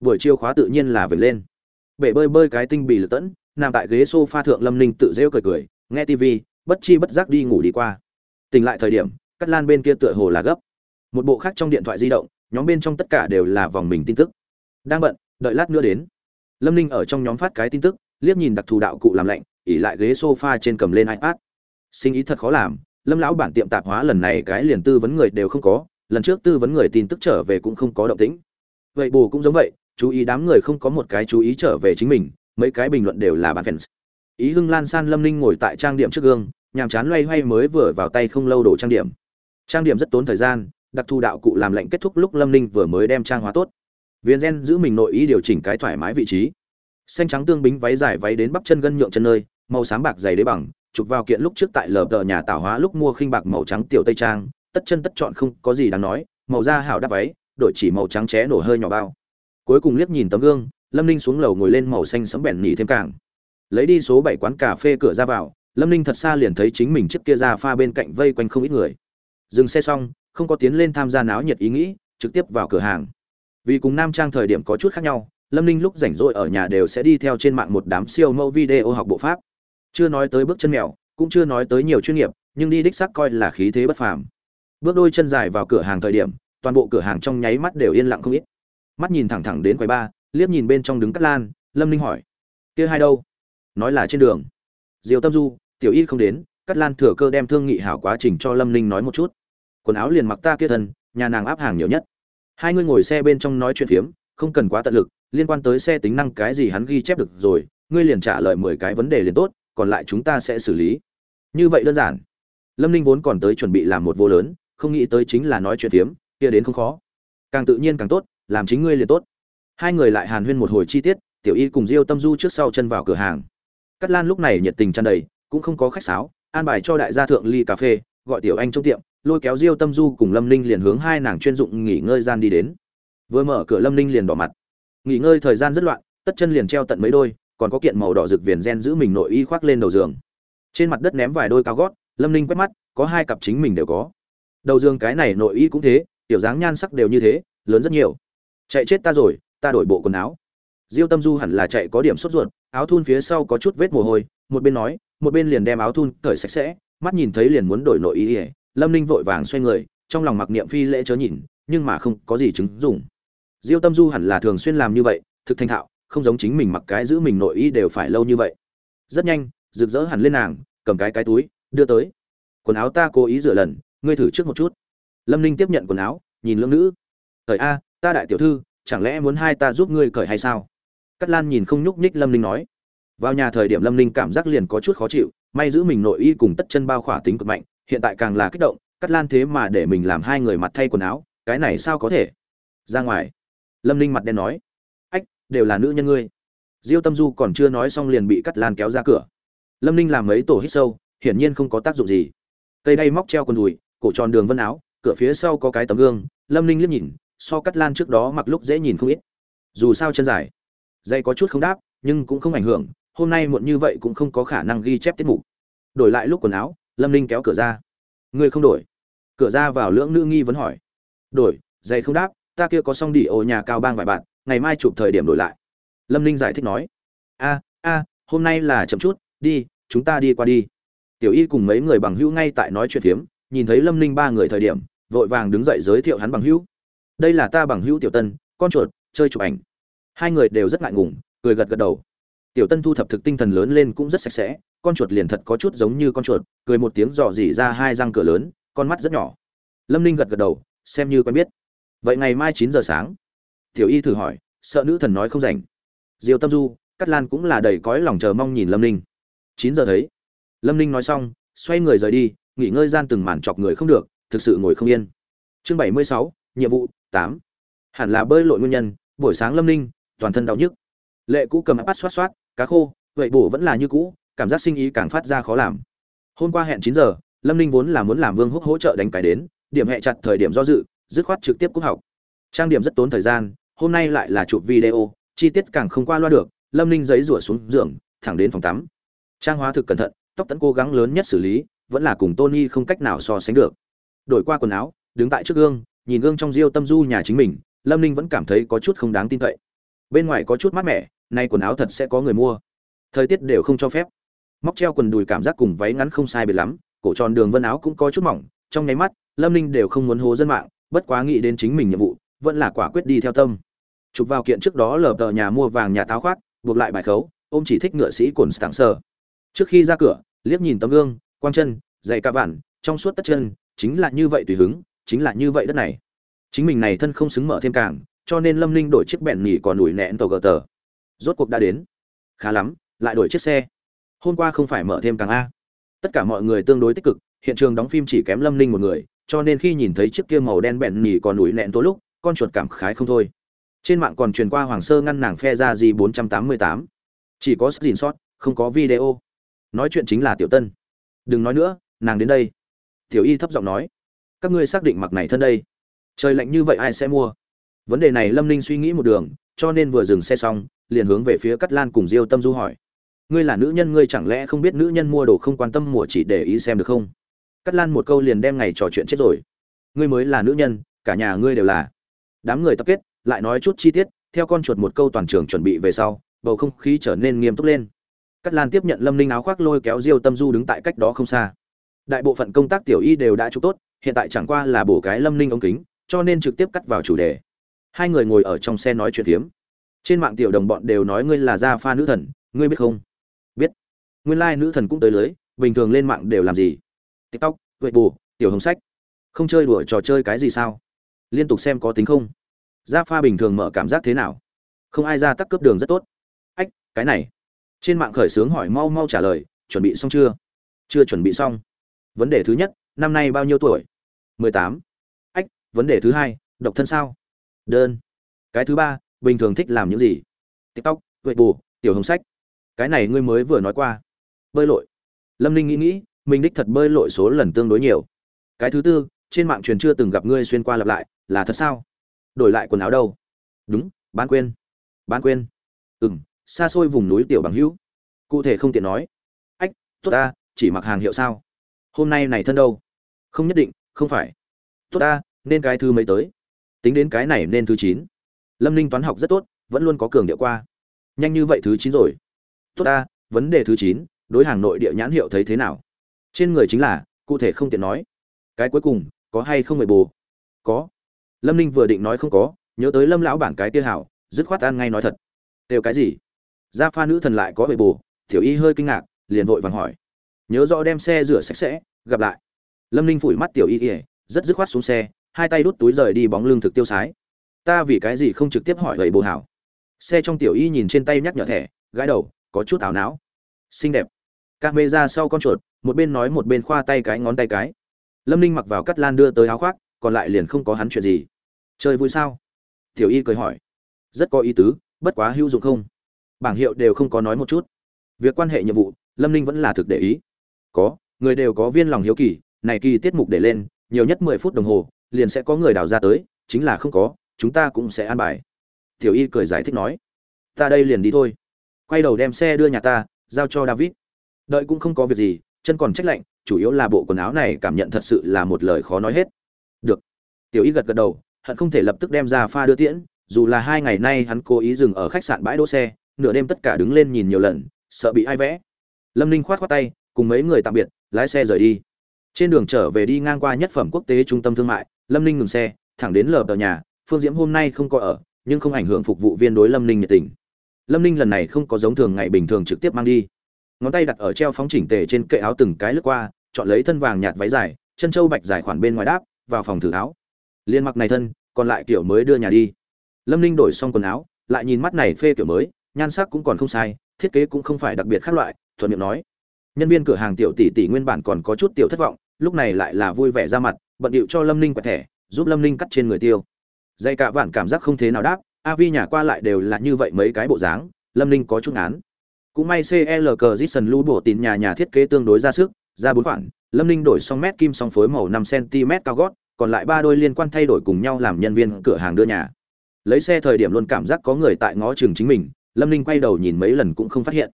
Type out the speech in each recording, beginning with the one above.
buổi chiều khóa tự nhiên là về lên. Bể bơi bơi cái tinh bì lật tẫn, nằm tại ghế sofa thượng lâm ninh tự rêu cười cười, nghe tivi bất chi bất giác đi ngủ đi qua. Tỉnh lại thời điểm, cắt lan bên kia tựa hồ là gấp. Một bộ khác trong điện thoại di động, nhóm bên trong tất cả đều là vòng mình tin tức. Đang bận, đợi lát nữa đến. Lâm ninh ở trong nhóm phát cái tin tức, liếc nhìn đặc thù đạo cụ làm lạnh, ỉ lại ghế sofa trên cầm lên ipad. Sinh ý thật khó làm, lâm lão bản tiệm tạp hóa lần này cái liền tư vấn người đều không có, lần trước tư vấn người tin tức trở về cũng không có động tĩnh. Vậy bù cũng giống vậy chú ý đám người không có một cái chú ý trở về chính mình, mấy cái bình luận đều là bán fans. Ý hưng lan san lâm ninh ngồi tại trang điểm trước gương, nhàm chán loay hoay mới vừa vào tay không lâu đổ trang điểm. Trang điểm rất tốn thời gian, đặc thù đạo cụ làm lạnh kết thúc lúc lâm ninh vừa mới đem trang hóa tốt. Viên gen giữ mình nội ý điều chỉnh cái thoải mái vị trí. Xanh trắng tương bính váy dài váy đến bắp chân gân nhượng chân nơi, màu sáng bạc dày đế bằng, chụp vào kiện lúc trước tại lờ tờ nhà tảo hóa lúc mua khinh bạc màu trắng tiểu tây trang, tất chân tất chọn không có gì đáng nói, màu da hảo đắp váy, đổi chỉ màu trắng ché nổ hơi nhỏ bao cuối cùng liếc nhìn tấm gương, lâm ninh xuống lầu ngồi lên màu xanh sẫm bẻn nhỉ thêm càng. Lấy đi số bảy quán cà phê cửa ra vào, lâm ninh thật xa liền thấy chính mình trước kia ra pha bên cạnh vây quanh không ít người. Dừng xe xong, không có tiến lên tham gia náo nhiệt ý nghĩ, trực tiếp vào cửa hàng. Vì cùng nam trang thời điểm có chút khác nhau, lâm ninh lúc rảnh rỗi ở nhà đều sẽ đi theo trên mạng một đám siêu mẫu video học bộ pháp. Chưa nói tới bước chân mèo, cũng chưa nói tới nhiều chuyên nghiệp, nhưng đi đích sắc coi là khí thế bất phàm. Bước đôi chân dài vào cửa hàng thời điểm, toàn bộ cửa hàng trong nháy mắt đều yên lặng không ít mắt nhìn thẳng thẳng đến quầy ba liếc nhìn bên trong đứng cắt lan, lâm ninh hỏi, kia hai đâu? Nói là trên đường. Diều tâm du, tiểu y không đến cắt lan thừa cơ đem thương nghị hảo quá trình cho lâm ninh nói một chút. Quần áo liền mặc ta kia thân, nhà nàng áp hàng nhiều nhất. Hai ngươi ngồi xe bên trong nói chuyện phiếm, không cần quá tận lực, liên quan tới xe tính năng cái gì hắn ghi chép được rồi, ngươi liền trả lời mười cái vấn đề liền tốt, còn lại chúng ta sẽ xử lý. Như vậy đơn giản. Lâm ninh vốn còn tới chuẩn bị làm một vô lớn, không nghĩ tới chính là nói chuyện phiếm, kia đến không khó. Càng tự nhiên càng tốt làm chính ngươi liền tốt. Hai người lại hàn huyên một hồi chi tiết, tiểu y cùng diêu tâm du trước sau chân vào cửa hàng. Cắt lan lúc này nhiệt tình tràn đầy, cũng không có khách sáo, an bài cho đại gia thượng ly cà phê, gọi tiểu anh trong tiệm, lôi kéo diêu tâm du cùng lâm ninh liền hướng hai nàng chuyên dụng nghỉ ngơi gian đi đến. Vừa mở cửa lâm ninh liền đỏ mặt. Nghỉ ngơi thời gian rất loạn, tất chân liền treo tận mấy đôi, còn có kiện màu đỏ rực viền gen giữ mình nội y khoác lên đầu giường. Trên mặt đất ném vài đôi cao gót, lâm ninh quét mắt, có hai cặp chính mình đều có. Đầu giường cái này nội y cũng thế, tiểu dáng nhan sắc đều như thế, lớn rất nhiều chạy chết ta rồi, ta đổi bộ quần áo. Diêu tâm du hẳn là chạy có điểm sốt ruột, áo thun phía sau có chút vết mồ hôi, một bên nói, một bên liền đem áo thun cởi sạch sẽ, mắt nhìn thấy liền muốn đổi nội y ỉa lâm ninh vội vàng xoay người, trong lòng mặc niệm phi lễ chớ nhìn, nhưng mà không có gì chứng dùng diêu tâm du hẳn là thường xuyên làm như vậy, thực thanh thạo, không giống chính mình mặc cái giữ mình nội y đều phải lâu như vậy. Rất nhanh, rực rỡ hẳn lên nàng, cầm cái cái túi, đưa tới. Quần áo ta cố ý rửa lần, ngươi thử trước một chút. Lâm ninh tiếp nhận quần áo, nhìn lưỡng nữ. Thời a ta đại tiểu thư, chẳng lẽ muốn hai ta giúp ngươi cởi hay sao? Cắt lan nhìn không nhúc nhích lâm ninh nói. Vào nhà thời điểm lâm ninh cảm giác liền có chút khó chịu, may giữ mình nội y cùng tất chân bao khỏa tính cực mạnh, hiện tại càng là kích động cắt lan thế mà để mình làm hai người mặt thay quần áo, cái này sao có thể? Ra ngoài. Lâm ninh mặt đen nói. Ách, đều là nữ nhân ngươi. Diêu tâm du còn chưa nói xong liền bị cắt lan kéo ra cửa. Lâm ninh làm mấy tổ hít sâu, hiển nhiên không có tác dụng gì. Cây đay móc treo con đùi, cổ tròn đường vân áo, cửa phía sau có cái tấm gương, lâm ninh liếc nhìn so cắt lan trước đó mặc lúc dễ nhìn không ít. Dù sao chân dài, dây có chút không đáp, nhưng cũng không ảnh hưởng, hôm nay muộn như vậy cũng không có khả năng ghi chép tiết mục. Đổi lại lúc quần áo, lâm ninh kéo cửa ra. Ngươi không đổi. Cửa ra vào lưỡng nữ nghi vấn hỏi. Đổi dây không đáp, ta kia có xong đi ổ nhà cao bang vài bạn, ngày mai chụp thời điểm đổi lại. Lâm ninh giải thích nói. A a, hôm nay là chậm chút, đi, chúng ta đi qua đi. Tiểu y cùng mấy người bằng hữu ngay tại nói chuyện phiếm, nhìn thấy lâm ninh ba người thời điểm, vội vàng đứng dậy giới thiệu hắn bằng hữu đây là ta bằng hữu tiểu tân, con chuột, chơi chụp ảnh. Hai người đều rất ngại ngùng, cười gật gật đầu. Tiểu tân thu thập thực tinh thần lớn lên cũng rất sạch sẽ, con chuột liền thật có chút giống như con chuột, cười một tiếng dò dỉ ra hai răng cửa lớn, con mắt rất nhỏ. Lâm ninh gật gật đầu, xem như quen biết. Vậy ngày mai chín giờ sáng, tiểu y thử hỏi, sợ nữ thần nói không rảnh. Diều tâm du cắt lan cũng là đầy cõi lòng chờ mong nhìn lâm ninh. Chín giờ thấy, lâm ninh nói xong, xoay người rời đi, nghỉ ngơi gian từng màn chọc người không được, thực sự ngồi không yên. Chương bảy mươi sáu, nhiệm vụ tám. Hẳn là bơi lội nguyên nhân, buổi sáng lâm ninh, toàn thân đau nhức. Lệ cũ cầm áp xoát xoát, cá khô, vậy bổ vẫn là như cũ, cảm giác sinh ý càng phát ra khó làm. Hôm qua hẹn chín giờ, lâm ninh vốn là muốn làm vương húc hỗ trợ đánh cái đến, điểm hẹ chặt thời điểm do dự, dứt khoát trực tiếp cúc học. Trang điểm rất tốn thời gian, hôm nay lại là chụp video, chi tiết càng không qua loa được, lâm ninh giấy rủa xuống giường, thẳng đến phòng tắm. Trang hóa thực cẩn thận, tóc tẫn cố gắng lớn nhất xử lý, vẫn là cùng tony không cách nào so sánh được. Đổi qua quần áo, đứng tại trước gương nhìn gương trong diêu tâm du nhà chính mình, lâm ninh vẫn cảm thấy có chút không đáng tin cậy. Bên ngoài có chút mát mẻ, nay quần áo thật sẽ có người mua. Thời tiết đều không cho phép. Móc treo quần đùi cảm giác cùng váy ngắn không sai biệt lắm, cổ tròn đường vân áo cũng có chút mỏng, trong nháy mắt, lâm ninh đều không muốn hố dân mạng, bất quá nghĩ đến chính mình nhiệm vụ, vẫn là quả quyết đi theo tâm. Chụp vào kiện trước đó lờ tờ nhà mua vàng nhà táo khoác, buộc lại bài khấu, ôm chỉ thích ngựa sĩ cồn tảng sờ. Trước khi ra cửa, liếc nhìn tấm gương, quang chân, giày ca vản trong suốt tất chân, chính là như vậy tùy hứng chính là như vậy đất này. Chính mình này thân không xứng mở thêm càng, cho nên lâm ninh đổi chiếc bẹn nhỉ còn đùi nẹn tàu gờ tờ. Rốt cuộc đã đến. Khá lắm, lại đổi chiếc xe. Hôm qua không phải mở thêm càng a. Tất cả mọi người tương đối tích cực, hiện trường đóng phim chỉ kém lâm ninh một người, cho nên khi nhìn thấy chiếc kia màu đen bẹn nhỉ còn đùi nẹn tối lúc, con chuột cảm khái không thôi. Trên mạng còn truyền qua hoàng sơ ngăn nàng phe ra gì 488. chỉ có screenshot không có video. Nói chuyện chính là tiểu tân. Đừng nói nữa, nàng đến đây. Tiểu y thấp giọng nói các ngươi xác định mặc này thân đây. Trời lạnh như vậy ai sẽ mua? Vấn đề này lâm ninh suy nghĩ một đường, cho nên vừa dừng xe xong, liền hướng về phía cắt lan cùng diêu tâm du hỏi. Ngươi là nữ nhân, ngươi chẳng lẽ không biết nữ nhân mua đồ không quan tâm mùa chỉ để ý xem được không? Cắt lan một câu liền đem ngày trò chuyện chết rồi. Ngươi mới là nữ nhân, cả nhà ngươi đều là. Đám người tập kết, lại nói chút chi tiết, theo con chuột một câu toàn trường chuẩn bị về sau, bầu không khí trở nên nghiêm túc lên. Cắt lan tiếp nhận lâm ninh áo khoác lôi kéo diêu tâm du đứng tại cách đó không xa. Đại bộ phận công tác tiểu y đều đã chụp tốt hiện tại chẳng qua là bổ cái lâm ninh ống kính, cho nên trực tiếp cắt vào chủ đề. Hai người ngồi ở trong xe nói chuyện phiếm. Trên mạng tiểu đồng bọn đều nói ngươi là gia pha nữ thần, ngươi biết không? Biết. Nguyên lai、like、nữ thần cũng tới lưới, bình thường lên mạng đều làm gì? Tiktok vậy bù tiểu hồng sách. Không chơi đùa trò chơi cái gì sao? Liên tục xem có tính không? Gia pha bình thường mở cảm giác thế nào? Không ai ra tắc cướp đường rất tốt. Ách, cái này. Trên mạng khởi xướng hỏi mau mau trả lời, chuẩn bị xong chưa? Chưa chuẩn bị xong. Vấn đề thứ nhất, năm nay bao nhiêu tuổi? Mười tám. Ách, vấn đề thứ hai, độc thân sao? Đơn. Cái thứ ba, bình thường thích làm những gì? Tiktok vậy bù tiểu hồng sách. Cái này ngươi mới vừa nói qua. Bơi lội. Lâm ninh nghĩ nghĩ, mình đích thật bơi lội số lần tương đối nhiều. Cái thứ tư, trên mạng truyền chưa từng gặp ngươi xuyên qua lặp lại, là thật sao? Đổi lại quần áo đâu? Đúng, bán quên. Bán quên. Ừ m xa xôi vùng núi tiểu bằng hữu. Cụ thể không tiện nói. Ách, tốt ta, chỉ mặc hàng hiệu sao? Hôm nay này thân đâu? Không nhất định không phải. Tốt ta, nên cái thứ mấy tới? Tính đến cái này nên thứ chín. Lâm ninh toán học rất tốt, vẫn luôn có cường điệu qua. Nhanh như vậy thứ chín rồi. Tốt ta, vấn đề thứ chín, đối hàng nội địa nhãn hiệu thấy thế nào? Trên người chính là, cụ thể không tiện nói. Cái cuối cùng, có hay không mời bồ có. Lâm ninh vừa định nói không có, nhớ tới lâm lão bản cái tia hảo, dứt khoát ăn ngay nói thật. Đều cái gì? Gia pha nữ thần lại có bề bồ tiểu y hơi kinh ngạc, liền vội vàng hỏi. Nhớ rõ đem xe rửa sạch sẽ, gặp lại lâm ninh phủi mắt tiểu y ỉa rất dứt khoát xuống xe, hai tay đút túi rời đi bóng lưng thực tiêu sái. Ta vì cái gì không trực tiếp hỏi gầy bồ hảo? Xe trong tiểu y nhìn trên tay nhắc nhở thẻ, gãi đầu, có chút ảo não. Xinh đẹp. Các mê ra sau con chuột, một bên nói một bên khoa tay cái ngón tay cái. Lâm ninh mặc vào cắt lan đưa tới áo khoác, còn lại liền không có hắn chuyện gì. Chơi vui sao? Tiểu y cười hỏi. Rất có ý tứ, bất quá hữu dụng không? Bảng hiệu đều không có nói một chút. Việc quan hệ nhiệm vụ, lâm ninh vẫn là thực để ý. Có, người đều có viên lòng hiếu kỳ này kỳ tiết mục để lên, nhiều nhất mười phút đồng hồ, liền sẽ có người đào ra tới, chính là không có, chúng ta cũng sẽ an bài. Tiểu y cười giải thích nói. Ta đây liền đi thôi. Quay đầu đem xe đưa nhà ta, giao cho david. Đợi cũng không có việc gì, chân còn trách lạnh, chủ yếu là bộ quần áo này cảm nhận thật sự là một lời khó nói hết. Được. Tiểu y gật gật đầu, hận không thể lập tức đem ra pha đưa tiễn, dù là hai ngày nay hắn cố ý dừng ở khách sạn bãi đỗ xe, nửa đêm tất cả đứng lên nhìn nhiều lần, sợ bị ai vẽ. Lâm ninh khoát khoát tay, cùng mấy người tạm biệt, lái xe rời đi trên đường trở về đi ngang qua nhất phẩm quốc tế trung tâm thương mại, lâm ninh ngừng xe, thẳng đến lờ tờ nhà, phương diễm hôm nay không có ở, nhưng không ảnh hưởng phục vụ viên đối lâm ninh nhiệt tình. Lâm ninh lần này không có giống thường ngày bình thường trực tiếp mang đi. Ngón tay đặt ở treo phóng chỉnh tề trên kệ áo từng cái lướt qua, chọn lấy thân vàng nhạt váy dài, chân trâu bạch dài khoản bên ngoài đáp, vào phòng thử áo liên mặc này thân, còn lại kiểu mới đưa nhà đi. Lâm ninh đổi xong quần áo, lại nhìn mắt này phê kiểu mới, nhan sắc cũng còn không sai, thiết kế cũng không phải đặc biệt khác loại, thuận miệng nói. Nhân viên cửa hàng tiểu tỷ tỷ nguyên bản còn có chút tiểu thất vọng lúc này lại là vui vẻ ra mặt, bận điệu cho lâm ninh quẹt thẻ, giúp lâm ninh cắt trên người tiêu. Dây cả vạn cảm giác không thế nào đáp, a vi nhà qua lại đều là như vậy mấy cái bộ dáng, lâm ninh có chút án cũng may clk jason lưu bổ tín nhà nhà thiết kế tương đối ra sức, ra bốn khoản, lâm ninh đổi xong mét kim song phối màu năm cm cao gót, còn lại ba đôi liên quan thay đổi cùng nhau làm nhân viên cửa hàng đưa nhà. Lấy xe thời điểm luôn cảm giác có người tại ngõ trường chính mình, lâm ninh quay đầu nhìn mấy lần cũng không phát hiện.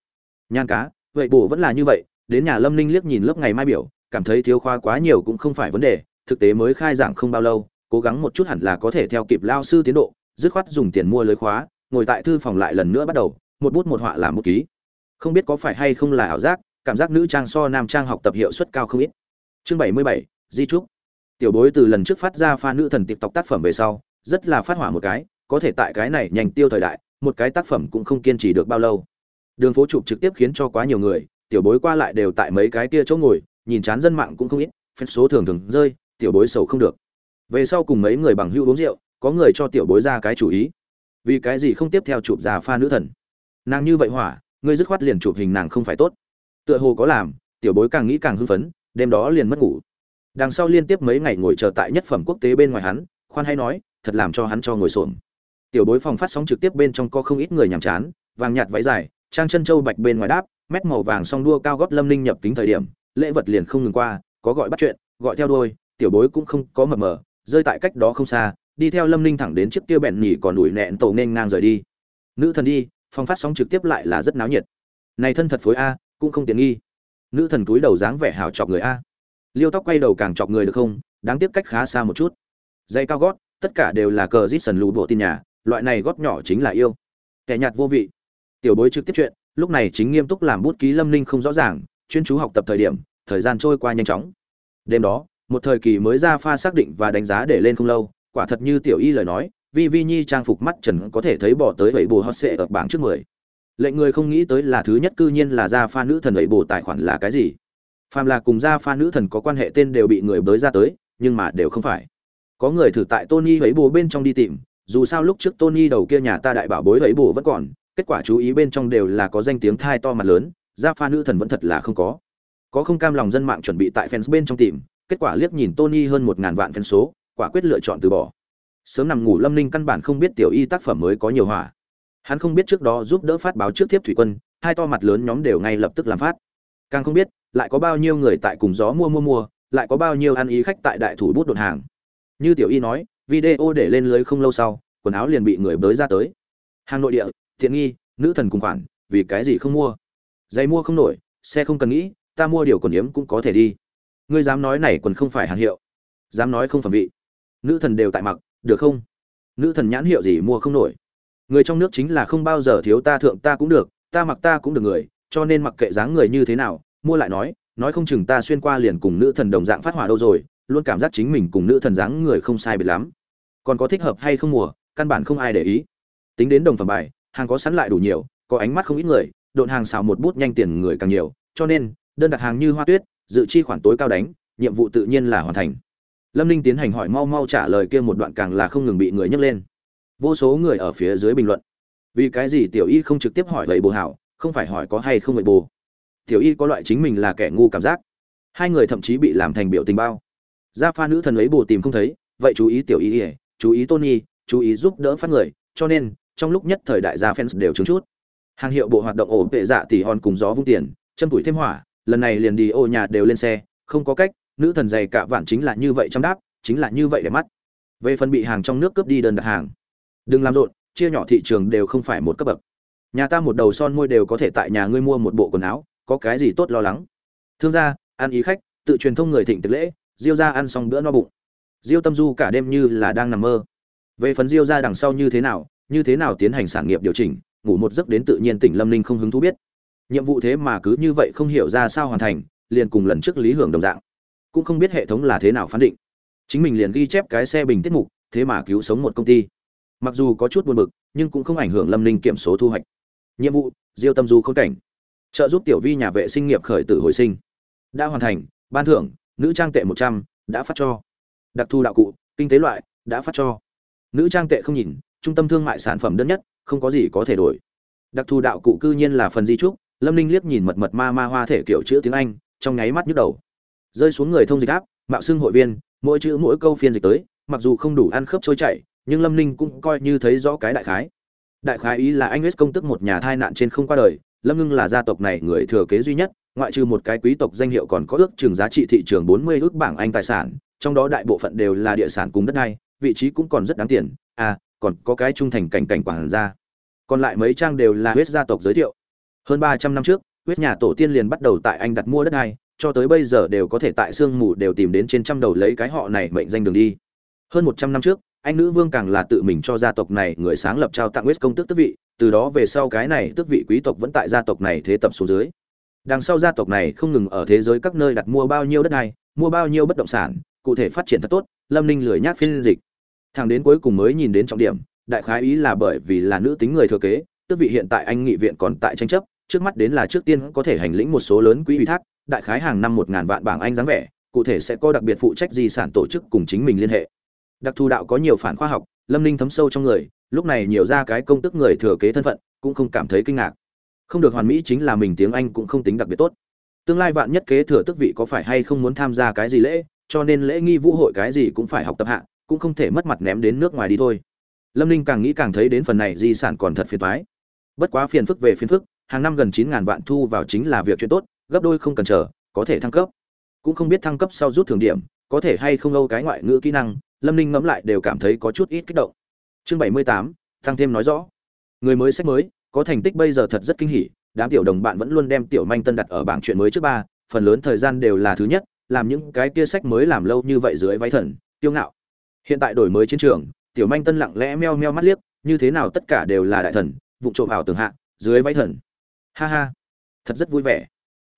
Nhan cá, vậy bổ vẫn là như vậy, đến nhà lâm ninh liếc nhìn lớp ngày mai biểu cảm thấy thiếu khoa quá nhiều cũng không phải vấn đề, thực tế mới khai giảng không bao lâu, cố gắng một chút hẳn là có thể theo kịp lao sư tiến độ, dứt khoát dùng tiền mua lưới khóa, ngồi tại thư phòng lại lần nữa bắt đầu, một bút một họa làm một ký. Không biết có phải hay không là ảo giác, cảm giác nữ trang so nam trang học tập hiệu suất cao không ít. Chương bảy mươi bảy, di trúc. Tiểu bối từ lần trước phát ra pha nữ thần tiệp tộc tác phẩm về sau, rất là phát hỏa một cái, có thể tại cái này nhanh tiêu thời đại, một cái tác phẩm cũng không kiên trì được bao lâu. Đường phố chụp trực tiếp khiến cho quá nhiều người, tiểu bối qua lại đều tại mấy cái kia chỗ ngồi nhìn chán dân mạng cũng không ít, phép số thường thường rơi, tiểu bối sầu không được. Về sau cùng mấy người bằng hữu uống rượu, có người cho tiểu bối ra cái chủ ý. Vì cái gì không tiếp theo chụp già pha nữ thần? Nàng như vậy hỏa, ngươi dứt khoát liền chụp hình nàng không phải tốt. Tựa hồ có làm, tiểu bối càng nghĩ càng hưng phấn, đêm đó liền mất ngủ. Đằng sau liên tiếp mấy ngày ngồi chờ tại nhất phẩm quốc tế bên ngoài hắn, khoan hay nói, thật làm cho hắn cho ngồi xổm. Tiểu bối phòng phát sóng trực tiếp bên trong có không ít người nhàm chán, vàng nhạt váy dài, trang chân châu bạch bên ngoài đáp, mét màu vàng song đua cao gót lâm linh nhập kính thời điểm lễ vật liền không ngừng qua, có gọi bắt chuyện, gọi theo đôi tiểu bối cũng không có mập mờ, rơi tại cách đó không xa, đi theo lâm ninh thẳng đến chiếc kia bẹn nhỉ còn ủi nẹn tổ nên ngang rời đi. Nữ thần đi, phong phát sóng trực tiếp lại là rất náo nhiệt. Này thân thật phối a, cũng không tiện nghi. Nữ thần túi đầu dáng vẻ hào chọc người a. Liêu tóc quay đầu càng chọc người được không? Đáng tiếc cách khá xa một chút. Dây cao gót, tất cả đều là cờ rít sần lù bộ tin nhà, loại này gót nhỏ chính là yêu. Kẻ nhạt vô vị. Tiểu bối trực tiếp chuyện, lúc này chính nghiêm túc làm bút ký lâm ninh không rõ ràng chuyên chú học tập thời điểm, thời gian trôi qua nhanh chóng. Đêm đó, một thời kỳ mới ra pha xác định và đánh giá để lên không lâu, quả thật như tiểu y lời nói, vi vi nhi trang phục mắt trần có thể thấy bỏ tới vậy bồ hot sệ ở bảng trước mười. Lệnh người không nghĩ tới là thứ nhất cư nhiên là ra pha nữ thần ấy bồ tài khoản là cái gì? Phàm là cùng ra pha nữ thần có quan hệ tên đều bị người bới ra tới, nhưng mà đều không phải. Có người thử tại tony ấy bồ bên trong đi tìm, dù sao lúc trước tony đầu kia nhà ta đại bảo bối ấy bồ vẫn còn, kết quả chú ý bên trong đều là có danh tiếng thai to mặt lớn ra pha nữ thần vẫn thật là không có. Có không cam lòng dân mạng chuẩn bị tại fans bên trong tìm, kết quả liếc nhìn tony hơn một ngàn vạn fan số, quả quyết lựa chọn từ bỏ. Sớm nằm ngủ lâm ninh căn bản không biết tiểu y tác phẩm mới có nhiều hỏa hắn không biết trước đó giúp đỡ phát báo trước tiếp thủy quân, hai to mặt lớn nhóm đều ngay lập tức làm phát. Càng không biết, lại có bao nhiêu người tại cùng gió mua mua mua, lại có bao nhiêu ăn ý khách tại đại thủ bút đột hàng. Như tiểu y nói, video để lên lưới không lâu sau, quần áo liền bị người bới ra tới. Hàng nội địa thiện nghi, nữ thần cùng khoản, vì cái gì không mua? Giày mua không nổi, xe không cần nghĩ, ta mua điều quần yếm cũng có thể đi. Ngươi dám nói này quần không phải hàng hiệu. Dám nói không phẩm vị. Nữ thần đều tại mặc, được không? Nữ thần nhãn hiệu gì mua không nổi. Người trong nước chính là không bao giờ thiếu ta thượng ta cũng được, ta mặc ta cũng được người, cho nên mặc kệ dáng người như thế nào, mua lại nói nói không chừng ta xuyên qua liền cùng nữ thần đồng dạng phát hỏa đâu rồi, luôn cảm giác chính mình cùng nữ thần dáng người không sai biệt lắm. Còn có thích hợp hay không mùa căn bản không ai để ý. Tính đến đồng phẩm bài, hàng có sẵn lại đủ nhiều, có ánh mắt không ít người độn hàng xào một bút nhanh tiền người càng nhiều, cho nên, đơn đặt hàng như hoa tuyết, dự chi khoản tối cao đánh, nhiệm vụ tự nhiên là hoàn thành. Lâm ninh tiến hành hỏi mau mau trả lời kia một đoạn càng là không ngừng bị người nhấc lên. Vô số người ở phía dưới bình luận. Vì cái gì tiểu y không trực tiếp hỏi vậy bồ hảo, không phải hỏi có hay không vậy bồ? Tiểu y có loại chính mình là kẻ ngu cảm giác. Hai người thậm chí bị làm thành biểu tình bao. Gia pha nữ thần ấy bồ tìm không thấy, vậy chú ý tiểu y chú ý tony, chú ý giúp đỡ phát người, cho nên, trong lúc nhất thời đại gia fans đều chứng chút hàng hiệu bộ hoạt động ổ vệ dạ tỷ hòn cùng gió vung tiền chân tuổi thêm hỏa, lần này liền đi ô nhà đều lên xe, không có cách, nữ thần dày cả vạn chính là như vậy chăm đáp, chính là như vậy để mắt. Về phần bị hàng trong nước cướp đi đơn đặt hàng, đừng làm rộn, chia nhỏ thị trường đều không phải một cấp bậc. Nhà ta một đầu son môi đều có thể tại nhà ngươi mua một bộ quần áo, có cái gì tốt lo lắng? Thương gia, ăn ý khách, tự truyền thông người thịnh tiệc lễ, diêu ra ăn xong bữa no bụng. Diêu tâm du cả đêm như là đang nằm mơ. Về phần diêu ra đằng sau như thế nào, như thế nào tiến hành sản nghiệp điều chỉnh ngủ một giấc đến tự nhiên tỉnh lâm ninh không hứng thú biết. Nhiệm vụ thế mà cứ như vậy không hiểu ra sao hoàn thành, liền cùng lần trước lý hưởng đồng dạng. Cũng không biết hệ thống là thế nào phán định. Chính mình liền ghi chép cái xe bình tiết mục, thế mà cứu sống một công ty. Mặc dù có chút buồn bực, nhưng cũng không ảnh hưởng lâm ninh kiểm số thu hoạch. Nhiệm vụ, diêu tâm du khốn cảnh. Trợ giúp tiểu vi nhà vệ sinh nghiệp khởi tử hồi sinh. Đã hoàn thành, ban thưởng, nữ trang tệ một trăm, đã phát cho. Đặc thù đạo cụ, kinh tế loại, đã phát cho. Nữ trang tệ không nhìn, trung tâm thương mại sản phẩm đơn nhất không có gì có thể đổi. Đặc thù đạo cụ cư nhiên là phần di trúc, lâm ninh liếc nhìn mật mật ma ma hoa thể kiểu chữ tiếng anh, trong nháy mắt nhức đầu. Rơi xuống người thông dịch áp, mạo xưng hội viên, mỗi chữ mỗi câu phiên dịch tới, mặc dù không đủ ăn khớp trôi chảy, nhưng lâm ninh cũng coi như thấy rõ cái đại khái. Đại khái ý là anh huyết công tức một nhà thai nạn trên không qua đời, lâm ngưng là gia tộc này người thừa kế duy nhất, ngoại trừ một cái quý tộc danh hiệu còn có ước chừng giá trị thị trường bốn mươi ước bảng anh tài sản, trong đó đại bộ phận đều là địa sản cùng đất đai, vị trí cũng còn rất đáng tiền. À còn có cái trung thành cảnh cảnh quản gia còn lại mấy trang đều là huyết gia tộc giới thiệu hơn ba trăm năm trước huyết nhà tổ tiên liền bắt đầu tại anh đặt mua đất đai cho tới bây giờ đều có thể tại sương mù đều tìm đến trên trăm đầu lấy cái họ này mệnh danh đường đi hơn một trăm năm trước anh nữ vương càng là tự mình cho gia tộc này người sáng lập trao tặng huyết công tước tước vị, từ đó về sau cái này tước vị quý tộc vẫn tại gia tộc này thế tập xuống dưới. Đằng sau gia tộc này không ngừng ở thế giới các nơi đặt mua bao nhiêu đất này, mua bao nhiêu bất động sản, cụ thể phát triển thật tốt, Lâm Ninh lười nhác phiên dịch. Thằng đến cuối cùng mới nhìn đến trọng điểm, đại khái ý là bởi vì là nữ tính người thừa kế, tước vị hiện tại anh nghị viện còn tại tranh chấp, trước mắt đến là trước tiên có thể hành lĩnh một số lớn quỹ ủy thác, đại khái hàng năm một ngàn vạn bảng Anh dáng vẻ, cụ thể sẽ có đặc biệt phụ trách di sản tổ chức cùng chính mình liên hệ. Đặc thù đạo có nhiều phản khoa học, Lâm Ninh thấm sâu trong người, lúc này nhiều ra cái công tức người thừa kế thân phận, cũng không cảm thấy kinh ngạc. Không được hoàn mỹ chính là mình tiếng Anh cũng không tính đặc biệt tốt. Tương lai vạn nhất kế thừa tước vị có phải hay không muốn tham gia cái gì lễ, cho nên lễ nghi vũ hội cái gì cũng phải học tập hạ, cũng không thể mất mặt ném đến nước ngoài đi thôi. Lâm Ninh càng nghĩ càng thấy đến phần này di sản còn thật phiền thoái Bất quá phiền phức về phiền phức, hàng năm gần chín ngàn vạn thu vào chính là việc chuyện tốt, gấp đôi không cần chờ, có thể thăng cấp. Cũng không biết thăng cấp sau rút thưởng điểm, có thể hay không âu cái ngoại ngữ kỹ năng, Lâm Ninh ngẫm lại đều cảm thấy có chút ít kích động. Chương bảy mươi tám, thăng thêm nói rõ. Người mới sách mới, có thành tích bây giờ thật rất kinh hỉ, đám tiểu đồng bạn vẫn luôn đem tiểu manh tân đặt ở bảng chuyện mới trước ba, phần lớn thời gian đều là thứ nhất, làm những cái kia sách mới làm lâu như vậy dưới váy thần, tiêu ngạo. Hiện tại đổi mới chiến trường, tiểu manh tân lặng lẽ meo meo mắt liếc, như thế nào tất cả đều là đại thần, vụ trộm ảo tường hạ, dưới váy thần. Ha ha thật rất vui vẻ.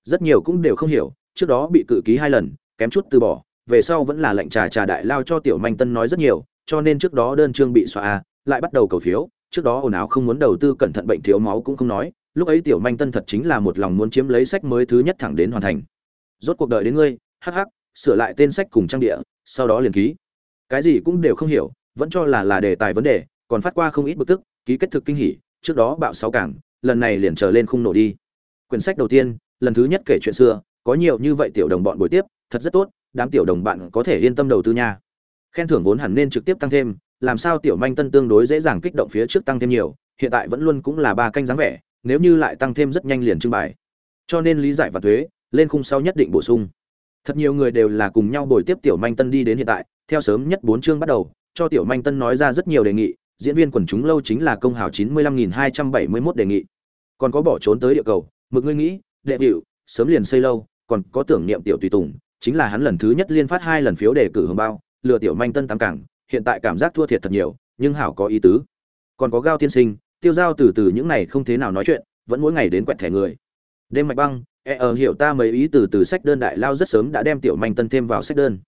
Rất nhiều cũng đều không hiểu trước đó bị cự ký hai lần kém chút từ bỏ về sau vẫn là lệnh trà trà đại lao cho tiểu manh tân nói rất nhiều cho nên trước đó đơn chương bị xóa lại bắt đầu cầu phiếu trước đó ồn ào không muốn đầu tư cẩn thận bệnh thiếu máu cũng không nói lúc ấy tiểu manh tân thật chính là một lòng muốn chiếm lấy sách mới thứ nhất thẳng đến hoàn thành. Rốt cuộc đợi đến ngươi hắc hắc sửa lại tên sách cùng trang địa sau đó liền ký cái gì cũng đều không hiểu, vẫn cho là là đề tài vấn đề, còn phát qua không ít bực tức, ký kết thực kinh hỉ, trước đó bạo sáu cảng, lần này liền trở lên khung nổ đi. Quyển sách đầu tiên, lần thứ nhất kể chuyện xưa, có nhiều như vậy tiểu đồng bọn buổi tiếp, thật rất tốt, đám tiểu đồng bạn có thể yên tâm đầu tư nha. Khen thưởng vốn hẳn nên trực tiếp tăng thêm, làm sao tiểu manh tân tương đối dễ dàng kích động phía trước tăng thêm nhiều, hiện tại vẫn luôn cũng là ba canh dáng vẻ, nếu như lại tăng thêm rất nhanh liền trưng bày. Cho nên lý giải và thuế, lên khung sau nhất định bổ sung. Thật nhiều người đều là cùng nhau bồi tiếp tiểu manh tân đi đến hiện tại theo sớm nhất bốn chương bắt đầu, cho tiểu manh tân nói ra rất nhiều đề nghị, diễn viên quần chúng lâu chính là công hào chín mươi lăm nghìn hai trăm bảy mươi mốt đề nghị. Còn có bỏ trốn tới địa cầu, mực ngươi nghĩ, đệ vịu sớm liền xây lâu, còn có tưởng niệm tiểu tùy tùng, chính là hắn lần thứ nhất liên phát hai lần phiếu đề cử hồng bao, lừa tiểu manh tân tám cảng, hiện tại cảm giác thua thiệt thật nhiều, nhưng hảo có ý tứ. Còn có gao tiên sinh, tiêu giao từ từ những này không thế nào nói chuyện, vẫn mỗi ngày đến quẹt thẻ người. Đêm mạch băng e ở hiểu ta mấy ý từ từ sách đơn đại lao rất sớm đã đem tiểu manh tân thêm vào sách đơn.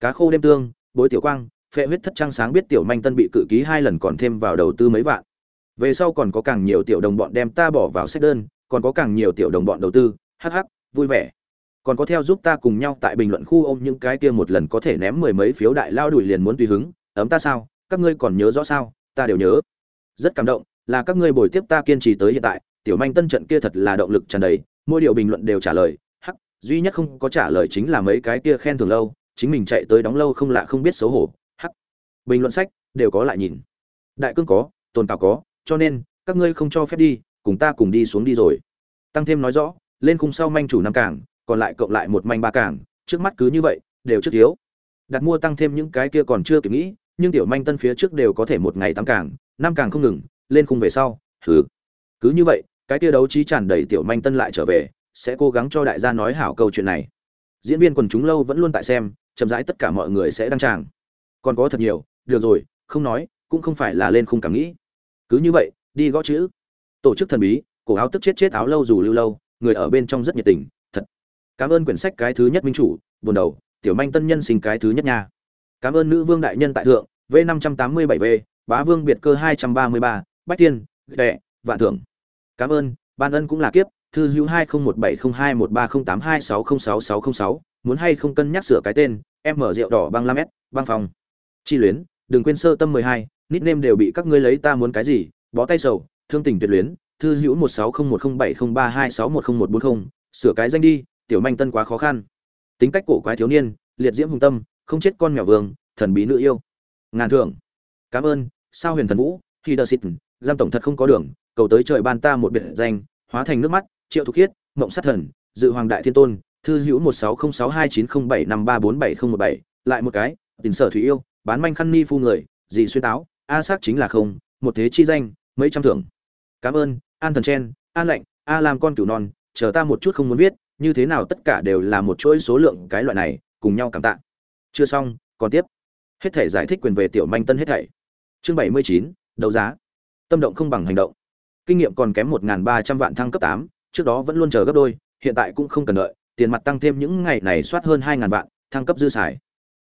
Cá khô đêm tương bối tiểu quang, phệ huyết thất trăng sáng biết tiểu manh tân bị cự ký hai lần còn thêm vào đầu tư mấy vạn. Về sau còn có càng nhiều tiểu đồng bọn đem ta bỏ vào sách đơn, còn có càng nhiều tiểu đồng bọn đầu tư hh vui vẻ. Còn có theo giúp ta cùng nhau tại bình luận khu ôm những cái kia một lần có thể ném mười mấy phiếu đại lao đuổi liền muốn tùy hứng, ấm ta sao, các ngươi còn nhớ rõ sao, ta đều nhớ. Rất cảm động, là các ngươi bồi tiếp ta kiên trì tới hiện tại, tiểu manh tân trận kia thật là động lực tràn đầy, mỗi điều bình luận đều trả lời, hắc, duy nhất không có trả lời chính là mấy cái kia khen thường lâu chính mình chạy tới đóng lâu không lạ không biết xấu hổ, hắc. Bình luận sách, đều có lại nhìn. Đại cương có, tồn cào có, cho nên, các ngươi không cho phép đi, cùng ta cùng đi xuống đi rồi. Tăng thêm nói rõ, lên khung sau manh chủ năm cảng, còn lại cộng lại một manh ba cảng, trước mắt cứ như vậy, đều trước thiếu. Đặt mua tăng thêm những cái kia còn chưa kịp nghĩ, nhưng tiểu manh tân phía trước đều có thể một ngày tám cảng, năm cảng không ngừng, lên khung về sau thử cứ như vậy, cái kia đấu trí tràn đầy tiểu manh tân lại trở về, sẽ cố gắng cho đại gia nói hảo câu chuyện này. Diễn viên quần chúng lâu vẫn luôn tại xem chậm rãi tất cả mọi người sẽ đăng tràng. Còn có thật nhiều, được rồi, không nói, cũng không phải là lên khung cảm nghĩ. Cứ như vậy, đi gõ chữ. Tổ chức thần bí, cổ áo tức chết chết áo lâu dù lưu lâu, người ở bên trong rất nhiệt tình, thật. Cảm ơn quyển sách cái thứ nhất minh chủ, buồn đầu, tiểu manh tân nhân sinh cái thứ nhất nha. Cảm ơn nữ vương đại nhân tại thượng, v năm trăm tám mươi bảy v, bá vương biệt cơ hai trăm ba mươi ba, bách tiên đệ, vạn thưởng cảm ơn, ban ân cũng là kiếp, thư hữu hai không một bảy không hai một ba không tám hai sáu không sáu sáu không sáu muốn hay không cân nhắc sửa cái tên, em mở rượu đỏ băng lam s băng phòng chi luyến, đừng quên sơ tâm mười hai, nickname đều bị các ngươi lấy ta muốn cái gì, bó tay sầu, thương tình tuyệt luyến, thư hữu một sáu không một không bảy không ba hai sáu một không một bốn không, sửa cái danh đi, tiểu manh tân quá khó khăn. Tính cách cổ quái thiếu niên, liệt diễm hùng tâm, không chết con mèo vương, thần bí nữ yêu. Ngàn thưởng. Cảm ơn, sao huyền thần vũ, khi đờ xịt, giam tổng thật không có đường, cầu tới trời ban ta một biệt danh, hóa thành nước mắt, triệu thục khiết, mộng sát thần, dự hoàng đại thiên tôn thư hữu một sáu không sáu hai chín không bảy năm ba bốn bảy không một bảy, lại một cái, tình sở thủy yêu, bán manh khăn ni phu người, gì xuyên táo, a sắc chính là không, một thế chi danh, mấy trăm thưởng. Cảm ơn, an thần chen, an lạnh, a làm con cửu non, chờ ta một chút không muốn viết, như thế nào tất cả đều là một chuỗi số lượng cái loại này, cùng nhau cảm tạ. Chưa xong, còn tiếp. Hết thể giải thích quyền về tiểu manh tân hết thảy. Chương bảy mươi chín, đấu giá. Tâm động không bằng hành động. Kinh nghiệm còn kém một ba trăm vạn thăng cấp tám, trước đó vẫn luôn chờ gấp đôi, hiện tại cũng không cần đợi tiền mặt tăng thêm những ngày này soát hơn hai ngàn vạn, thăng cấp dư xài.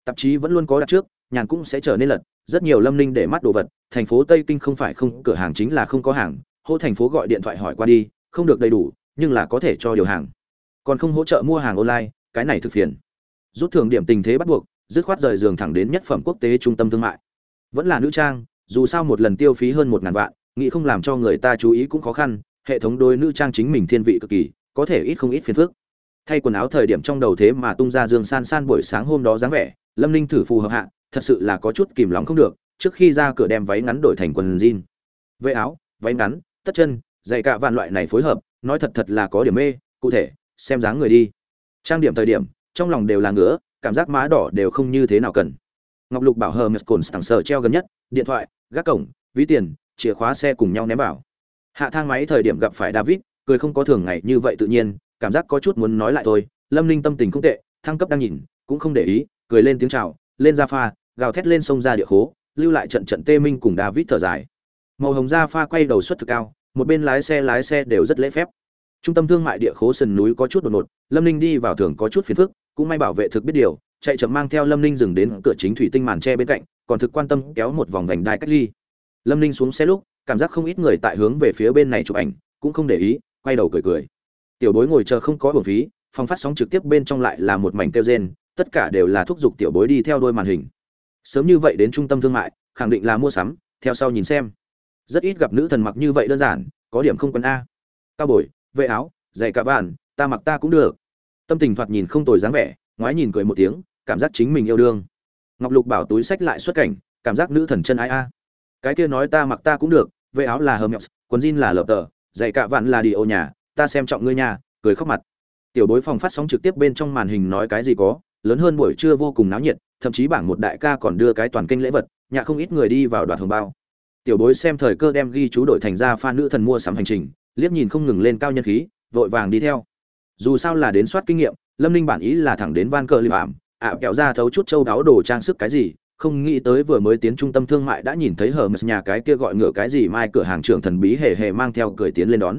Tạp chí vẫn luôn có đặt trước, nhàn cũng sẽ trở nên lật. Rất nhiều lâm ninh để mắt đồ vật, thành phố tây kinh không phải không, cửa hàng chính là không có hàng. Hô thành phố gọi điện thoại hỏi qua đi, không được đầy đủ, nhưng là có thể cho điều hàng. Còn không hỗ trợ mua hàng online, cái này thực phiền. Rút thường điểm tình thế bắt buộc, dứt khoát rời giường thẳng đến nhất phẩm quốc tế trung tâm thương mại. Vẫn là nữ trang, dù sao một lần tiêu phí hơn một ngàn vạn, nghĩ không làm cho người ta chú ý cũng khó khăn. Hệ thống đôi nữ trang chính mình thiên vị cực kỳ, có thể ít không ít phiền phức thay quần áo thời điểm trong đầu thế mà tung ra dương san san buổi sáng hôm đó dáng vẻ, lâm ninh thử phù hợp hạ, thật sự là có chút kìm lòng không được, trước khi ra cửa đem váy ngắn đổi thành quần jean. Vệ áo, váy ngắn, tất chân dày cả vạn loại này phối hợp, nói thật thật là có điểm mê, cụ thể, xem dáng người đi. Trang điểm thời điểm, trong lòng đều là ngứa, cảm giác má đỏ đều không như thế nào cần. Ngọc lục bảo hờ mệt cồn sẵn sờ treo gần nhất, điện thoại, gác cổng, ví tiền, chìa khóa xe cùng nhau ném vào. Hạ thang máy thời điểm gặp phải david, cười không có thường ngày như vậy tự nhiên cảm giác có chút muốn nói lại thôi. Lâm ninh tâm tình không tệ, thăng cấp đang nhìn, cũng không để ý, cười lên tiếng chào, lên ra pha, gào thét lên sông ra địa khố, lưu lại trận trận tê minh cùng david thở dài. Màu hồng ra pha quay đầu xuất thực cao, một bên lái xe lái xe đều rất lễ phép. Trung tâm thương mại địa khố sườn núi có chút đột ngột, lâm ninh đi vào thường có chút phiền phức, cũng may bảo vệ thực biết điều, chạy chậm mang theo lâm ninh dừng đến cửa chính thủy tinh màn tre bên cạnh, còn thực quan tâm kéo một vòng vành đai cách ly. Lâm ninh xuống xe lúc, cảm giác không ít người tại hướng về phía bên này chụp ảnh, cũng không để ý, quay đầu cười cười tiểu bối ngồi chờ không có bổng phí, phòng phát sóng trực tiếp bên trong lại là một mảnh kêu rên, tất cả đều là thúc giục tiểu bối đi theo đôi màn hình. Sớm như vậy đến trung tâm thương mại, khẳng định là mua sắm, theo sau nhìn xem. Rất ít gặp nữ thần mặc như vậy đơn giản, có điểm không quân a. Cao bồi, vệ áo dạy cả vạn, ta mặc ta cũng được. Tâm tình thoạt nhìn không tồi dáng vẻ, ngoái nhìn cười một tiếng, cảm giác chính mình yêu đương. Ngọc lục bảo túi sách lại xuất cảnh, cảm giác nữ thần chân ai a. Cái kia nói ta mặc ta cũng được, vệ áo là hermes, quần jean là lợp tờ dạy cả vạn là đi ô nhà ta xem trọng ngươi nhà cười khóc mặt. Tiểu bối phòng phát sóng trực tiếp bên trong màn hình nói cái gì có, lớn hơn buổi trưa vô cùng náo nhiệt, thậm chí bảng một đại ca còn đưa cái toàn kênh lễ vật nhà không ít người đi vào đoạt hồng bao. Tiểu bối xem thời cơ đem ghi chú đổi thành ra phan nữ thần mua sắm hành trình, liếc nhìn không ngừng lên cao nhân khí, vội vàng đi theo. Dù sao là đến soát kinh nghiệm, lâm ninh bản ý là thẳng đến van cờ liệm ảm, ạ, kẹo ra thấu chút châu đáo đồ trang sức cái gì, không nghĩ tới vừa mới tiến trung tâm thương mại đã nhìn thấy Hermes nhà cái kia gọi ngựa cái gì, mai cửa hàng trưởng thần bí hề hề mang theo cười tiến lên đón.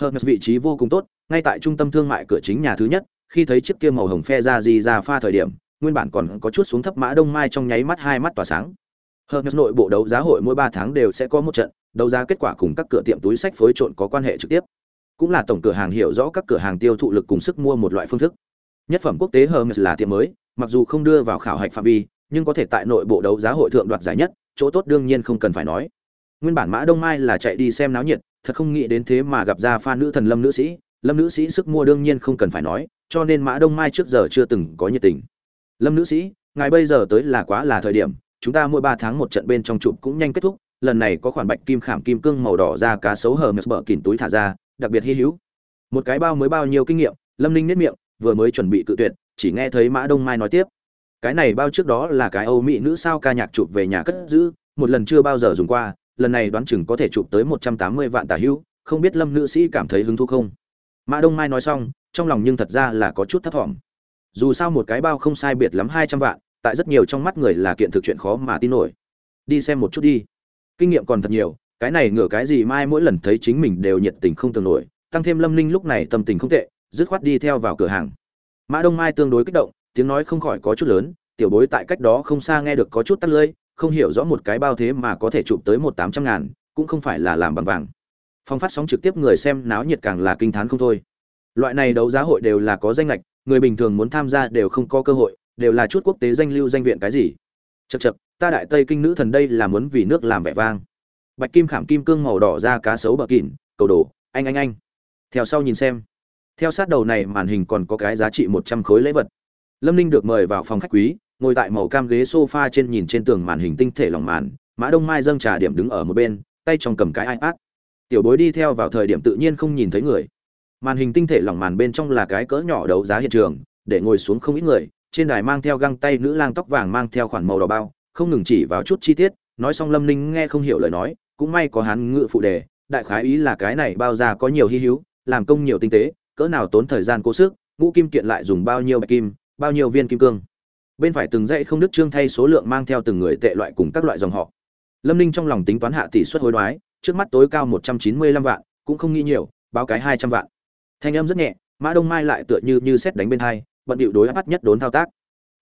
Hermes vị trí vô cùng tốt, ngay tại trung tâm thương mại cửa chính nhà thứ nhất, khi thấy chiếc kia màu hồng phe ra gì ra pha thời điểm, nguyên bản còn có chút xuống thấp mã đông mai trong nháy mắt hai mắt tỏa sáng. Hermes nội bộ đấu giá hội mỗi 3 tháng đều sẽ có một trận, đấu giá kết quả cùng các cửa tiệm túi sách phối trộn có quan hệ trực tiếp. Cũng là tổng cửa hàng hiểu rõ các cửa hàng tiêu thụ lực cùng sức mua một loại phương thức. Nhất phẩm quốc tế Hermes là tiệm mới, mặc dù không đưa vào khảo hạch phạm vi, nhưng có thể tại nội bộ đấu giá hội thượng đoạt giải nhất, chỗ tốt đương nhiên không cần phải nói. Nguyên bản Mã Đông Mai là chạy đi xem náo nhiệt, thật không nghĩ đến thế mà gặp ra pha nữ thần Lâm nữ sĩ, Lâm nữ sĩ sức mua đương nhiên không cần phải nói, cho nên Mã Đông Mai trước giờ chưa từng có nhiệt tình. Lâm nữ sĩ, ngài bây giờ tới là quá là thời điểm, chúng ta mỗi ba tháng một trận bên trong chụp cũng nhanh kết thúc, lần này có khoản bạch kim khảm kim cương màu đỏ ra cá sấu hờ mệt bở kỉn túi thả ra, đặc biệt hy hữu. Một cái bao mới bao nhiêu kinh nghiệm, Lâm Ninh nhếch miệng, vừa mới chuẩn bị cự tuyệt, chỉ nghe thấy Mã Đông Mai nói tiếp, cái này bao trước đó là cái âu mỹ nữ sao ca nhạc chụp về nhà cất giữ một lần chưa bao giờ dùng qua lần này đoán chừng có thể chụp tới một trăm tám mươi vạn tả hữu, không biết lâm nữ sĩ cảm thấy hứng thú không? Mã đông mai nói xong, trong lòng nhưng thật ra là có chút thấp vọng. dù sao một cái bao không sai biệt lắm hai trăm vạn, tại rất nhiều trong mắt người là kiện thực chuyện khó mà tin nổi. Đi xem một chút đi. Kinh nghiệm còn thật nhiều, cái này ngửa cái gì mai mỗi lần thấy chính mình đều nhiệt tình không tưởng nổi, tăng thêm lâm ninh lúc này tâm tình không tệ, dứt khoát đi theo vào cửa hàng. Mã đông mai tương đối kích động, tiếng nói không khỏi có chút lớn, tiểu bối tại cách đó không xa nghe được có chút tắt lưỡi không hiểu rõ một cái bao thế mà có thể chụp tới một tám trăm ngàn, cũng không phải là làm bằng vàng. Phong phát sóng trực tiếp người xem náo nhiệt càng là kinh thán không thôi. Loại này đấu giá hội đều là có danh lệch, người bình thường muốn tham gia đều không có cơ hội, đều là chút quốc tế danh lưu danh viện cái gì. Chật chật ta đại tây kinh nữ thần đây là muốn vì nước làm vẻ vang. Bạch kim khảm kim cương màu đỏ ra cá sấu bờ kỉn cầu đồ, anh anh anh. Theo sau nhìn xem. Theo sát đầu này màn hình còn có cái giá trị một trăm khối lễ vật. Lâm ninh được mời vào phòng khách quý ngồi tại màu cam ghế sofa trên nhìn trên tường màn hình tinh thể lòng màn, mã đông mai dâng trà điểm đứng ở một bên, tay trong cầm cái ipad. Tiểu bối đi theo vào thời điểm tự nhiên không nhìn thấy người. Màn hình tinh thể lòng màn bên trong là cái cỡ nhỏ đấu giá hiện trường, để ngồi xuống không ít người, trên đài mang theo găng tay nữ lang tóc vàng mang theo khoản màu đỏ bao, không ngừng chỉ vào chút chi tiết, nói xong lâm ninh nghe không hiểu lời nói, cũng may có hán ngự phụ đề, đại khái ý là cái này bao ra có nhiều hy hữu, làm công nhiều tinh tế, cỡ nào tốn thời gian cố sức, ngũ kim kiện lại dùng bao nhiêu bạch kim, bao nhiêu viên kim cương bên phải từng dãy không đứt trương thay số lượng mang theo từng người tệ loại cùng các loại dòng họ. Lâm ninh trong lòng tính toán hạ tỷ suất hối đoái, trước mắt tối cao một trăm chín mươi lăm vạn, cũng không nghĩ nhiều, báo cái hai trăm vạn. Thanh âm rất nhẹ, mã đông mai lại tựa như như xét đánh bên hai, bận điệu đối bắt nhất đốn thao tác.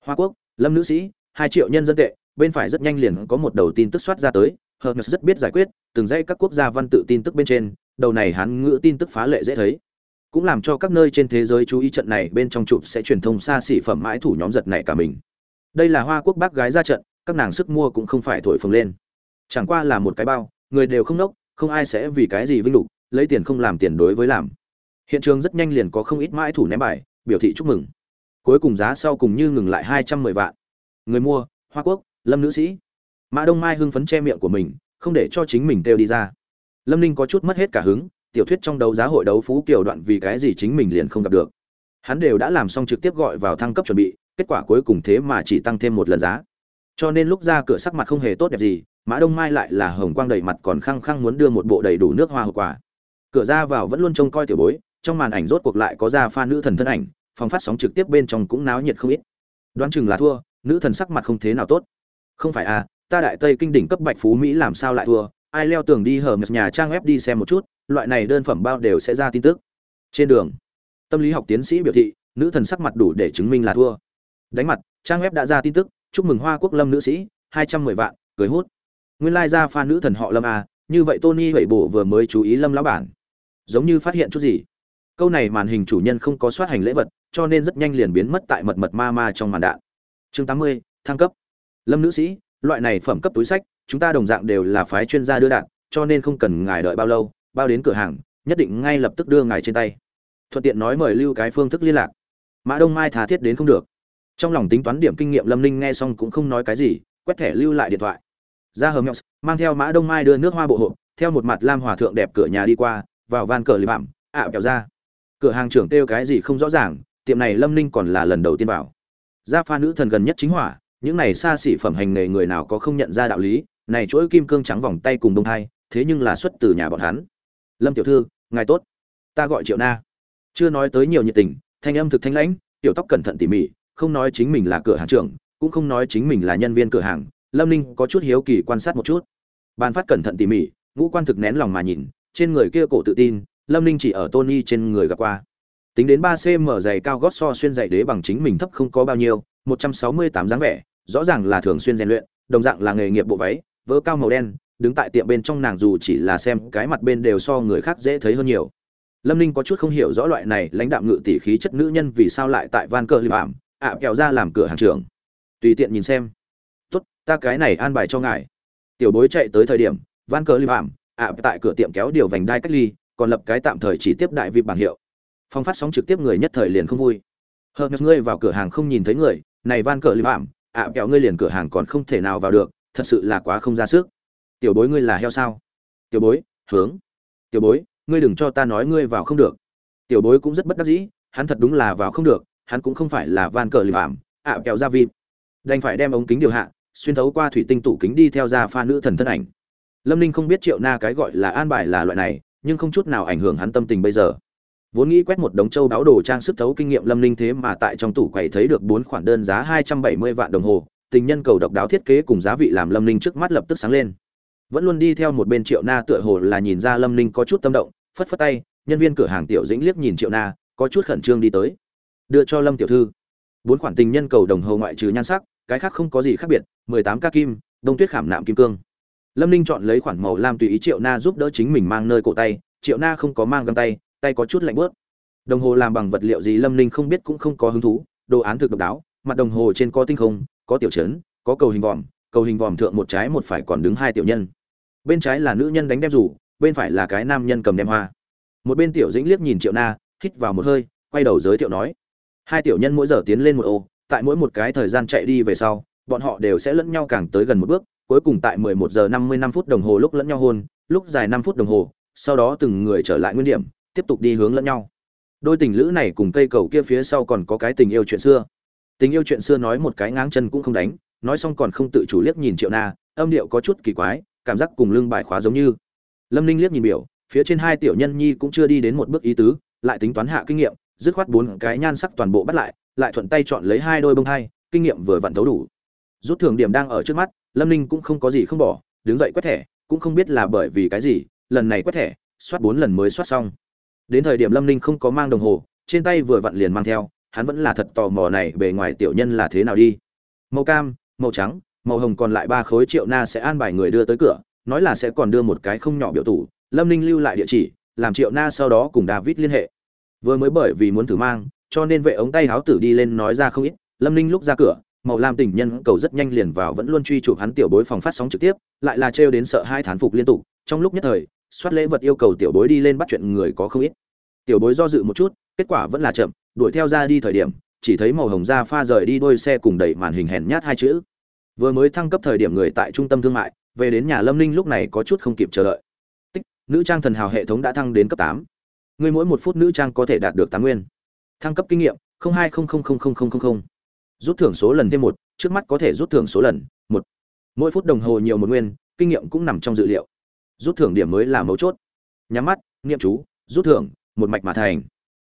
Hoa quốc, lâm nữ sĩ, hai triệu nhân dân tệ, bên phải rất nhanh liền có một đầu tin tức soát ra tới hermes rất biết giải quyết, từng dãy các quốc gia văn tự tin tức bên trên, đầu này hắn ngữ tin tức phá lệ dễ thấy cũng làm cho các nơi trên thế giới chú ý trận này bên trong chụp sẽ truyền thông xa xỉ phẩm mãi thủ nhóm giật này cả mình. Đây là hoa quốc bác gái ra trận, các nàng sức mua cũng không phải thổi phồng lên. Chẳng qua là một cái bao, người đều không nốc, không ai sẽ vì cái gì vinh lục, lấy tiền không làm tiền đối với làm. Hiện trường rất nhanh liền có không ít mãi thủ ném bài, biểu thị chúc mừng. Cuối cùng giá sau cùng như ngừng lại hai trăm mười vạn. Người mua, hoa quốc, lâm nữ sĩ. Mã đông mai hưng phấn che miệng của mình, không để cho chính mình kêu đi ra. Lâm ninh có chút mất hết cả hứng tiểu thuyết trong đấu giá hội đấu phú kiểu đoạn vì cái gì chính mình liền không gặp được. Hắn đều đã làm xong trực tiếp gọi vào thăng cấp chuẩn bị, kết quả cuối cùng thế mà chỉ tăng thêm một lần giá. Cho nên lúc ra cửa sắc mặt không hề tốt đẹp gì, mã đông mai lại là hồng quang đầy mặt còn khăng khăng muốn đưa một bộ đầy đủ nước hoa hậu quả. Cửa ra vào vẫn luôn trông coi tiểu bối, trong màn ảnh rốt cuộc lại có ra pha nữ thần thân ảnh, phòng phát sóng trực tiếp bên trong cũng náo nhiệt không ít. Đoán chừng là thua, nữ thần sắc mặt không thế nào tốt. Không phải à ta đại tây kinh đỉnh cấp bạch phú mỹ làm sao lại thua ai leo tường đi hở nhà trang web đi xem một chút loại này đơn phẩm bao đều sẽ ra tin tức. Trên đường tâm lý học tiến sĩ biểu thị nữ thần sắc mặt đủ để chứng minh là thua. Đánh mặt trang web đã ra tin tức chúc mừng hoa quốc lâm nữ sĩ hai trăm mười vạn cưới hút. Nguyên lai ra pha nữ thần họ lâm à, như vậy tony hẩy bổ vừa mới chú ý lâm lão bản. Giống như phát hiện chút gì. Câu này màn hình chủ nhân không có soát hành lễ vật cho nên rất nhanh liền biến mất tại mật mật ma ma trong màn đạn. Chương tám mươi thăng cấp. Lâm nữ sĩ loại này phẩm cấp túi sách chúng ta đồng dạng đều là phái chuyên gia đưa đạn, cho nên không cần ngài đợi bao lâu, bao đến cửa hàng, nhất định ngay lập tức đưa ngài trên tay. Thuận tiện nói mời lưu cái phương thức liên lạc. Mã đông mai thà thiết đến không được. Trong lòng tính toán điểm kinh nghiệm lâm ninh nghe xong cũng không nói cái gì, quét thẻ lưu lại điện thoại. Ra hờ Hermes mang theo mã đông mai đưa nước hoa bộ hộp, theo một mặt lam hòa thượng đẹp cửa nhà đi qua, vào van cờ lì bảm ạ kéo ra. Cửa hàng trưởng kêu cái gì không rõ ràng, tiệm này lâm ninh còn là lần đầu tiên vào. Gia pha nữ thần gần nhất chính hỏa, những này xa xỉ phẩm hành nghề người nào có không nhận ra đạo lý này chuỗi kim cương trắng vòng tay cùng đông thai, thế nhưng là xuất từ nhà bọn hắn. Lâm tiểu thư, ngài tốt. Ta gọi triệu na. Chưa nói tới nhiều nhiệt tình, thanh âm thực thanh lãnh, tiểu tóc cẩn thận tỉ mỉ, không nói chính mình là cửa hàng trưởng, cũng không nói chính mình là nhân viên cửa hàng, lâm ninh có chút hiếu kỳ quan sát một chút. Bàn phát cẩn thận tỉ mỉ, ngũ quan thực nén lòng mà nhìn, trên người kia cổ tự tin, lâm ninh chỉ ở tony trên người gặp qua. Tính đến ba cm dày cao gót so xuyên dày đế bằng chính mình thấp không có bao nhiêu, một trăm sáu mươi tám dáng vẻ, rõ ràng là thường xuyên rèn luyện, đồng dạng là nghề nghiệp bộ váy vớ cao màu đen, đứng tại tiệm bên trong nàng dù chỉ là xem cái mặt bên đều so người khác dễ thấy hơn nhiều. Lâm ninh có chút không hiểu rõ loại này lãnh đạo ngự tỷ khí chất nữ nhân vì sao lại tại van cờ liệp ảm, ạ, kẹo ra làm cửa hàng trưởng. Tùy tiện nhìn xem. Tốt, ta cái này an bài cho ngài. Tiểu bối chạy tới thời điểm, van cờ liệp ảm, ạ, tại cửa tiệm kéo điều vành đai cách ly, còn lập cái tạm thời chỉ tiếp đại vịp bảng hiệu. Phong phát sóng trực tiếp người nhất thời liền không vui. Hơn ngươi vào cửa hàng không nhìn thấy người, này van cờ liệp ảm, ạ, kẹo ngươi liền cửa hàng còn không thể nào vào được thật sự là quá không ra sức. Tiểu bối ngươi là heo sao? Tiểu bối, hướng. Tiểu bối, ngươi đừng cho ta nói ngươi vào không được. Tiểu bối cũng rất bất đắc dĩ, hắn thật đúng là vào không được, hắn cũng không phải là van cờ lì vảm ạ, kẹo ra vịt. Đành phải đem ống kính điều hạ, xuyên thấu qua thủy tinh tủ kính đi theo ra pha nữ thần thân ảnh. Lâm ninh không biết triệu na cái gọi là an bài là loại này, nhưng không chút nào ảnh hưởng hắn tâm tình bây giờ. Vốn nghĩ quét một đống châu báo đồ trang sức thấu kinh nghiệm lâm ninh thế mà tại trong tủ quầy thấy được bốn khoản đơn giá hai trăm bảy mươi vạn đồng hồ tình nhân cầu độc đáo thiết kế cùng giá vị làm lâm ninh trước mắt lập tức sáng lên. Vẫn luôn đi theo một bên triệu na tựa hồ là nhìn ra lâm ninh có chút tâm động, phất phất tay, nhân viên cửa hàng tiểu dĩnh liếc nhìn triệu na, có chút khẩn trương đi tới. Đưa cho lâm tiểu thư. Bốn khoản tình nhân cầu đồng hồ ngoại trừ nhan sắc, cái khác không có gì khác biệt, mười tám ca kim, đông tuyết khảm nạm kim cương. Lâm ninh chọn lấy khoản màu lam tùy ý triệu na giúp đỡ chính mình mang nơi cổ tay, triệu na không có mang găng tay tay có chút lạnh bớt đồng hồ làm bằng vật liệu gì lâm ninh không biết cũng không có hứng thú, đồ án thực độc đáo, mặt đồng hồ trên có tinh không có tiểu chấn có cầu hình vòm, cầu hình vòm thượng một trái, một phải còn đứng hai tiểu nhân. Bên trái là nữ nhân đánh đem rủ, bên phải là cái nam nhân cầm đem hoa. Một bên tiểu dĩnh liếc nhìn triệu na, hít vào một hơi, quay đầu giới thiệu nói, hai tiểu nhân mỗi giờ tiến lên một ô, tại mỗi một cái thời gian chạy đi về sau, bọn họ đều sẽ lẫn nhau càng tới gần một bước, cuối cùng tại 11 giờ 55 phút đồng hồ lúc lẫn nhau hôn, lúc dài 5 phút đồng hồ, sau đó từng người trở lại nguyên điểm, tiếp tục đi hướng lẫn nhau. Đôi tình lữ này cùng cây cầu kia phía sau còn có cái tình yêu chuyện xưa tình yêu chuyện xưa nói một cái ngáng chân cũng không đánh, nói xong còn không tự chủ liếc nhìn triệu na, âm điệu có chút kỳ quái, cảm giác cùng lưng bài khóa giống như. Lâm ninh liếc nhìn biểu, phía trên hai tiểu nhân nhi cũng chưa đi đến một bước ý tứ, lại tính toán hạ kinh nghiệm, dứt khoát bốn cái nhan sắc toàn bộ bắt lại lại thuận tay chọn lấy hai đôi bông hai, kinh nghiệm vừa vặn thấu đủ. Rút thưởng điểm đang ở trước mắt, lâm ninh cũng không có gì không bỏ, đứng dậy quét thẻ, cũng không biết là bởi vì cái gì, lần này quét thẻ, soát bốn lần mới soát xong. Đến thời điểm lâm ninh không có mang đồng hồ, trên tay vừa vặn liền mang theo hắn vẫn là thật tò mò này bề ngoài tiểu nhân là thế nào đi. Màu cam, màu trắng, màu hồng còn lại ba khối triệu na sẽ an bài người đưa tới cửa, nói là sẽ còn đưa một cái không nhỏ biểu tủ, lâm ninh lưu lại địa chỉ, làm triệu na sau đó cùng david liên hệ. Vừa mới bởi vì muốn thử mang, cho nên vệ ống tay háo tử đi lên nói ra không ít, lâm ninh lúc ra cửa, màu lam tình nhân cầu rất nhanh liền vào vẫn luôn truy chụp hắn tiểu bối phòng phát sóng trực tiếp, lại là trêu đến sợ hai thán phục liên tục, trong lúc nhất thời, soát lễ vật yêu cầu tiểu bối đi lên bắt chuyện người có không ít. Tiểu bối do dự một chút, kết quả vẫn là chậm đuổi theo ra đi thời điểm, chỉ thấy màu hồng da pha rời đi đôi xe cùng đẩy màn hình hèn nhát hai chữ. Vừa mới thăng cấp thời điểm người tại trung tâm thương mại, về đến nhà lâm ninh lúc này có chút không kịp chờ đợi. Tích, nữ trang thần hào hệ thống đã thăng đến cấp tám. Người mỗi một phút nữ trang có thể đạt được tám nguyên. Thăng cấp kinh nghiệm hai rút thưởng số lần thêm một, trước mắt có thể rút thưởng số lần, một. Mỗi phút đồng hồ nhiều một nguyên, kinh nghiệm cũng nằm trong dự liệu. Rút thưởng điểm mới là mấu chốt. Nhắm mắt nghiệm chú, rút thưởng, một mạch mà thành.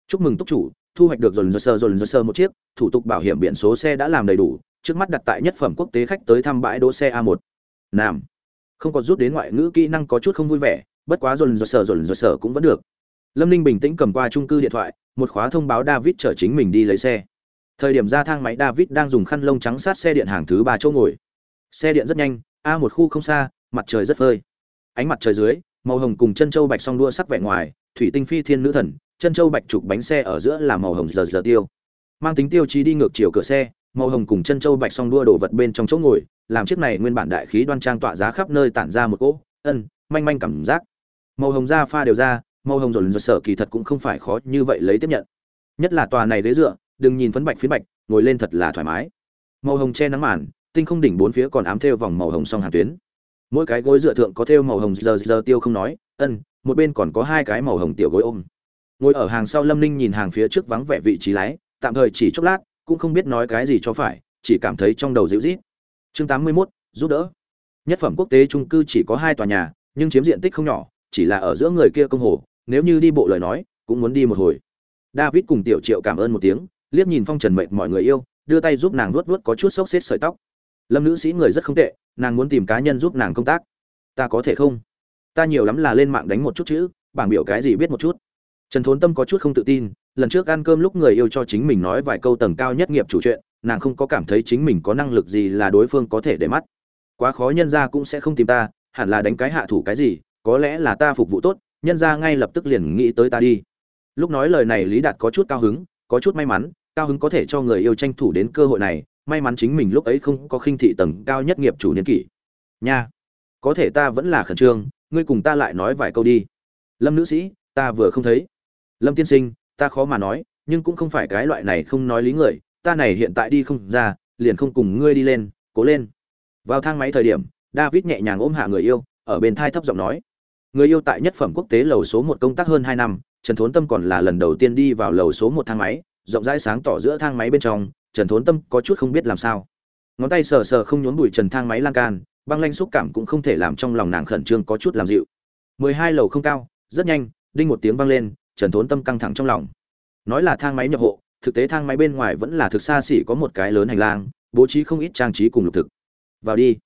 Chúc mừng túc chủ thu hoạch được dồn dơ sơ, dồn dơ sơ một chiếc, thủ tục bảo hiểm biển số xe đã làm đầy đủ, trước mắt đặt tại nhất phẩm quốc tế khách tới thăm bãi đỗ xe a 1 nam. Không có rút đến ngoại ngữ kỹ năng có chút không vui vẻ, bất quá dồn dơ sơ, dồn dơ sơ cũng vẫn được. Lâm ninh bình tĩnh cầm qua trung cư điện thoại, một khóa thông báo david chở chính mình đi lấy xe. Thời điểm ra thang máy, david đang dùng khăn lông trắng sát xe điện hàng thứ ba chỗ ngồi. Xe điện rất nhanh, a một khu không xa, mặt trời rất phơi. Ánh mặt trời dưới, màu hồng cùng chân châu bạch song đua sắc vẻ ngoài, thủy tinh phi thiên nữ thần chân châu bạch trục bánh xe ở giữa là màu hồng giờ giờ tiêu. Mang tính tiêu chí đi ngược chiều cửa xe, màu hồng cùng chân châu bạch song đua đổ vật bên trong chỗ ngồi, làm chiếc này nguyên bản đại khí đoan trang tỏa giá khắp nơi tản ra một cỗ ân, manh manh cảm giác. Màu hồng da pha đều ra, màu hồng rồi sở kỳ thật cũng không phải khó như vậy lấy tiếp nhận. Nhất là tòa này ghế dựa, đừng nhìn phấn bạch phiến bạch, ngồi lên thật là thoải mái. Màu hồng che nắng màn, tinh không đỉnh bốn phía còn ám thêu vòng màu hồng song hàn tuyến. Mỗi cái gối dựa thượng có thêu màu hồng giờ giờ tiêu không nói, ân, một bên còn có hai cái màu hồng tiểu gối ôm ngồi ở hàng sau lâm ninh nhìn hàng phía trước vắng vẻ vị trí lái tạm thời chỉ chốc lát cũng không biết nói cái gì cho phải chỉ cảm thấy trong đầu dịu rít chương tám mươi 81, giúp đỡ. Nhất phẩm quốc tế trung cư chỉ có hai tòa nhà nhưng chiếm diện tích không nhỏ chỉ là ở giữa người kia công hồ nếu như đi bộ lời nói cũng muốn đi một hồi. David cùng tiểu triệu cảm ơn một tiếng liếc nhìn phong trần mệt mọi người yêu đưa tay giúp nàng luốt luốt có chút xốc xếp sợi tóc. Lâm nữ sĩ người rất không tệ nàng muốn tìm cá nhân giúp nàng công tác. Ta có thể không? Ta nhiều lắm là lên mạng đánh một chút chữ bảng biểu cái gì biết một chút? Trần thốn tâm có chút không tự tin, lần trước ăn cơm lúc người yêu cho chính mình nói vài câu tầng cao nhất nghiệp chủ chuyện, nàng không có cảm thấy chính mình có năng lực gì là đối phương có thể để mắt. Quá khó nhân ra cũng sẽ không tìm ta, hẳn là đánh cái hạ thủ cái gì, có lẽ là ta phục vụ tốt, nhân ra ngay lập tức liền nghĩ tới ta đi. Lúc nói lời này lý đạt có chút cao hứng, có chút may mắn, cao hứng có thể cho người yêu tranh thủ đến cơ hội này, may mắn chính mình lúc ấy không có khinh thị tầng cao nhất nghiệp chủ niên kỷ. Nha, có thể ta vẫn là khẩn trương, ngươi cùng ta lại nói vài câu đi. Lâm nữ sĩ, ta vừa không thấy lâm tiên sinh, ta khó mà nói, nhưng cũng không phải cái loại này không nói lý người, ta này hiện tại đi không ra, liền không cùng ngươi đi lên, cố lên. Vào thang máy thời điểm, david nhẹ nhàng ôm hạ người yêu, ở bên thai thấp giọng nói. Người yêu tại nhất phẩm quốc tế lầu số một công tác hơn hai năm, trần thốn tâm còn là lần đầu tiên đi vào lầu số một thang máy, rộng rãi sáng tỏ giữa thang máy bên trong, trần thốn tâm có chút không biết làm sao. Ngón tay sờ sờ không nhốn bụi trần thang máy lan can, băng lanh xúc cảm cũng không thể làm trong lòng nàng khẩn trương có chút làm dịu. Mười hai lầu không cao, rất nhanh, đinh một tiếng vang lên trần thốn tâm căng thẳng trong lòng. Nói là thang máy nhập hộ, thực tế thang máy bên ngoài vẫn là thực xa xỉ có một cái lớn hành lang, bố trí không ít trang trí cùng lục thực. Vào đi.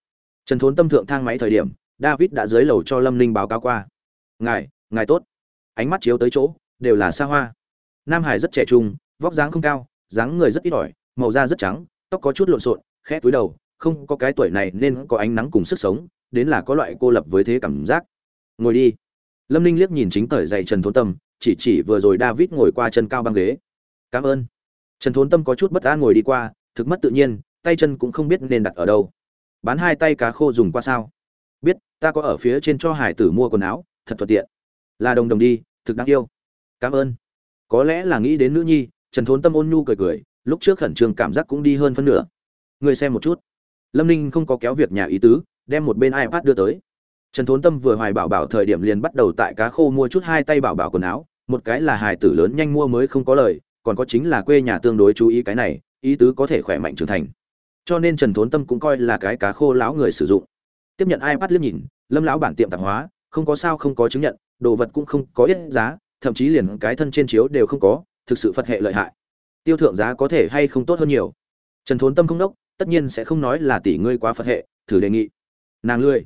Trần thốn tâm thượng thang máy thời điểm, david đã dưới lầu cho lâm ninh báo cáo qua. Ngài ngài tốt. Ánh mắt chiếu tới chỗ, đều là xa hoa. Nam hải rất trẻ trung, vóc dáng không cao, dáng người rất ít ỏi, màu da rất trắng, tóc có chút lộn xộn, khẽ túi đầu, không có cái tuổi này nên có ánh nắng cùng sức sống, đến là có loại cô lập với thế cảm giác. Ngồi đi. Lâm ninh liếc nhìn chính tởi dày trần thốn tâm chỉ chỉ vừa rồi david ngồi qua chân cao băng ghế. Cảm ơn. Trần thốn tâm có chút bất an ngồi đi qua, thực mất tự nhiên, tay chân cũng không biết nên đặt ở đâu. Bán hai tay cá khô dùng qua sao? Biết, ta có ở phía trên cho hải tử mua quần áo, thật thuận tiện. Là đồng đồng đi, thực đáng yêu. Cảm ơn. Có lẽ là nghĩ đến nữ nhi, trần thốn tâm ôn nhu cười cười, lúc trước khẩn trương cảm giác cũng đi hơn phân nửa. Người xem một chút. Lâm ninh không có kéo việc nhà ý tứ, đem một bên ipad đưa tới trần thốn tâm vừa hoài bảo bảo thời điểm liền bắt đầu tại cá khô mua chút hai tay bảo bảo quần áo, một cái là hài tử lớn nhanh mua mới không có lời, còn có chính là quê nhà tương đối chú ý cái này, ý tứ có thể khỏe mạnh trưởng thành. Cho nên trần thốn tâm cũng coi là cái cá khô lão người sử dụng. Tiếp nhận ipad liếc nhìn, lâm lão bản tiệm tạp hóa, không có sao không có chứng nhận, đồ vật cũng không có ít giá, thậm chí liền cái thân trên chiếu đều không có, thực sự phật hệ lợi hại. Tiêu thượng giá có thể hay không tốt hơn nhiều. Trần thốn tâm không đốc, tất nhiên sẽ không nói là tỷ ngươi quá phật hệ, thử đề nghị. Nàng lười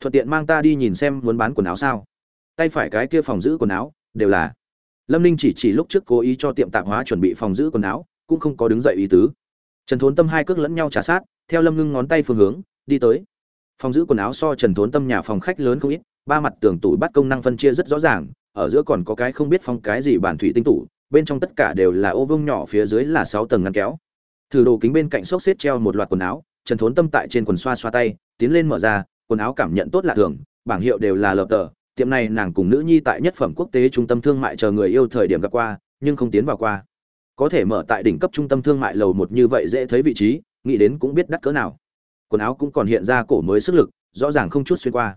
thuận tiện mang ta đi nhìn xem muốn bán quần áo sao. Tay phải cái kia phòng giữ quần áo, đều là. Lâm ninh chỉ chỉ lúc trước cố ý cho tiệm tạp hóa chuẩn bị phòng giữ quần áo, cũng không có đứng dậy ý tứ. Trần thốn tâm hai cước lẫn nhau trả sát, theo lâm ngưng ngón tay phương hướng, đi tới. Phòng giữ quần áo so trần thốn tâm nhà phòng khách lớn không ít, ba mặt tường tủ bắt công năng phân chia rất rõ ràng, ở giữa còn có cái không biết phong cái gì bản thủy tinh tủ, bên trong tất cả đều là ô vương nhỏ phía dưới là sáu tầng ngăn kéo. Thử đồ kính bên cạnh xốc xếp treo một loạt quần áo, trần thốn tâm tại trên quần xoa xoa tay, tiến lên mở ra quần áo cảm nhận tốt lạ thường, bảng hiệu đều là lợp tờ. Tiệm này nàng cùng nữ nhi tại nhất phẩm quốc tế trung tâm thương mại chờ người yêu thời điểm gặp qua, nhưng không tiến vào qua. Có thể mở tại đỉnh cấp trung tâm thương mại lầu một như vậy dễ thấy vị trí, nghĩ đến cũng biết đắt cỡ nào. Quần áo cũng còn hiện ra cổ mới sức lực, rõ ràng không chút xuyên qua.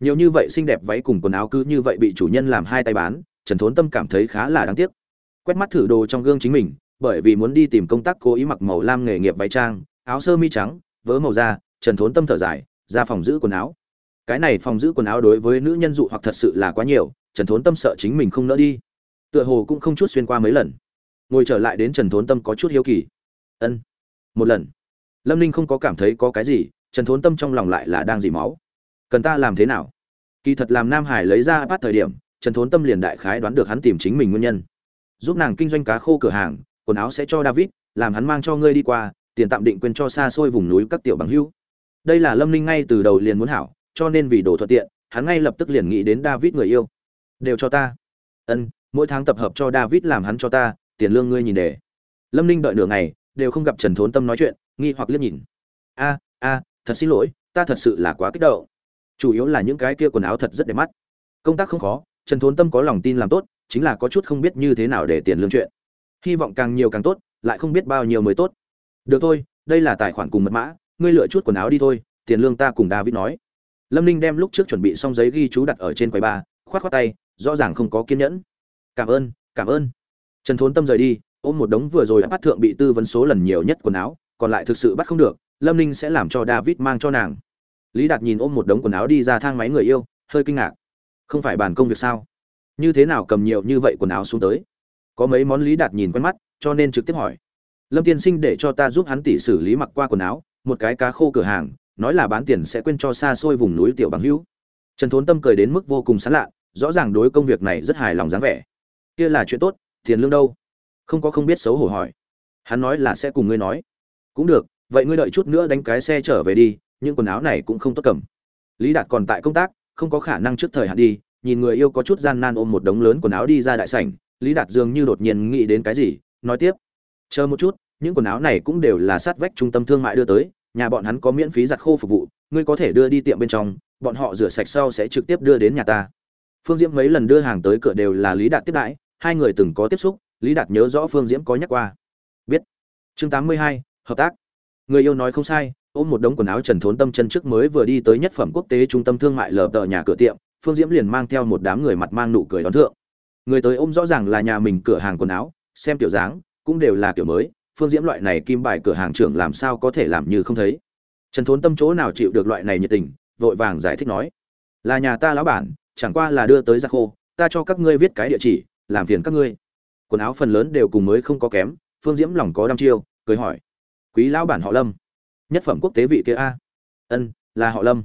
Nhiều như vậy xinh đẹp váy cùng quần áo cứ như vậy bị chủ nhân làm hai tay bán, trần thốn tâm cảm thấy khá là đáng tiếc. Quét mắt thử đồ trong gương chính mình, bởi vì muốn đi tìm công tác cố ý mặc màu lam nghề nghiệp váy trang, áo sơ mi trắng, vớ màu da, trần thốn tâm thở dài ra phòng giữ quần áo. Cái này phòng giữ quần áo đối với nữ nhân dụ hoặc thật sự là quá nhiều, trần thốn tâm sợ chính mình không nỡ đi. Tựa hồ cũng không chút xuyên qua mấy lần. Ngồi trở lại đến trần thốn tâm có chút hiếu kỳ. Ân, một lần. Lâm ninh không có cảm thấy có cái gì, trần thốn tâm trong lòng lại là đang dỉ máu. Cần ta làm thế nào? Kỳ thật làm nam hải lấy ra bắt thời điểm, trần thốn tâm liền đại khái đoán được hắn tìm chính mình nguyên nhân. Giúp nàng kinh doanh cá khô cửa hàng, quần áo sẽ cho david, làm hắn mang cho ngươi đi qua, tiền tạm định quên cho xa xôi vùng núi các tiểu bằng hữu đây là lâm ninh ngay từ đầu liền muốn hảo, cho nên vì đồ thuận tiện, hắn ngay lập tức liền nghĩ đến david người yêu. Đều cho ta. Ân, mỗi tháng tập hợp cho david làm hắn cho ta, tiền lương ngươi nhìn để. Lâm ninh đợi nửa ngày, đều không gặp trần thốn tâm nói chuyện, nghi hoặc liếc nhìn. A a, thật xin lỗi, ta thật sự là quá kích động. Chủ yếu là những cái kia quần áo thật rất đẹp mắt. Công tác không khó, trần thốn tâm có lòng tin làm tốt, chính là có chút không biết như thế nào để tiền lương chuyện. Hy vọng càng nhiều càng tốt, lại không biết bao nhiêu mới tốt. Được thôi, đây là tài khoản cùng mật mã ngươi lựa chút quần áo đi thôi, tiền lương ta cùng david nói. Lâm ninh đem lúc trước chuẩn bị xong giấy ghi chú đặt ở trên quầy ba, khoát khoát tay, rõ ràng không có kiên nhẫn. Cảm ơn cảm ơn. Trần thốn tâm rời đi, ôm một đống vừa rồi bắt thượng bị tư vấn số lần nhiều nhất quần áo, còn lại thực sự bắt không được, lâm ninh sẽ làm cho david mang cho nàng. Lý đạt nhìn ôm một đống quần áo đi ra thang máy người yêu, hơi kinh ngạc. Không phải bàn công việc sao? Như thế nào cầm nhiều như vậy quần áo xuống tới? Có mấy món lý đạt nhìn quen mắt, cho nên trực tiếp hỏi. Lâm tiên sinh để cho ta giúp hắn tỉ xử lý mặc qua quần áo một cái cá khô cửa hàng, nói là bán tiền sẽ quên cho xa xôi vùng núi tiểu bằng hữu. Trần thốn tâm cười đến mức vô cùng sán lạ, rõ ràng đối công việc này rất hài lòng dáng vẻ. Kia là chuyện tốt, tiền lương đâu? Không có không biết xấu hổ hỏi. Hắn nói là sẽ cùng ngươi nói. Cũng được, vậy ngươi đợi chút nữa đánh cái xe trở về đi nhưng quần áo này cũng không tốt cầm. Lý đạt còn tại công tác, không có khả năng trước thời hạn đi, nhìn người yêu có chút gian nan ôm một đống lớn quần áo đi ra đại sảnh, lý đạt dường như đột nhiên nghĩ đến cái gì, nói tiếp. Chờ một chút những quần áo này cũng đều là sát vách trung tâm thương mại đưa tới, nhà bọn hắn có miễn phí giặt khô phục vụ, ngươi có thể đưa đi tiệm bên trong, bọn họ rửa sạch sau sẽ trực tiếp đưa đến nhà ta. Phương diễm mấy lần đưa hàng tới cửa đều là lý đạt tiếp đãi, hai người từng có tiếp xúc, lý đạt nhớ rõ phương diễm có nhắc qua. Biết. Chương tám mươi hai, hợp tác. Người yêu nói không sai, ôm một đống quần áo trần thốn tâm chân trước mới vừa đi tới nhất phẩm quốc tế trung tâm thương mại lờ tờ nhà cửa tiệm, phương diễm liền mang theo một đám người mặt mang nụ cười đón thượng. Người tới ôm rõ ràng là nhà mình cửa hàng quần áo, xem kiểu dáng, cũng đều là kiểu mới phương diễm loại này kim bài cửa hàng trưởng làm sao có thể làm như không thấy? Trần thốn tâm chỗ nào chịu được loại này nhiệt tình, vội vàng giải thích nói. Là nhà ta lão bản, chẳng qua là đưa tới giặc khô, ta cho các ngươi viết cái địa chỉ, làm phiền các ngươi. Quần áo phần lớn đều cùng mới không có kém, phương diễm lòng có đăm chiêu, cười hỏi. Quý lão bản họ lâm. Nhất phẩm quốc tế vị kia a. Ân, là họ lâm.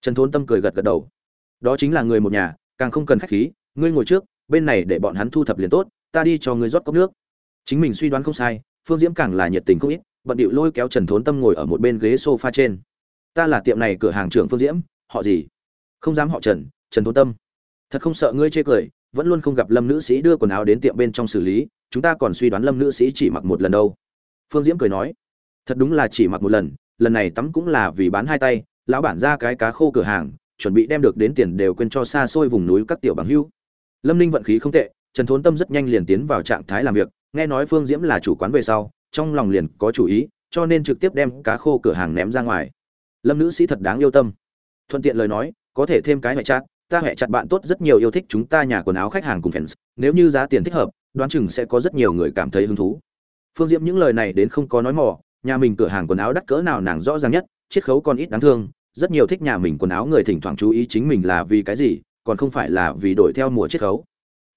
Trần thốn tâm cười gật gật đầu. Đó chính là người một nhà, càng không cần khách khí, ngươi ngồi trước, bên này để bọn hắn thu thập liền tốt, ta đi cho ngươi rót cốc nước. Chính mình suy đoán không sai phương diễm càng là nhiệt tình không ít, bận điệu lôi kéo trần thốn tâm ngồi ở một bên ghế sofa trên. Ta là tiệm này cửa hàng trưởng phương diễm, họ gì? Không dám họ trần trần thốn tâm. Thật không sợ ngươi chê cười, vẫn luôn không gặp lâm nữ sĩ đưa quần áo đến tiệm bên trong xử lý, chúng ta còn suy đoán lâm nữ sĩ chỉ mặc một lần đâu. Phương diễm cười nói. Thật đúng là chỉ mặc một lần lần này tắm cũng là vì bán hai tay, lão bản ra cái cá khô cửa hàng, chuẩn bị đem được đến tiền đều quên cho xa xôi vùng núi các tiểu bằng hưu. Lâm ninh vận khí không tệ, trần thốn tâm rất nhanh liền tiến vào trạng thái làm việc nghe nói phương diễm là chủ quán về sau, trong lòng liền có chủ ý, cho nên trực tiếp đem cá khô cửa hàng ném ra ngoài. Lâm nữ sĩ thật đáng yêu tâm. Thuận tiện lời nói, có thể thêm cái hệ chặt, ta hệ chặt bạn tốt rất nhiều yêu thích chúng ta nhà quần áo khách hàng cùng fans, nếu như giá tiền thích hợp, đoán chừng sẽ có rất nhiều người cảm thấy hứng thú. Phương diễm những lời này đến không có nói mỏ nhà mình cửa hàng quần áo đắt cỡ nào nàng rõ ràng nhất, chiết khấu còn ít đáng thương, rất nhiều thích nhà mình quần áo người thỉnh thoảng chú ý chính mình là vì cái gì, còn không phải là vì đổi theo mùa chiết khấu.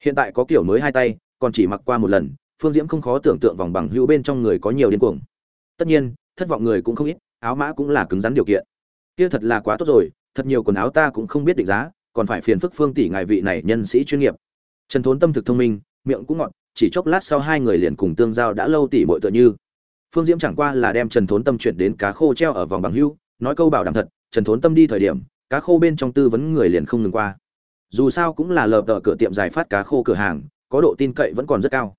Hiện tại có kiểu mới hai tay, còn chỉ mặc qua một lần phương diễm không khó tưởng tượng vòng bằng hữu bên trong người có nhiều điên cuồng. Tất nhiên, thất vọng người cũng không ít, áo mã cũng là cứng rắn điều kiện. Kia thật là quá tốt rồi, thật nhiều quần áo ta cũng không biết định giá, còn phải phiền phức phương tỷ ngài vị này nhân sĩ chuyên nghiệp. Trần thốn tâm thực thông minh, miệng cũng ngọt, chỉ chốc lát sau hai người liền cùng tương giao đã lâu tỷ bội tựa như. Phương diễm chẳng qua là đem trần thốn tâm chuyển đến cá khô treo ở vòng bằng hưu nói câu bảo đảm thật, trần thốn tâm đi thời điểm, cá khô bên trong tư vấn người liền không ngừng qua. Dù sao cũng là lờ tờ cửa tiệm giải phát cá khô cửa hàng, có độ tin cậy vẫn còn rất cao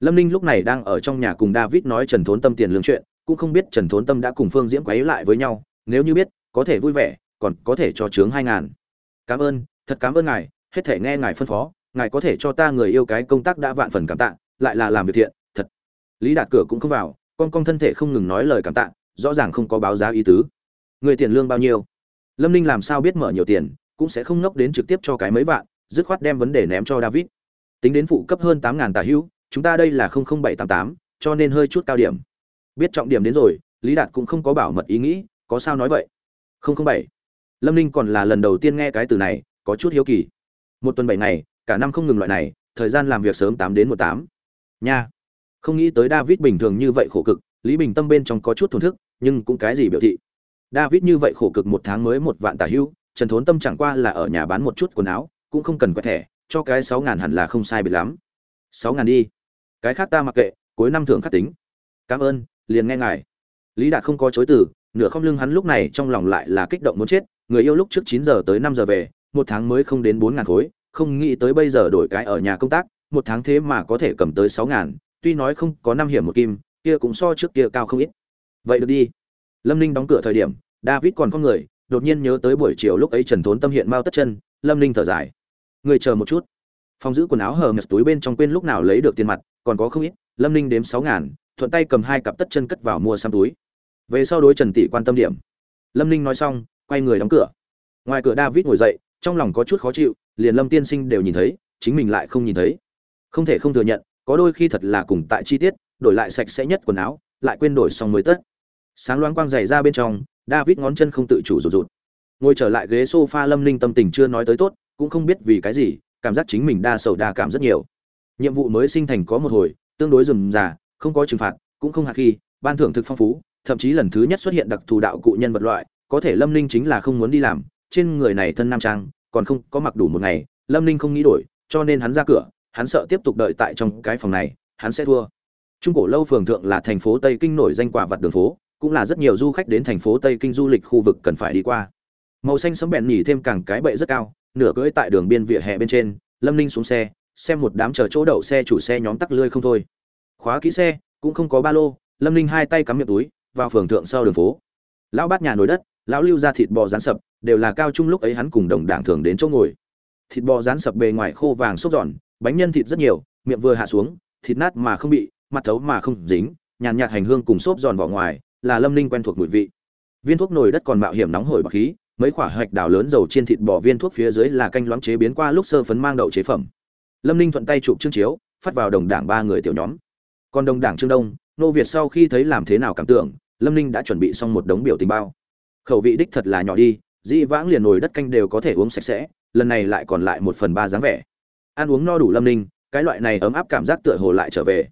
lâm ninh lúc này đang ở trong nhà cùng david nói trần thốn tâm tiền lương chuyện, cũng không biết trần thốn tâm đã cùng phương diễm quấy lại với nhau, nếu như biết, có thể vui vẻ, còn có thể cho chướng hai ngàn. Cảm ơn, thật cảm ơn ngài, hết thể nghe ngài phân phó, ngài có thể cho ta người yêu cái công tác đã vạn phần cảm tạ, lại là làm việc thiện, thật. Lý đạt cửa cũng không vào, con con thân thể không ngừng nói lời cảm tạ, rõ ràng không có báo giá ý tứ. Người tiền lương bao nhiêu? Lâm ninh làm sao biết mở nhiều tiền, cũng sẽ không nốc đến trực tiếp cho cái mấy vạn, dứt khoát đem vấn đề ném cho david. Tính đến phụ cấp hơn tám ngàn tà hữu chúng ta đây là bảy tám tám, cho nên hơi chút cao điểm. Biết trọng điểm đến rồi, lý đạt cũng không có bảo mật ý nghĩ, có sao nói vậy? bảy. Lâm ninh còn là lần đầu tiên nghe cái từ này, có chút hiếu kỳ. Một tuần bảy ngày, cả năm không ngừng loại này, thời gian làm việc sớm tám đến một tám. Nha. Không nghĩ tới david bình thường như vậy khổ cực, lý bình tâm bên trong có chút thổn thức, nhưng cũng cái gì biểu thị? David như vậy khổ cực một tháng mới một vạn tả hưu, trần thốn tâm chẳng qua là ở nhà bán một chút quần áo, cũng không cần quẹt thẻ, cho cái sáu ngàn hẳn là không sai biệt lắm. sáu ngàn đi cái khác ta mặc kệ, cuối năm thưởng khắc tính. Cảm ơn, liền nghe ngài. Lý đạt không có chối từ, nửa không lưng hắn lúc này trong lòng lại là kích động muốn chết, người yêu lúc trước chín giờ tới năm giờ về, một tháng mới không đến bốn ngàn khối, không nghĩ tới bây giờ đổi cái ở nhà công tác, một tháng thế mà có thể cầm tới sáu ngàn, tuy nói không có năm hiểm một kim, kia cũng so trước kia cao không ít. Vậy được đi. Lâm ninh đóng cửa thời điểm, david còn có người, đột nhiên nhớ tới buổi chiều lúc ấy trần thốn tâm hiện mau tất chân, lâm ninh thở dài. Người chờ một chút. Phòng giữ quần áo hờ ngập túi bên trong quên lúc nào lấy được tiền mặt còn có không ít, lâm ninh đếm sáu ngàn, thuận tay cầm hai cặp tất chân cất vào mua xăm túi. Về sau đối trần tỷ quan tâm điểm. Lâm ninh nói xong, quay người đóng cửa. Ngoài cửa david ngồi dậy, trong lòng có chút khó chịu, liền lâm tiên sinh đều nhìn thấy, chính mình lại không nhìn thấy. Không thể không thừa nhận, có đôi khi thật là cùng tại chi tiết, đổi lại sạch sẽ nhất quần áo, lại quên đổi xong mới tất. Sáng loáng quang dày ra bên trong, david ngón chân không tự chủ rụt rụt. Ngồi trở lại ghế sofa, lâm ninh tâm tình chưa nói tới tốt, cũng không biết vì cái gì, cảm giác chính mình đa sầu đa cảm rất nhiều nhiệm vụ mới sinh thành có một hồi, tương đối rườm rà không có trừng phạt, cũng không hạt khi, ban thưởng thực phong phú, thậm chí lần thứ nhất xuất hiện đặc thù đạo cụ nhân vật loại, có thể lâm ninh chính là không muốn đi làm, trên người này thân nam trang, còn không có mặc đủ một ngày, lâm ninh không nghĩ đổi, cho nên hắn ra cửa, hắn sợ tiếp tục đợi tại trong cái phòng này, hắn sẽ thua. Trung cổ lâu phường thượng là thành phố tây kinh nổi danh quả vặt đường phố, cũng là rất nhiều du khách đến thành phố tây kinh du lịch khu vực cần phải đi qua. Màu xanh sấm bẹn nhỉ thêm càng cái bệ rất cao, nửa cưỡi tại đường biên vỉa hè bên trên, lâm ninh xuống xe xem một đám chờ chỗ đậu xe chủ xe nhóm tắc lươi không thôi. Khóa kỹ xe, cũng không có ba lô, lâm ninh hai tay cắm miệng túi, vào phường thượng sau đường phố. Lão bát nhà nồi đất, lão lưu ra thịt bò rán sập, đều là cao trung lúc ấy hắn cùng đồng đảng thường đến chỗ ngồi. Thịt bò rán sập bề ngoài khô vàng xốp giòn, bánh nhân thịt rất nhiều, miệng vừa hạ xuống, thịt nát mà không bị, mặt thấu mà không dính, nhàn nhạt hành hương cùng xốp giòn vỏ ngoài, là lâm ninh quen thuộc mùi vị. Viên thuốc nồi đất còn mạo hiểm nóng hổi bọc khí, mấy quả hạch đào lớn dầu chiên thịt bò viên thuốc phía dưới là canh loãng chế biến qua lúc sơ phấn mang đậu chế phẩm lâm ninh thuận tay chụp chương chiếu, phát vào đồng đảng ba người tiểu nhóm. Còn đồng đảng trương đông, nô việt sau khi thấy làm thế nào cảm tưởng, lâm ninh đã chuẩn bị xong một đống biểu tình bao. Khẩu vị đích thật là nhỏ đi, dĩ vãng liền nồi đất canh đều có thể uống sạch sẽ, lần này lại còn lại một phần ba dáng vẻ. Ăn uống no đủ lâm ninh, cái loại này ấm áp cảm giác tựa hồ lại trở về.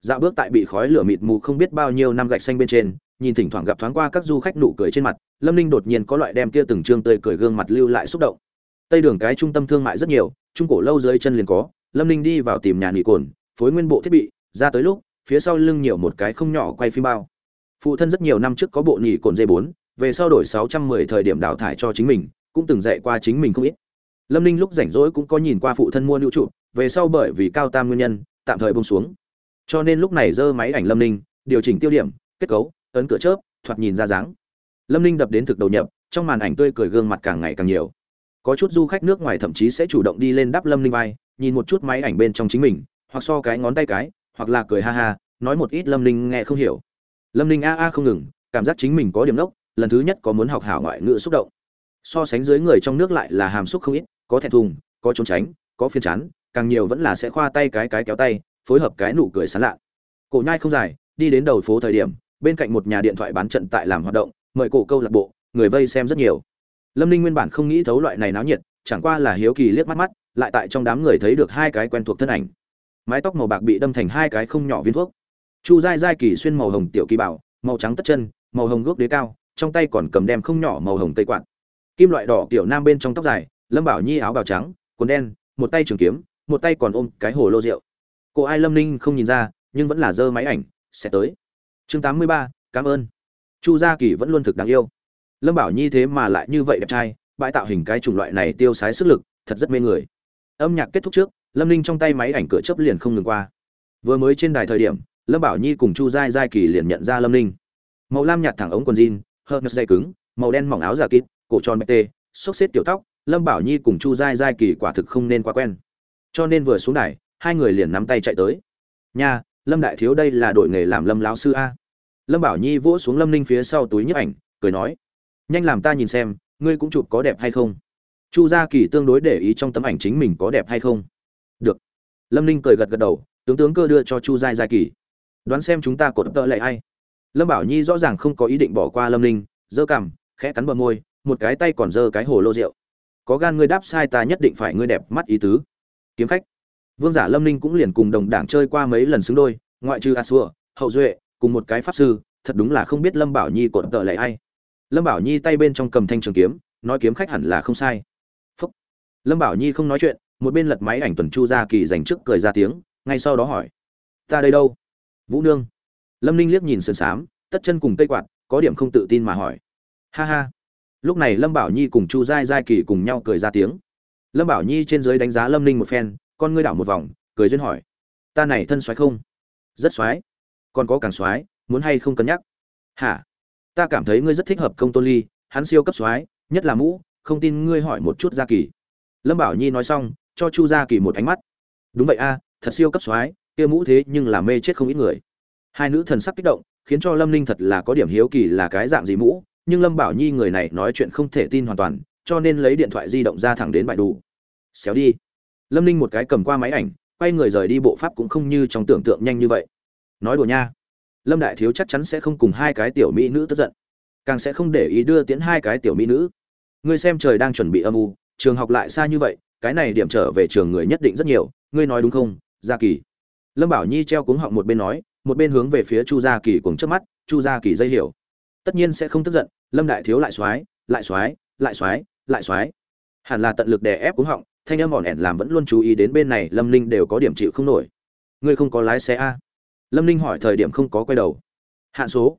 Dạo bước tại bị khói lửa mịt mù không biết bao nhiêu năm gạch xanh bên trên, nhìn thỉnh thoảng gặp thoáng qua các du khách nụ cười trên mặt, lâm ninh đột nhiên có loại đem kia từng trương tươi cười gương mặt lưu lại xúc động. Tây đường cái trung tâm thương mại rất nhiều, trung cổ lâu dưới chân liền có lâm ninh đi vào tìm nhà nghỉ cồn, phối nguyên bộ thiết bị, ra tới lúc, phía sau lưng nhiều một cái không nhỏ quay phim bao. Phụ thân rất nhiều năm trước có bộ nghỉ cồn dây bốn, về sau đổi sáu trăm mười thời điểm đào thải cho chính mình, cũng từng dạy qua chính mình không ít. Lâm ninh lúc rảnh rỗi cũng có nhìn qua phụ thân mua lưu trụ, về sau bởi vì cao tam nguyên nhân, tạm thời bông xuống. Cho nên lúc này giơ máy ảnh lâm ninh, điều chỉnh tiêu điểm, kết cấu, ấn cửa chớp, thoạt nhìn ra dáng. Lâm ninh đập đến thực đầu nhập, trong màn ảnh tươi cười gương mặt càng ngày càng nhiều. Có chút du khách nước ngoài thậm chí sẽ chủ động đi lên đắp lâm ninh vai nhìn một chút máy ảnh bên trong chính mình, hoặc so cái ngón tay cái, hoặc là cười ha ha, nói một ít lâm ninh nghe không hiểu. Lâm ninh a a không ngừng, cảm giác chính mình có điểm lốc, lần thứ nhất có muốn học hảo ngoại ngữ xúc động. So sánh dưới người trong nước lại là hàm xúc không ít, có thẹn thùng, có trốn tránh, có phiền chán, càng nhiều vẫn là sẽ khoa tay cái cái kéo tay, phối hợp cái nụ cười sán lạ. Cổ nhai không dài, đi đến đầu phố thời điểm, bên cạnh một nhà điện thoại bán trận tại làm hoạt động, mời cổ câu lạc bộ, người vây xem rất nhiều. Lâm ninh nguyên bản không nghĩ thấu loại này náo nhiệt, chẳng qua là hiếu kỳ liếc mắt mắt lại tại trong đám người thấy được hai cái quen thuộc thân ảnh. Mái tóc màu bạc bị đâm thành hai cái không nhỏ viên thuốc. Chu dai dai kỳ xuyên màu hồng tiểu kỳ bảo, màu trắng tất chân, màu hồng gốc đế cao, trong tay còn cầm đem không nhỏ màu hồng tây quạt. Kim loại đỏ tiểu nam bên trong tóc dài, lâm bảo nhi áo bào trắng, quần đen, một tay trường kiếm, một tay còn ôm cái hồ lô rượu. Cô ai lâm ninh không nhìn ra, nhưng vẫn là dơ máy ảnh, sẽ tới. Chương tám mươi ba, cảm ơn. Chu gia kỳ vẫn luôn thực đáng yêu. Lâm bảo nhi thế mà lại như vậy đẹp trai, bãi tạo hình cái chủng loại này tiêu sái sức lực, thật rất mê người âm nhạc kết thúc trước, lâm ninh trong tay máy ảnh cửa chấp liền không ngừng qua. Vừa mới trên đài thời điểm, lâm bảo nhi cùng chu giai giai kỳ liền nhận ra lâm ninh. Màu lam nhạt thẳng ống quần jean hơn dây cứng, màu đen mỏng áo giả kít cổ tròn bạch tê, xốc xếp tiểu tóc, lâm bảo nhi cùng chu giai giai kỳ quả thực không nên quá quen. Cho nên vừa xuống đài, hai người liền nắm tay chạy tới. Nha, lâm đại thiếu đây là đội nghề làm lâm lão sư a? Lâm bảo nhi vỗ xuống lâm ninh phía sau túi nhấp ảnh, cười nói, nhanh làm ta nhìn xem, ngươi cũng chụp có đẹp hay không? Chu gia kỳ tương đối để ý trong tấm ảnh chính mình có đẹp hay không. Được. Lâm ninh cười gật gật đầu, tướng tướng cơ đưa cho chu giai giai kỳ. Đoán xem chúng ta cột tợ lại ai. Lâm bảo nhi rõ ràng không có ý định bỏ qua lâm ninh, giơ cằm, khẽ cắn bờ môi, một cái tay còn giơ cái hồ lô rượu. Có gan ngươi đáp sai ta nhất định phải ngươi đẹp mắt ý tứ. Kiếm khách. Vương giả lâm ninh cũng liền cùng đồng đảng chơi qua mấy lần xứng đôi, ngoại trừ a xua hậu duệ, cùng một cái pháp sư, thật đúng là không biết lâm bảo nhi cột tợ lại ai. Lâm bảo nhi tay bên trong cầm thanh trường kiếm, nói kiếm khách hẳn là không sai lâm bảo nhi không nói chuyện, một bên lật máy ảnh tuần chu ra kỳ dành trước cười ra tiếng, ngay sau đó hỏi, ta đây đâu? Vũ nương. Lâm ninh liếc nhìn sườn xám, tất chân cùng tây quạt, có điểm không tự tin mà hỏi, ha ha. Lúc này lâm bảo nhi cùng chu giai giai kỳ cùng nhau cười ra tiếng. Lâm bảo nhi trên dưới đánh giá lâm ninh một phen, con ngươi đảo một vòng, cười duyên hỏi, ta này thân xoáy không? Rất xoáy còn có càng xoáy muốn hay không cân nhắc? Hả? Ta cảm thấy ngươi rất thích hợp công tôn ly, hắn siêu cấp xoáy nhất là mũ, không tin ngươi hỏi một chút gia kỳ lâm bảo nhi nói xong, cho chu gia kỳ một ánh mắt. Đúng vậy a, thật siêu cấp xoáy kia mũ thế nhưng là mê chết không ít người. Hai nữ thần sắc kích động, khiến cho lâm ninh thật là có điểm hiếu kỳ là cái dạng gì mũ, nhưng lâm bảo nhi người này nói chuyện không thể tin hoàn toàn, cho nên lấy điện thoại di động ra thẳng đến bãi đủ. Xéo đi. Lâm ninh một cái cầm qua máy ảnh, quay người rời đi bộ pháp cũng không như trong tưởng tượng nhanh như vậy. Nói đùa nha. Lâm đại thiếu chắc chắn sẽ không cùng hai cái tiểu mỹ nữ tức giận. Càng sẽ không để ý đưa tiễn hai cái tiểu mỹ nữ. Ngươi xem trời đang chuẩn bị âm u trường học lại xa như vậy, cái này điểm trở về trường người nhất định rất nhiều, ngươi nói đúng không, gia kỳ? Lâm bảo nhi treo cuống họng một bên nói, một bên hướng về phía chu gia kỳ cùng trước mắt, chu gia kỳ dây hiểu. Tất nhiên sẽ không tức giận, lâm đại thiếu lại soái lại soái lại soái lại soái hẳn là tận lực đè ép cuống họng, thanh âm ỏn ẻn làm vẫn luôn chú ý đến bên này, lâm ninh đều có điểm chịu không nổi. Ngươi không có lái xe a? Lâm ninh hỏi thời điểm không có quay đầu. Hạn số?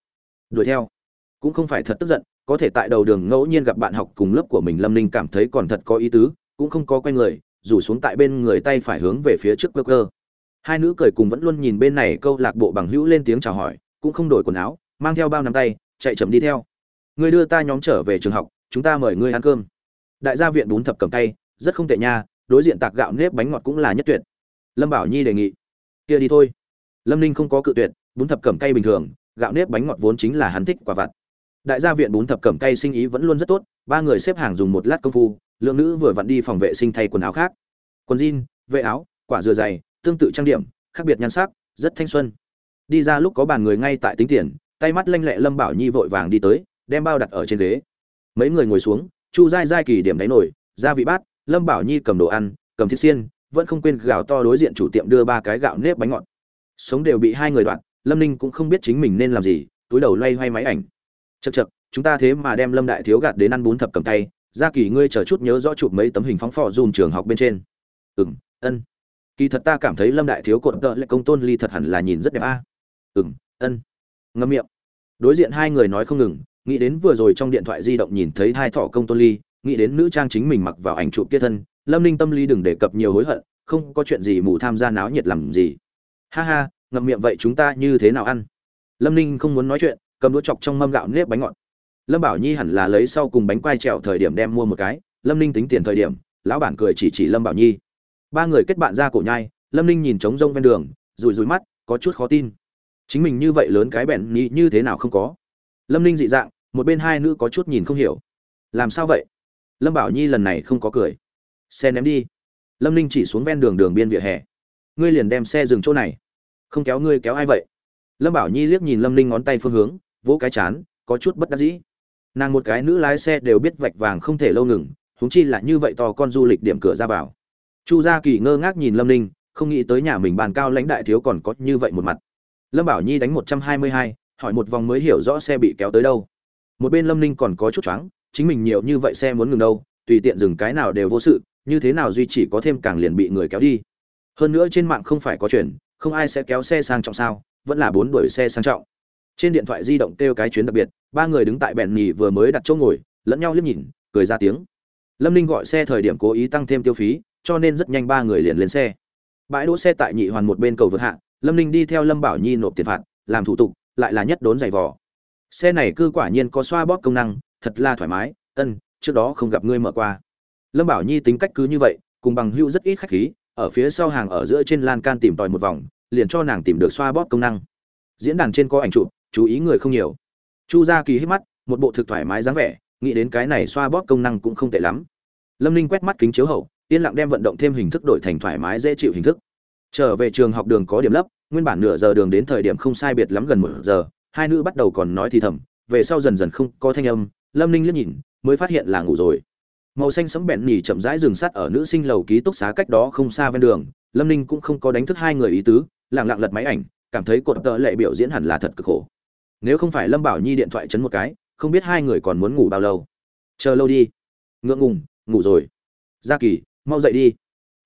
Đuổi theo. Cũng không phải thật tức giận có thể tại đầu đường ngẫu nhiên gặp bạn học cùng lớp của mình, lâm ninh cảm thấy còn thật có ý tứ, cũng không có quen người rủ xuống tại bên người tay phải hướng về phía trước cơ cơ hai nữ cười cùng vẫn luôn nhìn bên này câu lạc bộ bằng hữu lên tiếng chào hỏi, cũng không đổi quần áo, mang theo bao nắm tay, chạy chậm đi theo. Người đưa ta nhóm trở về trường học, chúng ta mời ngươi ăn cơm. Đại gia viện bún thập cầm tay, rất không tệ nha, đối diện tạc gạo nếp bánh ngọt cũng là nhất tuyệt. Lâm bảo nhi đề nghị. Kia đi thôi. Lâm ninh không có cự tuyệt, bún thập cẩm cay bình thường, gạo nếp bánh ngọt vốn chính là hắn thích quả vặt đại gia viện bún thập cẩm cay sinh ý vẫn luôn rất tốt, ba người xếp hàng dùng một lát công phu, lượng nữ vừa vặn đi phòng vệ sinh thay quần áo khác. Quần jean, vệ áo, quả dừa dày, tương tự trang điểm, khác biệt nhan sắc, rất thanh xuân. Đi ra lúc có bàn người ngay tại tính tiền, tay mắt lanh lẹ lâm bảo nhi vội vàng đi tới, đem bao đặt ở trên ghế. Mấy người ngồi xuống, chu dai dai kỳ điểm đáy nổi ra vị bát, lâm bảo nhi cầm đồ ăn, cầm thiết xiên, vẫn không quên gạo to đối diện chủ tiệm đưa ba cái gạo nếp bánh ngọt. Sống đều bị hai người đoạn, lâm ninh cũng không biết chính mình nên làm gì, túi đầu loay hoay máy ảnh chật chật, chúng ta thế mà đem lâm đại thiếu gạt đến ăn bún thập cầm tay, gia kỳ ngươi chờ chút nhớ rõ chụp mấy tấm hình phóng phò dùm trường học bên trên. Ừng ân. Kỳ thật ta cảm thấy lâm đại thiếu cột tợ lại công tôn ly thật hẳn là nhìn rất đẹp a. À. m ân. Ngâm miệng. Đối diện hai người nói không ngừng, nghĩ đến vừa rồi trong điện thoại di động nhìn thấy hai thỏ công tôn ly, nghĩ đến nữ trang chính mình mặc vào ảnh chụp kia thân, lâm ninh tâm ly đừng đề cập nhiều hối hận, không có chuyện gì mù tham gia náo nhiệt làm gì. Ha ha, ngậm miệng vậy chúng ta như thế nào ăn? Lâm ninh không muốn nói chuyện cầm đũa chọc trong mâm gạo nếp bánh ngọt. Lâm bảo nhi hẳn là lấy sau cùng bánh quai trèo thời điểm đem mua một cái, lâm ninh tính tiền thời điểm, lão bản cười chỉ chỉ lâm bảo nhi. Ba người kết bạn ra cổ nhai, lâm ninh nhìn trống rông ven đường rùi rùi mắt, có chút khó tin. Chính mình như vậy lớn cái bẹn nghĩ như thế nào không có? Lâm ninh dị dạng, một bên hai nữ có chút nhìn không hiểu. Làm sao vậy? Lâm bảo nhi lần này không có cười. Xe ném đi. Lâm ninh chỉ xuống ven đường đường biên vỉa hè. Ngươi liền đem xe dừng chỗ này. Không kéo ngươi kéo ai vậy? Lâm bảo nhi liếc nhìn lâm ninh ngón tay phương hướng vỗ cái chán, có chút bất đắc dĩ. Nàng một cái nữ lái xe đều biết vạch vàng không thể lâu ngừng, huống chi là như vậy to con du lịch điểm cửa ra vào. Chu gia kỳ ngơ ngác nhìn lâm ninh, không nghĩ tới nhà mình bàn cao lãnh đại thiếu còn có như vậy một mặt. Lâm bảo nhi đánh một trăm hai mươi hai, hỏi một vòng mới hiểu rõ xe bị kéo tới đâu. Một bên lâm ninh còn có chút choáng, chính mình nhiều như vậy xe muốn ngừng đâu, tùy tiện dừng cái nào đều vô sự, như thế nào duy chỉ có thêm càng liền bị người kéo đi. Hơn nữa trên mạng không phải có chuyện, không ai sẽ kéo xe sang trọng sao, vẫn là bốn đuổi xe sang trọng trên điện thoại di động kêu cái chuyến đặc biệt, ba người đứng tại bèn nhì vừa mới đặt chỗ ngồi, lẫn nhau liếc nhìn, cười ra tiếng. Lâm ninh gọi xe thời điểm cố ý tăng thêm tiêu phí, cho nên rất nhanh ba người liền lên xe. Bãi đỗ xe tại nhị hoàn một bên cầu vượt hạ, lâm ninh đi theo lâm bảo nhi nộp tiền phạt, làm thủ tục, lại là nhất đốn giày vò. Xe này cư quả nhiên có xoa bóp công năng, thật là thoải mái, ân, trước đó không gặp ngươi mở qua. Lâm bảo nhi tính cách cứ như vậy, cùng bằng hữu rất ít khách khí, ở phía sau hàng ở giữa trên lan can tìm tòi một vòng, liền cho nàng tìm được xoa bóp công năng. Diễn đàn trên có ảnh chụp chú ý người không nhiều. Chu gia kỳ hít mắt, một bộ thực thoải mái dáng vẻ, nghĩ đến cái này xoa bóp công năng cũng không tệ lắm. Lâm ninh quét mắt kính chiếu hậu, yên lặng đem vận động thêm hình thức đổi thành thoải mái dễ chịu hình thức. Trở về trường học đường có điểm lấp, nguyên bản nửa giờ đường đến thời điểm không sai biệt lắm gần một giờ, hai nữ bắt đầu còn nói thì thầm, về sau dần dần không có thanh âm, lâm ninh liếc nhìn, mới phát hiện là ngủ rồi. Màu xanh sẫm bẹn nhì chậm rãi dừng sắt ở nữ sinh lầu ký túc xá cách đó không xa ven đường, lâm ninh cũng không có đánh thức hai người ý tứ, lặng lặng lật máy ảnh, cảm thấy cột tợ lệ biểu diễn hẳn là thật cực khổ nếu không phải lâm bảo nhi điện thoại chấn một cái, không biết hai người còn muốn ngủ bao lâu. Chờ lâu đi. Ngượng ngùng, ngủ rồi. Gia kỳ, mau dậy đi.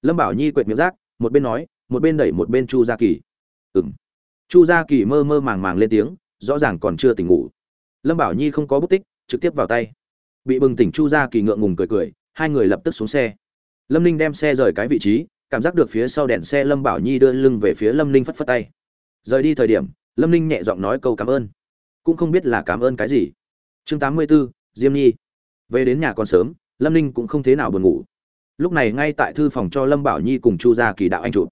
Lâm bảo nhi quệt miệng rác, một bên nói, một bên đẩy một bên chu gia kỳ. Ừ m chu gia kỳ mơ mơ màng màng lên tiếng, rõ ràng còn chưa tỉnh ngủ. Lâm bảo nhi không có bút tích, trực tiếp vào tay. Bị bừng tỉnh chu gia kỳ ngượng ngùng cười cười, hai người lập tức xuống xe. Lâm ninh đem xe rời cái vị trí, cảm giác được phía sau đèn xe lâm bảo nhi đưa lưng về phía lâm ninh phất phất tay. Rời đi thời điểm, lâm ninh nhẹ giọng nói câu cảm ơn cũng không biết là cảm ơn cái gì. Chương tám mươi b ố diêm nhi. Về đến nhà còn sớm, lâm ninh cũng không thế nào buồn ngủ. Lúc này ngay tại thư phòng cho lâm bảo nhi cùng chu gia kỳ đạo anh chụp.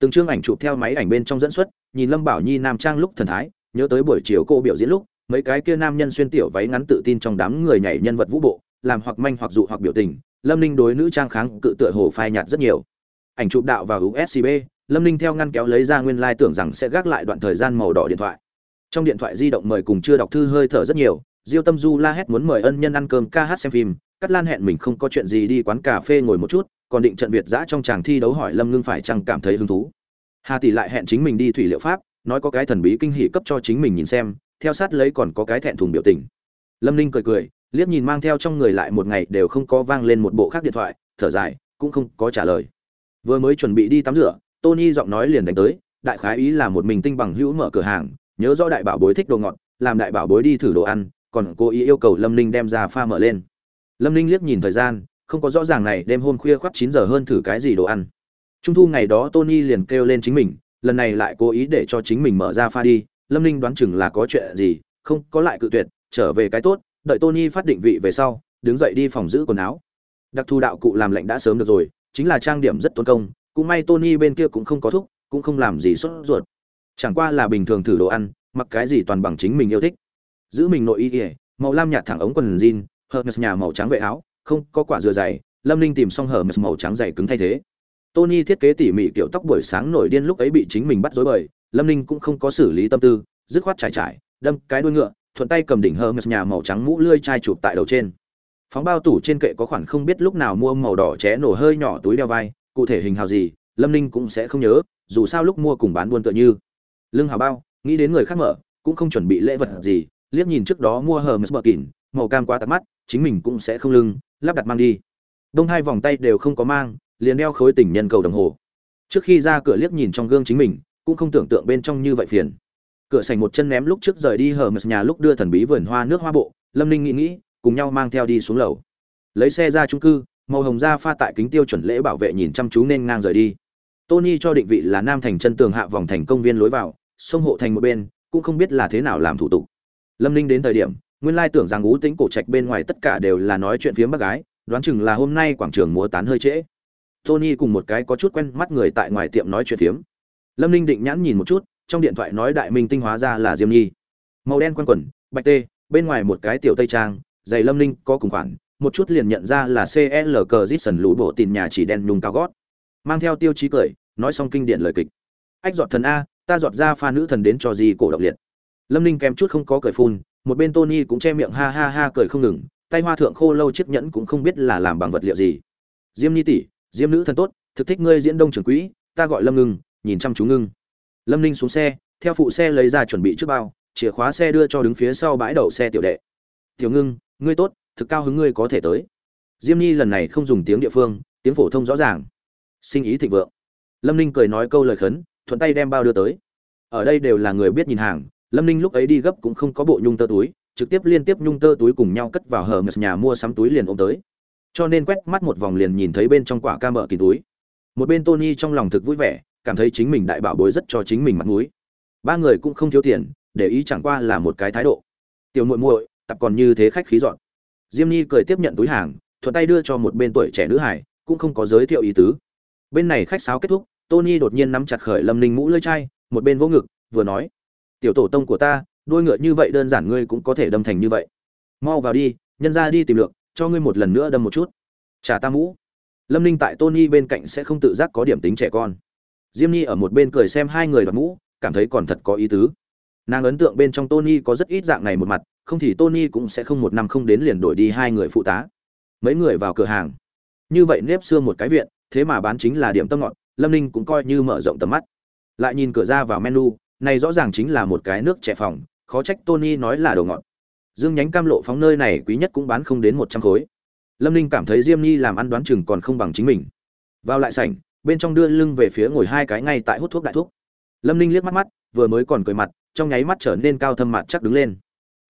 Từng chương ảnh chụp theo máy ảnh bên trong dẫn xuất, nhìn lâm bảo nhi nam trang lúc thần thái, nhớ tới buổi chiều cô biểu diễn lúc, mấy cái kia nam nhân xuyên tiểu váy ngắn tự tin trong đám người nhảy nhân vật vũ bộ, làm hoặc manh hoặc dụ hoặc biểu tình, lâm ninh đối nữ trang kháng cự tựa hồ phai nhạt rất nhiều. Ảnh chụp đạo vào uscb lâm ninh theo ngăn kéo lấy ra nguyên lai tưởng rằng sẽ gác lại đoạn thời gian màu đỏ điện thoại trong điện thoại di động mời cùng chưa đọc thư hơi thở rất nhiều, diêu tâm du la hét muốn mời ân nhân ăn cơm ca hát xem phim. Cắt lan hẹn mình không có chuyện gì đi quán cà phê ngồi một chút, còn định trận việt giã trong chàng thi đấu hỏi lâm ngưng phải chăng cảm thấy hứng thú. Hà tỷ lại hẹn chính mình đi thủy liệu pháp, nói có cái thần bí kinh hỷ cấp cho chính mình nhìn xem, theo sát lấy còn có cái thẹn thùng biểu tình. Lâm ninh cười cười, liếc nhìn mang theo trong người lại một ngày đều không có vang lên một bộ khác điện thoại, thở dài, cũng không có trả lời. Vừa mới chuẩn bị đi tắm rửa, tony giọng nói liền đánh tới, đại khái ý là một mình tinh bằng hữu mở cửa hàng nhớ rõ đại bảo bối thích đồ ngọt, làm đại bảo bối đi thử đồ ăn, còn cố ý yêu cầu lâm ninh đem ra pha mở lên. Lâm ninh liếc nhìn thời gian, không có rõ ràng này, đêm hôm khuya khoắt chín giờ hơn thử cái gì đồ ăn. Trung thu ngày đó tony liền kêu lên chính mình, lần này lại cố ý để cho chính mình mở ra pha đi, lâm ninh đoán chừng là có chuyện gì, không có lại cự tuyệt, trở về cái tốt, đợi tony phát định vị về sau, đứng dậy đi phòng giữ quần áo. Đặc thù đạo cụ làm lạnh đã sớm được rồi, chính là trang điểm rất tốn công, cũng may tony bên kia cũng không có thúc, cũng không làm gì sốt ruột chẳng qua là bình thường thử đồ ăn, mặc cái gì toàn bằng chính mình yêu thích. Giữ mình nội y ỉa màu lam nhạt thẳng ống quần jean hermes nhà màu trắng vệ áo, không, có quả dừa dày, lâm ninh tìm xong hermes màu trắng dày cứng thay thế. Tony thiết kế tỉ mỉ kiểu tóc buổi sáng nổi điên lúc ấy bị chính mình bắt dối bời, lâm ninh cũng không có xử lý tâm tư, dứt khoát trải trải, đâm cái đuôi ngựa, thuận tay cầm đỉnh hermes nhà màu trắng mũ lươi chai chụp tại đầu trên. Phóng bao tủ trên kệ có khoản không biết lúc nào mua màu đỏ ché nổ hơi nhỏ túi đeo vai, cụ thể hình hào gì, lâm ninh cũng sẽ không nhớ, dù sao lúc mua cùng bán buôn tựa như lưng hào bao, nghĩ đến người khác mở, cũng không chuẩn bị lễ vật gì, liếc nhìn trước đó mua hờ mờ kín màu cam quá tắt mắt, chính mình cũng sẽ không lưng, lắp đặt mang đi. Đông hai vòng tay đều không có mang, liền đeo khối tình nhân cầu đồng hồ. Trước khi ra cửa liếc nhìn trong gương chính mình, cũng không tưởng tượng bên trong như vậy phiền. Cửa sành một chân ném lúc trước rời đi hờ mờ nhà lúc đưa thần bí vườn hoa nước hoa bộ, lâm ninh nghĩ nghĩ, cùng nhau mang theo đi xuống lầu. Lấy xe ra trung cư, màu hồng da pha tại kính tiêu chuẩn lễ bảo vệ nhìn chăm chú nên ngang rời đi tony cho định vị là nam thành chân tường hạ vòng thành công viên lối vào, sông hộ thành một bên, cũng không biết là thế nào làm thủ tục. Lâm ninh đến thời điểm, nguyên lai tưởng rằng ú tĩnh cổ trạch bên ngoài tất cả đều là nói chuyện phiếm bác gái, đoán chừng là hôm nay quảng trường múa tán hơi trễ. Tony cùng một cái có chút quen mắt người tại ngoài tiệm nói chuyện phiếm. Lâm ninh định nhãn nhìn một chút, trong điện thoại nói đại minh tinh hóa ra là diêm nhi. Màu đen q quần, bạch tê, bên ngoài một cái tiểu tây trang, giày lâm ninh có cùng khoản, một chút liền nhận ra là cl cờ dít lũ bộ tin nhà chỉ đen nhung cao gót mang theo tiêu chí cười, nói xong kinh điển lời kịch. Ách giọt thần a, ta giọt ra pha nữ thần đến cho gì cổ động liệt. Lâm ninh kèm chút không có cười phun, một bên tony cũng che miệng ha ha ha cười không ngừng, tay hoa thượng khô lâu chiếc nhẫn cũng không biết là làm bằng vật liệu gì. Diêm nhi tỷ, diêm nữ thần tốt, thực thích ngươi diễn đông trưởng quỹ, ta gọi lâm ngưng, nhìn chăm chú ngưng. Lâm ninh xuống xe, theo phụ xe lấy ra chuẩn bị trước bao, chìa khóa xe đưa cho đứng phía sau bãi đậu xe tiểu đệ. Tiểu ngưng, ngươi tốt, thực cao hứng ngươi có thể tới. Diêm nhi lần này không dùng tiếng địa phương, tiếng phổ thông rõ ràng sinh ý thịnh vượng. Lâm ninh cười nói câu lời khấn, thuận tay đem bao đưa tới. Ở đây đều là người biết nhìn hàng, lâm ninh lúc ấy đi gấp cũng không có bộ nhung tơ túi, trực tiếp liên tiếp nhung tơ túi cùng nhau cất vào hờ ngực nhà mua sắm túi liền ôm tới. Cho nên quét mắt một vòng liền nhìn thấy bên trong quả ca mở kỳ túi. Một bên tony trong lòng thực vui vẻ, cảm thấy chính mình đại bảo bối rất cho chính mình mặt mũi. Ba người cũng không thiếu tiền, để ý chẳng qua là một cái thái độ. Tiểu muội muội, tập còn như thế khách khí dọn. Diêm nhi cười tiếp nhận túi hàng, thuận tay đưa cho một bên tuổi trẻ nữ hải, cũng không có giới thiệu ý tứ bên này khách sáo kết thúc, tony đột nhiên nắm chặt khởi lâm ninh mũ lưỡi chai, một bên vỗ ngực, vừa nói, tiểu tổ tông của ta đuôi ngựa như vậy đơn giản ngươi cũng có thể đâm thành như vậy. Mau vào đi, nhân ra đi tìm lượng cho ngươi một lần nữa đâm một chút. Trả ta mũ. Lâm ninh tại tony bên cạnh sẽ không tự giác có điểm tính trẻ con. Diêm nhi ở một bên cười xem hai người đoạt mũ, cảm thấy còn thật có ý tứ. Nàng ấn tượng bên trong tony có rất ít dạng này một mặt, không thì tony cũng sẽ không một năm không đến liền đổi đi hai người phụ tá. Mấy người vào cửa hàng. Như vậy nếp xưa một cái viện thế mà bán chính là điểm tâm ngọt, lâm ninh cũng coi như mở rộng tầm mắt. Lại nhìn cửa ra vào menu, này rõ ràng chính là một cái nước trẻ phòng, khó trách tony nói là đồ ngọt. Dương nhánh cam lộ phóng nơi này quý nhất cũng bán không đến một trăm khối. Lâm ninh cảm thấy diêm nhi làm ăn đoán chừng còn không bằng chính mình. Vào lại sảnh, bên trong đưa lưng về phía ngồi hai cái ngay tại hút thuốc đại thuốc lâm ninh liếc mắt mắt, vừa mới còn cười mặt, trong nháy mắt trở nên cao thâm mặt chắc đứng lên.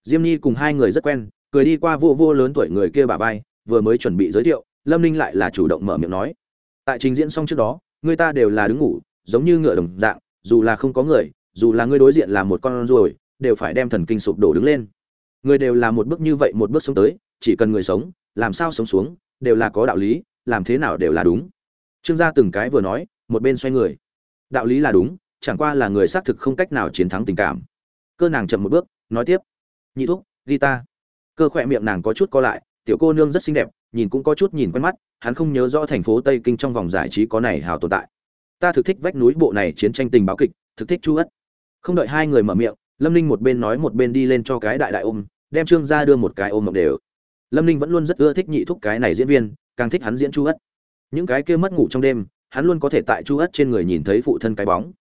Diêm nhi cùng hai người rất quen, cười đi qua vô vô lớn tuổi người kia bà vai, vừa mới chuẩn bị giới thiệu, lâm ninh lại là chủ động mở miệng nói tại trình diễn xong trước đó, người ta đều là đứng ngủ, giống như ngựa đồng dạng, dù là không có người, dù là ngươi đối diện là một con ruồi, đều phải đem thần kinh sụp đổ đứng lên. Người đều là một bước như vậy, một bước sống tới, chỉ cần người sống, làm sao sống xuống, đều là có đạo lý, làm thế nào đều là đúng. Trương gia từng cái vừa nói, một bên xoay người. Đạo lý là đúng, chẳng qua là người xác thực không cách nào chiến thắng tình cảm. Cơ nàng chậm một bước, nói tiếp. Nhị thúc ghi ta cơ khỏe miệng nàng có chút co lại, tiểu cô nương rất xinh đẹp nhìn cũng có chút nhìn quen mắt, hắn không nhớ rõ thành phố tây kinh trong vòng giải trí có này hào tồn tại. Ta thực thích vách núi bộ này chiến tranh tình báo kịch, thực thích chu ất. Không đợi hai người mở miệng, lâm ninh một bên nói một bên đi lên cho cái đại đại ôm, đem trương gia đưa một cái ôm mộng đều. Lâm ninh vẫn luôn rất ưa thích nhị thúc cái này diễn viên, càng thích hắn diễn chu ất. Những cái kia mất ngủ trong đêm, hắn luôn có thể tại chu ất trên người nhìn thấy phụ thân cái bóng.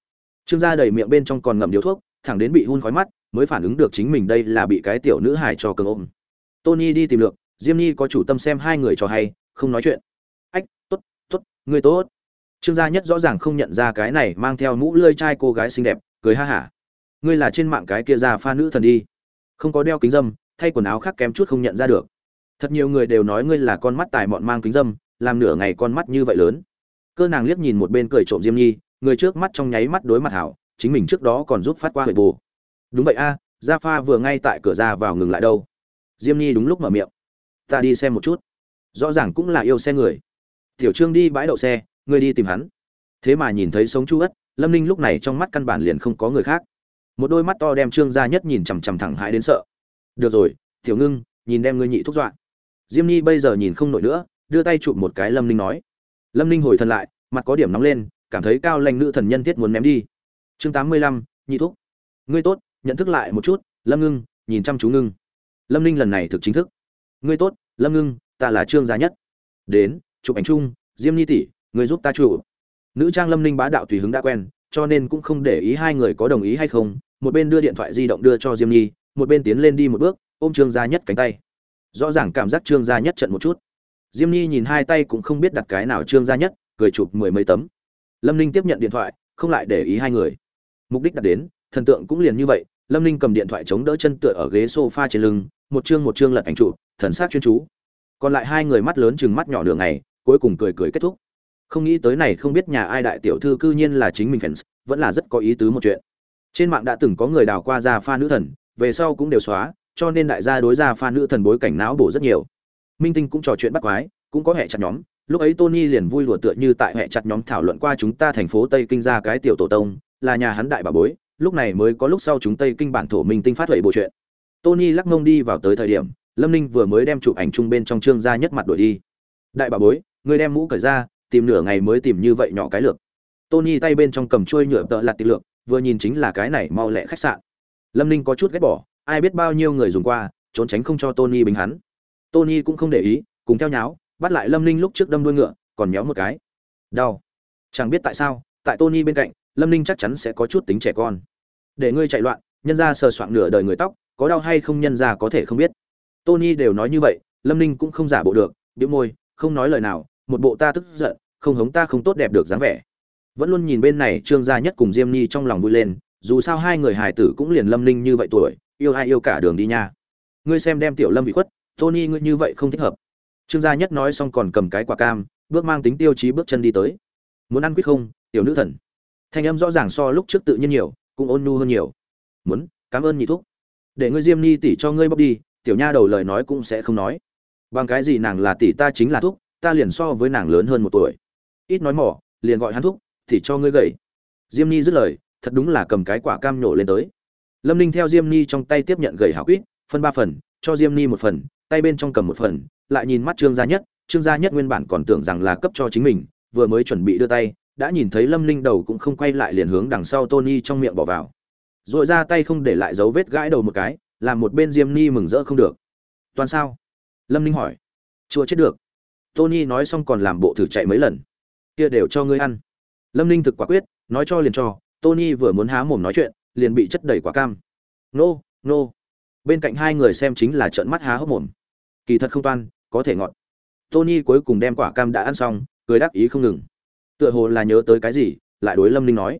Trương gia đầy miệng bên trong còn ngậm điếu thuốc, thẳng đến bị hun khói mắt, mới phản ứng được chính mình đây là bị cái tiểu nữ hài cho cường ôm. Tony đi tìm lược diêm nhi có chủ tâm xem hai người trò hay, không nói chuyện. Ách t ố t t ố t người tốt. Trương gia nhất rõ ràng không nhận ra cái này mang theo mũ lơi trai cô gái xinh đẹp, cười ha hả. Ngươi là trên mạng cái kia ra pha nữ thần đi. Không có đeo kính dâm, thay quần áo khác kém chút không nhận ra được. Thật nhiều người đều nói ngươi là con mắt tài mọn mang kính dâm, làm nửa ngày con mắt như vậy lớn. Cơ nàng liếc nhìn một bên cười trộm diêm nhi, người trước mắt trong nháy mắt đối mặt hảo, chính mình trước đó còn giúp phát qua huệ bù. Đúng vậy a gia pha vừa ngay tại cửa ra vào ngừng lại đâu. Diêm nhi đúng lúc mở miệng ta đi xem một chút. Rõ ràng cũng là yêu xe người. Tiểu trương đi bãi đậu xe, ngươi đi tìm hắn. Thế mà nhìn thấy sống chu ất, lâm ninh lúc này trong mắt căn bản liền không có người khác. Một đôi mắt to đem trương gia nhất nhìn chằm chằm thẳng hãi đến sợ. Được rồi, tiểu ngưng, nhìn đem ngươi nhị thúc dọa. Diêm nhi bây giờ nhìn không nổi nữa, đưa tay chụp một cái lâm ninh nói. Lâm ninh hồi thần lại, mặt có điểm nóng lên, cảm thấy cao lanh nữ thần nhân thiết muốn ném đi. Chương tám mươi lăm, nhị thúc. Ngươi tốt, nhận thức lại một chút, lâm ngưng, nhìn chăm chú ngưng. Lâm ninh lần này thực chính thức ngươi tốt, lâm ngưng, ta là trương gia nhất. Đến, chụp ảnh chung, diêm nhi tỷ người giúp ta chủ nữ trang lâm ninh bá đạo tùy hứng đã quen, cho nên cũng không để ý hai người có đồng ý hay không. Một bên đưa điện thoại di động đưa cho diêm nhi, một bên tiến lên đi một bước, ôm trương gia nhất cánh tay. Rõ ràng cảm giác trương gia nhất trận một chút. Diêm nhi nhìn hai tay cũng không biết đặt cái nào trương gia nhất, cười chụp mười mấy tấm. Lâm ninh tiếp nhận điện thoại, không lại để ý hai người. Mục đích đặt đến, thần tượng cũng liền như vậy, lâm ninh cầm điện thoại chống đỡ chân tựa ở ghế sofa trên lưng, một chương một chương lật ảnh chụp thần sát chuyên chú. Còn lại hai người mắt lớn chừng mắt nhỏ đường này cuối cùng cười cười kết thúc. Không nghĩ tới này không biết nhà ai đại tiểu thư cư nhiên là chính mình fans, vẫn là rất có ý tứ một chuyện. Trên mạng đã từng có người đào qua ra pha nữ thần, về sau cũng đều xóa, cho nên đại gia đối ra pha nữ thần bối cảnh não bổ rất nhiều. Minh tinh cũng trò chuyện bắt quái, cũng có hệ chặt nhóm. Lúc ấy tony liền vui lùa tựa như tại hệ chặt nhóm thảo luận qua chúng ta thành phố tây kinh ra cái tiểu tổ tông, là nhà hắn đại bà bối, lúc này mới có lúc sau chúng tây kinh bản thổ minh tinh phát huệ bộ chuyện. Tony lắc mông đi vào tới thời điểm lâm ninh vừa mới đem chụp ảnh chung bên trong trương gia nhất mặt đổi đi. Đại bà bối, người đem mũ cởi ra, tìm nửa ngày mới tìm như vậy nhỏ cái lược. Tony tay bên trong cầm trôi nhựa tợ lạt tị lượng vừa nhìn chính là cái này mau lẹ khách sạn. Lâm ninh có chút ghét bỏ, ai biết bao nhiêu người dùng qua, trốn tránh không cho tony bình hắn. Tony cũng không để ý, cùng theo nháo, bắt lại lâm ninh lúc trước đâm đuôi ngựa, còn méo một cái. Đau. Chẳng biết tại sao, tại tony bên cạnh, lâm ninh chắc chắn sẽ có chút tính trẻ con. Để ngươi chạy loạn, nhân ra sờ soạng nửa đời người tóc, có đau hay không nhân ra có thể không biết tony đều nói như vậy, lâm ninh cũng không giả bộ được, bĩu môi, không nói lời nào, một bộ ta tức giận, không hống ta không tốt đẹp được dáng vẻ. Vẫn luôn nhìn bên này trương gia nhất cùng diêm nhi trong lòng vui lên, dù sao hai người hài tử cũng liền lâm ninh như vậy tuổi, yêu ai yêu cả đường đi nha. Ngươi xem đem tiểu lâm bị khuất, tony ngươi như vậy không thích hợp. Trương gia nhất nói xong còn cầm cái quả cam, bước mang tính tiêu chí bước chân đi tới. Muốn ăn quyết không, tiểu nữ thần. Thanh âm rõ ràng so lúc trước tự nhiên nhiều, cũng ôn nhu hơn nhiều. Muốn, cảm ơn nhị thúc. Để ngươi diêm ni tỷ cho ngươi bóc đi tiểu nha đầu lời nói cũng sẽ không nói. Bằng cái gì nàng là tỷ ta chính là thúc, ta liền so với nàng lớn hơn một tuổi. Ít nói mỏ, liền gọi hắn thúc, thì cho ngươi gầy. Diêm ni dứt lời, thật đúng là cầm cái quả cam nhổ lên tới. Lâm ninh theo diêm ni trong tay tiếp nhận gầy hảo quýt, phân ba phần, cho diêm ni một phần, tay bên trong cầm một phần, lại nhìn mắt trương gia nhất, trương gia nhất nguyên bản còn tưởng rằng là cấp cho chính mình, vừa mới chuẩn bị đưa tay, đã nhìn thấy lâm ninh đầu cũng không quay lại liền hướng đằng sau tony trong miệng bỏ vào. R ồ i ra tay không để lại dấu vết gãi đầu một cái làm một bên diêm ni mừng rỡ không được. Toàn sao? Lâm ninh hỏi. Chưa chết được. Tony nói xong còn làm bộ thử chạy mấy lần. Kia đều cho ngươi ăn. Lâm ninh thực quả quyết, nói cho liền cho. Tony vừa muốn há mồm nói chuyện, liền bị chất đầy quả cam. Nô nô. Bên cạnh hai người xem chính là trợn mắt há hốc mồm. Kỳ thật không toan, có thể ngọt. Tony cuối cùng đem quả cam đã ăn xong, cười đáp ý không ngừng. Tựa hồ là nhớ tới cái gì, lại đối lâm ninh nói.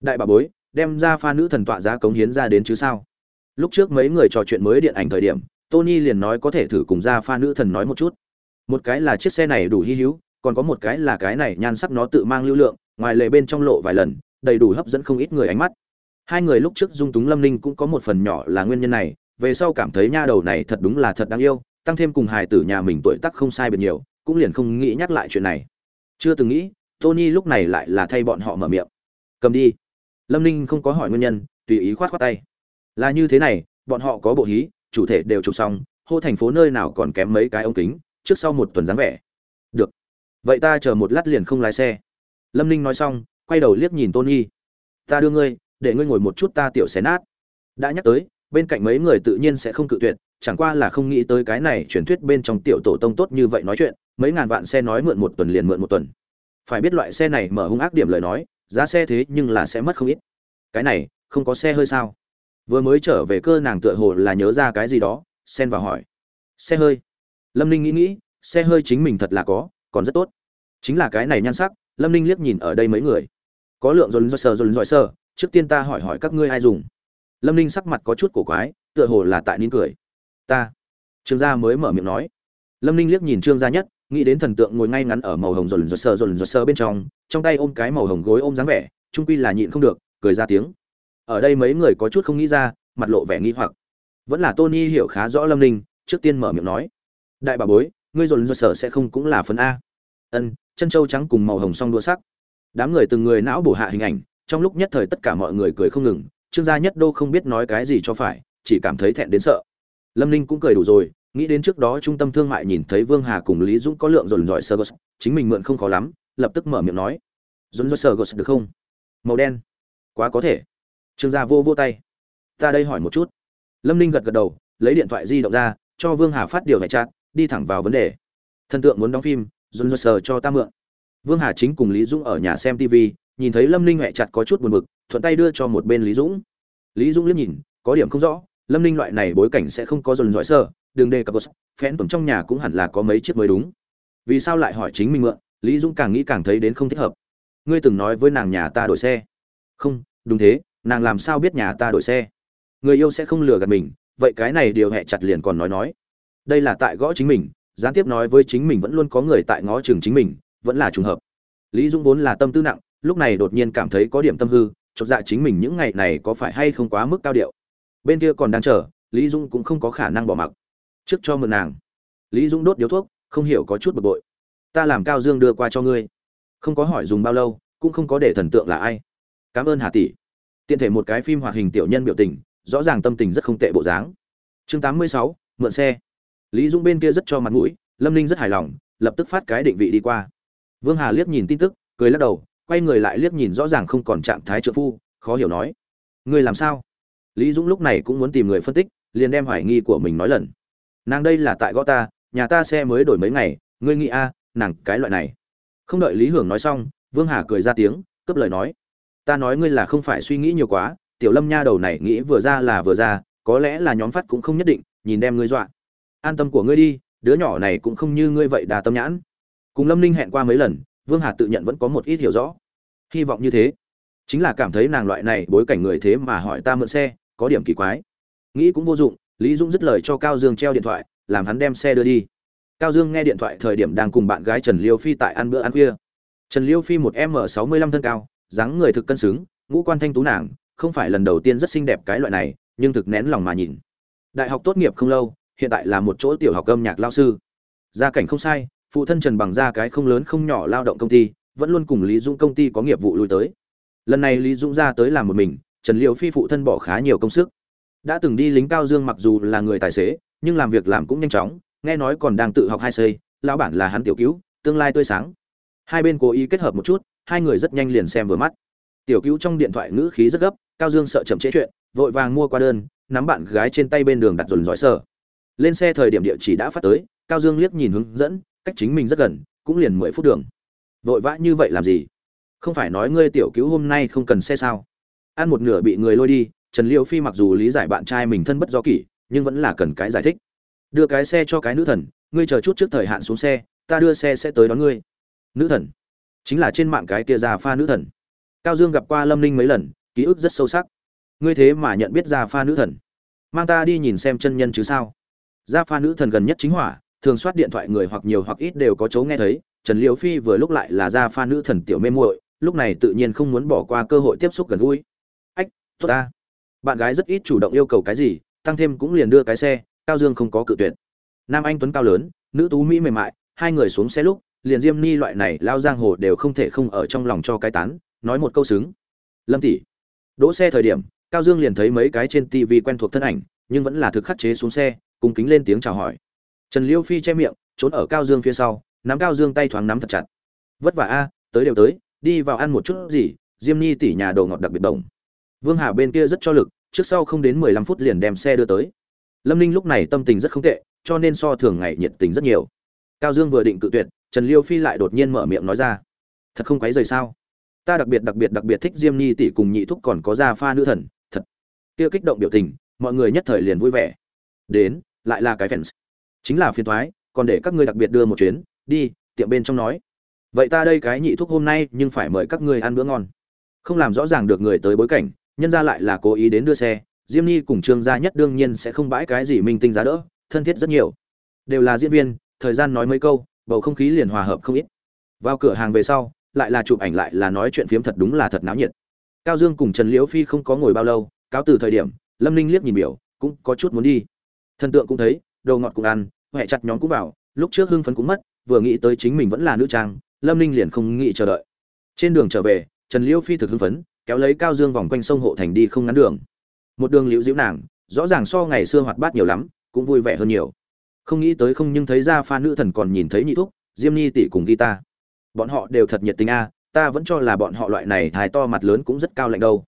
Đại bà bối, đem ra pha nữ thần tọa giá cống hiến ra đến chứ sao? Lúc trước mấy người trò chuyện mới điện ảnh thời điểm, tony liền nói có thể thử cùng ra pha nữ thần nói một chút. Một cái là chiếc xe này đủ hy hữu, còn có một cái là cái này nhan sắc nó tự mang lưu lượng, ngoài lề bên trong lộ vài lần, đầy đủ hấp dẫn không ít người ánh mắt. Hai người lúc trước dung túng lâm ninh cũng có một phần nhỏ là nguyên nhân này, về sau cảm thấy nha đầu này thật đúng là thật đáng yêu, tăng thêm cùng hài tử nhà mình tuổi tác không sai biệt nhiều, cũng liền không nghĩ nhắc lại chuyện này. Chưa từng nghĩ, tony lúc này lại là thay bọn họ mở miệng. Cầm đi. Lâm ninh không có hỏi nguyên nhân, tùy ý khoát khoát tay là như thế này, bọn họ có bộ hí, chủ thể đều chụp xong, hô thành phố nơi nào còn kém mấy cái ống kính, trước sau một tuần dáng vẻ. Được. Vậy ta chờ một lát liền không lái xe. Lâm ninh nói xong, quay đầu liếc nhìn tony ta đưa ngươi, để ngươi ngồi một chút ta tiểu xé nát. Đã nhắc tới, bên cạnh mấy người tự nhiên sẽ không cự tuyệt, chẳng qua là không nghĩ tới cái này truyền thuyết bên trong tiểu tổ tông tốt như vậy nói chuyện, mấy ngàn vạn xe nói mượn một tuần liền mượn một tuần. Phải biết loại xe này mở hung ác điểm lời nói, giá xe thế nhưng là sẽ mất không ít. Cái này, không có xe hơi sao? Vừa mới trở về cơ nàng tựa hồ là nhớ ra cái gì đó, xen vào hỏi. Xe hơi. Lâm ninh nghĩ nghĩ, xe hơi chính mình thật là có, còn rất tốt. Chính là cái này nhan sắc, lâm ninh liếc nhìn ở đây mấy người. Có lượng dồn dồn sờ dồn doi sơ trước tiên ta hỏi hỏi các ngươi ai dùng. Lâm ninh sắc mặt có chút cổ quái, tựa hồ là tại nín cười. Ta. Trương gia mới mở miệng nói. Lâm ninh liếc nhìn trương gia nhất, nghĩ đến thần tượng ngồi ngay ngắn ở màu hồng dồn dồn sờ dồn dồn sờ bên trong trong tay ôm cái màu hồng gối ôm dáng vẻ, trung quy là nhịn không được, cười ra tiếng ở đây mấy người có chút không nghĩ ra, mặt lộ vẻ nghi hoặc. Vẫn là tony hiểu khá rõ lâm ninh, trước tiên mở miệng nói. Đại bà bối, ngươi dồn dơ sở sẽ không cũng là phần a. Ân, chân trâu trắng cùng màu hồng song đua sắc. Đám người từng người não bổ hạ hình ảnh, trong lúc nhất thời tất cả mọi người cười không ngừng, trương gia nhất đô không biết nói cái gì cho phải, chỉ cảm thấy thẹn đến sợ. Lâm ninh cũng cười đủ rồi, nghĩ đến trước đó trung tâm thương mại nhìn thấy vương hà cùng lý dũng có lượng dồn dọi sơ gos, chính mình mượn không khó lắm, lập tức mở miệng nói. Dồn dọi sơ gos được không? Màu đen. Quá có thể trương gia vô vô tay. Ta đây hỏi một chút. Lâm ninh gật gật đầu, lấy điện thoại di động ra, cho vương hà phát điều hệ chặt đi thẳng vào vấn đề. Thần tượng muốn đóng phim, dồn dọi cho ta mượn. Vương hà chính cùng lý dũng ở nhà xem tv nhìn thấy lâm ninh hẹ chặt có chút buồn bực, thuận tay đưa cho một bên lý dũng. Lý dũng liếc nhìn, có điểm không rõ, lâm ninh loại này bối cảnh sẽ không có dồn dọi sơ đường đề cập phén tổn trong nhà cũng hẳn là có mấy chiếc mới đúng. Vì sao lại hỏi chính mình mượn, lý dũng càng nghĩ càng thấy đến không thích hợp. Ngươi từng nói với nàng nhà ta đổi xe. Không, đúng thế nàng làm sao biết nhà ta đổi xe? Người yêu sẽ không lừa gạt mình, vậy cái này điều hẹ chặt liền còn nói nói. Đây là tại gõ chính mình, gián tiếp nói với chính mình vẫn luôn có người tại ngõ trường chính mình, vẫn là trùng hợp. Lý dũng vốn là tâm tư nặng, lúc này đột nhiên cảm thấy có điểm tâm hư, chột dạ chính mình những ngày này có phải hay không quá mức cao điệu. Bên kia còn đang chờ, lý dũng cũng không có khả năng bỏ mặc. Trước cho mượn nàng. Lý dũng đốt điếu thuốc, không hiểu có chút bực bội. Ta làm cao dương đưa qua cho ngươi. Không có hỏi dùng bao lâu, cũng không có để thần tượng là ai. Cảm ơn hà tỷ tiện thể một cái phim hoạt hình tiểu nhân biểu tình, rõ ràng tâm tình rất không tệ bộ dáng. Chương tám mươi sáu, mượn xe. Lý dũng bên kia rất cho mặt mũi, lâm ninh rất hài lòng, lập tức phát cái định vị đi qua. Vương hà liếc nhìn tin tức, cười lắc đầu, quay người lại liếc nhìn rõ ràng không còn trạng thái trợ phu, khó hiểu nói. Người làm sao? Lý dũng lúc này cũng muốn tìm người phân tích, liền đem hoài nghi của mình nói lần. Nàng đây là tại gõ ta, nhà ta xe mới đổi mấy ngày, ngươi nghĩ a, nàng cái loại này. Không đợi lý hưởng nói xong, vương hà cười ra tiếng, cướp lời nói ta nói ngươi là không phải suy nghĩ nhiều quá, tiểu lâm nha đầu này nghĩ vừa ra là vừa ra, có lẽ là nhóm phát cũng không nhất định, nhìn đem ngươi dọa. An tâm của ngươi đi, đứa nhỏ này cũng không như ngươi vậy đà tâm nhãn. Cùng lâm ninh hẹn qua mấy lần, vương hà tự nhận vẫn có một ít hiểu rõ. Hy vọng như thế. Chính là cảm thấy nàng loại này bối cảnh người thế mà hỏi ta mượn xe, có điểm kỳ quái. Nghĩ cũng vô dụng, lý dũng dứt lời cho cao dương treo điện thoại, làm hắn đem xe đưa đi. Cao dương nghe điện thoại thời điểm đang cùng bạn gái trần liêu phi tại ăn bữa ăn khuya. Trần liêu phi một m sáu mươi lăm thân cao dáng người thực cân xứng, ngũ quan thanh tú nàng, không phải lần đầu tiên rất xinh đẹp cái loại này, nhưng thực nén lòng mà nhìn. Đại học tốt nghiệp không lâu, hiện tại là một chỗ tiểu học âm nhạc lao sư. Gia cảnh không sai, phụ thân trần bằng ra cái không lớn không nhỏ lao động công ty, vẫn luôn cùng lý dũng công ty có nghiệp vụ lui tới. Lần này lý dũng ra tới làm một mình, trần liễu phi phụ thân bỏ khá nhiều công sức. Đã từng đi lính cao dương mặc dù là người tài xế, nhưng làm việc làm cũng nhanh chóng, nghe nói còn đang tự học hai xây lão bản là hắn tiểu cứu, tương lai tươi sáng. Hai bên cố ý kết hợp một chút hai người rất nhanh liền xem vừa mắt. Tiểu cứu trong điện thoại ngữ khí rất gấp, cao dương sợ chậm trễ chuyện, vội vàng mua qua đơn, nắm bạn gái trên tay bên đường đặt dồn dõi sở lên xe thời điểm địa chỉ đã phát tới, cao dương liếc nhìn hướng dẫn, cách chính mình rất gần, cũng liền mười phút đường. Vội vã như vậy làm gì? Không phải nói ngươi tiểu cứu hôm nay không cần xe sao? Ăn một nửa bị người lôi đi, trần liêu phi mặc dù lý giải bạn trai mình thân bất do kỷ, nhưng vẫn là cần cái giải thích. Đưa cái xe cho cái nữ thần, ngươi chờ chút trước thời hạn xuống xe, ta đưa xe sẽ tới đón ngươi. Nữ thần chính là trên mạng cái kia già pha nữ thần. Cao dương gặp qua lâm ninh mấy lần, ký ức rất sâu sắc. Ngươi thế mà nhận biết già pha nữ thần? Mang ta đi nhìn xem chân nhân chứ sao? Gia pha nữ thần gần nhất chính hỏa, thường soát điện thoại người hoặc nhiều hoặc ít đều có chấu nghe thấy. Trần liễu phi vừa lúc lại là gia pha nữ thần tiểu mê muội, lúc này tự nhiên không muốn bỏ qua cơ hội tiếp xúc gần gũi. Ách, tốt ta. Bạn gái rất ít chủ động yêu cầu cái gì, tăng thêm cũng liền đưa cái xe, cao dương không có cự tuyệt. Nam anh tuấn cao lớn, nữ tú mỹ mềm mại, hai người xuống xe lúc liền diêm ni loại này lao giang hồ đều không thể không ở trong lòng cho cái tán, nói một câu xứng. Lâm tỷ, đỗ xe thời điểm, cao dương liền thấy mấy cái trên tv quen thuộc thân ảnh, nhưng vẫn là thực khắc chế xuống xe cùng kính lên tiếng chào hỏi. Trần liêu phi che miệng, trốn ở cao dương phía sau, nắm cao dương tay thoáng nắm thật chặt. Vất vả a, tới đều tới, đi vào ăn một chút gì, diêm ni tỷ nhà đồ ngọt đặc biệt đồng. Vương hà bên kia rất cho lực, trước sau không đến mười lăm phút liền đem xe đưa tới. Lâm ninh lúc này tâm tình rất không tệ, cho nên so thường ngày nhiệt tình rất nhiều. Cao dương vừa định cự tuyệt trần liêu phi lại đột nhiên mở miệng nói ra. Thật không quấy rời sao? Ta đặc biệt đặc biệt đặc biệt thích diêm nhi tỷ cùng nhị thúc còn có gia pha nữ thần, thật. Kia kích động biểu tình, mọi người nhất thời liền vui vẻ. Đến, lại là cái fans. Chính là phiền thoái còn để các ngươi đặc biệt đưa một chuyến, đi, tiệm bên trong nói. Vậy ta đây cái nhị thúc hôm nay, nhưng phải mời các ngươi ăn bữa ngon. Không làm rõ ràng được người tới bối cảnh, nhân ra lại là cố ý đến đưa xe, diêm nhi cùng trương gia nhất đương nhiên sẽ không bãi cái gì minh tinh giá đỡ, thân thiết rất nhiều. Đều là diễn viên, thời gian nói mấy câu bầu không khí liền hòa hợp không ít. Vào cửa hàng về sau, lại là chụp ảnh lại là nói chuyện phiếm thật đúng là thật náo nhiệt. Cao dương cùng trần liễu phi không có ngồi bao lâu, cáo từ thời điểm, lâm ninh liếc nhìn biểu, cũng có chút muốn đi. Thần tượng cũng thấy, đồ ngọt cũng ăn huệ chặt nhóm cũng vào, lúc trước hưng phấn cũng mất, vừa nghĩ tới chính mình vẫn là nữ trang, lâm ninh liền không nghĩ chờ đợi. Trên đường trở về, trần liễu phi thực hưng phấn, kéo lấy cao dương vòng quanh sông hộ thành đi không ngắn đường. Một đường liễu diễu nàng, rõ ràng so ngày xưa hoạt bát nhiều lắm, cũng vui vẻ hơn nhiều không nghĩ tới không nhưng thấy ra pha nữ thần còn nhìn thấy nhị thúc, diêm nhi tỷ cùng guitar bọn họ đều thật nhiệt tình a, ta vẫn cho là bọn họ loại này thái to mặt lớn cũng rất cao lạnh đâu.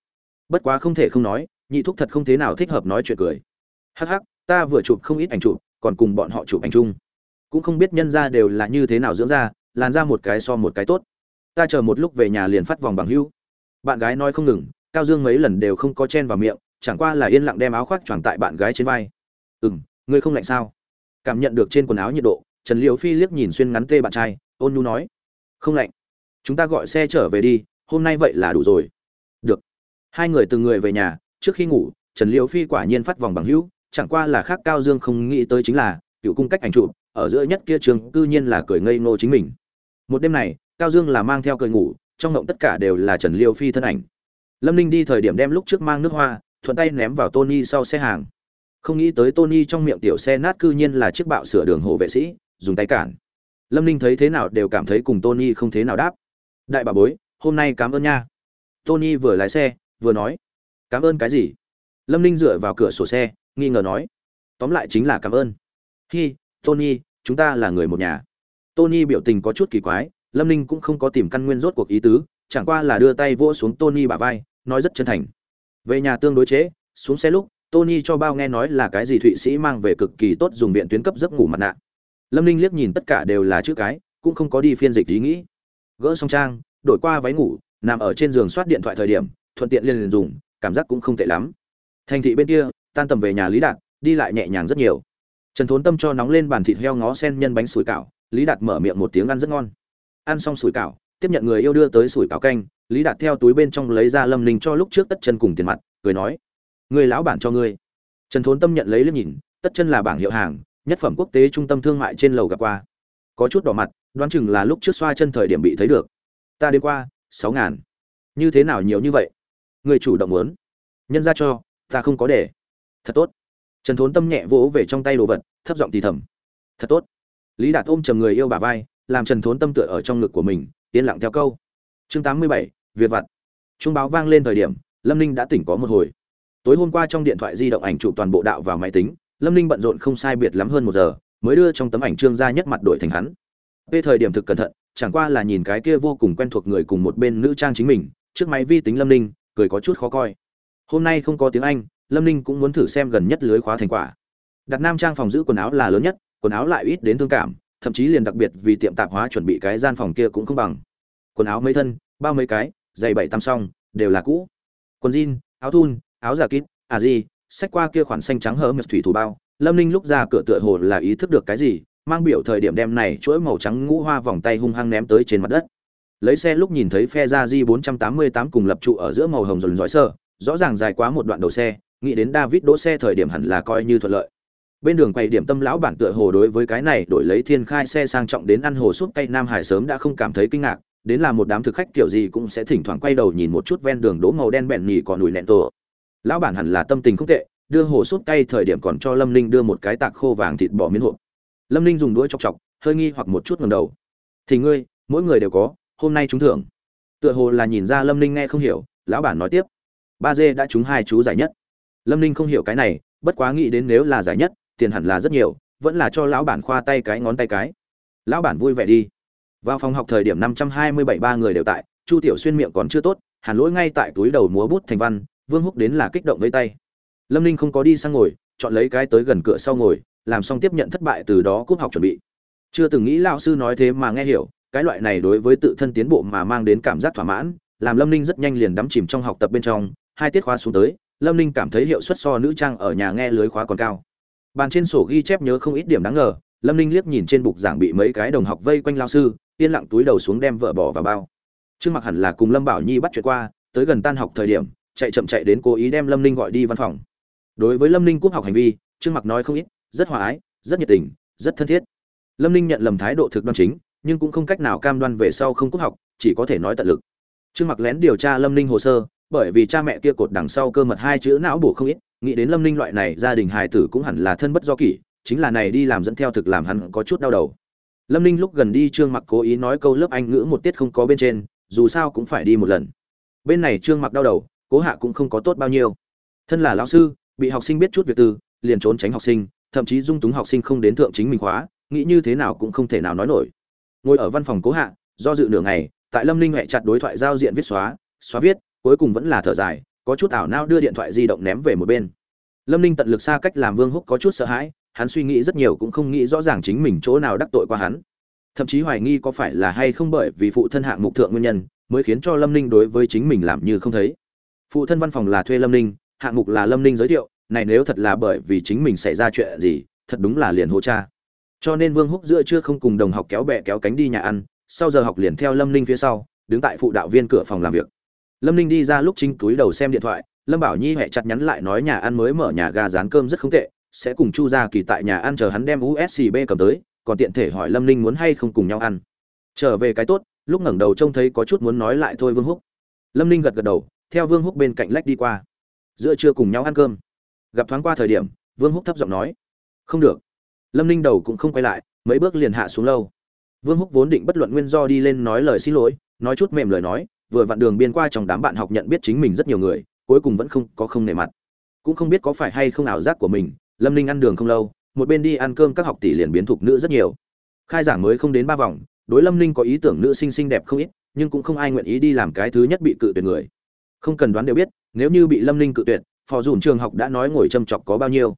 Bất quá không thể không nói, nhị thúc thật không thế nào thích hợp nói chuyện cười. Hắc hắc, ta vừa chụp không ít ảnh chụp, còn cùng bọn họ chụp ảnh chung. Cũng không biết nhân ra đều là như thế nào dưỡng ra làn ra một cái so một cái tốt. Ta chờ một lúc về nhà liền phát vòng bằng hưu bạn gái nói không ngừng, cao dương mấy lần đều không có chen vào miệng, chẳng qua là yên lặng đem áo khoác choàng tại bạn gái trên vai. Ừ m ngươi không lạnh sao? Cảm nhận được trên quần áo nhiệt độ, trần liều phi liếc nhìn xuyên ngắn tê bạn trai, ôn nhu nói, không lạnh. Chúng ta gọi xe trở về đi, hôm nay vậy là đủ rồi. Được. Hai người từng người về nhà, trước khi ngủ, trần liều phi quả nhiên phát vòng bằng hữu, chẳng qua là khác cao dương không nghĩ tới chính là cựu cung cách ảnh chụp, ở giữa nhất kia trường cư nhiên là cười ngây ngô chính mình. Một đêm này, cao dương là mang theo cười ngủ, trong ngộng tất cả đều là trần liêu phi thân ảnh. Lâm ninh đi thời điểm đem lúc trước mang nước hoa, thuận tay ném vào tony sau xe hàng không nghĩ tới tony trong miệng tiểu xe nát cư nhiên là chiếc bạo sửa đường hộ vệ sĩ, dùng tay cản. Lâm ninh thấy thế nào đều cảm thấy cùng tony không thế nào đáp. Đại bà bối, hôm nay cảm ơn nha. Tony vừa lái xe, vừa nói. Cảm ơn cái gì? Lâm ninh dựa vào cửa sổ xe, nghi ngờ nói. Tóm lại chính là cảm ơn. Hi, tony, chúng ta là người một nhà. Tony biểu tình có chút kỳ quái, lâm ninh cũng không có tìm căn nguyên rốt cuộc ý tứ, chẳng qua là đưa tay vỗ xuống tony bả vai, nói rất chân thành. Về nhà tương đối chế, xuống xe lúc tony cho bao nghe nói là cái gì thụy sĩ mang về cực kỳ tốt dùng viện tuyến cấp giấc ngủ mặt nạ. Lâm ninh liếc nhìn tất cả đều là chữ cái, cũng không có đi phiên dịch ý nghĩ. Gỡ xong trang, đổi qua váy ngủ, nằm ở trên giường soát điện thoại thời điểm, thuận tiện liền dùng, cảm giác cũng không tệ lắm. Thành thị bên kia, tan tầm về nhà lý đạt, đi lại nhẹ nhàng rất nhiều. Trần thốn tâm cho nóng lên bàn thịt heo ngó sen nhân bánh sủi cảo, lý đạt mở miệng một tiếng ăn rất ngon. Ăn xong sủi cảo, tiếp nhận người yêu đưa tới sủi cảo canh, lý đạt theo túi bên trong lấy ra lâm ninh cho lúc trước tất chân cùng tiền mặt, cười nói người lão bản cho ngươi. Trần thốn tâm nhận lấy liếc nhìn, tất chân là bảng hiệu hàng, nhất phẩm quốc tế trung tâm thương mại trên lầu gặp qua. Có chút đỏ mặt, đoán chừng là lúc trước xoa chân thời điểm bị thấy được. Ta đến qua, sáu ngàn. Như thế nào nhiều như vậy? Người chủ động muốn. Nhân ra cho, ta không có để. Thật tốt. Trần thốn tâm nhẹ vỗ về trong tay đồ vật, thấp giọng thì thầm. Thật tốt. Lý đạt ôm chầm người yêu bà vai, làm trần thốn tâm tựa ở trong ngực của mình, yên lặng theo câu. Chương tám mươi bảy, việt vặt. Trung báo vang lên thời điểm, lâm ninh đã tỉnh có một hồi tối hôm qua trong điện thoại di động ảnh chụp toàn bộ đạo vào máy tính, lâm ninh bận rộn không sai biệt lắm hơn một giờ, mới đưa trong tấm ảnh trương gia nhất mặt đổi thành hắn. Về thời điểm thực cẩn thận, chẳng qua là nhìn cái kia vô cùng quen thuộc người cùng một bên nữ trang chính mình, trước máy vi tính lâm ninh, cười có chút khó coi. Hôm nay không có tiếng anh, lâm ninh cũng muốn thử xem gần nhất lưới khóa thành quả. Đặt nam trang phòng giữ quần áo là lớn nhất, quần áo lại ít đến thương cảm, thậm chí liền đặc biệt vì tiệm tạp hóa chuẩn bị cái gian phòng kia cũng không bằng. Quần áo mấy thân, bao mấy cái, giày bảy tăm xong đều là cũ. Quần jean, áo thun áo giả kít à gì, sách qua kia khoản xanh trắng hở mực thủy thủ bao. Lâm ninh lúc ra cửa tựa hồ là ý thức được cái gì, mang biểu thời điểm đem này chuỗi màu trắng ngũ hoa vòng tay hung hăng ném tới trên mặt đất. Lấy xe lúc nhìn thấy phe ra di 488 cùng lập trụ ở giữa màu hồng dồn dõi sơ, rõ ràng dài quá một đoạn đầu xe, nghĩ đến david đỗ xe thời điểm hẳn là coi như thuận lợi. Bên đường quay điểm tâm lão bản tựa hồ đối với cái này đổi lấy thiên khai xe sang trọng đến ăn hồ suốt cây nam hải sớm đã không cảm thấy kinh ngạc, đến là một đám thực khách kiểu gì cũng sẽ thỉnh thoảng quay đầu nhìn một chút ven đường đỗ màu đen bẹn nhì còn nùi nẹn tổ lão bản hẳn là tâm tình không tệ, đưa hồ sốt cây thời điểm còn cho lâm ninh đưa một cái tạc khô vàng thịt bò miến hộp. Lâm ninh dùng đuôi chọc chọc, hơi nghi hoặc một chút ngầm đầu. Thì ngươi, mỗi người đều có, hôm nay trúng thưởng. Tựa hồ là nhìn ra lâm ninh nghe không hiểu, lão bản nói tiếp. Ba dê đã trúng hai chú giải nhất. Lâm ninh không hiểu cái này, bất quá nghĩ đến nếu là giải nhất, tiền hẳn là rất nhiều, vẫn là cho lão bản khoa tay cái ngón tay cái. Lão bản vui vẻ đi. Vào phòng học thời điểm năm trăm hai mươi bảy ba người đều tại, chu tiểu xuyên miệng còn chưa tốt hàn lỗi ngay tại túi đầu múa bút thành văn vương húc đến là kích động với tay. Lâm ninh không có đi sang ngồi, chọn lấy cái tới gần cửa sau ngồi, làm xong tiếp nhận thất bại từ đó cúp học chuẩn bị. Chưa từng nghĩ lão sư nói thế mà nghe hiểu, cái loại này đối với tự thân tiến bộ mà mang đến cảm giác thỏa mãn, làm lâm ninh rất nhanh liền đắm chìm trong học tập bên trong, hai tiết khóa xuống tới, lâm ninh cảm thấy hiệu suất so nữ trang ở nhà nghe lưới khóa còn cao. Bàn trên sổ ghi chép nhớ không ít điểm đáng ngờ, lâm ninh liếc nhìn trên bục giảng bị mấy cái đồng học vây quanh lao sư, yên lặng túi đầu xuống đem vợ bỏ vào bao. Trương mặc hẳn là cùng lâm bảo nhi bắt chuyện qua, tới gần tan học thời điểm chạy chậm chạy đến cố ý đem lâm ninh gọi đi văn phòng. Đối với lâm ninh cúp học hành vi, trương mặc nói không ít, rất hòa ái, rất nhiệt tình, rất thân thiết. Lâm ninh nhận lầm thái độ thực đoan chính, nhưng cũng không cách nào cam đoan về sau không cúp học, chỉ có thể nói tận lực. Trương mặc lén điều tra lâm ninh hồ sơ, bởi vì cha mẹ kia cột đằng sau cơ mật hai chữ não bổ không ít, nghĩ đến lâm ninh loại này gia đình hài tử cũng hẳn là thân bất do kỷ, chính là này đi làm dẫn theo thực làm hắn có chút đau đầu. Lâm ninh lúc gần đi, trương mặc cố ý nói câu lớp anh ngữ một tiết không có bên trên, dù sao cũng phải đi một lần. Bên này trương mặc đau đầu cố hạ cũng không có tốt bao nhiêu. Thân là lão sư, bị học sinh biết chút việc tư liền trốn tránh học sinh, thậm chí dung túng học sinh không đến thượng chính mình khóa, nghĩ như thế nào cũng không thể nào nói nổi. Ngồi ở văn phòng cố hạ, do dự nửa ngày, tại lâm ninh huệ chặt đối thoại giao diện viết xóa xóa viết, cuối cùng vẫn là thở dài, có chút ảo não đưa điện thoại di động ném về một bên. Lâm ninh tận lực xa cách làm vương húc có chút sợ hãi, hắn suy nghĩ rất nhiều cũng không nghĩ rõ ràng chính mình chỗ nào đắc tội qua hắn. Thậm chí hoài nghi có phải là hay không bởi vì phụ thân hạng mục thượng nguyên nhân, mới khiến cho lâm ninh đối với chính mình làm như không thấy phụ thân văn phòng là thuê lâm ninh, hạng mục là lâm ninh giới thiệu, này nếu thật là bởi vì chính mình xảy ra chuyện gì, thật đúng là liền hô cha. Cho nên vương húc giữa chưa không cùng đồng học kéo bè kéo cánh đi nhà ăn, sau giờ học liền theo lâm ninh phía sau, đứng tại phụ đạo viên cửa phòng làm việc. Lâm ninh đi ra lúc chính túi đầu xem điện thoại, lâm bảo nhi hẹ chặt nhắn lại nói nhà ăn mới mở nhà gà rán cơm rất không tệ, sẽ cùng chu gia kỳ tại nhà ăn chờ hắn đem uscb cầm tới, còn tiện thể hỏi lâm ninh muốn hay không cùng nhau ăn. Trở về cái tốt, lúc ngẩng đầu trông thấy có chút muốn nói lại thôi vương húc. Lâm ninh gật gật đầu theo vương húc bên cạnh lách đi qua. Giữa trưa cùng nhau ăn cơm. Gặp thoáng qua thời điểm, vương húc thấp giọng nói, không được. Lâm ninh đầu cũng không quay lại, mấy bước liền hạ xuống lâu. Vương húc vốn định bất luận nguyên do đi lên nói lời xin lỗi, nói chút mềm lời nói, vừa vặn đường biên qua trong đám bạn học nhận biết chính mình rất nhiều người, cuối cùng vẫn không có không nề mặt. Cũng không biết có phải hay không ảo giác của mình, lâm ninh ăn đường không lâu, một bên đi ăn cơm các học tỷ liền biến thục nữ rất nhiều. Khai giảng mới không đến ba vòng, đối lâm ninh có ý tưởng nữ sinh xinh đẹp không ít, nhưng cũng không ai nguyện ý đi làm cái thứ nhất bị cự tuyệt người không cần đoán đều biết, nếu như bị lâm ninh cự tuyệt, phò dùn trường học đã nói ngồi châm chọc có bao nhiêu.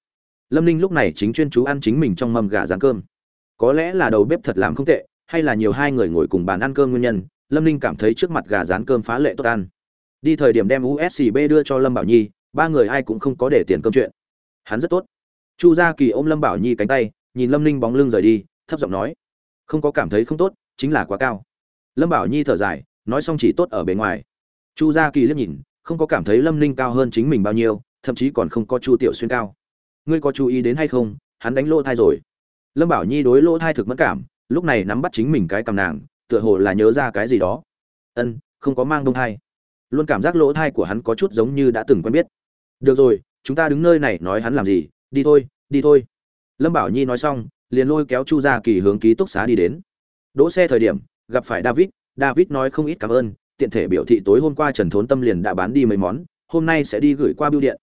Lâm ninh lúc này chính chuyên chú ăn chính mình trong mâm gà rán cơm. Có lẽ là đầu bếp thật làm không tệ, hay là nhiều hai người ngồi cùng bàn ăn cơm nguyên nhân, lâm ninh cảm thấy trước mặt gà rán cơm phá lệ tốt ăn. Đi thời điểm đem uscb đưa cho lâm bảo nhi, ba người ai cũng không có để tiền cơm chuyện. Hắn rất tốt. Chu gia kỳ ôm lâm bảo nhi cánh tay, nhìn lâm ninh bóng lưng rời đi, thấp giọng nói, không có cảm thấy không tốt, chính là quá cao. Lâm bảo nhi thở dài, nói xong chỉ tốt ở bề ngoài chu gia kỳ liếc nhìn, không có cảm thấy lâm ninh cao hơn chính mình bao nhiêu, thậm chí còn không có chu tiểu xuyên cao. Ngươi có chú ý đến hay không? Hắn đánh lỗ thai rồi. Lâm bảo nhi đối lỗ thai thực mất cảm, lúc này nắm bắt chính mình cái cầm nàng, tựa hồ là nhớ ra cái gì đó. Ân, không có mang đông thai. Luôn cảm giác lỗ thai của hắn có chút giống như đã từng quen biết. Được rồi, chúng ta đứng nơi này nói hắn làm gì? Đi thôi đi thôi. Lâm bảo nhi nói xong, liền lôi kéo chu gia kỳ hướng ký túc xá đi đến. Đỗ xe thời điểm, gặp phải david. David nói không ít cảm ơn tiện thể biểu thị tối hôm qua trần thốn tâm liền đã bán đi mấy món, hôm nay sẽ đi gửi qua bưu điện.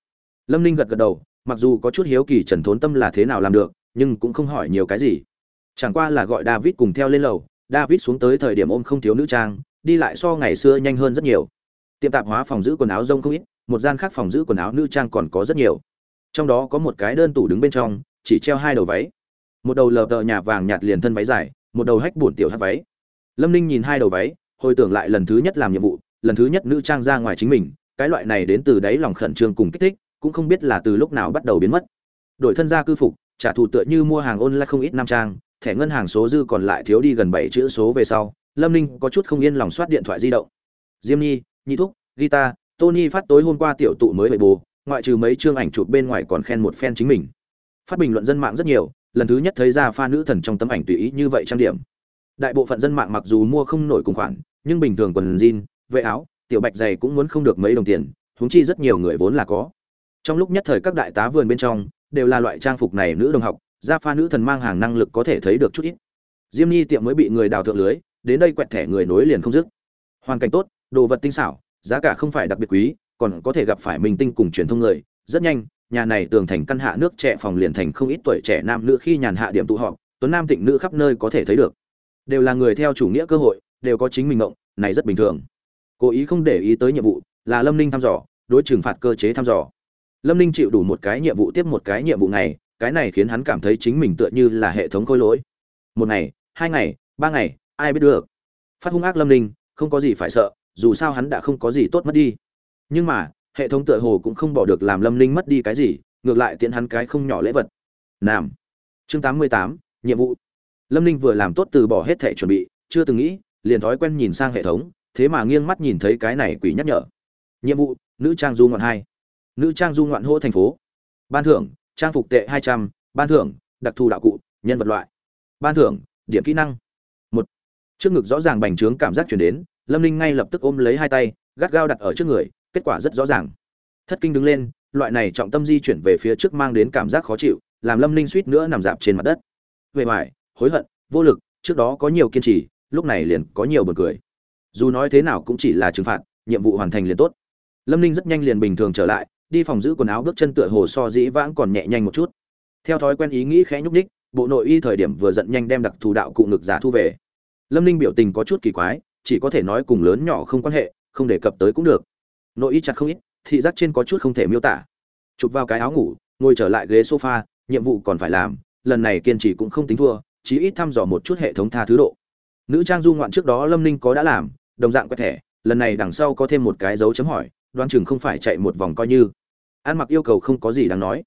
Lâm ninh gật gật đầu, mặc dù có chút hiếu kỳ trần thốn tâm là thế nào làm được, nhưng cũng không hỏi nhiều cái gì. Chẳng qua là gọi david cùng theo lên lầu, david xuống tới thời điểm ôm không thiếu nữ trang, đi lại so ngày xưa nhanh hơn rất nhiều. Tiệm tạp hóa phòng giữ quần áo rông không ít, một gian khác phòng giữ quần áo nữ trang còn có rất nhiều. Trong đó có một cái đơn tủ đứng bên trong, chỉ treo hai đầu váy. Một đầu lờ tờ nhà vàng nhạt liền thân váy dài, một đầu hách buồn tiểu hát váy. Lâm ninh nhìn hai đầu váy hồi tưởng lại lần thứ nhất làm nhiệm vụ, lần thứ nhất nữ trang ra ngoài chính mình, cái loại này đến từ đáy lòng khẩn trương cùng kích thích, cũng không biết là từ lúc nào bắt đầu biến mất. Đổi thân gia cư phục, trả thù tựa như mua hàng online không ít nam trang, thẻ ngân hàng số dư còn lại thiếu đi gần bảy chữ số về sau, lâm ninh có chút không yên lòng soát điện thoại di động. Diêm nhi, nhị thúc, guitar, tony phát tối hôm qua tiểu tụ mới bề bồ ngoại trừ mấy chương ảnh chụp bên ngoài còn khen một fan chính mình. Phát bình luận dân mạng rất nhiều, lần thứ nhất thấy ra pha nữ thần trong tấm ảnh tùy ý như vậy trang điểm đại bộ phận dân mạng mặc dù mua không nổi cùng khoản, nhưng bình thường quần jean, vệ áo, tiểu bạch giày cũng muốn không được mấy đồng tiền, huống chi rất nhiều người vốn là có. Trong lúc nhất thời các đại tá vườn bên trong, đều là loại trang phục này nữ đồng học gia pha nữ thần mang hàng năng lực có thể thấy được chút ít. Diêm nhi tiệm mới bị người đào thượng lưới, đến đây quẹt thẻ người nối liền không dứt. Hoàn cảnh tốt, đồ vật tinh xảo, giá cả không phải đặc biệt quý, còn có thể gặp phải minh tinh cùng truyền thông người, rất nhanh, nhà này tường thành căn hạ nước trẻ phòng liền thành không ít tuổi trẻ nam nữ khi nhàn hạ điểm tụ họp, tuấn nam tịnh nữ khắp nơi có thể thấy được đều là người theo chủ nghĩa cơ hội, đều có chính mình ngộng này rất bình thường. Cố ý không để ý tới nhiệm vụ là lâm ninh thăm dò, đối trừng phạt cơ chế thăm dò. Lâm ninh chịu đủ một cái nhiệm vụ tiếp một cái nhiệm vụ này, cái này khiến hắn cảm thấy chính mình tựa như là hệ thống khôi lỗi. Một ngày, hai ngày, ba ngày, ai biết được. Phát hung ác lâm ninh, không có gì phải sợ, dù sao hắn đã không có gì tốt mất đi. Nhưng mà, hệ thống tựa hồ cũng không bỏ được làm lâm ninh mất đi cái gì, ngược lại tiện hắn cái không nhỏ lễ vật. Nam. Chương tám mươi tám, nhiệm vụ lâm ninh vừa làm tốt từ bỏ hết thẻ chuẩn bị, chưa từng nghĩ, liền thói quen nhìn sang hệ thống, thế mà nghiêng mắt nhìn thấy cái này quỷ nhắc nhở. Nhiệm vụ, nữ trang du ngoạn hai. Nữ trang du ngoạn hô thành phố. Ban thưởng, trang phục tệ hai trăm, ban thưởng, đặc thù đạo cụ, nhân vật loại. Ban thưởng, điểm kỹ năng. Một. Trước ngực rõ ràng bành trướng cảm giác chuyển đến, lâm ninh ngay lập tức ôm lấy hai tay, gắt gao đặt ở trước người, kết quả rất rõ ràng. Thất kinh đứng lên, loại này trọng tâm di chuyển về phía trước mang đến cảm giác khó chịu, làm lâm ninh suýt nữa nằm dạp trên mặt đất. Về ngoài hối hận, vô lực, trước đó có nhiều kiên trì, lúc này liền có nhiều bật cười. Dù nói thế nào cũng chỉ là trừng phạt, nhiệm vụ hoàn thành liền tốt. Lâm ninh rất nhanh liền bình thường trở lại, đi phòng giữ quần áo bước chân tựa hồ so dĩ vãng còn nhẹ nhanh một chút. Theo thói quen ý nghĩ khẽ nhúc ních bộ nội y thời điểm vừa giận nhanh đem đặc thù đạo cụ ngực giả thu về. Lâm ninh biểu tình có chút kỳ quái, chỉ có thể nói cùng lớn nhỏ không quan hệ, không đề cập tới cũng được. Nội y chặt không ít, thị giác trên có chút không thể miêu tả. Chụp vào cái áo ngủ, ngồi trở lại ghế sofa, nhiệm vụ còn phải làm, lần này kiên trì cũng không tính thua chí ít thăm dò một chút hệ thống tha thứ độ. Nữ trang du ngoạn trước đó lâm ninh có đã làm, đồng dạng quét thẻ, lần này đằng sau có thêm một cái dấu chấm hỏi, đoán chừng không phải chạy một vòng coi như. Ăn mặc yêu cầu không có gì đáng nói.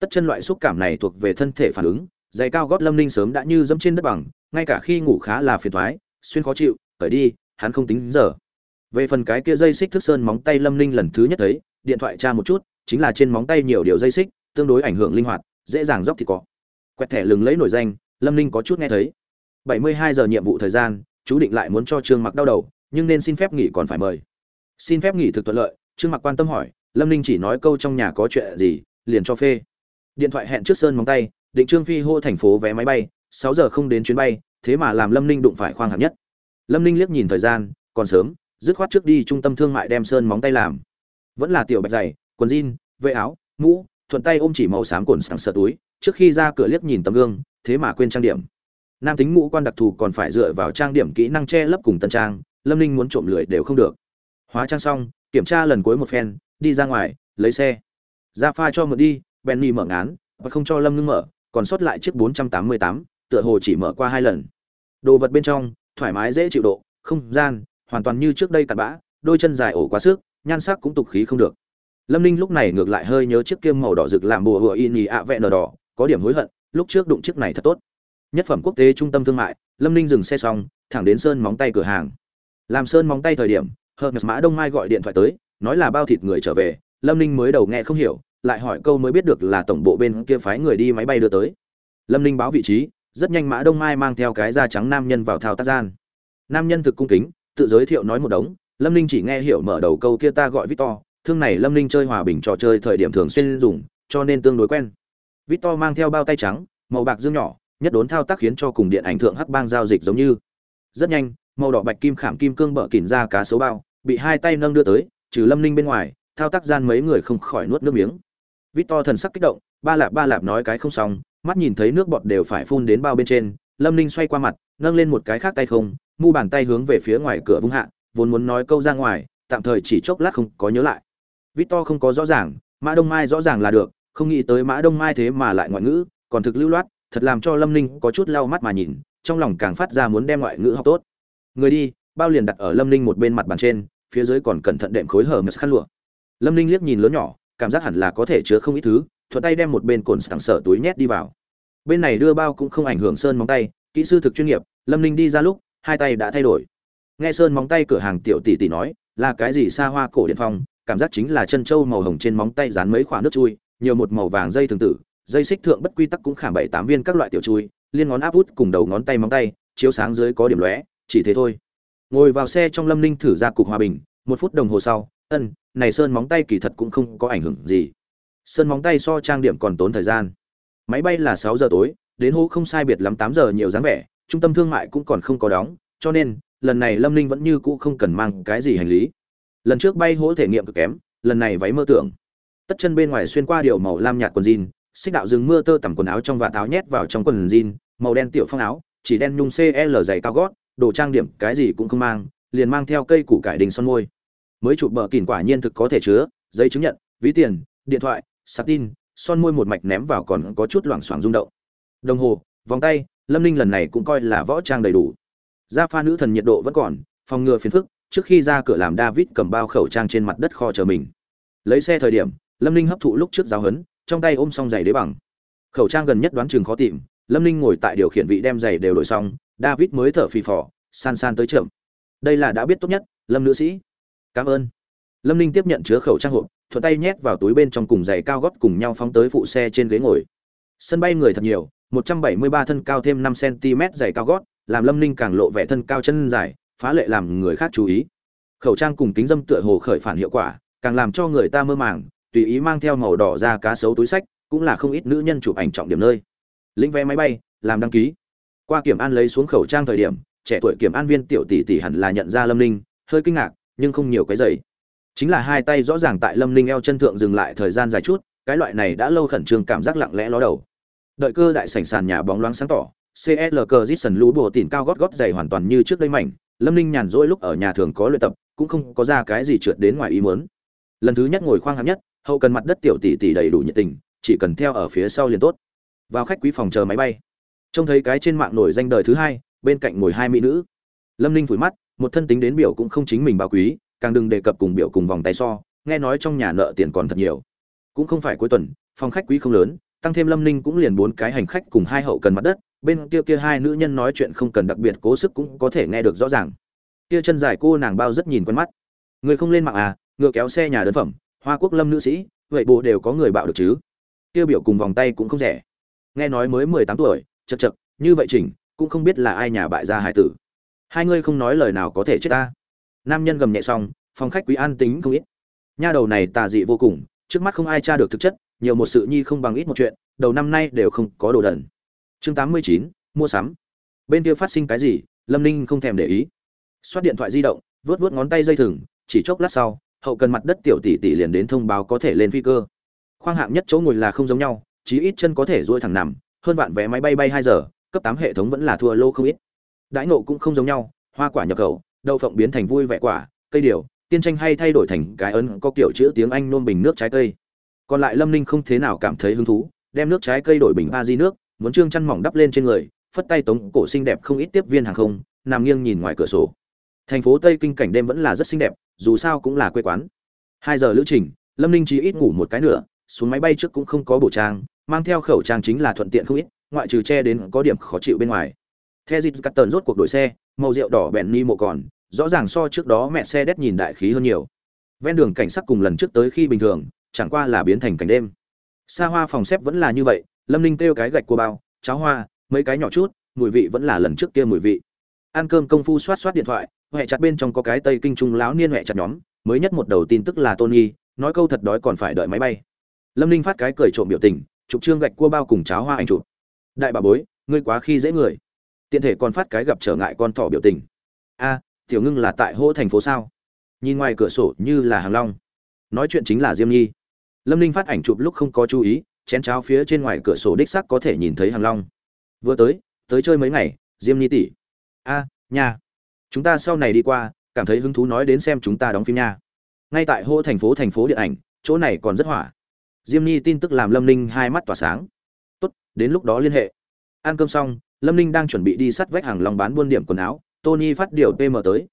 Tất chân loại xúc cảm này thuộc về thân thể phản ứng, giày cao gót lâm ninh sớm đã như dẫm trên đất bằng, ngay cả khi ngủ khá là phiền thoái, xuyên khó chịu, khởi đi, hắn không tính giờ. Về phần cái kia dây xích thức sơn móng tay lâm ninh lần thứ nhất thấy, điện thoại tra một chút, chính là trên móng tay nhiều điều dây xích, tương đối ảnh hưởng linh hoạt, dễ dàng dốc thì có. Quẹt thẻ lừng lấy nổi danh lâm ninh có chút nghe thấy. Bảy mươi hai giờ nhiệm vụ thời gian, chú định lại muốn cho trương mặc đau đầu, nhưng nên xin phép nghỉ còn phải mời. Xin phép nghỉ thực thuận lợi, trương mặc quan tâm hỏi, lâm ninh chỉ nói câu trong nhà có chuyện gì, liền cho phê. Điện thoại hẹn trước sơn móng tay, định trương phi hô thành phố vé máy bay, sáu giờ không đến chuyến bay, thế mà làm lâm ninh đụng phải khoang hạng nhất. Lâm ninh liếc nhìn thời gian, còn sớm, dứt khoát trước đi trung tâm thương mại đem sơn móng tay làm. Vẫn là tiểu bạch dày, quần jean, vệ áo, mũ, thuận tay ôm chỉ màu xám cồn sẵn sợ túi, trước khi ra cửa liếc nhìn tấm gương thế mà quên trang điểm. Nam tính ngũ quan đặc thù còn phải dựa vào trang điểm kỹ năng che lấp cùng tân trang lâm ninh muốn trộm lười đều không được. Hóa trang xong kiểm tra lần cuối một phen đi ra ngoài lấy xe. Ra pha cho mượn đi benny mở ngán và không cho lâm ngưng mở còn sót lại chiếc 488, tựa hồ chỉ mở qua hai lần. Đồ vật bên trong thoải mái dễ chịu độ không gian hoàn toàn như trước đây cặn bã đôi chân dài ổ quá sức nhan sắc cũng tục khí không được. Lâm ninh lúc này ngược lại hơi nhớ chiếc kiêm màu đỏ rực làm bùa hựa in nhì ạ vẹn đỏ có điểm hối hận lúc trước đụng chiếc này thật tốt. Nhất phẩm quốc tế trung tâm thương mại, lâm ninh dừng xe xong, thẳng đến sơn móng tay cửa hàng. Làm sơn móng tay thời điểm, hermes mã đông mai gọi điện thoại tới, nói là bao thịt người trở về, lâm ninh mới đầu nghe không hiểu, lại hỏi câu mới biết được là tổng bộ bên kia phái người đi máy bay đưa tới. Lâm ninh báo vị trí, rất nhanh mã đông mai mang theo cái da trắng nam nhân vào thao tác gian. Nam nhân thực cung kính, tự giới thiệu nói một đống, lâm ninh chỉ nghe hiểu mở đầu câu kia ta gọi victor, thương này lâm ninh chơi hòa bình trò chơi thời điểm thường xuyên dùng, cho nên tương đối quen victor mang theo bao tay trắng, màu bạc dương nhỏ, nhất đốn thao tác khiến cho cùng điện ảnh thượng hắc bang giao dịch giống như. Rất nhanh, màu đỏ bạch kim khảm kim cương bợ kỉnh ra cá số bao, bị hai tay nâng đưa tới, trừ lâm ninh bên ngoài, thao tác gian mấy người không khỏi nuốt nước miếng. Victor thần sắc kích động, ba lạp ba lạp nói cái không xong, mắt nhìn thấy nước bọt đều phải phun đến bao bên trên, lâm ninh xoay qua mặt, nâng lên một cái khác tay không, mu bàn tay hướng về phía ngoài cửa vung hạ, vốn muốn nói câu ra ngoài, tạm thời chỉ chốc lát không có nhớ lại. Victor không có rõ ràng, mã đông mai rõ ràng là được không nghĩ tới mã đông mai thế mà lại ngoại ngữ, còn thực lưu loát, thật làm cho lâm ninh có chút lau mắt mà nhìn, trong lòng càng phát ra muốn đem ngoại ngữ học tốt. Người đi, bao liền đặt ở lâm ninh một bên mặt bàn trên, phía dưới còn cẩn thận đệm khối hở mật khăn lụa. Lâm ninh liếc nhìn lớn nhỏ, cảm giác hẳn là có thể chứa không ít thứ, thuận tay đem một bên cồn sẵn sở túi nhét đi vào. Bên này đưa bao cũng không ảnh hưởng sơn móng tay, kỹ sư thực chuyên nghiệp, lâm ninh đi ra lúc, hai tay đã thay đổi. Nghe sơn móng tay cửa hàng tiểu tỷ tỷ nói, là cái gì xa hoa cổ điện phong cảm giác chính là chân trâu màu hồng trên móng tay dán mấy khoả nước chui nhiều một màu vàng dây thường tử, dây xích thượng bất quy tắc cũng khảm bảy tám viên các loại tiểu chui, liên ngón áp út cùng đầu ngón tay móng tay, chiếu sáng dưới có điểm lóe, chỉ thế thôi. Ngồi vào xe trong lâm ninh thử ra cục hòa bình, một phút đồng hồ sau, ân, này sơn móng tay kỳ thật cũng không có ảnh hưởng gì. Sơn móng tay so trang điểm còn tốn thời gian. Máy bay là sáu giờ tối, đến hố không sai biệt lắm tám giờ nhiều dáng vẻ, trung tâm thương mại cũng còn không có đóng, cho nên, lần này lâm ninh vẫn như cũ không cần mang cái gì hành lý. Lần trước bay hỗ thể nghiệm cực kém, lần này váy mơ tưởng tất chân bên ngoài xuyên qua điều màu lam nhạt quần jean, xích đạo rừng mưa tơ tằm quần áo trong và áo nhét vào trong quần jean, màu đen tiểu phong áo, chỉ đen nhung cl dày cao gót, đồ trang điểm cái gì cũng không mang, liền mang theo cây củ cải đình son môi. Mới chụp bờ kìn quả nhiên thực có thể chứa, giấy chứng nhận, ví tiền, điện thoại sạc tin, son môi một mạch ném vào còn có chút loảng xoảng rung động. Đồng hồ, vòng tay, lâm ninh lần này cũng coi là võ trang đầy đủ. Da pha nữ thần nhiệt độ vẫn còn, phòng ngừa phiền phức, trước khi ra cửa làm david cầm bao khẩu trang trên mặt đất kho chờ mình. Lấy xe thời điểm lâm ninh hấp thụ lúc trước giáo hấn trong tay ôm xong giày đế bằng. Khẩu trang gần nhất đoán chừng khó tìm, lâm ninh ngồi tại điều khiển vị đem giày đều đổi xong, david mới thở phì phò, san san tới trượm đây là đã biết tốt nhất, lâm nữ sĩ. Cảm ơn. Lâm ninh tiếp nhận chứa khẩu trang hộp, thuận tay nhét vào túi bên trong cùng giày cao gót cùng nhau phóng tới phụ xe trên ghế ngồi. Sân bay người thật nhiều 173 thân cao thêm 5 cm giày cao gót, làm lâm ninh càng lộ vẻ thân cao chân dài, phá lệ làm người khác chú ý. Khẩu trang cùng kính dâm tựa hồ khởi phản hiệu quả, càng làm cho người ta mơ màng tùy ý mang theo màu đỏ ra cá sấu túi sách, cũng là không ít nữ nhân chụp ảnh trọng điểm nơi. Lĩnh vé máy bay, làm đăng ký. Qua kiểm an lấy xuống khẩu trang thời điểm, trẻ tuổi kiểm an viên tiểu tỷ tỷ hẳn là nhận ra lâm ninh, hơi kinh ngạc, nhưng không nhiều cái giày chính là hai tay rõ ràng tại lâm ninh eo chân thượng dừng lại thời gian dài chút, cái loại này đã lâu khẩn trương cảm giác lặng lẽ ló đầu. Đợi cơ đại sảnh sàn nhà bóng loáng sáng tỏ cl cờ dít lũ bồ tỉn cao gót gót dày hoàn toàn như trước đây mảnh, lâm ninh nhàn rỗi lúc ở nhà thường có luyện tập, cũng không có ra cái gì trượt đến ngoài ý muốn. Lần thứ nhất ngồi khoang hạng nhất hậu cần mặt đất tiểu tỷ tỷ đầy đủ nhiệt tình, chỉ cần theo ở phía sau liền tốt. Vào khách quý phòng chờ máy bay. Trông thấy cái trên mạng nổi danh đời thứ hai, bên cạnh ngồi hai mỹ nữ. Lâm ninh phủi mắt, một thân tính đến biểu cũng không chính mình bảo quý, càng đừng đề cập cùng biểu cùng vòng tay so, nghe nói trong nhà nợ tiền còn thật nhiều. Cũng không phải cuối tuần, phòng khách quý không lớn, tăng thêm lâm ninh cũng liền bốn cái hành khách cùng hai hậu cần mặt đất, bên kia kia hai nữ nhân nói chuyện không cần đặc biệt cố sức cũng có thể nghe được rõ ràng. Kia chân dài cô nàng bao rất nhìn quen mắt. Người không lên mạng à ngựa kéo xe nhà đơn phẩm hoa quốc lâm nữ sĩ, vậy bộ đều có người bạo được chứ? Tiêu biểu cùng vòng tay cũng không rẻ. Nghe nói mới mười tám tuổi, chật chật, như vậy chỉnh, cũng không biết là ai nhà bại gia hải tử. Hai ngươi không nói lời nào có thể chết ta. Nam nhân gầm nhẹ xong, phòng khách quý an tính không ít. Nha đầu này tà dị vô cùng, trước mắt không ai tra được thực chất, nhiều một sự nhi không bằng ít một chuyện, đầu năm nay đều không có đồ đần. Chương tám mươi chín, mua sắm. Bên kia phát sinh cái gì, lâm ninh không thèm để ý. Xoát điện thoại di động vớt vớt ngón tay dây thừng, chỉ chốc lát sau hậu cần mặt đất tiểu tỷ tỷ liền đến thông báo có thể lên phi cơ. Khoang hạng nhất chỗ ngồi là không giống nhau, chí ít chân có thể duỗi thẳng nằm, hơn vạn vé máy bay bay hai giờ, cấp tám hệ thống vẫn là thua lô không ít. Đãi nộ cũng không giống nhau, hoa quả nhập khẩu, đậu phộng biến thành vui vẻ quả, cây điều, tiên tranh hay thay đổi thành cái ấn có kiểu chữ tiếng anh nôm bình nước trái cây. Còn lại lâm ninh không thế nào cảm thấy hứng thú, đem nước trái cây đổi bình ba di nước, muốn trương chăn mỏng đắp lên trên người, phất tay tống cổ xinh đẹp không ít tiếp viên hàng không, nằm nghiêng nhìn ngoài cửa sổ. Thành phố tây kinh cảnh đêm vẫn là rất xinh đẹp dù sao cũng là quê quán. Hai giờ lữ trình, lâm ninh chỉ ít ngủ một cái nữa, xuống máy bay trước cũng không có bổ trang, mang theo khẩu trang chính là thuận tiện không ít, ngoại trừ che đến có điểm khó chịu bên ngoài. The dịp cắt tần rốt cuộc đổi xe, màu rượu đỏ bẹn ni mộ còn, rõ ràng so trước đó mẹ xe đét nhìn đại khí hơn nhiều. Ven đường cảnh sắc cùng lần trước tới khi bình thường, chẳng qua là biến thành cảnh đêm. Xa hoa phòng xếp vẫn là như vậy, lâm ninh kêu cái gạch của bao, cháo hoa, mấy cái nhỏ chút, mùi vị vẫn là lần trước kia mùi vị. Ăn cơm công phu soát soát điện thoại huệ chặt bên trong có cái tây kinh trung lão niên huệ chặt nhóm mới nhất một đầu tin tức là tony nói câu thật đói còn phải đợi máy bay. Lâm ninh phát cái cười trộm biểu tình chụp trương gạch cua bao cùng cháo hoa ảnh chụp. Đại bà bối ngươi quá khi dễ người. Tiện thể còn phát cái gặp trở ngại con thỏ biểu tình. A tiểu ngưng là tại hô thành phố sao? Nhìn ngoài cửa sổ như là hàng long. Nói chuyện chính là diêm nhi. Lâm ninh phát ảnh chụp lúc không có chú ý chén cháo phía trên ngoài cửa sổ đích sắc có thể nhìn thấy hàng long. Vừa tới tới chơi mấy ngày diêm nhi tỷ. A à, chúng ta sau này đi qua, cảm thấy hứng thú nói đến xem chúng ta đóng phim nha. Ngay tại hô thành phố thành phố điện ảnh, chỗ này còn rất hỏa. Diêm nhi tin tức làm lâm ninh hai mắt tỏa sáng. Tốt, đến lúc đó liên hệ. Ăn cơm xong, lâm ninh đang chuẩn bị đi sắt vách hàng lòng bán buôn điểm quần áo, tony phát điều pm tới.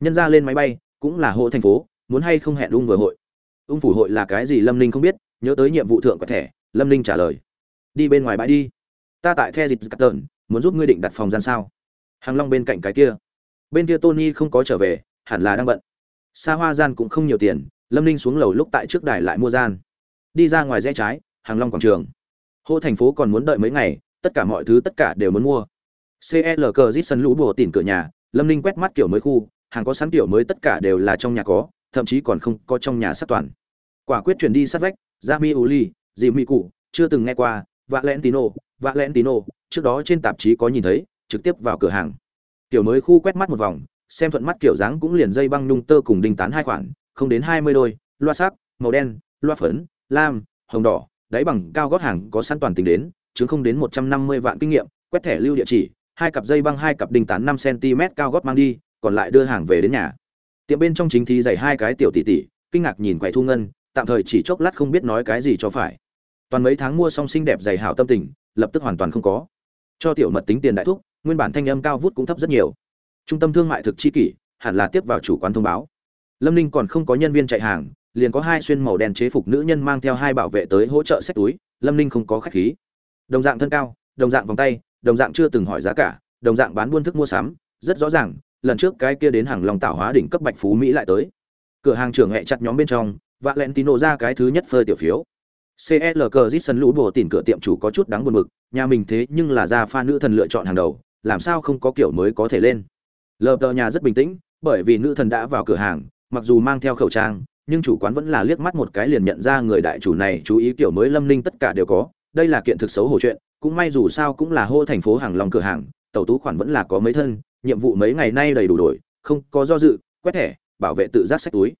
Nhân ra lên máy bay, cũng là hộ thành phố, muốn hay không hẹn ung vừa hội. Ung phủ hội là cái gì lâm ninh không biết, nhớ tới nhiệm vụ thượng có thẻ, lâm ninh trả lời. Đi bên ngoài bãi đi. Ta tại the dịch cắt tờn muốn giúp ngươi định đặt phòng gian sao? Hàng long bên cạnh cái kia bên kia tony không có trở về, hẳn là đang bận. Xa hoa gian cũng không nhiều tiền, lâm ninh xuống lầu lúc tại trước đài lại mua gian. Đi ra ngoài rẽ trái, hàng long quảng trường. Hô thành phố còn muốn đợi mấy ngày, tất cả mọi thứ tất cả đều muốn mua. Cl cờ zit sân lũ bùa tìm cửa nhà, lâm ninh quét mắt kiểu mới khu, hàng có sẵn kiểu mới tất cả đều là trong nhà có, thậm chí còn không có trong nhà sát toàn. Quả quyết chuyển đi sát vách ra mi uli, dì mi cụ, chưa từng nghe qua vạ lẽn tino vạ lẽn tino trước đó trên tạp chí có nhìn thấy, trực tiếp vào cửa hàng kiểu mới khu quét mắt một vòng, xem thuận mắt kiểu dáng cũng liền dây băng nhung tơ cùng đinh tán hai khoản, không đến hai mươi đôi, loa sắc, màu đen, loa phấn, lam, hồng đỏ, đáy bằng cao gót hàng có sẵn toàn tính đến, chứ không đến một trăm năm mươi vạn kinh nghiệm, quét thẻ lưu địa chỉ, hai cặp dây băng hai cặp đinh tán năm cm cao gót mang đi, còn lại đưa hàng về đến nhà. Tiệm bên trong chính thi dày hai cái tiểu tỷ tỷ, kinh ngạc nhìn quầy thu ngân, tạm thời chỉ chốc lát không biết nói cái gì cho phải. Toàn mấy tháng mua xong xinh đẹp dày hảo tâm tình, lập tức hoàn toàn không có. Cho tiểu mật tính tiền đại thúc nguyên bản thanh âm cao vút cũng thấp rất nhiều. Trung tâm thương mại thực chi kỷ, hẳn là tiếp vào chủ quán thông báo. Lâm ninh còn không có nhân viên chạy hàng, liền có hai xuyên màu đen chế phục nữ nhân mang theo hai bảo vệ tới hỗ trợ xách túi, lâm ninh không có khách khí. Đồng dạng thân cao, đồng dạng vòng tay, đồng dạng chưa từng hỏi giá cả, đồng dạng bán buôn thức mua sắm, rất rõ ràng, lần trước cái kia đến hàng lòng tạo hóa đỉnh cấp bạch phú mỹ lại tới. Cửa hàng trưởng hẹ chặt nhóm bên trong và lẹn tín nổ ra cái thứ nhất phơi tiểu phiếu. Clk cờ sân lũ bồ tìm cửa tiệm chủ có chút đáng buồn mực nhà mình thế nhưng là gia pha nữ thần lựa chọn hàng đầu làm sao không có kiểu mới có thể lên? Lờ tờ nhà rất bình tĩnh, bởi vì nữ thần đã vào cửa hàng, mặc dù mang theo khẩu trang, nhưng chủ quán vẫn là liếc mắt một cái liền nhận ra người đại chủ này chú ý kiểu mới lâm ninh tất cả đều có, đây là kiện thực xấu hổ chuyện, cũng may dù sao cũng là hô thành phố hàng lòng cửa hàng tàu tú khoản vẫn là có mấy thân, nhiệm vụ mấy ngày nay đầy đủ đổi, không có do dự, quét thẻ, bảo vệ tự giác sách túi.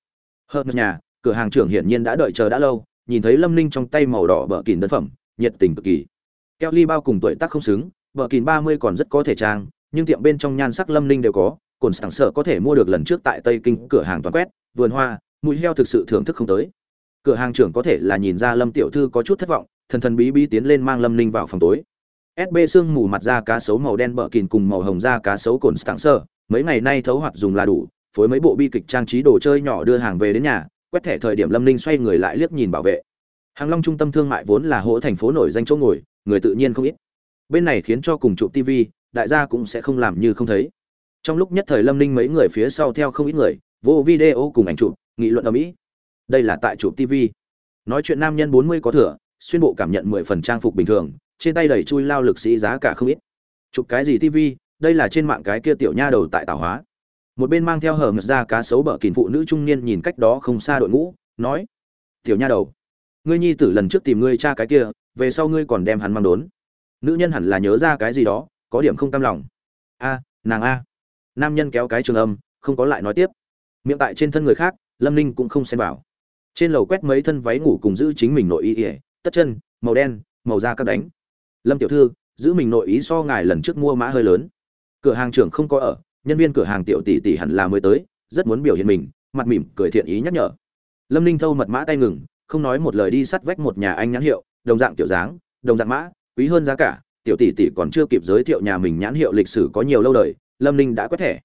Hơn nhà, cửa hàng trưởng hiển nhiên đã đợi chờ đã lâu, nhìn thấy lâm ninh trong tay màu đỏ bờ kìn đơn phẩm, nhiệt tình cực kỳ. Keo ly bao cùng tuổi tác không xứng bờ kìn ba mươi còn rất có thể trang, nhưng tiệm bên trong nhan sắc lâm Linh đều có, cồn sảng sợ có thể mua được lần trước tại tây kinh cửa hàng toàn quét, vườn hoa, mùi heo thực sự thưởng thức không tới. Cửa hàng trưởng có thể là nhìn ra lâm tiểu thư có chút thất vọng, thần thần bí bí tiến lên mang lâm Linh vào phòng tối. Sb xương mù mặt da cá sấu màu đen bờ kìn cùng màu hồng da cá sấu cồn sảng sợ, mấy ngày nay thấu hoạt dùng là đủ, phối mấy bộ bi kịch trang trí đồ chơi nhỏ đưa hàng về đến nhà, quét thẻ thời điểm lâm Linh xoay người lại liếc nhìn bảo vệ. Hàng long trung tâm thương mại vốn là hỗ thành phố nổi danh chỗ ngồi, người tự nhiên không ít bên này khiến cho cùng chụp tv, đại gia cũng sẽ không làm như không thấy. Trong lúc nhất thời lâm ninh mấy người phía sau theo không ít người, vô video cùng ảnh chụp, nghị luận ở mỹ đây là tại chụp tv. Nói chuyện nam nhân bốn mươi có thừa, xuyên bộ cảm nhận mười phần trang phục bình thường, trên tay đầy chui lao lực sĩ giá cả không ít. Chụp cái gì tv, đây là trên mạng cái kia tiểu nha đầu tại tảo hóa. Một bên mang theo hở ngực ra cá sấu bở kìn phụ nữ trung niên nhìn cách đó không xa đội ngũ, nói, tiểu nha đầu, ngươi nhi tử lần trước tìm ngươi cha cái kia, về sau ngươi còn đem hắn mang đốn nữ nhân hẳn là nhớ ra cái gì đó, có điểm không cam lòng. A, nàng a. Nam nhân kéo cái trường âm, không có lại nói tiếp. Miệng tại trên thân người khác, lâm ninh cũng không xem vào. Trên lầu quét mấy thân váy ngủ cùng giữ chính mình nội y ỉa tất chân, màu đen, màu da các đánh. Lâm tiểu thư, giữ mình nội ý so ngài lần trước mua mã hơi lớn. Cửa hàng trưởng không có ở, nhân viên cửa hàng tiểu tỷ tỷ hẳn là mới tới, rất muốn biểu hiện mình, mặt mỉm cười thiện ý nhắc nhở. Lâm ninh thâu mật mã tay ngừng, không nói một lời đi sắt vách một nhà anh nhãn hiệu, đồng dạng kiểu dáng, đồng dạng mã quý hơn giá cả, tiểu tỷ tỷ còn chưa kịp giới thiệu nhà mình nhãn hiệu lịch sử có nhiều lâu đời, lâm ninh đã quét thẻ.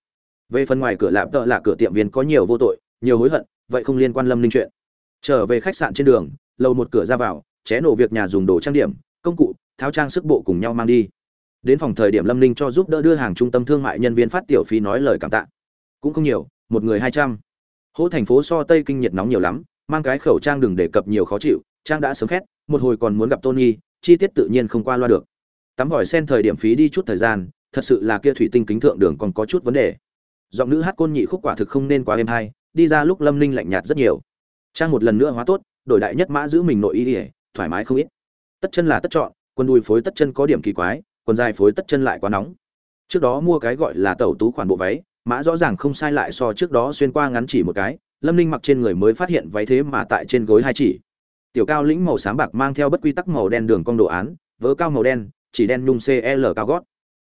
Về phần ngoài cửa lạp tợ là cửa tiệm viên có nhiều vô tội, nhiều hối hận, vậy không liên quan lâm ninh chuyện. Trở về khách sạn trên đường, lầu một cửa ra vào, ché nổ việc nhà dùng đồ trang điểm, công cụ, tháo trang sức bộ cùng nhau mang đi. Đến phòng thời điểm lâm ninh cho giúp đỡ đưa hàng trung tâm thương mại nhân viên phát tiểu phí nói lời cảm tạ. Cũng không nhiều, một người hai trăm. Hỗ thành phố so tây kinh nhiệt nóng nhiều lắm, mang cái khẩu trang đừng đề cập nhiều khó chịu, trang đã sớm khét, một hồi còn muốn gặp tony chi tiết tự nhiên không qua loa được. Tắm vòi sen thời điểm phí đi chút thời gian, thật sự là kia thủy tinh kính thượng đường còn có chút vấn đề. Giọng nữ hát côn nhị khúc quả thực không nên quá êm hay, đi ra lúc lâm ninh lạnh nhạt rất nhiều. Trang một lần nữa hóa tốt, đổi đại nhất mã giữ mình nội y ỉa thoải mái không ít. Tất chân là tất chọn, quần đùi phối tất chân có điểm kỳ quái, quần dài phối tất chân lại quá nóng. Trước đó mua cái gọi là tẩu tú khoản bộ váy, mã rõ ràng không sai lại so trước đó xuyên qua ngắn chỉ một cái, lâm ninh mặc trên người mới phát hiện váy thế mà tại trên gối hai chỉ tiểu cao lĩnh màu sáng bạc mang theo bất quy tắc màu đen đường cong đồ án, vớ cao màu đen, chỉ đen nhung cl cao gót.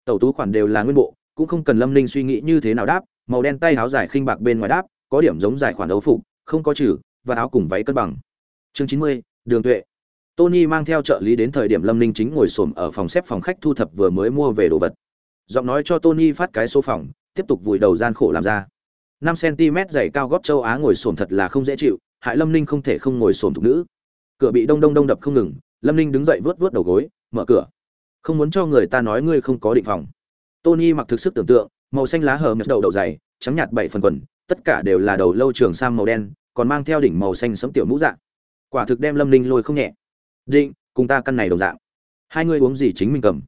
Tẩu tú khoản đều là nguyên bộ, cũng không cần lâm ninh suy nghĩ như thế nào đáp, màu đen tay áo dài khinh bạc bên ngoài đáp, có điểm giống dài khoản ấu phục, không có trừ, và áo cùng váy cân bằng. Chương chín mươi, đường tuệ. Tony mang theo trợ lý đến thời điểm lâm ninh chính ngồi xổm ở phòng xếp phòng khách thu thập vừa mới mua về đồ vật. Giọng nói cho tony phát cái số phòng, tiếp tục vùi đầu gian khổ làm ra. năm cm dày cao góp châu á ngồi xổm thật là không dễ chịu, hại lâm ninh không thể không ngồi xổm thục nữ cửa bị đông đông đông đập không ngừng, lâm ninh đứng dậy vớt vớt đầu gối, mở cửa. Không muốn cho người ta nói ngươi không có định phòng. Tony mặc thực sức tưởng tượng, màu xanh lá hờ mệt đầu đậu dày, trắng nhạt bảy phần quần, tất cả đều là đầu lâu trường sang màu đen, còn mang theo đỉnh màu xanh sẫm tiểu mũ dạng. Quả thực đem lâm ninh lôi không nhẹ. Định, cùng ta căn này đồng dạng. Hai ngươi uống gì chính mình cầm.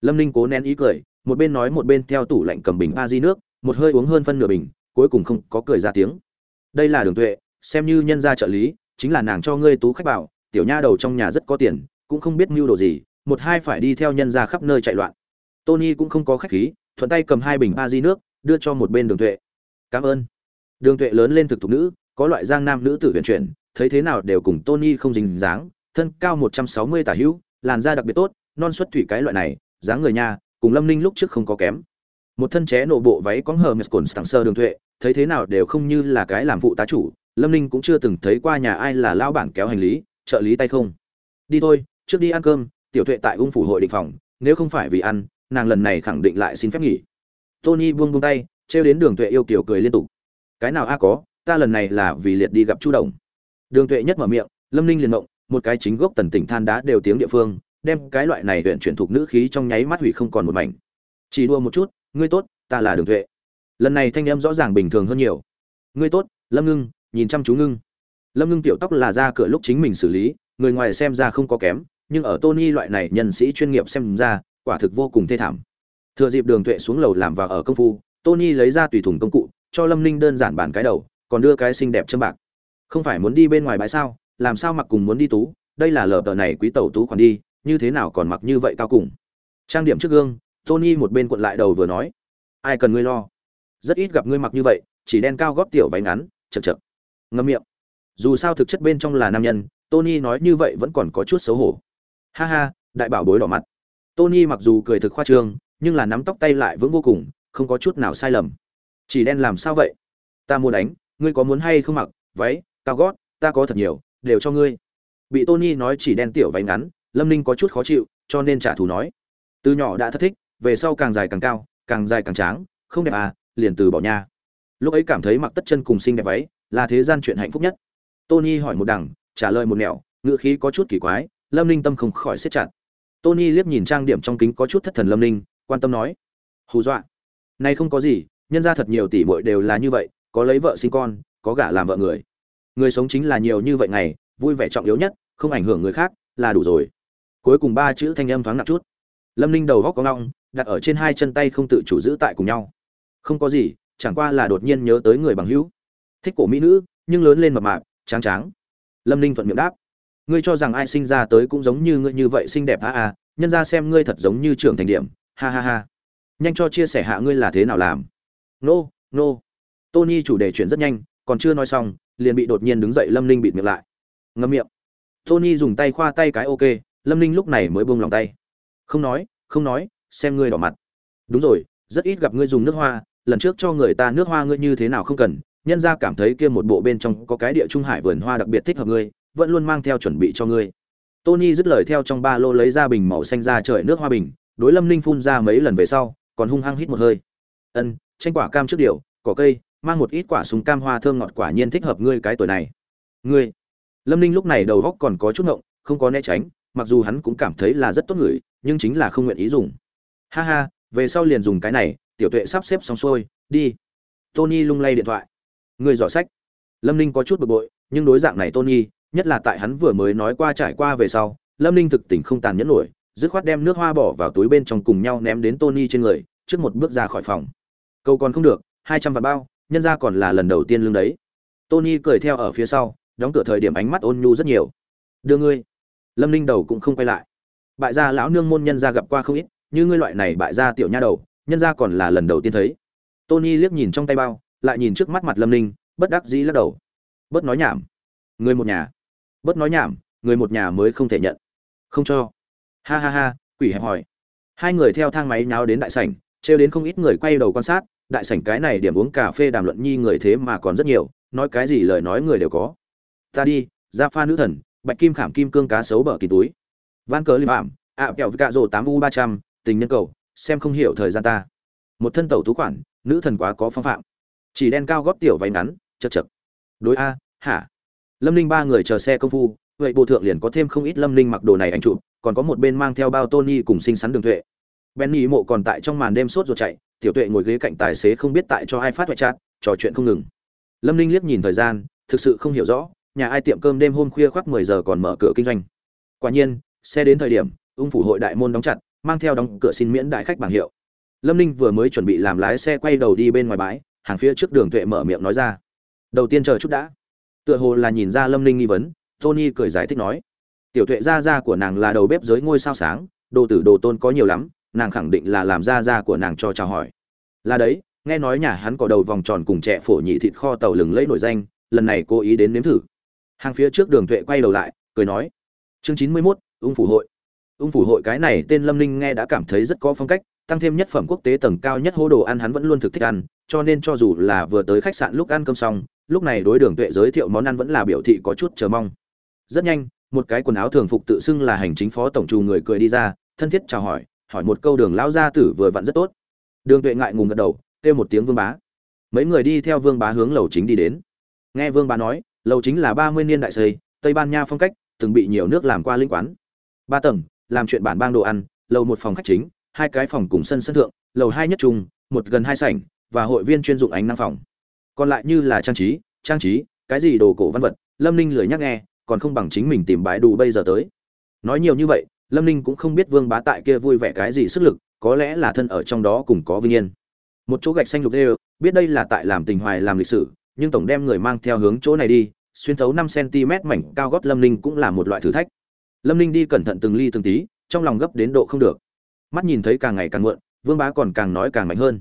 Lâm ninh cố nén ý cười, một bên nói một bên theo tủ lạnh cầm bình ba di nước, một hơi uống hơn phân nửa bình, cuối cùng không có cười ra tiếng. Đây là đường tuệ, xem như nhân gia trợ lý chính là nàng cho ngươi tú khách bảo, tiểu nha đầu trong nhà rất có tiền, cũng không biết mưu đồ gì, một hai phải đi theo nhân gia khắp nơi chạy loạn. Tony cũng không có khách khí, thuận tay cầm hai bình ba di nước, đưa cho một bên đường tuệ. Cảm ơn. Đường tuệ lớn lên thực thục nữ, có loại giang nam nữ tử huyền chuyển, thấy thế nào đều cùng tony không dính dáng, thân cao một trăm sáu mươi tả hữu, làn da đặc biệt tốt, non xuất thủy cái loại này, dáng người nha, cùng lâm ninh lúc trước không có kém. Một thân ché nổ bộ váy có hờ mệt cồn sảng sơ đường tuệ, thấy thế nào đều không như là cái làm phụ tá chủ lâm ninh cũng chưa từng thấy qua nhà ai là lao bản kéo hành lý, trợ lý tay không. Đi thôi, trước đi ăn cơm, tiểu tuệ tại ung phủ hội định phòng, nếu không phải vì ăn, nàng lần này khẳng định lại xin phép nghỉ. Tony buông buông tay, trêu đến đường tuệ yêu kiểu cười liên tục. Cái nào a có, ta lần này là vì liệt đi gặp chu đồng. Đường tuệ nhất mở miệng, lâm ninh liền mộng, một cái chính gốc tần tỉnh than đá đều tiếng địa phương, đem cái loại này huyện chuyển thuộc nữ khí trong nháy mắt hủy không còn một mảnh. Chỉ đua một chút, ngươi tốt, ta là đường tuệ. Lần này thanh em rõ ràng bình thường hơn nhiều. Ngươi tốt, lâm ngưng nhìn chăm chú ngưng. Lâm ngưng tiểu tóc là ra cửa lúc chính mình xử lý, người ngoài xem ra không có kém, nhưng ở tony loại này nhân sĩ chuyên nghiệp xem ra, quả thực vô cùng thê thảm. Thừa dịp đường tuệ xuống lầu làm vào ở công phu, tony lấy ra tùy thùng công cụ, cho lâm ninh đơn giản bàn cái đầu, còn đưa cái xinh đẹp châm bạc. Không phải muốn đi bên ngoài bãi sao, làm sao mặc cùng muốn đi tú, đây là lờ tờ này quý tẩu tú còn đi, như thế nào còn mặc như vậy cao cùng. Trang điểm trước gương, tony một bên cuộn lại đầu vừa nói, ai cần ngươi lo? Rất ít gặp ngươi mặc như vậy, chỉ đen cao góp tiểu váy ngắn, chật chật ngâm miệng. Dù sao thực chất bên trong là nam nhân, tony nói như vậy vẫn còn có chút xấu hổ. Ha ha, đại bảo bối đỏ mặt. Tony mặc dù cười thực khoa trương, nhưng là nắm tóc tay lại vững vô cùng, không có chút nào sai lầm. Chỉ đen làm sao vậy? Ta mua đánh, ngươi có muốn hay không mặc? Váy, cao gót, ta có thật nhiều, đều cho ngươi. Bị tony nói chỉ đen tiểu váy ngắn, lâm ninh có chút khó chịu, cho nên trả thù nói. Từ nhỏ đã thất thích, về sau càng dài càng cao, càng dài càng tráng, không đẹp à liền từ bỏ nha lúc ấy cảm thấy mặc tất chân cùng xinh đẹp váy là thế gian chuyện hạnh phúc nhất. Tony hỏi một đằng, trả lời một nẻo ngựa khí có chút kỳ quái, lâm ninh tâm không khỏi xếp chặt. Tony liếc nhìn trang điểm trong kính có chút thất thần lâm ninh, quan tâm nói, hù dọa. Nay không có gì, nhân ra thật nhiều tỷ muội đều là như vậy, có lấy vợ sinh con, có gả làm vợ người. Người sống chính là nhiều như vậy ngày, vui vẻ trọng yếu nhất, không ảnh hưởng người khác, là đủ rồi. Cuối cùng ba chữ thanh âm thoáng nặng chút. Lâm ninh đầu góc có ngọng, đặt ở trên hai chân tay không tự chủ giữ tại cùng nhau. Không có gì, chẳng qua là đột nhiên nhớ tới người bằng hữu thích cổ mỹ nữ nhưng lớn lên mập mạp tráng tráng. Lâm ninh thuận miệng đáp. Ngươi cho rằng ai sinh ra tới cũng giống như ngươi như vậy xinh đẹp a a à? nhân ra xem ngươi thật giống như trưởng thành điểm. Ha ha ha. Nhanh cho chia sẻ hạ ngươi là thế nào làm. Nô、no, nô、no. tony chủ đề chuyển rất nhanh còn chưa nói xong liền bị đột nhiên đứng dậy lâm ninh bịt miệng lại. Ngâm miệng. Tony dùng tay khoa tay cái ok lâm ninh lúc này mới buông lòng tay. Không nói không nói xem ngươi đỏ mặt. Đúng rồi rất ít gặp ngươi dùng nước hoa lần trước cho người ta nước hoa ngươi như thế nào không cần nhân ra cảm thấy kia một bộ bên trong có cái địa trung hải vườn hoa đặc biệt thích hợp ngươi, vẫn luôn mang theo chuẩn bị cho ngươi. Tony dứt lời theo trong ba lô lấy ra bình màu xanh ra trời nước hoa bình, đối lâm ninh phun ra mấy lần về sau, còn hung hăng hít một hơi. Ân tranh quả cam trước điều, cỏ cây, mang một ít quả súng cam hoa thơm ngọt quả nhiên thích hợp ngươi cái tuổi này. Ngươi? Lâm ninh lúc này đầu óc còn có chút ngộng, không có né tránh, mặc dù hắn cũng cảm thấy là rất tốt người, nhưng chính là không nguyện ý dùng. Ha ha, về sau liền dùng cái này, tiểu tuệ sắp xếp xong xuôi, đi. Tony lung lay điện thoại người dò sách. Lâm ninh có chút bực bội, nhưng đối dạng này tony, nhất là tại hắn vừa mới nói qua trải qua về sau, lâm ninh thực tình không tàn nhẫn nổi, dứt khoát đem nước hoa bỏ vào túi bên trong cùng nhau ném đến tony trên người, trước một bước ra khỏi phòng. Câu còn không được, hai trăm vạn bao, nhân ra còn là lần đầu tiên lương đấy. Tony cười theo ở phía sau, đóng cửa thời điểm ánh mắt ôn nhu rất nhiều. Đưa ngươi. Lâm ninh đầu cũng không quay lại. Bại gia lão nương môn nhân gia gặp qua không ít, như ngươi loại này bại gia tiểu nha đầu, nhân gia còn là lần đầu tiên thấy. Tony liếc nhìn trong tay bao lại nhìn trước mắt mặt lâm ninh, bất đắc dĩ lắc đầu. Bớt nói nhảm. Người một nhà. Bớt nói nhảm, người một nhà mới không thể nhận. Không cho. Ha ha ha, quỷ hẹp hỏi hai người theo thang máy nháo đến đại sảnh, trêu đến không ít người quay đầu quan sát, đại sảnh cái này điểm uống cà phê đàm luận nhi người thế mà còn rất nhiều, nói cái gì lời nói người đều có. Ta đi ra pha nữ thần, bạch kim khảm kim cương cá sấu bở kỳ túi. Van cờ lim ảm ạ kẹo cạ rồ tám u ba trăm, tình nhân cầu, xem không hiểu thời gian ta. Một thân tàu tú khoản, nữ thần quá có phong phạm chỉ đen cao góp tiểu váy ngắn, chật chật. Đối a, hả? Lâm ninh ba người chờ xe công phu, vậy bộ thượng liền có thêm không ít lâm ninh mặc đồ này anh chụp, còn có một bên mang theo bao tony cùng xinh xắn đường tuệ. Benny mộ còn tại trong màn đêm sốt ruột chạy, tiểu tuệ ngồi ghế cạnh tài xế không biết tại cho ai phát ngoại chat trò chuyện không ngừng. Lâm ninh liếc nhìn thời gian, thực sự không hiểu rõ, nhà ai tiệm cơm đêm hôm khuya khoác mười giờ còn mở cửa kinh doanh. Quả nhiên, xe đến thời điểm, ung phủ hội đại môn đóng chặt, mang theo đóng cửa xin miễn đại khách bảng hiệu. Lâm ninh vừa mới chuẩn bị làm lái xe quay đầu đi bên ngoài bãi hàng phía trước đường tuệ mở miệng nói ra. Đầu tiên chờ chút đã. Tựa hồ là nhìn ra lâm ninh nghi vấn, tony cười giải thích nói. Tiểu tuệ gia gia của nàng là đầu bếp giới ngôi sao sáng, đồ tử đồ tôn có nhiều lắm, nàng khẳng định là làm gia gia của nàng cho chào hỏi. Là đấy, nghe nói nhà hắn có đầu vòng tròn cùng trẻ phổ nhị thịt kho tàu lừng lẫy nổi danh, lần này cố ý đến nếm thử. Hàng phía trước đường tuệ quay đầu lại, cười nói. Chương chín mươi mốt, ung phủ hội. Ung phủ hội cái này tên lâm ninh nghe đã cảm thấy rất có phong cách tăng thêm nhất phẩm quốc tế tầng cao nhất hô đồ ăn hắn vẫn luôn thực thích ăn, cho nên cho dù là vừa tới khách sạn lúc ăn cơm xong, lúc này đối đường tuệ giới thiệu món ăn vẫn là biểu thị có chút chờ mong. Rất nhanh, một cái quần áo thường phục tự xưng là hành chính phó tổng trù người cười đi ra, thân thiết chào hỏi hỏi một câu đường lão gia tử vừa vặn rất tốt. Đường tuệ ngại ngùng gật đầu, kêu một tiếng vương bá. Mấy người đi theo vương bá hướng lầu chính đi đến. Nghe vương bá nói, lầu chính là ba mươi niên đại xây, tây ban nha phong cách, từng bị nhiều nước làm qua linh quán. Ba tầng, làm chuyện bản bang đồ ăn, lầu một phòng khách chính hai cái phòng cùng sân sân thượng lầu hai nhất trung một gần hai sảnh và hội viên chuyên dụng ánh năng phòng. Còn lại như là trang trí trang trí cái gì đồ cổ văn vật lâm ninh lười nhắc nghe còn không bằng chính mình tìm bãi đủ bây giờ tới. Nói nhiều như vậy lâm ninh cũng không biết vương bá tại kia vui vẻ cái gì sức lực có lẽ là thân ở trong đó cùng có vinh yên. Một chỗ gạch xanh lục đều, biết đây là tại làm tình hoài làm lịch sử nhưng tổng đem người mang theo hướng chỗ này đi xuyên thấu năm cm mảnh cao gót lâm ninh cũng là một loại thử thách. Lâm ninh đi cẩn thận từng ly từng tí trong lòng gấp đến độ không được mắt nhìn thấy càng ngày càng muộn, vương bá còn càng nói càng mạnh hơn.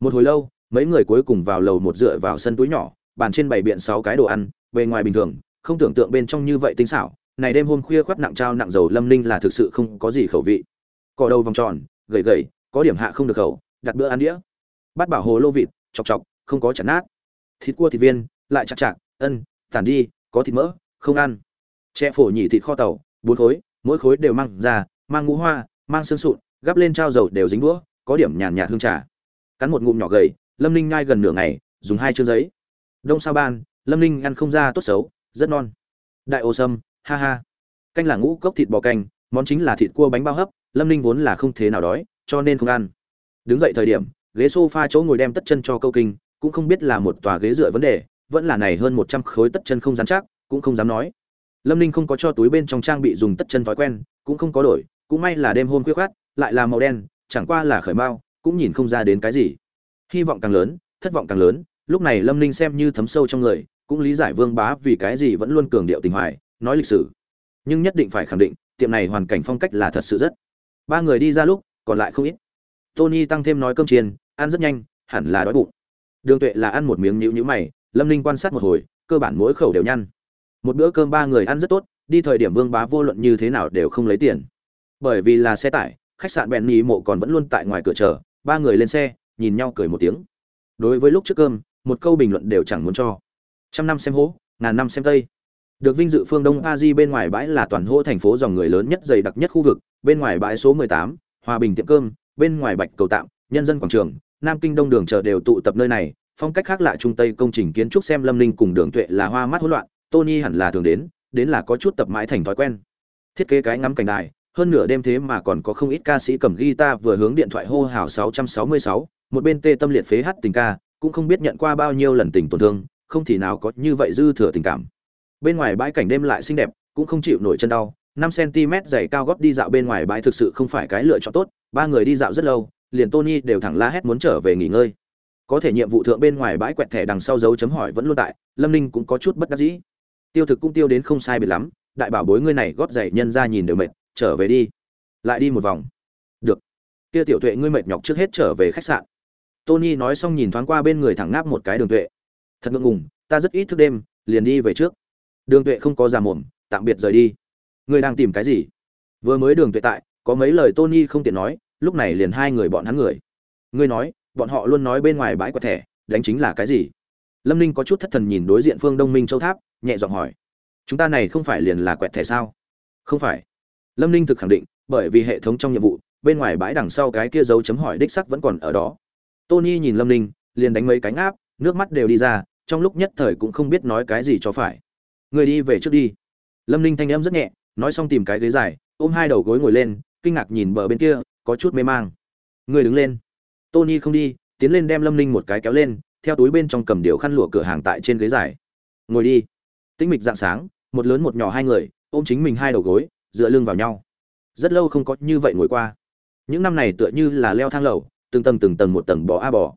Một hồi lâu, mấy người cuối cùng vào lầu một dựa vào sân túi nhỏ, bàn trên bày biện sáu cái đồ ăn, bề ngoài bình thường, không tưởng tượng bên trong như vậy tinh xảo. Này đêm hôm khuya khoác nặng trao nặng dầu lâm ninh là thực sự không có gì khẩu vị. Cỏ đầu vòng tròn, gầy gầy, có điểm hạ không được khẩu, đặt bữa ăn đĩa. Bắt bảo hồ lô vịt, chọc chọc, không có chặt nát. Thịt cua thịt viên, lại chặt chặt ân, tản đi, có thịt mỡ, không ăn. Che phổ nhỉ thịt kho tàu, bốn khối, mỗi khối đều mang ra, mang ngũ hoa, mang xương sụn gắp lên trao dầu đều dính đũa, có điểm nhàn nhạt hương trà. Cắn một ngụm nhỏ gầy, lâm ninh nhai gần nửa ngày, dùng hai chương giấy. Đông sao ban, lâm ninh ăn không ra tốt xấu, rất non. Đại ô sâm, ha ha. Canh là ngũ cốc thịt bò canh, món chính là thịt cua bánh bao hấp, lâm ninh vốn là không thế nào đói, cho nên không ăn. Đứng dậy thời điểm, ghế s o f a chỗ ngồi đem tất chân cho câu kinh, cũng không biết là một tòa ghế dựa vấn đề, vẫn là này hơn một trăm khối tất chân không dám chắc, cũng không dám nói. Lâm ninh không có cho túi bên trong trang bị dùng tất chân thói quen, cũng không có đổi, cũng may là đêm hôm khuya khoát lại là màu đen, chẳng qua là khởi mao cũng nhìn không ra đến cái gì. Hy vọng càng lớn, thất vọng càng lớn, lúc này lâm ninh xem như thấm sâu trong người, cũng lý giải vương bá vì cái gì vẫn luôn cường điệu tình hoài, nói lịch sử. Nhưng nhất định phải khẳng định, tiệm này hoàn cảnh phong cách là thật sự rất. Ba người đi ra lúc, còn lại không ít. Tony tăng thêm nói cơm chiên, ăn rất nhanh, hẳn là đói bụng. Đường tuệ là ăn một miếng nhữ nhữ mày, lâm ninh quan sát một hồi, cơ bản mỗi khẩu đều nhăn. Một bữa cơm ba người ăn rất tốt, đi thời điểm vương bá vô luận như thế nào đều không lấy tiền. Bởi vì là xe tải khách sạn bèn nhì mộ còn vẫn luôn tại ngoài cửa chờ ba người lên xe nhìn nhau cười một tiếng. Đối với lúc trước cơm một câu bình luận đều chẳng muốn cho. Trăm năm xem hố ngàn năm xem tây. Được vinh dự phương đông a di bên ngoài bãi là toàn hô thành phố dòng người lớn nhất dày đặc nhất khu vực bên ngoài bãi số 18, hòa bình tiệm cơm bên ngoài bạch cầu tạm nhân dân quảng trường nam kinh đông đường chờ đều tụ tập nơi này phong cách khác lạ trung tây công trình kiến trúc xem lâm linh cùng đường tuệ là hoa mắt hỗn loạn tony hẳn là thường đến đến là có chút tập mãi thành thói quen. Thiết kế cái ngắm cảnh đài hơn nửa đêm thế mà còn có không ít ca sĩ cầm guitar vừa hướng điện thoại hô hào 666, một bên tê tâm liệt phế hát tình ca, cũng không biết nhận qua bao nhiêu lần tình tổn thương, không thì nào có như vậy dư thừa tình cảm. Bên ngoài bãi cảnh đêm lại xinh đẹp, cũng không chịu nổi chân đau, 5 cm dày cao gót đi dạo bên ngoài bãi thực sự không phải cái lựa chọn tốt, ba người đi dạo rất lâu, liền Tony đều thẳng la hét muốn trở về nghỉ ngơi. Có thể nhiệm vụ thượng bên ngoài bãi quẹt thẻ đằng sau dấu chấm hỏi vẫn luôn tại, Lâm Ninh cũng có chút bất đắc dĩ. Tiêu thực cũng tiêu đến không sai biệt lắm, đại bảo bối ngươi này gót giày nhân ra nhìn đều mệt, trở về đi. Lại đi một vòng. Được. Kia tiểu tuệ ngươi mệt nhọc trước hết trở về khách sạn. Tony nói xong nhìn thoáng qua bên người thẳng ngáp một cái đường tuệ. Thật ngượng ngùng, ta rất ít thức đêm, liền đi về trước. Đường tuệ không có già mồm, tạm biệt rời đi. Ngươi đang tìm cái gì? Vừa mới đường tuệ tại, có mấy lời tony không tiện nói, lúc này liền hai người bọn hắn người. Ngươi nói, bọn họ luôn nói bên ngoài bãi quạt thẻ, đánh chính là cái gì? Lâm ninh có chút thất thần nhìn đối diện phương đông minh châu tháp, nhẹ giọng hỏi. Chúng ta này không phải liền là quẹt thẻ sao? Không phải lâm ninh thực khẳng định, bởi vì hệ thống trong nhiệm vụ, bên ngoài bãi đằng sau cái kia dấu chấm hỏi đích sắc vẫn còn ở đó. Tony nhìn lâm ninh, liền đánh mấy cánh áp, nước mắt đều đi ra, trong lúc nhất thời cũng không biết nói cái gì cho phải. Người đi về trước đi. Lâm ninh thanh âm rất nhẹ, nói xong tìm cái ghế dài, ôm hai đầu gối ngồi lên, kinh ngạc nhìn bờ bên kia, có chút mê mang. Người đứng lên. Tony không đi, tiến lên đem lâm ninh một cái kéo lên, theo túi bên trong cầm điệu khăn lụa cửa hàng tại trên ghế dài. Ngồi đi. Tĩnh mịch dạng sáng, một lớn một nhỏ hai người, ôm chính mình hai đầu gối dựa lưng vào nhau. Rất lâu không có như vậy ngồi qua. Những năm này tựa như là leo thang lầu, từng tầng từng tầng một tầng bò a bò.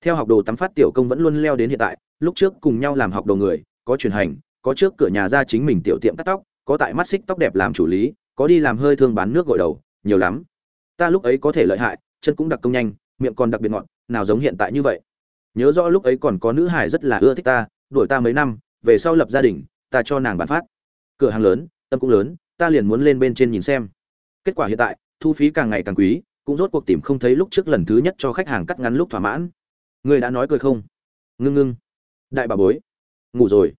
Theo học đồ tắm phát tiểu công vẫn luôn leo đến hiện tại, lúc trước cùng nhau làm học đồ người, có truyền hành, có trước cửa nhà ra chính mình tiểu tiệm cắt tóc, có tại mắt xích tóc đẹp làm chủ lý, có đi làm hơi thương bán nước gội đầu, nhiều lắm. Ta lúc ấy có thể lợi hại, chân cũng đặc công nhanh, miệng còn đặc biệt ngọt, nào giống hiện tại như vậy. Nhớ rõ lúc ấy còn có nữ hải rất là ưa thích ta, đuổi ta mấy năm, về sau lập gia đình, ta cho nàng bán phát. Cửa hàng lớn, tâm cũng lớn ta liền muốn lên bên trên nhìn xem. Kết quả hiện tại, thu phí càng ngày càng quý, cũng rốt cuộc tìm không thấy lúc trước lần thứ nhất cho khách hàng cắt ngắn lúc thỏa mãn. Người đã nói cười không? Ngưng ngưng. Đại bà bối. Ngủ rồi.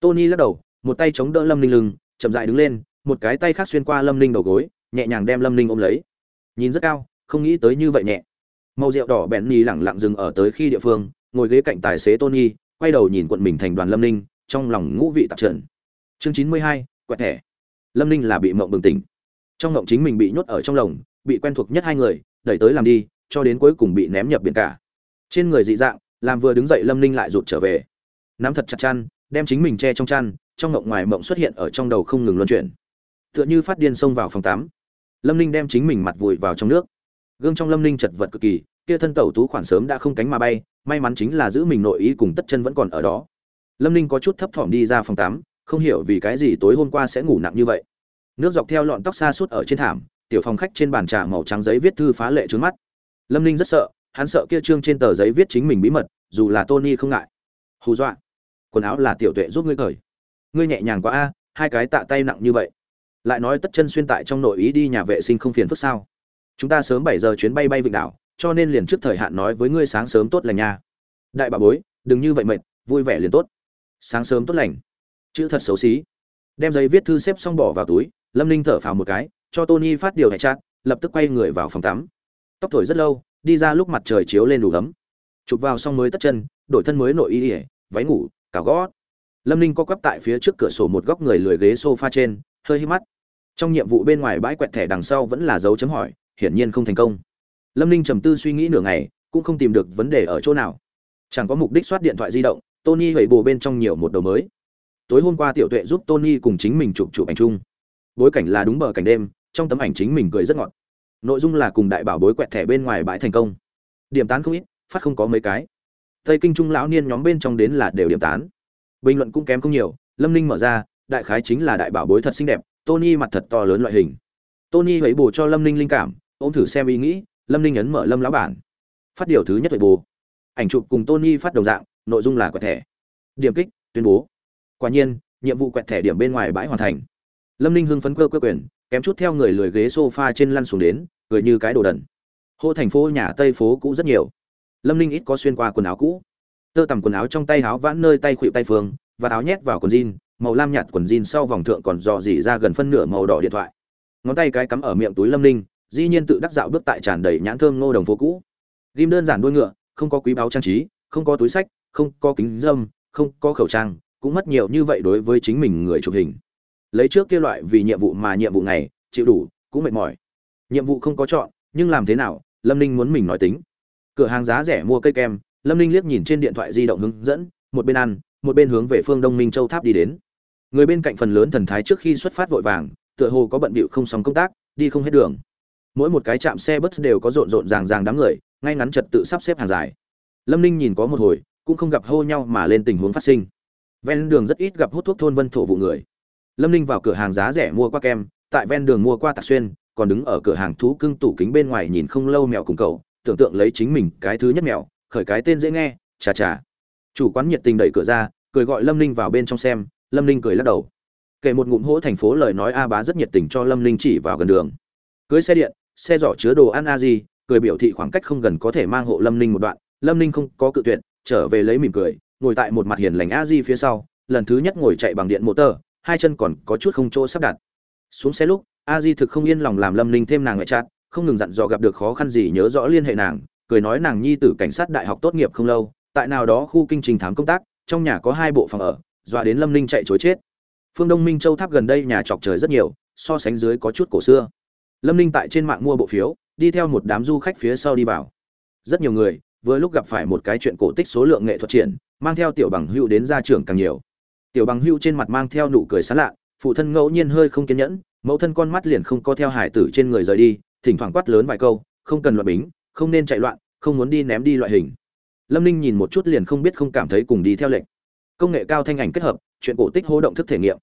Tony lắc đầu, một tay chống đỡ lâm ninh lưng, chậm dại đứng lên, một cái tay khác xuyên qua lâm ninh đầu gối, nhẹ nhàng đem lâm ninh ôm lấy. Nhìn rất cao, không nghĩ tới như vậy nhẹ. Màu rượu đỏ bẹn ni lẳng lặng dừng ở tới khi địa phương, ngồi ghế cạnh tài xế tony, quay đầu nhìn quận mình thành đoàn lâm ninh, trong lòng ngũ vị tạp trần. Chương chín mươi hai, quẹt thẻ lâm ninh là bị mộng bừng tỉnh. trong mộng chính mình bị nhốt ở trong lồng, bị quen thuộc nhất hai người, đẩy tới làm đi, cho đến cuối cùng bị ném nhập biển cả. trên người dị dạng, làm vừa đứng dậy lâm ninh lại rụt trở về. nắm thật chặt chăn, đem chính mình che trong chăn, trong mộng ngoài mộng xuất hiện ở trong đầu không ngừng luân chuyển. tựa như phát điên xông vào phòng tắm. lâm ninh đem chính mình mặt vùi vào trong nước. gương trong lâm ninh chật vật cực kỳ, kia thân tẩu tú khoản sớm đã không cánh mà bay, may mắn chính là giữ mình nội ý cùng tất chân vẫn còn ở đó. lâm ninh có chút thấp thỏm đi ra phòng tắm không hiểu vì cái gì tối hôm qua sẽ ngủ nặng như vậy. Nước dọc theo lọn tóc xa suốt ở trên thảm, tiểu phòng khách trên bàn trà màu trắng giấy viết thư phá lệ trướng mắt. Lâm ninh rất sợ, hắn sợ kia trương trên tờ giấy viết chính mình bí mật, dù là tony không ngại. Hù dọa. Quần áo là tiểu tuệ giúp ngươi cởi. Ngươi nhẹ nhàng quá a, hai cái tạ tay nặng như vậy. Lại nói tất chân xuyên tại trong nội ý đi nhà vệ sinh không phiền phức sao? Chúng ta sớm bảy giờ chuyến bay bay vịnh đảo, cho nên liền trước thời hạn nói với ngươi sáng sớm tốt lành nha. Đại bà bối, đừng như vậy mệt, vui vẻ liền tốt. Sáng sớm tốt lành chữ thật xấu xí. Đem giấy viết thư xếp xong bỏ vào túi, lâm ninh thở phào một cái, cho tony phát điều hẹn chát lập tức quay người vào phòng tắm. Tóc thổi rất lâu, đi ra lúc mặt trời chiếu lên đủ ấm. Chụp vào xong mới tất chân, đổi thân mới nội y ỉa váy ngủ, cào gót. Lâm ninh co quắp tại phía trước cửa sổ một góc người lười ghế s o f a trên, hơi hít mắt. Trong nhiệm vụ bên ngoài bãi quẹt thẻ đằng sau vẫn là dấu chấm hỏi, hiển nhiên không thành công. Lâm ninh trầm tư suy nghĩ nửa ngày, cũng không tìm được vấn đề ở chỗ nào. Chẳng có mục đích soát điện thoại di động, tony hẩy bồ bên trong nhiều một đầu mới tối hôm qua tiểu tuệ giúp tony cùng chính mình chụp chụp ảnh chung. Bối cảnh là đúng bờ cảnh đêm, trong tấm ảnh chính mình cười rất ngọt. Nội dung là cùng đại bảo bối quẹt thẻ bên ngoài bãi thành công. Điểm tán không ít, phát không có mấy cái. Tây kinh trung lão niên nhóm bên trong đến là đều điểm tán. Bình luận cũng kém không nhiều, lâm ninh mở ra, đại khái chính là đại bảo bối thật xinh đẹp, tony mặt thật to lớn loại hình. Tony hãy bù cho lâm ninh linh cảm ô m thử xem ý nghĩ, lâm ninh ấn mở lâm lão bản. Phát điều thứ nhất hãy bù. Ảnh chụp cùng tony phát đồng dạng, nội dung là quẹt thẻ. Điểm kích, tuyên bố quả nhiên, nhiệm vụ quẹt thẻ điểm bên ngoài bãi hoàn thành. Lâm ninh hưng phấn cơ quê quyền, kém chút theo người lười ghế sofa trên lăn xuống đến, cười như cái đồ đần. Hô thành phố nhà tây phố cũ rất nhiều. Lâm ninh ít có xuyên qua quần áo cũ. Tơ tằm quần áo trong tay áo vãn nơi tay khuỵu tay phương, và áo nhét vào quần jean, màu lam nhạt quần jean sau vòng thượng còn dò dỉ ra gần phân nửa màu đỏ điện thoại. Ngón tay cái cắm ở miệng túi lâm ninh, dĩ nhiên tự đắc dạo bước tại tràn đầy nhãn thơm ngô đồng phố cũ. Ghim đơn giản đuôi ngựa, không có quý báo trang trí, không có túi sách, không có kính dâm, không có khẩu trang cũng mất nhiều như vậy đối với chính mình người chụp hình. Lấy trước kia loại vì nhiệm vụ mà nhiệm vụ này, chịu đủ, cũng mệt mỏi. Nhiệm vụ không có chọn, nhưng làm thế nào, lâm ninh muốn mình nói tính. Cửa hàng giá rẻ mua cây kem, lâm ninh liếc nhìn trên điện thoại di động hướng dẫn, một bên ăn, một bên hướng về phương đông minh châu tháp đi đến. Người bên cạnh phần lớn thần thái trước khi xuất phát vội vàng, tựa hồ có bận bịu không xong công tác, đi không hết đường. Mỗi một cái trạm xe bus đều có rộn rộn ràng ràng đám người, ngay ngắn trật tự sắp xếp hàng dài. Lâm ninh nhìn có một hồi, cũng không gặp hô nhau mà lên tình huống phát sinh ven đường rất ít gặp hút thuốc thôn vân thổ vụ người. Lâm ninh vào cửa hàng giá rẻ mua qua kem, tại ven đường mua qua tạc xuyên, còn đứng ở cửa hàng thú cưng tủ kính bên ngoài nhìn không lâu mèo cùng cậu, tưởng tượng lấy chính mình cái thứ nhất mèo, khởi cái tên dễ nghe, chà chà. Chủ quán nhiệt tình đẩy cửa ra, cười gọi lâm ninh vào bên trong xem, lâm ninh cười lắc đầu. Kể một ngụm hỗ thành phố lời nói a bá rất nhiệt tình cho lâm ninh chỉ vào gần đường. Cưới xe điện, xe giỏ chứa đồ ăn a di, cười biểu thị khoảng cách không gần có thể mang hộ lâm ninh một đoạn, lâm ninh không có cự tuyệt, trở về lấy mỉm cười ngồi tại một mặt hiền lành a di phía sau, lần thứ nhất ngồi chạy bằng điện motor hai chân còn có chút không chỗ sắp đặt. Xuống xe lúc, a di thực không yên lòng làm lâm ninh thêm nàng ngoại chát không ngừng dặn dò gặp được khó khăn gì nhớ rõ liên hệ nàng, cười nói nàng nhi tử cảnh sát đại học tốt nghiệp không lâu, tại nào đó khu kinh trình thám công tác, trong nhà có hai bộ phòng ở, dọa đến lâm ninh chạy chối chết. Phương đông minh châu tháp gần đây nhà trọc trời rất nhiều, so sánh dưới có chút cổ xưa. Lâm ninh tại trên mạng mua bộ phiếu, đi theo một đám du khách phía sau đi vào. Rất nhiều người vừa lúc gặp phải một cái chuyện cổ tích số lượng nghệ thuật triển, mang theo tiểu bằng hữu đến ra trường càng nhiều. Tiểu bằng hữu trên mặt mang theo nụ cười sán lạ, phụ thân ngẫu nhiên hơi không kiên nhẫn, mẫu thân con mắt liền không có theo hải tử trên người rời đi, thỉnh thoảng quát lớn vài câu, không cần loạn bính, không nên chạy loạn, không muốn đi ném đi loại hình. Lâm ninh nhìn một chút liền không biết không cảm thấy cùng đi theo lệnh. Công nghệ cao thanh ảnh kết hợp, chuyện cổ tích hô động thức thể nghiệm.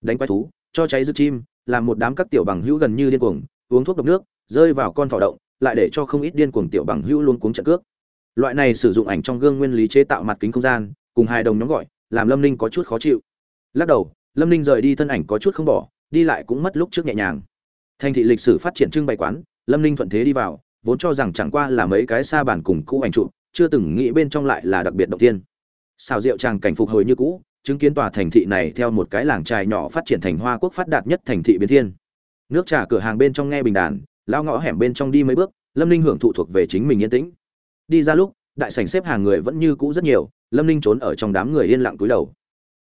Đánh quái thú, cho cháy dư chim, làm một đám các tiểu bằng hữu gần như điên cuồng, uống thuốc độc nước, rơi vào con thỏ động, lại để cho không ít điên cuồng tiểu bằng hữu luôn cuống trận cước loại này sử dụng ảnh trong gương nguyên lý chế tạo mặt kính không gian, cùng hai đồng nhóm gọi, làm lâm ninh có chút khó chịu. Lắc đầu, lâm ninh rời đi thân ảnh có chút không bỏ, đi lại cũng mất lúc trước nhẹ nhàng. Thành thị lịch sử phát triển trưng bày quán, lâm ninh thuận thế đi vào, vốn cho rằng chẳng qua là mấy cái xa bản cùng cũ ảnh trụ chưa từng nghĩ bên trong lại là đặc biệt đầu tiên. Xào rượu tràng cảnh phục hồi như cũ, chứng kiến tòa thành thị này theo một cái làng trài nhỏ phát triển thành hoa quốc phát đạt nhất thành thị biến thiên. Nước trà cửa hàng bên trong nghe bình đàn lao ngõ hẻm bên trong đi mấy bước, lâm ninh hưởng thụ thuộc về chính mình yên tĩnh đi ra lúc, đại sảnh xếp hàng người vẫn như cũ rất nhiều, lâm ninh trốn ở trong đám người yên lặng cúi đầu.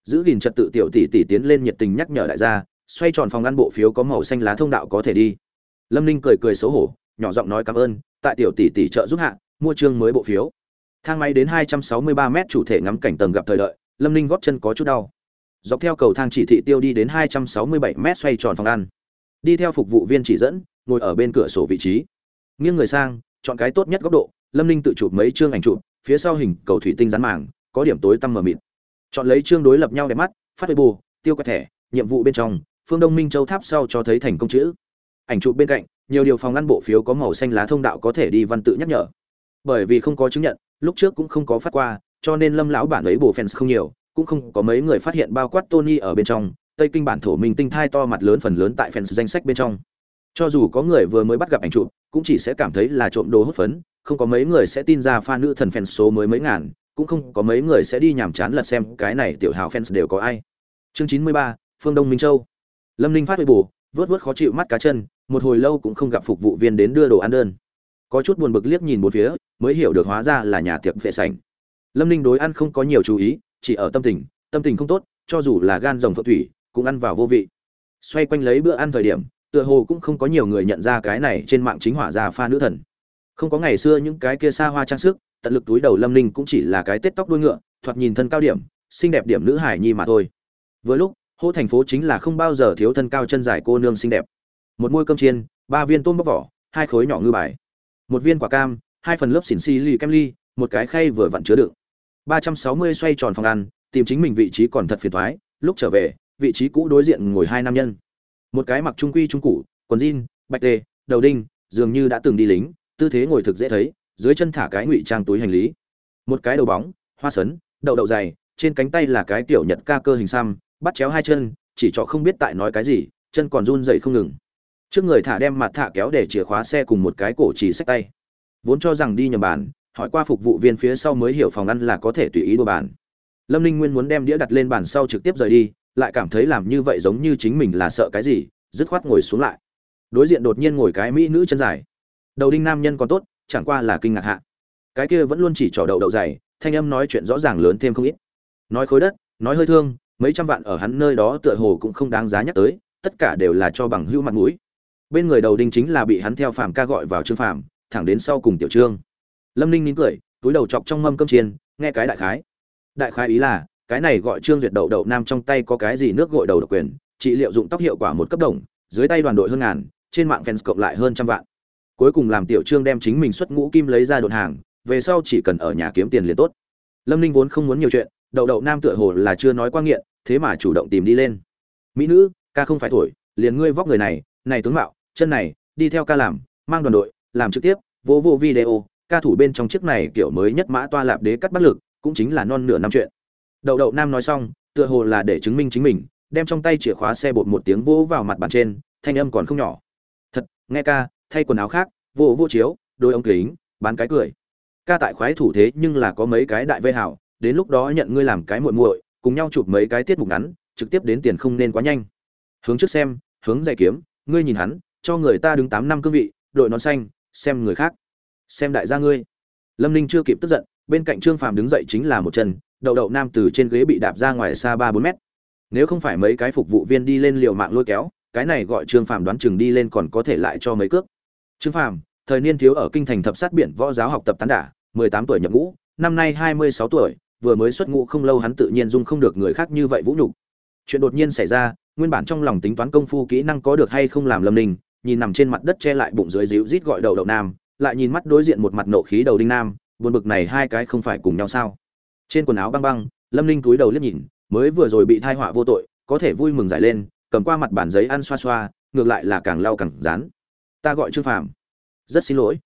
Giữ gìn trật tự tiểu tỷ tỷ tiến lên nhiệt tình nhắc nhở đại gia, xoay tròn phòng ăn bộ phiếu có màu xanh lá thông đạo có thể đi. Lâm ninh cười cười xấu hổ, nhỏ giọng nói cảm ơn, tại tiểu tỷ tỷ trợ giúp hạ, mua chương mới bộ phiếu. Thang máy đến 263 m chủ thể ngắm cảnh tầng gặp thời đợi, lâm ninh góp chân có chút đau. Dọc theo cầu thang chỉ thị tiêu đi đến 267 m xoay tròn phòng ăn. Đi theo phục vụ viên chỉ dẫn, ngồi ở bên cửa sổ vị trí. Nghiêng người sang chọn cái tốt nhất góc độ, lâm ninh tự chụp mấy chương ảnh chụp, phía sau hình cầu thủy tinh rán màng, có điểm tối tăm mờ mịt. Chọn lấy chương đối lập nhau đẹp mắt, phát bù tiêu quẹt thẻ, nhiệm vụ bên trong, phương đông minh châu tháp sau cho thấy thành công chữ. Ảnh chụp bên cạnh, nhiều điều phòng ngăn bộ phiếu có màu xanh lá thông đạo có thể đi văn tự nhắc nhở. Bởi vì không có chứng nhận, lúc trước cũng không có phát qua, cho nên lâm lão bản ấy bổ fans không nhiều, cũng không có mấy người phát hiện bao quát tony ở bên trong, tây kinh bản thổ minh tinh thai to mặt lớn phần lớn tại fans danh sách bên trong cho dù có người vừa mới bắt gặp ảnh chụp, cũng chỉ sẽ cảm thấy là trộm đồ hốt phấn, không có mấy người sẽ tin ra pha nữ thần fans số mới mấy ngàn, cũng không có mấy người sẽ đi nhàm chán lật xem cái này tiểu hào fans đều có ai. Chương chín mươi ba, phương đông minh châu. Lâm ninh phát huy bù vớt vớt khó chịu mắt cá chân, một hồi lâu cũng không gặp phục vụ viên đến đưa đồ ăn đơn. Có chút buồn bực liếc nhìn một phía, mới hiểu được hóa ra là nhà tiệc vệ sảnh. Lâm ninh đối ăn không có nhiều chú ý, chỉ ở tâm tình tâm tình không tốt, cho dù là gan rồng phượng thủy, cũng ăn vào vô vị. Xoay quanh lấy bữa ăn thời điểm tựa hồ cũng không có nhiều người nhận ra cái này trên mạng chính hỏa gia pha nữ thần. Không có ngày xưa những cái kia xa hoa trang sức, tận lực túi đầu lâm ninh cũng chỉ là cái tết tóc đuôi ngựa, thoạt nhìn thân cao điểm, xinh đẹp điểm nữ hải nhi mà thôi. Với lúc, hô thành phố chính là không bao giờ thiếu thân cao chân dài cô nương xinh đẹp. Một môi cơm chiên, ba viên tôm bóc vỏ, hai khối nhỏ ngư bài. Một viên quả cam, hai phần lớp xỉn xi ly kem ly, một cái khay vừa vặn chứa đựng. Ba trăm sáu mươi xoay tròn phòng ăn, tìm chính mình vị trí còn thật phiền thoái, lúc trở về, vị trí cũ đối diện ngồi hai nam nhân một cái mặc trung quy trung cụ, quần jean, bạch tê, đầu đinh, dường như đã từng đi lính, tư thế ngồi thực dễ thấy, dưới chân thả cái ngụy trang túi hành lý. Một cái đầu bóng, hoa sấn, đậu đậu dày, trên cánh tay là cái tiểu nhật ca cơ hình xăm, bắt chéo hai chân, chỉ cho không biết tại nói cái gì, chân còn run dậy không ngừng. Trước người thả đem mặt thả kéo để chìa khóa xe cùng một cái cổ chỉ xách tay. Vốn cho rằng đi nhầm bàn, hỏi qua phục vụ viên phía sau mới hiểu phòng ăn là có thể tùy ý đua bàn. Lâm ninh nguyên muốn đem đĩa đặt lên bàn sau trực tiếp rời đi lại cảm thấy làm như vậy giống như chính mình là sợ cái gì, dứt khoát ngồi xuống lại. Đối diện đột nhiên ngồi cái mỹ nữ chân dài. Đầu đinh nam nhân còn tốt, chẳng qua là kinh ngạc hạ. Cái kia vẫn luôn chỉ trỏ đậu đậu dày, thanh âm nói chuyện rõ ràng lớn thêm không ít. Nói khối đất, nói hơi thương, mấy trăm vạn ở hắn nơi đó tựa hồ cũng không đáng giá nhắc tới, tất cả đều là cho bằng hữu mặt mũi. Bên người đầu đinh chính là bị hắn theo phàm ca gọi vào trương phàm, thẳng đến sau cùng tiểu trương. Lâm ninh nín cười, túi đầu chọc trong mâm cơm chiên, nghe cái đại khái. Đại khái ý là cái này gọi trương duyệt đậu đậu nam trong tay có cái gì nước gội đầu độc quyền, trị liệu dụng tóc hiệu quả một cấp đồng, dưới tay đoàn đội hơn ngàn, trên mạng fans cộng lại hơn trăm vạn. Cuối cùng làm tiểu trương đem chính mình xuất ngũ kim lấy ra đột hàng, về sau chỉ cần ở nhà kiếm tiền liền tốt. Lâm ninh vốn không muốn nhiều chuyện, đậu đậu nam tựa hồ là chưa nói qua nghiện, thế mà chủ động tìm đi lên. Mỹ nữ, ca không phải thổi, liền ngươi vóc người này này tướng mạo, chân này, đi theo ca làm, mang đoàn đội, làm trực tiếp, vô vô video, ca thủ bên trong chiếc này kiểu mới nhất mã toa lạp đế cắt bắt lực, cũng chính là non nửa năm chuyện đậu đậu nam nói xong, tựa hồ là để chứng minh chính mình, đem trong tay chìa khóa xe bột một tiếng vỗ vào mặt bàn trên, thanh âm còn không nhỏ. Thật, nghe ca, thay quần áo khác, vô vô chiếu, đôi ống kính, bán cái cười. Ca tại khoái thủ thế nhưng là có mấy cái đại vây hảo, đến lúc đó nhận ngươi làm cái muội muội, cùng nhau chụp mấy cái tiết mục ngắn, trực tiếp đến tiền không nên quá nhanh. Hướng trước xem, hướng dạy kiếm, ngươi nhìn hắn, cho người ta đứng tám năm cương vị, đội nón xanh, xem người khác, xem đại gia ngươi. Lâm ninh chưa kịp tức giận, bên cạnh trương phàm đứng dậy chính là một chân đậu đậu nam từ trên ghế bị đạp ra ngoài xa ba bốn mét. Nếu không phải mấy cái phục vụ viên đi lên liều mạng lôi kéo, cái này gọi trương phàm đoán chừng đi lên còn có thể lại cho mấy cước. Trương phàm, thời niên thiếu ở kinh thành thập sát biển võ giáo học tập tán đả, mười tám tuổi nhập ngũ, năm nay hai mươi sáu tuổi, vừa mới xuất ngũ không lâu hắn tự nhiên dung không được người khác như vậy vũ nhục. Chuyện đột nhiên xảy ra, nguyên bản trong lòng tính toán công phu kỹ năng có được hay không làm lâm ninh, nhìn nằm trên mặt đất che lại bụng dưới dịu rít gọi đầu đậu nam, lại nhìn mắt đối diện một mặt nộ khí đầu đinh nam, buồn bực này hai cái không phải cùng nhau sao? Trên quần áo băng băng, lâm ninh túi đầu liếc nhìn, mới vừa rồi bị thai họa vô tội, có thể vui mừng giải lên, cầm qua mặt bản giấy ăn xoa xoa, ngược lại là càng lau càng rán. Ta gọi trương phàm. Rất xin lỗi.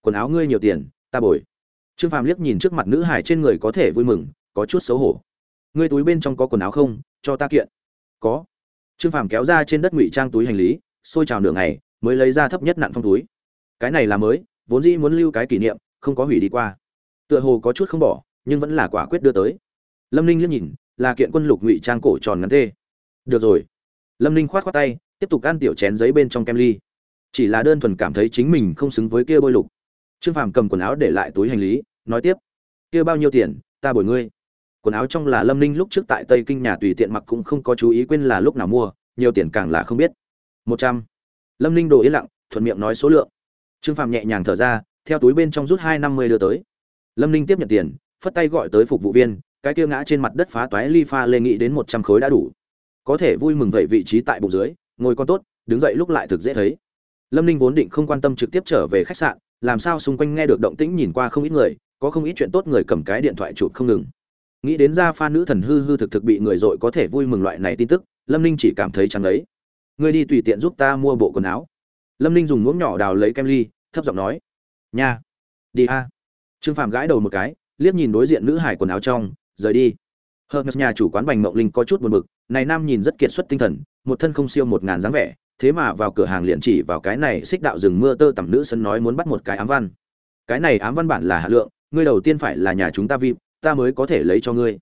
Quần áo ngươi nhiều tiền, ta bồi. Trương phàm liếc nhìn trước mặt nữ hải trên người có thể vui mừng, có chút xấu hổ. Ngươi túi bên trong có quần áo không? Cho ta kiện. Có. Trương phàm kéo ra trên đất ngụy trang túi hành lý, xôi trào nửa ngày, mới lấy ra thấp nhất nặn phong túi. Cái này là mới, vốn dĩ muốn lưu cái kỷ niệm, không có hủy đi qua. Tựa hồ có chút không bỏ nhưng vẫn là quả quyết đưa tới. Lâm ninh liếc nhìn, là kiện quân lục ngụy trang cổ tròn ngắn tê được rồi. Lâm ninh khoát khoát tay, tiếp tục ăn tiểu chén giấy bên trong kem ly. Chỉ là đơn thuần cảm thấy chính mình không xứng với kia bôi lục. Trương phàm cầm quần áo để lại túi hành lý, nói tiếp. Kia bao nhiêu tiền, ta bồi ngươi. Quần áo trong là lâm ninh lúc trước tại tây kinh nhà tùy tiện mặc cũng không có chú ý quên là lúc nào mua, nhiều tiền càng là không biết. Một trăm. Lâm ninh đồ yên lặng, thuận miệng nói số lượng. Trương phàm nhẹ nhàng thở ra, theo túi bên trong rút hai năm mươi đưa tới. Lâm ninh tiếp nhận tiền phất tay gọi tới phục vụ viên, cái kia ngã trên mặt đất phá toái ly pha lê nghĩ đến một trăm khối đã đủ. Có thể vui mừng vậy vị trí tại bụng dưới, ngồi con tốt, đứng dậy lúc lại thực dễ thấy. Lâm ninh vốn định không quan tâm trực tiếp trở về khách sạn, làm sao xung quanh nghe được động tĩnh nhìn qua không ít người, có không ít chuyện tốt người cầm cái điện thoại chụp không ngừng. Nghĩ đến ra pha nữ thần hư hư thực thực bị người dội có thể vui mừng loại này tin tức, lâm ninh chỉ cảm thấy chẳng đấy ngươi đi tùy tiện giúp ta mua bộ quần áo. Lâm ninh dùng muỗng nhỏ đào lấy kem ly, thấp giọng nói, nha, đi a. Trương phạm gãi đầu một cái liếc nhìn đối diện nữ hải quần áo trong, rời đi. Hờ nhà chủ quán bành mộng linh có chút buồn bực, này nam nhìn rất kiệt xuất tinh thần, một thân không siêu một ngàn dáng vẻ, thế mà vào cửa hàng liền chỉ vào cái này xích đạo rừng mưa tơ tầm nữ sân nói muốn bắt một cái ám văn. Cái này ám văn bản là hạ lượng, ngươi đầu tiên phải là nhà chúng ta vip, ta mới có thể lấy cho ngươi.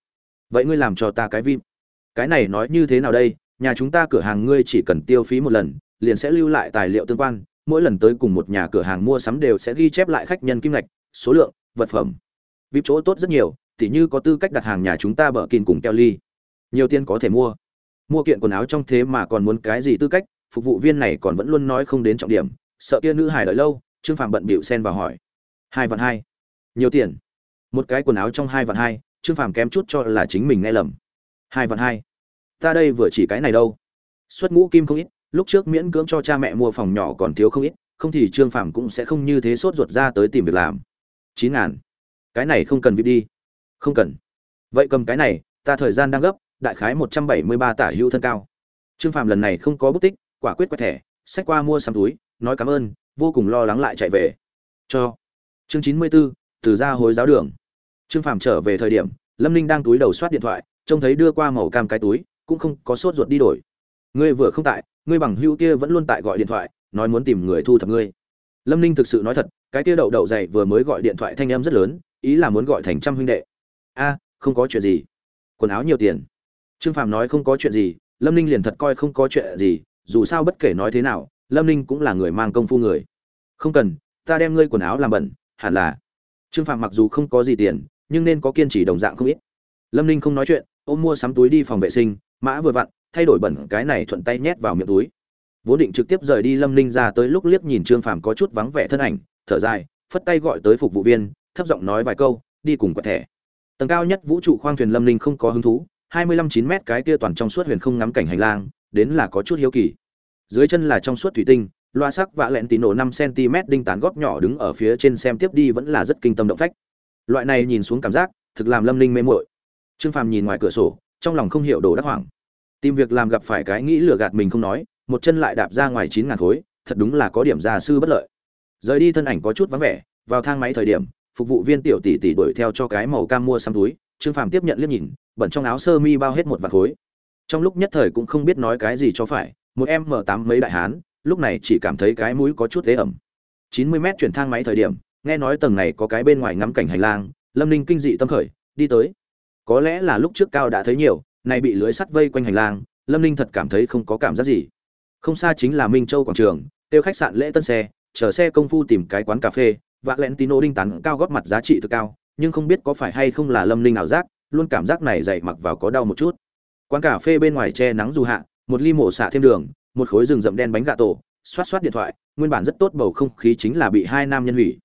Vậy ngươi làm cho ta cái vip. Cái này nói như thế nào đây? Nhà chúng ta cửa hàng ngươi chỉ cần tiêu phí một lần, liền sẽ lưu lại tài liệu tương quan, mỗi lần tới cùng một nhà cửa hàng mua sắm đều sẽ ghi chép lại khách nhân kim ngạch, số lượng, vật phẩm vip chỗ tốt rất nhiều, tỉ như có tư cách đặt hàng nhà chúng ta bở kín cùng keo ly nhiều tiền có thể mua. Mua kiện quần áo trong thế mà còn muốn cái gì tư cách, phục vụ viên này còn vẫn luôn nói không đến trọng điểm. Sợ kia nữ hài đợi lâu, trương phạm bận bịu xen vào hỏi. Hai vạn hai. Nhiều tiền. Một cái quần áo trong hai vạn hai, trương phàm kém chút cho là chính mình nghe lầm. Hai vạn hai. Ta đây vừa chỉ cái này đâu. Xuất ngũ kim không ít, lúc trước miễn cưỡng cho cha mẹ mua phòng nhỏ còn thiếu không ít, không thì trương phàm cũng sẽ không như thế sốt ruột ra tới tìm việc làm. Chín ngàn cái này không cần vip đi. Không cần. Vậy cầm cái này ta thời gian đang gấp đại khái một trăm bảy mươi ba tả hữu thân cao. Trương phàm lần này không có bút tích quả quyết quét thẻ xách qua mua xăm túi nói cảm ơn vô cùng lo lắng lại chạy về. Cho. Chương chín mươi 94, từ ra hối giáo đường. Trương phàm trở về thời điểm lâm ninh đang túi đầu soát điện thoại trông thấy đưa qua màu cam cái túi cũng không có sốt ruột đi đổi. Ngươi vừa không tại ngươi bằng hữu kia vẫn luôn tại gọi điện thoại nói muốn tìm người thu thập ngươi. Lâm ninh thực sự nói thật cái kia đậu đậu dày vừa mới gọi điện thoại thanh em rất lớn ý là muốn gọi thành trăm huynh đệ. A, không có chuyện gì. Quần áo nhiều tiền. Trương phàm nói không có chuyện gì, lâm ninh liền thật coi không có chuyện gì, dù sao bất kể nói thế nào, lâm ninh cũng là người mang công phu người. Không cần, ta đem ngươi quần áo làm bẩn, hẳn là. Trương phàm mặc dù không có gì tiền, nhưng nên có kiên trì đồng dạng không ít. Lâm ninh không nói chuyện, ôm mua sắm túi đi phòng vệ sinh, mã vừa vặn, thay đổi bẩn cái này thuận tay nhét vào miệng túi. Vốn định trực tiếp rời đi lâm ninh ra tới lúc liếc nhìn trương phàm có chút vắng vẻ thân ảnh, thở dài, phất tay gọi tới phục vụ viên thấp giọng nói vài câu, đi cùng quẹt thẻ. Tầng cao nhất vũ trụ khoang thuyền lâm Linh không có hứng thú, hai mươi lăm chín mét cái kia toàn trong suốt huyền không ngắm cảnh hành lang, đến là có chút hiếu kỳ. Dưới chân là trong suốt thủy tinh, loa sắc vạ lẹn tì nổ năm cm đinh tán góp nhỏ đứng ở phía trên xem tiếp đi vẫn là rất kinh tâm động phách. Loại này nhìn xuống cảm giác, thực làm lâm Linh mê mội trương phàm nhìn ngoài cửa sổ, trong lòng không hiểu đồ đắc hoảng. Tìm việc làm gặp phải cái nghĩ lừa gạt mình không nói, một chân lại đạp ra ngoài chín ngàn khối, thật đúng là có điểm gia sư bất lợi. Rời đi thân ảnh có chút vắng vẻ, vào thang máy thời điểm phục vụ viên tiểu tỷ tỷ đuổi theo cho cái màu cam mua xăm túi, trương phàm tiếp nhận liếc nhìn, bẩn trong áo sơ mi bao hết một vạt khối. Trong lúc nhất thời cũng không biết nói cái gì cho phải, một em m tám mấy đại hán, lúc này chỉ cảm thấy cái mũi có chút thế ẩm. Chín mươi mét chuyển thang máy thời điểm, nghe nói tầng này có cái bên ngoài ngắm cảnh hành lang, lâm ninh kinh dị tâm khởi, đi tới. Có lẽ là lúc trước cao đã thấy nhiều, nay bị lưới sắt vây quanh hành lang, lâm ninh thật cảm thấy không có cảm giác gì. Không xa chính là minh châu quảng trường, tiêu khách sạn lễ tân xe, chờ xe công phu tìm cái quán cà phê và lentino đinh tán cao góp mặt giá trị thực cao, nhưng không biết có phải hay không là lâm linh ảo giác, luôn cảm giác này dày mặc vào có đau một chút. Quán cà phê bên ngoài che nắng dù hạ, một ly mổ xạ thêm đường, một khối rừng rậm đen bánh gà tổ, xoát xoát điện thoại, nguyên bản rất tốt bầu không khí chính là bị hai nam nhân hủy.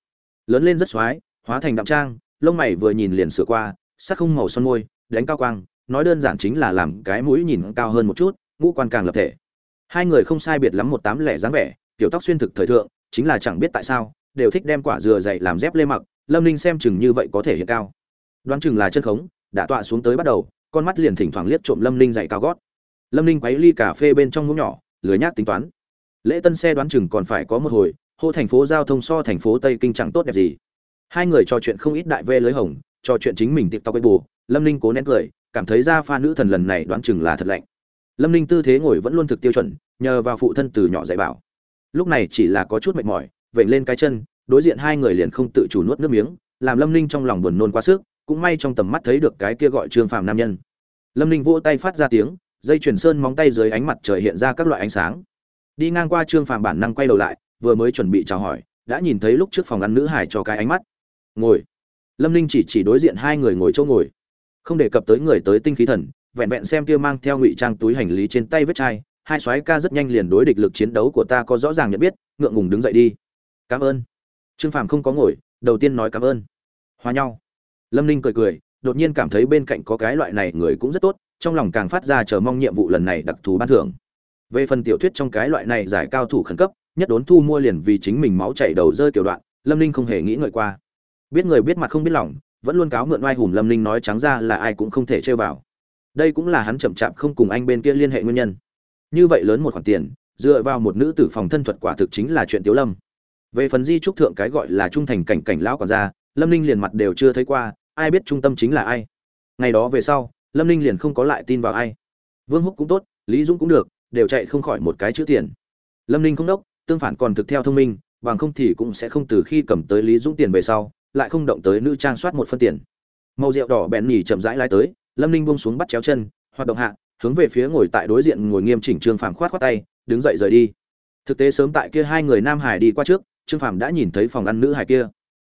Lớn lên rất xoái, hóa thành đạm trang, lông mày vừa nhìn liền sửa qua, sắc không màu son môi, đánh cao quang, nói đơn giản chính là làm cái mũi nhìn cao hơn một chút, ngũ quan càng lập thể. Hai người không sai biệt lắm một tám lẻ dáng vẻ tiểu tóc xuyên thực thời thượng, chính là chẳng biết tại sao đều thích đem quả dừa dậy làm dép lê mặc, lâm ninh xem chừng như vậy có thể hiện cao. Đoán chừng là chân khống, đã tọa xuống tới bắt đầu, con mắt liền thỉnh thoảng liếc trộm lâm ninh dậy cao gót. Lâm ninh quấy ly cà phê bên trong ngũ nhỏ, lười nhác tính toán. Lễ tân xe đoán chừng còn phải có một hồi, hô thành phố giao thông so thành phố tây kinh chẳng tốt đẹp gì. Hai người trò chuyện không ít đại vê lưới hồng, trò chuyện chính mình tiktok bù, lâm ninh cố nén cười, cảm thấy ra pha nữ thần lần này đoán chừng là thật lạnh. Lâm ninh tư thế ngồi vẫn luôn thực tiêu chuẩn, nhờ vào phụ thân từ nhỏ dạy bảo. Lúc này chỉ là có chút mệt mỏi vểnh lên cái chân, đối diện hai người liền không tự chủ nuốt nước miếng, làm lâm ninh trong lòng buồn nôn quá sức, cũng may trong tầm mắt thấy được cái kia gọi trương phàm nam nhân. Lâm ninh vỗ tay phát ra tiếng, dây chuyền sơn móng tay dưới ánh mặt trời hiện ra các loại ánh sáng. Đi ngang qua trương phàm bản năng quay đầu lại, vừa mới chuẩn bị chào hỏi, đã nhìn thấy lúc trước phòng ăn nữ hải cho cái ánh mắt. Ngồi. Lâm ninh chỉ chỉ đối diện hai người ngồi chỗ ngồi. Không đề cập tới người tới tinh khí thần, vẹn vẹn xem kia mang theo ngụy trang túi hành lý trên tay vết chai, hai soái ca rất nhanh liền đối địch lực chiến đấu của ta có rõ ràng nhận biết, ngượng ngùng đứng dậy đi cảm ơn. Trương phàm không có ngồi, đầu tiên nói cảm ơn. Hòa nhau. Lâm ninh cười cười, đột nhiên cảm thấy bên cạnh có cái loại này người cũng rất tốt, trong lòng càng phát ra chờ mong nhiệm vụ lần này đặc thù ban thưởng. Về phần tiểu thuyết trong cái loại này giải cao thủ khẩn cấp, nhất đốn thu mua liền vì chính mình máu chảy đầu rơi kiểu đoạn, lâm ninh không hề nghĩ ngợi qua. Biết người biết mặt không biết lòng, vẫn luôn cáo mượn oai hùng lâm ninh nói trắng ra là ai cũng không thể chơi vào. Đây cũng là hắn chậm chạp không cùng anh bên kia liên hệ nguyên nhân. Như vậy lớn một khoản tiền, dựa vào một nữ tử phòng thân thuật quả thực chính là chuyện tiếu lâm về phần di trúc thượng cái gọi là trung thành cảnh cảnh lão còn ra lâm ninh liền mặt đều chưa thấy qua, ai biết trung tâm chính là ai. Ngày đó về sau, lâm ninh liền không có lại tin vào ai. Vương húc cũng tốt, lý dũng cũng được, đều chạy không khỏi một cái chữ tiền. Lâm ninh không đốc, tương phản còn thực theo thông minh, bằng không thì cũng sẽ không từ khi cầm tới lý dũng tiền về sau, lại không động tới nữ trang soát một phân tiền. Màu rượu đỏ bèn nhỉ chậm rãi lái tới, lâm ninh bông xuống bắt chéo chân, hoạt động hạ, hướng về phía ngồi tại đối diện ngồi nghiêm chỉnh trương phàm khoát khoát tay, đứng dậy rời đi. Thực tế sớm tại kia hai người nam hải đi qua trước trương phàm đã nhìn thấy phòng ăn nữ hải kia.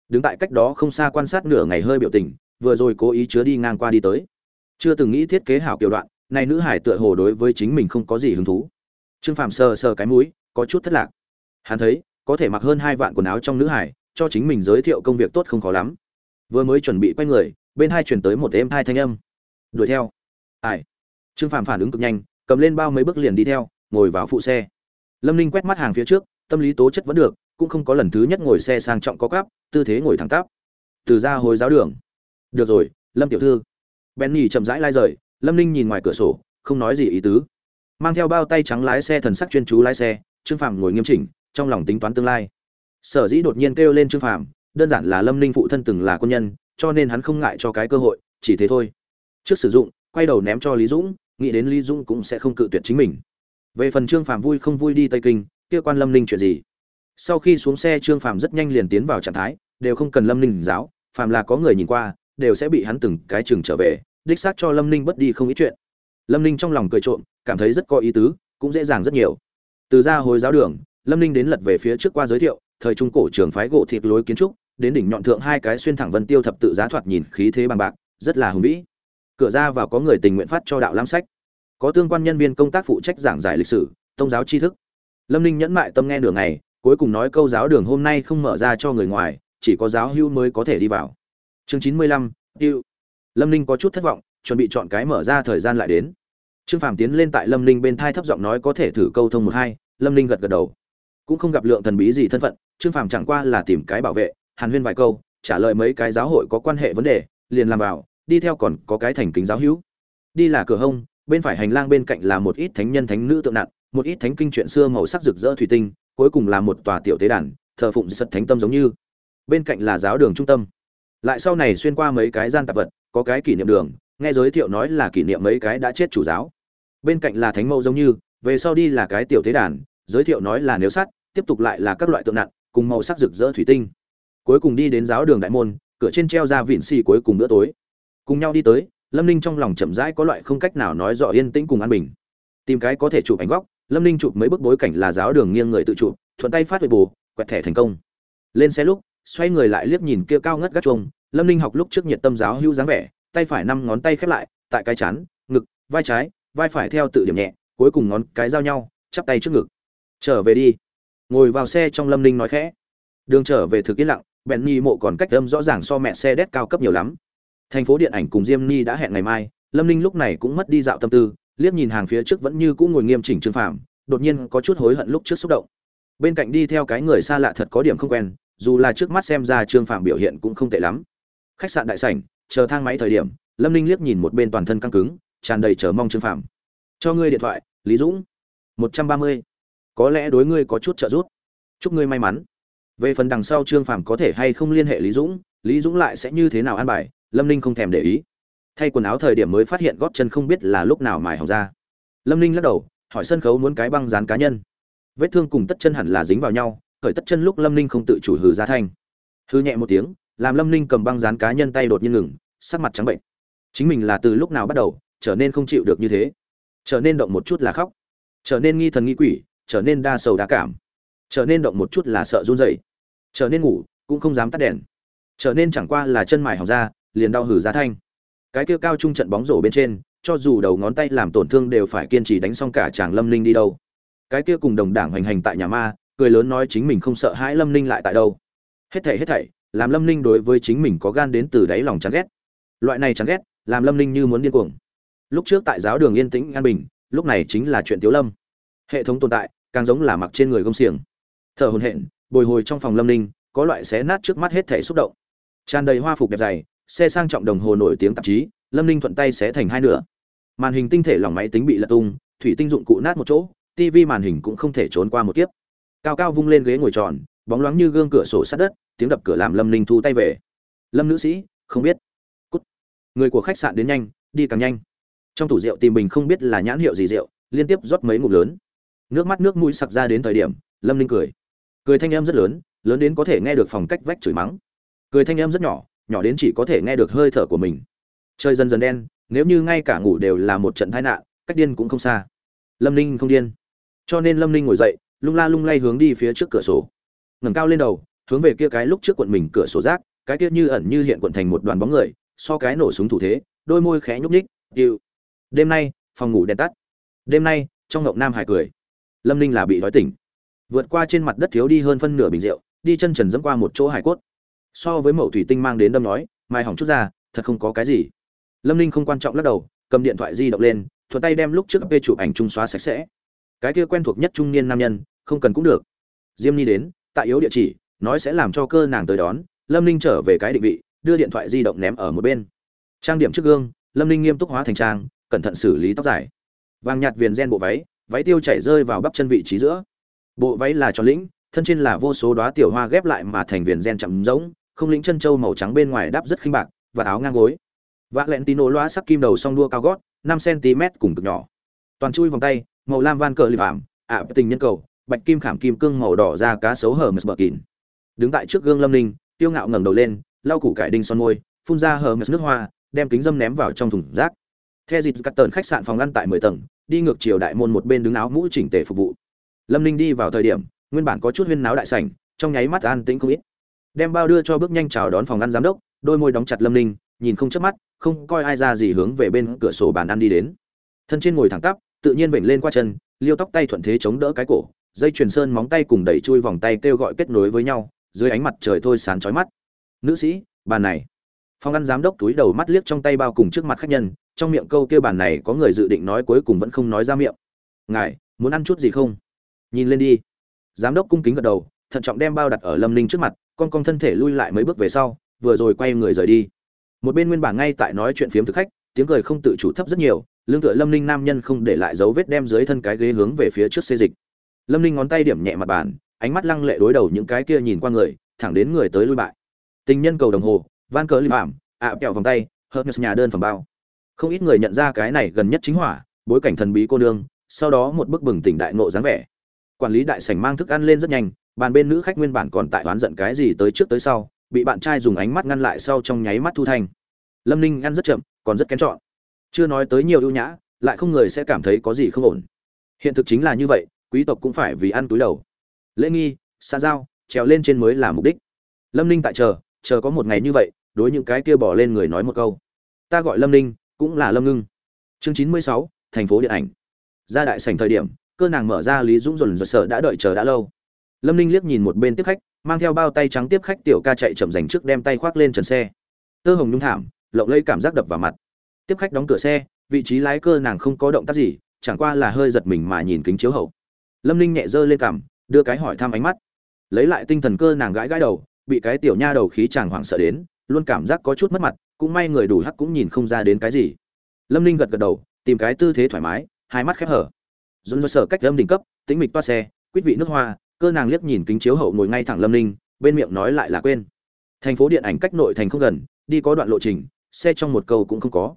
Đứng tại cách đó không xa quan sát nửa ngày hơi biểu tình, vừa rồi cố ý chứa đi ngang qua đi tới. Chưa từng nghĩ thiết kế hảo kiểu đoạn, này nữ hải tựa hồ đối với chính mình không có gì hứng thú. Trương phàm sờ sờ cái mũi, có chút thất lạc. Hắn thấy, có thể mặc hơn hai vạn quần áo trong nữ hải cho chính mình giới thiệu công việc tốt không khó lắm. Vừa mới chuẩn bị quay người, bên hai chuyển tới một êm hai thanh âm. Đuổi theo. Ai? Trương phàm phản ứng cực nhanh, cầm lên bao mấy bước liền đi theo, ngồi vào phụ xe. Lâm ninh quét mắt hàng phía trước, tâm lý tố chất vẫn được cũng không có lần thứ nhất ngồi xe sang trọng có cắp tư thế ngồi thẳng tắp. Từ ra hồi giáo đường. Được rồi, lâm tiểu thư. Benny chậm rãi lai rời, lâm ninh nhìn ngoài cửa sổ, không nói gì ý tứ. Mang theo bao tay trắng lái xe thần sắc chuyên chú lái xe, trương phàm ngồi nghiêm chỉnh, trong lòng tính toán tương lai. Sở dĩ đột nhiên kêu lên trương phàm, đơn giản là lâm ninh phụ thân từng là quân nhân, cho nên hắn không ngại cho cái cơ hội, chỉ thế thôi. Trước sử dụng, quay đầu ném cho lý dũng, nghĩ đến lý dũng cũng sẽ không cự tuyệt chính mình. Về phần trương phàm vui không vui đi tây kinh, kia quan lâm ninh chuyện gì? Sau khi xuống xe trương phàm rất nhanh liền tiến vào trạng thái, đều không cần lâm ninh giáo, phàm là có người nhìn qua, đều sẽ bị hắn từng cái chừng trở về, đích xác cho lâm ninh bất đi không ít chuyện. Lâm ninh trong lòng cười trộm, cảm thấy rất có ý tứ, cũng dễ dàng rất nhiều. Từ ra hồi giáo đường, lâm ninh đến lật về phía trước qua giới thiệu, thời trung cổ trường phái gỗ thịt lối kiến trúc, đến đỉnh nhọn thượng hai cái xuyên thẳng vân tiêu thập tự giá thoạt nhìn khí thế bằng bạc, rất là hùng vĩ. Cửa ra vào có người tình nguyện phát cho đạo lam sách. Có tương quan nhân viên công tác phụ trách giảng giải lịch sử, tôn giáo tri thức. Lâm ninh nhẫn mại tâm nghe nửa ngày cuối cùng nói câu giáo đường hôm nay không mở ra cho người ngoài, chỉ có giáo hưu mới có thể đi vào. Chương chín mươi lăm, hưu. Lâm ninh có chút thất vọng, chuẩn bị chọn cái mở ra thời gian lại đến. Trương phàm tiến lên tại lâm ninh bên thai thấp giọng nói có thể thử câu thông một hai, lâm ninh gật gật đầu. Cũng không gặp lượng thần bí gì thân phận, trương phàm chẳng qua là tìm cái bảo vệ, hàn huyên vài câu, trả lời mấy cái giáo hội có quan hệ vấn đề, liền làm vào, đi theo còn có cái thành kính giáo hữu. Đi là cửa hông, bên phải hành lang bên cạnh là một ít thánh nhân thánh nữ tượng nặng, một ít thánh kinh chuyện xưa màu sắc rực rỡ thủy tinh cuối cùng là một tòa tiểu tế đàn, thờ phụng sật thánh tâm giống như. Bên cạnh là giáo đường trung tâm. Lại sau này xuyên qua mấy cái gian tạp vật, có cái kỷ niệm đường, nghe giới thiệu nói là kỷ niệm mấy cái đã chết chủ giáo. Bên cạnh là thánh mẫu giống như, về sau đi là cái tiểu tế đàn, giới thiệu nói là nếu sắt, tiếp tục lại là các loại tượng nặng, cùng màu sắc rực rỡ thủy tinh. Cuối cùng đi đến giáo đường đại môn, cửa trên treo ra vịn xì cuối cùng bữa tối. Cùng nhau đi tới, lâm ninh trong lòng chậm rãi có loại không cách nào nói rõ yên tĩnh cùng an bình. Tìm cái có thể chụp ảnh góc lâm ninh chụp mấy bức bối cảnh là giáo đường nghiêng người tự chụp, thuận tay phát về bù quẹt thẻ thành công. Lên xe lúc, xoay người lại liếc nhìn kia cao ngất gác chuông lâm ninh học lúc trước nhiệt tâm giáo hữu dáng vẻ, tay phải năm ngón tay khép lại, tại cái chán, ngực, vai trái, vai phải theo tự điểm nhẹ, cuối cùng ngón cái giao nhau, chắp tay trước ngực. Trở về đi. Ngồi vào xe trong lâm ninh nói khẽ. Đường trở về thực yên lặng, bèn ni mộ còn cách âm rõ ràng so mẹ xe đét cao cấp nhiều lắm. Thành phố điện ảnh cùng diêm ni đã hẹn ngày mai, lâm ninh lúc này cũng mất đi dạo tâm tư liếc nhìn hàng phía trước vẫn như cũ ngồi nghiêm chỉnh trương phạm đột nhiên có chút hối hận lúc trước xúc động. Bên cạnh đi theo cái người xa lạ thật có điểm không quen, dù là trước mắt xem ra trương phạm biểu hiện cũng không tệ lắm. Khách sạn đại sảnh, chờ thang máy thời điểm, lâm ninh liếc nhìn một bên toàn thân căng cứng, tràn đầy chờ mong trương phạm cho ngươi điện thoại, lý dũng. Một trăm ba mươi. Có lẽ đối ngươi có chút trợ giúp. Chúc ngươi may mắn. Về phần đằng sau trương phàm có thể hay không liên hệ lý dũng lý dũng lại sẽ như thế nào an bài, lâm ninh không thèm để ý thay quần áo thời điểm mới phát hiện gót chân không biết là lúc nào mài hỏng ra. Lâm ninh lắc đầu, hỏi sân khấu muốn cái băng dán cá nhân. Vết thương cùng tất chân hẳn là dính vào nhau, khởi tất chân lúc lâm ninh không tự chủ hừ ra thanh. Hư nhẹ một tiếng, làm lâm ninh cầm băng dán cá nhân tay đột nhiên ngừng, sắc mặt trắng bệnh. Chính mình là từ lúc nào bắt đầu, trở nên không chịu được như thế. Trở nên động một chút là khóc. Trở nên nghi thần nghi quỷ, trở nên đa sầu đa cảm. Trở nên động một chút là sợ run rẩy. Trở nên ngủ, cũng không dám tắt đèn. Trở nên chẳng qua là chân mài hỏng ra, liền đau hử ra thanh cái kia cao trung trận bóng rổ bên trên, cho dù đầu ngón tay làm tổn thương đều phải kiên trì đánh xong cả chàng lâm ninh đi đâu. Cái kia cùng đồng đảng hoành hành tại nhà ma, cười lớn nói chính mình không sợ hãi lâm ninh lại tại đâu. Hết thảy hết thảy, làm lâm ninh đối với chính mình có gan đến từ đáy lòng chán ghét. Loại này chán ghét, làm lâm ninh như muốn điên cuồng. Lúc trước tại giáo đường yên tĩnh an bình, lúc này chính là chuyện tiếu lâm. Hệ thống tồn tại, càng giống là mặc trên người gông xiềng. Thở hồn hện bồi hồi trong phòng lâm ninh, có loại xé nát trước mắt hết thể xúc động. Tràn đầy hoa phục đẹp dày xe sang trọng đồng hồ nổi tiếng tạp chí, lâm ninh thuận tay xé thành hai nửa. Màn hình tinh thể lỏng máy tính bị lật tung, thủy tinh dụng cụ nát một chỗ tv màn hình cũng không thể trốn qua một kiếp. Cao cao vung lên ghế ngồi tròn, bóng loáng như gương cửa sổ sát đất, tiếng đập cửa làm lâm ninh thu tay về. Lâm nữ sĩ, không biết. Cút. Người của khách sạn đến nhanh, đi càng nhanh. Trong tủ rượu tìm bình không biết là nhãn hiệu gì rượu, liên tiếp rót mấy ngụm lớn. Nước mắt nước mũi sặc ra đến thời điểm, lâm ninh cười. Cười thanh em rất lớn lớn đến có thể nghe được phòng cách vách chửi mắng. Cười thanh em rất nhỏ nhỏ đến chỉ có thể nghe được hơi thở của mình. Trời dần dần đen, nếu như ngay cả ngủ đều là một trận tai nạn, cách điên cũng không xa. Lâm ninh không điên. Cho nên lâm ninh ngồi dậy, lung la lung lay hướng đi phía trước cửa sổ. Ngẩng cao lên đầu, hướng về kia cái lúc trước quận mình cửa sổ rác, cái kia như ẩn như hiện quận thành một đoàn bóng người, so cái nổ súng thủ thế, đôi môi khẽ nhúc nhích, điệu. Đêm nay, phòng ngủ đèn tắt. Đêm nay? Trong ngộng nam hải cười. Lâm ninh là bị đói tỉnh. Vượt qua trên mặt đất thiếu đi hơn phân nửa bình rượu, đi chân trần dẫm qua một chỗ hải cốt so với mẫu thủy tinh mang đến đâm nói, mai hỏng chút ra, thật không có cái gì. Lâm ninh không quan trọng lắc đầu, cầm điện thoại di động lên, thuận tay đem lúc trước p chụp ảnh trung xóa sạch sẽ. Cái kia quen thuộc nhất trung niên nam nhân, không cần cũng được. Diêm ni đến, tại yếu địa chỉ, nói sẽ làm cho cơ nàng tới đón. Lâm ninh trở về cái định vị, đưa điện thoại di động ném ở một bên. Trang điểm trước gương, lâm ninh nghiêm túc hóa thành trang, cẩn thận xử lý tóc dài. Vàng nhạt viền gen bộ váy váy tiêu chảy rơi vào bắp chân vị trí giữa. Bộ váy là tròn lĩnh, thân trên là vô số đóa tiểu hoa ghép lại mà thành viền gen chậm rỗng không lĩnh chân châu màu trắng bên ngoài đắp rất khinh bạc và áo ngang gối. Vạ lẹn tino loa sắc kim đầu song đua cao gót, năm cm cùng cực nhỏ. Toàn chui vòng tay, màu lam van cờ lịp ảm ạ, tình nhân cầu, bạch kim khảm kim cương màu đỏ da cá sấu hờ mờ bờ kín. Đứng tại trước gương lâm ninh, tiêu ngạo ngẩng đầu lên, lau củ cải đinh son môi, phun ra hờ mờ nước hoa, đem kính dâm ném vào trong thùng rác. Theo dịp cắt tờn khách sạn phòng ăn tại mười tầng, đi ngược chiều đại môn một bên đứng áo mũ chỉnh tề phục vụ. Lâm ninh đi vào thời điểm, nguyên bản có chút huyên náo đại sảnh, trong nháy mắt an tĩnh không ít đem bao đưa cho bước nhanh chào đón phòng ăn giám đốc, đôi môi đóng chặt lâm ninh, nhìn không chớp mắt, không coi ai ra gì hướng về bên cửa sổ bàn ăn đi đến. Thân trên ngồi thẳng tắp, tự nhiên vểnh lên qua chân, liêu tóc tay thuận thế chống đỡ cái cổ, dây chuyền sơn móng tay cùng đẩy chui vòng tay kêu gọi kết nối với nhau, dưới ánh mặt trời thôi sán chói mắt. Nữ sĩ, bàn này. Phòng ăn giám đốc túi đầu mắt liếc trong tay bao cùng trước mặt khách nhân, trong miệng câu kêu bàn này có người dự định nói cuối cùng vẫn không nói ra miệng. Ngài, muốn ăn chút gì không? Nhìn lên đi. Giám đốc cung kính gật đầu, thận trọng đem bao đặt ở lâm ninh trước mặt con con thân thể lui lại mấy bước về sau, vừa rồi quay người rời đi. Một bên nguyên bản ngay tại nói chuyện phiếm thực khách, tiếng cười không tự chủ thấp rất nhiều lương tựa lâm ninh nam nhân không để lại dấu vết đem dưới thân cái ghế hướng về phía trước xê dịch. Lâm ninh ngón tay điểm nhẹ mặt bàn, ánh mắt lăng lệ đối đầu những cái kia nhìn qua người, thẳng đến người tới lui bại. Tình nhân cầu đồng hồ, van cờ lim ảm ạ kẹo vòng tay, hợp nhà đơn phẩm bao. Không ít người nhận ra cái này gần nhất chính hỏa, bối cảnh thần bí cô nương, sau đó một bức bừng tỉnh đại nộ dáng vẻ. Quản lý đại sảnh mang thức ăn lên rất nhanh bàn bên nữ khách nguyên bản còn tại oán giận cái gì tới trước tới sau, bị bạn trai dùng ánh mắt ngăn lại sau trong nháy mắt thu thanh. Lâm ninh ăn rất chậm, còn rất kén chọn. Chưa nói tới nhiều ưu nhã, lại không người sẽ cảm thấy có gì không ổn. Hiện thực chính là như vậy, quý tộc cũng phải vì ăn túi đầu. Lễ nghi xa giao, trèo lên trên mới là mục đích. Lâm ninh tại chờ chờ có một ngày như vậy, đối những cái kia bỏ lên người nói một câu. Ta gọi lâm ninh, cũng là lâm ngưng. Chương chín mươi sáu, thành phố điện ảnh. Ra đại sảnh thời điểm, cơ nàng mở ra lý dũng dồn dồn sợ đã đợi chờ đã lâu lâm ninh liếc nhìn một bên tiếp khách, mang theo bao tay trắng tiếp khách tiểu ca chạy chậm dành trước đem tay khoác lên trần xe. Tơ hồng nhung thảm, lộng lây cảm giác đập vào mặt. Tiếp khách đóng cửa xe, vị trí lái cơ nàng không có động tác gì, chẳng qua là hơi giật mình mà nhìn kính chiếu hậu. Lâm ninh nhẹ dơ lên cằm, đưa cái hỏi thăm ánh mắt. Lấy lại tinh thần cơ nàng gãi gãi đầu, bị cái tiểu nha đầu khí chàng hoảng sợ đến, luôn cảm giác có chút mất mặt, cũng may người đủ hắc cũng nhìn không ra đến cái gì. Lâm ninh gật gật đầu, tìm cái tư thế thoải mái, hai mắt khép hở. Dồn dơ sở cách lâm đỉnh cấp tính mịch toa xe, quýt vị nước hoa cơ nàng liếc nhìn kính chiếu hậu ngồi ngay thẳng lâm ninh, bên miệng nói lại là quên. Thành phố điện ảnh cách nội thành không gần, đi có đoạn lộ trình, xe trong một câu cũng không có.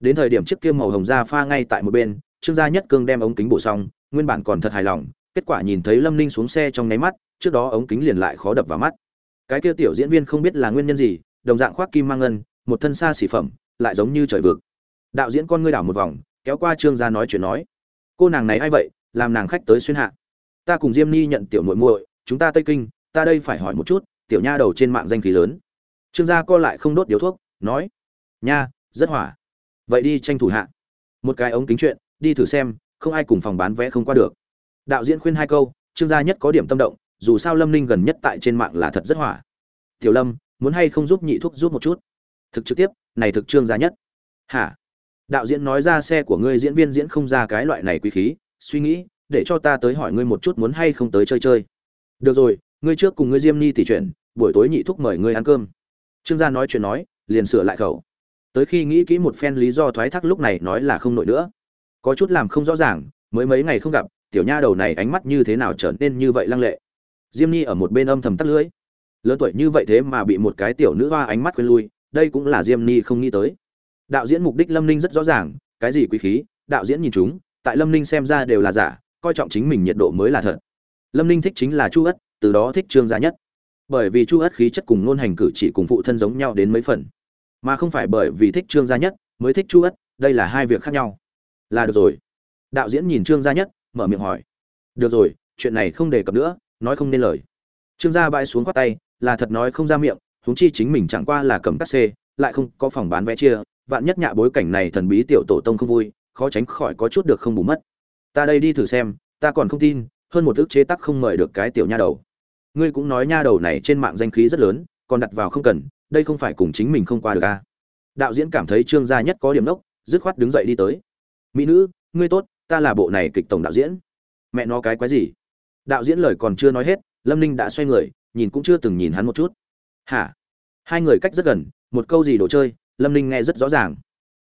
Đến thời điểm chiếc kia màu hồng ra pha ngay tại một bên, trương gia nhất cương đem ống kính bổ xong, nguyên bản còn thật hài lòng, kết quả nhìn thấy lâm ninh xuống xe trong nháy mắt, trước đó ống kính liền lại khó đập vào mắt. Cái kia tiểu diễn viên không biết là nguyên nhân gì, đồng dạng khoác kim mang ngân, một thân xa xỉ phẩm, lại giống như trời vực. Đạo diễn con ngươi đảo một vòng, kéo qua trương gia nói chuyện nói. Cô nàng này ai vậy, làm nàng khách tới xuyên hạ ta cùng diêm ni nhận tiểu muội muội, chúng ta tây kinh, ta đây phải hỏi một chút, tiểu nha đầu trên mạng danh khí lớn. Trương gia co lại không đốt điếu thuốc, nói, nha, rất hỏa. Vậy đi tranh thủ hạ. Một cái ống kính chuyện, đi thử xem, không ai cùng phòng bán vé không qua được. Đạo diễn khuyên hai câu, trương gia nhất có điểm tâm động, dù sao lâm ninh gần nhất tại trên mạng là thật rất hỏa. Tiểu lâm, muốn hay không giúp nhị thuốc giúp một chút? Thực trực tiếp, này thực trương gia nhất. Hả? Đạo diễn nói ra xe của ngươi diễn viên diễn không ra cái loại này quý khí, suy nghĩ để cho ta tới hỏi ngươi một chút muốn hay không tới chơi chơi. Được rồi, ngươi trước cùng ngươi diêm ni tỉ chuyện, buổi tối nhị thúc mời ngươi ăn cơm. Trương gia nói chuyện nói, liền sửa lại khẩu. Tới khi nghĩ kỹ một phen lý do thoái thác lúc này nói là không nổi nữa. Có chút làm không rõ ràng, mới mấy ngày không gặp, tiểu nha đầu này ánh mắt như thế nào trở nên như vậy lăng lệ. Diêm nhi ở một bên âm thầm tắt lưỡi. Lớn tuổi như vậy thế mà bị một cái tiểu nữ hoa ánh mắt quên lui, đây cũng là diêm nhi không nghĩ tới. Đạo diễn mục đích lâm ninh rất rõ ràng, cái gì quý khí, đạo diễn nhìn chúng, tại lâm ninh xem ra đều là giả coi trọng chính mình nhiệt độ mới là thật. Lâm ninh thích chính là chu ất, từ đó thích trương gia nhất. Bởi vì chu ất khí chất cùng ngôn hành cử chỉ cùng phụ thân giống nhau đến mấy phần. Mà không phải bởi vì thích trương gia nhất mới thích chu ất, đây là hai việc khác nhau. Là được rồi. Đạo diễn nhìn trương gia nhất, mở miệng hỏi. Được rồi, chuyện này không đề cập nữa, nói không nên lời. Trương gia bãi xuống khoát tay, là thật nói không ra miệng, huống chi chính mình chẳng qua là cầm cắt xê, lại không có phòng bán vé chia, vạn nhất nhạ bối cảnh này thần bí tiểu tổ tông không vui, khó tránh khỏi có chút được không bù mất ta đây đi thử xem, ta còn không tin, hơn một ước chế tắc không mời được cái tiểu nha đầu. Ngươi cũng nói nha đầu này trên mạng danh khí rất lớn, còn đặt vào không cần, đây không phải cùng chính mình không qua được à. đạo diễn cảm thấy trương gia nhất có điểm đốc, dứt khoát đứng dậy đi tới. Mỹ nữ, ngươi tốt, ta là bộ này kịch tổng đạo diễn. Mẹ nó cái quái gì? Đạo diễn lời còn chưa nói hết, lâm ninh đã xoay người, nhìn cũng chưa từng nhìn hắn một chút. Hả? Hai người cách rất gần, một câu gì đồ chơi, lâm ninh nghe rất rõ ràng.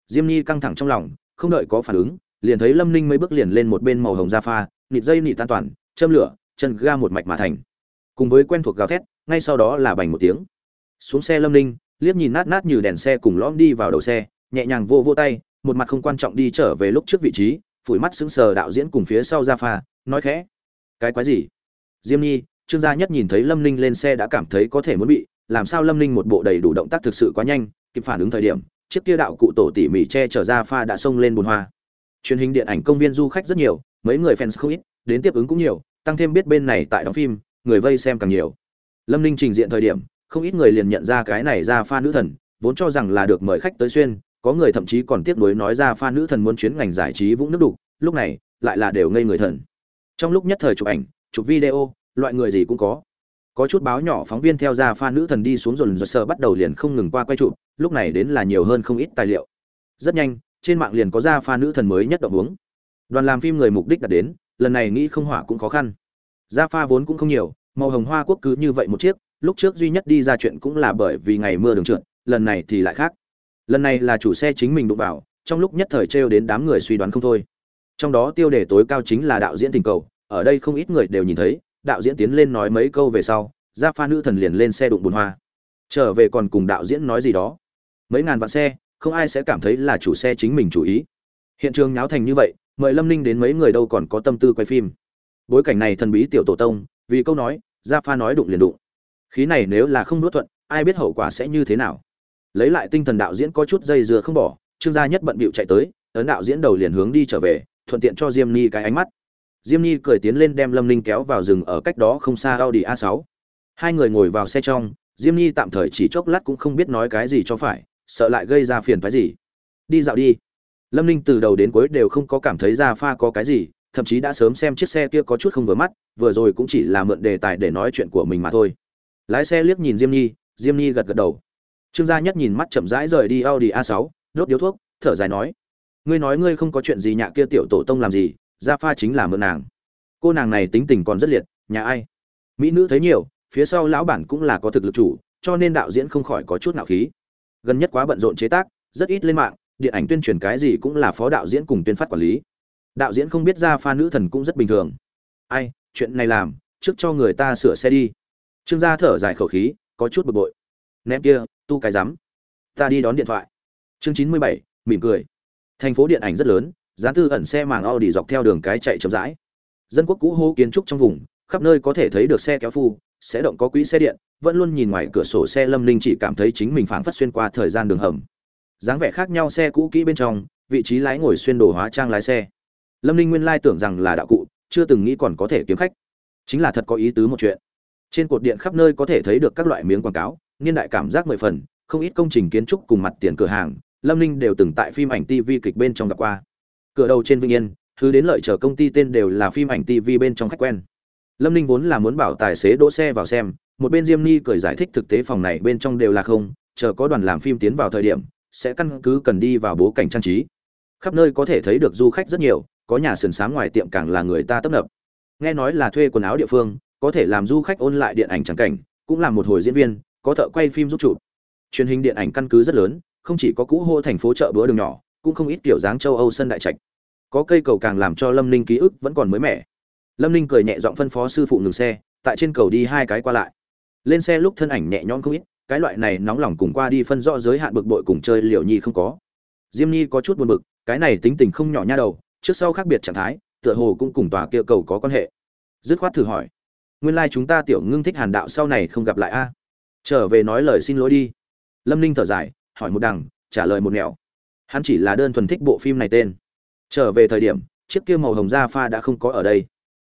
Diêm nhi căng thẳng trong lòng, không đợi có phản ứng liền thấy lâm ninh mấy bước liền lên một bên màu hồng da pha, nịt dây nịt tan toàn, châm lửa, chân ga một mạch mà thành. Cùng với quen thuộc gào thét, ngay sau đó là bành một tiếng. Xuống xe lâm ninh, liếc nhìn nát nát như đèn xe cùng lõm đi vào đầu xe, nhẹ nhàng vô vô tay, một mặt không quan trọng đi trở về lúc trước vị trí, phủi mắt sững sờ đạo diễn cùng phía sau ra pha, nói khẽ. Cái quái gì? Diêm nhi, trương gia nhất nhìn thấy lâm ninh lên xe đã cảm thấy có thể muốn bị, làm sao lâm ninh một bộ đầy đủ động tác thực sự quá nhanh, kịp phản ứng thời điểm, chiếc kia đạo cụ tổ tỉ mỉ che chở ra pha đã xông lên bùn hoa truyền hình điện ảnh công viên du khách rất nhiều, mấy người fans không ít, đến tiếp ứng cũng nhiều, tăng thêm biết bên này tại đóng phim, người vây xem càng nhiều. Lâm ninh trình diện thời điểm, không ít người liền nhận ra cái này ra pha nữ thần, vốn cho rằng là được mời khách tới xuyên, có người thậm chí còn tiếc nuối nói ra pha nữ thần muốn chuyến ngành giải trí vũng nước đục, lúc này, lại là đều ngây người thần. Trong lúc nhất thời chụp ảnh, chụp video, loại người gì cũng có. Có chút báo nhỏ phóng viên theo ra pha nữ thần đi xuống dồn dồn sờ bắt đầu liền không ngừng qua quay chụp, lúc này đến là nhiều hơn không ít tài liệu. Rất nhanh trên mạng liền có ra pha nữ thần mới nhất động hướng. Đoàn làm phim người mục đích đạt đến, lần này nghĩ không hỏa cũng khó khăn. Ra pha vốn cũng không nhiều, màu hồng hoa quốc cứ như vậy một chiếc, lúc trước duy nhất đi ra chuyện cũng là bởi vì ngày mưa đường trượt, lần này thì lại khác. Lần này là chủ xe chính mình đụng vào, trong lúc nhất thời trêu đến đám người suy đoán không thôi. Trong đó tiêu đề tối cao chính là đạo diễn tình cầu, ở đây không ít người đều nhìn thấy, đạo diễn tiến lên nói mấy câu về sau ra pha nữ thần liền lên xe đụng bùn hoa. Trở về còn cùng đạo diễn nói gì đó. Mấy ngàn vạn xe không ai sẽ cảm thấy là chủ xe chính mình chủ ý. Hiện trường nháo thành như vậy, mời lâm ninh đến mấy người đâu còn có tâm tư quay phim. Bối cảnh này thần bí tiểu tổ tông, vì câu nói ra pha nói đụng liền đụng. Khí này nếu là không nuốt thuận, ai biết hậu quả sẽ như thế nào. Lấy lại tinh thần đạo diễn có chút dây dừa không bỏ, trương gia nhất bận bịu chạy tới, ấn đạo diễn đầu liền hướng đi trở về, thuận tiện cho diêm ni cái ánh mắt. Diêm ni cười tiến lên đem lâm ninh kéo vào rừng ở cách đó không xa audi a 6 hai người ngồi vào xe trong, diêm ni tạm thời chỉ chốc lát cũng không biết nói cái gì cho phải sợ lại gây ra phiền phức gì? Đi dạo đi. Lâm ninh từ đầu đến cuối đều không có cảm thấy ra pha có cái gì, thậm chí đã sớm xem chiếc xe kia có chút không vừa mắt, vừa rồi cũng chỉ là mượn đề tài để nói chuyện của mình mà thôi. Lái xe liếc nhìn diêm nhi diêm nhi gật gật đầu. Trương gia nhất nhìn mắt chậm rãi rời đi audi a 6 đốt điếu thuốc, thở dài nói, ngươi nói ngươi không có chuyện gì nhạ kia tiểu tổ tông làm gì ra pha chính là mượn nàng. Cô nàng này tính tình còn rất liệt, nhà ai? Mỹ nữ thấy nhiều, phía sau lão bản cũng là có thực lực chủ, cho nên đạo diễn không khỏi có chút nạo khí gần nhất quá bận rộn chế tác, rất ít lên mạng, điện ảnh tuyên truyền cái gì cũng là phó đạo diễn cùng tuyên phát quản lý. Đạo diễn không biết ra pha nữ thần cũng rất bình thường. Ai, chuyện này làm, trước cho người ta sửa xe đi. Trương gia thở dài khẩu khí, có chút bực bội. Ném kia, tu cái rắm. Ta đi đón điện thoại. Chương chín mươi bảy, mỉm cười. Thành phố điện ảnh rất lớn, giá tư ẩn xe màng Audi dọc theo đường cái chạy chậm rãi. Dân quốc cũ hô kiến trúc trong vùng, khắp nơi có thể thấy được xe kéo phu, sẽ động có quỹ xe điện vẫn luôn nhìn ngoài cửa sổ xe lâm ninh chỉ cảm thấy chính mình phảng phất xuyên qua thời gian đường hầm. Dáng vẻ khác nhau xe cũ kỹ bên trong, vị trí lái ngồi xuyên đồ hóa trang lái xe. Lâm ninh nguyên lai tưởng rằng là đạo cụ, chưa từng nghĩ còn có thể kiếm khách. Chính là thật có ý tứ một chuyện. Trên cột điện khắp nơi có thể thấy được các loại miếng quảng cáo, niên đại cảm giác mười phần, không ít công trình kiến trúc cùng mặt tiền cửa hàng, lâm ninh đều từng tại phim ảnh tv kịch bên trong gặp qua. Cửa đầu trên vinh yên, thứ đến lợi chờ công ty tên đều là phim ảnh tv bên trong khách quen. Lâm ninh vốn là muốn bảo tài xế đỗ xe vào xem một bên diêm ni cười giải thích thực tế phòng này bên trong đều là không, chờ có đoàn làm phim tiến vào thời điểm, sẽ căn cứ cần đi vào bố cảnh trang trí. Khắp nơi có thể thấy được du khách rất nhiều, có nhà sườn sáng ngoài tiệm càng là người ta tấp nập. Nghe nói là thuê quần áo địa phương, có thể làm du khách ôn lại điện ảnh trắng cảnh, cũng là một hồi diễn viên, có thợ quay phim giúp chụp. Truyền hình điện ảnh căn cứ rất lớn, không chỉ có cũ hô thành phố chợ bữa đường nhỏ, cũng không ít kiểu dáng châu âu sân đại trạch. Có cây cầu càng làm cho lâm ninh ký ức vẫn còn mới mẻ. Lâm ninh cười nhẹ giọng phân phó sư phụ ngừng xe, tại trên cầu đi hai cái qua lại lên xe lúc thân ảnh nhẹ nhõm không ít, cái loại này nóng lòng cùng qua đi phân rõ giới hạn bực bội cùng chơi liều nhi không có. Diêm nhi có chút buồn bực, cái này tính tình không nhỏ nha đầu, trước sau khác biệt trạng thái, tựa hồ cũng cùng tòa kia cầu có quan hệ. Dứt khoát thử hỏi, nguyên lai chúng ta tiểu ngưng thích hàn đạo sau này không gặp lại a? Trở về nói lời xin lỗi đi. Lâm ninh thở dài, hỏi một đằng, trả lời một nẻo. Hắn chỉ là đơn thuần thích bộ phim này tên. Trở về thời điểm, chiếc kia màu hồng da pha đã không có ở đây.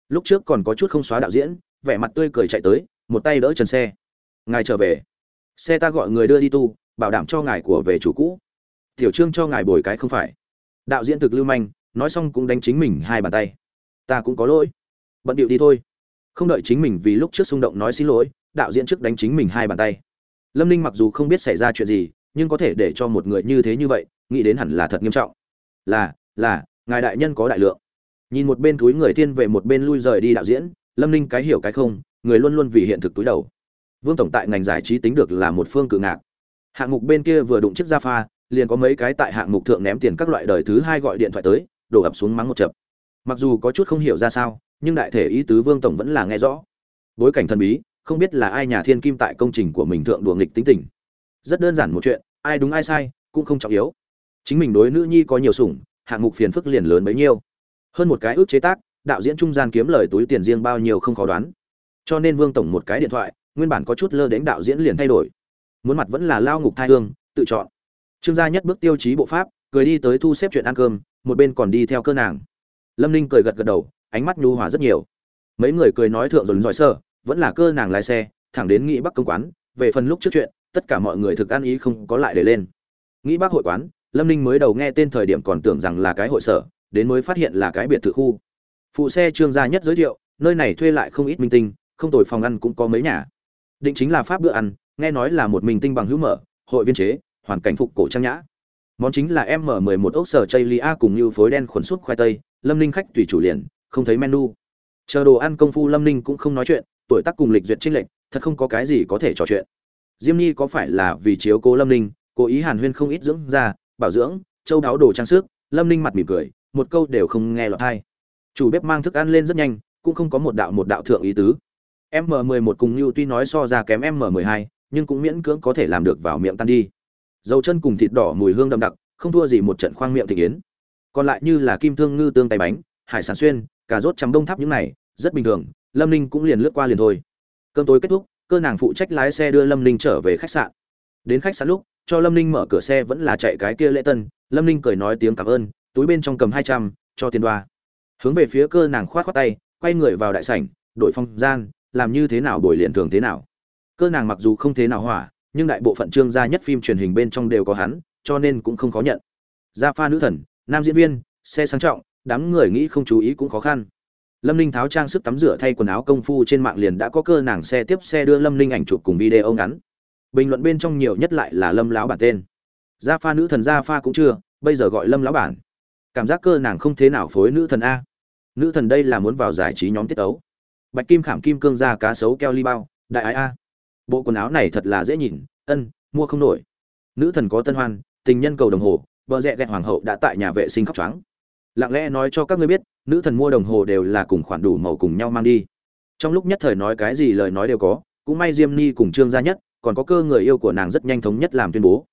Lúc trước còn có chút không xóa đạo diễn, vẻ mặt tươi cười chạy tới một tay đỡ trần xe. Ngài trở về. Xe ta gọi người đưa đi tu, bảo đảm cho ngài của về chủ cũ. Tiểu trương cho ngài bồi cái không phải. Đạo diễn thực lưu manh, nói xong cũng đánh chính mình hai bàn tay. Ta cũng có lỗi. Bận điệu đi thôi. Không đợi chính mình vì lúc trước xung động nói xin lỗi, đạo diễn trước đánh chính mình hai bàn tay. Lâm ninh mặc dù không biết xảy ra chuyện gì, nhưng có thể để cho một người như thế như vậy, nghĩ đến hẳn là thật nghiêm trọng. Là là, ngài đại nhân có đại lượng. Nhìn một bên túi người thiên về một bên lui rời đi đạo diễn lâm ninh cái hiểu cái không, người luôn luôn vì hiện thực túi đầu. Vương tổng tại ngành giải trí tính được là một phương cự ngạc. Hạng mục bên kia vừa đụng chiếc ra pha liền có mấy cái tại hạng mục thượng ném tiền các loại đời thứ hai gọi điện thoại tới, đổ ập xuống mắng một chập. Mặc dù có chút không hiểu ra sao, nhưng đại thể ý tứ vương tổng vẫn là nghe rõ. Bối cảnh thần bí, không biết là ai nhà thiên kim tại công trình của mình thượng đùa nghịch tính tình. Rất đơn giản một chuyện, ai đúng ai sai, cũng không trọng yếu. Chính mình đối nữ nhi có nhiều sủng, hạng mục phiền phức liền lớn bấy nhiêu. Hơn một cái ước chế tác đạo diễn trung gian kiếm lời túi tiền riêng bao nhiêu không khó đoán. Cho nên vương tổng một cái điện thoại, nguyên bản có chút lơ đến đạo diễn liền thay đổi. Muốn mặt vẫn là lao ngục thai hương, tự chọn. Trương gia nhất bước tiêu chí bộ pháp, cười đi tới thu xếp chuyện ăn cơm, một bên còn đi theo cơ nàng. Lâm ninh cười gật gật đầu, ánh mắt nhu hòa rất nhiều. Mấy người cười nói thượng rồi giỏi sơ, vẫn là cơ nàng lái xe, thẳng đến nghĩ bắc công quán, về phần lúc trước chuyện, tất cả mọi người thực ăn ý không có lại để lên. Nghĩ bác hội quán, lâm ninh mới đầu nghe tên thời điểm còn tưởng rằng là cái hội sở, đến mới phát hiện là cái biệt thự khu phụ xe trương gia nhất giới thiệu, nơi này thuê lại không ít minh tinh, không tồi phòng ăn cũng có mấy nhà. Định chính là pháp bữa ăn, nghe nói là một minh tinh bằng hữu mở, hội viên chế, hoàn cảnh phục cổ trang nhã. Món chính là m 11 ốc sở chây lia cùng như phối đen khuẩn suốt khoai tây, lâm ninh khách tùy chủ liền, không thấy menu. Chờ đồ ăn công phu lâm ninh cũng không nói chuyện, tuổi tác cùng lịch duyệt trinh lệnh thật không có cái gì có thể trò chuyện. Diêm nhi có phải là vì chiếu cố lâm ninh, cố ý hàn huyên không ít dưỡng ra bảo dưỡng, châu đáo đồ trang sức, lâm ninh mặt mỉm cười, một câu đều không nghe lọt hay chủ bếp mang thức ăn lên rất nhanh, cũng không có một đạo một đạo thượng ý tứ. M 11 cùng như tuy nói so ra kém m 12 nhưng cũng miễn cưỡng có thể làm được vào miệng tan đi. Dầu chân cùng thịt đỏ mùi hương đậm đặc, không thua gì một trận khoang miệng thị kiến còn lại như là kim thương ngư tương tay bánh, hải sản xuyên, cà rốt chấm đông tháp những này, rất bình thường, lâm ninh cũng liền lướt qua liền thôi. Cơm tối kết thúc, cơ nàng phụ trách lái xe đưa lâm ninh trở về khách sạn. Đến khách sạn lúc, cho lâm ninh mở cửa xe vẫn là chạy cái kia lễ tân, lâm ninh cười nói tiếng cảm ơn, túi bên trong cầm hai trăm, cho tiền đoa hướng về phía cơ nàng khoát khoát tay, quay người vào đại sảnh đội phong gian, làm như thế nào đổi liền thường thế nào. Cơ nàng mặc dù không thế nào hỏa, nhưng đại bộ phận trương gia nhất phim truyền hình bên trong đều có hắn, cho nên cũng không khó nhận. Gia pha nữ thần, nam diễn viên, xe sang trọng, đám người nghĩ không chú ý cũng khó khăn. Lâm ninh tháo trang sức tắm rửa thay quần áo công phu trên mạng liền đã có cơ nàng xe tiếp xe đưa lâm ninh ảnh chụp cùng video ngắn. Bình luận bên trong nhiều nhất lại là lâm lão bản tên. Gia pha nữ thần gia pha cũng chưa, bây giờ gọi lâm lão bản. Cảm giác cơ nàng không thế nào phối nữ thần a nữ thần đây là muốn vào giải trí nhóm tiết tấu. bạch kim khảm kim cương ra cá sấu keo ly bao, đại ái a. Bộ quần áo này thật là dễ nhìn, ân, mua không nổi. Nữ thần có tân hoan, tình nhân cầu đồng hồ, vợ rẽ ghẹt hoàng hậu đã tại nhà vệ sinh khóc trắng lặng lẽ nói cho các ngươi biết, nữ thần mua đồng hồ đều là cùng khoản đủ màu cùng nhau mang đi. Trong lúc nhất thời nói cái gì lời nói đều có, cũng may diêm ni cùng trương gia nhất, còn có cơ người yêu của nàng rất nhanh thống nhất làm tuyên bố.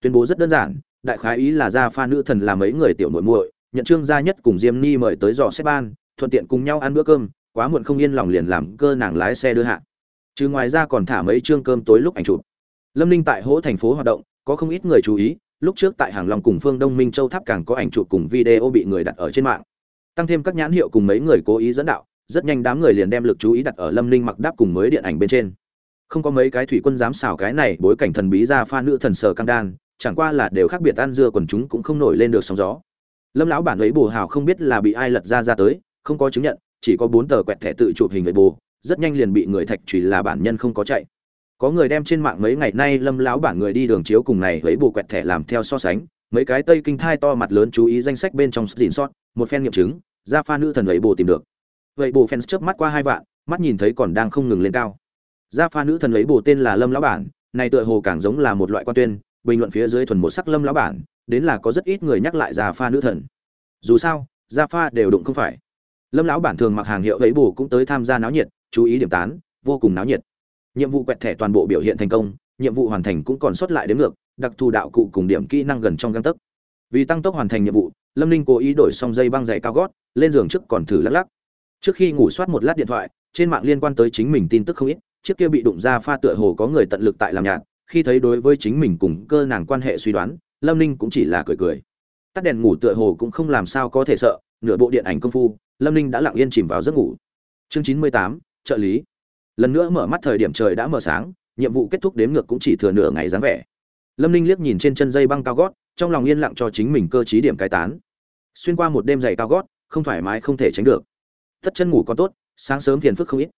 Tuyên bố rất đơn giản, đại khái ý là gia pha nữ thần là mấy người tiểu muội muội nhận trương gia nhất cùng diêm ni mời tới dò xếp ban, thuận tiện cùng nhau ăn bữa cơm, quá muộn không yên lòng liền làm cơ nàng lái xe đưa hạ. Chứ ngoài ra còn thả mấy chương cơm tối lúc ảnh chụp. Lâm ninh tại hỗ thành phố hoạt động, có không ít người chú ý, lúc trước tại hàng long cùng phương đông minh châu tháp càng có ảnh chụp cùng video bị người đặt ở trên mạng. Tăng thêm các nhãn hiệu cùng mấy người cố ý dẫn đạo, rất nhanh đám người liền đem lực chú ý đặt ở lâm ninh mặc đáp cùng mới điện ảnh bên trên. Không có mấy cái thủy quân dám xào cái này, bối cảnh thần bí ra pha nữ thần sờ căng đan, chẳng qua là đều khác biệt ăn dưa quần chúng cũng không nổi lên được sóng gió lâm lão bản ấy bù hào không biết là bị ai lật ra ra tới, không có chứng nhận, chỉ có bốn tờ quẹt thẻ tự chụp hình người bù rất nhanh liền bị người thạch trùy là bản nhân không có chạy. Có người đem trên mạng mấy ngày nay lâm lão bản người đi đường chiếu cùng này lấy bù quẹt thẻ làm theo so sánh, mấy cái tây kinh thai to mặt lớn chú ý danh sách bên trong xin sót, một phen nghiệm chứng ra pha nữ thần ấy bù tìm được. Vậy bù fans chớp mắt qua hai vạn, mắt nhìn thấy còn đang không ngừng lên cao. Ra pha nữ thần ấy bù tên là lâm lão bản, này tựa hồ càng giống là một loại quan tuyên, bình luận phía dưới thuần một sắc lâm lão bản đến là có rất ít người nhắc lại gia pha nữ thần. Dù sao, gia pha đều đụng không phải. Lâm lão bản thường mặc hàng hiệu ấy bù cũng tới tham gia náo nhiệt, chú ý điểm tán, vô cùng náo nhiệt. Nhiệm vụ quẹt thẻ toàn bộ biểu hiện thành công, nhiệm vụ hoàn thành cũng còn sót lại đến ngược, đặc thù đạo cụ cùng điểm kỹ năng gần trong găng tấc. Vì tăng tốc hoàn thành nhiệm vụ, lâm ninh cố ý đổi xong dây băng dày cao gót, lên giường trước còn thử lắc lắc. Trước khi ngủ soát một lát điện thoại, trên mạng liên quan tới chính mình tin tức không ít chiếc kia bị đụng ra pha tựa hồ có người tận lực tại làm nhạt, khi thấy đối với chính mình cùng cơ nàng quan hệ suy đoán lâm ninh cũng chỉ là cười cười. Tắt đèn ngủ tựa hồ cũng không làm sao có thể sợ, nửa bộ điện ảnh công phu, lâm ninh đã lặng yên chìm vào giấc ngủ. Chương chín mươi tám, trợ lý. Lần nữa mở mắt thời điểm trời đã mở sáng, nhiệm vụ kết thúc đếm ngược cũng chỉ thừa nửa ngày dáng vẻ. Lâm ninh liếc nhìn trên chân dây băng cao gót, trong lòng yên lặng cho chính mình cơ t điểm cai tán. Xuyên qua một đêm giày cao gót, không thoải mái không thể tránh được. Tất chân ngủ còn tốt, sáng sớm phiền phức không ít.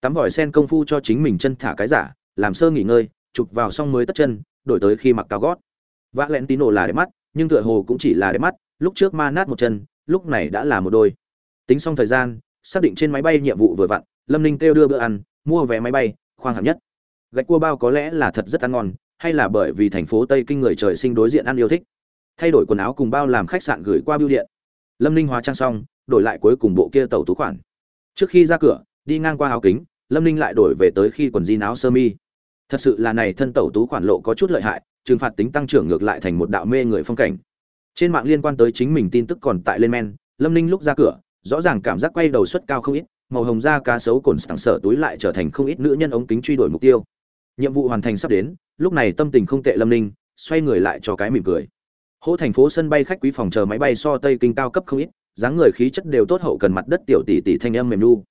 Tắm vòi sen công phu cho chính mình chân thả cái giả, làm sơ nghỉ ngơi, chụp vào xong mới tất chân, đổi tới khi mặc cao gót vác lẹn tín đồ là đẹp mắt, nhưng tựa hồ cũng chỉ là đẹp mắt, lúc trước ma nát một chân, lúc này đã là một đôi. Tính xong thời gian, xác định trên máy bay nhiệm vụ vừa vặn, lâm ninh kêu đưa bữa ăn, mua vé máy bay, khoang hạng nhất. Gạch cua bao có lẽ là thật rất ăn ngon, hay là bởi vì thành phố tây kinh người trời sinh đối diện ăn yêu thích. Thay đổi quần áo cùng bao làm khách sạn gửi qua bưu điện. Lâm ninh hóa trang xong, đổi lại cuối cùng bộ kia tàu tú khoản. Trước khi ra cửa, đi ngang qua áo kính, lâm ninh lại đổi về tới khi quần jean áo sơ mi thật sự là này thân tẩu tú khoản lộ có chút lợi hại, trừng phạt tính tăng trưởng ngược lại thành một đạo mê người phong cảnh. Trên mạng liên quan tới chính mình tin tức còn tại lên men, lâm ninh lúc ra cửa, rõ ràng cảm giác quay đầu suất cao không ít, màu hồng da cá sấu cồn sẵn sở túi lại trở thành không ít nữ nhân ống kính truy đuổi mục tiêu. Nhiệm vụ hoàn thành sắp đến, lúc này tâm tình không tệ lâm ninh, xoay người lại cho cái mỉm cười. Hỗ thành phố sân bay khách quý phòng chờ máy bay so tây kinh cao cấp không ít, dáng người khí chất đều tốt hậu cần mặt đất tiểu tỷ tỷ thanh âm mềm nu.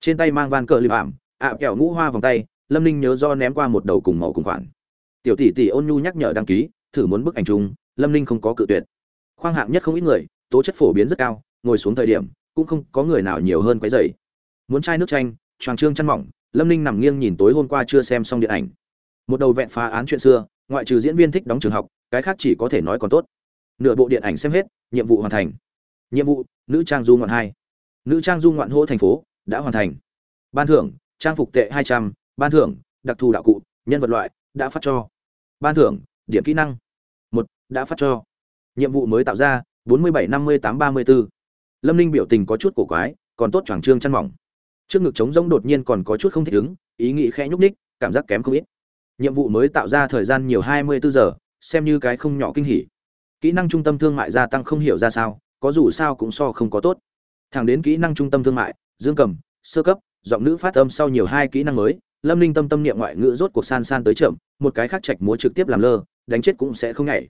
Trên tay mang van cờ liệm ảm, ạ kẹo ngũ hoa vòng tay lâm ninh nhớ do ném qua một đầu cùng màu cùng khoản. Tiểu tỷ tỷ ôn nhu nhắc nhở đăng ký, thử muốn bức ảnh chung, lâm ninh không có cự tuyệt. Khoang hạng nhất không ít người, tố chất phổ biến rất cao, ngồi xuống thời điểm, cũng không có người nào nhiều hơn quấy dày muốn chai nước chanh, choàng trương chăn mỏng, lâm ninh nằm nghiêng nhìn tối hôm qua chưa xem xong điện ảnh. Một đầu vẹn phá án chuyện xưa, ngoại trừ diễn viên thích đóng trường học, cái khác chỉ có thể nói còn tốt. Nửa bộ điện ảnh xem hết, nhiệm vụ hoàn thành. Nhiệm vụ, nữ trang du ngoạn hai. Nữ trang du ngoạn hô thành phố, đã hoàn thành. Ban thưởng, trang phục tệ hai trăm ban thưởng, đặc thù đạo cụ, nhân vật loại, đã phát cho. Ban thưởng, điểm kỹ năng. Một, đã phát cho. Nhiệm vụ mới tạo ra, bốn mươi bảy năm mươi tám ba mươi bốn lâm ninh biểu tình có chút cổ quái, còn tốt choảng trương chăn mỏng. Trước ngực trống rỗng đột nhiên còn có chút không thích ứng, ý nghĩ khẽ nhúc ních cảm giác kém không ít. Nhiệm vụ mới tạo ra thời gian nhiều hai mươi bốn giờ, xem như cái không nhỏ kinh hỉ. Kỹ năng trung tâm thương mại gia tăng không hiểu ra sao, có dù sao cũng so không có tốt. Thẳng đến kỹ năng trung tâm thương mại, dương cầm, sơ cấp, giọng nữ phát âm sau nhiều hai kỹ năng mới lâm ninh tâm tâm niệm ngoại ngữ rốt cuộc san san tới chậm, một cái khác chạch múa trực tiếp làm lơ, đánh chết cũng sẽ không nhảy.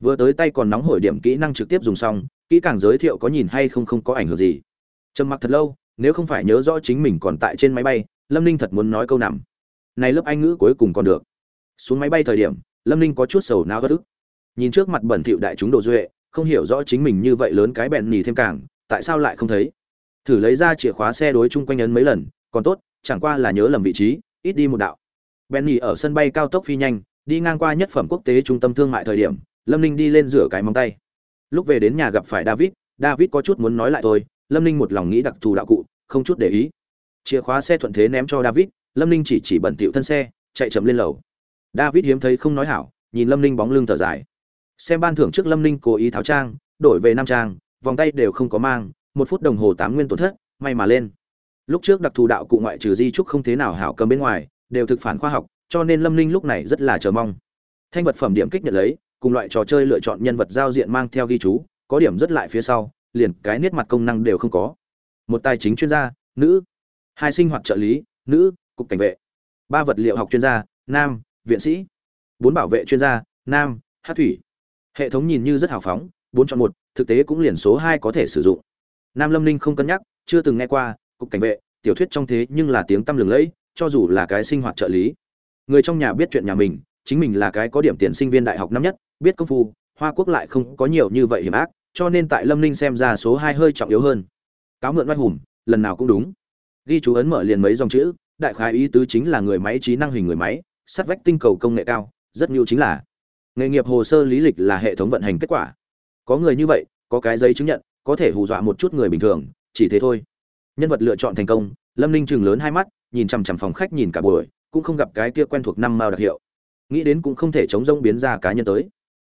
Vừa tới tay còn nóng hổi điểm kỹ năng trực tiếp dùng xong, kỹ càng giới thiệu có nhìn hay không không có ảnh hưởng gì. Trầm mặc thật lâu, nếu không phải nhớ rõ chính mình còn tại trên máy bay, lâm ninh thật muốn nói câu nằm. Này lớp anh ngữ cuối cùng còn được. Xuống máy bay thời điểm, lâm ninh có chút sầu não gất ức. Nhìn trước mặt bẩn thỉu đại chúng đồ duệ, không hiểu rõ chính mình như vậy lớn cái bẹn nhì thêm càng, tại sao lại không thấy? Thử lấy ra chìa khóa xe đối chung quanh ấn mấy lần, còn tốt, chẳng qua là nhớ lầm vị trí ít đi một đạo. Benny ở sân bay cao tốc phi nhanh, đi ngang qua nhất phẩm quốc tế trung tâm thương mại thời điểm, lâm ninh đi lên rửa cái móng tay. Lúc về đến nhà gặp phải david david có chút muốn nói lại thôi, lâm ninh một lòng nghĩ đặc thù đạo cụ, không chút để ý. Chìa khóa xe thuận thế ném cho david, lâm ninh chỉ chỉ bẩn tiểu thân xe, chạy chậm lên lầu. David hiếm thấy không nói hảo, nhìn lâm ninh bóng lưng thở dài. Xem ban thưởng trước lâm ninh cố ý tháo trang, đổi về nam trang, vòng tay đều không có mang, một phút đồng hồ tám nguyên tổn thất, may mà lên lúc trước đặc thù đạo cụ ngoại trừ di trúc không thế nào hảo cầm bên ngoài, đều thực phản khoa học, cho nên lâm linh lúc này rất là chờ mong. Thanh vật phẩm điểm kích nhận lấy, cùng loại trò chơi lựa chọn nhân vật giao diện mang theo ghi chú, có điểm rất lại phía sau, liền cái niết mặt công năng đều không có. Một tài chính chuyên gia, nữ. Hai sinh hoạt trợ lý, nữ, cục cảnh vệ. Ba vật liệu học chuyên gia, nam, viện sĩ. Bốn bảo vệ chuyên gia, nam, hát thủy. Hệ thống nhìn như rất hào phóng, bốn chọn một, thực tế cũng liền số hai có thể sử dụng. Nam lâm ninh không cân nhắc, chưa từng nghe qua cục cảnh vệ, tiểu thuyết trong thế nhưng là tiếng tăm lừng lẫy, cho dù là cái sinh hoạt trợ lý. Người trong nhà biết chuyện nhà mình, chính mình là cái có điểm tiền sinh viên đại học năm nhất, biết công phu, hoa quốc lại không có nhiều như vậy hiểm ác, cho nên tại lâm ninh xem ra số hai hơi trọng yếu hơn. Cáo mượn oai hùng, lần nào cũng đúng. Ghi chú ấn mở liền mấy dòng chữ, đại khái ý tứ chính là người máy trí năng hình người máy sắt vách tinh cầu công nghệ cao, rất nhiều chính là nghề nghiệp hồ sơ lý lịch là hệ thống vận hành kết quả. Có người như vậy, có cái giấy chứng nhận, có thể hù dọa một chút người bình thường, chỉ thế thôi nhân vật lựa chọn thành công, lâm ninh chừng lớn hai mắt, nhìn chằm chằm phòng khách nhìn cả buổi, cũng không gặp cái kia quen thuộc năm mao đặc hiệu. Nghĩ đến cũng không thể chống rông biến ra cá nhân tới.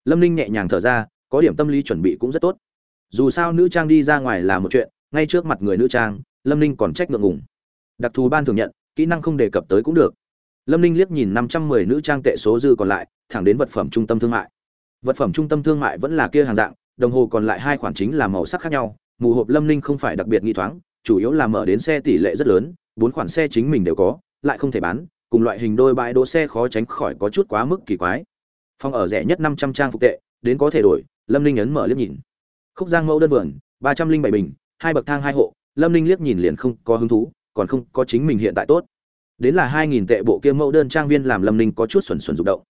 Lâm ninh nhẹ nhàng thở ra, có điểm tâm lý chuẩn bị cũng rất tốt. Dù sao nữ trang đi ra ngoài là một chuyện, ngay trước mặt người nữ trang, lâm ninh còn trách ngượng ngùng. Đặc thù ban thường nhận, kỹ năng không đề cập tới cũng được. Lâm ninh liếc nhìn năm trăm mười nữ trang tệ số dư còn lại, thẳng đến vật phẩm trung tâm thương mại. Vật phẩm trung tâm thương mại vẫn là kia hàng dạng, đồng hồ còn lại hai khoản chính là màu sắc khác nhau, mù hộp lâm ninh không phải đặc biệt nghi thoáng chủ yếu là mở đến xe tỷ lệ rất lớn, bốn khoản xe chính mình đều có, lại không thể bán, cùng loại hình đôi bãi đỗ xe khó tránh khỏi có chút quá mức kỳ quái. Phòng ở rẻ nhất 500 trang phục tệ, đến có thể đổi, Lâm Ninh ấn mở liếc nhìn. Khúc Giang mẫu đơn vườn, 307 bình, hai bậc thang hai hộ, Lâm Ninh liếc nhìn liền không có hứng thú, còn không, có chính mình hiện tại tốt. Đến là 2000 tệ bộ kia mẫu đơn trang viên làm Lâm Ninh có chút xuẩn xuẩn rụt động.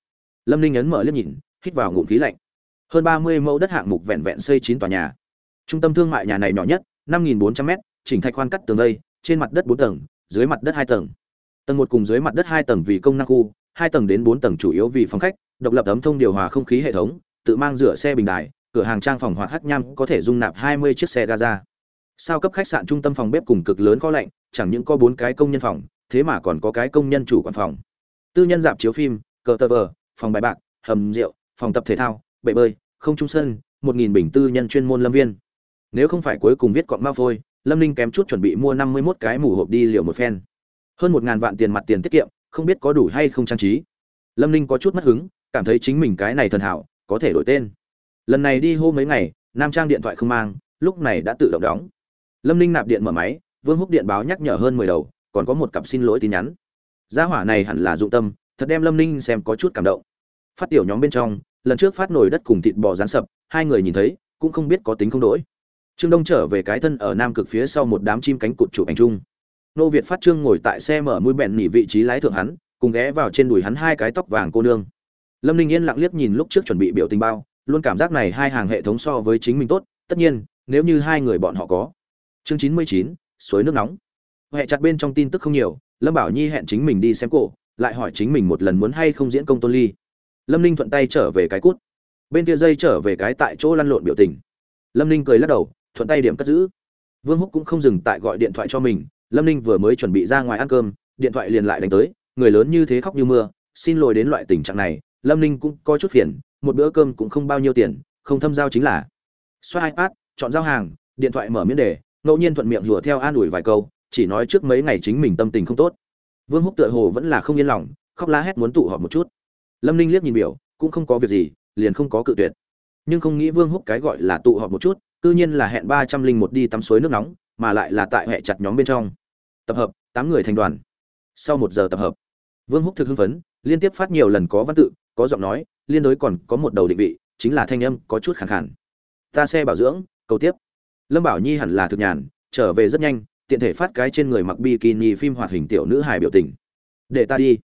Lâm Ninh ấn mở liếc nhìn, hít vào ngụm khí lạnh. Hơn 30 mẫu đất hạng mục vẹn vẹn xây 9 tòa nhà. Trung tâm thương mại nhà này nhỏ nhất, 5400m, chỉnh thạch khoan cắt tường vây trên mặt đất bốn tầng, dưới mặt đất hai tầng. Tầng một cùng dưới mặt đất hai tầng vì công năng khu, hai tầng đến bốn tầng chủ yếu vì phòng khách, độc lập ấm thông điều hòa không khí hệ thống, tự mang rửa xe bình đài, cửa hàng trang phòng hoạt hát nham có thể dung nạp hai mươi chiếc xe gaza sao cấp khách sạn trung tâm phòng bếp cùng cực lớn có lạnh, chẳng những có bốn cái công nhân phòng, thế mà còn có cái công nhân chủ quản phòng. Tư nhân dạp chiếu phim, cờ tờ vở phòng bài bạc, hầm rượu, phòng tập thể thao, bể bơi, không trung sân, một nghìn bình tư nhân chuyên môn lâm viên. Nếu không phải cuối cùng viết quặng ma phôi lâm ninh kém chút chuẩn bị mua năm mươi mốt cái mù hộp đi liều một phen. Hơn một ngàn vạn tiền mặt tiền tiết kiệm, không biết có đủ hay không trang trí. Lâm ninh có chút mất hứng, cảm thấy chính mình cái này thần hảo, có thể đổi tên. Lần này đi hô mấy ngày, nam trang điện thoại không mang, lúc này đã tự động đóng. Lâm ninh nạp điện mở máy, vương húc điện báo nhắc nhở hơn mười đầu, còn có một cặp xin lỗi tin nhắn. Gia hỏa này hẳn là dụng tâm, thật đem lâm ninh xem có chút cảm động. Phát tiểu nhóm bên trong, lần trước phát nổi đất cùng thịt bò rán sập, hai người nhìn thấy, cũng không biết có tính không đổi trương đông trở về cái thân ở nam cực phía sau một đám chim cánh cụt chụp ảnh chung. Nô việt phát trương ngồi tại xe mở mũi bẹn nỉ vị trí lái thượng hắn, cùng ghé vào trên đùi hắn hai cái tóc vàng cô nương. Lâm ninh yên lặng liếc nhìn lúc trước chuẩn bị biểu tình bao, luôn cảm giác này hai hàng hệ thống so với chính mình tốt, tất nhiên, nếu như hai người bọn họ có. Chương chín mươi chín, suối nước nóng. Hệ chặt bên trong tin tức không nhiều, lâm bảo nhi hẹn chính mình đi xem cổ, lại hỏi chính mình một lần muốn hay không diễn công tôn ly. Lâm ninh thuận tay trở về cái cút. Bên kia dây trở về cái tại chỗ lăn lộn biểu tình. Lâm ninh cười lắc đầu thuận tay điểm cất giữ. Vương húc cũng không dừng tại gọi điện thoại cho mình, lâm ninh vừa mới chuẩn bị ra ngoài ăn cơm, điện thoại liền lại đánh tới, người lớn như thế khóc như mưa, xin lỗi đến loại tình trạng này, lâm ninh cũng có chút phiền, một bữa cơm cũng không bao nhiêu tiền, không thâm giao chính là. Xoa ipad, chọn giao hàng, điện thoại mở miễn đề, ngẫu nhiên thuận miệng lùa theo an ủi vài câu, chỉ nói trước mấy ngày chính mình tâm tình không tốt. Vương húc tựa hồ vẫn là không yên lòng, khóc la hét muốn tụ họp một chút. Lâm ninh liếc nhìn biểu, cũng không có việc gì, liền không có cự tuyệt. Nhưng không nghĩ vương húc cái gọi là tụ họp một chút cư nhiên là hẹn ba trăm linh một đi tắm suối nước nóng, mà lại là tại hệ chặt nhóm bên trong. Tập hợp, tám người thành đoàn. Sau một giờ tập hợp, vương húc thực hưng phấn, liên tiếp phát nhiều lần có văn tự, có giọng nói, liên đối còn có một đầu định vị, chính là thanh âm có chút khẳng khản ta xe bảo dưỡng, cầu tiếp. Lâm bảo nhi hẳn là thực nhàn, trở về rất nhanh, tiện thể phát cái trên người mặc bikini phim hoạt hình tiểu nữ hài biểu tình. Để ta đi.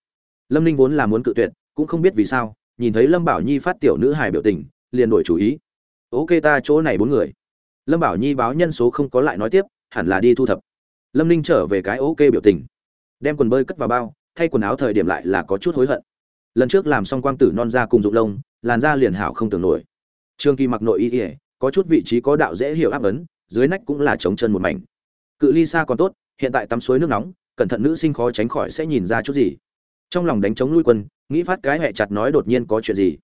Lâm ninh vốn là muốn cự tuyệt, cũng không biết vì sao, nhìn thấy lâm bảo nhi phát tiểu nữ hài biểu tình, liền đổi chủ ý. Ok ta, chỗ này bốn người lâm bảo nhi báo nhân số không có lại nói tiếp, hẳn là đi thu thập. Lâm ninh trở về cái ok biểu tình. Đem quần bơi cất vào bao, thay quần áo thời điểm lại là có chút hối hận. Lần trước làm xong quang tử non da cùng dụng lông, làn da liền hảo không tưởng nổi. Trương kỳ mặc nội y ỉa có chút vị trí có đạo dễ hiểu áp ấn, dưới nách cũng là trống chân một mảnh. Cự ly xa còn tốt, hiện tại tắm suối nước nóng, cẩn thận nữ sinh khó tránh khỏi sẽ nhìn ra chút gì. Trong lòng đánh chống lui quân, nghĩ phát cái hẹ chặt nói đột nhiên có chuyện gì.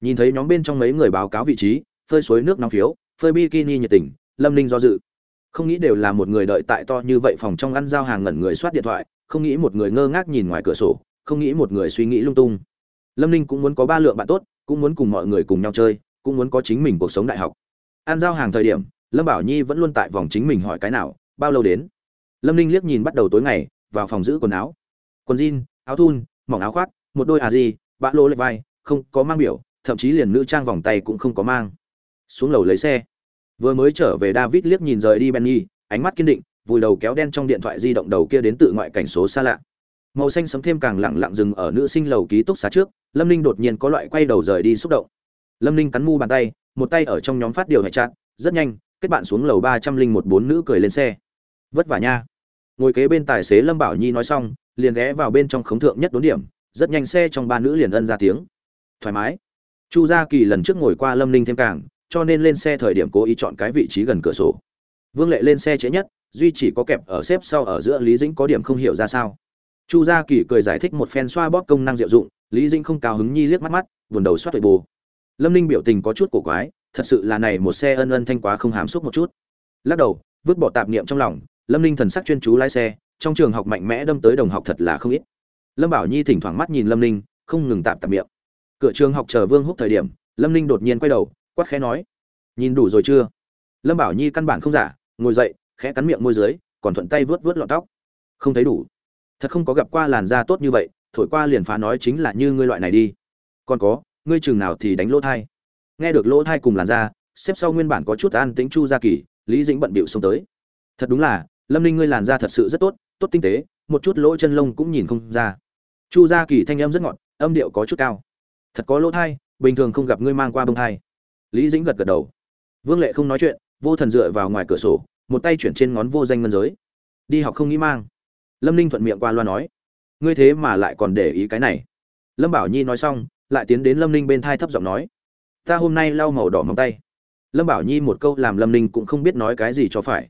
Nhìn thấy nhóm bên trong mấy người báo cáo vị trí, phơi suối nước nóng phiếu phơi bikini nhiệt tình, lâm ninh do dự. Không nghĩ đều là một người đợi tại to như vậy phòng trong ăn giao hàng ngẩn người soát điện thoại, không nghĩ một người ngơ ngác nhìn ngoài cửa sổ, không nghĩ một người suy nghĩ lung tung. Lâm ninh cũng muốn có ba lượng bạn tốt, cũng muốn cùng mọi người cùng nhau chơi, cũng muốn có chính mình cuộc sống đại học. Ăn giao hàng thời điểm, lâm bảo nhi vẫn luôn tại vòng chính mình hỏi cái nào, bao lâu đến? Lâm ninh liếc nhìn bắt đầu tối ngày, vào phòng giữ quần áo. Quần jean, áo thun, mỏng áo khoác, một đôi à gì, bã lô lệ vai, không có mang biểu, thậm chí liền nữ trang vòng tay cũng không có mang. Xuống lầu lấy xe vừa mới trở về david liếc nhìn rời đi benny, ánh mắt kiên định, vùi đầu kéo đen trong điện thoại di động đầu kia đến tự ngoại cảnh số xa lạ. Màu xanh sấm thêm càng lặng lặng dừng ở nữ sinh lầu ký túc xá trước, lâm ninh đột nhiên có loại quay đầu rời đi xúc động. Lâm ninh cắn mu bàn tay, một tay ở trong nhóm phát điều hệ chặt rất nhanh, kết bạn xuống lầu ba trăm linh một bốn nữ cười lên xe. Vất vả nha. Ngồi kế bên tài xế lâm bảo nhi nói xong, liền ghé vào bên trong khống thượng nhất đốn điểm, rất nhanh xe trong ba nữ liền ân ra tiếng. Thoải mái. Chu gia kỳ lần trước ngồi qua lâm ninh thêm càng cho nên lên xe thời điểm cố ý chọn cái vị trí gần cửa sổ. Vương lệ lên xe trễ nhất, duy chỉ có kẹp ở xếp sau ở giữa, lý dĩnh có điểm không hiểu ra sao. Chu gia kỳ cười giải thích một phen xoa bóp công năng diệu dụng, lý dĩnh không cao hứng nhi liếc mắt mắt, buồn đầu soát tuổi bù lâm ninh biểu tình có chút cổ quái, thật sự là này một xe ân ân thanh quá không hàm xúc một chút. Lắc đầu, vứt bỏ tạp niệm trong lòng, lâm ninh thần sắc chuyên chú lái xe, trong trường học mạnh mẽ đâm tới đồng học thật là không ít. Lâm bảo nhi thỉnh thoảng mắt nhìn lâm ninh, không ngừng tạp tạp miệng cửa trường học chờ vương húc thời điểm, lâm ninh đột nhiên quay đầu quát khẽ nói, nhìn đủ rồi chưa? Lâm bảo nhi căn bản không giả, ngồi dậy, khẽ cắn miệng môi dưới, còn thuận tay vớt vớt lọn tóc. Không thấy đủ. Thật không có gặp qua làn da tốt như vậy, thổi qua liền phá nói chính là như ngươi loại này đi. Còn có, ngươi chừng nào thì đánh lỗ thai. Nghe được lỗ thai cùng làn da, xếp sau nguyên bản có chút an tính chu gia kỳ, lý dĩnh bận bịu xông tới. Thật đúng là, lâm ninh ngươi làn da thật sự rất tốt tốt tinh tế, một chút lỗ chân lông cũng nhìn không ra. Chu gia kỳ thanh âm rất ngọt, âm điệu có chút cao. Thật có lỗ thai, bình thường không gặp ngươi mang qua bông thai lý dĩnh gật gật đầu. Vương lệ không nói chuyện, vô thần dựa vào ngoài cửa sổ, một tay chuyển trên ngón vô danh ngân giới. Đi học không nghĩ mang. Lâm ninh thuận miệng qua loa nói, ngươi thế mà lại còn để ý cái này. Lâm bảo nhi nói xong, lại tiến đến lâm ninh bên thai thấp giọng nói, ta hôm nay lau màu đỏ móng tay. Lâm bảo nhi một câu làm lâm ninh cũng không biết nói cái gì cho phải.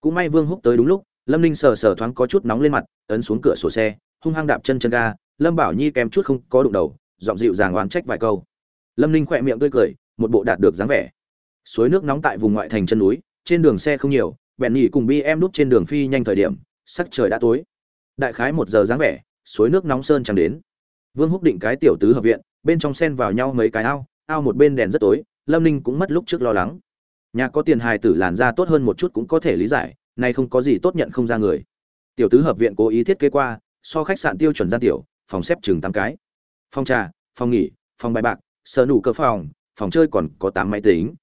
Cũng may vương húc tới đúng lúc, lâm ninh sờ sờ thoáng có chút nóng lên mặt, ấn xuống cửa sổ xe, hung hăng đạp chân chân ga, lâm bảo nhi kèm chút không có đụng đầu, giọng dịu dàng oán trách vài câu. Lâm ninh khỏe miệng tươi cười một bộ đạt được dáng vẻ. Suối nước nóng tại vùng ngoại thành chân núi, trên đường xe không nhiều, bèn nhỉ cùng bi em đút trên đường phi nhanh thời điểm, sắc trời đã tối. Đại khái một giờ dáng vẻ, suối nước nóng sơn chẳng đến. Vương húc định cái tiểu tứ hợp viện, bên trong sen vào nhau mấy cái ao ao một bên đèn rất tối, lâm ninh cũng mất lúc trước lo lắng. Nhà có tiền hài tử làn ra tốt hơn một chút cũng có thể lý giải, nay không có gì tốt nhận không ra người. Tiểu tứ hợp viện cố ý thiết kế qua, so khách sạn tiêu chuẩn gian tiểu, phòng xếp chừng tám cái. Phòng trà, phòng nghỉ, phòng bài bạc, sở nụ cơ phòng phòng chơi còn có tám máy tính.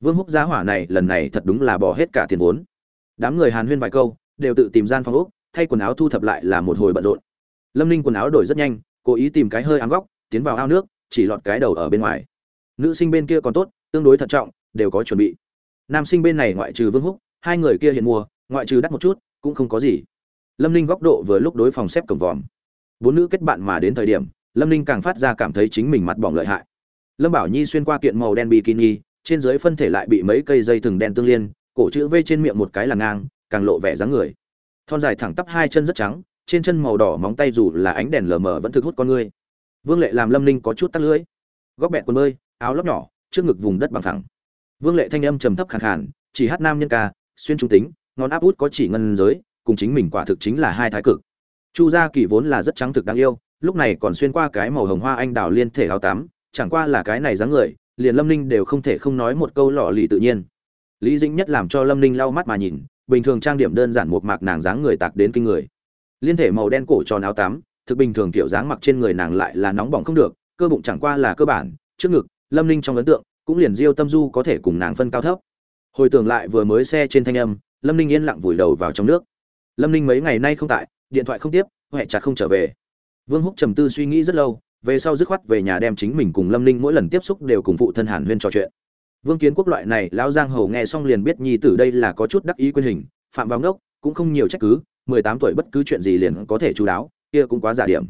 Vương húc giá hỏa này lần này thật đúng là bỏ hết cả tiền vốn. Đám người hàn huyên vài câu, đều tự tìm gian phòng úc thay quần áo thu thập lại là một hồi bận rộn. Lâm ninh quần áo đổi rất nhanh, cố ý tìm cái hơi ám góc, tiến vào ao nước, chỉ lọt cái đầu ở bên ngoài. Nữ sinh bên kia còn tốt, tương đối thận trọng, đều có chuẩn bị. Nam sinh bên này ngoại trừ vương húc, hai người kia hiện mua ngoại trừ đắt một chút, cũng không có gì. Lâm ninh góc độ vừa lúc đối phòng xếp cổng vòm. Bốn nữ kết bạn mà đến thời điểm, lâm ninh càng phát ra cảm thấy chính mình mặt bỏng lợi hại lâm bảo nhi xuyên qua kiện màu đen bikini, trên dưới phân thể lại bị mấy cây dây thừng đen tương liên, cổ chữ v trên miệng một cái là ngang, càng lộ vẻ dáng người. Thon dài thẳng tắp hai chân rất trắng, trên chân màu đỏ móng tay dù là ánh đèn lờ mờ vẫn thực hút con người. Vương lệ làm lâm ninh có chút tắt lưỡi. Góc bẹt quần bơi, áo lóc nhỏ, trước ngực vùng đất bằng thẳng. Vương lệ thanh âm trầm thấp khàn khàn, chỉ hát nam nhân ca, xuyên trung tính, ngón áp út có chỉ ngân giới, cùng chính mình quả thực chính là hai thái cực. Chu gia kỳ vốn là rất trắng thực đáng yêu, lúc này còn xuyên qua cái màu hồng hoa anh đào liên thể áo tám chẳng qua là cái này dáng người, liền lâm ninh đều không thể không nói một câu lọ lì tự nhiên. Lý dĩnh nhất làm cho lâm ninh lau mắt mà nhìn, bình thường trang điểm đơn giản một mạc nàng dáng người tạc đến kinh người. Liên thể màu đen cổ tròn áo tắm, thực bình thường kiểu dáng mặc trên người nàng lại là nóng bỏng không được, cơ bụng chẳng qua là cơ bản, trước ngực, lâm ninh trong ấn tượng, cũng liền diêu tâm du có thể cùng nàng phân cao thấp. Hồi tưởng lại vừa mới xe trên thanh âm, lâm ninh yên lặng vùi đầu vào trong nước. Lâm ninh mấy ngày nay không tại, điện thoại không tiếp huệ chặt không trở về. Vương húc trầm tư suy nghĩ rất lâu về sau dứt khoát về nhà đem chính mình cùng lâm ninh mỗi lần tiếp xúc đều cùng phụ thân hàn huyên trò chuyện. Vương kiến quốc loại này, lão giang hầu nghe xong liền biết nhi tử đây là có chút đắc ý quyền hình, phạm vào ngốc, cũng không nhiều trách cứ, mười tám tuổi bất cứ chuyện gì liền có thể chú đáo, kia cũng quá giả điểm.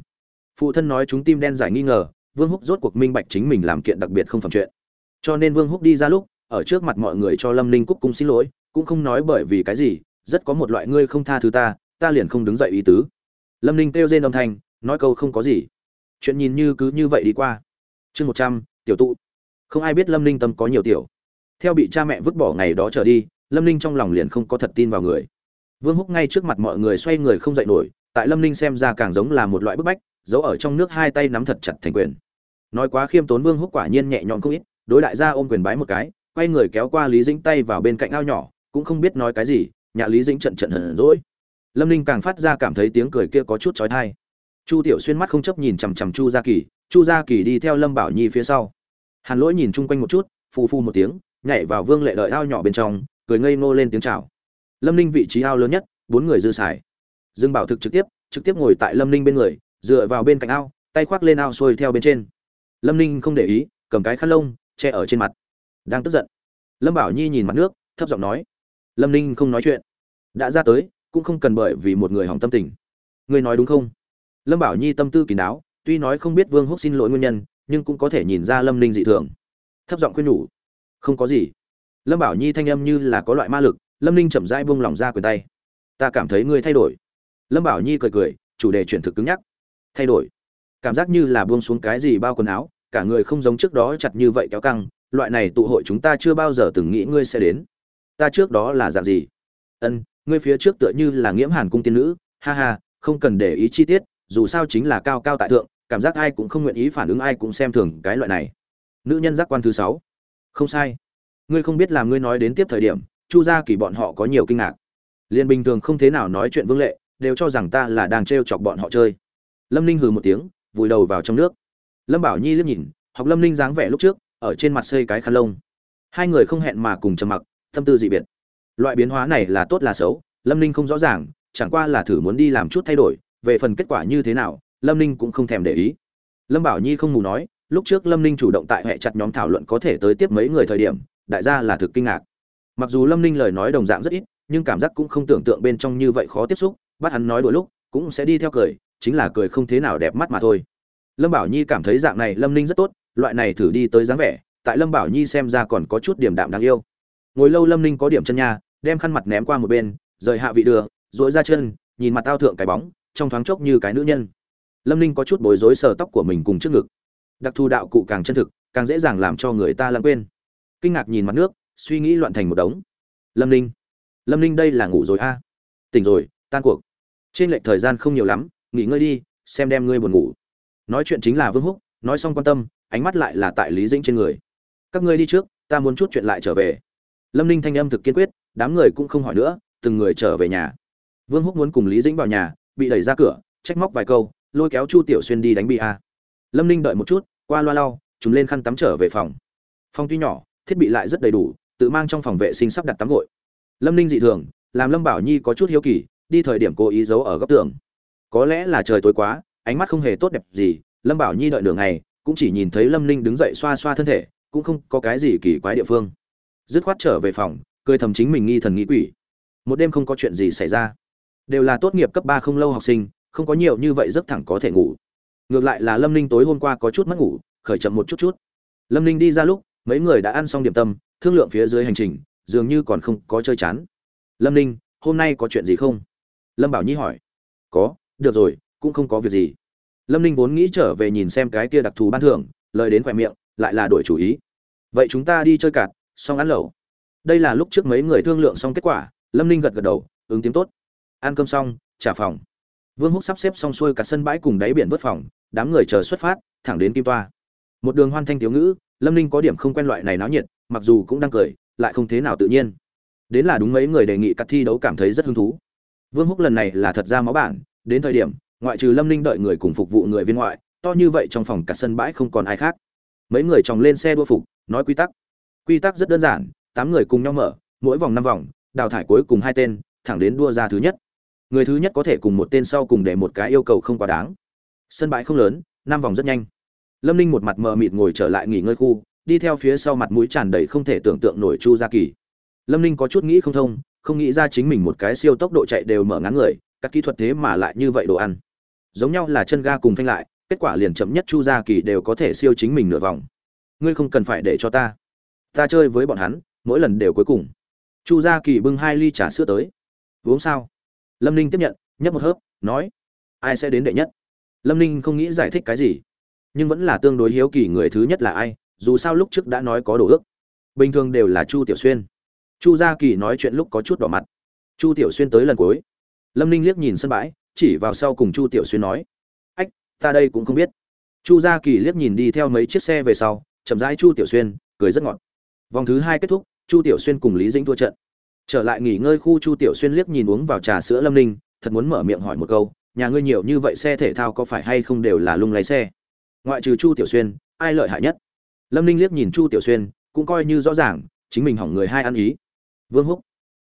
Phụ thân nói chúng tim đen giải nghi ngờ, vương húc rốt cuộc minh bạch chính mình làm kiện đặc biệt không phẩm chuyện. Cho nên vương húc đi ra lúc, ở trước mặt mọi người cho lâm ninh cúc cung xin lỗi, cũng không nói bởi vì cái gì, rất có một loại ngươi không tha thứ ta ta liền không đứng dậy ý tứ. Lâm ninh kêu rên âm thanh, nói câu không có gì chuyện nhìn như cứ như vậy đi qua. Chương một trăm, tiểu tụ. Không ai biết lâm ninh tâm có nhiều tiểu. Theo bị cha mẹ vứt bỏ ngày đó trở đi, lâm ninh trong lòng liền không có thật tin vào người. Vương húc ngay trước mặt mọi người xoay người không dậy nổi, tại lâm ninh xem ra càng giống là một loại bức bách, giấu ở trong nước hai tay nắm thật chặt thành quyền. Nói quá khiêm tốn vương húc quả nhiên nhẹ nhõm không ít, đối đại gia ôm quyền bái một cái, quay người kéo qua lý dĩnh tay vào bên cạnh ao nhỏ, cũng không biết nói cái gì nhà lý dĩnh trận trận hờn rỗi lâm ninh càng phát ra cảm thấy tiếng cười kia có chút trói thai chu tiểu xuyên mắt không chấp nhìn chằm chằm chu gia kỳ, chu gia kỳ đi theo lâm bảo nhi phía sau. Hàn lỗi nhìn chung quanh một chút, phù phu một tiếng, nhảy vào vương lệ đợi ao nhỏ bên trong, cười ngây ngô lên tiếng chào. Lâm ninh vị trí ao lớn nhất, bốn người dư xài. Dương bảo thực trực tiếp trực tiếp ngồi tại lâm ninh bên người, dựa vào bên cạnh ao, tay khoác lên ao xuôi theo bên trên. Lâm ninh không để ý, cầm cái khăn lông, che ở trên mặt. Đang tức giận. Lâm bảo nhi nhìn mặt nước, thấp giọng nói. Lâm ninh không nói chuyện. Đã ra tới, cũng không cần bởi vì một người hỏng tâm tình. Ngươi nói đúng không? Lâm bảo nhi tâm tư kín đáo, tuy nói không biết vương húc xin lỗi nguyên nhân, nhưng cũng có thể nhìn ra lâm ninh dị thường. Thấp giọng khuyên nhủ, không có gì. Lâm bảo nhi thanh âm như là có loại ma lực, lâm ninh chậm rãi buông lỏng ra quyền tay. Ta cảm thấy ngươi thay đổi. Lâm bảo nhi cười cười, chủ đề chuyển thực cứng nhắc. Thay đổi? Cảm giác như là buông xuống cái gì bao quần áo, cả người không giống trước đó chặt như vậy kéo căng, loại này tụ hội chúng ta chưa bao giờ từng nghĩ ngươi sẽ đến. Ta trước đó là dạng gì? Ân, ngươi phía trước tựa như là nghiễm hàn cung tiên nữ, ha ha, không cần để ý chi tiết dù sao chính là cao cao tại thượng, cảm giác ai cũng không nguyện ý phản ứng ai cũng xem thường cái loại này. Nữ nhân giác quan thứ sáu. Không sai. Ngươi không biết làm ngươi nói đến tiếp thời điểm, chu gia kỳ bọn họ có nhiều kinh ngạc. Liền bình thường không thế nào nói chuyện vương lệ, đều cho rằng ta là đang t chọc bọn họ chơi. Lâm ninh hừ một tiếng, vùi đầu vào trong nước. Lâm bảo nhi liếc nhìn, học lâm ninh dáng vẻ lúc trước, ở trên mặt xây cái khăn lông. Hai người không hẹn mà cùng trầm mặc, tâm tư dị biệt. Loại biến hóa này là tốt là xấu, lâm ninh không rõ ràng, chẳng qua là thử muốn đi làm chút thay đổi về phần kết quả như thế nào, lâm ninh cũng không thèm để ý. Lâm bảo nhi không mù nói, lúc trước lâm ninh chủ động tại hệ chặt nhóm thảo luận có thể tới tiếp mấy người thời điểm, đại gia là thực kinh ngạc. Mặc dù lâm ninh lời nói đồng dạng rất ít, nhưng cảm giác cũng không tưởng tượng bên trong như vậy khó tiếp xúc, bắt hắn nói đôi lúc, cũng sẽ đi theo cười, chính là cười không thế nào đẹp mắt mà thôi. Lâm bảo nhi cảm thấy dạng này lâm ninh rất tốt, loại này thử đi tới dáng vẻ, tại lâm bảo nhi xem ra còn có chút điểm đạm đáng yêu. Ngồi lâu lâm ninh có điểm chân nha, đem khăn mặt ném qua một bên, rời hạ vị đường dỗi ra chân, nhìn mặt tao thượng cái bóng trong thoáng chốc như cái nữ nhân. Lâm ninh có chút bối rối sờ tóc của mình cùng trước ngực. Đặc thù đạo cụ càng chân thực, càng dễ dàng làm cho người ta lãng quên. Kinh ngạc nhìn mặt nước, suy nghĩ loạn thành một đống. Lâm ninh lâm ninh đây là ngủ rồi a? Tỉnh rồi, tan cuộc. Trên lệch thời gian không nhiều lắm, nghỉ ngơi đi, xem đem ngươi buồn ngủ. Nói chuyện chính là vương húc, nói xong quan tâm, ánh mắt lại là tại lý dĩnh trên người. Các ngươi đi trước, ta muốn chút chuyện lại trở về. Lâm ninh thanh âm thực kiên quyết, đám người cũng không hỏi nữa, từng người trở về nhà. Vương húc muốn cùng lý dĩnh vào nhà bị đẩy ra cửa, trách móc vài câu, lôi kéo chu tiểu xuyên đi đánh bi a lâm ninh đợi một chút, qua loa lau chúng lên khăn tắm trở về phòng. Phòng tuy nhỏ, thiết bị lại rất đầy đủ, tự mang trong phòng vệ sinh sắp đặt tắm gội. Lâm ninh dị thường, làm lâm bảo nhi có chút hiếu kỳ, đi thời điểm cố ý giấu ở góc tường. Có lẽ là trời tối quá, ánh mắt không hề tốt đẹp gì, lâm bảo nhi đợi nửa ngày, cũng chỉ nhìn thấy lâm ninh đứng dậy xoa xoa thân thể, cũng không có cái gì kỳ quái địa phương. Dứt khoát trở về phòng, cười thầm chính mình nghi thần nghĩ quỷ. Một đêm không có chuyện gì xảy ra đều là tốt nghiệp cấp ba không lâu học sinh, không có nhiều như vậy rất thẳng có thể ngủ. Ngược lại là lâm ninh tối hôm qua có chút mất ngủ, khởi chậm một chút chút. Lâm ninh đi ra lúc, mấy người đã ăn xong điểm tâm, thương lượng phía dưới hành trình, dường như còn không có chơi chán. Lâm ninh, hôm nay có chuyện gì không? Lâm bảo nhi hỏi. Có, được rồi, cũng không có việc gì. Lâm ninh vốn nghĩ trở về nhìn xem cái kia đặc thù ban thưởng, lời đến khỏe miệng, lại là đổi chủ ý. Vậy chúng ta đi chơi cạt xong ăn lẩu. Đây là lúc trước mấy người thương lượng xong kết quả, lâm ninh gật gật đầu, ứng tiếng tốt ăn cơm xong, trả phòng. Vương húc sắp xếp xong xuôi cả sân bãi cùng đáy biển vớt phòng, đám người chờ xuất phát, thẳng đến kim toa. Một đường hoan thanh thiếu ngữ, lâm ninh có điểm không quen loại này náo nhiệt, mặc dù cũng đang cười, lại không thế nào tự nhiên. Đến là đúng mấy người đề nghị cắt thi đấu cảm thấy rất hứng thú. Vương húc lần này là thật ra máu bản, đến thời điểm, ngoại trừ lâm ninh đợi người cùng phục vụ người viên ngoại, to như vậy trong phòng cả sân bãi không còn ai khác. Mấy người tròng lên xe đua phục, nói quy tắc. Quy tắc rất đơn giản, tám người cùng nhau mở, mỗi vòng năm vòng, đào thải cuối cùng hai tên, thẳng đến đua ra thứ nhất người thứ nhất có thể cùng một tên sau cùng để một cái yêu cầu không quá đáng. Sân bãi không lớn, năm vòng rất nhanh. Lâm ninh một mặt mờ mịt ngồi trở lại nghỉ ngơi khu, đi theo phía sau mặt mũi tràn đầy không thể tưởng tượng nổi chu gia kỳ. Lâm ninh có chút nghĩ không thông, không nghĩ ra chính mình một cái siêu tốc độ chạy đều mở ngắn người, các kỹ thuật thế mà lại như vậy đồ ăn. Giống nhau là chân ga cùng phanh lại, kết quả liền chậm nhất chu gia kỳ đều có thể siêu chính mình nửa vòng. Ngươi không cần phải để cho ta. Ta chơi với bọn hắn, mỗi lần đều cuối cùng. Chu gia kỳ bưng hai ly trà sữa tới. Uống sao? Lâm ninh tiếp nhận, nhấp một hớp, nói, ai sẽ đến đệ nhất? Lâm ninh không nghĩ giải thích cái gì, nhưng vẫn là tương đối hiếu kỳ người thứ nhất là ai, dù sao lúc trước đã nói có đồ ước. Bình thường đều là chu tiểu xuyên. Chu gia kỳ nói chuyện lúc có chút đỏ mặt. Chu tiểu xuyên tới lần cuối. Lâm ninh liếc nhìn sân bãi, chỉ vào sau cùng chu tiểu xuyên nói, ách, ta đây cũng không biết. Chu gia kỳ liếc nhìn đi theo mấy chiếc xe về sau, chậm rãi chu tiểu xuyên, cười rất ngọt. Vòng thứ hai kết thúc, chu tiểu xuyên cùng lý dĩnh thua trận trở lại nghỉ ngơi khu chu tiểu xuyên liếc nhìn uống vào trà sữa lâm ninh, thật muốn mở miệng hỏi một câu, nhà ngươi nhiều như vậy xe thể thao có phải hay không đều là lung lấy xe? Ngoại trừ chu tiểu xuyên, ai lợi hại nhất? Lâm ninh liếc nhìn chu tiểu xuyên, cũng coi như rõ ràng, chính mình hỏng người hai ăn ý. Vương húc,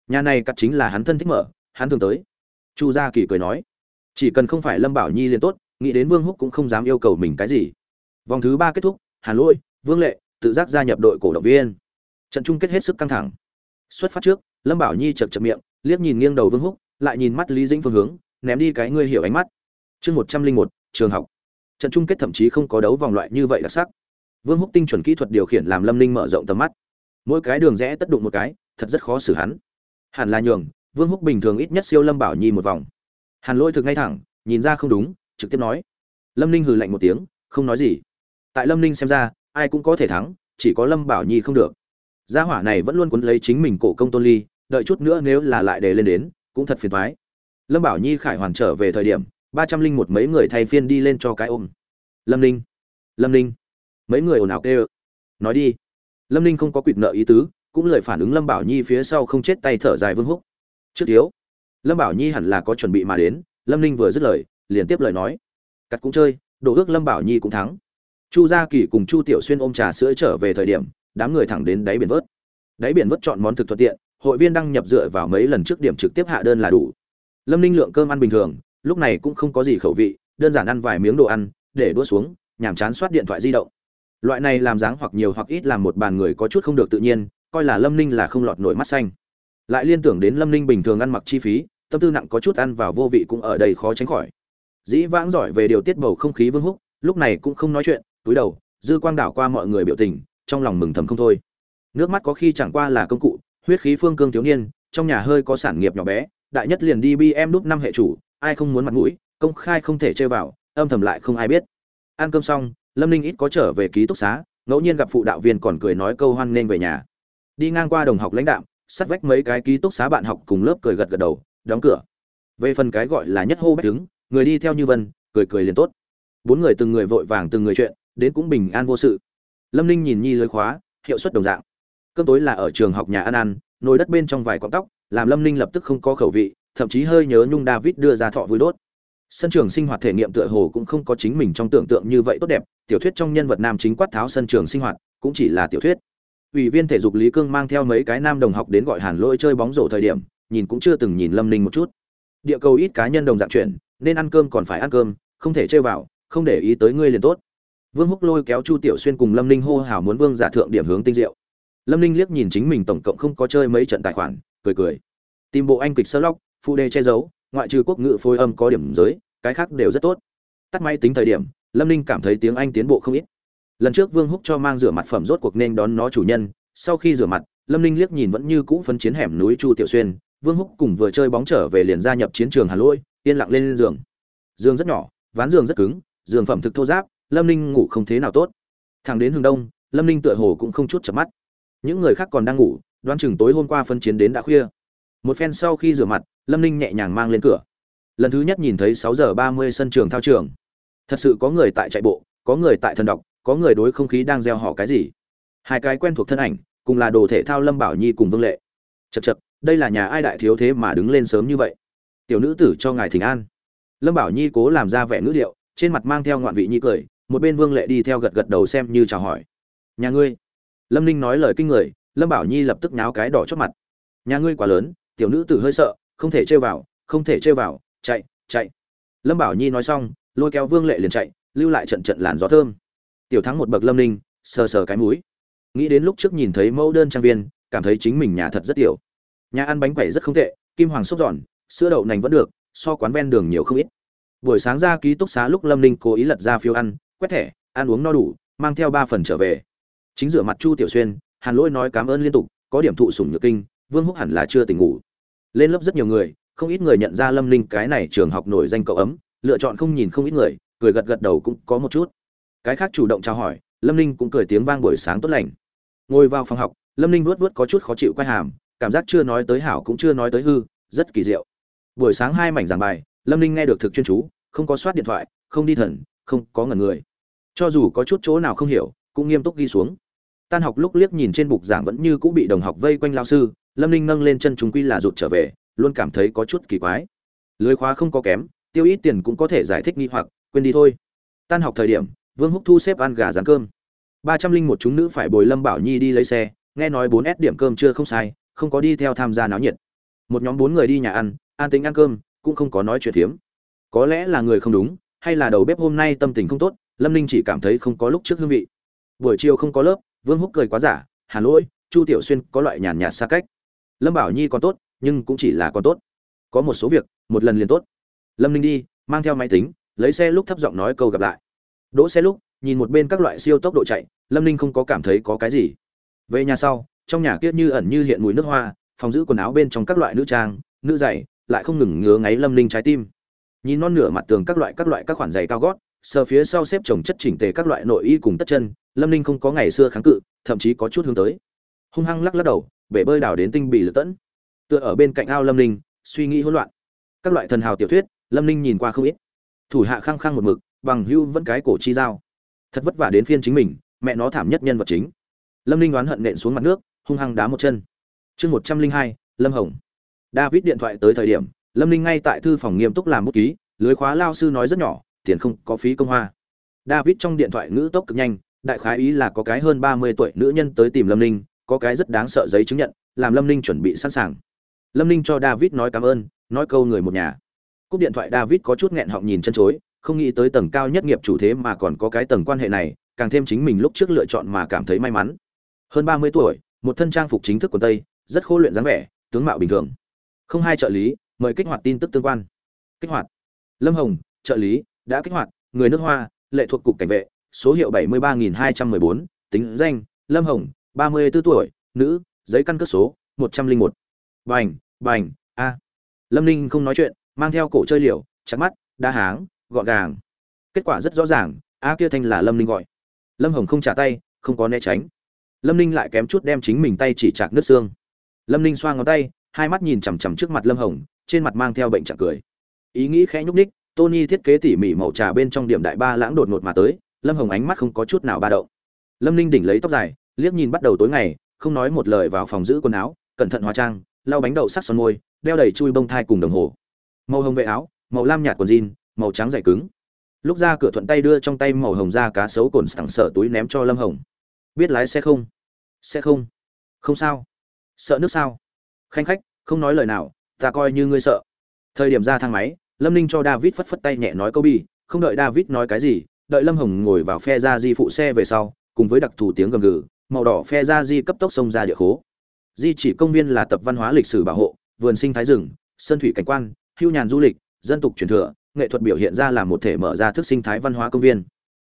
nhà này cắt chính là hắn thân thích mở, hắn thường tới. Chu gia kỳ cười nói, chỉ cần không phải lâm bảo nhi liền tốt, nghĩ đến vương húc cũng không dám yêu cầu mình cái gì. Vòng thứ ba kết thúc hàn lỗi vương lệ, tự giác gia nhập đội cổ động viên. Trận chung kết hết sức căng thẳng. Xuất phát trước lâm bảo nhi chật chật miệng, liếc nhìn nghiêng đầu vương húc, lại nhìn mắt lý dĩnh phương hướng, ném đi cái ngươi hiểu ánh mắt. Chương một trăm linh một, trường học. Trận chung kết thậm chí không có đấu vòng loại như vậy đặc sắc. Vương húc tinh chuẩn kỹ thuật điều khiển làm lâm ninh mở rộng tầm mắt. Mỗi cái đường rẽ tất đụng một cái, thật rất khó xử hắn. Hẳn là nhường, vương húc bình thường ít nhất siêu lâm bảo nhi một vòng. Hàn lôi thực ngay thẳng, nhìn ra không đúng, trực tiếp nói. Lâm ninh hừ lạnh một tiếng, không nói gì. Tại lâm ninh xem ra, ai cũng có thể thắng, chỉ có lâm bảo nhi không được. Gia hỏa này vẫn luôn quấn lấy chính mình cổ công tôn ly đợi chút nữa nếu là lại để lên đến, cũng thật phiền thoái lâm bảo nhi khải hoàn trở về thời điểm, ba trăm linh một mấy người thay phiên đi lên cho cái ôm. Lâm ninh lâm ninh, mấy người ồn ào kêu. Nói đi. Lâm ninh không có quỵt nợ ý tứ, cũng lời phản ứng lâm bảo nhi phía sau không chết tay thở dài vương húc. Trước thiếu, lâm bảo nhi hẳn là có chuẩn bị mà đến, lâm ninh vừa dứt lời, liền tiếp lời nói. Cắt cũng chơi, đồ ước lâm bảo nhi cũng thắng. Chu gia kỳ cùng chu tiểu xuyên ôm trà sữa trở về thời điểm, đám người thẳng đến đáy biển vớt. Đáy biển vớt chọn món thực thuận tiện hội viên đăng nhập dựa vào mấy lần trước điểm trực tiếp hạ đơn là đủ. Lâm ninh lượng cơm ăn bình thường, lúc này cũng không có gì khẩu vị, đơn giản ăn vài miếng đồ ăn, để đua xuống, nhàm chán soát điện thoại di động. Loại này làm dáng hoặc nhiều hoặc ít làm một bàn người có chút không được tự nhiên, coi là lâm ninh là không lọt nổi mắt xanh. Lại liên tưởng đến lâm ninh bình thường ăn mặc chi phí, tâm tư nặng có chút ăn vào vô vị cũng ở đây khó tránh khỏi. Dĩ vãng giỏi về điều tiết bầu không khí vương húc, lúc này cũng không nói chuyện, túi đầu, dư quang đảo qua mọi người biểu tình, trong lòng mừng thầm không thôi. Nước mắt có khi chẳng qua là công cụ huyết khí phương cương thiếu niên, trong nhà hơi có sản nghiệp nhỏ bé, đại nhất liền đi bm đúc năm hệ chủ, ai không muốn mặt mũi, công khai không thể chơi vào, âm thầm lại không ai biết. Ăn cơm xong, lâm ninh ít có trở về ký túc xá, ngẫu nhiên gặp phụ đạo viên còn cười nói câu hoan nghênh về nhà. Đi ngang qua đồng học lãnh đạo sắt vách mấy cái ký túc xá bạn học cùng lớp cười gật gật đầu, đóng cửa. Về phần cái gọi là nhất hô bách đứng, người đi theo như vân, cười cười liền tốt. Bốn người từng người vội vàng từng người chuyện, đến cũng bình an vô sự. Lâm ninh nhìn nhi lưới khóa, hiệu suất đồng dạng cơm tối là ở trường học nhà ăn ăn, nồi đất bên trong vài cọng tóc, làm lâm ninh lập tức không có khẩu vị, thậm chí hơi nhớ nhung david đưa ra thọ vui đốt. Sân trường sinh hoạt thể nghiệm tựa hồ cũng không có chính mình trong tưởng tượng như vậy tốt đẹp, tiểu thuyết trong nhân vật nam chính quát tháo sân trường sinh hoạt, cũng chỉ là tiểu thuyết. Ủy viên thể dục lý cương mang theo mấy cái nam đồng học đến gọi hàn lỗi chơi bóng rổ thời điểm, nhìn cũng chưa từng nhìn lâm ninh một chút. Địa cầu ít cá nhân đồng dạng chuyện, nên ăn cơm còn phải ăn cơm, không thể chơi vào, không để ý tới ngươi liền tốt. Vương húc lôi kéo chu tiểu xuyên cùng lâm ninh hô hào muốn vương giả thượng điểm hướng tinh diệu lâm ninh liếc nhìn chính mình tổng cộng không có chơi mấy trận tài khoản, cười cười. Tìm bộ anh kịch sơ lóc phụ đề che giấu, ngoại trừ quốc ngữ phối âm có điểm giới, cái khác đều rất tốt. Tắt máy tính thời điểm, lâm ninh cảm thấy tiếng anh tiến bộ không ít. Lần trước vương húc cho mang rửa mặt phẩm rốt cuộc nên đón nó chủ nhân, sau khi rửa mặt, lâm ninh liếc nhìn vẫn như cũ phấn chiến hẻm núi chu tiểu xuyên, vương húc cùng vừa chơi bóng trở về liền gia nhập chiến trường hà lỗi yên lặng lên giường. Giường rất nhỏ, ván giường rất cứng, giường phẩm thực thô giáp lâm ninh ngủ không thế nào tốt. Thẳng đến hướng đông, lâm ninh tựa hồ cũng không chút chập mắt những người khác còn đang ngủ, đoán chừng tối hôm qua phân chiến đến đã khuya. Một phen sau khi rửa mặt, lâm ninh nhẹ nhàng mang lên cửa. Lần thứ nhất nhìn thấy sáu giờ ba mươi sân trường thao trường. Thật sự có người tại chạy bộ, có người tại thần đọc, có người đối không khí đang gieo họ cái gì. Hai cái quen thuộc thân ảnh, cùng là đồ thể thao lâm bảo nhi cùng vương lệ. Chật chật đây là nhà ai đại thiếu thế mà đứng lên sớm như vậy? Tiểu nữ tử cho ngài thỉnh an. Lâm bảo nhi cố làm ra vẻ ngữ điệu, trên mặt mang theo ngoạn vị nhi cười, một bên vương lệ đi theo gật gật đầu xem như chào hỏi. Nhà ngươi lâm ninh nói lời kinh người, lâm bảo nhi lập tức nháo cái đỏ chót mặt. Nhà ngươi quá lớn, tiểu nữ tử hơi sợ, không thể chơi vào, không thể chơi vào, chạy chạy. Lâm bảo nhi nói xong, lôi kéo vương lệ liền chạy, lưu lại trận trận làn gió thơm. Tiểu thắng một bậc lâm ninh, sờ sờ cái mũi. Nghĩ đến lúc trước nhìn thấy mẫu đơn trang viên, cảm thấy chính mình nhà thật rất tiểu. Nhà ăn bánh quẩy rất không tệ, kim hoàng xốp giòn, sữa đậu nành vẫn được, so quán ven đường nhiều không ít. Buổi sáng ra ký túc xá lúc lâm ninh cố ý lật ra phiếu ăn, quét thẻ, ăn uống no đủ, mang theo ba phần trở về chính rửa mặt chu tiểu xuyên, hàn lỗi nói cảm ơn liên tục, có điểm thụ sủng nhược kinh, vương húc hẳn là chưa tỉnh ngủ. Lên lớp rất nhiều người, không ít người nhận ra lâm linh cái này trường học nổi danh cậu ấm, lựa chọn không nhìn không ít người, cười gật gật đầu cũng có một chút. Cái khác chủ động chào hỏi, lâm linh cũng cười tiếng vang buổi sáng tốt lành. Ngồi vào phòng học, lâm linh vuốt vuốt có chút khó chịu quay hàm, cảm giác chưa nói tới hảo cũng chưa nói tới hư, rất kỳ diệu. Buổi sáng hai mảnh giảng bài, lâm linh nghe được thực chuyên chú, không có soát điện thoại, không đi thần, không có ngần người. Cho dù có chút chỗ nào không hiểu, cũng nghiêm túc ghi xuống tan học lúc liếc nhìn trên bục giảng vẫn như cũng bị đồng học vây quanh lao sư, lâm ninh nâng lên chân chúng quy là rụt trở về, luôn cảm thấy có chút kỳ quái. Lưới khóa không có kém, tiêu ít tiền cũng có thể giải thích nghi hoặc, quên đi thôi. Tan học thời điểm, vương húc thu xếp ăn gà rán cơm. Ba trăm linh một chúng nữ phải bồi lâm bảo nhi đi lấy xe, nghe nói bốn s điểm cơm chưa không sai, không có đi theo tham gia náo nhiệt. Một nhóm bốn người đi nhà ăn, an tính ăn cơm, cũng không có nói chuyện phiếm. Có lẽ là người không đúng, hay là đầu bếp hôm nay tâm tình không tốt, lâm ninh chỉ cảm thấy không có lúc trước hương vị. Buổi chiều không có lớp vương húc cười quá giả, hà lỗi, chu tiểu xuyên có loại nhàn nhạt xa cách. Lâm bảo nhi còn tốt, nhưng cũng chỉ là còn tốt. Có một số việc, một lần liền tốt. Lâm ninh đi, mang theo máy tính, lấy xe lúc thấp giọng nói câu gặp lại. Đỗ xe lúc, nhìn một bên các loại siêu tốc độ chạy, lâm ninh không có cảm thấy có cái gì. Về nhà sau, trong nhà kiết như ẩn như hiện mùi nước hoa, phòng giữ quần áo bên trong các loại nữ trang, nữ giày, lại không ngừng ngứa ngáy lâm ninh trái tim. Nhìn non nửa mặt tường các loại các loại các khoản giày cao gót, sờ phía sau xếp chồng chất chỉnh tề các loại nội y cùng tất chân lâm ninh không có ngày xưa kháng cự, thậm chí có chút hướng tới. Hung hăng lắc lắc đầu, bể bơi đảo đến tinh bị lật tẫn. Tựa ở bên cạnh ao lâm ninh, suy nghĩ hỗn loạn. Các loại thần hào tiểu thuyết, lâm ninh nhìn qua không ít. Thủ hạ khăng khăng một mực, bằng hưu vẫn cái cổ chi dao thật vất vả đến phiên chính mình, mẹ nó thảm nhất nhân vật chính. Lâm ninh oán hận nện xuống mặt nước, hung hăng đá một chân. Chương một trăm linh hai, lâm hồng. David điện thoại tới thời điểm, lâm ninh ngay tại thư phòng nghiêm túc làm bút ký, lưới khóa lao sư nói rất nhỏ, tiền không có phí công hoa. David trong điện thoại ngữ tốc cực nhanh đại khái ý là có cái hơn ba mươi tuổi nữ nhân tới tìm lâm ninh, có cái rất đáng sợ giấy chứng nhận, làm lâm ninh chuẩn bị sẵn sàng. Lâm ninh cho david nói cảm ơn, nói câu người một nhà. Cúp điện thoại david có chút nghẹn họng nhìn chân chối, không nghĩ tới tầng cao nhất nghiệp chủ thế mà còn có cái tầng quan hệ này, càng thêm chính mình lúc trước lựa chọn mà cảm thấy may mắn. Hơn ba mươi tuổi, một thân trang phục chính thức của tây, rất khô luyện dáng vẻ, tướng mạo bình thường. Không hai trợ lý, mời kích hoạt tin tức tương quan. Kích hoạt. Lâm hồng, trợ lý, đã kích hoạt. Người nước hoa, lệ thuộc cục cảnh vệ số hiệu bảy mươi ba nghìn hai trăm mười bốn, tính danh, lâm hồng, ba mươi 34 tuổi, nữ, giấy căn cước số, một trăm linh một. Bành bành, a. Lâm ninh không nói chuyện, mang theo cổ chơi liều, chặt mắt, đa háng, gọn gàng. Kết quả rất rõ ràng, a kia thanh là lâm ninh gọi. Lâm hồng không trả tay, không có né tránh. Lâm ninh lại kém chút đem chính mình tay chỉ chạc nước xương. Lâm ninh xoa ngón tay, hai mắt nhìn chằm chằm trước mặt lâm hồng, trên mặt mang theo bệnh trạng cười. Ý nghĩ khẽ nhúc nhích. tony thiết kế tỉ mỉ màu trà bên trong điểm đại ba lãng đột ngột mà tới lâm hồng ánh mắt không có chút nào ba động. Lâm ninh đỉnh lấy tóc dài, liếc nhìn bắt đầu tối ngày, không nói một lời vào phòng giữ quần áo, cẩn thận hóa trang, lau bánh đậu sắc son môi, đeo đầy chui bông thai cùng đồng hồ. Màu hồng vệ áo, màu lam nhạt quần jean, màu trắng dày cứng. Lúc ra cửa thuận tay đưa trong tay màu hồng ra cá sấu cồn sẵn sở túi ném cho lâm hồng. Biết lái xe không? Xe không. Không sao. Sợ nước sao? Khanh khách, không nói lời nào, ta coi như ngươi sợ. Thời điểm ra thang máy, lâm ninh cho david phất phất tay nhẹ nói câu bi, không đợi david nói cái gì đợi lâm hồng ngồi vào phe ra di phụ xe về sau, cùng với đặc thù tiếng gầm gừ, màu đỏ phe ra di cấp tốc xông ra địa khố. Di chỉ công viên là tập văn hóa lịch sử bảo hộ, vườn sinh thái rừng, sơn thủy cảnh quan, hưu nhàn du lịch, dân tục truyền thừa, nghệ thuật biểu hiện ra là một thể mở ra thức sinh thái văn hóa công viên.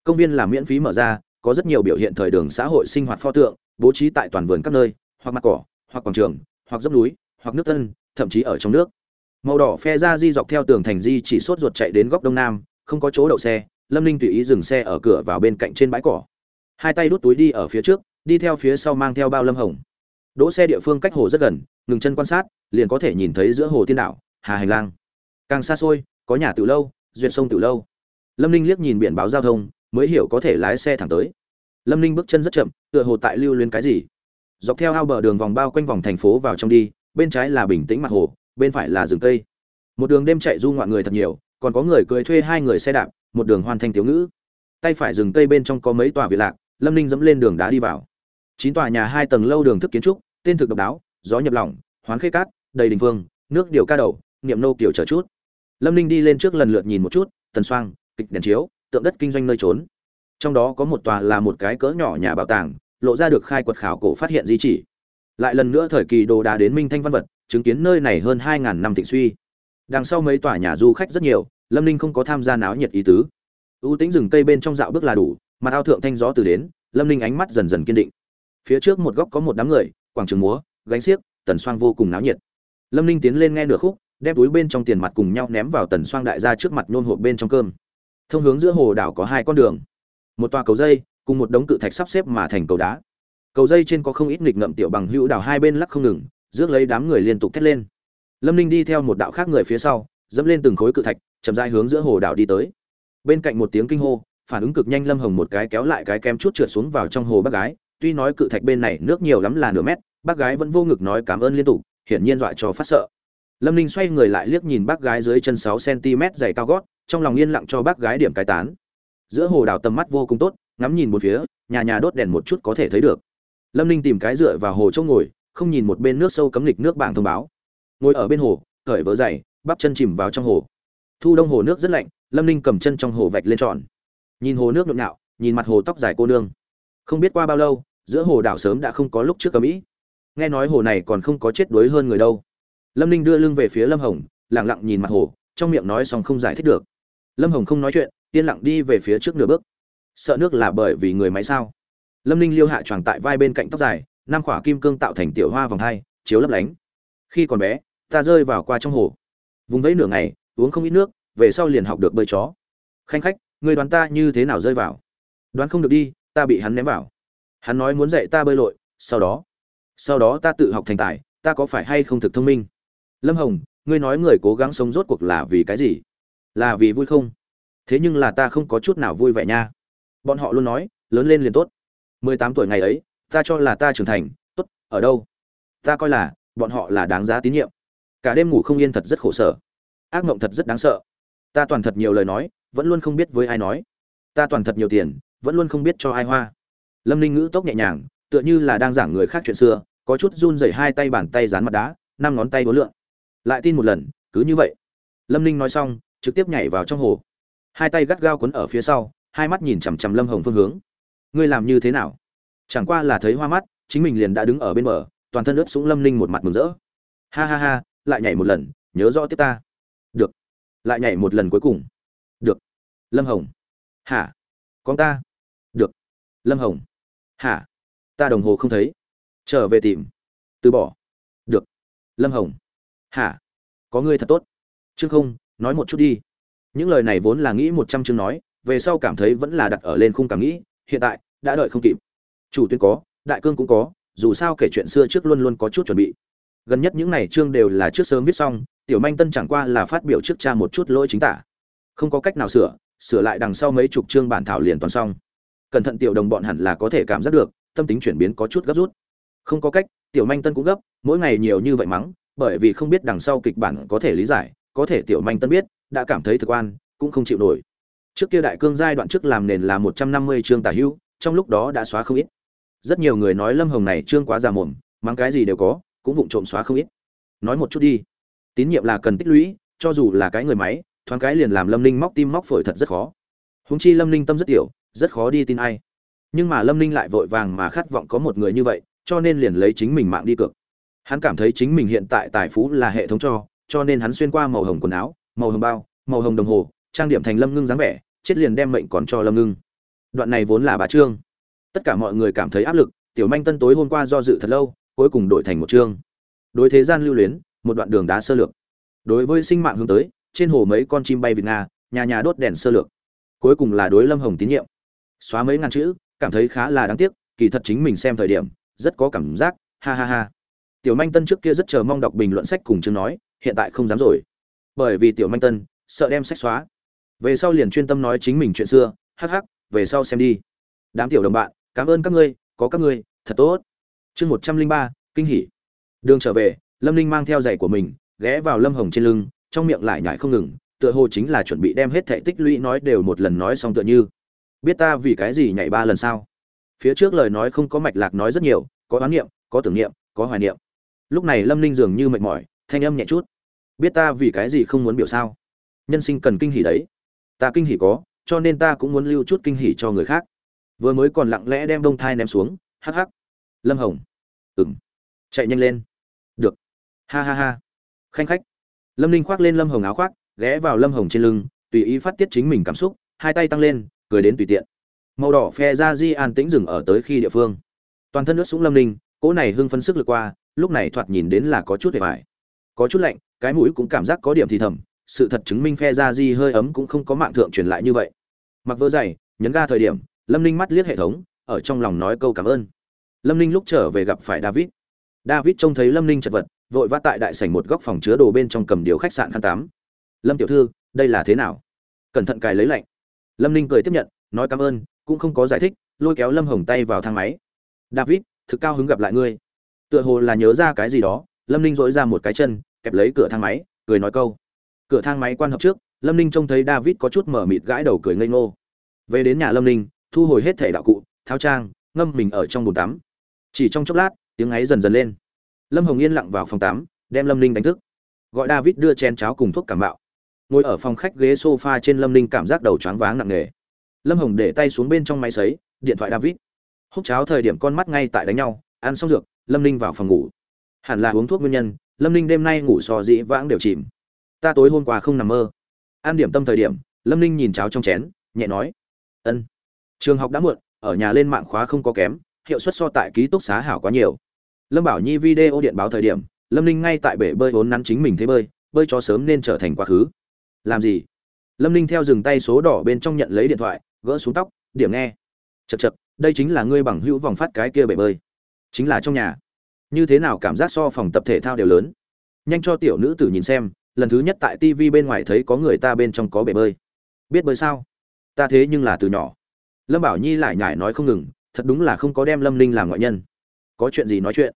Công viên là miễn phí mở ra, có rất nhiều biểu hiện thời đường xã hội sinh hoạt pho tượng, bố trí tại toàn vườn các nơi, hoặc mặt cỏ, hoặc quảng trường, hoặc dốc núi, hoặc nước tân, thậm chí ở trong nước. Màu đỏ phe ra di dọc theo tường thành di chỉ sốt ruột chạy đến góc đông nam, không có chỗ đậu xe lâm ninh tùy ý dừng xe ở cửa vào bên cạnh trên bãi cỏ. Hai tay đút túi đi ở phía trước, đi theo phía sau mang theo bao lâm hồng. Đỗ xe địa phương cách hồ rất gần, ngừng chân quan sát, liền có thể nhìn thấy giữa hồ tiên đảo, hà hành lang. Càng xa xôi, có nhà từ lâu, duyệt sông từ lâu. Lâm ninh liếc nhìn biển báo giao thông, mới hiểu có thể lái xe thẳng tới. Lâm ninh bước chân rất chậm, tựa hồ tại lưu luyến cái gì. Dọc theo ao bờ đường vòng bao quanh vòng thành phố vào trong đi, bên trái là bình tĩnh mặt hồ, bên phải là rừng cây. Một đường đêm chạy du ngoạn người thật nhiều còn có người cưỡi thuê hai người xe đạp, một đường hoàn thành thiếu ngữ. Tay phải rừng cây bên trong có mấy tòa viện lạc, lâm ninh dẫm lên đường đá đi vào. Chín tòa nhà hai tầng lâu đường thức kiến trúc, tên thực độc đáo, gió nhập lỏng hoán khê cát, đầy đình phương nước điều ca đầu, niệm nô kiểu chờ chút. Lâm ninh đi lên trước lần lượt nhìn một chút, tần xoang kịch đèn chiếu, tượng đất kinh doanh nơi trốn. Trong đó có một tòa là một cái cỡ nhỏ nhà bảo tàng, lộ ra được khai quật khảo cổ phát hiện di chỉ. Lại lần nữa thời kỳ đồ đá đến minh thanh văn vật, chứng kiến nơi này hơn hai ngàn năm thịnh suy đằng sau mấy tòa nhà du khách rất nhiều, lâm ninh không có tham gia náo nhiệt ý tứ. Ưu tính rừng cây bên trong dạo bước là đủ mặt ao thượng thanh gió từ đến, lâm ninh ánh mắt dần dần kiên định. Phía trước một góc có một đám người, quảng trường múa, gánh xiếc, tần xoang vô cùng náo nhiệt. Lâm ninh tiến lên nghe nửa khúc, đem túi bên trong tiền mặt cùng nhau ném vào tần xoang đại gia trước mặt nôn hộp bên trong cơm. Thông hướng giữa hồ đảo có hai con đường. Một tòa cầu dây, cùng một đống cự thạch sắp xếp mà thành cầu đá. Cầu dây trên có không ít nghịch ngậm tiểu bằng hữu đảo hai bên lắc không ngừng, rước lấy đám người liên tục thét lên lâm ninh đi theo một đạo khác người phía sau, dẫm lên từng khối cự thạch, chậm rãi hướng giữa hồ đảo đi tới. Bên cạnh một tiếng kinh hô, phản ứng cực nhanh lâm hồng một cái kéo lại cái kem chút trượt xuống vào trong hồ bác gái. Tuy nói cự thạch bên này nước nhiều lắm là nửa mét, bác gái vẫn vô ngực nói cảm ơn liên tục, hiển nhiên dọa cho phát sợ. Lâm ninh xoay người lại liếc nhìn bác gái dưới chân sáu cm dày cao gót, trong lòng yên lặng cho bác gái điểm cái tán. Giữa hồ đảo tầm mắt vô cùng tốt, ngắm nhìn một phía, nhà nhà đốt đèn một chút có thể thấy được. Lâm ninh tìm cái dựa vào hồ chỗ ngồi, không nhìn một bên nước sâu cấm lịch nước bảng thông báo ngồi ở bên hồ, cởi vớ dày bắp chân chìm vào trong hồ. Thu đông hồ nước rất lạnh, lâm ninh cầm chân trong hồ vạch lên tròn. Nhìn hồ nước nhộn nhạo, nhìn mặt hồ tóc dài cô nương. Không biết qua bao lâu, giữa hồ đảo sớm đã không có lúc trước cầm ĩ nghe nói hồ này còn không có chết đuối hơn người đâu. Lâm ninh đưa lưng về phía lâm hồng lẳng lặng nhìn mặt hồ, trong miệng nói xong không giải thích được. Lâm hồng không nói chuyện, yên lặng đi về phía trước nửa bước. Sợ nước là bởi vì người máy sao? Lâm ninh liêu hạ tròn tại vai bên cạnh tóc dài, năm khỏa kim cương tạo thành tiểu hoa vòng hai, chiếu lấp lánh. Khi còn bé ta rơi vào qua trong hồ. Vùng vẫy nửa ngày, uống không ít nước, về sau liền học được bơi chó. Khanh khách, người đoán ta như thế nào rơi vào? Đoán không được đi, ta bị hắn ném vào. Hắn nói muốn dạy ta bơi lội, sau đó. Sau đó ta tự học thành tài, ta có phải hay không thực thông minh? Lâm hồng, ngươi nói người cố gắng sống rốt cuộc là vì cái gì? Là vì vui không? Thế nhưng là ta không có chút nào vui vẻ nha. Bọn họ luôn nói, lớn lên liền tốt. Mười tám tuổi ngày ấy, ta cho là ta trưởng thành, tốt, ở đâu? Ta coi là, bọn họ là đáng giá tín nhiệm cả đêm ngủ không yên thật rất khổ sở. Ác mộng thật rất đáng sợ. Ta toàn thật nhiều lời nói, vẫn luôn không biết với ai nói. Ta toàn thật nhiều tiền, vẫn luôn không biết cho ai hoa. Lâm ninh ngữ tốc nhẹ nhàng, tựa như là đang giảng người khác chuyện xưa, có chút run rẩy hai tay bàn tay dán mặt đá, năm ngón tay đối lượng lại tin một lần, cứ như vậy. Lâm ninh nói xong, trực tiếp nhảy vào trong hồ. Hai tay gắt gao quấn ở phía sau, hai mắt nhìn chằm chằm lâm hồng phương hướng. Ngươi làm như thế nào? Chẳng qua là thấy hoa mắt, chính mình liền đã đứng ở bên bờ, toàn thân ướt sũng lâm ninh một mặt mừng rỡ. Ha ha ha lại nhảy một lần, nhớ rõ tiếp ta. Được. Lại nhảy một lần cuối cùng. Được. Lâm hồng. Hả? Con ta. Được. Lâm hồng. Hả? Ta đồng hồ không thấy. Trở về tìm. Từ bỏ. Được. Lâm hồng. Hả? Có ngươi thật tốt. Chương không, nói một chút đi. Những lời này vốn là nghĩ một trăm chương nói, về sau cảm thấy vẫn là đặt ở lên khung cảm nghĩ, hiện tại, đã đợi không kịp. Chủ tuyến có, đại cương cũng có, dù sao kể chuyện xưa trước luôn luôn có chút chuẩn bị gần nhất những này chương đều là trước sớm viết xong, tiểu manh tân chẳng qua là phát biểu trước cha một chút lỗi chính tả. Không có cách nào sửa sửa lại đằng sau mấy chục chương bản thảo liền toàn xong. Cẩn thận tiểu đồng bọn hẳn là có thể cảm giác được, tâm tính chuyển biến có chút gấp rút. Không có cách, tiểu manh tân cũng gấp, mỗi ngày nhiều như vậy mắng, bởi vì không biết đằng sau kịch bản có thể lý giải, có thể tiểu manh tân biết, đã cảm thấy thực quan cũng không chịu nổi. Trước kia đại cương giai đoạn trước làm nền là một trăm năm mươi chương tả hữu, trong lúc đó đã xóa không ít. Rất nhiều người nói lâm hồng này chương quá già mồm, mắng cái gì đều có cũng vụng trộm xóa không ít. Nói một chút đi. Tín nhiệm là cần tích lũy, cho dù là cái người máy, thoáng cái liền làm lâm ninh móc tim móc phổi thật rất khó. Huống chi lâm ninh tâm rất tiểu, rất khó đi tin ai. Nhưng mà lâm ninh lại vội vàng mà khát vọng có một người như vậy, cho nên liền lấy chính mình mạng đi cược. Hắn cảm thấy chính mình hiện tại tài phú là hệ thống cho cho nên hắn xuyên qua màu hồng quần áo, màu hồng bao, màu hồng đồng hồ, trang điểm thành lâm ngưng dáng vẻ, chết liền đem mệnh còn cho lâm ngưng. Đoạn này vốn là bà trương. Tất cả mọi người cảm thấy áp lực, tiểu manh tân tối hôm qua do dự thật lâu cuối cùng đổi thành một chương. Đối thế gian lưu luyến, một đoạn đường đá sơ lược. Đối với sinh mạng hướng tới, trên hồ mấy con chim bay việt nga, nhà nhà đốt đèn sơ lược. Cuối cùng là đối lâm hồng tín nhiệm. Xóa mấy ngàn chữ, cảm thấy khá là đáng tiếc, kỳ thật chính mình xem thời điểm, rất có cảm giác, ha ha ha. Tiểu manh tân trước kia rất chờ mong đọc bình luận sách cùng chương nói, hiện tại không dám rồi. Bởi vì tiểu manh tân sợ đem sách xóa. Về sau liền chuyên tâm nói chính mình chuyện xưa, hắc hắc, về sau xem đi. Đám tiểu đồng bạn, cảm ơn các ngươi, có các ngươi, thật tốt chương một trăm linh ba, kinh hỉ. Đường trở về, lâm ninh mang theo giày của mình, ghé vào lâm hồng trên lưng, trong miệng lại nhải không ngừng, tựa hồ chính là chuẩn bị đem hết thệ tích lũy nói đều một lần nói xong tựa như. Biết ta vì cái gì nhảy ba lần sao? Phía trước lời nói không có mạch lạc nói rất nhiều, có oán niệm, có tưởng niệm, có hoài niệm. Lúc này lâm ninh dường như mệt mỏi, thanh âm nhẹ chút. Biết ta vì cái gì không muốn biểu sao? Nhân sinh cần kinh hỉ đấy. Ta kinh hỉ có, cho nên ta cũng muốn lưu chút kinh hỉ cho người khác. Vừa mới còn lặng lẽ đem đông thai ném xuống, hắc hắc lâm hồng. Ừng chạy nhanh lên. Được. Ha ha ha. Khanh khách. Lâm ninh khoác lên lâm hồng áo khoác, ghé vào lâm hồng trên lưng, tùy ý phát tiết chính mình cảm xúc, hai tay tăng lên, cười đến tùy tiện. Màu đỏ phe ra di an tĩnh dừng ở tới khi địa phương. Toàn thân nước súng lâm ninh, cỗ này hưng phân sức lực qua, lúc này thoạt nhìn đến là có chút để vải có chút lạnh, cái mũi cũng cảm giác có điểm thì thầm, sự thật chứng minh phe ra di hơi ấm cũng không có mạng thượng truyền lại như vậy. Mặc vỡ dày, nhấn ga thời điểm, lâm ninh mắt liếc hệ thống, ở trong lòng nói câu cảm ơn lâm ninh lúc trở về gặp phải david. David trông thấy lâm ninh chật vật, vội vã tại đại sảnh một góc phòng chứa đồ bên trong cầm điều khách sạn khăn tám lâm tiểu thư, đây là thế nào? Cẩn thận cài lấy lạnh. Lâm ninh cười tiếp nhận, nói cảm ơn, cũng không có giải thích, lôi kéo lâm hồng tay vào thang máy. David, thực cao hứng gặp lại ngươi. Tựa hồ là nhớ ra cái gì đó, lâm ninh dỗi ra một cái chân, kẹp lấy cửa thang máy, cười nói câu. Cửa thang máy quan hợp trước, lâm ninh trông thấy david có chút mở mịt gãi đầu cười ngây ngô. Về đến nhà lâm ninh, thu hồi hết thể đạo cụ, tháo trang, ngâm mình ở trong bồn tắm chỉ trong chốc lát, tiếng ấy dần dần lên. Lâm hồng yên lặng vào phòng tắm, đem lâm ninh đánh thức. Gọi david đưa chén cháo cùng thuốc cảm bạo ngồi ở phòng khách ghế sofa trên lâm ninh cảm giác đầu choáng váng nặng nề. Lâm hồng để tay xuống bên trong máy sấy, điện thoại david. Húc cháo thời điểm con mắt ngay tại đánh nhau, ăn xong dược, lâm ninh vào phòng ngủ. Hẳn là uống thuốc nguyên nhân, lâm ninh đêm nay ngủ so dĩ vãng đều chìm. Ta tối hôm qua không nằm mơ. An điểm tâm thời điểm, lâm ninh nhìn cháo trong chén, nhẹ nói. Ân, trường học đã muộn, ở nhà lên mạng khóa không có kém hiệu suất so tại ký túc xá hảo quá nhiều. Lâm bảo nhi video điện báo thời điểm, lâm ninh ngay tại bể bơi vốn nắn chính mình thế bơi bơi cho sớm nên trở thành quá khứ. Làm gì? Lâm ninh theo dừng tay số đỏ bên trong nhận lấy điện thoại, gỡ xuống tóc, điểm nghe. Chật chật đây chính là ngươi bằng hữu vòng phát cái kia bể bơi. Chính là trong nhà. Như thế nào cảm giác so phòng tập thể thao đều lớn? Nhanh cho tiểu nữ tử nhìn xem, lần thứ nhất tại tv bên ngoài thấy có người ta bên trong có bể bơi. Biết bơi sao? Ta thế nhưng là từ nhỏ. Lâm bảo nhi lại nhải nói không ngừng thật đúng là không có đem lâm ninh làm ngoại nhân. Có chuyện gì nói chuyện.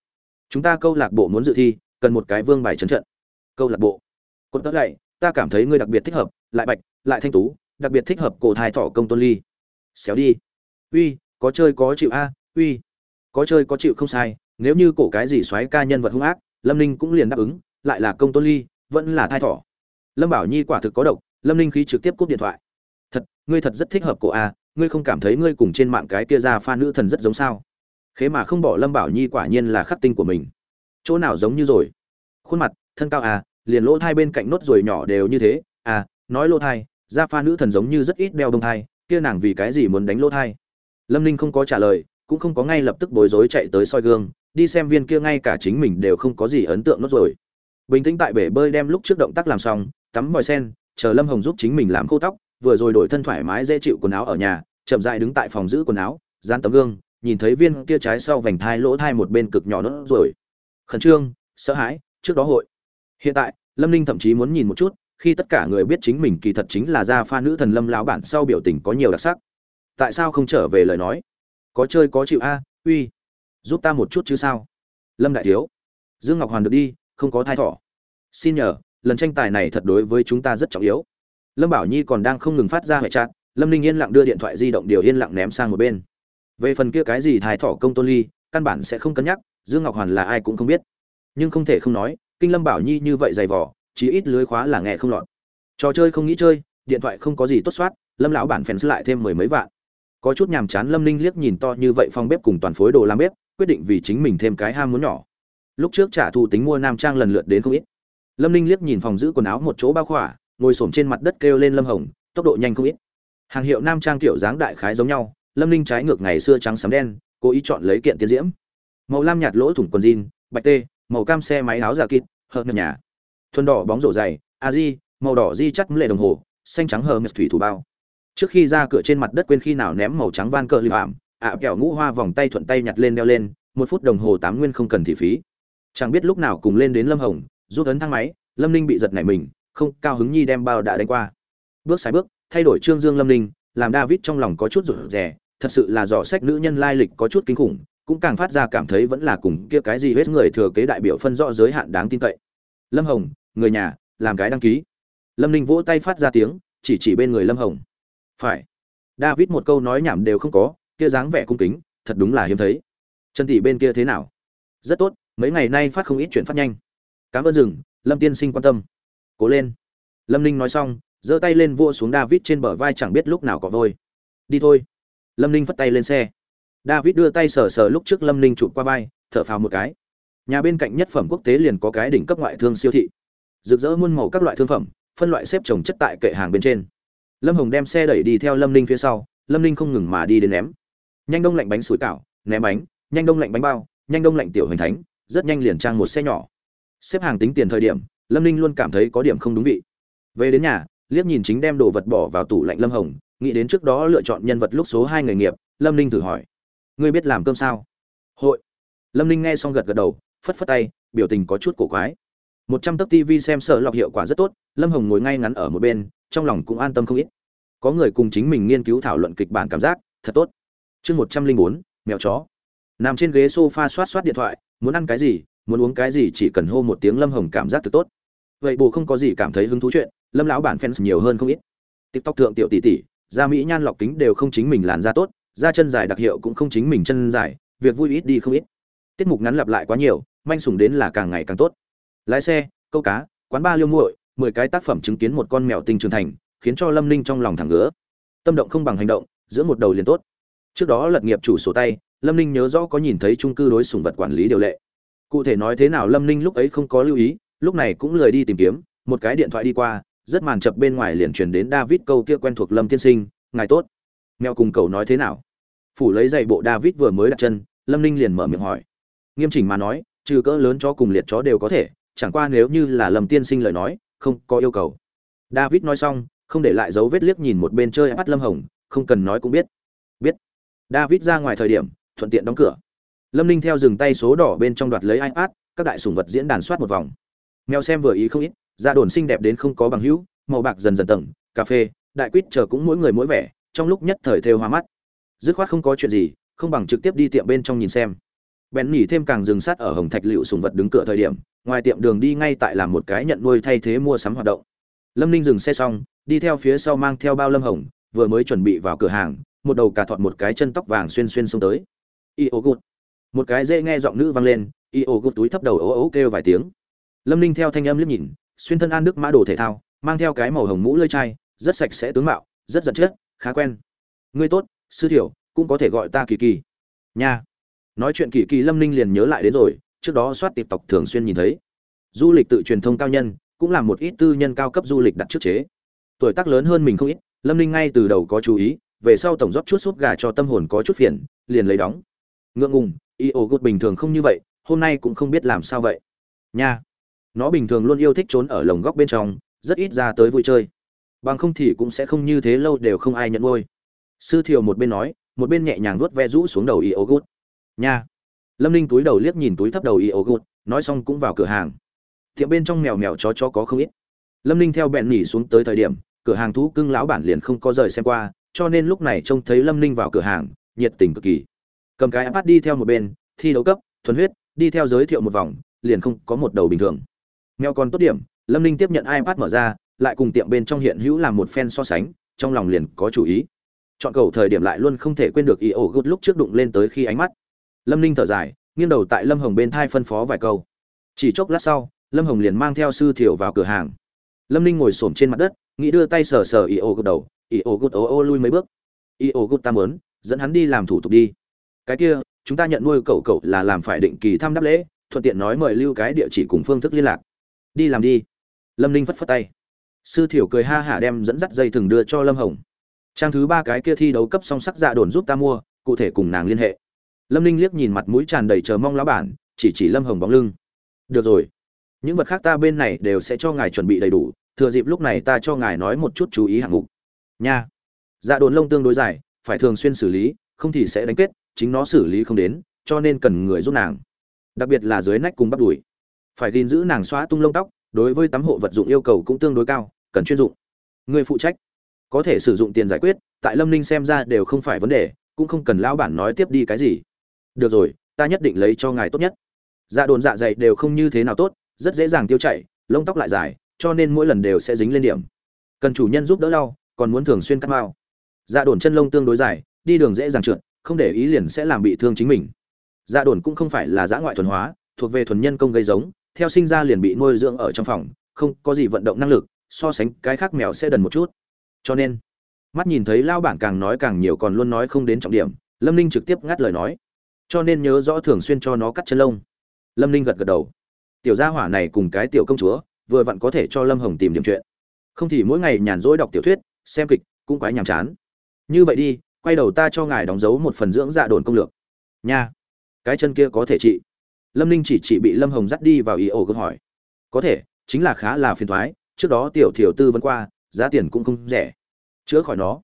Chúng ta câu lạc bộ muốn dự thi cần một cái vương bài trấn trận. Câu lạc bộ. Cốt tất lại, ta cảm thấy ngươi đặc biệt thích hợp lại bạch lại thanh tú đặc biệt thích hợp cổ thai thọ công tôn ly. Xéo đi. Uy có chơi có chịu a uy. Có chơi có chịu không sai nếu như cổ cái gì xoáy ca nhân vật hung ác lâm ninh cũng liền đáp ứng lại là công tôn ly vẫn là thai thỏ lâm bảo nhi quả thực có độc lâm ninh khí trực tiếp cúp điện thoại. Thật ngươi thật rất thích hợp cổ a ngươi không cảm thấy ngươi cùng trên mạng cái kia ra pha nữ thần rất giống sao? Khế mà không bỏ lâm bảo nhi quả nhiên là khắc tinh của mình. Chỗ nào giống như rồi? Khuôn mặt, thân cao à liền lỗ thai bên cạnh nốt ruồi nhỏ đều như thế à nói lỗ thai, ra pha nữ thần giống như rất ít đeo đông thai, kia nàng vì cái gì muốn đánh lỗ thai? Lâm ninh không có trả lời, cũng không có ngay lập tức bối rối chạy tới soi gương, đi xem viên kia ngay cả chính mình đều không có gì ấn tượng nốt rồi bình tĩnh tại bể bơi đem lúc trước động tác làm xong, tắm vòi sen, chờ lâm hồng giúp chính mình làm khô tóc vừa rồi đổi thân thoải mái dễ chịu quần áo ở nhà, chậm dại đứng tại phòng giữ quần áo gian tấm gương, nhìn thấy viên kia trái sau vành thai lỗ thai một bên cực nhỏ nữa rồi khẩn trương, sợ hãi, trước đó hội. Hiện tại, lâm ninh thậm chí muốn nhìn một chút, khi tất cả người biết chính mình kỳ thật chính là gia pha nữ thần lâm lão bản sau biểu tình có nhiều đặc sắc. Tại sao không trở về lời nói? Có chơi có chịu a, uy. Giúp ta một chút chứ sao? Lâm đại thiếu. Dương ngọc hoàn được đi, không có thai thỏ. Xin nhờ, lần tranh tài này thật đối với chúng ta rất trọng yếu lâm bảo nhi còn đang không ngừng phát ra hệ chặt lâm ninh yên lặng đưa điện thoại di động điều yên lặng ném sang một bên. Về phần kia cái gì thái thỏ công tôn ly, căn bản sẽ không cân nhắc, dương ngọc hoàn là ai cũng không biết. Nhưng không thể không nói, kinh lâm bảo nhi như vậy dày vỏ chí ít lưới khóa là nghe không lọt. Trò chơi không nghĩ chơi, điện thoại không có gì tốt soát, lâm lão bản fans lại thêm mười mấy vạn. Có chút nhàm chán lâm ninh liếc nhìn to như vậy phong bếp cùng toàn phối đồ làm bếp, quyết định vì chính mình thêm cái ham muốn nhỏ. Lúc trước trả thù tính mua nam trang lần lượt đến không ít. Lâm ninh liếc nhìn phòng giữ quần áo một chỗ bao khỏa ngồi s trên mặt đất kêu lên lâm hồng, tốc độ nhanh không ít. Hàng hiệu nam trang kiểu dáng đại khái giống nhau, lâm ninh trái ngược ngày xưa trắng sắm đen, cố ý chọn lấy kiện tiến diễm. Màu lam nhạt lỗ thủng quần jean, bạch tê, màu cam xe máy áo giả kịt hợt nhà. Thuần đỏ bóng rổ dày, a di, màu đỏ di chắt lệ đồng hồ, xanh trắng hờ mệt thủy thủ bao. Trước khi ra cửa trên mặt đất quên khi nào ném màu trắng van cờ lưu ảm ạ kẹo ngũ hoa vòng tay thuận tay nhặt lên đeo lên, một phút đồng hồ tám nguyên không cần thị phí. Chẳng biết lúc nào cùng lên đến lâm hồng, rút ấn thang máy, lâm ninh bị giật nảy mình không, cao hứng nhi đem bao đã đánh qua. Bước sai bước, thay đổi trương dương lâm ninh, làm david trong lòng có chút rụt rè, thật sự là dò sách nữ nhân lai lịch có chút kinh khủng, cũng càng phát ra cảm thấy vẫn là cùng kia cái gì hết người thừa kế đại biểu phân rõ giới hạn đáng tin cậy. Lâm hồng, người nhà, làm cái đăng ký. Lâm ninh vỗ tay phát ra tiếng, chỉ chỉ bên người lâm hồng. Phải. David một câu nói nhảm đều không có, kia dáng vẻ cung kính, thật đúng là hiếm thấy. Chân tỷ bên kia thế nào? Rất tốt, mấy ngày nay phát không ít chuyện phát nhanh. Cảm ơn rừng lâm tiên sinh quan tâm cố lên. Lâm ninh nói xong, giơ tay lên vua xuống david trên bờ vai chẳng biết lúc nào có vôi. Đi thôi. Lâm ninh phất tay lên xe. David đưa tay sờ sờ lúc trước lâm ninh chụp qua vai, thở phào một cái. Nhà bên cạnh nhất phẩm quốc tế liền có cái đỉnh cấp ngoại thương siêu thị. Rực rỡ muôn màu các loại thương phẩm, phân loại xếp trồng chất tại kệ hàng bên trên. Lâm hồng đem xe đẩy đi theo lâm ninh phía sau, lâm ninh không ngừng mà đi đến ném. Nhanh đông lạnh bánh sủi cảo, ném bánh, nhanh đông lạnh bánh bao, nhanh đông lạnh tiểu hình thánh, rất nhanh liền trang một xe nhỏ. Xếp hàng tính tiền thời điểm lâm ninh luôn cảm thấy có điểm không đúng vị. Về đến nhà, liếc nhìn chính đem đồ vật bỏ vào tủ lạnh lâm hồng, nghĩ đến trước đó lựa chọn nhân vật lúc số hai nghề nghiệp, lâm ninh thử hỏi, ngươi biết làm cơm sao? Hội. Lâm ninh nghe xong gật gật đầu, phất phất tay, biểu tình có chút cổ quái. Một trăm tấc tv xem sợ lọc hiệu quả rất tốt, lâm hồng ngồi ngay ngắn ở một bên, trong lòng cũng an tâm không ít. Có người cùng chính mình nghiên cứu thảo luận kịch bản cảm giác, thật tốt. Chương một trăm linh bốn mèo chó. Nằm trên ghế s o f a xoát xoát điện thoại, muốn ăn cái gì? Muốn uống cái gì chỉ cần hô một tiếng lâm hồng cảm giác thật tốt. Vậy bù không có gì cảm thấy hứng thú chuyện, lâm lão bản fans nhiều hơn không ít. Tiktok thượng tiểu tỷ tỷ, da mỹ nhan lọc kính đều không chính mình làn da tốt, da chân dài đặc hiệu cũng không chính mình chân dài, việc vui ít đi không ít. Tiết mục ngắn lặp lại quá nhiều, manh sùng đến là càng ngày càng tốt. Lái xe, câu cá, quán ba liêu muội, mười cái tác phẩm chứng kiến một con mèo tinh trưởng thành, khiến cho lâm ninh trong lòng thẳng ngứa. Tâm động không bằng hành động, giữa một đầu liền tốt. Trước đó lật nghiệp chủ sổ tay, lâm ninh nhớ rõ có nhìn thấy trung cư đối sùng vật quản lý điều lệ cụ thể nói thế nào lâm ninh lúc ấy không có lưu ý, lúc này cũng lười đi tìm kiếm, một cái điện thoại đi qua, rất màn chập bên ngoài liền truyền đến david câu kia quen thuộc lâm tiên sinh, ngài tốt. Mèo cùng cầu nói thế nào? Phủ lấy giày bộ david vừa mới đặt chân, lâm ninh liền mở miệng hỏi. Nghiêm chỉnh mà nói, trừ cỡ lớn chó cùng liệt chó đều có thể, chẳng qua nếu như là lâm tiên sinh lời nói, không có yêu cầu. David nói xong, không để lại dấu vết liếc nhìn một bên chơi bắt lâm hồng, không cần nói cũng biết. Biết. David ra ngoài thời điểm, thuận tiện đóng cửa lâm ninh theo dừng tay số đỏ bên trong đoạt lấy ipad, các đại sùng vật diễn đàn soát một vòng. Mèo xem vừa ý không ít, da đồn xinh đẹp đến không có bằng hữu, màu bạc dần dần tầng, cà phê, đại quýt chờ cũng mỗi người mỗi vẻ, trong lúc nhất thời thêu hoa mắt. Dứt khoát không có chuyện gì, không bằng trực tiếp đi tiệm bên trong nhìn xem. Bèn nhỉ thêm càng dừng sát ở hồng thạch liệu sùng vật đứng cửa thời điểm, ngoài tiệm đường đi ngay tại làm một cái nhận nuôi thay thế mua sắm hoạt động. Lâm ninh dừng xe xong, đi theo phía sau mang theo bao lâm hồng, vừa mới chuẩn bị vào cửa hàng, một đầu cà thọt một cái chân tóc vàng xuyên xuyên xông tới. Y ô gút một cái dễ nghe giọng nữ vang lên, y ô gục túi thấp đầu ố ố kêu vài tiếng. Lâm ninh theo thanh âm liếc nhìn, xuyên thân an đức mã đồ thể thao, mang theo cái màu hồng mũ lơi chai, rất sạch sẽ tướng mạo, rất giật chết khá quen. Ngươi tốt, sư thiểu, cũng có thể gọi ta kỳ kỳ. Nha. Nói chuyện kỳ kỳ lâm ninh liền nhớ lại đến rồi, trước đó soát tiệp tộc thường xuyên nhìn thấy. Du lịch tự truyền thông cao nhân, cũng là một ít tư nhân cao cấp du lịch đặt trước chế. Tuổi tác lớn hơn mình không ít, lâm ninh ngay từ đầu có chú ý, về sau tổng rót chút súp gà cho tâm hồn có chút phiền, liền lấy đóng. Ngượng ngùng y ổ gột bình thường không như vậy, hôm nay cũng không biết làm sao vậy. Nha, nó bình thường luôn yêu thích trốn ở lồng góc bên trong, rất ít ra tới vui chơi. Bằng không thì cũng sẽ không như thế lâu đều không ai nhận ngôi. Sư thiều một bên nói, một bên nhẹ nhàng vuốt ve rũ xuống đầu y ổ gút nha, lâm ninh túi đầu liếc nhìn túi thấp đầu y ổ gút nói xong cũng vào cửa hàng. Tiệm bên trong mèo mèo chó chó có không ít. Lâm ninh theo bẹn nhỉ xuống tới thời điểm, cửa hàng thú cưng lão bản liền không có rời xem qua, cho nên lúc này trông thấy lâm ninh vào cửa hàng, nhiệt tình cực kỳ cầm cái ipad đi theo một bên, thi đấu cấp, thuần huyết, đi theo giới thiệu một vòng, liền không có một đầu bình thường. Mèo còn tốt điểm, lâm ninh tiếp nhận ipad mở ra, lại cùng tiệm bên trong hiện hữu làm một phen so sánh, trong lòng liền có chủ ý. Chọn cầu thời điểm lại luôn không thể quên được ý ổ gút lúc trước đụng lên tới khi ánh mắt. Lâm ninh thở dài, nghiêng đầu tại lâm hồng bên thai phân phó vài câu. Chỉ chốc lát sau, lâm hồng liền mang theo sư thiểu vào cửa hàng. Lâm ninh ngồi s ổ m trên mặt đất, nghĩ đưa tay sờ sờ ý ổ gút đầu. Ý ổ gút ô ô lui mấy bước. Ý ổ gút ta mớn dẫn hắn đi làm thủ tục đi cái kia, chúng ta nhận nuôi cậu cậu là làm phải định kỳ thăm đáp lễ, thuận tiện nói mời lưu cái địa chỉ cùng phương thức liên lạc. Đi làm đi. Lâm ninh phất phất tay. Sư thiểu cười ha hả đem dẫn dắt dây thừng đưa cho lâm hồng. Trang thứ ba cái kia thi đấu cấp song sắc dạ đồn giúp ta mua, cụ thể cùng nàng liên hệ. Lâm ninh liếc nhìn mặt mũi tràn đầy chờ mong lão bản, chỉ chỉ lâm hồng bóng lưng. Được rồi. Những vật khác ta bên này đều sẽ cho ngài chuẩn bị đầy đủ, thừa dịp lúc này ta cho ngài nói một chút chú ý hạng mục. Nha. Dạ đồn lông tương đối dài, phải thường xuyên xử lý, không thì sẽ đánh kết chính nó xử lý không đến, cho nên cần người giúp nàng. Đặc biệt là dưới nách cùng bắp đùi. Phải gìn giữ nàng xóa tung lông tóc, đối với tắm hộ vật dụng yêu cầu cũng tương đối cao, cần chuyên dụng. Người phụ trách, có thể sử dụng tiền giải quyết, tại lâm ninh xem ra đều không phải vấn đề, cũng không cần lão bản nói tiếp đi cái gì. Được rồi, ta nhất định lấy cho ngài tốt nhất. Dạ đồn dạ dày đều không như thế nào tốt, rất dễ dàng tiêu chảy, lông tóc lại dài, cho nên mỗi lần đều sẽ dính lên điểm. Cần chủ nhân giúp đỡ lau, còn muốn thường xuyên cắt mao dạ đồn chân lông tương đối dài, đi đường dễ dàng trượt không để ý liền sẽ làm bị thương chính mình. Dạ đồn cũng không phải là dã ngoại thuần hóa, thuộc về thuần nhân công gây giống, theo sinh ra liền bị nuôi dưỡng ở trong phòng, không có gì vận động năng lực, so sánh cái khác mèo sẽ đần một chút. Cho nên, mắt nhìn thấy lao bản càng nói càng nhiều còn luôn nói không đến trọng điểm, lâm ninh trực tiếp ngắt lời nói. Cho nên nhớ rõ thường xuyên cho nó cắt chân lông. Lâm ninh gật gật đầu. Tiểu gia hỏa này cùng cái tiểu công chúa, vừa vặn có thể cho lâm hồng tìm điểm chuyện. Không thì mỗi ngày nhàn rỗi đọc tiểu thuyết, xem kịch, cũng quái nhàm chán. Như vậy đi quay đầu ta cho ngài đóng dấu một phần dưỡng dạ đồn công lược. Nha. Cái chân kia có thể trị. Lâm ninh chỉ chỉ bị lâm hồng dắt đi vào ý ổ câu hỏi. Có thể, chính là khá là phiền thoái, trước đó tiểu thiểu tư vấn qua, giá tiền cũng không rẻ. Chữa khỏi nó.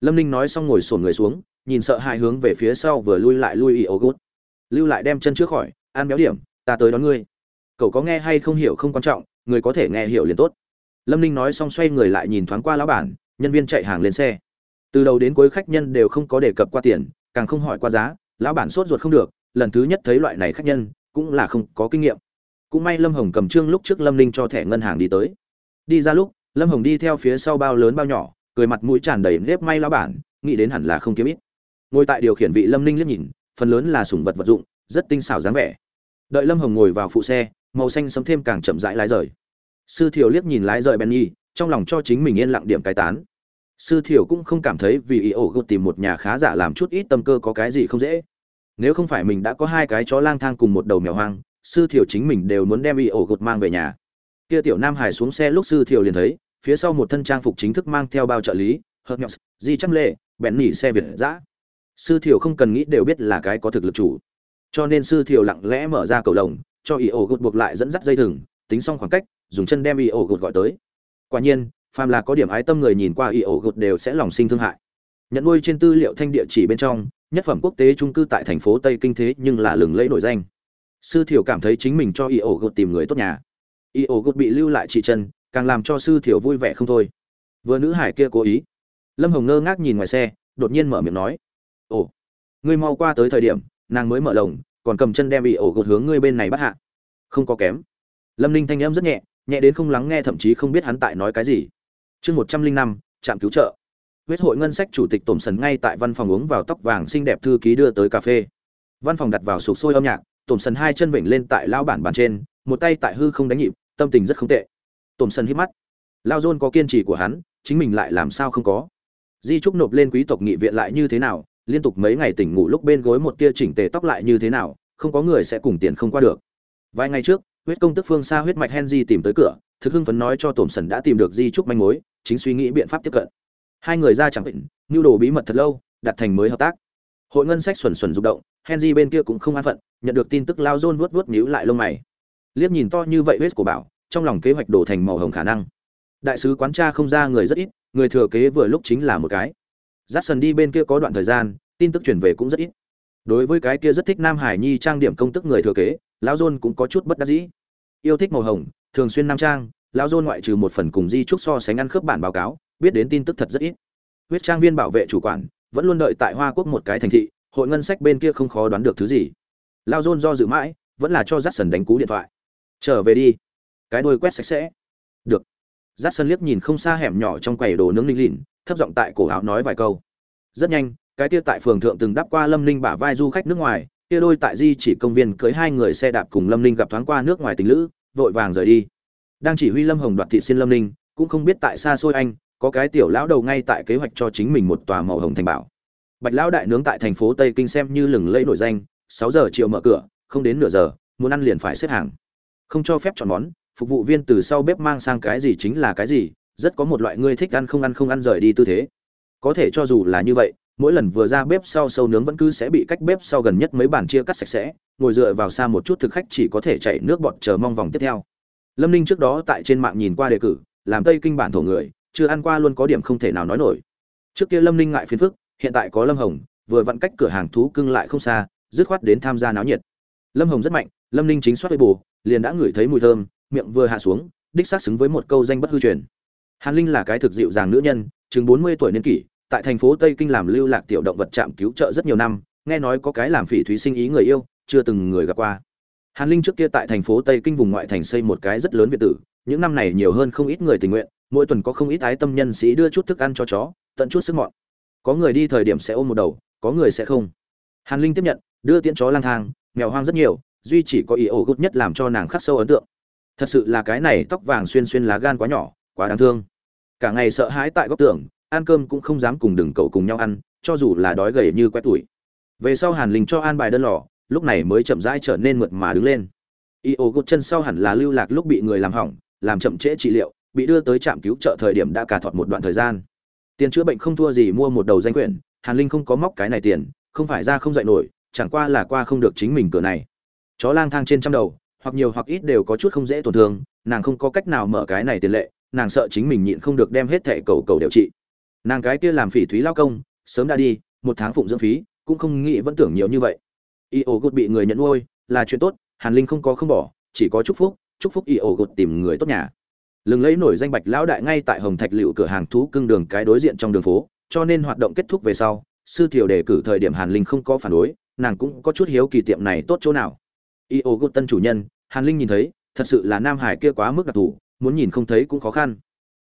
Lâm ninh nói xong ngồi sổn người xuống, nhìn sợ hai hướng về phía sau vừa lui lại lui ý ổ gút lưu lại đem chân chữa khỏi, ăn béo điểm, ta tới đón ngươi. Cậu có nghe hay không hiểu không quan trọng, người có thể nghe hiểu liền tốt. Lâm ninh nói xong xoay người lại nhìn thoáng qua lão bản, nhân viên chạy hàng lên xe từ đầu đến cuối khách nhân đều không có đề cập qua tiền, càng không hỏi qua giá, lão bản sốt ruột không được, lần thứ nhất thấy loại này khách nhân, cũng là không có kinh nghiệm. Cũng may lâm hồng cầm trương lúc trước lâm ninh cho thẻ ngân hàng đi tới. Đi ra lúc, lâm hồng đi theo phía sau bao lớn bao nhỏ, cười mặt mũi tràn đầy nếp may lão bản, nghĩ đến hẳn là không kiếm ít. Ngồi tại điều khiển vị lâm ninh liếc nhìn, phần lớn là sủng vật vật dụng, rất tinh xảo dáng vẻ. Đợi lâm hồng ngồi vào phụ xe, màu xanh sấm thêm càng chậm rãi lái rời. Sư Thiều liếc nhìn lái rời benny, trong lòng cho chính mình yên lặng điểm cái tán sư thiểu cũng không cảm thấy vì ý ổ gột tìm một nhà khá giả làm chút ít tâm cơ có cái gì không dễ. Nếu không phải mình đã có hai cái chó lang thang cùng một đầu mèo hoang, sư thiểu chính mình đều muốn đem ý ổ gột mang về nhà. Kia tiểu nam hải xuống xe lúc sư thiểu liền thấy, phía sau một thân trang phục chính thức mang theo bao trợ lý, hợp nhọc di chăm lệ, bèn nỉ xe việt giã sư thiểu không cần nghĩ đều biết là cái có thực lực chủ. Cho nên sư thiểu lặng lẽ mở ra cầu lồng, cho ý ổ gột buộc lại dẫn dắt dây thừng, tính xong khoảng cách, dùng chân đem ý ổ gột gọi tới. Quả nhiên phàm là có điểm ái tâm người nhìn qua ý ổ gột đều sẽ lòng sinh thương hại. Nhận nuôi trên tư liệu thanh địa chỉ bên trong, nhất phẩm quốc tế trung cư tại thành phố tây kinh thế nhưng là lừng lẫy nổi danh. Sư thiểu cảm thấy chính mình cho ý ổ gột tìm người tốt nhà. Ý ổ gột bị lưu lại chị chân, càng làm cho sư thiểu vui vẻ không thôi. Vừa nữ hải kia cố ý. Lâm hồng ngơ ngác nhìn ngoài xe, đột nhiên mở miệng nói, ồ, ngươi mau qua tới thời điểm, nàng mới mở lồng, còn cầm chân đem bị ổ gột hướng ngươi bên này bắt hạ. Không có kém. Lâm ninh thanh âm rất nhẹ nhẹ đến không lắng nghe thậm chí không biết hắn tại nói cái gì chương một trăm linh năm, trạm cứu trợ. Huyết hội ngân sách chủ tịch tổm sần ngay tại văn phòng uống vào tóc vàng xinh đẹp thư ký đưa tới cà phê. Văn phòng đặt vào sụp sôi âm nhạc tổm sần hai chân vịnh lên tại lao bản bàn trên, một tay tại hư không đánh nhịp, tâm tình rất không tệ. Tổm sần hít mắt. Lao dôn có kiên trì của hắn, chính mình lại làm sao không có? Di trúc nộp lên quý tộc nghị viện lại như thế nào, liên tục mấy ngày tỉnh ngủ lúc bên gối một tia chỉnh tề tóc lại như thế nào, không có người sẽ cùng tiền không qua được. Vài ngày trước, huyết công tức phương xa huyết mạch henry tìm tới cửa, thực hưng phấn nói cho tổm sần đã tìm được di trúc manh mối chính suy nghĩ biện pháp tiếp cận. Hai người ra chẳng định nhu đồ bí mật thật lâu, đặt thành mới hợp tác. Hội ngân sách xuẩn xuẩn rụng động, henry bên kia cũng không an phận, nhận được tin tức lao john vuốt vuốt nhíu lại lông mày. Liếc nhìn to như vậy huyết của bảo, trong lòng kế hoạch đổ thành màu hồng khả năng. Đại sứ quán tra không ra người rất ít, người thừa kế vừa lúc chính là một cái. Jackson đi bên kia có đoạn thời gian, tin tức truyền về cũng rất ít. Đối với cái kia rất thích nam hải nhi trang điểm công tức người thừa kế, lão john cũng có chút bất đắc dĩ. Yêu thích màu hồng, thường xuyên nam trang lão dôn ngoại trừ một phần cùng di trúc so sánh ăn khớp bản báo cáo, biết đến tin tức thật rất ít. Huyết trang viên bảo vệ chủ quản vẫn luôn đợi tại hoa quốc một cái thành thị, hội ngân sách bên kia không khó đoán được thứ gì. Lao dôn do dự mãi, vẫn là cho j a đánh cú điện thoại. Trở về đi, cái đôi quét sạch sẽ. Được. J a liếc nhìn không xa hẻm nhỏ trong quầy đồ nướng linh lìn, thấp giọng tại cổ áo nói vài câu. Rất nhanh, cái kia tại phường thượng từng đáp qua lâm Linh bả vai du khách nước ngoài, kia đôi tại di chỉ công viên cưới hai người xe đạp cùng lâm Linh gặp thoáng qua nước ngoài tình lữ, vội vàng rời đi đang chỉ huy lâm hồng đoạt thị xin lâm ninh, cũng không biết tại xa xôi anh, có cái tiểu lão đầu ngay tại kế hoạch cho chính mình một tòa màu hồng thành bảo. Bạch lão đại nướng tại thành phố tây kinh xem như lừng lẫy nổi danh, sáu giờ chiều mở cửa, không đến nửa giờ, muốn ăn liền phải xếp hàng. Không cho phép chọn món, phục vụ viên từ sau bếp mang sang cái gì chính là cái gì, rất có một loại ngươi thích ăn không ăn không ăn rời đi tư thế. Có thể cho dù là như vậy, mỗi lần vừa ra bếp sau sâu nướng vẫn cứ sẽ bị cách bếp sau gần nhất mấy bàn chia cắt sạch sẽ, ngồi dựa vào xa một chút thực khách chỉ có thể chạy nước bọt chờ mong vòng tiếp theo lâm ninh trước đó tại trên mạng nhìn qua đề cử, làm tây kinh bản thổ người, chưa ăn qua luôn có điểm không thể nào nói nổi. Trước kia lâm ninh ngại phiền phức, hiện tại có lâm hồng, vừa vặn cách cửa hàng thú cưng lại không xa, dứt khoát đến tham gia náo nhiệt. Lâm hồng rất mạnh, lâm ninh chính soát với bù liền đã ngửi thấy mùi thơm, miệng vừa hạ xuống, đích xác xứng với một câu danh bất hư truyền. Hàn linh là cái thực dịu dàng nữ nhân, chừng bốn mươi tuổi niên kỷ, tại thành phố tây kinh làm lưu lạc tiểu động vật trạm cứu trợ rất nhiều năm, nghe nói có cái làm phỉ thúy sinh ý người yêu, chưa từng người gặp qua hàn linh trước kia tại thành phố tây kinh vùng ngoại thành xây một cái rất lớn biệt tử, những năm này nhiều hơn không ít người tình nguyện, mỗi tuần có không ít ái tâm nhân sĩ đưa chút thức ăn cho chó, tận chút sức mọn. Có người đi thời điểm sẽ ôm một đầu, có người sẽ không. Hàn linh tiếp nhận, đưa tiễn chó lang thang mèo hoang rất nhiều, duy chỉ có ý ổ gút nhất làm cho nàng khắc sâu ấn tượng. Thật sự là cái này tóc vàng xuyên xuyên lá gan quá nhỏ, quá đáng thương. Cả ngày sợ hãi tại góc tường, ăn cơm cũng không dám cùng đừng cậu cùng nhau ăn, cho dù là đói gầy như quét tuổi. Về sau hàn linh cho an bài đơn lò lúc này mới chậm rãi trở nên mượt mà đứng lên. Y ổ gột chân sau hẳn là lưu lạc lúc bị người làm hỏng, làm chậm trễ trị liệu, bị đưa tới trạm cứu trợ thời điểm đã cả thọt một đoạn thời gian. Tiền chữa bệnh không thua gì mua một đầu danh quyển, hàn linh không có móc cái này tiền, không phải ra không dạy nổi, chẳng qua là qua không được chính mình cửa này. Chó lang thang trên trăm đầu, hoặc nhiều hoặc ít đều có chút không dễ tổn thương, nàng không có cách nào mở cái này tiền lệ, nàng sợ chính mình nhịn không được đem hết thẻ cầu cầu điều trị. Nàng cái kia làm phỉ thúy lao công, sớm đã đi, một tháng phụng dưỡng phí, cũng không nghĩ vẫn tưởng nhiều như vậy y ổ gột bị người nhận nuôi, là chuyện tốt, hàn linh không có không bỏ, chỉ có chúc phúc chúc phúc y ổ gột tìm người tốt nhà. Lừng lấy nổi danh bạch lão đại ngay tại hồng thạch liệu cửa hàng thú cưng đường cái đối diện trong đường phố, cho nên hoạt động kết thúc về sau, sư thiều đề cử thời điểm hàn linh không có phản đối, nàng cũng có chút hiếu kỳ tiệm này tốt chỗ nào. Y ổ gột tân chủ nhân, hàn linh nhìn thấy, thật sự là nam hải kia quá mức đặc thù, muốn nhìn không thấy cũng khó khăn.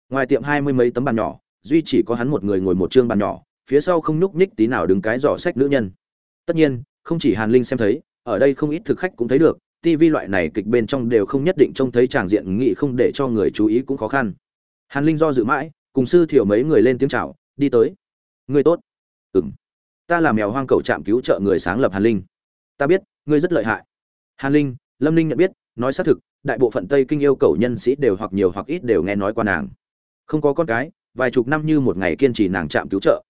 Ngoài tiệm hai mươi mấy tấm bàn nhỏ, duy chỉ có hắn một người ngồi một chương bàn nhỏ, phía sau không nhúc nhích tí nào đứng cái giỏ sách nữ nhân. Tất nhiên không chỉ hàn linh xem thấy, ở đây không ít thực khách cũng thấy được TV loại này kịch bên trong đều không nhất định trông thấy tràng diện nghị không để cho người chú ý cũng khó khăn. Hàn linh do dự mãi, cùng sư thiểu mấy người lên tiếng chào, đi tới. Người tốt. Ừm. Ta là mèo hoang cầu trạm cứu trợ người sáng lập hàn linh. Ta biết, ngươi rất lợi hại. Hàn linh, lâm Linh nhận biết, nói xác thực, đại bộ phận tây kinh yêu cầu nhân sĩ đều hoặc nhiều hoặc ít đều nghe nói qua nàng. Không có con cái, vài chục năm như một ngày kiên trì nàng trạm cứu trợ.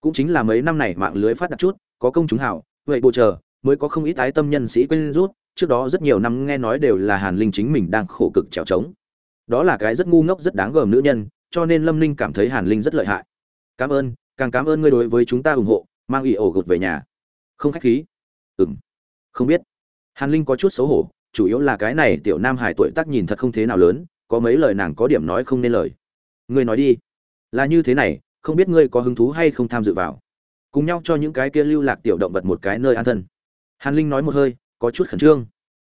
Cũng chính là mấy năm này mạng lưới phát đạt chút, có công chúng hảo vậy bộ chờ mới có không ít ái tâm nhân sĩ quên rút trước đó rất nhiều năm nghe nói đều là hàn linh chính mình đang khổ cực trèo trống. Đó là cái rất ngu ngốc rất đáng gờm nữ nhân cho nên lâm ninh cảm thấy hàn linh rất lợi hại. Cảm ơn càng cảm ơn ngươi đối với chúng ta ủng hộ mang ủy ổ gột về nhà. Không khách khí. Ừm, không biết. Hàn linh có chút xấu hổ chủ yếu là cái này tiểu nam hải tuổi tác nhìn thật không thế nào lớn có mấy lời nàng có điểm nói không nên lời. Ngươi nói đi. Là như thế này không biết ngươi có hứng thú hay không tham dự vào? Cùng nhau cho những cái kia lưu lạc tiểu động vật một cái nơi an thân. Hàn linh nói một hơi, có chút khẩn trương.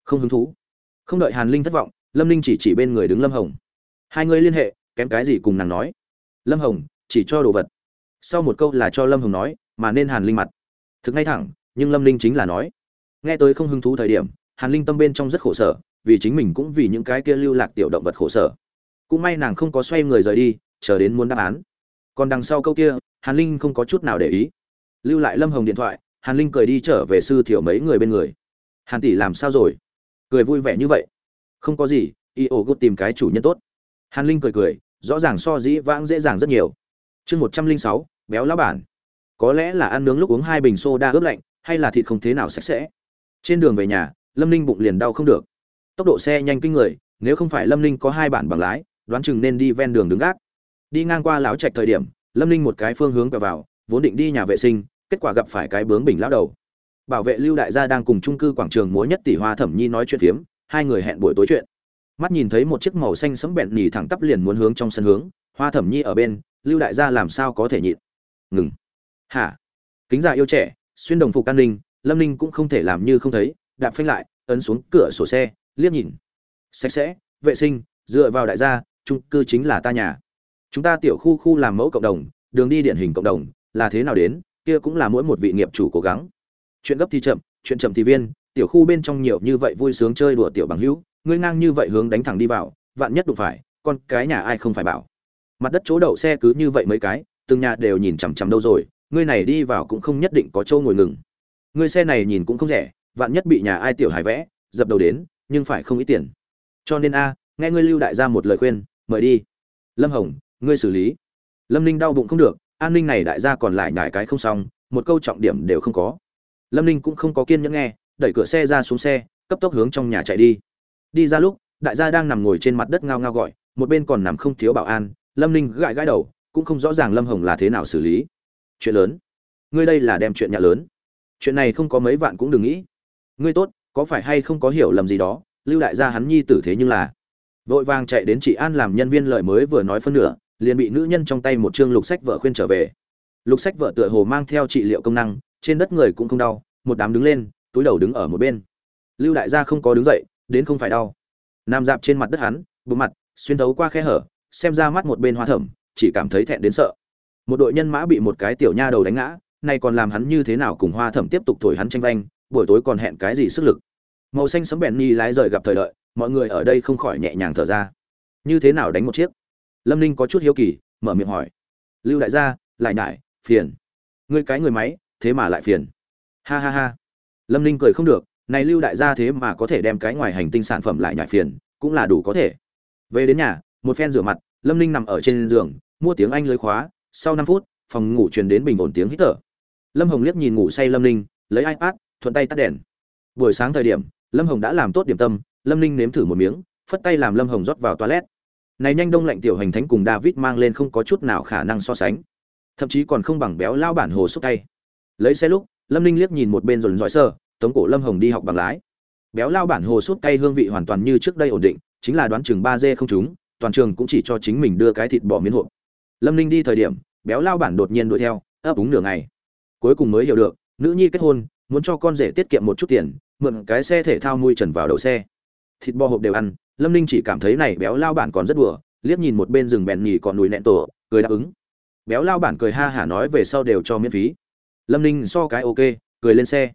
Không hứng thú. Không đợi hàn linh thất vọng, lâm linh chỉ chỉ bên người đứng lâm hồng. Hai người liên hệ, kém cái gì cùng nàng nói. Lâm hồng, chỉ cho đồ vật. Sau một câu là cho lâm hồng nói, mà nên hàn linh mặt. Thực ngay thẳng, nhưng lâm linh chính là nói. Nghe tới không hứng thú thời điểm, hàn linh tâm bên trong rất khổ sở, vì chính mình cũng vì những cái kia lưu lạc tiểu động vật khổ sở. Cũng may nàng không có xoay người rời đi, chờ đến muốn đáp án. Còn đằng sau câu kia, hàn linh không có chút nào để ý lưu lại lâm hồng điện thoại, hàn linh cười đi trở về sư thiểu mấy người bên người. Hàn tỷ làm sao rồi? Cười vui vẻ như vậy. Không có gì, y ổ gút tìm cái chủ nhân tốt. Hàn linh cười cười, rõ ràng so dĩ vãng dễ dàng rất nhiều. Chương một trăm linh sáu, béo lá bản. Có lẽ là ăn nướng lúc uống hai bình soda ướp lạnh, hay là thịt không thế nào sạch sẽ. Trên đường về nhà, lâm ninh bụng liền đau không được. Tốc độ xe nhanh kinh người, nếu không phải lâm ninh có hai bản bằng lái, đoán chừng nên đi ven đường đứng gác. Đi ngang qua láo trạch thời điểm, lâm ninh một cái phương hướng quẹo vào vốn định đi nhà vệ sinh, kết quả gặp phải cái bướng bình lão đầu. Bảo vệ lưu đại gia đang cùng trung cư quảng trường múa nhất tỷ hoa thẩm nhi nói chuyện phiếm, hai người hẹn buổi tối chuyện. Mắt nhìn thấy một chiếc màu xanh sẫm bẹn nhì thẳng tắp liền muốn hướng trong sân hướng, hoa thẩm nhi ở bên, lưu đại gia làm sao có thể nhịn? Ngừng. Hả? Kính già yêu trẻ, xuyên đồng phục an ninh, lâm ninh cũng không thể làm như không thấy, đạp phanh lại, ấn xuống cửa sổ xe, liếc nhìn. Sạch sẽ, vệ sinh, dựa vào đại gia trung cư chính là ta nhà. Chúng ta tiểu khu khu làm mẫu cộng đồng, đường đi điển hình cộng đồng là thế nào đến, kia cũng là mỗi một vị nghiệp chủ cố gắng. Chuyện gấp thì chậm, chuyện chậm thì viên, tiểu khu bên trong nhiều như vậy vui sướng chơi đùa tiểu bằng hữu, ngươi ngang như vậy hướng đánh thẳng đi vào, vạn nhất đụng phải, con cái nhà ai không phải bảo. Mặt đất chỗ đậu xe cứ như vậy mấy cái, từng nhà đều nhìn chằm chằm đâu rồi, ngươi này đi vào cũng không nhất định có chỗ ngồi ngừng. Ngươi xe này nhìn cũng không rẻ, vạn nhất bị nhà ai tiểu hài vẽ, dập đầu đến, nhưng phải không ít tiền. Cho nên a, nghe ngươi lưu đại gia một lời khuyên, mời đi. Lâm hồng, ngươi xử lý. Lâm ninh đau bụng không được an ninh này đại gia còn lại nhải cái không xong, một câu trọng điểm đều không có. Lâm ninh cũng không có kiên nhẫn nghe, đẩy cửa xe ra xuống xe, cấp tốc hướng trong nhà chạy đi. Đi ra lúc, đại gia đang nằm ngồi trên mặt đất ngao ngao gọi, một bên còn nằm không thiếu bảo an, lâm ninh gãi gãi đầu, cũng không rõ ràng lâm hồng là thế nào xử lý. Chuyện lớn. Ngươi đây là đem chuyện nhà lớn. Chuyện này không có mấy vạn cũng đừng nghĩ. Ngươi tốt, có phải hay không có hiểu lầm gì đó, lưu đại gia hắn nhi tử thế nhưng là. Vội vàng chạy đến chị an làm nhân viên lợi mới vừa nói phân nửa liền bị nữ nhân trong tay một chương lục sách vợ khuyên trở về. Lục sách vợ tựa hồ mang theo trị liệu công năng, trên đất người cũng không đau, một đám đứng lên, túi đầu đứng ở một bên. Lưu đại gia không có đứng dậy, đến không phải đau. Nam dạp trên mặt đất hắn bộ mặt, xuyên thấu qua khe hở, xem ra mắt một bên hoa thẩm, chỉ cảm thấy thẹn đến sợ. Một đội nhân mã bị một cái tiểu nha đầu đánh ngã, nay còn làm hắn như thế nào cùng hoa thẩm tiếp tục thổi hắn tranh vanh, buổi tối còn hẹn cái gì sức lực. Màu xanh sấm bèn ni lái rời gặp thời đợi, mọi người ở đây không khỏi nhẹ nhàng thở ra. Như thế nào đánh một chiếc? Lâm ninh có chút hiếu kỳ, mở miệng hỏi. Lưu đại gia, lại nhải, phiền. Ngươi cái người máy, thế mà lại phiền. Ha ha ha. Lâm ninh cười không được, này lưu đại gia thế mà có thể đem cái ngoài hành tinh sản phẩm lại nhải phiền, cũng là đủ có thể. Về đến nhà, một phen rửa mặt, lâm ninh nằm ở trên giường, mua tiếng anh lưới khóa. Sau năm phút, phòng ngủ truyền đến bình ổn tiếng hít thở. Lâm hồng liếc nhìn ngủ say lâm ninh, lấy ipad, thuận tay tắt đèn. Buổi sáng thời điểm, lâm hồng đã làm tốt điểm tâm, lâm ninh nếm thử một miếng, phất tay làm lâm hồng rót vào toilet này nhanh đông lạnh tiểu hành thánh cùng david mang lên không có chút nào khả năng so sánh. Thậm chí còn không bằng béo lao bản hồ xúc tay. Lấy xe lúc, lâm ninh liếc nhìn một bên dồn dõi sơ, tống cổ lâm hồng đi học bằng lái. Béo lao bản hồ xúc tay hương vị hoàn toàn như trước đây ổn định, chính là đoán chừng ba d không trúng, toàn trường cũng chỉ cho chính mình đưa cái thịt bò miến hộp. Lâm ninh đi thời điểm, béo lao bản đột nhiên đuổi theo, ấp úng nửa ngày. Cuối cùng mới hiểu được, nữ nhi kết hôn, muốn cho con rể tiết kiệm một chút tiền, mượn cái xe thể thao mui trần vào đầu xe thịt bò hộp đều ăn lâm ninh chỉ cảm thấy này béo lao bản còn rất đùa liếc nhìn một bên rừng bèn nhì còn nùi nẹn tổ cười đáp ứng. Béo lao bản cười ha hả nói về sau đều cho miễn phí. Lâm ninh so cái ok cười lên xe.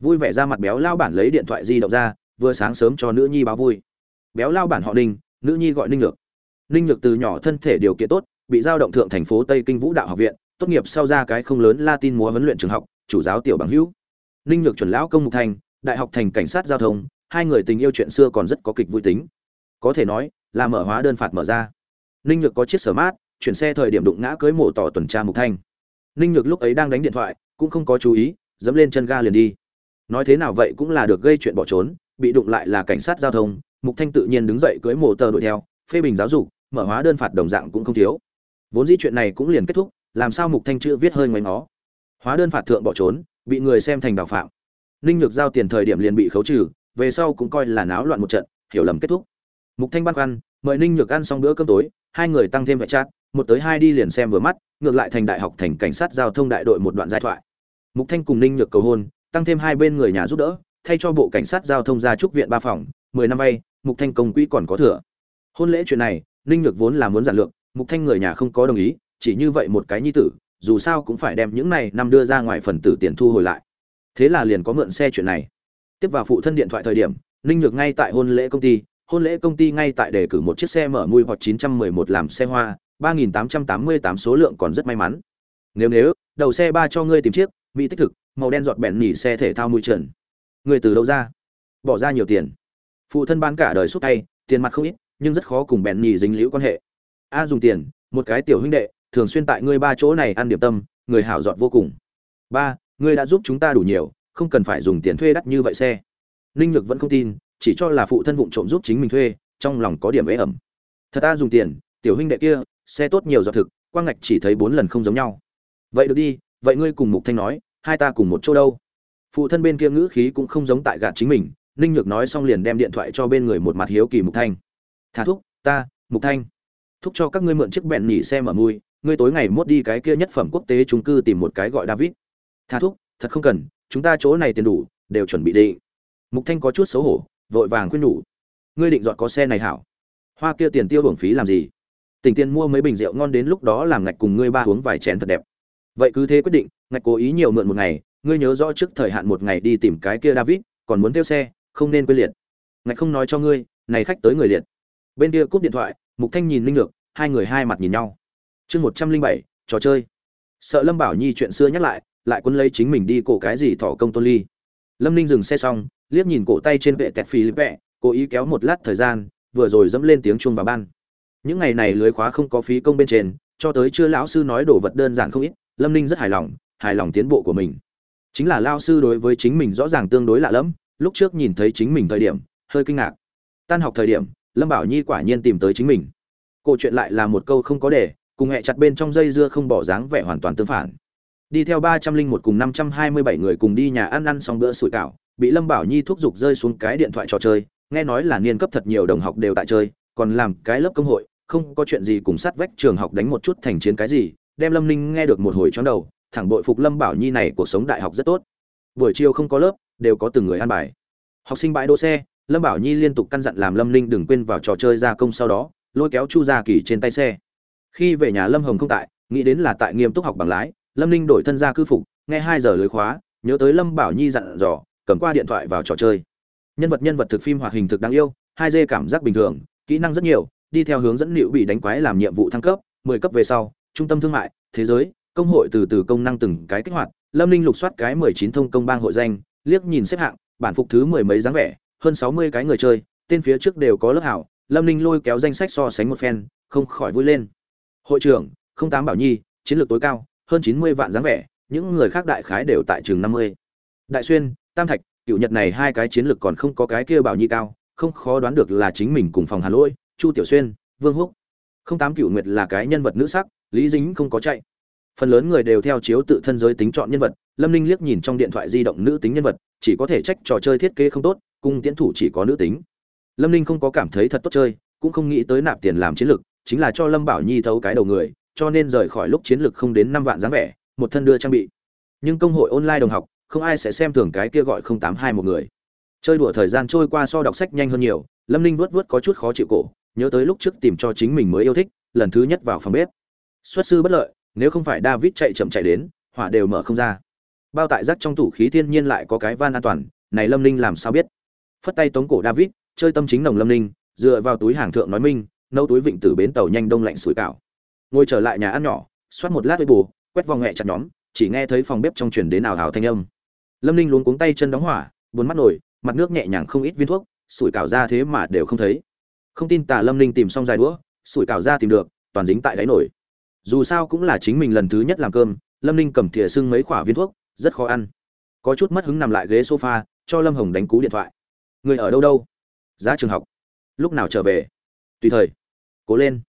Vui vẻ ra mặt béo lao bản lấy điện thoại di động ra vừa sáng sớm cho nữ nhi báo vui. Béo lao bản họ ninh nữ nhi gọi ninh lược, ninh lược từ nhỏ thân thể điều kiện tốt bị giao động thượng thành phố tây kinh vũ đạo học viện tốt nghiệp sau ra cái không lớn latin múa huấn luyện trường học chủ giáo tiểu bằng hữu. Ninh lược chuẩn lão công mục thành đại học thành cảnh sát giao thông hai người tình yêu chuyện xưa còn rất có kịch vui tính. Có thể nói, là mở hóa đơn phạt mở ra. Ninh nhược có chiếc sở mát, chuyển xe thời điểm đụng ngã cưới mổ tỏ tuần tra mục thanh. Ninh nhược lúc ấy đang đánh điện thoại, cũng không có chú ý, dẫm lên chân ga liền đi. Nói thế nào vậy cũng là được gây chuyện bỏ trốn, bị đụng lại là cảnh sát giao thông, mục thanh tự nhiên đứng dậy cưới mổ tờ đuổi theo, phê bình giáo dục, mở hóa đơn phạt đồng dạng cũng không thiếu. Vốn dĩ chuyện này cũng liền kết thúc, làm sao mục thanh chữ viết hơi ngoài nó hóa đơn phạt thượng bỏ trốn, bị người xem thành đào phạm. Ninh nhược giao tiền thời điểm liền bị khấu trừ về sau cũng coi là náo loạn một trận, hiểu lầm kết thúc. Mục thanh băn khoăn, mời ninh nhược ăn xong bữa cơm tối, hai người tăng thêm vệ chat, một tới hai đi liền xem vừa mắt, ngược lại thành đại học thành cảnh sát giao thông đại đội một đoạn giai thoại. Mục thanh cùng ninh nhược cầu hôn, tăng thêm hai bên người nhà giúp đỡ, thay cho bộ cảnh sát giao thông ra trúc viện ba phòng, mười năm vay, mục thanh công quỹ còn có thừa. Hôn lễ chuyện này, ninh nhược vốn là muốn giản lược, mục thanh người nhà không có đồng ý, chỉ như vậy một cái nhi tử, dù sao cũng phải đem những này năm đưa ra ngoài phần tử tiền thu hồi lại. Thế là liền có mượn xe chuyện này tiếp vào phụ thân điện thoại thời điểm, ninh nhược ngay tại hôn lễ công ty, hôn lễ công ty ngay tại đề cử một chiếc xe mở mui hoặc 911 làm xe hoa 3.888 số lượng còn rất may mắn. Nếu nếu, đầu xe ba cho ngươi tìm chiếc, mỹ tích thực, màu đen giọt bẹn nỉ xe thể thao mui trần. Người từ đâu ra? Bỏ ra nhiều tiền. Phụ thân bán cả đời suốt tay, tiền mặt không ít, nhưng rất khó cùng bẹn nỉ dính liễu quan hệ. A dùng tiền, một cái tiểu huynh đệ, thường xuyên tại ngươi ba chỗ này ăn điểm tâm, người hảo giọt vô cùng. Ba, ngươi đã giúp chúng ta đủ nhiều không cần phải dùng tiền thuê đắt như vậy xe. Ninh nhược vẫn không tin, chỉ cho là phụ thân vụng trộm giúp chính mình thuê, trong lòng có điểm ế ẩm. Thật ta dùng tiền, tiểu huynh đệ kia, xe tốt nhiều do thực, quang ngạch chỉ thấy bốn lần không giống nhau. Vậy được đi, vậy ngươi cùng mục thanh nói, hai ta cùng một chỗ đâu? Phụ thân bên kia ngữ khí cũng không giống tại gạt chính mình, ninh nhược nói xong liền đem điện thoại cho bên người một mặt hiếu kỳ mục thanh. Thả thúc, ta, mục thanh. Thúc cho các ngươi mượn chiếc bẹn nhỉ xe mở mui, ngươi tối ngày mốt đi cái kia nhất phẩm quốc tế trung cư tìm một cái gọi david. Thả thúc, thật không cần chúng ta chỗ này tiền đủ, đều chuẩn bị đi mục thanh có chút xấu hổ, vội vàng khuyên nhủ. Ngươi định dọn có xe này hảo. Hoa kia tiền tiêu hưởng phí làm gì? Tỉnh tiền mua mấy bình rượu ngon đến lúc đó làm ngạch cùng ngươi ba uống vài chén thật đẹp. Vậy cứ thế quyết định, ngạch cố ý nhiều mượn một ngày, ngươi nhớ rõ trước thời hạn một ngày đi tìm cái kia david, còn muốn tiêu xe, không nên quên liệt. Ngạch không nói cho ngươi, này khách tới người liệt. Bên kia cúp điện thoại, mục thanh nhìn linh lược hai người hai mặt nhìn nhau. Chương một trăm linh bảy, trò chơi. Sợ lâm bảo nhi chuyện xưa nhắc lại lại quân lấy chính mình đi cổ cái gì thỏ công tôn ly. Lâm ninh dừng xe xong, liếc nhìn cổ tay trên vệ tẹt phi lip vẹ, cố ý kéo một lát thời gian, vừa rồi dẫm lên tiếng chuông vào ban. Những ngày này lưới khóa không có phí công bên trên, cho tới chưa lão sư nói đồ vật đơn giản không ít, lâm ninh rất hài lòng hài lòng tiến bộ của mình. Chính là lao sư đối với chính mình rõ ràng tương đối lạ lẫm, lúc trước nhìn thấy chính mình thời điểm, hơi kinh ngạc. Tan học thời điểm, lâm bảo nhi quả nhiên tìm tới chính mình. Câu chuyện lại là một câu không có để, cùng hẹ chặt bên trong dây dưa không bỏ dáng vẻ hoàn toàn tương phản đi theo ba trăm linh một cùng năm trăm hai mươi bảy người cùng đi nhà ăn ăn xong bữa sủi cảo, bị lâm bảo nhi thúc giục rơi xuống cái điện thoại trò chơi, nghe nói là niên cấp thật nhiều đồng học đều tại chơi, còn làm cái lớp công hội, không có chuyện gì cùng sát vách trường học đánh một chút thành chiến cái gì, đem lâm ninh nghe được một hồi chóng đầu, thẳng bội phục lâm bảo nhi này cuộc sống đại học rất tốt. Buổi chiều không có lớp, đều có từng người ăn bài. Học sinh bãi đỗ xe, lâm bảo nhi liên tục căn dặn làm lâm ninh đừng quên vào trò chơi gia công sau đó, lôi kéo chu gia kỳ trên tay xe. Khi về nhà lâm hồng không tại, nghĩ đến là tại nghiêm túc học bằng lái lâm ninh đổi thân ra cư phục, nghe hai giờ lưới khóa, nhớ tới lâm bảo nhi dặn dò, cầm qua điện thoại vào trò chơi. Nhân vật nhân vật thực phim hoạt hình thực đáng yêu, hai d cảm giác bình thường, kỹ năng rất nhiều, đi theo hướng dẫn liệu bị đánh quái làm nhiệm vụ thăng cấp, mười cấp về sau, trung tâm thương mại, thế giới, công hội từ từ công năng từng cái kích hoạt, lâm ninh lục soát cái mười chín thông công bang hội danh, liếc nhìn xếp hạng, bản phục thứ mười mấy dáng vẻ, hơn sáu mươi cái người chơi, tên phía trước đều có lớp hảo, lâm ninh lôi kéo danh sách so sánh một phen, không khỏi vui lên. Hội trưởng, không tám bảo nhi, chiến lược tối cao hơn chín mươi vạn dáng vẻ, những người khác đại khái đều tại trường năm mươi. Đại xuyên, tam thạch, cựu nhật này hai cái chiến lược còn không có cái kia bảo nhi cao, không khó đoán được là chính mình cùng phòng hà lỗi chu tiểu xuyên, vương húc. Không tám cựu nguyệt là cái nhân vật nữ sắc, lý dính không có chạy. Phần lớn người đều theo chiếu tự thân giới tính chọn nhân vật, lâm ninh liếc nhìn trong điện thoại di động nữ tính nhân vật, chỉ có thể trách trò chơi thiết kế không tốt, cung tiến thủ chỉ có nữ tính. Lâm ninh không có cảm thấy thật tốt chơi, cũng không nghĩ tới nạp tiền làm chiến lược, chính là cho lâm bảo nhi thấu cái đầu người cho nên rời khỏi lúc chiến lược không đến năm vạn dáng vẻ, một thân đưa trang bị. Nhưng công hội online đồng học, không ai sẽ xem thường cái kia gọi không tám hai một người. Chơi đùa thời gian trôi qua so đọc sách nhanh hơn nhiều, lâm ninh vuốt vuốt có chút khó chịu cổ, nhớ tới lúc trước tìm cho chính mình mới yêu thích, lần thứ nhất vào phòng bếp. Xuất sư bất lợi, nếu không phải david chạy chậm chạy đến, hỏa đều mở không ra. Bao tại rác trong tủ khí thiên nhiên lại có cái van an toàn, này lâm ninh làm sao biết? Phất tay tống cổ david, chơi tâm chính nồng lâm ninh, dựa vào túi hàng thượng nói minh, nấu túi vịnh từ bến tàu nhanh đông lạnh sủi cảo ngồi trở lại nhà ăn nhỏ, xoát một lát với bù quét vòng nghẹ chặt nhóm, chỉ nghe thấy phòng bếp trong chuyển đến ảo hào thanh âm. Lâm ninh luống cuống tay chân đóng hỏa, buồn mắt nổi, mặt nước nhẹ nhàng không ít viên thuốc, sủi cảo ra thế mà đều không thấy. Không tin tà lâm ninh tìm xong dài đũa, sủi cảo ra tìm được, toàn dính tại đáy nổi dù sao cũng là chính mình lần thứ nhất làm cơm, lâm ninh cầm thìa sưng mấy khoả viên thuốc, rất khó ăn. Có chút mất hứng nằm lại ghế sofa, cho lâm hồng đánh cú điện thoại. Người ở đâu đâu? Giá trường học. Lúc nào trở về? Tùy thời. Cố lên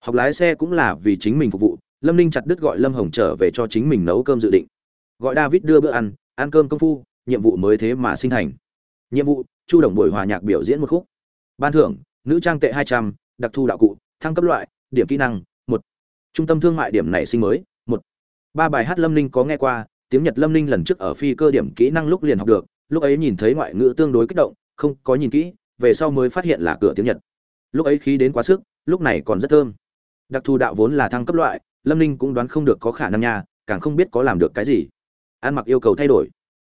học lái xe cũng là vì chính mình phục vụ, lâm ninh chặt đứt gọi lâm hồng trở về cho chính mình nấu cơm dự định. Gọi david đưa bữa ăn ăn cơm công phu, nhiệm vụ mới thế mà sinh thành. Nhiệm vụ, chu đồng buổi hòa nhạc biểu diễn một khúc. Ban thưởng, nữ trang tệ hai trăm, đặc thu đạo cụ, thăng cấp loại, điểm kỹ năng, một. Trung tâm thương mại điểm nảy sinh mới, một. Ba bài hát lâm ninh có nghe qua, tiếng nhật lâm ninh lần trước ở phi cơ điểm kỹ năng lúc liền học được, lúc ấy nhìn thấy ngoại ngữ tương đối kích động, không có nhìn kỹ, về sau mới phát hiện là cửa tiếng nhật. Lúc ấy khí đến quá sức, lúc này còn rất thơm đặc thù đạo vốn là thăng cấp loại lâm ninh cũng đoán không được có khả năng nha càng không biết có làm được cái gì. Ăn mặc yêu cầu thay đổi.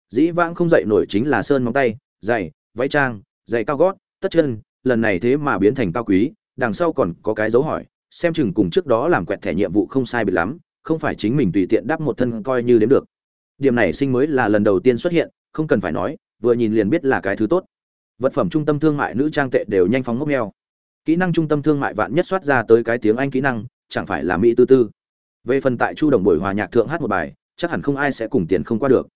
Dĩ vãng không dậy nổi chính là sơn móng tay dày, váy trang dày cao gót tất chân lần này thế mà biến thành cao quý đằng sau còn có cái dấu hỏi xem chừng cùng trước đó làm quẹt thẻ nhiệm vụ không sai biệt lắm không phải chính mình tùy tiện đắp một thân coi như đến được. Điểm này sinh mới là lần đầu tiên xuất hiện không cần phải nói vừa nhìn liền biết là cái thứ tốt. Vật phẩm trung tâm thương mại nữ trang tệ đều nhanh phóng ngốc neo kỹ năng trung tâm thương mại vạn nhất soát ra tới cái tiếng anh kỹ năng, chẳng phải là mỹ tư tư. Về phần tại chu đồng buổi hòa nhạc thượng hát một bài, chắc hẳn không ai sẽ cùng tiền không qua được.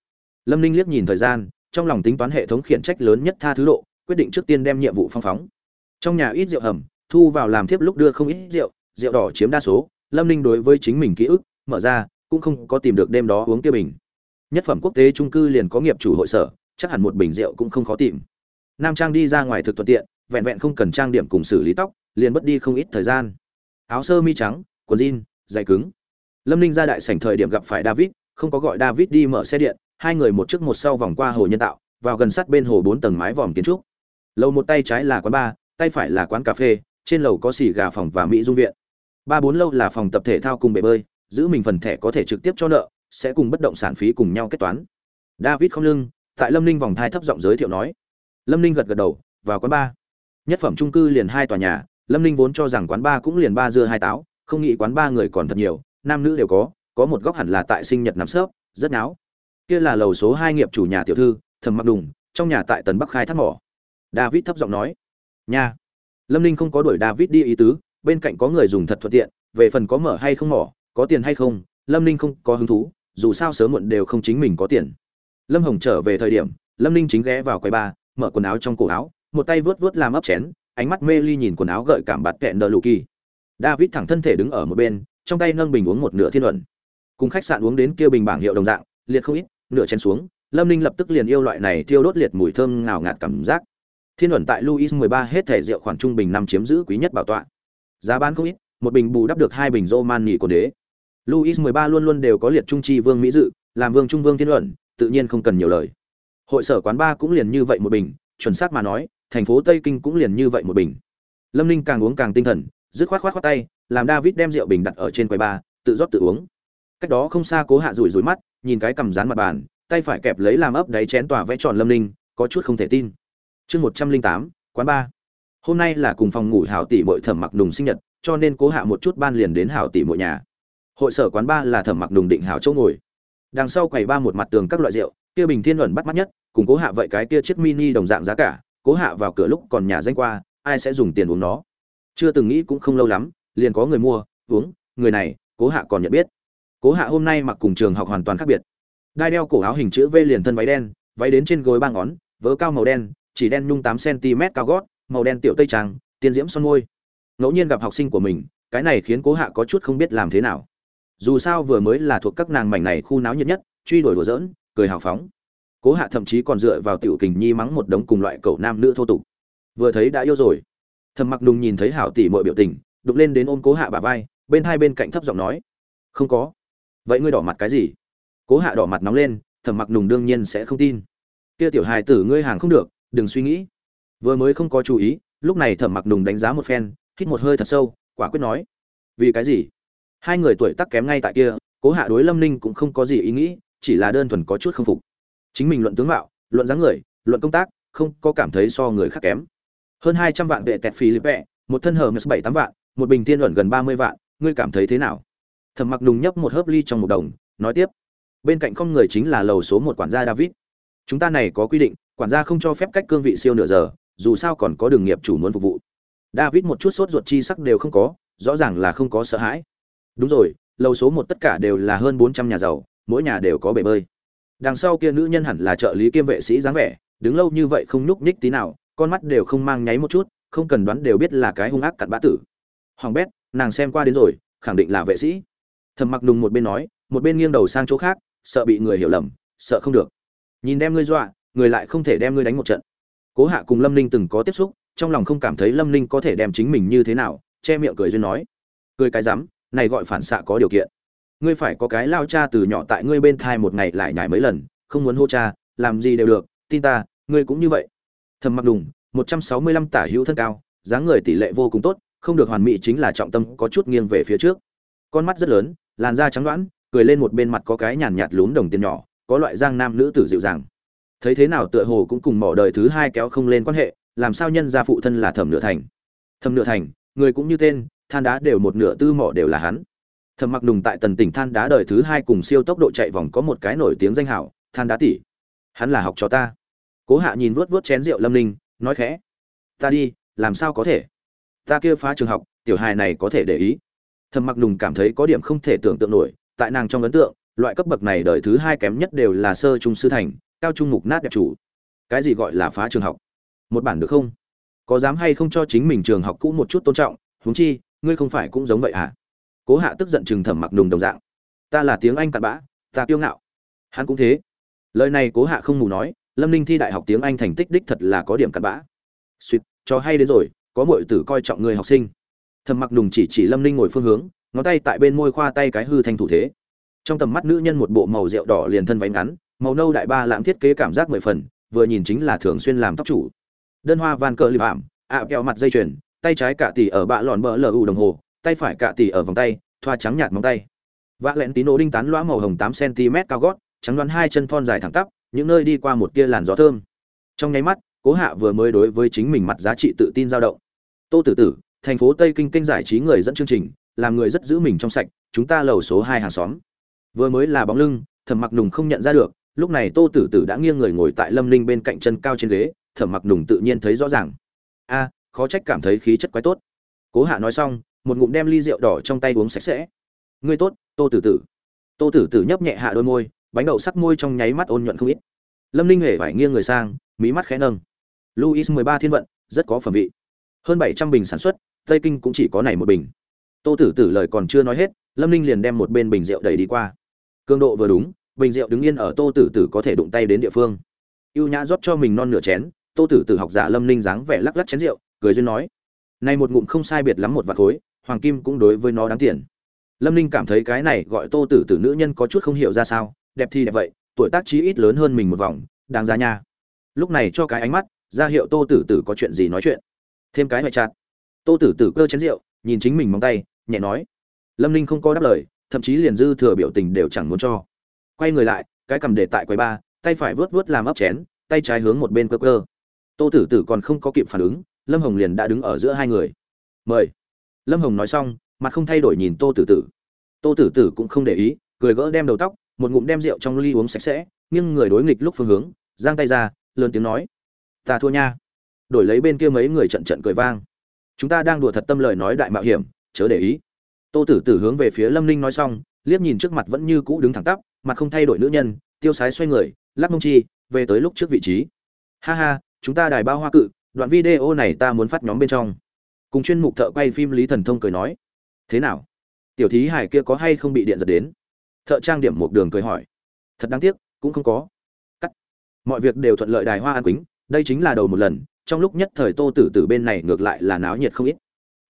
Lâm ninh liếc nhìn thời gian, trong lòng tính toán hệ thống khiển trách lớn nhất tha thứ độ, quyết định trước tiên đem nhiệm vụ phong phóng. Trong nhà ít rượu hầm, thu vào làm thiếp lúc đưa không ít rượu rượu đỏ chiếm đa số, lâm ninh đối với chính mình ký ức, mở ra, cũng không có tìm được đêm đó uống kia bình. Nhất phẩm quốc tế trung cư liền có nghiệp chủ hội sở, chắc hẳn một bình rượu cũng không khó tìm. Nam trang đi ra ngoài thực thuận tiện vẹn vẹn không cần trang điểm cùng xử lý tóc, liền mất đi không ít thời gian. Áo sơ mi trắng, quần jean dày cứng. Lâm ninh ra đại sảnh thời điểm gặp phải david, không có gọi david đi mở xe điện, hai người một trước một sau vòng qua hồ nhân tạo, vào gần sát bên hồ bốn tầng mái vòm kiến trúc. Lầu một tay trái là quán bar, tay phải là quán cà phê, trên lầu có xì gà phòng và mỹ dung viện. Ba bốn lâu là phòng tập thể thao cùng bể bơi, giữ mình phần thẻ có thể trực tiếp cho nợ, sẽ cùng bất động sản phí cùng nhau kết toán. David không lưng, tại lâm ninh vòng thai thấp giọng giới thiệu nói. Lâm ninh gật gật đầu, vào quán bar nhất phẩm trung cư liền hai tòa nhà, lâm ninh vốn cho rằng quán ba cũng liền ba dưa hai táo, không nghĩ quán ba người còn thật nhiều, nam nữ đều có có một góc hẳn là tại sinh nhật nắm sớp rất náo. Kia là lầu số hai nghiệp chủ nhà tiểu thư thầm mặc đùng, trong nhà tại tần bắc khai thác mỏ. David thấp giọng nói, nha. Lâm ninh không có đuổi david đi ý tứ, bên cạnh có người dùng thật thuận tiện, về phần có mở hay không mỏ, có tiền hay không, lâm ninh không có hứng thú, dù sao sớm muộn đều không chính mình có tiền. Lâm hồng trở về thời điểm, lâm ninh chính ghé vào quầy ba mở quần áo trong cổ áo một tay vớt vớt làm ấp chén, ánh mắt mê ly nhìn quần áo gợi cảm bạt kẹn đờ lù kỳ. David thẳng thân thể đứng ở một bên, trong tay nâng bình uống một nửa thiên luận. Cùng khách sạn uống đến kia bình bảng hiệu đồng dạng, liệt không ít, nửa chén xuống, lâm ninh lập tức liền yêu loại này thiêu đốt liệt mùi thơm ngào ngạt cảm giác. Thiên luận tại luis 13 hết thể rượu khoản trung bình năm chiếm giữ quý nhất bảo tọa. Giá bán không ít, một bình bù đắp được hai bình roman nghỉ của đế. Luis 13 luôn luôn đều có liệt trung chi vương mỹ dự, làm vương trung vương thiên luận, tự nhiên không cần nhiều lời. Hội sở quán ba cũng liền như vậy một bình, chuẩn xác mà nói thành phố tây kinh cũng liền như vậy một bình. Lâm ninh càng uống càng tinh thần dứt khoát khoát khoát tay làm david đem rượu bình đặt ở trên quầy bar, tự rót tự uống. Cách đó không xa cố hạ rủi rủi mắt nhìn cái cầm dán mặt bàn tay phải kẹp lấy làm ấp đáy chén tỏa vẽ tròn lâm ninh có chút không thể tin. Chương một trăm linh tám quán ba. Hôm nay là cùng phòng ngủ hảo tỷ mội thẩm mặc nùng sinh nhật cho nên cố hạ một chút ban liền đến hảo tỷ mội nhà. Hội sở quán ba là thẩm mặc nùng định hảo chỗ ngồi. Đằng sau quầy ba một mặt tường các loại rượu kia bình thiên luận bắt mắt nhất cùng cố hạ vậy cái kia chiếc mini đồng dạng giá cả cố hạ vào cửa lúc còn nhà danh qua, ai sẽ dùng tiền uống nó? Chưa từng nghĩ cũng không lâu lắm, liền có người mua, uống, người này, cố hạ còn nhận biết. Cố hạ hôm nay mặc cùng trường học hoàn toàn khác biệt. Đai đeo cổ áo hình chữ v liền thân váy đen, váy đến trên gối ba ngón, vớ cao màu đen, chỉ đen nhung tám cm cao gót, màu đen tiểu tây trang tiên diễm son môi. Ngẫu nhiên gặp học sinh của mình, cái này khiến cố hạ có chút không biết làm thế nào. Dù sao vừa mới là thuộc các nàng mảnh này khu náo nhiệt nhất, truy đuổi đùa giỡn, cười hào phóng cố hạ thậm chí còn dựa vào tiểu kình nhi mắng một đống cùng loại cậu nam nữ thô tục. Vừa thấy đã yêu rồi. Thầm mặc đùng nhìn thấy hảo tỷ mọi biểu tình, đục lên đến ôm cố hạ bà vai, bên hai bên cạnh thấp giọng nói, không có. Vậy ngươi đỏ mặt cái gì? Cố hạ đỏ mặt nóng lên thầm mặc đùng đương nhiên sẽ không tin. Kia tiểu hài tử ngươi hàng không được, đừng suy nghĩ. Vừa mới không có chú ý, lúc này thẩm mặc đùng đánh giá một phen, hít một hơi thật sâu, quả quyết nói, vì cái gì? Hai người tuổi tác kém ngay tại kia, cố hạ đối lâm ninh cũng không có gì ý nghĩ, chỉ là đơn thuần có chút không phục chính mình luận tướng mạo, luận dáng người, luận công tác, không có cảm thấy so người khác kém. Hơn hai trăm vạn vệ tẹt philippe một thân hờ bảy tám vạn, một bình tiên luận gần ba mươi vạn, ngươi cảm thấy thế nào? Thẩm mặc đùng nhấp một hớp ly trong một đồng, nói tiếp. Bên cạnh con người chính là lầu số một quản gia david. Chúng ta này có quy định, quản gia không cho phép cách cương vị siêu nửa giờ, dù sao còn có đường nghiệp chủ muốn phục vụ. David một chút sốt ruột chi sắc đều không có, rõ ràng là không có sợ hãi. Đúng rồi, lầu số một tất cả đều là hơn bốn trăm nhà giàu, mỗi nhà đều có bể bơi đằng sau kia nữ nhân hẳn là trợ lý kiêm vệ sĩ dáng vẻ, đứng lâu như vậy không nhúc nhích tí nào, con mắt đều không mang nháy một chút, không cần đoán đều biết là cái hung ác cặn bã tử. Hoàng bét, nàng xem qua đến rồi, khẳng định là vệ sĩ. Thầm mặc đùng một bên nói, một bên nghiêng đầu sang chỗ khác, sợ bị người hiểu lầm, sợ không được. Nhìn đem ngươi dọa, người lại không thể đem ngươi đánh một trận. Cố hạ cùng lâm ninh từng có tiếp xúc, trong lòng không cảm thấy lâm ninh có thể đem chính mình như thế nào, che miệng cười duyên nói. Cười cái rắm, này gọi phản xạ có điều kiện ngươi phải có cái lao cha từ nhỏ tại ngươi bên thai một ngày lại nhải mấy lần, không muốn hô cha, làm gì đều được, tin ta, ngươi cũng như vậy. Thầm mặc đùng, một trăm sáu mươi lăm tả hữu thân cao, dáng người tỷ lệ vô cùng tốt, không được hoàn mỹ chính là trọng tâm, có chút nghiêng về phía trước. Con mắt rất lớn, làn da trắng đoãn, cười lên một bên mặt có cái nhàn nhạt lún đồng tiền nhỏ, có loại giang nam nữ tử dịu dàng. Thấy thế nào tựa hồ cũng cùng mỏ đời thứ hai kéo không lên quan hệ, làm sao nhân gia phụ thân là thẩm nửa thành? Thẩm nửa thành, người cũng như tên, than đá đều một nửa tư mỏ đều là hắn thẩm mặc đùng tại tần tỉnh than đá đời thứ hai cùng siêu tốc độ chạy vòng có một cái nổi tiếng danh hảo, than đá tỷ. Hắn là học cho ta. Cố hạ nhìn vuốt vuốt chén rượu lâm ninh, nói khẽ. Ta đi, làm sao có thể? Ta kia phá trường học, tiểu hài này có thể để ý. Thẩm mặc đùng cảm thấy có điểm không thể tưởng tượng nổi, tại nàng trong ấn tượng, loại cấp bậc này đời thứ hai kém nhất đều là sơ trung sư thành, cao trung mục nát đẹp chủ. Cái gì gọi là phá trường học? Một bản được không? Có dám hay không cho chính mình trường học cũ một chút tôn trọng, huống chi, ngươi không phải cũng giống vậy à? Cố hạ tức giận chừng thẩm mặc nùng đồng dạng. Ta là tiếng anh cặn bã, ta kiêu ngạo. Hắn cũng thế. Lời này cố hạ không mù nói, lâm ninh thi đại học tiếng anh thành tích đích thật là có điểm cặn bã. Suýt cho hay đến rồi, có mọi tử coi trọng người học sinh. Thẩm mặc nùng chỉ chỉ lâm ninh ngồi phương hướng, ngón tay tại bên môi khoa tay cái hư thành thủ thế. Trong tầm mắt nữ nhân một bộ màu rượu đỏ liền thân váy ngắn, màu nâu đại ba lãng thiết kế cảm giác mười phần, vừa nhìn chính là thường xuyên làm tóc chủ. Đơn hoa van cờ liệp ảm ạ kẹo mặt dây chuyền, tay trái cạ tỉ ở bạ lòn bờ lờ đồng hồ tay phải cạ tỉ ở vòng tay, thoa trắng nhạt móng tay. Vạ lẹn tín đồ đinh tán loã màu hồng tám cm cao gót, trắng đoán hai chân thon dài thẳng tắp, những nơi đi qua một tia làn gió thơm. Trong nháy mắt, cố hạ vừa mới đối với chính mình mặt giá trị tự tin dao động. Tô tử tử, thành phố tây kinh kinh giải trí người dẫn chương trình, làm người rất giữ mình trong sạch, chúng ta lầu số hai hàng xóm. Vừa mới là bóng lưng, thẩm mặc nùng không nhận ra được, lúc này tô tử tử đã nghiêng người ngồi tại lâm Linh bên cạnh chân cao trên ghế, thẩm mặc nùng tự nhiên thấy rõ ràng. A, khó trách cảm thấy khí chất quái tốt. Cố hạ nói xong một ngụm đem ly rượu đỏ trong tay uống sạch sẽ. Ngươi tốt, tô tử tử. Tô tử tử nhấp nhẹ hạ đôi môi, bánh đậu sắc môi trong nháy mắt ôn nhuận không ít. Lâm ninh huệ phải nghiêng người sang, mí mắt khẽ nâng. Luis mười ba thiên vận, rất có phẩm vị. Hơn bảy trăm bình sản xuất, tây kinh cũng chỉ có này một bình. Tô tử tử lời còn chưa nói hết, lâm ninh liền đem một bên bình rượu đẩy đi qua. Cường độ vừa đúng, bình rượu đứng yên ở tô tử tử có thể đụng tay đến địa phương. Y ê u nhã rót cho mình non nửa chén, tô tử tử học giả lâm ninh dáng vẻ lắc lắc chén rượu, cười duyên nói. Này một ngụm không sai biệt lắm một vạt khối hoàng kim cũng đối với nó đáng tiền. Lâm ninh cảm thấy cái này gọi tô tử tử nữ nhân có chút không hiểu ra sao, đẹp thì đẹp vậy, tuổi tác chí ít lớn hơn mình một vòng, đáng ra nha. Lúc này cho cái ánh mắt, ra hiệu tô tử tử có chuyện gì nói chuyện. Thêm cái ngoại chặt. Tô tử tử cơ chén rượu, nhìn chính mình móng tay, nhẹ nói. Lâm ninh không có đáp lời, thậm chí liền dư thừa biểu tình đều chẳng muốn cho. Quay người lại, cái cầm để tại quầy ba, tay phải vớt vớt làm ấp chén, tay trái hướng một bên cơ cơ. Tô tử tử còn không có kịp phản ứng, lâm hồng liền đã đứng ở giữa hai người. Mời lâm hồng nói xong, mặt không thay đổi nhìn tô tử tử. Tô tử tử cũng không để ý, cười gỡ đem đầu tóc, một ngụm đem rượu trong ly uống sạch sẽ nhưng người đối nghịch lúc phương hướng, giang tay ra, lớn tiếng nói, ta thua nha. Đổi lấy bên kia mấy người trận trận cười vang. Chúng ta đang đùa thật tâm lời nói đại mạo hiểm, chớ để ý. Tô tử tử hướng về phía lâm ninh nói xong, liếc nhìn trước mặt vẫn như cũ đứng thẳng tắp, mặt không thay đổi nữ nhân, tiêu sái xoay người, lắc mông chi, về tới lúc trước vị trí. Ha ha, chúng ta đài bao hoa cự, đoạn video này ta muốn phát nhóm bên trong cùng chuyên mục thợ quay phim lý thần thông cười nói, thế nào? Tiểu thí hải kia có hay không bị điện giật đến? Thợ trang điểm một đường cười hỏi, thật đáng tiếc, cũng không có. Cắt. Mọi việc đều thuận lợi đài hoa an quýnh, đây chính là đầu một lần, trong lúc nhất thời tô tử tử bên này ngược lại là náo nhiệt không ít.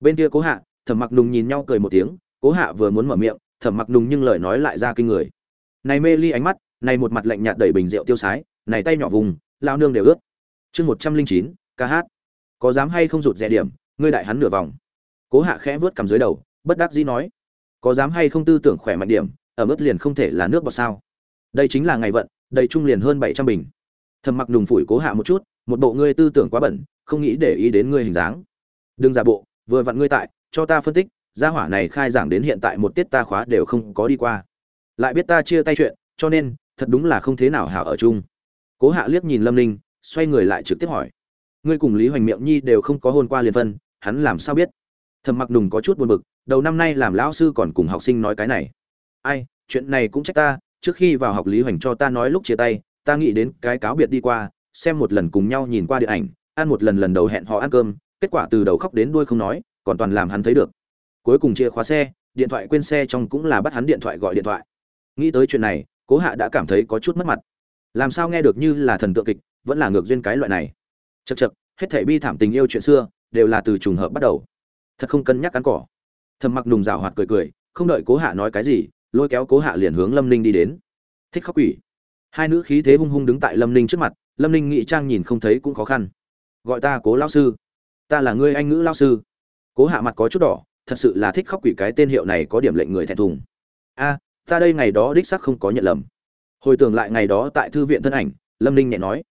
Bên kia cố hạ, thẩm mặc nùng nhìn nhau cười một tiếng, cố hạ vừa muốn mở miệng, thẩm mặc nùng nhưng lời nói lại ra kinh người. Này mê ly ánh mắt, này một mặt lạnh nhạt đẩy bình rượu tiêu sái, này tay nhỏ vùng, lao nương đều ướt. Chương một trăm linh chín, ca hát. Có dám hay không rụt rẻ điểm ngươi đại hắn nửa vòng. Cố hạ khẽ vớt cầm dưới đầu, bất đắc dĩ nói, có dám hay không tư tưởng khỏe mạnh điểm, ở mức liền không thể là nước bọt sao? Đây chính là ngày vận, đầy trung liền hơn bảy trăm bình. Thầm mặc nùng phủi cố hạ một chút, một bộ ngươi tư tưởng quá bẩn, không nghĩ để ý đến ngươi hình dáng. Đừng giả bộ, vừa vặn ngươi tại, cho ta phân tích, gia hỏa này khai giảng đến hiện tại một tiết ta khóa đều không có đi qua. Lại biết ta chia tay chuyện, cho nên, thật đúng là không thế nào hảo ở chung. Cố hạ liếc nhìn lâm ninh, xoay người lại trực tiếp hỏi, ngươi cùng lý hoành miệng nhi đều không có hôn qua liền phân hắn làm sao biết? Thầm mặc nùng có chút buồn bực, đầu năm nay làm lão sư còn cùng học sinh nói cái này. Ai, chuyện này cũng trách ta, trước khi vào học lý hoành cho ta nói lúc chia tay, ta nghĩ đến cái cáo biệt đi qua, xem một lần cùng nhau nhìn qua điện ảnh, ăn một lần lần đầu hẹn họ ăn cơm, kết quả từ đầu khóc đến đuôi không nói, còn toàn làm hắn thấy được. Cuối cùng chia khóa xe, điện thoại quên xe trong cũng là bắt hắn điện thoại gọi điện thoại. Nghĩ tới chuyện này, cố hạ đã cảm thấy có chút mất mặt. Làm sao nghe được như là thần tượng kịch, vẫn là ngược duyên cái loại này. Chật chật hết thảy bi thảm tình yêu chuyện xưa đều là từ trùng hợp bắt đầu. Thật không cân nhắc cắn cỏ. Thầm mặc nùng rào hoạt cười cười, không đợi cố hạ nói cái gì, lôi kéo cố hạ liền hướng lâm ninh đi đến. Thích khóc quỷ. Hai nữ khí thế hung hung đứng tại lâm ninh trước mặt, lâm ninh nghị trang nhìn không thấy cũng khó khăn. Gọi ta cố lao sư. Ta là ngươi anh ngữ lao sư. Cố hạ mặt có chút đỏ, thật sự là thích khóc quỷ cái tên hiệu này có điểm lệnh người thẹn thùng. A, ta đây ngày đó đích sắc không có nhận lầm. Hồi tưởng lại ngày đó tại thư viện thân ảnh, lâm ninh nhẹ nói.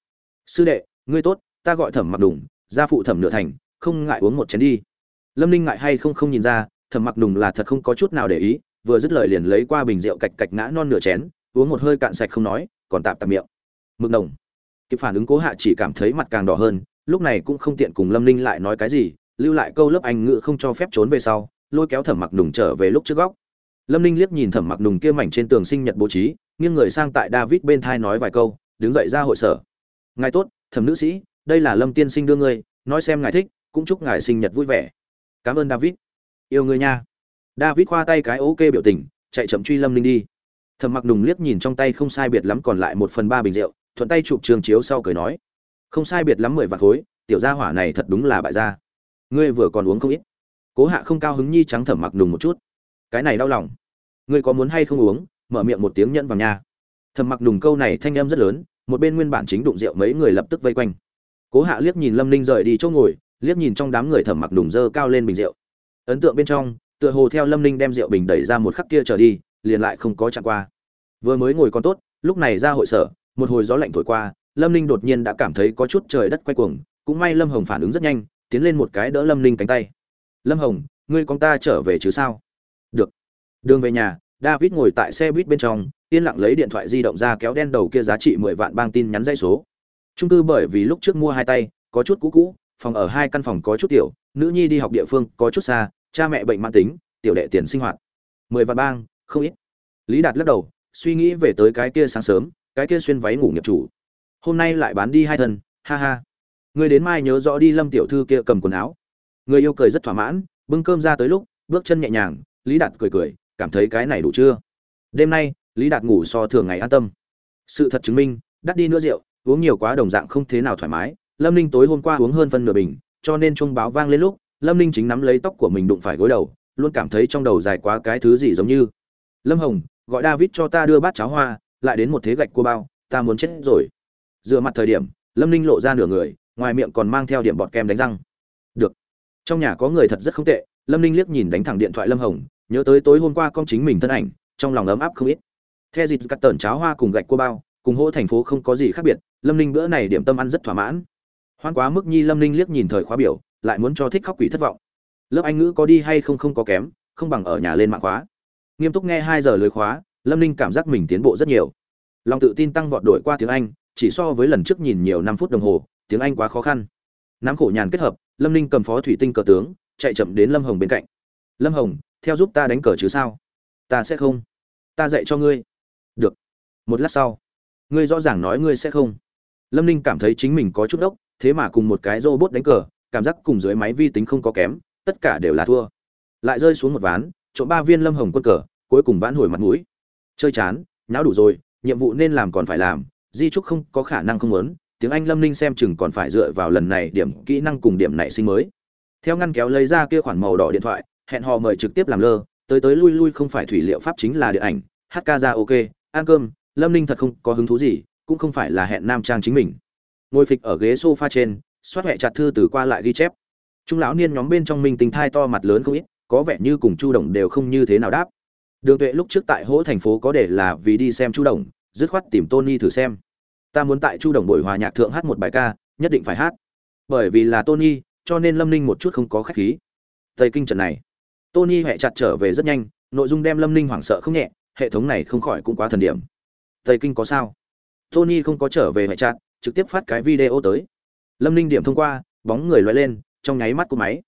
Sư đệ, ngươi tốt, ta gọi thẩm mặc đùng gia phụ thẩm nửa thành không ngại uống một chén đi. Lâm ninh ngại hay không không nhìn ra, thẩm mặc Nùng là thật không có chút nào để ý, vừa dứt lời liền lấy qua bình rượu cạch cạch ngã non nửa chén, uống một hơi cạn sạch không nói, còn tạm tạm miệng. Mực nồng. Kịp phản ứng cố hạ chỉ cảm thấy mặt càng đỏ hơn, lúc này cũng không tiện cùng lâm ninh lại nói cái gì, lưu lại câu lớp anh ngữ không cho phép trốn về sau, lôi kéo thẩm mặc Nùng trở về lúc trước góc. Lâm ninh liếc nhìn thẩm mặc Nùng kia mảnh trên tường sinh nhật bố trí, nghiêng người sang tại david bên thai nói vài câu, đứng dậy ra hội sở. Ngài tốt, thẩm nữ sĩ, đây là lâm tiên sinh đưa ngươi, nói xem ngài thích cũng chúc ngài sinh nhật vui vẻ. Cảm ơn david. Yêu người nha. David khoa tay cái ok biểu tình, chạy chậm truy lâm linh đi. Thầm mặc nùng liếc nhìn trong tay không sai biệt lắm còn lại một phần ba bình rượu, thuận tay chụp trường chiếu sau cười nói. Không sai biệt lắm mười vạt khối, tiểu gia hỏa này thật đúng là bại gia. Ngươi vừa còn uống không ít. Cố hạ không cao hứng nhi trắng thẩm mặc nùng một chút. Cái này đau lòng. Ngươi có muốn hay không uống? Mở miệng một tiếng nhẫn vào nhà thầm mặc nùng câu này thanh âm rất lớn, một bên nguyên bản chính đụng rượu mấy người lập tức vây quanh. Cố hạ liếc nhìn lâm ninh rời đi chỗ ngồi liếc nhìn trong đám người thẩm mặc đùng dơ cao lên bình rượu. Ấn tượng bên trong, tựa hồ theo lâm ninh đem rượu bình đẩy ra một khắc kia trở đi, liền lại không có chạm qua. Vừa mới ngồi còn tốt, lúc này ra hội sở, một hồi gió lạnh thổi qua, lâm ninh đột nhiên đã cảm thấy có chút trời đất quay cuồng, cũng may lâm hồng phản ứng rất nhanh, tiến lên một cái đỡ lâm ninh cánh tay. Lâm hồng, ngươi con ta trở về chứ sao? Được. Đường về nhà, david ngồi tại xe buýt bên trong, yên lặng lấy điện thoại di động ra kéo đen đầu kia giá trị mười vạn bang tin nhắn dây số. Trung cư bởi vì lúc trước mua hai tay, có chút cũ cũ phòng ở hai căn phòng có chút tiểu, nữ nhi đi học địa phương có chút xa, cha mẹ bệnh mãn tính, tiểu đệ tiền sinh hoạt. Mười vạn bang, không ít. Lý đạt lắc đầu, suy nghĩ về tới cái kia sáng sớm, cái kia xuyên váy ngủ nghiệp chủ. Hôm nay lại bán đi hai thân, ha ha. Người đến mai nhớ rõ đi lâm tiểu thư kia cầm quần áo. Người yêu cười rất thỏa mãn, bưng cơm ra tới lúc, bước chân nhẹ nhàng, lý đạt cười cười, cảm thấy cái này đủ chưa? Đêm nay, lý đạt ngủ so thường ngày an tâm. Sự thật chứng minh, đắt đi nữa rượu, uống nhiều quá đồng dạng không thế nào thoải mái lâm ninh tối hôm qua uống hơn phân nửa bình, cho nên chuông báo vang lên lúc, lâm ninh chính nắm lấy tóc của mình đụng phải gối đầu, luôn cảm thấy trong đầu dài quá cái thứ gì giống như. Lâm hồng, gọi david cho ta đưa bát cháo hoa, lại đến một thế gạch cua bao, ta muốn chết rồi. Dựa mặt thời điểm, lâm ninh lộ ra nửa người, ngoài miệng còn mang theo điểm bọt kem đánh răng. Được. Trong nhà có người thật rất không tệ, lâm ninh liếc nhìn đánh thẳng điện thoại lâm hồng, nhớ tới tối hôm qua con chính mình thân ảnh, trong lòng ấm áp không ít. The dịt cắt tờn cháo hoa cùng gạch cua bao, cùng hỗ thành phố không có gì khác biệt, lâm ninh bữa này điểm tâm ăn rất thỏa mãn hoan quá mức nhi lâm ninh liếc nhìn thời khóa biểu, lại muốn cho thích khóc quỷ thất vọng. Lớp anh ngữ có đi hay không không có kém, không bằng ở nhà lên mạng khóa. Nghiêm túc nghe hai giờ lưới khóa, lâm ninh cảm giác mình tiến bộ rất nhiều. Lòng tự tin tăng vọt đổi qua tiếng anh, chỉ so với lần trước nhìn nhiều năm phút đồng hồ, tiếng anh quá khó khăn. Nắm khổ nhàn kết hợp, lâm ninh cầm phó thủy tinh cờ tướng, chạy chậm đến lâm hồng bên cạnh. Lâm hồng, theo giúp ta đánh cờ chứ sao? Ta sẽ không. Ta dạy cho ngươi. Được. Một lát sau, ngươi rõ ràng nói ngươi sẽ không. Lâm ninh cảm thấy chính mình có chút đốc thế mà cùng một cái robot đánh cờ, cảm giác cùng dưới máy vi tính không có kém, tất cả đều là thua. Lại rơi xuống một ván, trộm ba viên lâm hồng quân cờ, cuối cùng vãn hồi mặt mũi. Chơi chán, nháo đủ rồi, nhiệm vụ nên làm còn phải làm, di trúc không có khả năng không muốn, tiếng anh lâm ninh xem chừng còn phải dựa vào lần này điểm kỹ năng cùng điểm nảy sinh mới. Theo ngăn kéo lấy ra kia khoản màu đỏ điện thoại, hẹn hò mời trực tiếp làm lơ, tới tới lui lui không phải thủy liệu pháp chính là điện ảnh, hát ca ra ok, ăn cơm, lâm ninh thật không có hứng thú gì, cũng không phải là hẹn nam trang chính mình ngồi phịch ở ghế sofa trên, xoát hẹ chặt thư từ qua lại ghi chép. Trung lão niên nhóm bên trong mình tình thai to mặt lớn không ít, có vẻ như cùng chu đồng đều không như thế nào đáp. Đường tuệ lúc trước tại hỗ thành phố có để là vì đi xem chu đồng, dứt khoát tìm tony thử xem. Ta muốn tại chu đồng buổi hòa nhạc thượng hát một bài ca, nhất định phải hát. Bởi vì là tony, cho nên lâm ninh một chút không có khách khí. Tây kinh trận này, tony hẹ chặt trở về rất nhanh, nội dung đem lâm ninh hoảng sợ không nhẹ, hệ thống này không khỏi cũng quá thần điểm. Tây kinh có sao? Tony không có trở về hẹ chặt trực tiếp phát cái video tới. Lâm ninh điểm thông qua, bóng người loay lên, trong nháy mắt của máy.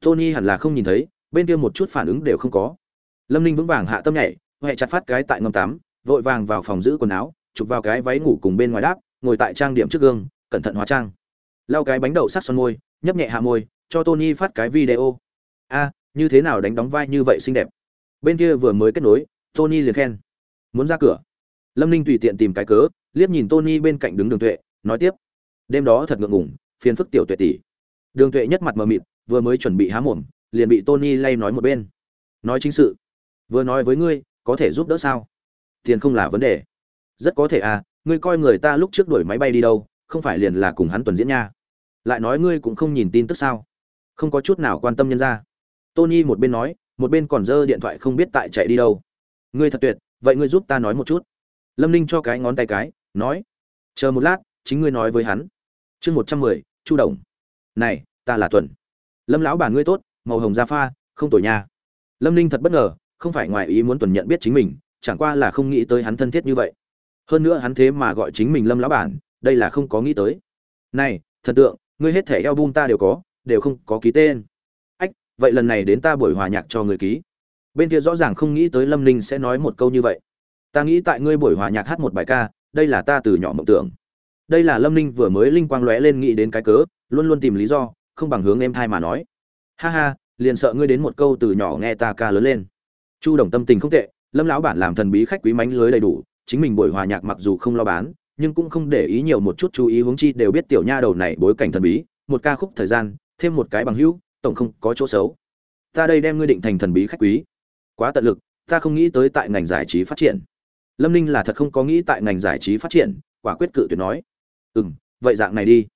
Tony hẳn là không nhìn thấy, bên kia một chút phản ứng đều không có. Lâm ninh vững vàng hạ tâm nhảy huệ chặt phát cái tại ngầm tắm, vội vàng vào phòng giữ quần áo, chụp vào cái váy ngủ cùng bên ngoài đáp, ngồi tại trang điểm trước gương, cẩn thận hóa trang. Lau cái bánh đậu sắc son môi, nhấp nhẹ hạ môi, cho tony phát cái video. A, như thế nào đánh đóng vai như vậy xinh đẹp. Bên kia vừa mới kết nối, tony liền khen. Muốn ra cửa. Lâm ninh tùy tiện tìm cái cớ, liếc nhìn tony bên cạnh đứng đường tuệ nói tiếp. Đêm đó thật ngượng ngủng phiền phức tiểu tuệ tỷ. Đường tuệ nhất mặt mờ mịt, vừa mới chuẩn bị há mồm, liền bị tony lay nói một bên. Nói chính sự. Vừa nói với ngươi, có thể giúp đỡ sao? Tiền không là vấn đề. Rất có thể à ngươi coi người ta lúc trước đuổi máy bay đi đâu, không phải liền là cùng hắn tuần diễn nha. Lại nói ngươi cũng không nhìn tin tức sao? Không có chút nào quan tâm nhân ra. Tony một bên nói, một bên còn giơ điện thoại không biết tại chạy đi đâu. Ngươi thật tuyệt, vậy ngươi giúp ta nói một chút. Lâm ninh cho cái ngón tay cái, nói, chờ một lát chính ngươi nói với hắn. Chương một trăm mười, chu đồng. Này, ta là tuần. Lâm lão bà ngươi tốt, màu hồng da pha, không tội nha. Lâm ninh thật bất ngờ, không phải ngoài ý muốn tuần nhận biết chính mình, chẳng qua là không nghĩ tới hắn thân thiết như vậy. Hơn nữa hắn thế mà gọi chính mình lâm lão bản, đây là không có nghĩ tới. Này, thần tượng, ngươi hết thẻ eo bum ta đều có, đều không có ký tên. Ách, vậy lần này đến ta buổi hòa nhạc cho người ký. Bên kia rõ ràng không nghĩ tới lâm ninh sẽ nói một câu như vậy. Ta nghĩ tại ngươi buổi hòa nhạc hát một bài ca, đây là ta từ nhỏ mộng tưởng đây là lâm ninh vừa mới linh quang lóe lên nghĩ đến cái cớ, luôn luôn tìm lý do, không bằng hướng em thai mà nói. Ha ha, liền sợ ngươi đến một câu từ nhỏ nghe ta ca lớn lên. Chu đồng tâm tình không tệ, lâm lão bản làm thần bí khách quý mánh lưới đầy đủ, chính mình buổi hòa nhạc mặc dù không lo bán, nhưng cũng không để ý nhiều một chút chú ý huống chi đều biết tiểu nha đầu này bối cảnh thần bí, một ca khúc thời gian, thêm một cái bằng hữu, tổng không có chỗ xấu. Ta đây đem ngươi định thành thần bí khách quý. Quá tận lực, ta không nghĩ tới tại ngành giải trí phát triển. Lâm ninh là thật không có nghĩ tại ngành giải trí phát triển, quả quyết cự tuyệt nói ừ m vậy dạng này đi.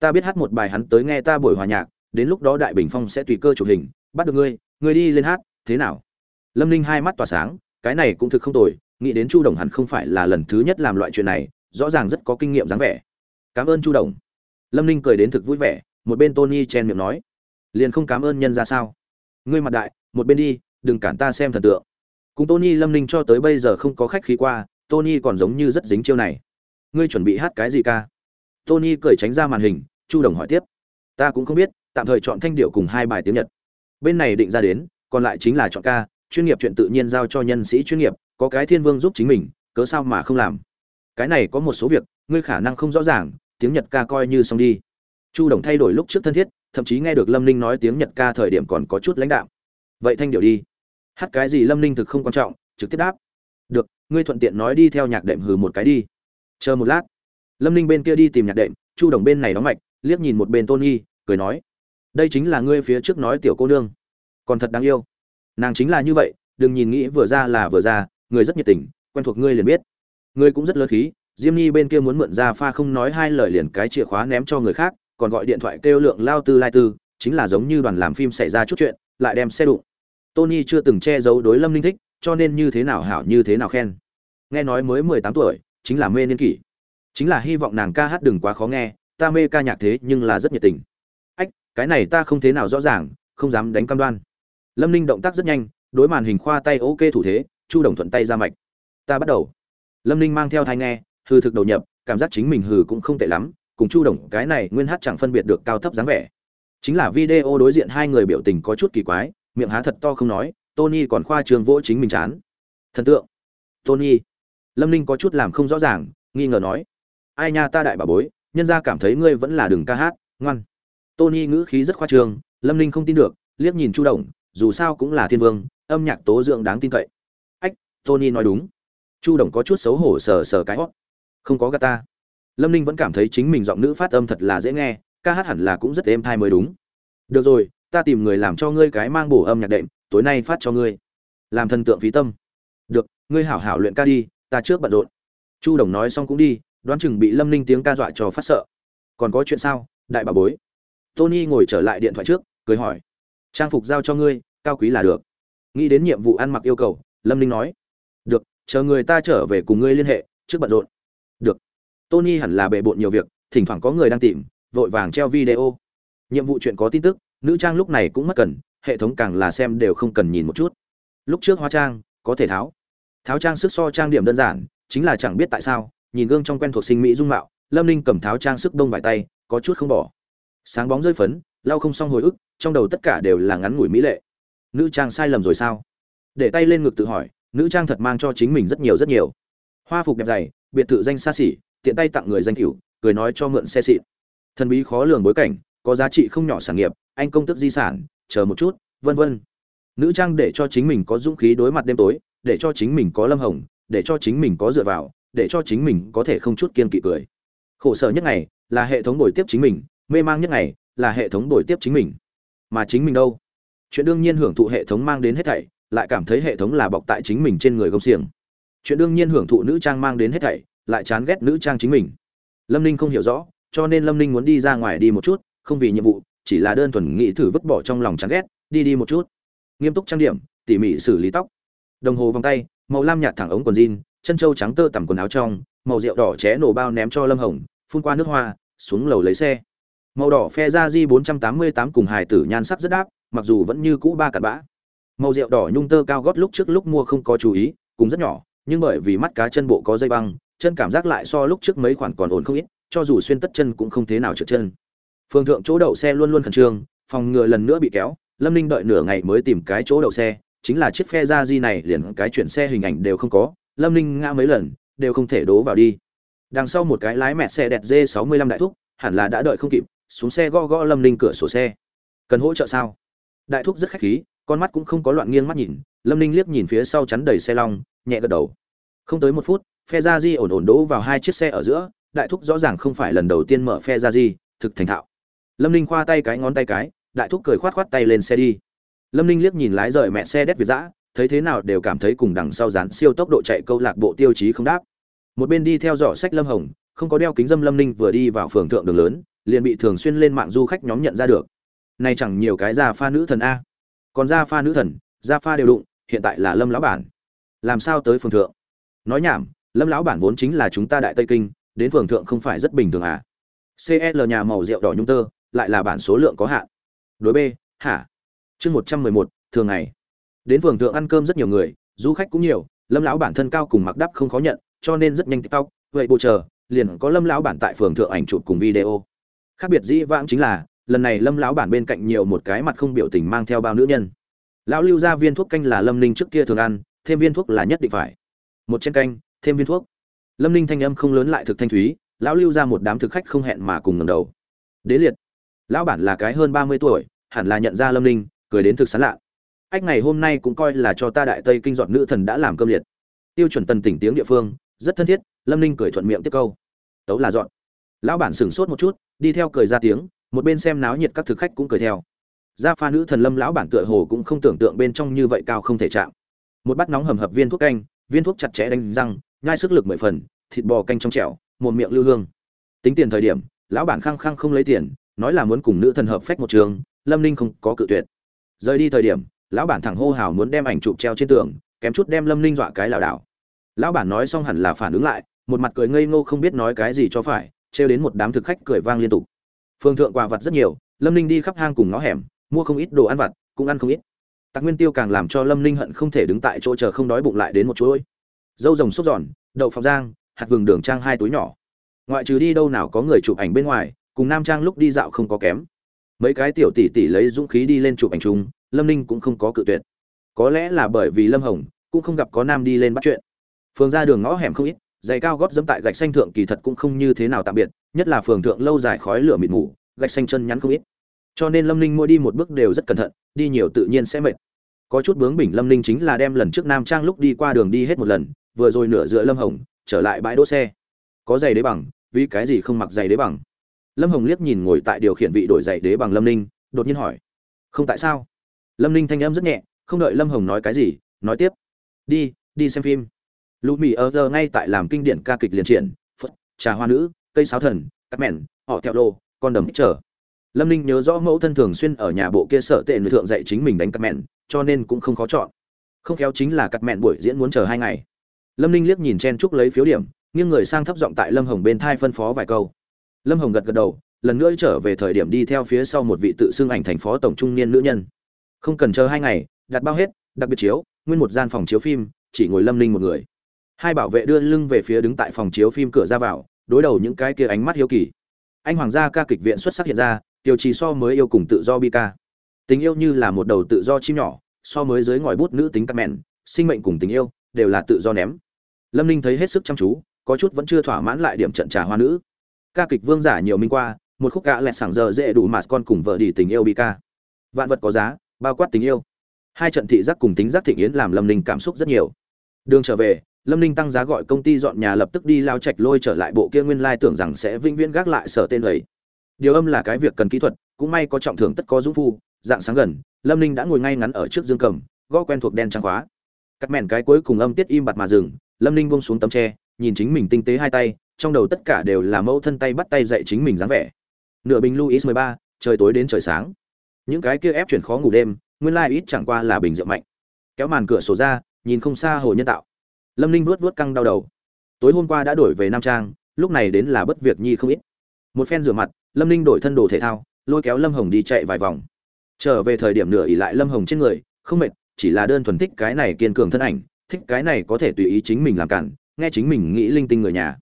Ta biết hát một bài hắn tới nghe ta buổi hòa nhạc, đến lúc đó đại bình phong sẽ tùy cơ chụp hình. Bắt được ngươi ngươi đi lên hát, thế nào? Lâm ninh hai mắt tỏa sáng, cái này cũng thực không tồi, nghĩ đến chu đồng hẳn không phải là lần thứ nhất làm loại chuyện này, rõ ràng rất có kinh nghiệm dáng vẻ. Cảm ơn chu đồng. Lâm ninh cười đến thực vui vẻ, một bên tony chen miệng nói. Liền không cảm ơn nhân ra sao? Ngươi mặt đại, một bên đi, đừng cản ta xem thần tượng. Cùng tony, lâm ninh cho tới bây giờ không có khách khí qua, tony còn giống như rất dính chiêu này. Ngươi chuẩn bị hát cái gì ca? Tony cười tránh ra màn hình, chu đồng hỏi tiếp. Ta cũng không biết, tạm thời chọn thanh điệu cùng hai bài tiếng nhật. Bên này định ra đến, còn lại chính là chọn ca, chuyên nghiệp chuyện tự nhiên giao cho nhân sĩ chuyên nghiệp, có cái thiên vương giúp chính mình, cớ sao mà không làm? Cái này có một số việc, ngươi khả năng không rõ ràng, tiếng nhật ca coi như xong đi. Chu đồng thay đổi lúc trước thân thiết, thậm chí nghe được lâm ninh nói tiếng nhật ca thời điểm còn có chút lãnh đạo vậy thanh điệu đi. Hát cái gì lâm ninh thực không quan trọng, trực tiếp đáp. Được, ngươi thuận tiện nói đi theo nhạc đệm hừ một cái đi. Chờ một lát lâm ninh bên kia đi tìm nhạc đệm, chu đồng bên này đóng mạch, liếc nhìn một bên tôn nghi, cười nói, đây chính là ngươi phía trước nói tiểu cô nương, còn thật đáng yêu. Nàng chính là như vậy, đừng nhìn nghĩ vừa ra là vừa ra, người rất nhiệt tình, quen thuộc ngươi liền biết. Ngươi cũng rất lớn khí, diêm nhi bên kia muốn mượn ra pha không nói hai lời liền cái chìa khóa ném cho người khác, còn gọi điện thoại kêu lượng lao tư lai tư, chính là giống như đoàn làm phim xảy ra chút chuyện, lại đem xe đụng. Tony chưa từng che giấu đối lâm linh thích, cho nên như thế nào hảo như thế nào khen. Nghe nói mới mười tám tuổi, chính là mê niên kỷ chính là hy vọng nàng ca hát đừng quá khó nghe, ta mê ca nhạc thế nhưng là rất nhiệt tình. Ách, cái này ta không thế nào rõ ràng, không dám đánh cam đoan. Lâm ninh động tác rất nhanh, đối màn hình khoa tay ok thủ thế, chu đồng thuận tay ra mạch. Ta bắt đầu. Lâm ninh mang theo thai nghe, hư thực đầu nhập, cảm giác chính mình hừ cũng không tệ lắm, cùng chu đồng, cái này nguyên hát chẳng phân biệt được cao thấp dáng vẻ. Chính là video đối diện hai người biểu tình có chút kỳ quái, miệng há thật to không nói, tony còn khoa trường vỗ chính mình chán. Thần tượng. Tony. Lâm ninh có chút làm không rõ ràng, nghi ngờ nói ai nha ta đại bà bối, nhân ra cảm thấy ngươi vẫn là đường ca hát, ngoan. Tony ngữ khí rất khoa trương, lâm ninh không tin được, liếc nhìn chu đồng, dù sao cũng là thiên vương, âm nhạc tố dưỡng đáng tin cậy. Ách, tony nói đúng. Chu đồng có chút xấu hổ sờ sờ cái hót. Không có gà ta. Lâm ninh vẫn cảm thấy chính mình giọng nữ phát âm thật là dễ nghe, ca hát hẳn là cũng rất êm thai mới đúng. Được rồi, ta tìm người làm cho ngươi cái mang bổ âm nhạc đệm, tối nay phát cho ngươi. Làm thần tượng phí tâm. Được, ngươi hảo hảo luyện ca đi, ta trước bận rộn. Chu đồng nói xong cũng đi đoán chừng bị lâm ninh tiếng ca dọa cho phát sợ. Còn có chuyện sao, đại bà bối? Tony ngồi trở lại điện thoại trước, cười hỏi. Trang phục giao cho ngươi, cao quý là được. Nghĩ đến nhiệm vụ ăn mặc yêu cầu, lâm ninh nói. Được, chờ người ta trở về cùng ngươi liên hệ, trước bận rộn. Được. Tony hẳn là bề bộn nhiều việc, thỉnh thoảng có người đang tìm, vội vàng treo video. Nhiệm vụ chuyện có tin tức, nữ trang lúc này cũng mất cần, hệ thống càng là xem đều không cần nhìn một chút. Lúc trước hóa trang, có thể tháo. Tháo trang sức so trang điểm đơn giản, chính là chẳng biết tại sao nhìn gương trong quen thuộc sinh mỹ dung mạo, lâm ninh cầm tháo trang sức đông vải tay, có chút không bỏ. Sáng bóng rơi phấn, lau không xong hồi ức, trong đầu tất cả đều là ngắn ngủi mỹ lệ. Nữ trang sai lầm rồi sao? Để tay lên ngực tự hỏi, nữ trang thật mang cho chính mình rất nhiều rất nhiều. Hoa phục đẹp dày, biệt thự danh xa xỉ, tiện tay tặng người danh cửu cười nói cho mượn xe xịn. Thần bí khó lường bối cảnh, có giá trị không nhỏ sản nghiệp, anh công tức di sản, chờ một chút, vân vân. Nữ trang để cho chính mình có dũng khí đối mặt đêm tối, để cho chính mình có lâm hồng, để cho chính mình có dựa vào để cho chính mình có thể không chút kiên kỵ cười. Khổ sở nhất ngày là hệ thống đổi tiếp chính mình, mê mang nhất ngày là hệ thống đổi tiếp chính mình. Mà chính mình đâu? Chuyện đương nhiên hưởng thụ hệ thống mang đến hết thảy, lại cảm thấy hệ thống là bọc tại chính mình trên người công xiềng. Chuyện đương nhiên hưởng thụ nữ trang mang đến hết thảy, lại chán ghét nữ trang chính mình. Lâm ninh không hiểu rõ, cho nên lâm ninh muốn đi ra ngoài đi một chút, không vì nhiệm vụ, chỉ là đơn thuần nghĩ thử vứt bỏ trong lòng chán ghét, đi đi một chút. Nghiêm túc trang điểm, tỉ mỉ xử lý tóc. Đồng hồ vòng tay, màu lam nhạt thẳng ống quần jean chân trâu trắng tơ tằm quần áo trong, màu rượu đỏ ché nổ bao ném cho lâm hồng, phun qua nước hoa, xuống lầu lấy xe. Màu đỏ phe ra di 488 cùng hài tử nhan sắc rất đáp, mặc dù vẫn như cũ ba cặn bã. Màu rượu đỏ nhung tơ cao gót lúc trước lúc mua không có chú ý, cũng rất nhỏ, nhưng bởi vì mắt cá chân bộ có dây băng, chân cảm giác lại so lúc trước mấy khoản còn ổn không ít, cho dù xuyên tất chân cũng không thế nào trượt chân. Phương thượng chỗ đậu xe luôn luôn khẩn trương, phòng ngừa lần nữa bị kéo, lâm ninh đợi nửa ngày mới tìm cái chỗ đậu xe, chính là chiếc phe ra di này liền cái chuyển xe hình ảnh đều không có lâm ninh ngã mấy lần, đều không thể đố vào đi. Đằng sau một cái lái mẹ xe đẹp d 65 đại thúc, hẳn là đã đợi không kịp, xuống xe gõ gõ lâm ninh cửa sổ xe. Cần hỗ trợ sao? Đại thúc rất khách khí, con mắt cũng không có loạn nghiêng mắt nhìn, lâm ninh liếc nhìn phía sau chắn đầy xe long, nhẹ gật đầu. Không tới một phút, phe ra di ổn ổn đỗ vào hai chiếc xe ở giữa, đại thúc rõ ràng không phải lần đầu tiên mở phe ra di, thực thành thạo. Lâm ninh khoa tay cái ngón tay cái, đại thúc cười khoát khoát tay lên xe đi. Lâm ninh liếc nhìn lái rời mẹ xe đét việt giã thấy thế nào đều cảm thấy cùng đằng sau dán siêu tốc độ chạy câu lạc bộ tiêu chí không đáp. Một bên đi theo dõi sách lâm hồng, không có đeo kính dâm lâm ninh vừa đi vào phường thượng đường lớn, liền bị thường xuyên lên mạng du khách nhóm nhận ra được. Này chẳng nhiều cái ra pha nữ thần a. Còn ra pha nữ thần ra pha đều đụng, hiện tại là lâm lão bản. Làm sao tới phường thượng? Nói nhảm, lâm lão bản vốn chính là chúng ta đại tây kinh, đến phường thượng không phải rất bình thường à? Cl nhà màu rượu đỏ nhung tơ, lại là bản số lượng có hạn. Đối b, hả? Chương một trăm mười một, thường ngày đến phường thượng ăn cơm rất nhiều người, du khách cũng nhiều, lâm lão bản thân cao cùng mặc đắp không khó nhận, cho nên rất nhanh tiktok, vậy bộ chờ, liền có lâm lão bản tại phường thượng ảnh chụp cùng video. Khác biệt dĩ vãng chính là, lần này lâm lão bản bên cạnh nhiều một cái mặt không biểu tình mang theo bao nữ nhân. Lão lưu ra viên thuốc canh là lâm ninh trước kia thường ăn, thêm viên thuốc là nhất định phải. Một chén canh, thêm viên thuốc. Lâm ninh thanh âm không lớn lại thực thanh thúy, lão lưu ra một đám thực khách không hẹn mà cùng ngầm đầu. Đế liệt. Lão bản là cái hơn ba mươi tuổi, hẳn là nhận ra lâm ninh, cười đến thực sán lạ ách, ngày hôm nay cũng coi là cho ta đại tây kinh dọn nữ thần đã làm cơm liệt. Tiêu chuẩn tần tỉnh tiếng địa phương, rất thân thiết, lâm ninh cười thuận miệng tiếp câu. Tấu là dọn. Lão bản sửng sốt một chút, đi theo cười ra tiếng, một bên xem náo nhiệt các thực khách cũng cười theo. Gia pha nữ thần lâm lão bản tựa hồ cũng không tưởng tượng bên trong như vậy cao không thể chạm. Một bát nóng hầm hập viên thuốc canh, viên thuốc chặt chẽ đánh răng, nhai sức lực mười phần, thịt bò canh trong trẻo, một miệng lưu hương. Tính tiền thời điểm, lão bản khăng khăng không lấy tiền, nói là muốn cùng nữ thần hợp phách một trường, lâm ninh không có cự tuyệt. Rời đi thời điểm lão bản thẳng hô hào muốn đem ảnh chụp treo trên tường, kém chút đem lâm ninh dọa cái lảo đảo. Lão bản nói xong hẳn là phản ứng lại, một mặt cười ngây ngô không biết nói cái gì cho phải, trêu đến một đám thực khách cười vang liên tục. Phương thượng quà vật rất nhiều, lâm ninh đi khắp hang cùng ngõ hẻm, mua không ít đồ ăn vặt, cũng ăn không ít. Tạc nguyên tiêu càng làm cho lâm ninh hận không thể đứng tại chỗ chờ không đói bụng lại đến một chuỗi. Dâu rồng sốt giòn, đậu phọc giang hạt vừng đường trang hai túi nhỏ. Ngoại trừ đi đâu nào có người chụp ảnh bên ngoài, cùng nam trang lúc đi dạo không có kém. Mấy cái tiểu tỷ tỷ lấy dũng khí đi lên chụp ảnh chung lâm ninh cũng không có cự tuyệt. Có lẽ là bởi vì lâm hồng cũng không gặp có nam đi lên bắt chuyện. Phường ra đường ngõ hẻm không ít, giày cao gót dẫm tại gạch xanh thượng kỳ thật cũng không như thế nào tạm biệt, nhất là phường thượng lâu dài khói lửa mịt mù, gạch xanh chân nhắn không ít. Cho nên lâm ninh mỗi đi một bước đều rất cẩn thận, đi nhiều tự nhiên sẽ mệt. Có chút bướng bỉnh lâm ninh chính là đem lần trước nam trang lúc đi qua đường đi hết một lần, vừa rồi nửa dựa lâm hồng, trở lại bãi đỗ xe. Có giày đế bằng, vì cái gì không mặc giày đế bằng? Lâm hồng liếc nhìn ngồi tại điều khiển vị đổi giày đế bằng lâm ninh, đột nhiên hỏi. Không tại sao? Lâm ninh thanh âm rất nhẹ, không đợi lâm hồng nói cái gì, nói tiếp. Đi đi xem phim. Lũ mỹ ở giờ ngay tại làm kinh điển ca kịch liền triển, phật, trà hoa nữ, cây sáo thần cắt mẹn họ theo đồ, con đầm trở lâm ninh nhớ rõ mẫu thân thường xuyên ở nhà bộ kia sợ tệ nữ thượng dạy chính mình đánh cắt mẹn cho nên cũng không khó chọn. Không khéo chính là cắt mẹn buổi diễn muốn chờ hai ngày. Lâm ninh liếc nhìn chen trúc lấy phiếu điểm, nghiêng người sang thấp giọng tại lâm hồng bên thai phân phó vài câu. Lâm hồng gật gật đầu, lần nữa trở về thời điểm đi theo phía sau một vị tự xưng ảnh thành phó tổng trung niên nữ nhân không cần chờ hai ngày, đặt bao hết, đặc biệt chiếu, nguyên một gian phòng chiếu phim, chỉ ngồi lâm Linh một người. Hai bảo vệ đưa lưng về phía đứng tại phòng chiếu phim cửa ra vào, đối đầu những cái kia ánh mắt hiếu kỳ. Anh hoàng gia ca kịch viện xuất sắc hiện ra tiêu chí so mới yêu cùng tự do bi ca. Tình yêu như là một đầu tự do chim nhỏ, so mới dưới ngòi bút nữ tính cắt mẹn, sinh mệnh cùng tình yêu đều là tự do ném. Lâm Linh thấy hết sức chăm chú, có chút vẫn chưa thỏa mãn lại điểm trận trà hoa nữ. Ca kịch vương giả nhiều minh qua, một khúc gã lẹt sảng giờ dễ đủ mà con cùng vợ đi tình yêu bi ca. Vạn vật có giá bao quát tình yêu. Hai trận thị giác cùng tính giác thịnh yến làm lâm ninh cảm xúc rất nhiều. Đường trở về, lâm ninh tăng giá gọi công ty dọn nhà lập tức đi lao chạch lôi trở lại bộ kia nguyên lai tưởng rằng sẽ vĩnh viễn gác lại sở tên ấy. Điều âm là cái việc cần kỹ thuật, cũng may có trọng thưởng tất có dũng phu, dạng sáng gần, lâm ninh đã ngồi ngay ngắn ở trước dương cầm, gõ quen thuộc đen trắng khóa. Cắt mẹn cái cuối cùng âm tiết im bặt mà dừng, lâm ninh buông xuống tấm tre, nhìn chính mình tinh tế hai tay, trong đầu tất cả đều là mẫu thân tay bắt tay dạy chính mình dáng vẻ. Nửa bình luis mười ba, trời tối đến trời sáng những cái kia ép chuyển khó ngủ đêm, nguyên lai ít chẳng qua là bình rượu mạnh. Kéo màn cửa sổ ra, nhìn không xa hồ nhân tạo. Lâm ninh vuốt vuốt căng đau đầu. Tối hôm qua đã đổi về nam trang, lúc này đến là bất việc nhi không ít. Một phen rửa mặt, lâm ninh đổi thân đồ thể thao, lôi kéo lâm hồng đi chạy vài vòng. Trở về thời điểm nửa ỉ lại lâm hồng trên người, không mệt, chỉ là đơn thuần thích cái này kiên cường thân ảnh, thích cái này có thể tùy ý chính mình làm cản, nghe chính mình nghĩ linh tinh người nhà.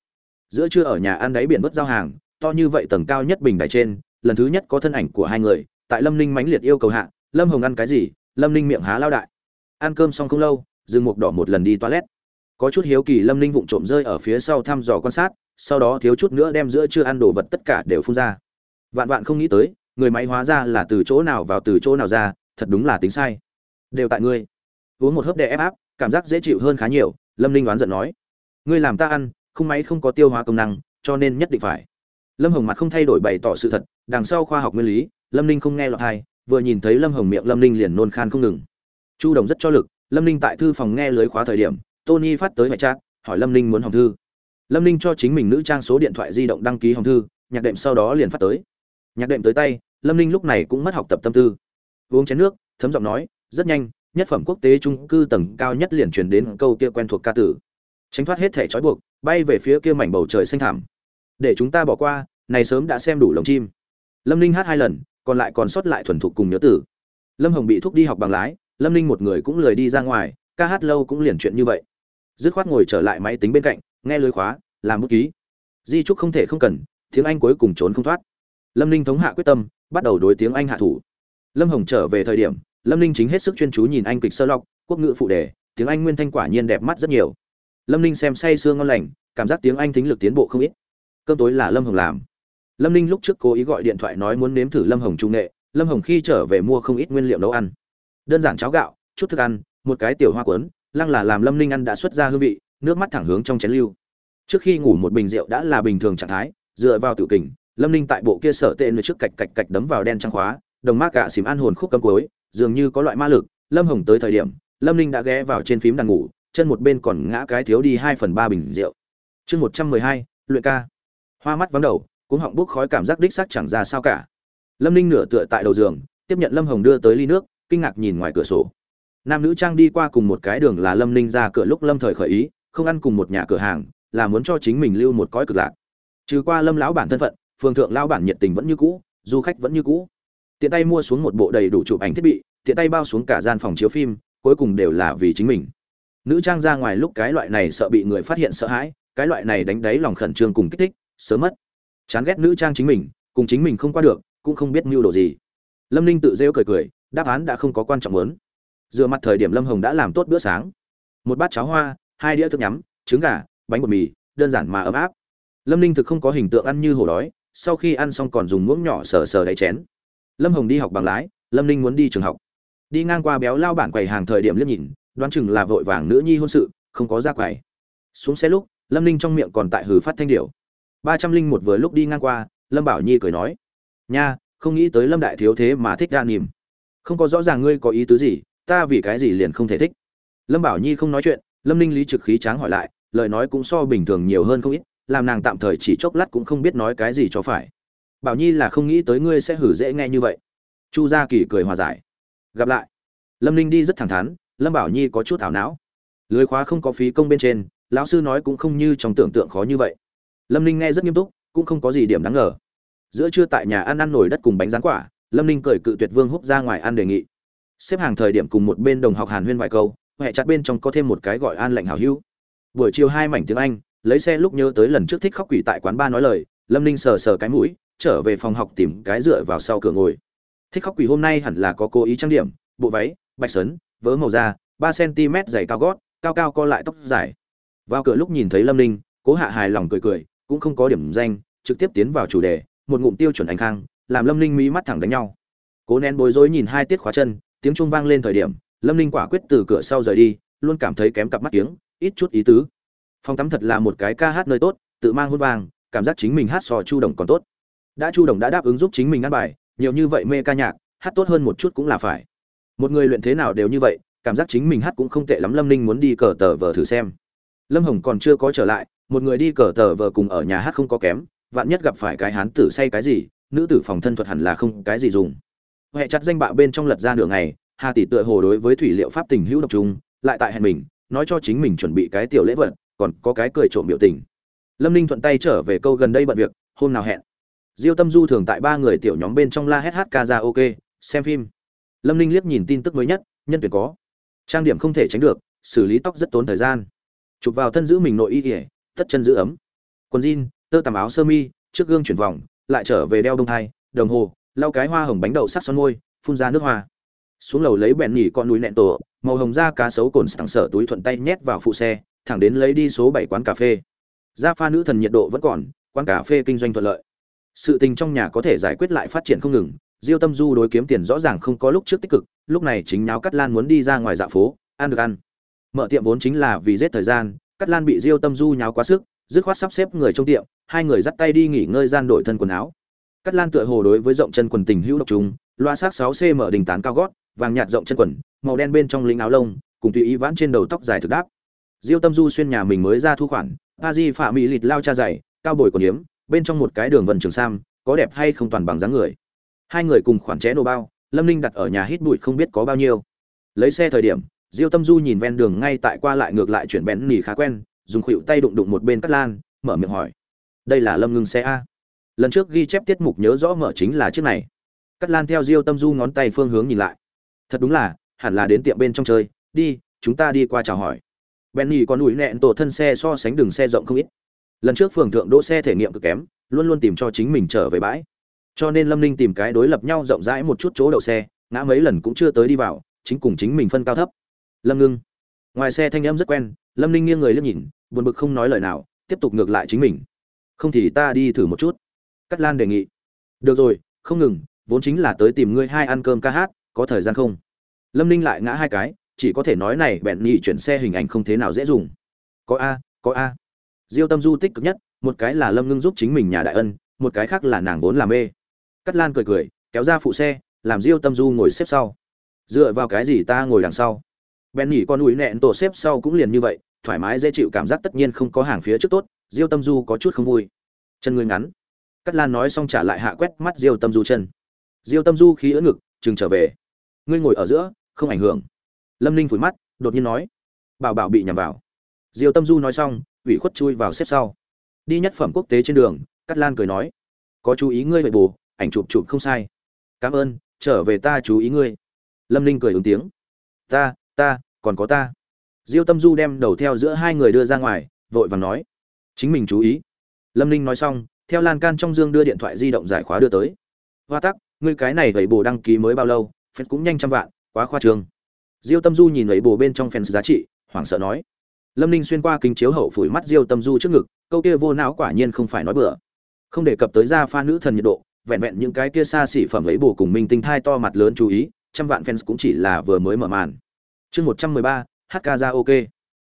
Giữa trưa ở nhà ăn đáy biển vớt giao hàng, to như vậy tầng cao nhất bình đài trên, lần thứ nhất có thân ảnh của hai người tại lâm ninh mãnh liệt yêu cầu hạ, lâm hồng ăn cái gì? Lâm ninh miệng há lao đại. Ăn cơm xong không lâu, Dương mục đỏ một lần đi toilet. Có chút hiếu kỳ lâm ninh vụng trộm rơi ở phía sau thăm dò quan sát, sau đó thiếu chút nữa đem giữa chưa ăn đồ vật tất cả đều phun ra. Vạn vạn không nghĩ tới, người máy hóa ra là từ chỗ nào vào từ chỗ nào ra, thật đúng là tính sai. Đều tại ngươi. Uống một hớp đè ép áp, cảm giác dễ chịu hơn khá nhiều, lâm ninh oán giận nói. Ngươi làm ta ăn, không máy không có tiêu hóa công năng, cho nên nhất định phải. Lâm hồng mặt không thay đổi bày tỏ sự thật, đằng sau khoa học nguyên lý lâm ninh không nghe lọt hai vừa nhìn thấy lâm hồng miệng lâm ninh liền nôn khan không ngừng. Chu đồng rất cho lực, lâm ninh tại thư phòng nghe lưới khóa thời điểm, tony phát tới ngoại chat, hỏi lâm ninh muốn hồng thư. Lâm ninh cho chính mình nữ trang số điện thoại di động đăng ký hồng thư, nhạc đệm sau đó liền phát tới. Nhạc đệm tới tay, lâm ninh lúc này cũng mất học tập tâm tư. Uống chén nước, thấm giọng nói, rất nhanh, nhất phẩm quốc tế trung cư tầng cao nhất liền truyền đến câu kia quen thuộc ca tử tránh thoát hết thể trói buộc, bay về phía kia mảnh bầu trời xanh thẳm. Để chúng ta bỏ qua, này sớm đã xem đủ lồng chim. Lâm ninh hát hai lần còn lại còn sót lại thuần thục cùng nhớ tử. Lâm hồng bị thúc đi học bằng lái, lâm ninh một người cũng lười đi ra ngoài, ca hát lâu cũng liền chuyện như vậy. Dứt khoát ngồi trở lại máy tính bên cạnh, nghe lưới khóa, làm bút ký. Di trúc không thể không cần, tiếng anh cuối cùng trốn không thoát. Lâm ninh thống hạ quyết tâm, bắt đầu đối tiếng anh hạ thủ. Lâm hồng trở về thời điểm, lâm ninh chính hết sức chuyên chú nhìn anh kịch sơ lọc, quốc ngữ phụ đề, tiếng anh nguyên thanh quả nhiên đẹp mắt rất nhiều. Lâm ninh xem say sương ngon lành, cảm giác tiếng anh thính lực tiến bộ không ít. Cơm tối là lâm hồng làm lâm ninh lúc trước cố ý gọi điện thoại nói muốn nếm thử lâm hồng trung nghệ. Lâm hồng khi trở về mua không ít nguyên liệu nấu ăn. Đơn giản cháo gạo, chút thức ăn, một cái tiểu hoa cuốn, lăng là làm lâm ninh ăn đã xuất ra hương vị, nước mắt thẳng hướng trong chén lưu. Trước khi ngủ một bình rượu đã là bình thường trạng thái, dựa vào tự kình, lâm ninh tại bộ kia sở tệ nơi trước cạch cạch cạch đấm vào đen trắng khóa, đồng mác gạ xìm ăn hồn khúc cầm cuối, dường như có loại ma lực. Lâm hồng tới thời điểm, lâm ninh đã ghé vào trên phím đàn ngủ, chân một bên còn ngã cái thiếu đi hai phần ba bình rượu. Chương một trăm mười hai, luyện ca. Hoa mắt vắng đầu cũng họng bốc khói cảm giác đích sắc chẳng ra sao cả. Lâm ninh nửa tựa tại đầu giường, tiếp nhận lâm hồng đưa tới ly nước, kinh ngạc nhìn ngoài cửa sổ. Nam nữ trang đi qua cùng một cái đường là lâm ninh ra cửa lúc lâm thời khởi ý, không ăn cùng một nhà cửa hàng, là muốn cho chính mình lưu một cõi cực lạc. Trừ qua lâm lão bản thân phận phường thượng Lão bản nhiệt tình vẫn như cũ, du khách vẫn như cũ. Tiện tay mua xuống một bộ đầy đủ chụp ảnh thiết bị, tiện tay bao xuống cả gian phòng chiếu phim, cuối cùng đều là vì chính mình. Nữ trang ra ngoài lúc cái loại này sợ bị người phát hiện sợ hãi, cái loại này đánh đáy lòng khẩn trương cùng kích thích, sớm mất chán ghét nữ trang chính mình, cùng chính mình không qua được, cũng không biết mưu đồ gì. Lâm ninh tự rêu cười cười, đáp án đã không có quan trọng lớn. Dựa mặt thời điểm lâm hồng đã làm tốt bữa sáng. Một bát cháo hoa, hai đĩa thức nhắm, trứng gà, bánh bột mì, đơn giản mà ấm áp. Lâm ninh thực không có hình tượng ăn như hổ đói, sau khi ăn xong còn dùng muỗng nhỏ sờ sờ đáy chén. Lâm hồng đi học bằng lái, lâm ninh muốn đi trường học. Đi ngang qua béo lao bản quầy hàng thời điểm liếc nhìn, đoán chừng là vội vàng nữ nhi hôn sự, không có ra quầy. Xuống xe lúc, lâm ninh trong miệng còn tại hừ phát thanh điệu ba trăm linh một vừa lúc đi ngang qua, lâm bảo nhi cười nói, nha, không nghĩ tới lâm đại thiếu thế mà thích ra nìm không có rõ ràng ngươi có ý tứ gì, ta vì cái gì liền không thể thích. Lâm bảo nhi không nói chuyện, lâm ninh lý trực khí tráng hỏi lại, lời nói cũng so bình thường nhiều hơn không ít, làm nàng tạm thời chỉ chốc lát cũng không biết nói cái gì cho phải. Bảo nhi là không nghĩ tới ngươi sẽ hử dễ nghe như vậy. Chu gia kỳ cười hòa giải. Gặp lại. Lâm ninh đi rất thẳng thắn, lâm bảo nhi có chút ảo não. Lưới khóa không có phí công bên trên, lão sư nói cũng không như trong tưởng tượng khó như vậy lâm ninh nghe rất nghiêm túc, cũng không có gì điểm đáng ngờ. Giữa trưa tại nhà ăn ăn nổi đất cùng bánh rán quả, lâm ninh cười cự tuyệt vương húc ra ngoài ăn đề nghị. Xếp hàng thời điểm cùng một bên đồng học hàn huyên vài câu huệ chặt bên trong có thêm một cái gọi an lệnh hào hữu. Buổi chiều hai mảnh tiếng anh, lấy xe lúc nhớ tới lần trước thích khóc quỷ tại quán ba nói lời, lâm ninh sờ sờ cái mũi, trở về phòng học tìm cái dựa vào sau cửa ngồi. Thích khóc quỷ hôm nay hẳn là có cố ý trang điểm, bộ váy, bạch sấn, vớ màu da, ba cm dày cao gót, cao cao co lại tóc dài. Vào cửa lúc nhìn thấy lâm ninh, cố hạ hài lòng cười cười cũng không có điểm danh, trực tiếp tiến vào chủ đề, một ngụm tiêu chuẩn anh khang, làm lâm ninh mỹ mắt thẳng đánh nhau. Cố nén bối rối nhìn hai tiết khóa chân, tiếng trung vang lên thời điểm, lâm ninh quả quyết từ cửa sau rời đi, luôn cảm thấy kém cặp mắt tiếng ít chút ý tứ. Phòng tắm thật là một cái ca hát nơi tốt, tự mang hôn vang cảm giác chính mình hát so chu đồng còn tốt. Đã chu đồng đã đáp ứng giúp chính mình ăn bài, nhiều như vậy mê ca nhạc, hát tốt hơn một chút cũng là phải. Một người luyện thế nào đều như vậy, cảm giác chính mình hát cũng không tệ lắm, lâm ninh muốn đi cờ tờ vờ thử xem. Lâm hồng còn chưa có trở lại một người đi cờ tờ vờ cùng ở nhà hát không có kém, vạn nhất gặp phải cái hán tử say cái gì, nữ tử phòng thân thuật hẳn là không cái gì dùng. Huệ chặt danh bạ bên trong lật ra nửa ngày, hà tỷ tựa hồ đối với thủy liệu pháp tình hữu độc trung lại tại hẹn mình, nói cho chính mình chuẩn bị cái tiểu lễ vật, còn có cái cười trộm biểu tình. Lâm ninh thuận tay trở về câu gần đây bận việc, hôm nào hẹn? Diêu tâm du thường tại ba người tiểu nhóm bên trong la hét hát ca ra ok, xem phim. Lâm ninh liếc nhìn tin tức mới nhất, nhân tuyển có. Trang điểm không thể tránh được, xử lý tóc rất tốn thời gian. Chụp vào thân giữ mình nội y ỉa tất chân giữ ấm. Quần jean, tơ tằm áo sơ mi, trước gương chuyển vòng, lại trở về đeo đông thai, đồng hồ, lau cái hoa hồng bánh đậu sắc son môi, phun ra nước hoa. Xuống lầu lấy bẹn nhỉ con núi nẹn tổ, màu hồng da cá sấu cồn sẵn sở túi thuận tay nhét vào phụ xe, thẳng đến lấy đi số bảy quán cà phê. Gia pha nữ thần nhiệt độ vẫn còn, quán cà phê kinh doanh thuận lợi. Sự tình trong nhà có thể giải quyết lại phát triển không ngừng, diêu tâm du đối kiếm tiền rõ ràng không có lúc trước tích cực, lúc này chính nháo cắt lan muốn đi ra ngoài dạ phố, ăn được ăn. Mở tiệm vốn chính là vì giết thời gian cắt lan bị diêu tâm du nháo quá sức, dứt khoát sắp xếp người trong tiệm, hai người dắt tay đi nghỉ ngơi gian đổi thân quần áo. Cắt lan tựa hồ đối với rộng chân quần tình hữu độc chúng loa sắc 6 cm đình tán cao gót, vàng nhạt rộng chân quần, màu đen bên trong lính áo lông, cùng tùy ý vãn trên đầu tóc dài thực đáp. Diêu tâm du xuyên nhà mình mới ra thu khoản, a di phạm mỹ lịt lao cha dày cao bồi còn yếm, bên trong một cái đường vần trường sam, có đẹp hay không toàn bằng dáng người. Hai người cùng khoản ché nô bao, lâm ninh đặt ở nhà hít bụi không biết có bao nhiêu. Lấy xe thời điểm diêu tâm du nhìn ven đường ngay tại qua lại ngược lại chuyển bén nỉ khá quen, dùng khuỷu tay đụng đụng một bên cắt lan, mở miệng hỏi. Đây là lâm ngưng xe a. Lần trước ghi chép tiết mục nhớ rõ mở chính là chiếc này. Cắt lan theo diêu tâm du ngón tay phương hướng nhìn lại. Thật đúng là, hẳn là đến tiệm bên trong chơi. Đi, chúng ta đi qua chào hỏi. Benny còn ủi nẹn tổ thân xe so sánh đường xe rộng không ít. Lần trước phường thượng đỗ xe thể nghiệm cực kém, luôn luôn tìm cho chính mình trở về bãi. Cho nên lâm ninh tìm cái đối lập nhau rộng rãi một chút chỗ đậu xe, ngã mấy lần cũng chưa tới đi vào, chính cùng chính mình phân cao thấp lâm ngưng. Ngoài xe thanh em rất quen, lâm ninh nghiêng người liếc nhìn, buồn bực không nói lời nào, tiếp tục ngược lại chính mình. Không thì ta đi thử một chút. Cắt lan đề nghị. Được rồi, không ngừng, vốn chính là tới tìm ngươi hai ăn cơm ca hát, có thời gian không? Lâm ninh lại ngã hai cái, chỉ có thể nói này bẹn nhị chuyển xe hình ảnh không thế nào dễ dùng. Có a có a. Diêu tâm du tích cực nhất, một cái là lâm ngưng giúp chính mình nhà đại ân, một cái khác là nàng vốn làm mê. Cắt lan cười cười, kéo ra phụ xe, làm diêu tâm du ngồi xếp sau. Dựa vào cái gì ta ngồi đằng sau? Bèn nhỉ con ủi nẹn tổ xếp sau cũng liền như vậy, thoải mái dễ chịu cảm giác tất nhiên không có hàng phía trước tốt, diêu tâm du có chút không vui. Chân ngươi ngắn. Cắt lan nói xong trả lại hạ quét mắt diêu tâm du chân. Diêu tâm du khí ưỡn ngực, chừng trở về. Ngươi ngồi ở giữa, không ảnh hưởng. Lâm ninh phủi mắt, đột nhiên nói. Bảo bảo bị nhầm vào. Diêu tâm du nói xong, ủy khuất chui vào xếp sau. Đi nhất phẩm quốc tế trên đường cắt lan cười nói. Có chú ý ngươi vậy bù ảnh chụp chụp không sai. Cảm ơn, trở về ta chú ý ngươi. Lâm ninh cười ứng tiếng. Ta ta còn có ta. Diêu tâm du đem đầu theo giữa hai người đưa ra ngoài, vội vàng nói. Chính mình chú ý. Lâm ninh nói xong, theo lan can trong dương đưa điện thoại di động giải khóa đưa tới. Hoa tắc, ngươi cái này vậy bồ đăng ký mới bao lâu phép cũng nhanh trăm vạn, quá khoa trương. Diêu tâm du nhìn vậy bồ bên trong fans giá trị, hoảng sợ nói. Lâm ninh xuyên qua kính chiếu hậu phủi mắt diêu tâm du trước ngực, câu kia vô não quả nhiên không phải nói bừa. Không đề cập tới ra pha nữ thần nhiệt độ, vẹn vẹn những cái kia xa xỉ phẩm lấy bồ cùng minh tinh thai to mặt lớn chú ý, trăm vạn fans cũng chỉ là vừa mới mở màn chương một trăm mười ba hk ra ok.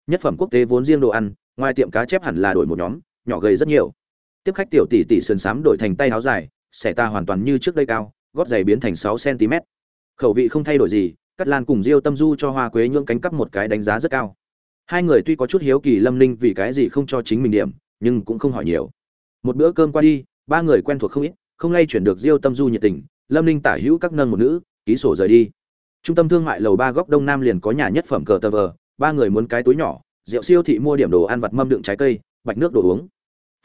Nhất phẩm quốc tế vốn riêng đồ ăn, ngoài tiệm cá chép hẳn là đổi một nhóm, nhỏ gầy rất nhiều. Tiếp khách tiểu tỷ tỷ sườn xám đổi thành tay áo dài, xẻ ta hoàn toàn như trước đây cao, gót giày biến thành sáu cm khẩu vị không thay đổi gì, cắt lan cùng diêu tâm du cho hoa quế nhưỡng cánh cắp một cái đánh giá rất cao. Hai người tuy có chút hiếu kỳ lâm ninh vì cái gì không cho chính mình điểm, nhưng cũng không hỏi nhiều. Một bữa cơm qua đi, ba người quen thuộc không ít, không lay chuyển được diêu tâm du nhiệt tình, lâm ninh tả hữu các nâng một nữ, ký sổ rời đi trung tâm thương mại lầu ba góc đông nam liền có nhà nhất phẩm cờ tờ vờ, ba người muốn cái túi nhỏ, rượu siêu thị mua điểm đồ ăn vặt mâm đựng trái cây, bạch nước đồ uống.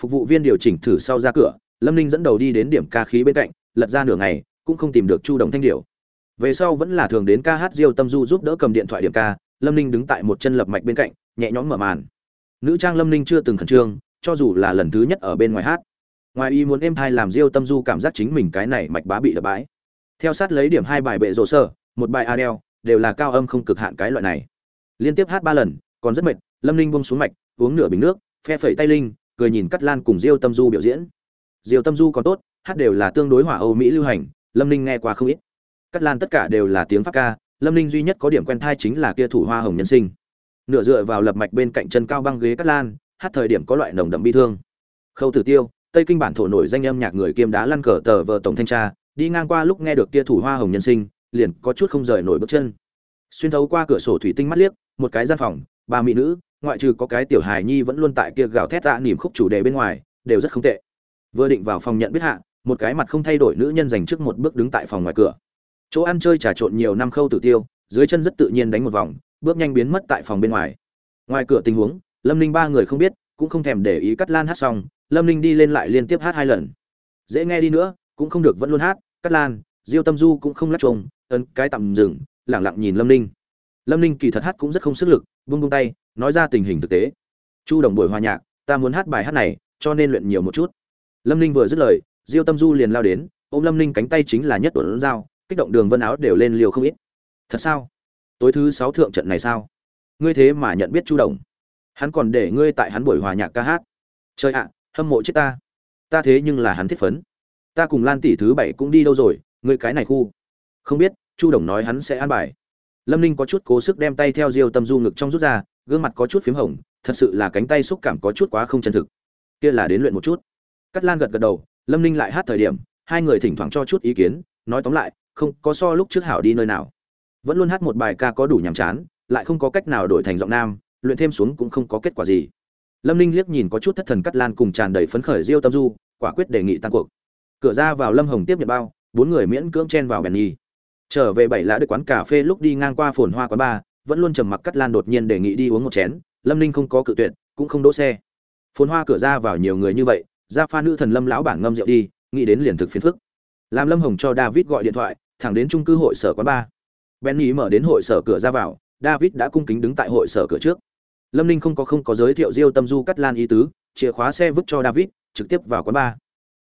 Phục vụ viên điều chỉnh thử sau ra cửa, lâm ninh dẫn đầu đi đến điểm ca khí bên cạnh, lật ra nửa ngày, cũng không tìm được chu đồng thanh điệu về sau vẫn là thường đến ca hát diêu tâm du giúp đỡ cầm điện thoại điểm ca, lâm ninh đứng tại một chân lập mạch bên cạnh, nhẹ nhõm mở màn. Nữ trang lâm ninh chưa từng khẩn trương, cho dù là lần thứ nhất ở bên ngoài hát. Ngoài ý muốn êm thai làm diêu tâm du cảm giác chính mình cái này mạch bá bị đập bãi. Theo sát lấy điểm hai bài bệ rộ sơ một bài adele, đều là cao âm không cực hạn cái loại này. Liên tiếp hát ba lần, còn rất mệt, lâm ninh bông xuống mạch, uống nửa bình nước, phe phẩy tay linh, cười nhìn cắt lan cùng diêu tâm du biểu diễn. Diêu tâm du còn tốt, hát đều là tương đối hỏa âu mỹ lưu hành, lâm ninh nghe qua không ít. Cắt lan tất cả đều là tiếng pháp ca, lâm ninh duy nhất có điểm quen thai chính là kia thủ hoa hồng nhân sinh. Nửa dựa vào lập mạch bên cạnh chân cao băng ghế cắt lan, hát thời điểm có loại nồng đậm bi thương. Khâu tử tiêu, tây kinh bản thổ nổi danh âm nhạc người kiêm đá lăn cờ tờ vợ tổng thanh tra, đi ngang qua lúc nghe được kia thủ hoa hồng nhân sinh liền có chút không rời nổi bước chân. Xuyên thấu qua cửa sổ thủy tinh mắt liếc, một cái gian phòng, ba mỹ nữ, ngoại trừ có cái tiểu hài nhi vẫn luôn tại kia gào thét tạ nỉm khúc chủ đề bên ngoài, đều rất không tệ. Vừa định vào phòng nhận biết hạ, một cái mặt không thay đổi nữ nhân dành trước một bước đứng tại phòng ngoài cửa. Chỗ ăn chơi trà trộn nhiều năm khâu tử tiêu, dưới chân rất tự nhiên đánh một vòng, bước nhanh biến mất tại phòng bên ngoài. Ngoài cửa tình huống, lâm ninh ba người không biết, cũng không thèm để ý cắt lan hát xong, lâm ninh đi lên lại liên tiếp hát hai lần. Dễ nghe đi nữa, cũng không được vẫn luôn hát, cắt lan, diêu tâm du cũng không lắc trùng ấn cái tạm dừng, lẳng lặng nhìn lâm ninh. Lâm ninh kỳ thật hát cũng rất không sức lực, vung vung tay, nói ra tình hình thực tế. Chu đồng buổi hòa nhạc, ta muốn hát bài hát này, cho nên luyện nhiều một chút. Lâm ninh vừa dứt lời, diêu tâm du liền lao đến, ôm lâm ninh cánh tay chính là nhất tuần dao, kích động đường vân áo đều lên liều không ít. Thật sao? Tối thứ sáu thượng trận này sao? Ngươi thế mà nhận biết chu đồng. Hắn còn để ngươi tại hắn buổi hòa nhạc ca hát. Trời ạ, hâm mộ chết ta. Ta thế nhưng là hắn thiết phấn. Ta cùng lan tỷ thứ bảy cũng đi đâu rồi, ngươi cái này khu không biết, chu đồng nói hắn sẽ an bài. Lâm ninh có chút cố sức đem tay theo diêu tâm du ngực trong rút ra, gương mặt có chút p h í m hồng, thật sự là cánh tay xúc cảm có chút quá không chân thực. Kia là đến luyện một chút. Cắt lan gật gật đầu, lâm ninh lại hát thời điểm, hai người thỉnh thoảng cho chút ý kiến, nói tóm lại, không có so lúc trước hảo đi nơi nào. Vẫn luôn hát một bài ca có đủ nhàm chán, lại không có cách nào đổi thành giọng nam, luyện thêm xuống cũng không có kết quả gì. Lâm ninh liếc nhìn có chút thất thần cắt lan cùng tràn đầy phấn khởi diêu tâm du, quả quyết đề nghị tăng cuộc. Cửa ra vào lâm hồng tiếp nhận bao, bốn người miễn cưỡng chen vào bèn nhi trở về bảy lã được quán cà phê lúc đi ngang qua phồn hoa quán ba vẫn luôn trầm mặc cắt lan đột nhiên đề nghị đi uống một chén lâm ninh không có cự tuyệt cũng không đỗ xe. Phồn hoa cửa ra vào nhiều người như vậy ra pha nữ thần lâm lão bản ngâm rượu đi nghĩ đến liền thực phiền phức. Làm lâm hồng cho david gọi điện thoại thẳng đến trung cư hội sở quán bar. Benny mở đến hội sở cửa ra vào david đã cung kính đứng tại hội sở cửa trước. Lâm ninh không có không có giới thiệu diêu tâm du cắt lan ý tứ chìa khóa xe vứt cho david trực tiếp vào quán ba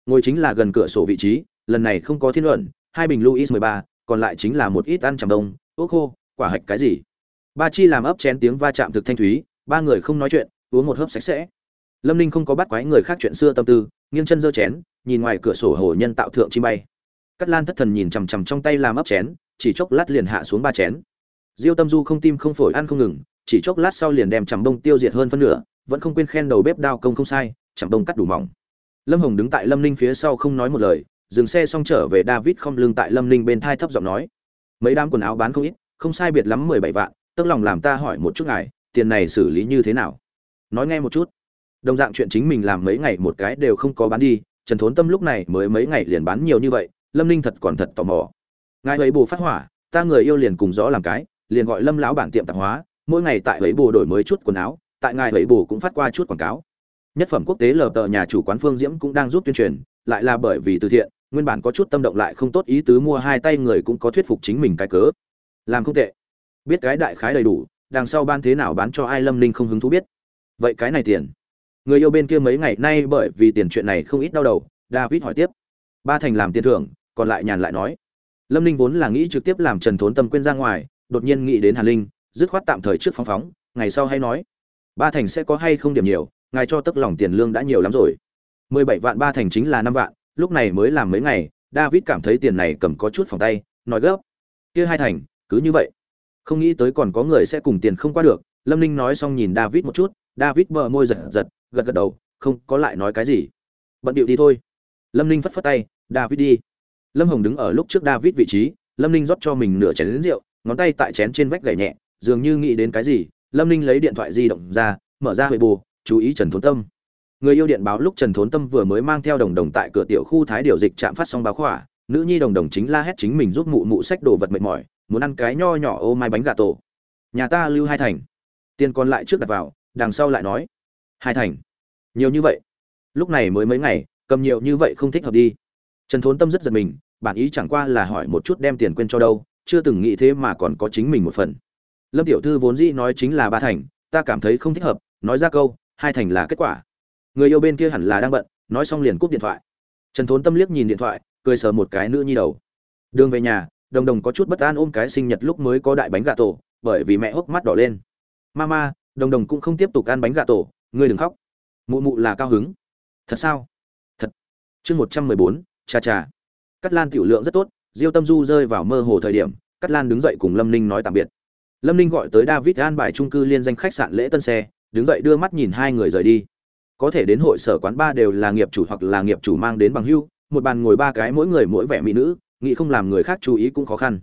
ngồi chính là gần cửa sổ vị trí lần này không có thiên luận hai bình luis 13, còn lại chính là một ít ăn chầm đông ốc khô, quả hạch cái gì. Ba chi làm ấp chén tiếng va chạm thực thanh thúy, ba người không nói chuyện, uống một hớp sạch sẽ. Lâm ninh không có bắt quái người khác chuyện xưa tâm tư, nghiêng chân giơ chén, nhìn ngoài cửa sổ hồ nhân tạo thượng chi bay. Cắt lan thất thần nhìn chằm chằm trong tay làm ấp chén, chỉ chốc lát liền hạ xuống ba chén. Diêu tâm du không tim không phổi ăn không ngừng, chỉ chốc lát sau liền đem chằm bông tiêu diệt hơn phân nửa, vẫn không quên khen đầu bếp đao công không sai, chằm bông cắt đủ mỏng. Lâm hồng đứng tại lâm ninh phía sau không nói một lời dừng xe xong trở về david không lưng tại lâm ninh bên thai thấp giọng nói. Mấy đám quần áo bán không ít, không sai biệt lắm mười bảy vạn, tức lòng làm ta hỏi một chút ngài, tiền này xử lý như thế nào? Nói nghe một chút. Đồng dạng chuyện chính mình làm mấy ngày một cái đều không có bán đi, trần thốn tâm lúc này mới mấy ngày liền bán nhiều như vậy, lâm ninh thật còn thật tò mò. Ngài ấy bù phát hỏa, ta người yêu liền cùng rõ làm cái, liền gọi lâm lão bản tiệm tạp hóa, mỗi ngày tại ấy bù đổi mới chút quần áo, tại ngài ấy bù cũng phát qua chút quảng cáo. Nhất phẩm quốc tế lờ tờ nhà chủ quán phương diễm cũng đang giúp tuyên truyền, lại là bởi vì từ thiện nguyên bản có chút tâm động lại không tốt ý tứ mua hai tay người cũng có thuyết phục chính mình cái cớ. Làm không tệ. Biết cái đại khái đầy đủ, đằng sau ban thế nào bán cho ai lâm ninh không hứng thú biết. Vậy cái này tiền. Người yêu bên kia mấy ngày nay bởi vì tiền chuyện này không ít đau đầu, david hỏi tiếp. Ba thành làm tiền thưởng, còn lại nhàn lại nói. Lâm ninh vốn là nghĩ trực tiếp làm trần thốn tâm quên ra ngoài, đột nhiên nghĩ đến hàn linh, dứt khoát tạm thời trước phóng phóng, ngày sau hay nói. Ba thành sẽ có hay không điểm nhiều, ngài cho tức lòng tiền lương đã nhiều lắm rồi. Mười bảy vạn ba thành chính là năm vạn lúc này mới làm mấy ngày, david cảm thấy tiền này cầm có chút phòng tay, nói gấp, kia hai thành, cứ như vậy. Không nghĩ tới còn có người sẽ cùng tiền không qua được. Lâm ninh nói xong nhìn david một chút, david bờ môi giật giật, gật gật đầu, không, có lại nói cái gì. Bận điệu đi thôi. Lâm ninh phất phất tay, david đi. Lâm hồng đứng ở lúc trước david vị trí, lâm ninh rót cho mình nửa chén lính rượu, ngón tay tại chén trên vách gảy nhẹ, dường như nghĩ đến cái gì. Lâm ninh lấy điện thoại di động ra, mở ra huệ bù chú ý trần thốn tâm người yêu điện báo lúc trần thốn tâm vừa mới mang theo đồng đồng tại cửa tiểu khu thái điều dịch chạm phát xong báo khỏa, nữ nhi đồng đồng chính la hét chính mình giúp mụ mụ sách đồ vật mệt mỏi, muốn ăn cái nho nhỏ ô mai bánh gà tổ. Nhà ta lưu hai thành. Tiền còn lại trước đặt vào, đằng sau lại nói. Hai thành. Nhiều như vậy. Lúc này mới mấy ngày, cầm nhiều như vậy không thích hợp đi. Trần thốn tâm rất giật mình, bản ý chẳng qua là hỏi một chút đem tiền quên cho đâu, chưa từng nghĩ thế mà còn có chính mình một phần. Lâm tiểu thư vốn dĩ nói chính là ba thành, ta cảm thấy không thích hợp, nói ra câu, hai thành là kết quả người yêu bên kia hẳn là đang bận, nói xong liền cúp điện thoại. Trần thốn tâm liếc nhìn điện thoại, cười sờ một cái nữa nhi đầu. Đường về nhà, đồng đồng có chút bất an ôm cái sinh nhật lúc mới có đại bánh gà tổ, bởi vì mẹ hốc mắt đỏ lên. Mama, đồng đồng cũng không tiếp tục ăn bánh gà tổ, ngươi đừng khóc. Mụ mụ là cao hứng. Thật sao? Thật. Chương một trăm mười bốn, cha cha. Cắt lan tiểu lượng rất tốt, diêu tâm du rơi vào mơ hồ thời điểm cắt lan đứng dậy cùng lâm ninh nói tạm biệt. Lâm ninh gọi tới david an bài trung cư liên danh khách sạn lễ tân xe, đứng dậy đưa mắt nhìn hai người rời đi có thể đến hội sở quán ba đều là nghiệp chủ hoặc là nghiệp chủ mang đến bằng hưu, một bàn ngồi ba cái mỗi người mỗi vẻ mỹ nữ, nghĩ không làm người khác chú ý cũng khó khăn.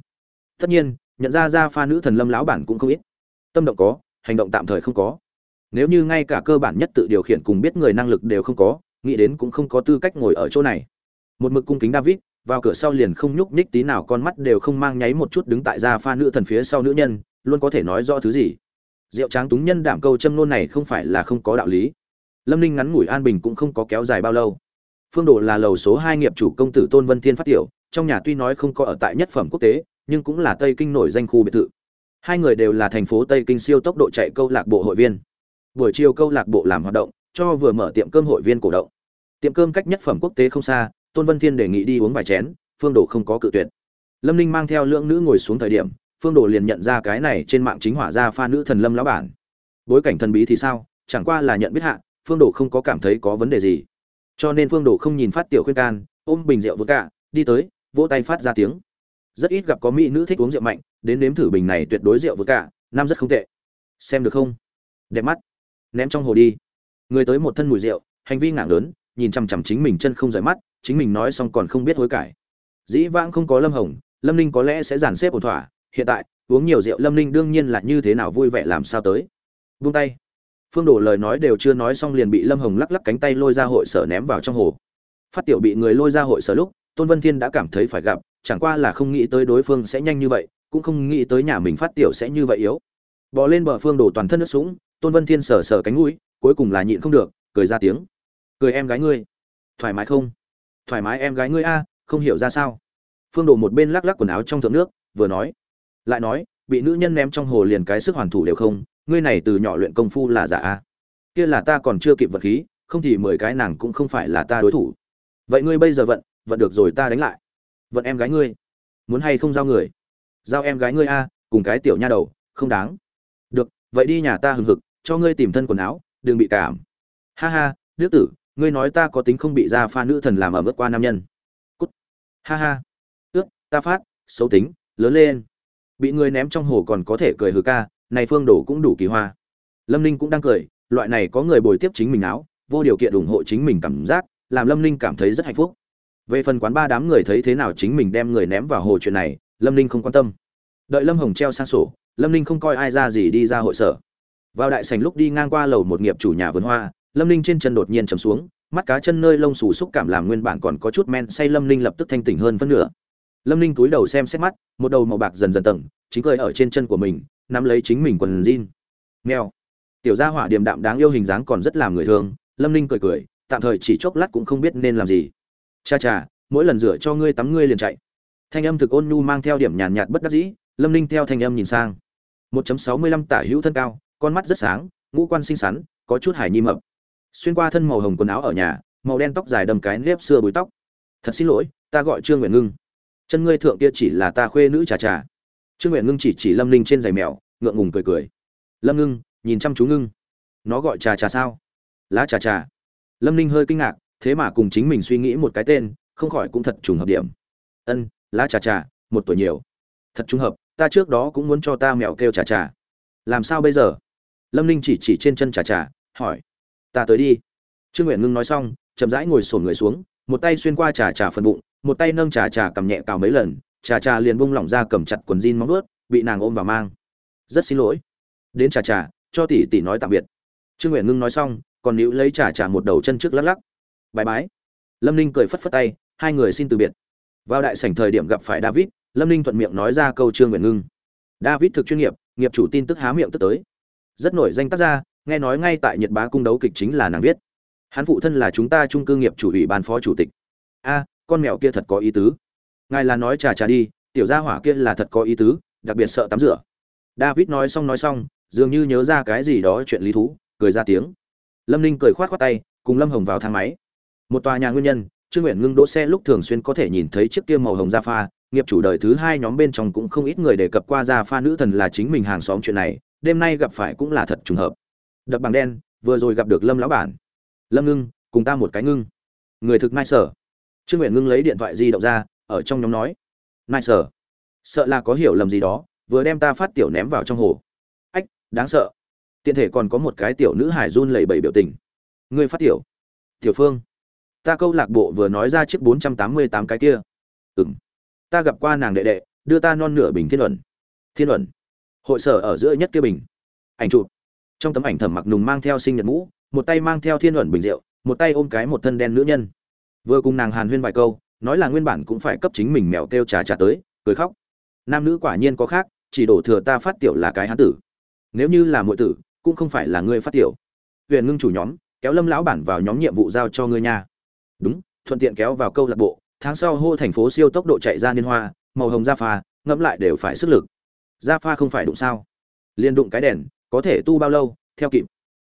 Tất nhiên, nhận ra ra pha nữ thần lâm lão bản cũng không ít. Tâm động có, hành động tạm thời không có. Nếu như ngay cả cơ bản nhất tự điều khiển cùng biết người năng lực đều không có, nghĩ đến cũng không có tư cách ngồi ở chỗ này. Một mực cung kính david, vào cửa sau liền không nhúc nhích tí nào, con mắt đều không mang nháy một chút đứng tại ra pha nữ thần phía sau nữ nhân, luôn có thể nói rõ thứ gì. Rượu tráng túng nhân đảm câu châm nôn này không phải là không có đạo lý lâm ninh ngắn ngủi an bình cũng không có kéo dài bao lâu. Phương đồ là lầu số hai nghiệp chủ công tử tôn vân thiên phát tiểu, trong nhà tuy nói không có ở tại nhất phẩm quốc tế, nhưng cũng là tây kinh nổi danh khu biệt thự. Hai người đều là thành phố tây kinh siêu tốc độ chạy câu lạc bộ hội viên. Buổi chiều câu lạc bộ làm hoạt động, cho vừa mở tiệm cơm hội viên cổ động. Tiệm cơm cách nhất phẩm quốc tế không xa, tôn vân thiên đề nghị đi uống vài chén, phương đồ không có cự tuyệt. Lâm ninh mang theo lượng nữ ngồi xuống thời điểm, phương đồ liền nhận ra cái này trên mạng chính hỏa gia pha nữ thần lâm lão bản. Bối cảnh thần bí thì sao? Chẳng qua là nhận biết hạ phương đồ không có cảm thấy có vấn đề gì. Cho nên phương đồ không nhìn phát tiểu khuyên can, ôm bình rượu vừa cả đi tới, vỗ tay phát ra tiếng. Rất ít gặp có mỹ nữ thích uống rượu mạnh, đến nếm thử bình này tuyệt đối rượu vừa cả nam rất không tệ. Xem được không? Đẹp mắt. Ném trong hồ đi. Người tới một thân mùi rượu, hành vi ngạng lớn, nhìn chằm chằm chính mình chân không rời mắt, chính mình nói xong còn không biết hối cải. Dĩ vãng không có lâm hồng, lâm ninh có lẽ sẽ giàn xếp ổn thỏa, hiện tại, uống nhiều rượu lâm ninh đương nhiên là như thế nào vui vẻ làm sao tới. Vung tay phương đổ lời nói đều chưa nói xong liền bị lâm hồng lắc lắc cánh tay lôi ra hội sở ném vào trong hồ. Phát tiểu bị người lôi ra hội sở lúc, tôn vân thiên đã cảm thấy phải gặp, chẳng qua là không nghĩ tới đối phương sẽ nhanh như vậy, cũng không nghĩ tới nhà mình phát tiểu sẽ như vậy yếu. Bỏ lên bờ phương đổ toàn thân nước sũng, tôn vân thiên sờ sờ cánh mũi, cuối cùng là nhịn không được, cười ra tiếng. Cười em gái ngươi. Thoải mái không? Thoải mái em gái ngươi a, không hiểu ra sao. Phương Đồ một bên lắc lắc quần áo trong thượng nước, vừa nói. Lại nói, bị nữ nhân ném trong hồ liền cái sức hoàn thủ đều không ngươi này từ nhỏ luyện công phu là giả a? Kia là ta còn chưa kịp vật khí, không thì mười cái nàng cũng không phải là ta đối thủ. Vậy ngươi bây giờ vận vận được rồi ta đánh lại. Vận em gái ngươi. Muốn hay không giao người? Giao em gái ngươi a, cùng cái tiểu nha đầu, không đáng. Được, vậy đi nhà ta hừng hực, cho ngươi tìm thân quần áo, đừng bị cảm. Ha ha, đức tử, ngươi nói ta có tính không bị ra pha nữ thần làm ở mức qua nam nhân. Cút. Ha ha. Ước, ta phát, xấu tính, lớn lên. Bị người ném trong hồ còn có thể cười hừ ca này phương đồ cũng đủ kỳ hoa. Lâm ninh cũng đang cười, loại này có người bồi tiếp chính mình áo, vô điều kiện ủng hộ chính mình cảm giác, làm lâm ninh cảm thấy rất hạnh phúc. Về phần quán ba đám người thấy thế nào chính mình đem người ném vào hồ chuyện này, lâm ninh không quan tâm. Đợi lâm hồng treo sang sổ, lâm ninh không coi ai ra gì đi ra hội sở. Vào đại sành lúc đi ngang qua lầu một nghiệp chủ nhà vườn hoa, lâm ninh trên chân đột nhiên chầm xuống, mắt cá chân nơi lông xù xúc cảm làm nguyên bản còn có chút men say lâm ninh lập tức thanh tỉnh hơn phân nửa. Lâm ninh túi đầu xem xét mắt, một đầu màu bạc dần dần tầng, chính cười ở trên chân của mình nắm lấy chính mình quần jean. Mèo. Tiểu gia hỏa điềm đạm đáng yêu hình dáng còn rất làm người thương, lâm ninh cười cười, tạm thời chỉ chốc lát cũng không biết nên làm gì. Cha cha, mỗi lần rửa cho ngươi tắm ngươi liền chạy. Thanh âm thực ôn nhu mang theo điểm nhàn nhạt bất đắc dĩ, lâm ninh theo thanh âm nhìn sang. 1.65 tả hữu thân cao, con mắt rất sáng, ngũ quan xinh xắn, có chút hải nhi mập. Xuyên qua thân màu hồng quần áo ở nhà, màu đen tóc dài đầm cái nếp xưa búi tóc. Thật xin lỗi, ta gọi trương nguyện ngưng. Chân ngươi thượng kia chỉ là ta khuê nữ trà trà trương nguyện ngưng chỉ chỉ lâm ninh trên giày mèo, ngượng ngùng cười cười. Lâm ngưng, nhìn chăm chú ngưng. Nó gọi trà trà sao? Lá trà trà. Lâm ninh hơi kinh ngạc, thế mà cùng chính mình suy nghĩ một cái tên, không khỏi cũng thật trùng hợp điểm. Ân, lá trà trà, một tuổi nhiều. Thật trùng hợp, ta trước đó cũng muốn cho ta mèo kêu trà trà. Làm sao bây giờ? Lâm ninh chỉ chỉ trên chân trà trà, hỏi. Ta tới đi. Trương nguyện ngưng nói xong, chậm rãi ngồi sổn người xuống, một tay xuyên qua trà trà phần bụng, một tay nâng trà trà cầm nhẹ cào mấy lần trà trà liền bung lỏng ra cầm chặt quần jean móng ướt bị nàng ôm vào mang. Rất xin lỗi. Đến trà trà cho tỷ tỷ nói tạm biệt. Trương nguyện ngưng nói xong, còn nữ lấy trà trà một đầu chân trước lắc lắc. "Bye bái. Lâm ninh cười phất phất tay, hai người xin từ biệt. Vào đại sảnh thời điểm gặp phải david, lâm ninh thuận miệng nói ra câu trương nguyện ngưng. David thực chuyên nghiệp nghiệp chủ tin tức há miệng tức tới. Rất nổi danh tác gia, nghe nói ngay tại nhật bá cung đấu kịch chính là nàng viết. Hắn phụ thân là chúng ta trung cư nghiệp chủ ủy ban phó chủ tịch. A, con mèo kia thật có ý tứ ngài là nói trà trà đi, tiểu gia hỏa kia là thật có ý tứ, đặc biệt sợ tắm rửa. David nói xong nói xong, dường như nhớ ra cái gì đó chuyện lý thú, cười ra tiếng. Lâm ninh cười khoát t tay, cùng lâm hồng vào thang máy. Một tòa nhà nguyên nhân, trương nguyện ngưng đỗ xe lúc thường xuyên có thể nhìn thấy chiếc kia màu hồng gia pha, nghiệp chủ đời thứ hai nhóm bên trong cũng không ít người đề cập qua gia pha nữ thần là chính mình hàng xóm chuyện này, đêm nay gặp phải cũng là thật trùng hợp. Đập bằng đen, vừa rồi gặp được lâm lão bản. Lâm ngưng, cùng ta một cái ngưng. Người thực mai sở. Trương nguyện ngưng lấy điện thoại di động ra ở trong nhóm nói. Nai sở sợ là có hiểu lầm gì đó, vừa đem ta phát tiểu ném vào trong hồ. Ách, đáng sợ. Tiện thể còn có một cái tiểu nữ hải run lẩy bẩy biểu tình. Người phát tiểu. Tiểu phương. Ta câu lạc bộ vừa nói ra chiếc bốn trăm tám mươi tám cái kia. Ừng ta gặp qua nàng đệ đệ, đưa ta non nửa bình thiên luận. Thiên luận. Hội sở ở giữa nhất kia bình. Ảnh chụp. Trong tấm ảnh thẩm mặc nùng mang theo sinh nhật mũ, một tay mang theo thiên luận bình rượu, một tay ôm cái một thân đen nữ nhân. Vừa cùng nàng hàn huyên vài câu nói là nguyên bản cũng phải cấp chính mình mèo kêu trà trà tới, cười khóc. Nam nữ quả nhiên có khác, chỉ đổ thừa ta phát tiểu là cái hán tử. Nếu như là muội tử, cũng không phải là ngươi phát tiểu. Huyện ngưng chủ nhóm, kéo lâm lão bản vào nhóm nhiệm vụ giao cho ngươi nha. Đúng, thuận tiện kéo vào câu lạc bộ, tháng sau hô thành phố siêu tốc độ chạy ra liên hoa, màu hồng ra pha, ngẫm lại đều phải sức lực. Ra pha không phải đụng sao? Liên đụng cái đèn, có thể tu bao lâu? Theo kịp.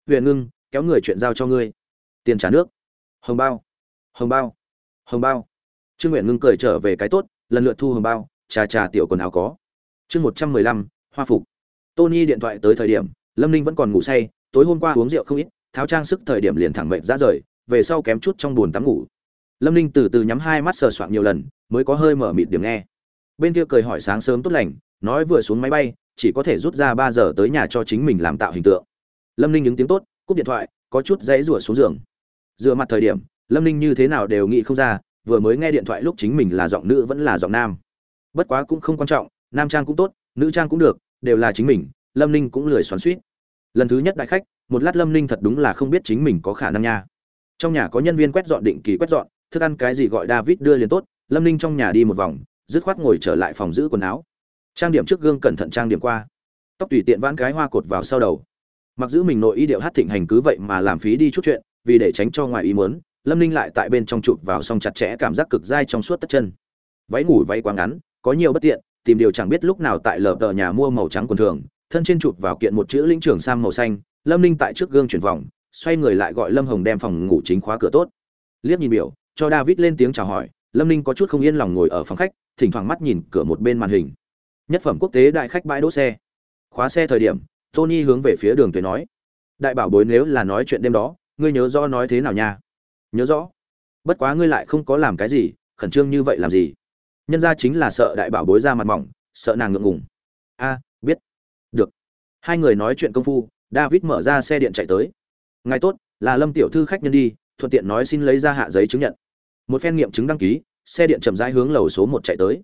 Huyện ngưng, kéo người chuyện giao cho ngươi. Tiền trả nước. Hồng bao. Hồng bao. Hồng bao trương nguyện ngưng cười trở về cái tốt, lần lượt thu hồng bao, trà trà tiểu quần áo có. Chương một trăm mười lăm, hoa phục. Tony điện thoại tới thời điểm, lâm ninh vẫn còn ngủ say, tối hôm qua uống rượu không ít, tháo trang sức thời điểm liền thẳng mệnh ra rời, về sau kém chút trong buồn tắm ngủ. Lâm ninh từ từ nhắm hai mắt sờ soạng nhiều lần, mới có hơi mở mịt điểm nghe. Bên kia cười hỏi sáng sớm tốt lành, nói vừa xuống máy bay, chỉ có thể rút ra ba giờ tới nhà cho chính mình làm tạo hình tượng. Lâm ninh những tiếng tốt, cúp điện thoại, có chút dãy rủa xuống giường. Dựa mặt thời điểm, lâm ninh như thế nào đều nghĩ không ra vừa mới nghe điện thoại lúc chính mình là giọng nữ vẫn là giọng nam. Bất quá cũng không quan trọng, nam trang cũng tốt, nữ trang cũng được, đều là chính mình, lâm ninh cũng lười xoắn suýt lần thứ nhất đại khách, một lát lâm ninh thật đúng là không biết chính mình có khả năng nha. Trong nhà có nhân viên quét dọn định kỳ quét dọn, thức ăn cái gì gọi david đưa liền tốt, lâm ninh trong nhà đi một vòng, dứt khoát ngồi trở lại phòng giữ quần áo. Trang điểm trước gương cẩn thận trang điểm qua. Tóc tùy tiện vãn cái hoa cột vào sau đầu. Mặc giữ mình nội y điệu hát thịnh hành cứ vậy mà làm phí đi chút chuyện, vì để tránh cho ngoài ý muốn lâm ninh lại tại bên trong chụp vào xong chặt chẽ cảm giác cực dai trong suốt tất chân. Váy ngủ váy quá ngắn, có nhiều bất tiện, tìm điều chẳng biết lúc nào tại lờ tờ nhà mua màu trắng quần thường, thân trên chụp vào kiện một chữ lĩnh trưởng sang màu xanh, lâm ninh tại trước gương chuyển vòng, xoay người lại gọi lâm hồng đem phòng ngủ chính khóa cửa tốt. Liếc nhìn biểu, cho david lên tiếng chào hỏi, lâm ninh có chút không yên lòng ngồi ở phòng khách, thỉnh thoảng mắt nhìn cửa một bên màn hình. Nhất phẩm quốc tế đại khách bãi đỗ xe. Khóa xe thời điểm, tony hướng về phía đường tuệ nói, đại bảo bối nếu là nói chuyện đêm đó, ngươi nhớ do nói thế nào nha? Nhớ rõ. Bất quá ngươi lại không có làm cái gì, khẩn trương như vậy làm gì? Nhân ra chính là sợ đại bảo bối ra mặt mỏng, sợ nàng ngượng ngùng. A, biết. Được. Hai người nói chuyện công phu, david mở ra xe điện chạy tới. Ngài tốt, là lâm tiểu thư khách nhân đi, thuận tiện nói xin lấy ra hạ giấy chứng nhận. Một phen nghiệm chứng đăng ký, xe điện chậm rãi hướng lầu số một chạy tới.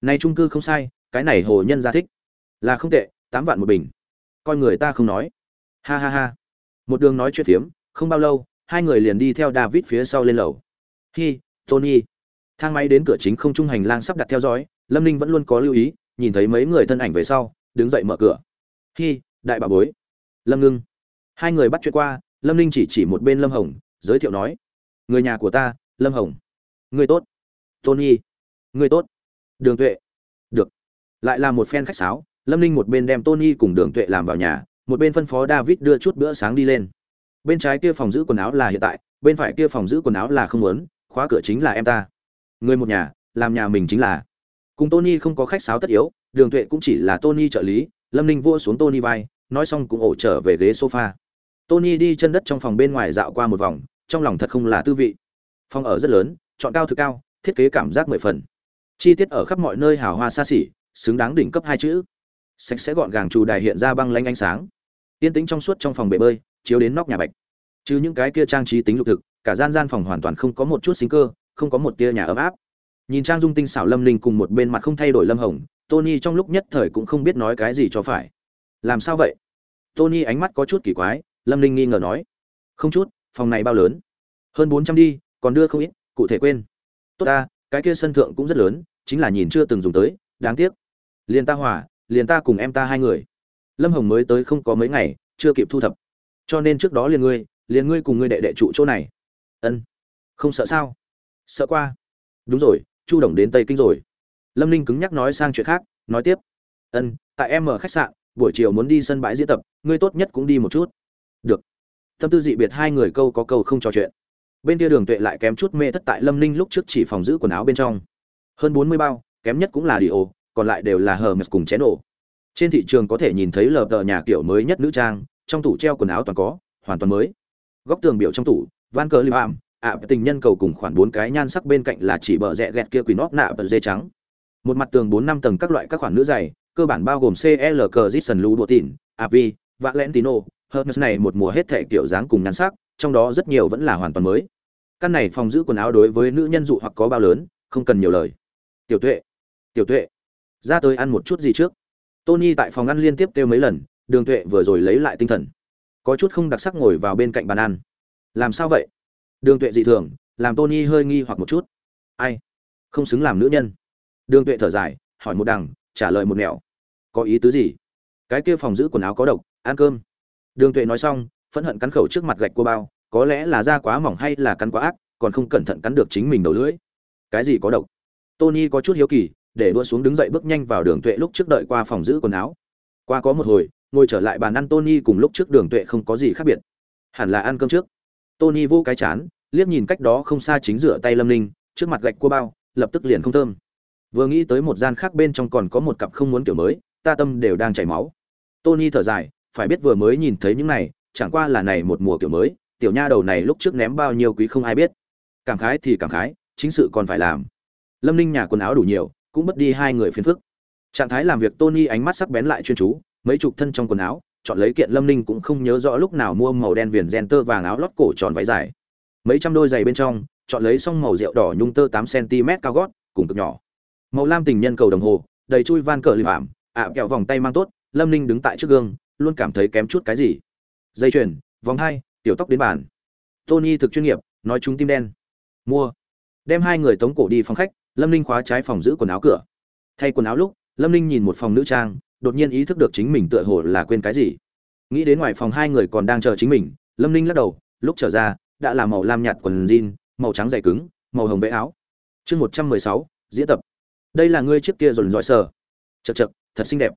Nay trung cư không sai, cái này hồ nhân ra thích. Là không tệ, tám vạn một bình. Coi người ta không nói. Ha ha ha. Một đường nói chuyện phiếm, không bao lâu hai người liền đi theo david phía sau lên lầu. Hi, tony. Thang máy đến cửa chính không trung hành lang sắp đặt theo dõi, lâm ninh vẫn luôn có lưu ý, nhìn thấy mấy người thân ảnh về sau, đứng dậy mở cửa. Hi, đại bà bối. Lâm ngưng. Hai người bắt chuyện qua, lâm ninh chỉ chỉ một bên lâm hồng, giới thiệu nói. Người nhà của ta, lâm hồng. Người tốt. Tony. Người tốt. Đường tuệ. Được. Lại là một phen khách sáo, lâm ninh một bên đem tony cùng đường tuệ làm vào nhà, một bên phân phó david đưa chút bữa sáng đi lên bên trái kia phòng giữ quần áo là hiện tại, bên phải kia phòng giữ quần áo là không muốn, khóa cửa chính là em ta. Người một nhà, làm nhà mình chính là. Cùng tony không có khách sáo tất yếu, đường tuệ cũng chỉ là tony trợ lý, lâm ninh vua xuống tony vai, nói xong cũng ổ trở về ghế sofa. Tony đi chân đất trong phòng bên ngoài dạo qua một vòng, trong lòng thật không là tư vị. Phòng ở rất lớn, chọn cao thực cao, thiết kế cảm giác mười phần. Chi tiết ở khắp mọi nơi hào hoa xa xỉ, xứng đáng đỉnh cấp hai chữ. Sạch sẽ gọn gàng trù đài hiện ra băng lanh ánh sáng. Yên tĩnh trong suốt trong phòng bể bơi chiếu đến nóc nhà bạch. Chứ những cái kia trang trí tính lục thực cả gian gian phòng hoàn toàn không có một chút sinh cơ không có một tia nhà ấm áp. Nhìn trang dung tinh xảo lâm linh cùng một bên mặt không thay đổi lâm hồng tony trong lúc nhất thời cũng không biết nói cái gì cho phải. Làm sao vậy? Tony ánh mắt có chút kỳ quái lâm linh nghi ngờ nói. Không chút phòng này bao lớn? Hơn bốn trăm đi còn đưa không ít cụ thể quên. Tốt ta cái kia sân thượng cũng rất lớn chính là nhìn chưa từng dùng tới đáng tiếc. Liền ta hỏa, liền ta cùng em ta hai người. Lâm hồng mới tới không có mấy ngày chưa kịp thu thập cho nên trước đó liền ngươi liền ngươi cùng ngươi đệ đệ trụ chỗ này. Ân. Không sợ sao? Sợ qua. Đúng rồi, chu đồng đến tây kinh rồi. Lâm ninh cứng nhắc nói sang chuyện khác, nói tiếp. Ân, tại em ở khách sạn, buổi chiều muốn đi sân bãi diễn tập, ngươi tốt nhất cũng đi một chút. Được. Tâm tư dị biệt hai người câu có câu không trò chuyện. Bên kia đường tuệ lại kém chút mê thất tại lâm ninh lúc trước chỉ phòng giữ quần áo bên trong. Hơn bốn mươi bao, kém nhất cũng là đi ô, còn lại đều là hờ mật cùng chén ổ trên thị trường có thể nhìn thấy lờ tờ nhà kiểu mới nhất nữ trang trong tủ treo quần áo toàn có, hoàn toàn mới. Góc tường biểu trong tủ, van cờ lim ảm ạ, tình nhân cầu cùng khoảng bốn cái nhan sắc bên cạnh là chỉ bờ rẽ gẹt kia quỳ nóp nạ bật dê trắng. Một mặt tường bốn năm tầng các loại các khoản nữ dày cơ bản bao gồm cl cờ jason lu, bộ tỉn avi, valentino, hermes này một mùa hết thể kiểu dáng cùng nhan sắc, trong đó rất nhiều vẫn là hoàn toàn mới. Căn này phòng giữ quần áo đối với nữ nhân dụ hoặc có bao lớn, không cần nhiều lời. Tiểu tuệ tiểu tuệ, ra tới ăn một chút gì trước. Tony tại phòng ăn liên tiếp kêu mấy lần đường tuệ vừa rồi lấy lại tinh thần. Có chút không đặc sắc ngồi vào bên cạnh bàn ăn. Làm sao vậy? Đường tuệ dị thường, làm tony hơi nghi hoặc một chút. Ai? Không xứng làm nữ nhân. Đường tuệ thở dài, hỏi một đằng, trả lời một nẻo. Có ý tứ gì? Cái kia phòng giữ quần áo có độc, ăn cơm. Đường tuệ nói xong, phẫn hận cắn khẩu trước mặt gạch cô bao, có lẽ là da quá mỏng hay là cắn quá ác, còn không cẩn thận cắn được chính mình đầu lưỡi. Cái gì có độc? Tony có chút hiếu kỳ, để đua xuống đứng dậy bước nhanh vào đường tuệ lúc trước đợi qua phòng giữ quần áo. Qua có một hồi ngồi trở lại bàn ăn tony cùng lúc trước đường tuệ không có gì khác biệt. Hẳn là ăn cơm trước. Tony vô cái chán, liếc nhìn cách đó không xa chính rửa tay lâm ninh, trước mặt gạch cua bao, lập tức liền không thơm. Vừa nghĩ tới một gian khác bên trong còn có một cặp không muốn kiểu mới, ta tâm đều đang chảy máu. Tony thở dài, phải biết vừa mới nhìn thấy những này, chẳng qua là này một mùa kiểu mới, tiểu nha đầu này lúc trước ném bao nhiêu quý không ai biết. Cảm khái thì cảm khái, chính sự còn phải làm. Lâm ninh nhà quần áo đủ nhiều, cũng mất đi hai người phiền phức. Trạng thái làm việc tony ánh mắt sắc bén lại chuyên chú mấy chục thân trong quần áo, chọn lấy kiện lâm ninh cũng không nhớ rõ lúc nào mua màu đen viền gen tơ vàng áo lót cổ tròn váy dài. Mấy trăm đôi giày bên trong, chọn lấy xong màu rượu đỏ nhung tơ tám cm cao gót, cùng cực nhỏ. Màu lam tình nhân cầu đồng hồ, đầy chui van cờ lìm ảm, ạ, kẹo vòng tay mang tốt, lâm ninh đứng tại trước gương, luôn cảm thấy kém chút cái gì. Dây chuyền, vòng hai, tiểu tóc đến bàn. Tony thực chuyên nghiệp, nói chúng tim đen. Mua. Đem hai người tống cổ đi phòng khách, lâm ninh khóa trái phòng giữ quần áo cửa. Thay quần áo lúc, lâm ninh nhìn một phòng nữ trang đột nhiên ý thức được chính mình tựa hồ là quên cái gì. Nghĩ đến ngoài phòng hai người còn đang chờ chính mình, lâm ninh lắc đầu, lúc trở ra, đã là màu lam nhạt quần jean, màu trắng dày cứng, màu hồng vẽ áo. Chương một trăm mười sáu, diễn tập. Đây là ngươi trước kia dồn dọi sờ. Chật chật thật xinh đẹp.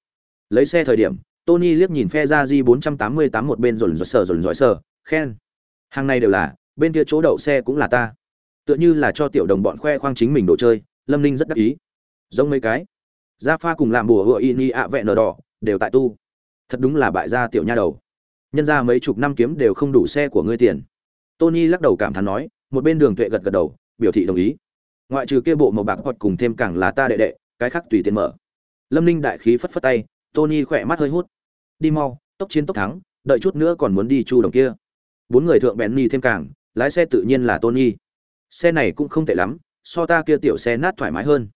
Lấy xe thời điểm, tony liếc nhìn phe ra di 488 một bên rồn rồn sờ rồn rỏi sờ, khen. Hàng này đều là, bên kia chỗ đậu xe cũng là ta. Tựa như là cho tiểu đồng bọn khoe khoang chính mình đồ chơi, lâm ninh rất đắc ý. Giống mấy cái gia pha cùng làm bùa hựa y ni ạ vẹn nở đỏ đều tại tu. Thật đúng là bại gia tiểu nha đầu. Nhân ra mấy chục năm kiếm đều không đủ xe của ngươi tiền. Tony lắc đầu cảm thán nói, một bên đường tuệ gật gật đầu, biểu thị đồng ý. Ngoại trừ kia bộ màu bạc hoặc cùng thêm càng là ta đệ đệ, cái khác tùy tiền mở. Lâm ninh đại khí phất phất tay, tony khỏe mắt hơi hút. Đi mau, tốc chiến tốc thắng, đợi chút nữa còn muốn đi chu đồng kia. Bốn người thượng bèn ni thêm càng, lái xe tự nhiên là tony. Xe này cũng không tệ lắm, so ta kia tiểu xe nát thoải mái hơn.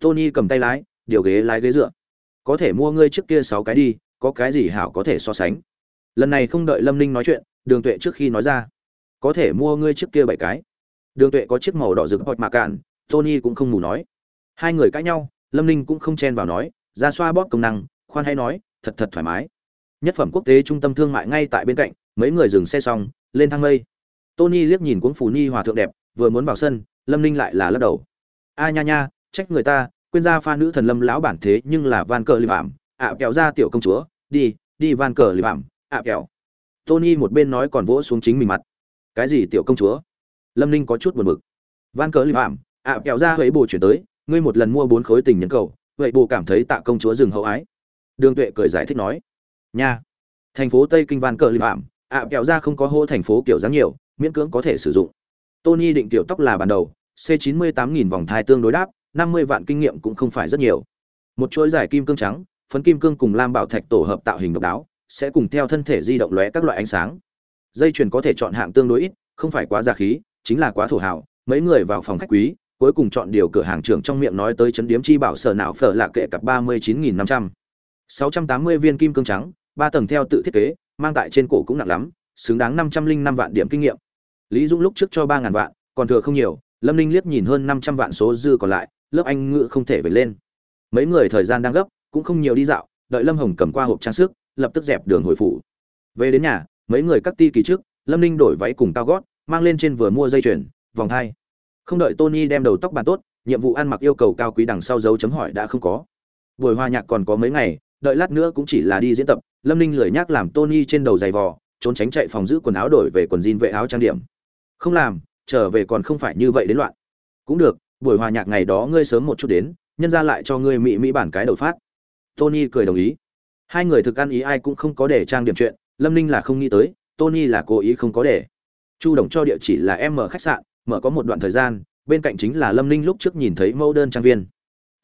Tony cầm tay lái điều ghế lái ghế dựa. Có thể mua ngươi trước kia sáu cái đi, có cái gì hảo có thể so sánh. Lần này không đợi lâm ninh nói chuyện, đường tuệ trước khi nói ra, có thể mua ngươi trước kia bảy cái. Đường tuệ có chiếc màu đỏ rực hoặc mạ cạn, tony cũng không mù nói. Hai người cãi nhau, lâm ninh cũng không chen vào nói, ra xoa bóp công năng, khoan hay nói, thật thật thoải mái. Nhất phẩm quốc tế trung tâm thương mại ngay tại bên cạnh, mấy người dừng xe xong, lên thang mây. Tony liếc nhìn cuống phù ni hòa thượng đẹp, vừa muốn vào sân, lâm ninh lại là lắc đầu. A nha nha, trách người ta quên ra pha nữ thần lâm lão bản thế nhưng là van cờ lìm ảm ạ à, kẹo ra tiểu công chúa. Đi đi van cờ lìm ảm ạ à, kẹo. Tony một bên nói còn vỗ xuống chính mình mặt. Cái gì tiểu công chúa? Lâm ninh có chút buồn bực. Van cờ lìm ảm ạ à, kẹo ra huệ bồ chuyển tới. Ngươi một lần mua bốn khối tình nhân cầu. Huệ bồ cảm thấy tạ công chúa dừng hậu ái. Đường tuệ cười giải thích nói. Nha. Thành phố tây kinh van cờ lìm ảm ạ kẹo ra không có hô thành phố kiểu dáng nhiều, miễn cưỡng có thể sử dụng. Tony định tiểu tóc là ban đầu, c chín mươi tám nghìn vòng thai tương đối đáp năm mươi vạn kinh nghiệm cũng không phải rất nhiều. Một chuỗi giải kim cương trắng, phấn kim cương cùng lam bảo thạch tổ hợp tạo hình độc đáo, sẽ cùng theo thân thể di động lóe các loại ánh sáng. Dây chuyền có thể chọn hạng tương đối ít, không phải quá giá khí, chính là quá thổ hào, mấy người vào phòng khách quý, cuối cùng chọn điều cửa hàng trưởng trong miệng nói tới chấn điếm chi bảo sở não phở lạ kệ cặp ba mươi chín nghìn năm trăm. sáu trăm tám mươi viên kim cương trắng, ba tầng theo tự thiết kế, mang tại trên cổ cũng nặng lắm, xứng đáng năm trăm linh năm vạn điểm kinh nghiệm. Lý dũng lúc trước cho ba ngàn vạn, còn thừa không nhiều, lâm ninh liếc nhìn hơn năm trăm vạn số dư còn lại lớp anh ngự không thể về lên. Mấy người thời gian đang gấp, cũng không nhiều đi dạo, đợi lâm hồng cầm qua hộp trang sức, lập tức dẹp đường hồi phủ. Về đến nhà, mấy người cắt ti kỳ trước, lâm ninh đổi váy cùng cao gót, mang lên trên vừa mua dây chuyền, vòng hai. Không đợi tony đem đầu tóc bàn tốt, nhiệm vụ ăn mặc yêu cầu cao quý đằng sau dấu chấm hỏi đã không có. Buổi hòa nhạc còn có mấy ngày, đợi lát nữa cũng chỉ là đi diễn tập, lâm ninh lười nhác làm tony trên đầu giày vò, trốn tránh chạy phòng giữ quần áo đổi về quần jean vệ áo trang điểm. Không làm, trở về còn không phải như vậy đến loạn. Cũng được buổi hòa nhạc ngày đó ngươi sớm một chút đến, nhân ra lại cho ngươi mỹ mỹ bản cái đầu phát. Tony cười đồng ý. Hai người thực ăn ý ai cũng không có để trang điểm chuyện, lâm ninh là không nghĩ tới, tony là cố ý không có để. Chu đồng cho địa chỉ là em mở khách sạn, mở có một đoạn thời gian, bên cạnh chính là lâm ninh lúc trước nhìn thấy mẫu đơn trang viên.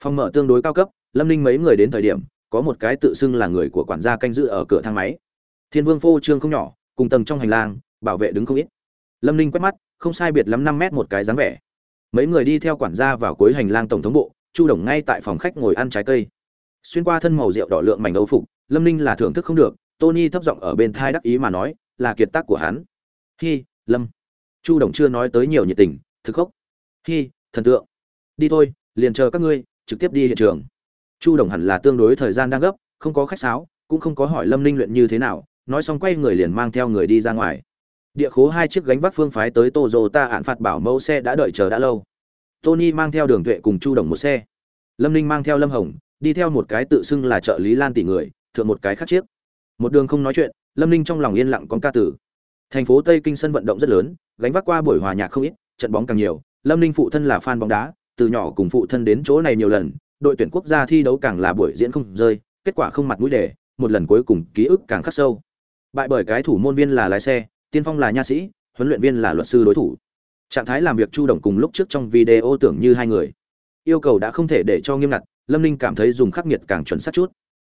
Phòng mở tương đối cao cấp, lâm ninh mấy người đến thời điểm, có một cái tự xưng là người của quản gia canh giữ ở cửa thang máy. Thiên vương phô trương không nhỏ, cùng tầng trong hành lang, bảo vệ đứng không ít. Lâm ninh quét mắt, không sai biệt lắm năm mét một cái dáng vẻ mấy người đi theo quản gia vào cuối hành lang tổng thống bộ, chu đồng ngay tại phòng khách ngồi ăn trái cây. Xuyên qua thân màu rượu đỏ lượng mảnh âu phục, lâm ninh là thưởng thức không được, tony thấp giọng ở bên thai đắc ý mà nói, là kiệt tác của hắn. Hi, lâm. Chu đồng chưa nói tới nhiều nhiệt tình, thực khốc. Hi, thần tượng. Đi thôi, liền chờ các ngươi, trực tiếp đi hiện trường. Chu đồng hẳn là tương đối thời gian đang gấp, không có khách sáo, cũng không có hỏi lâm ninh luyện như thế nào, nói xong quay người liền mang theo người đi ra ngoài địa khố hai chiếc gánh vác phương phái tới tô dô ta ạn phạt bảo mẫu xe đã đợi chờ đã lâu. Tony mang theo đường tuệ cùng chu đồng một xe. Lâm ninh mang theo lâm hồng, đi theo một cái tự xưng là trợ lý lan tỷ người, thượng một cái khác chiếc. Một đường không nói chuyện, lâm ninh trong lòng yên lặng con ca tử. Thành phố tây kinh sân vận động rất lớn, gánh vác qua buổi hòa nhạc không ít, trận bóng càng nhiều. Lâm ninh phụ thân là fan bóng đá, từ nhỏ cùng phụ thân đến chỗ này nhiều lần, đội tuyển quốc gia thi đấu càng là buổi diễn không rơi, kết quả không mặt mũi đề một lần cuối cùng ký ức càng khắc sâu. Bại bởi cái thủ môn viên là lái xe tiên phong là nha sĩ, huấn luyện viên là luật sư đối thủ. Trạng thái làm việc chu động cùng lúc trước trong video tưởng như hai người. Yêu cầu đã không thể để cho nghiêm ngặt, lâm ninh cảm thấy dùng khắc nghiệt càng chuẩn xác chút.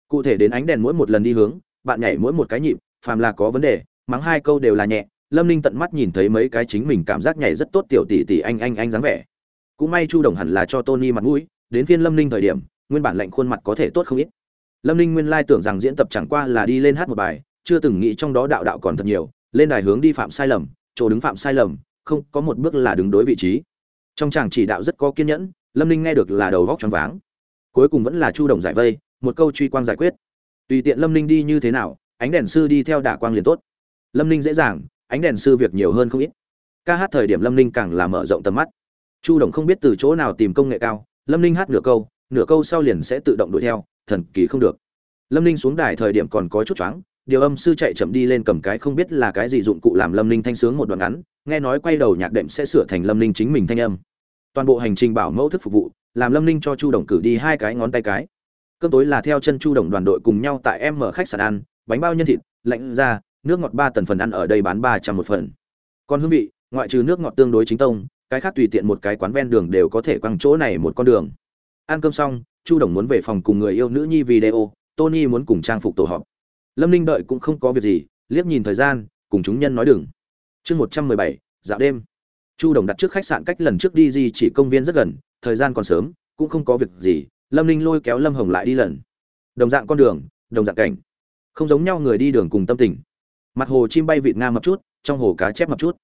Cụ thể đến ánh đèn mỗi một lần đi hướng, bạn nhảy mỗi một cái nhịp, phàm là có vấn đề, mắng hai câu đều là nhẹ, lâm ninh tận mắt nhìn thấy mấy cái chính mình cảm giác nhảy rất tốt tiểu tỷ tỷ anh anh anh dáng vẻ. Cũng may chu đồng hẳn là cho tony mặt mũi, đến phiên lâm ninh thời điểm, nguyên bản lệnh khuôn mặt có thể tốt không ít. Lâm ninh nguyên lai tưởng rằng diễn tập chẳng qua là đi lên hát một bài, chưa từng nghĩ trong đó đạo đạo còn thật nhiều lên đài hướng đi phạm sai lầm, chỗ đứng phạm sai lầm, không có một bước là đứng đối vị trí. Trong chàng chỉ đạo rất có kiên nhẫn, lâm ninh nghe được là đầu vóc choáng váng. Cuối cùng vẫn là chu đồng giải vây, một câu truy quang giải quyết. Tùy tiện lâm ninh đi như thế nào, ánh đèn sư đi theo đả quang liền tốt. Lâm ninh dễ dàng, ánh đèn sư việc nhiều hơn không ít. Ca hát thời điểm lâm ninh càng là mở rộng tầm mắt. Chu đồng không biết từ chỗ nào tìm công nghệ cao, lâm ninh hát nửa câu nửa câu sau liền sẽ tự động đuổi theo, thần kỳ không được. Lâm ninh xuống đài thời điểm còn có chút choáng điều âm sư chạy chậm đi lên cầm cái không biết là cái gì dụng cụ làm lâm ninh thanh sướng một đoạn ngắn, nghe nói quay đầu nhạc đệm sẽ sửa thành lâm ninh chính mình thanh âm. Toàn bộ hành trình bảo mẫu thức phục vụ, làm lâm ninh cho chu đồng cử đi hai cái ngón tay cái. Cơm tối là theo chân chu đồng đoàn đội cùng nhau tại em mở khách sạn ăn, bánh bao nhân thịt, lạnh ra, nước ngọt ba tần phần ăn ở đây bán ba trăm một phần. Còn hương vị, ngoại trừ nước ngọt tương đối chính tông, cái khác tùy tiện một cái quán ven đường đều có thể quăng chỗ này một con đường. Ăn cơm xong, chu đồng muốn về phòng cùng người yêu nữ nhi video, tony muốn cùng trang phục tổ họp lâm ninh đợi cũng không có việc gì, liếc nhìn thời gian, cùng chúng nhân nói đừng. Chương một trăm mười bảy, dạo đêm. Chu đồng đặt trước khách sạn cách lần trước đi di chỉ công viên rất gần, thời gian còn sớm, cũng không có việc gì, lâm ninh lôi kéo lâm hồng lại đi lần. Đồng dạng con đường, đồng dạng cảnh. Không giống nhau người đi đường cùng tâm tình. Mặt hồ chim bay vịt nga mập chút, trong hồ cá chép mập chút.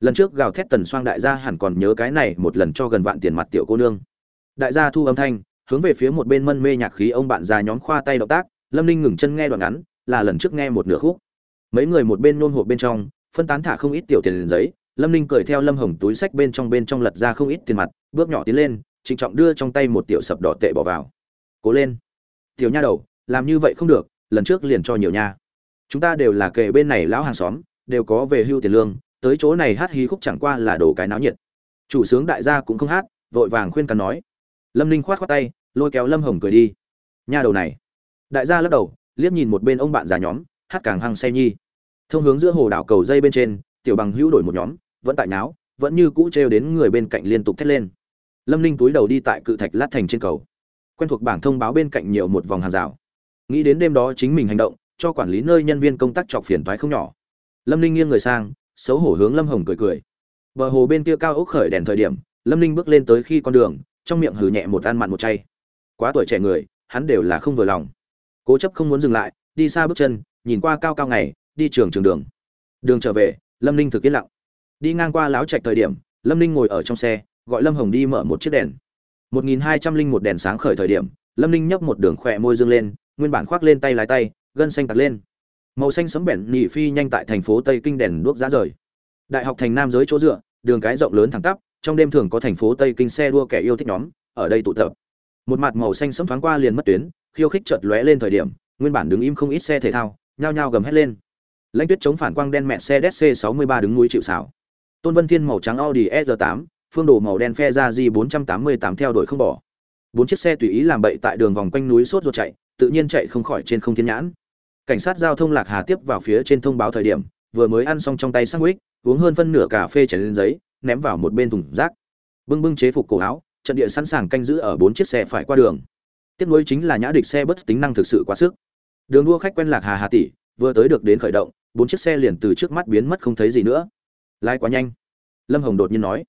Lần trước gào thét tần xoang đại gia hẳn còn nhớ cái này một lần cho gần vạn tiền mặt tiểu cô nương. Đại gia thu âm thanh, hướng về phía một bên mân mê nhạc khí ông bạn già nhóm khoa tay động tác, lâm ninh ngừng chân nghe đoạn ngắn là lần trước nghe một nửa khúc. Mấy người một bên nôn hộp bên trong, phân tán thả không ít tiểu tiền giấy, lâm ninh cười theo lâm hồng túi sách bên trong bên trong lật ra không ít tiền mặt, bước nhỏ tiến lên, trịnh trọng đưa trong tay một tiểu sập đỏ tệ bỏ vào. Cố lên. Tiểu nha đầu, làm như vậy không được, lần trước liền cho nhiều nha. Chúng ta đều là kề bên này lão hàng xóm, đều có về hưu tiền lương, tới chỗ này hát hí khúc chẳng qua là đồ cái náo nhiệt. Chủ sướng đại gia cũng không hát, vội vàng khuyên cắn nói. Lâm ninh khoát khoát tay, lôi kéo lâm hồng cười đi. Nha đầu này. Đại gia lắc đầu liếc nhìn một bên ông bạn già nhóm, hát càng hăng say nhi. Thông hướng giữa hồ đảo cầu dây bên trên, tiểu bằng hữu đổi một nhóm, vẫn tại náo, vẫn như cũ trêu đến người bên cạnh liên tục thét lên. Lâm ninh túi đầu đi tại cự thạch lát thành trên cầu. Quen thuộc bảng thông báo bên cạnh nhiều một vòng hàng rào. Nghĩ đến đêm đó chính mình hành động, cho quản lý nơi nhân viên công tác chọc phiền thoái không nhỏ. Lâm ninh nghiêng người sang, xấu hổ hướng lâm hồng cười cười. Bờ hồ bên kia cao ốc khởi đèn thời điểm, lâm ninh bước lên tới khi con đường, trong miệng hừ nhẹ một ăn mặn một chay. Quá tuổi trẻ người, hắn đều là không vừa lòng cố chấp không muốn dừng lại, đi xa bước chân, nhìn qua cao cao ngày, đi trường trường đường. Đường trở về, lâm ninh thực yên lặng. Đi ngang qua láo trạch thời điểm, lâm ninh ngồi ở trong xe, gọi lâm hồng đi mở một chiếc đèn. Một nghìn hai trăm linh một đèn sáng khởi thời điểm, lâm ninh nhấp một đường khỏe môi dương lên, nguyên bản khoác lên tay lái tay, gân xanh tạt lên. Màu xanh sấm bẻn nhị phi nhanh tại thành phố tây kinh đèn đuốc giá rời. Đại học thành nam giới chỗ dựa, đường cái rộng lớn thẳng tắp, trong đêm thường có thành phố tây kinh xe đua kẻ yêu thích nhóm, ở đây tụ tập. Một mặt màu xanh sẫm thoáng qua liền mất tuyến khiêu khích chợt lóe lên thời điểm, nguyên bản đứng im không ít xe thể thao, nhao nhao gầm hét lên. Lãnh tuyết chống phản quang đen mẹ xe dc 63 đứng núi chịu sào. tôn vân thiên màu trắng audi s 8 phương đồ màu đen phe ra di 488 theo đuổi không bỏ. Bốn chiếc xe tùy ý làm bậy tại đường vòng quanh núi sốt ruột chạy, tự nhiên chạy không khỏi trên không thiên nhãn. Cảnh sát giao thông lạc hà tiếp vào phía trên thông báo thời điểm, vừa mới ăn xong trong tay sandwich, uống hơn phân nửa cà phê chảy lên giấy, ném vào một bên thùng rác. Bưng bưng chế phục cổ áo, trận địa sẵn sàng canh giữ ở bốn chiếc xe phải qua đường tiếp nối chính là nhã địch xe bất tính năng thực sự quá sức. Đường đua khách quen lạc hà hà tỷ, vừa tới được đến khởi động, bốn chiếc xe liền từ trước mắt biến mất không thấy gì nữa. Lái quá nhanh. Lâm hồng đột nhiên nói.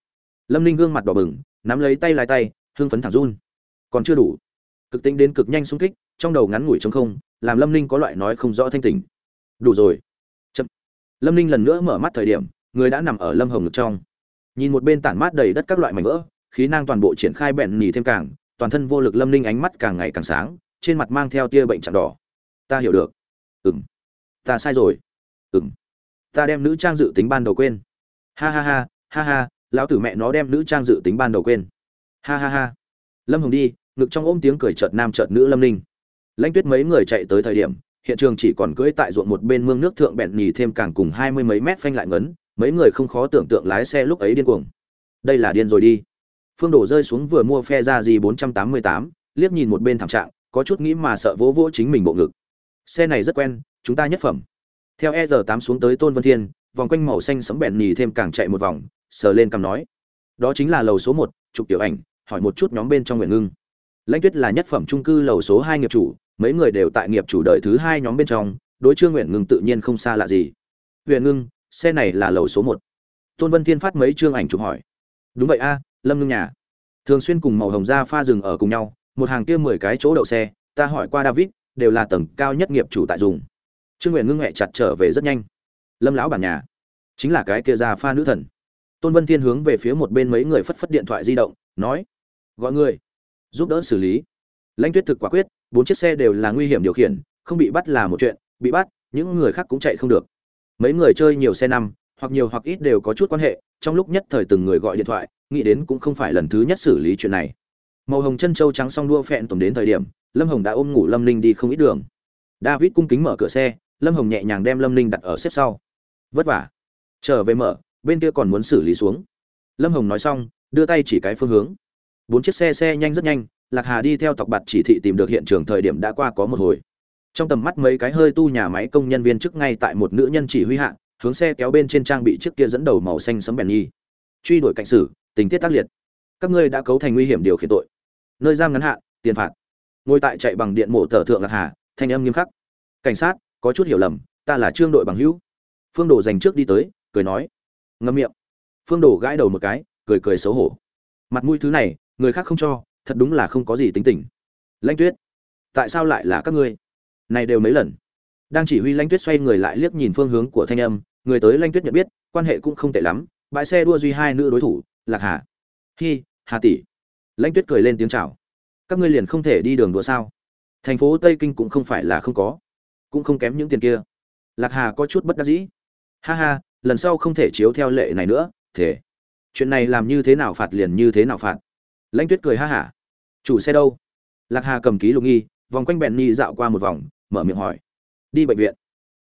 Lâm ninh gương mặt đỏ bừng, nắm lấy tay lái tay, hưng phấn thẳng run. Còn chưa đủ. Cực tính đến cực nhanh xung kích, trong đầu ngắn ngủi trống không, làm lâm ninh có loại nói không rõ thanh tình. Đủ rồi. Chậm. Lâm ninh lần nữa mở mắt thời điểm, người đã nằm ở lâm hồng ngực trong. Nhìn một bên tản mát đầy đất các loại mảnh vỡ, khí năng toàn bộ triển khai bẹn nỉ thêm càng toàn thân vô lực lâm ninh ánh mắt càng ngày càng sáng, trên mặt mang theo tia bệnh chạm đỏ. Ta hiểu được. Ừng ta sai rồi. Ừng ta đem nữ trang dự tính ban đầu quên. Ha ha ha ha ha, lão tử mẹ nó đem nữ trang dự tính ban đầu quên. Ha ha ha. Lâm hồng đi, ngực trong ôm tiếng cười chợt nam chợt nữ lâm ninh. Lãnh tuyết mấy người chạy tới thời điểm, hiện trường chỉ còn cưỡi tại ruộng một bên mương nước thượng bẹn nhì thêm càng cùng hai mươi mấy mét phanh lại ngấn, mấy người không khó tưởng tượng lái xe lúc ấy điên cuồng. Đây là điên rồi đi phương đổ rơi xuống vừa mua phe ra gì bốn trăm tám mươi tám, liếc nhìn một bên thảm trạng, có chút nghĩ mà sợ vỗ vỗ chính mình bộ ngực. Xe này rất quen, chúng ta nhất phẩm. Theo e r tám xuống tới tôn vân thiên, vòng quanh màu xanh sấm bẹn nhì thêm càng chạy một vòng, sờ lên cằm nói. Đó chính là lầu số một, chụp tiểu ảnh, hỏi một chút nhóm bên trong nguyện ngưng. Lãnh tuyết là nhất phẩm trung cư lầu số hai nghiệp chủ, mấy người đều tại nghiệp chủ đợi thứ hai nhóm bên trong, đối trương nguyện ngưng tự nhiên không xa lạ gì. Huyện ngưng, xe này là lầu số một. Tôn vân thiên phát mấy chương ảnh chụp hỏi. Đúng vậy a lâm ngưng nhà. Thường xuyên cùng màu hồng ra pha rừng ở cùng nhau, một hàng kia mười cái chỗ đậu xe, ta hỏi qua david, đều là tầng cao nhất nghiệp chủ tại dùng. Trương nguyện ngưng hẹ chặt trở về rất nhanh. Lâm lão bản nhà, chính là cái kia ra pha nữ thần. Tôn vân thiên hướng về phía một bên mấy người phất phất điện thoại di động, nói, gọi người, giúp đỡ xử lý. Lãnh tuyết thực quả quyết, bốn chiếc xe đều là nguy hiểm điều khiển, không bị bắt là một chuyện, bị bắt, những người khác cũng chạy không được. Mấy người chơi nhiều xe năm, hoặc nhiều hoặc ít đều có chút quan hệ, trong lúc nhất thời từng người gọi điện thoại nghĩ đến cũng không phải lần thứ nhất xử lý chuyện này. Màu hồng chân trâu trắng xong đua phẹn tổm đến thời điểm, lâm hồng đã ôm ngủ lâm ninh đi không ít đường. David cung kính mở cửa xe, lâm hồng nhẹ nhàng đem lâm ninh đặt ở xếp sau. Vất vả. Trở về mở, bên kia còn muốn xử lý xuống. Lâm hồng nói xong, đưa tay chỉ cái phương hướng. Bốn chiếc xe xe nhanh rất nhanh, lạc hà đi theo tọc bạt chỉ thị tìm được hiện trường thời điểm đã qua có một hồi. Trong tầm mắt mấy cái hơi tu nhà máy công nhân viên trước ngay tại một nữ nhân chỉ huy hạ, hướng xe kéo bên trên trang bị chiếc kia dẫn đầu màu xanh sấm bèn nhi truy đuổi cảnh sử tình tiết tác liệt. Các ngươi đã cấu thành nguy hiểm điều khiển tội. Nơi giam ngắn hạn, tiền phạt. Ngồi tại chạy bằng điện mổ thở thượng lạc hà, thanh âm nghiêm khắc. Cảnh sát, có chút hiểu lầm, ta là trương đội bằng hữu. Phương đồ dành trước đi tới, cười nói. Ngâm miệng. Phương đồ gãi đầu một cái, cười cười xấu hổ. Mặt mũi thứ này, người khác không cho, thật đúng là không có gì tính tình. Lãnh tuyết, tại sao lại là các ngươi? Này đều mấy lần. Đang chỉ huy lãnh tuyết xoay người lại liếc nhìn phương hướng của thanh âm, người tới lãnh tuyết nhận biết, quan hệ cũng không tệ lắm, bãi xe đua duy hai nữ đối thủ lạc hà. Hi, hà tỷ. Lãnh tuyết cười lên tiếng chào. Các ngươi liền không thể đi đường đùa sao? Thành phố tây kinh cũng không phải là không có, cũng không kém những tiền kia. Lạc hà có chút bất đắc dĩ. Ha ha, lần sau không thể chiếu theo lệ này nữa thế chuyện này làm như thế nào phạt liền như thế nào phạt. Lãnh tuyết cười ha hả. Chủ xe đâu? Lạc hà cầm ký lục nghi, vòng quanh bẹn nhi dạo qua một vòng, mở miệng hỏi. Đi bệnh viện.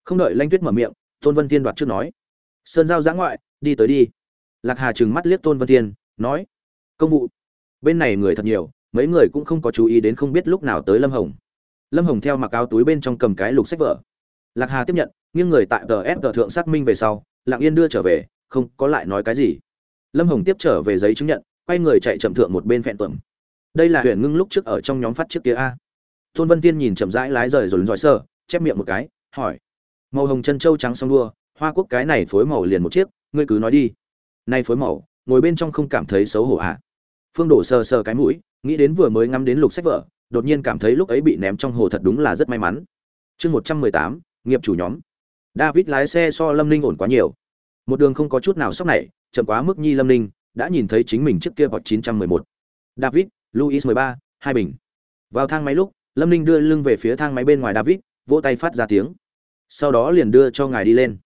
Không đợi lãnh tuyết mở miệng, tôn vân thiên đoạt trước nói. Sơn giao giã ngoại, đi tới đi lạc hà trừng mắt liếc tôn vân thiên, nói, công vụ, bên này người thật nhiều, mấy người cũng không có chú ý đến không biết lúc nào tới lâm hồng. Lâm hồng theo mặc áo túi bên trong cầm cái lục sách vở. Lạc hà tiếp nhận, nghiêng người tại tờ ép tờ thượng xác minh về sau lạng yên đưa trở về, không có lại nói cái gì. Lâm hồng tiếp trở về giấy chứng nhận, quay người chạy chậm thượng một bên phẹn tuẩm. Đây là huyện ngưng lúc trước ở trong nhóm phát trước kia a. Tôn vân tiên nhìn chậm rãi lái rời rồi dòi sơ, chép miệng một cái, hỏi, màu hồng chân trâu trắng song đua, hoa quốc cái này phối màu liền một chiếc, ngươi cứ nói đi nay phối màu, ngồi bên trong không cảm thấy xấu hổ à? Phương đổ sờ sờ cái mũi, nghĩ đến vừa mới ngắm đến lục sách vở, đột nhiên cảm thấy lúc ấy bị ném trong hồ thật đúng là rất may mắn. Chương một trăm mười tám, nghiệp chủ nhóm. David lái xe so lâm ninh ổn quá nhiều. Một đường không có chút nào sốc này, chậm quá mức nhi lâm ninh, đã nhìn thấy chính mình trước kia bọt chín trăm mười một. David luis mười ba, hai bình. Vào thang máy lúc, lâm ninh đưa lưng về phía thang máy bên ngoài david, vỗ tay phát ra tiếng. Sau đó liền đưa cho ngài đi lên.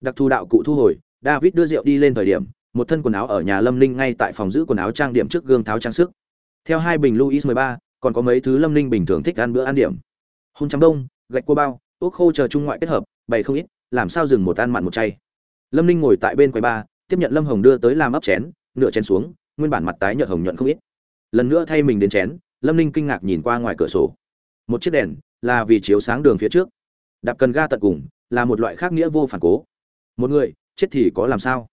Đặc thù đạo cụ thu hồi, david đưa rượu đi lên thời điểm một thân quần áo ở nhà lâm ninh ngay tại phòng giữ quần áo trang điểm trước gương tháo trang sức. Theo hai bình luis mười ba, còn có mấy thứ lâm ninh bình thường thích ăn bữa ăn điểm. Hôn chấm đông, gạch cua bao, ốc khô chờ trung ngoại kết hợp, bày không ít, làm sao dừng một ăn mặn một chay. Lâm ninh ngồi tại bên quầy ba, tiếp nhận lâm hồng đưa tới làm ấp chén, nửa chén xuống, nguyên bản mặt tái nhợt hồng nhuận không ít. Lần nữa thay mình đến chén, lâm ninh kinh ngạc nhìn qua ngoài cửa sổ. Một chiếc đèn, là vì chiếu sáng đường phía trước. Đạp cần ga tận cùng, là một loại khác nghĩa vô phản cố. Một người, chết thì có làm sao?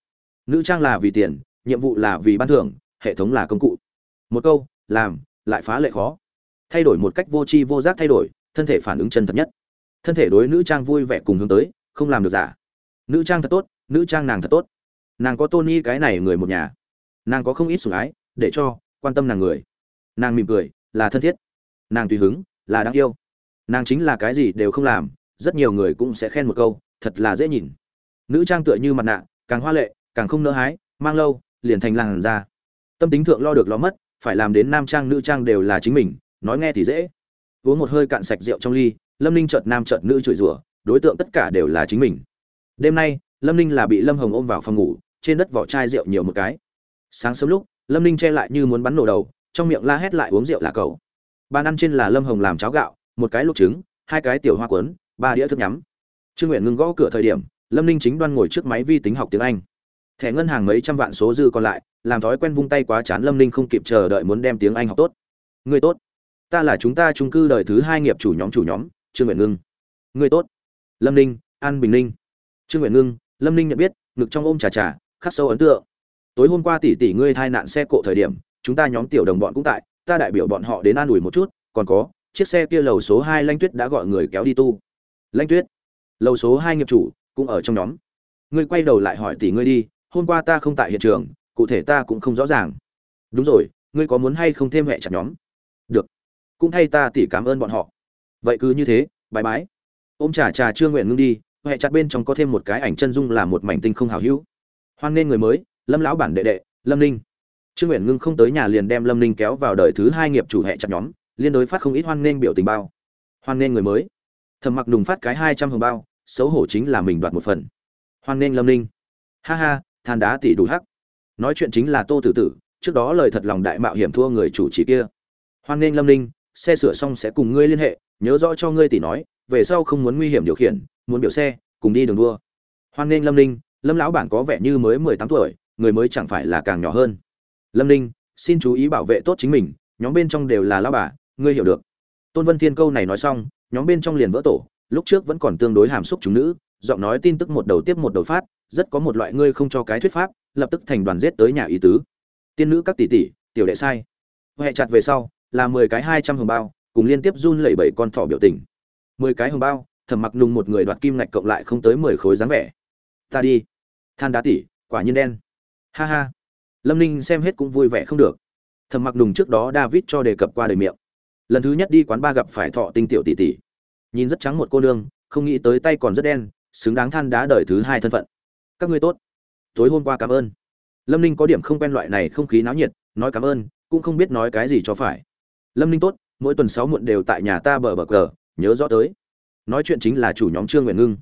Nữ trang là vì tiền, nhiệm vụ là vì ban thưởng, hệ thống là công cụ. Một câu, làm, lại phá lệ khó. Thay đổi một cách vô tri vô giác thay đổi, thân thể phản ứng chân thật nhất. Thân thể đối nữ trang vui vẻ cùng hướng tới, không làm được giả. Nữ trang thật tốt, nữ trang nàng thật tốt. Nàng có tôn y cái này người một nhà. Nàng có không ít sủng ái, để cho, quan tâm nàng người. Nàng mỉm cười, là thân thiết. Nàng tùy hứng, là đáng yêu. Nàng chính là cái gì đều không làm, rất nhiều người cũng sẽ khen một câu, thật là dễ nhìn. Nữ trang tựa như mặt nạ, càng hoa lệ càng không nỡ hái, mang lâu, liền thành làng ra. Tâm tính thượng lo được lo mất, phải làm đến nam trang nữ trang đều là chính mình, nói nghe thì dễ. Uống một hơi cạn sạch rượu trong ly, lâm ninh chợt nam chợt nữ chửi rủa, đối tượng tất cả đều là chính mình. Đêm nay, lâm ninh là bị lâm hồng ôm vào phòng ngủ, trên đất vỏ chai rượu nhiều một cái. Sáng sớm lúc, lâm ninh che lại như muốn bắn nổ đầu, trong miệng la hét lại uống rượu là cầu bàn ăn trên là lâm hồng làm cháo gạo, một cái luộc trứng, hai cái tiểu hoa quấn ba đĩa thức nhắm. Trương nguyện ngừng gõ cửa thời điểm, lâm ninh chính đoan ngồi trước máy vi tính học tiếng anh thẻ ngân hàng mấy trăm vạn số dư còn lại, làm thói quen vung tay quá chán lâm ninh không kịp chờ đợi muốn đem tiếng anh học tốt. Người tốt. Ta là chúng ta trung cư đời thứ hai nghiệp chủ nhóm chủ nhóm, trương nguyện ngưng. Người tốt. Lâm ninh, an bình ninh. Trương nguyện ngưng, lâm ninh nhận biết, ngực trong ôm trà trà, khắc sâu ấn tượng. Tối hôm qua tỷ tỷ ngươi thai nạn xe cộ thời điểm, chúng ta nhóm tiểu đồng bọn cũng tại, ta đại biểu bọn họ đến an ủi một chút, còn có, chiếc xe kia lầu số hai lanh tuyết đã gọi người kéo đi tu. Lanh tuyết, lầu số hai nghiệp chủ, cũng ở trong nhóm. Ngươi quay đầu lại hỏi tỷ ngươi đi hôm qua ta không tại hiện trường, cụ thể ta cũng không rõ ràng. Đúng rồi, ngươi có muốn hay không thêm mẹ chặt nhóm? Được. Cũng thay ta tỉ cảm ơn bọn họ. Vậy cứ như thế bái bái ôm trà trà chưa nguyện ngưng đi Hệ chặt bên trong có thêm một cái ảnh chân dung là một mảnh tinh không hào hữu. Hoan nên người mới, lâm lão bản đệ đệ, lâm ninh. Trương nguyện ngưng không tới nhà liền đem lâm ninh kéo vào đời thứ hai nghiệp chủ hệ chặt nhóm, liên đối phát không ít hoan nên biểu tình bao. Hoan nên người mới. Thầm mặc đùng phát cái hai trăm hồng bao, xấu hổ chính là mình đoạt một phần. Hoan nên lâm ninh. Ha ha than đá tỷ đủ hắc. Nói chuyện chính là tô tử tử, trước đó lời thật lòng đại mạo hiểm thua người chủ trì kia. Hoan nghênh lâm ninh, xe sửa xong sẽ cùng ngươi liên hệ, nhớ rõ cho ngươi tỷ nói, về sau không muốn nguy hiểm điều khiển, muốn biểu xe, cùng đi đường đua. Hoan nghênh lâm ninh, lâm lão bản có vẻ như mới mười tám tuổi, người mới chẳng phải là càng nhỏ hơn. Lâm ninh, xin chú ý bảo vệ tốt chính mình, nhóm bên trong đều là lao bà, ngươi hiểu được. Tôn vân thiên câu này nói xong, nhóm bên trong liền vỡ tổ, lúc trước vẫn còn tương đối hàm xúc chúng nữ giọng nói tin tức một đầu tiếp một đầu phát, rất có một loại ngươi không cho cái thuyết pháp, lập tức thành đoàn giết tới nhà ý tứ. Tiên nữ các tỷ tỷ, tiểu đệ sai. Huệ chặt về sau, là mười cái hai trăm hồng bao, cùng liên tiếp run lẩy bẩy con thỏ biểu tình. Mười cái hồng bao thẩm mặc nùng một người đoạt kim ngạch cộng lại không tới mười khối dáng vẻ. Ta đi. Than đá tỷ quả nhiên đen. Ha ha. Lâm ninh xem hết cũng vui vẻ không được. Thẩm mặc nùng trước đó david cho đề cập qua đời miệng. Lần thứ nhất đi quán ba gặp phải thọ tinh tiểu tỷ tỷ. Nhìn rất trắng một cô nương, không nghĩ tới tay còn rất đen xứng đáng than đá đời thứ hai thân phận. Các ngươi tốt. Tối hôm qua cảm ơn. Lâm ninh có điểm không quen loại này không khí náo nhiệt, nói cảm ơn, cũng không biết nói cái gì cho phải. Lâm ninh tốt, mỗi tuần sáu muộn đều tại nhà ta bờ bờ cờ, nhớ rõ tới. Nói chuyện chính là chủ nhóm trương nguyện ngưng.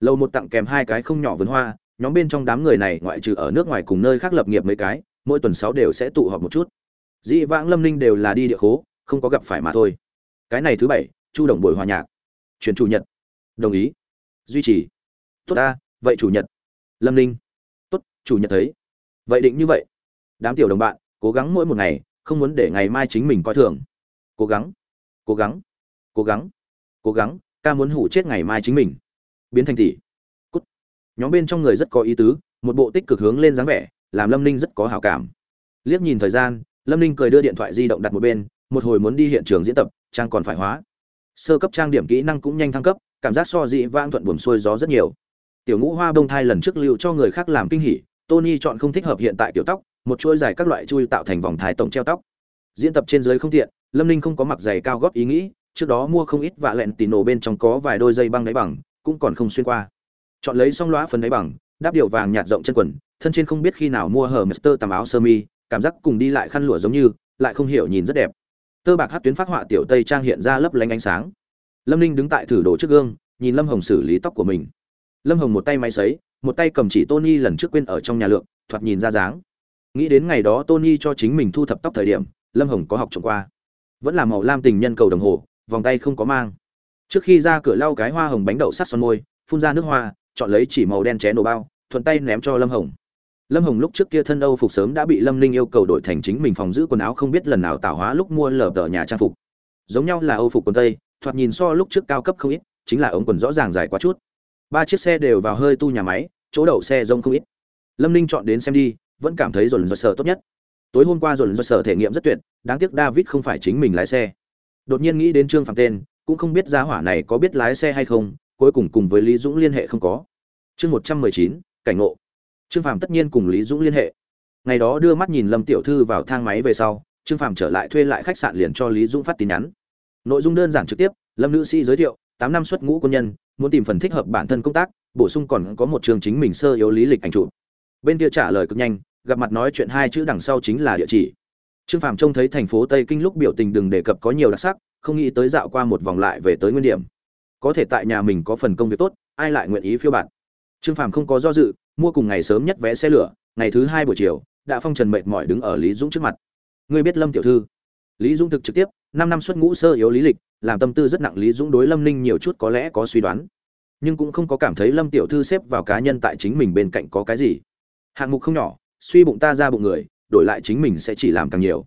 Lâu một tặng kèm hai cái không nhỏ vườn hoa, nhóm bên trong đám người này ngoại trừ ở nước ngoài cùng nơi khác lập nghiệp mấy cái, mỗi tuần sáu đều sẽ tụ họp một chút. Dĩ vãng lâm ninh đều là đi địa khố, không có gặp phải mà thôi. Cái này thứ bảy, chu đồng buổi hòa nhạc. Chuyển chủ nhật. Đồng ý duy trì. Tốt ta, vậy chủ nhật. Lâm ninh. Tốt, chủ nhật thấy. Vậy định như vậy. Đám tiểu đồng bạn, cố gắng mỗi một ngày, không muốn để ngày mai chính mình coi thường. Cố gắng cố gắng cố gắng cố gắng, ca muốn hủ chết ngày mai chính mình. Biến thành tỷ. Cút. Nhóm bên trong người rất có ý tứ, một bộ tích cực hướng lên dáng vẻ, làm lâm ninh rất có hào cảm. Liếc nhìn thời gian, lâm ninh cười đưa điện thoại di động đặt một bên, một hồi muốn đi hiện trường diễn tập, trang còn phải hóa. Sơ cấp trang điểm kỹ năng cũng nhanh thăng cấp cảm giác so dị vãng thuận buồm xuôi gió rất nhiều. Tiểu ngũ hoa bông thai lần trước lưu cho người khác làm kinh hỉ, tony chọn không thích hợp hiện tại tiểu tóc, một chuỗi dài các loại chui tạo thành vòng thai tổng treo tóc. Diễn tập trên dưới không tiện, lâm ninh không có mặc giày cao góp ý nghĩ, trước đó mua không ít vạ lẹn tì nổ bên trong có vài đôi dây băng đáy bằng, cũng còn không xuyên qua. Chọn lấy xong lõa phần đáy bằng, đáp điều vàng nhạt rộng chân quần, thân trên không biết khi nào mua hở mister tầm áo sơ mi, cảm giác cùng đi lại khăn lụa giống như, lại không hiểu nhìn rất đẹp. Tơ bạc hát tuyến phát họa tiểu tây trang hiện ra lấp lánh ánh sáng lâm ninh đứng tại thử đồ trước gương, nhìn lâm hồng xử lý tóc của mình. Lâm hồng một tay máy sấy, một tay cầm chỉ tony lần trước quên ở trong nhà lượng, thoạt nhìn ra dáng. Nghĩ đến ngày đó tony cho chính mình thu thập tóc thời điểm, lâm hồng có học trộm qua. Vẫn là màu lam tình nhân cầu đồng hồ, vòng tay không có mang. Trước khi ra cửa lau cái hoa hồng bánh đậu sắt son môi, phun ra nước hoa, chọn lấy chỉ màu đen chén đồ bao, thuận tay ném cho lâm hồng. Lâm hồng lúc trước kia thân âu phục sớm đã bị lâm ninh yêu cầu đổi thành chính mình phòng giữ quần áo không biết lần nào tạo hóa lúc mua lờ tờ nhà trang phục. Giống nhau là âu phục quần tây thoạt nhìn so lúc trước cao cấp không ít, chính là ống quần rõ ràng dài quá chút. Ba chiếc xe đều vào hơi tu nhà máy, chỗ đậu xe rông không ít. Lâm ninh chọn đến xem đi, vẫn cảm thấy dồn rợn sở tốt nhất. Tối hôm qua dồn rợn sở thể nghiệm rất tuyệt, đáng tiếc david không phải chính mình lái xe. Đột nhiên nghĩ đến trương phạm tên, cũng không biết giá hỏa này có biết lái xe hay không, cuối cùng cùng với lý dũng liên hệ không có. Chương một trăm mười chín, cảnh ngộ. Trương phạm tất nhiên cùng lý dũng liên hệ. Ngày đó đưa mắt nhìn lâm tiểu thư vào thang máy về sau, trương phạm trở lại thuê lại khách sạn liền cho lý dũng phát tin nhắn nội dung đơn giản trực tiếp, lâm nữ sĩ giới thiệu, tám năm xuất ngũ quân nhân, muốn tìm phần thích hợp bản thân công tác, bổ sung còn có một trường chính mình sơ yếu lý lịch ảnh chụp. Bên kia trả lời cực nhanh, gặp mặt nói chuyện hai chữ đằng sau chính là địa chỉ. Trương phàm trông thấy thành phố tây kinh lúc biểu tình đừng đề cập có nhiều đặc sắc, không nghĩ tới dạo qua một vòng lại về tới nguyên điểm. Có thể tại nhà mình có phần công việc tốt, ai lại nguyện ý phiêu bạt? Trương phàm không có do dự, mua cùng ngày sớm nhất vé xe lửa, ngày thứ hai buổi chiều, đã phong trần mệt mỏi đứng ở lý dũng trước mặt. Ngươi biết lâm tiểu thư? Lý dũng thực trực tiếp năm năm xuất ngũ sơ yếu lý lịch, làm tâm tư rất nặng lý dũng đối lâm ninh nhiều chút có lẽ có suy đoán. Nhưng cũng không có cảm thấy lâm tiểu thư xếp vào cá nhân tại chính mình bên cạnh có cái gì. Hạng mục không nhỏ, suy bụng ta ra bụng người, đổi lại chính mình sẽ chỉ làm càng nhiều.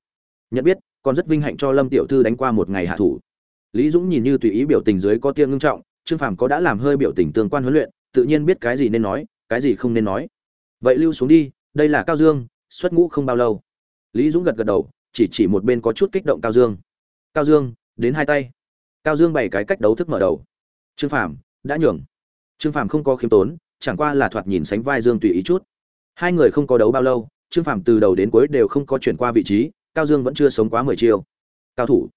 Nhận biết, còn rất vinh hạnh cho lâm tiểu thư đánh qua một ngày hạ thủ. Lý dũng nhìn như tùy ý biểu tình dưới có tiên ngưng trọng, trương phàm có đã làm hơi biểu tình tương quan huấn luyện, tự nhiên biết cái gì nên nói, cái gì không nên nói. Vậy lưu xuống đi, đây là cao dương, xuất ngũ không bao lâu. Lý dũng gật gật đầu, chỉ chỉ một bên có chút kích động cao dương cao dương, đến hai tay. Cao dương bày cái cách đấu thức mở đầu. Trương phàm, đã nhường. Trương phàm không có khiêm tốn, chẳng qua là thoạt nhìn sánh vai dương tùy ý chút. Hai người không có đấu bao lâu, trương phàm từ đầu đến cuối đều không có chuyển qua vị trí, cao dương vẫn chưa sống quá mười chiêu. Cao thủ,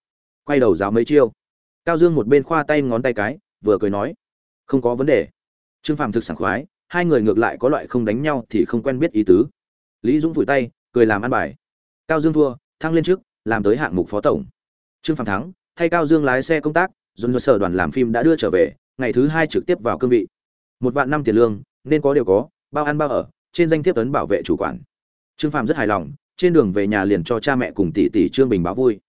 quay đầu giáo mấy chiêu. Cao dương một bên khoa tay ngón tay cái, vừa cười nói, không có vấn đề. Trương phàm thực sảng khoái, hai người ngược lại có loại không đánh nhau thì không quen biết ý tứ. Lý dũng vùi tay, cười làm ăn bài. Cao dương thua, thăng lên trước, làm tới hạng mục phó tổng trương Phạm thắng, thay cao dương lái xe công tác dồn dồn sở đoàn làm phim đã đưa trở về, ngày thứ hai trực tiếp vào cương vị. Một vạn năm tiền lương, nên có điều có, bao ăn bao ở, trên danh thiếp ấn bảo vệ chủ quản. Trương Phạm rất hài lòng, trên đường về nhà liền cho cha mẹ cùng tỷ tỷ trương bình báo vui.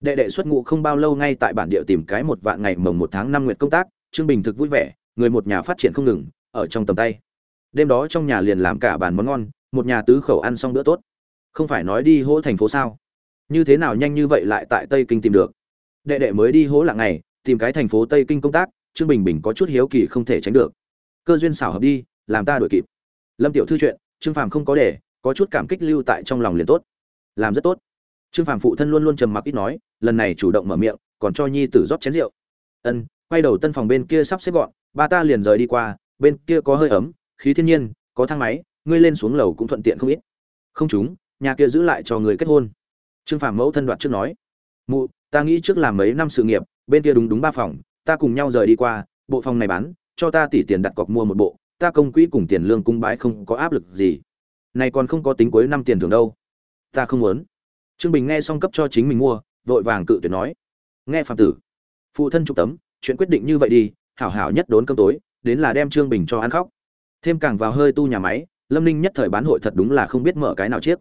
Đệ đệ xuất ngũ không bao lâu ngay tại bản địa tìm cái một vạn ngày mồng một tháng năm nguyện công tác, trương bình thực vui vẻ, người một nhà phát triển không ngừng, ở trong tầm tay. Đêm đó trong nhà liền làm cả bàn món ngon, một nhà tứ khẩu ăn xong bữa tốt. Không phải nói đi hỗ thành phố sao? Như thế nào nhanh như vậy lại tại tây kinh tìm được? Đệ đệ mới đi hố lạng ngày tìm cái thành phố tây kinh công tác, trương bình bình có chút hiếu kỳ không thể tránh được. Cơ duyên xảo hợp đi, làm ta đuổi kịp. Lâm tiểu thư chuyện, trương phàm không có để, có chút cảm kích lưu tại trong lòng liền tốt. Làm rất tốt. Trương phàm phụ thân luôn luôn trầm mặc ít nói, lần này chủ động mở miệng, còn cho nhi tử rót chén rượu. Ân, quay đầu tân phòng bên kia sắp xếp gọn ba ta liền rời đi qua, bên kia có hơi ấm, khí thiên nhiên, có thang máy, ngươi lên xuống lầu cũng thuận tiện không ít. Không chúng, nhà kia giữ lại cho người kết hôn trương phàm mẫu thân đoạt trước nói, mụ, ta nghĩ trước làm mấy năm sự nghiệp, bên kia đúng đúng ba phòng, ta cùng nhau rời đi qua, bộ phòng này bán, cho ta tỷ tiền đặt cọc mua một bộ, ta công quỹ cùng tiền lương cung bái không có áp lực gì. Này còn không có tính cuối năm tiền thưởng đâu. Ta không muốn. Trương bình nghe xong cấp cho chính mình mua, vội vàng cự tuyệt nói, nghe phạm tử, phụ thân chụp tấm, chuyện quyết định như vậy đi, hảo hảo nhất đốn cơm tối, đến là đem trương bình cho ăn khóc. Thêm càng vào hơi tu nhà máy, lâm ninh nhất thời bán hội thật đúng là không biết mở cái nào chiếc.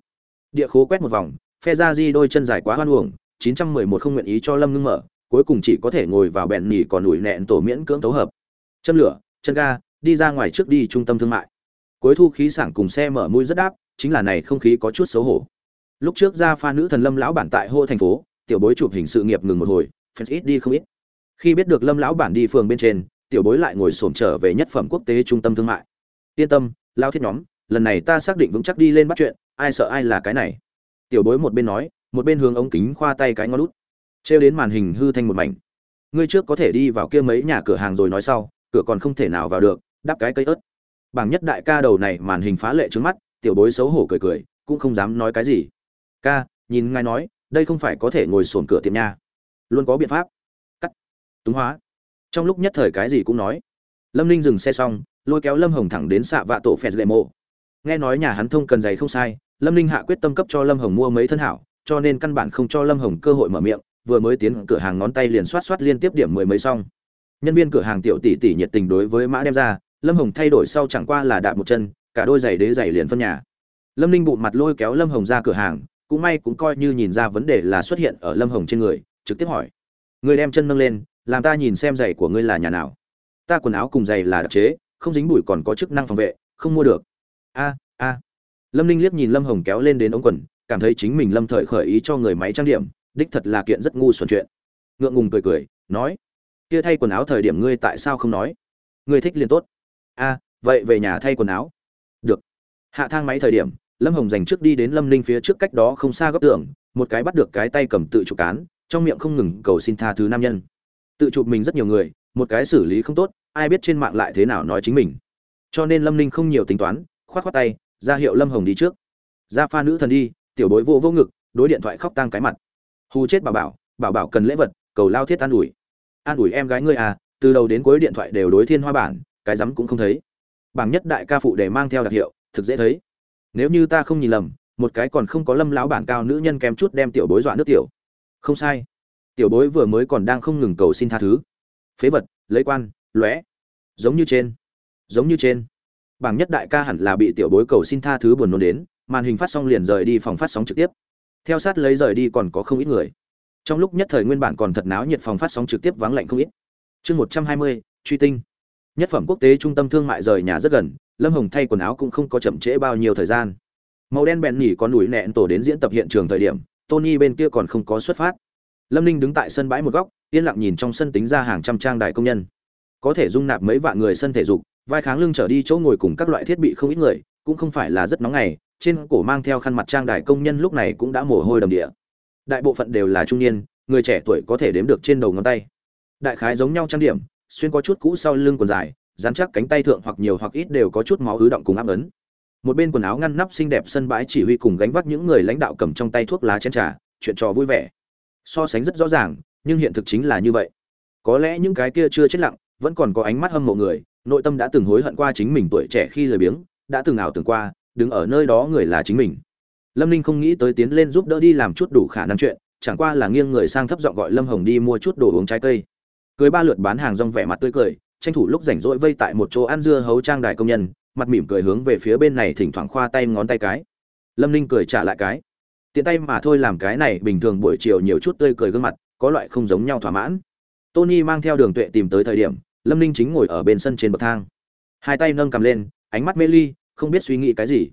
Địa khố quét một vòng phe ra di đôi chân dài quá hoan uổng, chín trăm mười một không nguyện ý cho lâm ngưng mở, cuối cùng chỉ có thể ngồi vào bẹn nỉ còn ủi nẹn tổ miễn cưỡng tấu hợp. Châm lửa, chân ga, đi ra ngoài trước đi trung tâm thương mại. Cuối thu khí sảng cùng xe mở mũi rất đáp, chính là này không khí có chút xấu hổ. Lúc trước ra pha nữ thần lâm lão bản tại hô thành phố, tiểu bối chụp hình sự nghiệp ngừng một hồi, fans ít đi không ít. Khi biết được lâm lão bản đi phường bên trên, tiểu bối lại ngồi xổm trở về nhất phẩm quốc tế trung tâm thương mại. Yên tâm, lao thiết nhóm, lần này ta xác định vững chắc đi lên bắt chuyện, ai sợ ai là cái này tiểu bối một bên nói, một bên hướng ống kính khoa tay cái ngón lút trêu đến màn hình hư thành một mảnh. Ngươi trước có thể đi vào kia mấy nhà cửa hàng rồi nói sau, cửa còn không thể nào vào được, đắp cái cây ớt. Bảng nhất đại ca đầu này màn hình phá lệ trước mắt, tiểu bối xấu hổ cười cười, cũng không dám nói cái gì. Ca, nhìn ngài nói, đây không phải có thể ngồi sồn cửa tiệm nha. Luôn có biện pháp. Cắt. Túng hóa. Trong lúc nhất thời cái gì cũng nói. Lâm ninh dừng xe xong, lôi kéo lâm hồng thẳng đến xạ vạ tổ phèn lệ mộ. Nghe nói nhà hắn thông cần giày không sai lâm ninh hạ quyết tâm cấp cho lâm hồng mua mấy thân hảo, cho nên căn bản không cho lâm hồng cơ hội mở miệng, vừa mới tiến cửa hàng ngón tay liền xoát xoát liên tiếp điểm mười mấy xong. Nhân viên cửa hàng tiểu tỷ tỷ nhiệt tình đối với mã đem ra, lâm hồng thay đổi sau chẳng qua là đạp một chân, cả đôi giày đế giày liền phân nhà. Lâm ninh bụng mặt lôi kéo lâm hồng ra cửa hàng, cũng may cũng coi như nhìn ra vấn đề là xuất hiện ở lâm hồng trên người, trực tiếp hỏi. Người đem chân nâng lên, làm ta nhìn xem giày của ngươi là nhà nào. Ta quần áo cùng giày là đặc chế, không dính bụi còn có chức năng phòng vệ, không mua được. A a lâm ninh liếc nhìn lâm hồng kéo lên đến ống quần, cảm thấy chính mình lâm thời khởi ý cho người máy trang điểm, đích thật là kiện rất ngu xuẩn chuyện. Ngượng ngùng cười cười, nói, kia thay quần áo thời điểm ngươi tại sao không nói? Ngươi thích liền tốt. A, vậy về nhà thay quần áo. Được. Hạ thang máy thời điểm, lâm hồng dành trước đi đến lâm ninh phía trước cách đó không xa góc tường, một cái bắt được cái tay cầm tự chụp cán, trong miệng không ngừng cầu xin tha thứ nam nhân. Tự chụp mình rất nhiều người, một cái xử lý không tốt, ai biết trên mạng lại thế nào nói chính mình. Cho nên lâm ninh không nhiều tính toán k h o á t k h o á t tay ra hiệu lâm hồng đi trước. Ra pha nữ thần đi, tiểu bối vô vô ngực, đối điện thoại khóc tang cái mặt. Hù chết bà bảo bảo bảo cần lễ vật, cầu lao thiết an ủi. An ủi em gái ngươi à từ đầu đến cuối điện thoại đều đối thiên hoa bản, cái rắm cũng không thấy. Bảng nhất đại ca phụ để mang theo đặc hiệu, thực dễ thấy. Nếu như ta không nhìn lầm, một cái còn không có lâm lão bản cao nữ nhân kém chút đem tiểu bối dọa nước tiểu. Không sai. Tiểu bối vừa mới còn đang không ngừng cầu xin tha thứ. Phế vật, lấy quan, lóe. Giống như trên. Giống như trên bảng nhất đại ca hẳn là bị tiểu bối cầu xin tha thứ buồn nôn đến, màn hình phát sóng liền rời đi phòng phát sóng trực tiếp. Theo sát lấy rời đi còn có không ít người. Trong lúc nhất thời nguyên bản còn thật náo nhiệt phòng phát sóng trực tiếp vắng lạnh không ít. Chương một trăm hai mươi, truy tinh. Nhất phẩm quốc tế trung tâm thương mại rời nhà rất gần, lâm hồng thay quần áo cũng không có chậm trễ bao nhiêu thời gian. Màu đen bèn nhỉ có núi nẹn tổ đến diễn tập hiện trường thời điểm, tony bên kia còn không có xuất phát. Lâm ninh đứng tại sân bãi một góc, yên lặng nhìn trong sân tính ra hàng trăm trang đài công nhân. Có thể dung nạp mấy vạn người sân thể dục vai kháng lưng trở đi chỗ ngồi cùng các loại thiết bị không ít người, cũng không phải là rất nóng ngày, trên cổ mang theo khăn mặt trang đài công nhân lúc này cũng đã mồ hôi đầm địa. Đại bộ phận đều là trung niên, người trẻ tuổi có thể đếm được trên đầu ngón tay. Đại khái giống nhau trang điểm, xuyên có chút cũ sau lưng quần dài, dán chắc cánh tay thượng hoặc nhiều hoặc ít đều có chút máu ứ động cùng áp ấn. Một bên quần áo ngăn nắp xinh đẹp sân bãi chỉ huy cùng gánh vác những người lãnh đạo cầm trong tay thuốc lá chén trà, chuyện trò vui vẻ. So sánh rất rõ ràng, nhưng hiện thực chính là như vậy. Có lẽ những cái kia chưa chết lặng, vẫn còn có ánh mắt hâm mộ người nội tâm đã từng hối hận qua chính mình tuổi trẻ khi lười biếng, đã từng ảo tưởng qua, đứng ở nơi đó người là chính mình. Lâm ninh không nghĩ tới tiến lên giúp đỡ đi làm chút đủ khả năng chuyện, chẳng qua là nghiêng người sang thấp giọng gọi lâm hồng đi mua chút đồ uống trái cây. Cưới ba lượt bán hàng rong vẻ mặt tươi cười, tranh thủ lúc rảnh rỗi vây tại một chỗ ăn dưa hấu trang đài công nhân, mặt mỉm cười hướng về phía bên này thỉnh thoảng khoa tay ngón tay cái. Lâm ninh cười trả lại cái. Tiện tay mà thôi làm cái này, bình thường buổi chiều nhiều chút tươi cười gương mặt, có loại không giống nhau thỏa mãn. Tony mang theo đường tuệ tìm tới thời điểm lâm ninh chính ngồi ở bên sân trên bậc thang. Hai tay nâng cầm lên, ánh mắt mê ly, không biết suy nghĩ cái gì.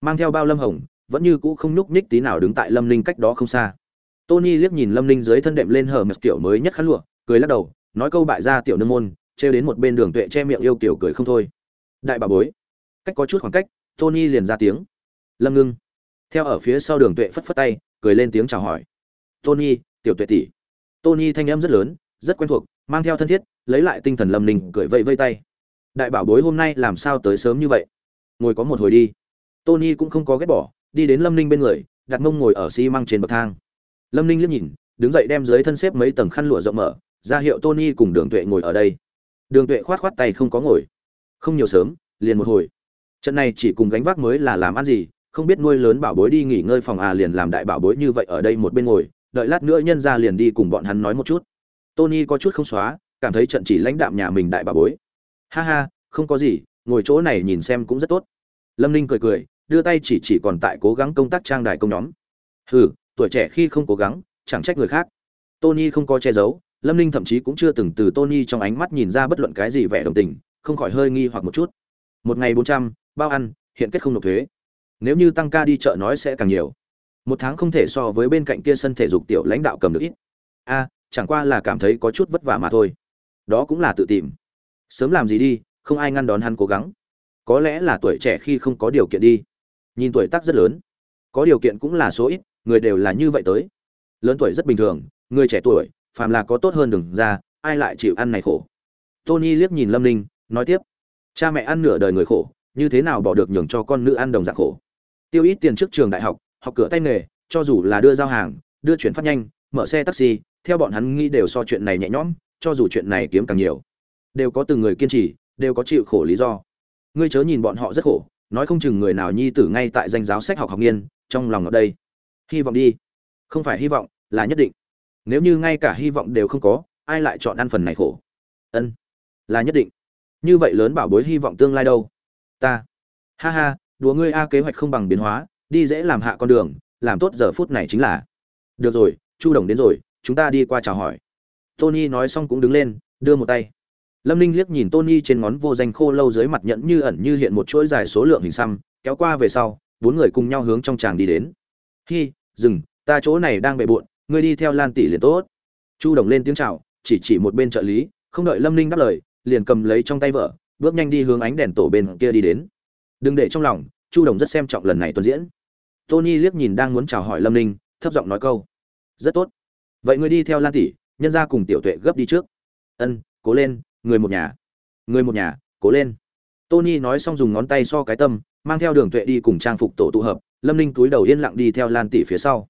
Mang theo bao lâm hồng, vẫn như cũ không nhúc nhích tí nào đứng tại lâm ninh cách đó không xa. Tony liếc nhìn lâm ninh dưới thân đệm lên hở mật kiểu mới nhất khăn lụa, cười lắc đầu, nói câu bại ra tiểu nương môn, trêu đến một bên đường tuệ che miệng yêu kiểu cười không thôi. Đại bà bối. Cách có chút khoảng cách, tony liền ra tiếng. Lâm ngưng. Theo ở phía sau đường tuệ phất phất tay, cười lên tiếng chào hỏi. Tony, tiểu tuệ tỷ. Tony thanh em rất lớn, rất quen thuộc mang theo thân thiết, lấy lại tinh thần lâm ninh cười vây vây tay. Đại bảo bối hôm nay làm sao tới sớm như vậy? Ngồi có một hồi đi. Tony cũng không có ghét bỏ, đi đến lâm ninh bên người, đặt mông ngồi ở xi măng trên bậc thang. Lâm ninh liếc nhìn, đứng dậy đem dưới thân xếp mấy tầng khăn lụa rộng mở, ra hiệu tony cùng đường tuệ ngồi ở đây. Đường tuệ khoát khoát tay không có ngồi. Không nhiều sớm, liền một hồi. Trận này chỉ cùng gánh vác mới là làm ăn gì, không biết nuôi lớn bảo bối đi nghỉ ngơi phòng à liền làm đại bảo bối như vậy ở đây một bên ngồi, đợi lát nữa nhân ra liền đi cùng bọn hắn nói một chút tony có chút không xóa, cảm thấy trận chỉ lãnh đạm nhà mình đại bà bối. Ha ha, không có gì, ngồi chỗ này nhìn xem cũng rất tốt. Lâm ninh cười cười, đưa tay chỉ chỉ còn tại cố gắng công tác trang đài công nhóm. Hừ, tuổi trẻ khi không cố gắng, chẳng trách người khác. Tony không có che giấu, lâm ninh thậm chí cũng chưa từng từ tony trong ánh mắt nhìn ra bất luận cái gì vẻ đồng tình, không khỏi hơi nghi hoặc một chút. Một ngày bốn trăm, bao ăn, hiện kết không nộp thuế. Nếu như tăng ca đi chợ nói sẽ càng nhiều. Một tháng không thể so với bên cạnh kia sân thể dục tiểu lãnh đạo cầm được ít. A chẳng qua là cảm thấy có chút vất vả mà thôi. Đó cũng là tự tìm. Sớm làm gì đi, không ai ngăn đón hắn cố gắng. Có lẽ là tuổi trẻ khi không có điều kiện đi. Nhìn tuổi tác rất lớn. Có điều kiện cũng là số ít, người đều là như vậy tới. Lớn tuổi rất bình thường, người trẻ tuổi, phàm là có tốt hơn đừng ra, ai lại chịu ăn này khổ? Tony liếc nhìn lâm ninh, nói tiếp. Cha mẹ ăn nửa đời người khổ, như thế nào bỏ được nhường cho con nữ ăn đồng dạng khổ? Tiêu ít tiền trước trường đại học học cửa tay nghề, cho dù là đưa giao hàng, đưa chuyển phát nhanh, mở xe taxi theo bọn hắn nghĩ đều so chuyện này nhẹ nhõm, cho dù chuyện này kiếm càng nhiều. Đều có từng người kiên trì, đều có chịu khổ lý do. Ngươi chớ nhìn bọn họ rất khổ, nói không chừng người nào nhi tử ngay tại danh giáo sách học học nghiên, trong lòng ở đây. Hy vọng đi. Không phải hy vọng, là nhất định. Nếu như ngay cả hy vọng đều không có, ai lại chọn ăn phần này khổ? Ân, là nhất định. Như vậy lớn bảo bối hy vọng tương lai đâu? Ta. Ha ha, đùa ngươi a kế hoạch không bằng biến hóa, đi dễ làm hạ con đường, làm tốt giờ phút này chính là. Được rồi, chu đồng đến rồi chúng ta đi qua chào hỏi. Tony nói xong cũng đứng lên, đưa một tay. Lâm ninh liếc nhìn tony trên ngón vô danh khô lâu dưới mặt nhẫn như ẩn như hiện một chuỗi dài số lượng hình xăm, kéo qua về sau, bốn người cùng nhau hướng trong tràng đi đến. Hi, dừng, ta chỗ này đang bề bộn ngươi đi theo lan tỷ liền tốt. Chu đồng lên tiếng chào, chỉ chỉ một bên trợ lý, không đợi lâm ninh đáp lời, liền cầm lấy trong tay vợ, bước nhanh đi hướng ánh đèn tổ bên kia đi đến. Đừng để trong lòng, chu đồng rất xem trọng lần này tuần diễn. Tony liếc nhìn đang muốn chào hỏi lâm ninh, thấp giọng nói câu. Rất tốt vậy ngươi đi theo lan tỷ, nhân ra cùng tiểu tuệ gấp đi trước. Ân, cố lên, người một nhà. Người một nhà, cố lên. Tony nói xong dùng ngón tay so cái tâm, mang theo đường tuệ đi cùng trang phục tổ tụ hợp, lâm ninh túi đầu yên lặng đi theo lan tỷ phía sau.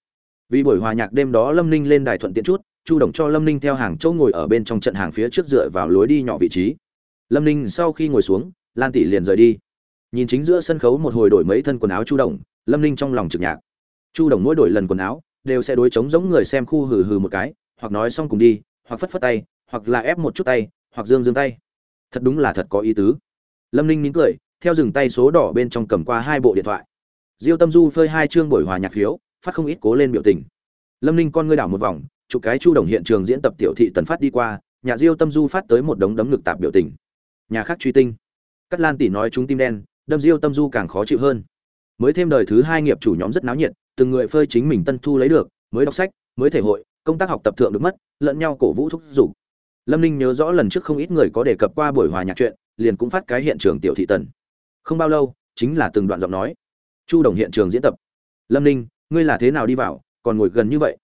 Vì buổi hòa nhạc đêm đó lâm ninh lên đài thuận tiện chút, chu động cho lâm ninh theo hàng châu ngồi ở bên trong trận hàng phía trước dựa vào lối đi nhỏ vị trí. Lâm ninh sau khi ngồi xuống, lan tỷ liền rời đi. Nhìn chính giữa sân khấu một hồi đổi mấy thân quần áo chu đồng, lâm ninh trong lòng trực nhạc. Chu đồng mỗi đổi lần quần áo đều sẽ đối chống giống người xem khu hừ hừ một cái, hoặc nói xong cùng đi, hoặc phất phất tay, hoặc là ép một chút tay, hoặc dương dương tay. Thật đúng là thật có ý tứ. Lâm ninh mỉm cười, theo dừng tay số đỏ bên trong cầm qua hai bộ điện thoại. Diêu tâm du phơi hai chương buổi hòa nhạc phiếu, phát không ít cố lên biểu tình. Lâm ninh con ngươi đảo một vòng, chụp cái chu đồng hiện trường diễn tập tiểu thị tần phát đi qua, nhà diêu tâm du phát tới một đống đấm ngực tạp biểu tình. Nhà khác truy tinh. Cắt lan tỷ nói chúng tim đen, đâm diêu tâm du càng khó chịu hơn. Mới thêm đời thứ hai nghiệp chủ nhóm rất náo nhiệt từng người phơi chính mình tân thu lấy được, mới đọc sách, mới thể hội, công tác học tập thượng được mất, lẫn nhau cổ vũ thúc giục. Lâm ninh nhớ rõ lần trước không ít người có đề cập qua buổi hòa nhạc chuyện, liền cũng phát cái hiện trường tiểu thị tần. Không bao lâu, chính là từng đoạn giọng nói. Chu đồng hiện trường diễn tập. Lâm ninh, ngươi là thế nào đi vào, còn ngồi gần như vậy?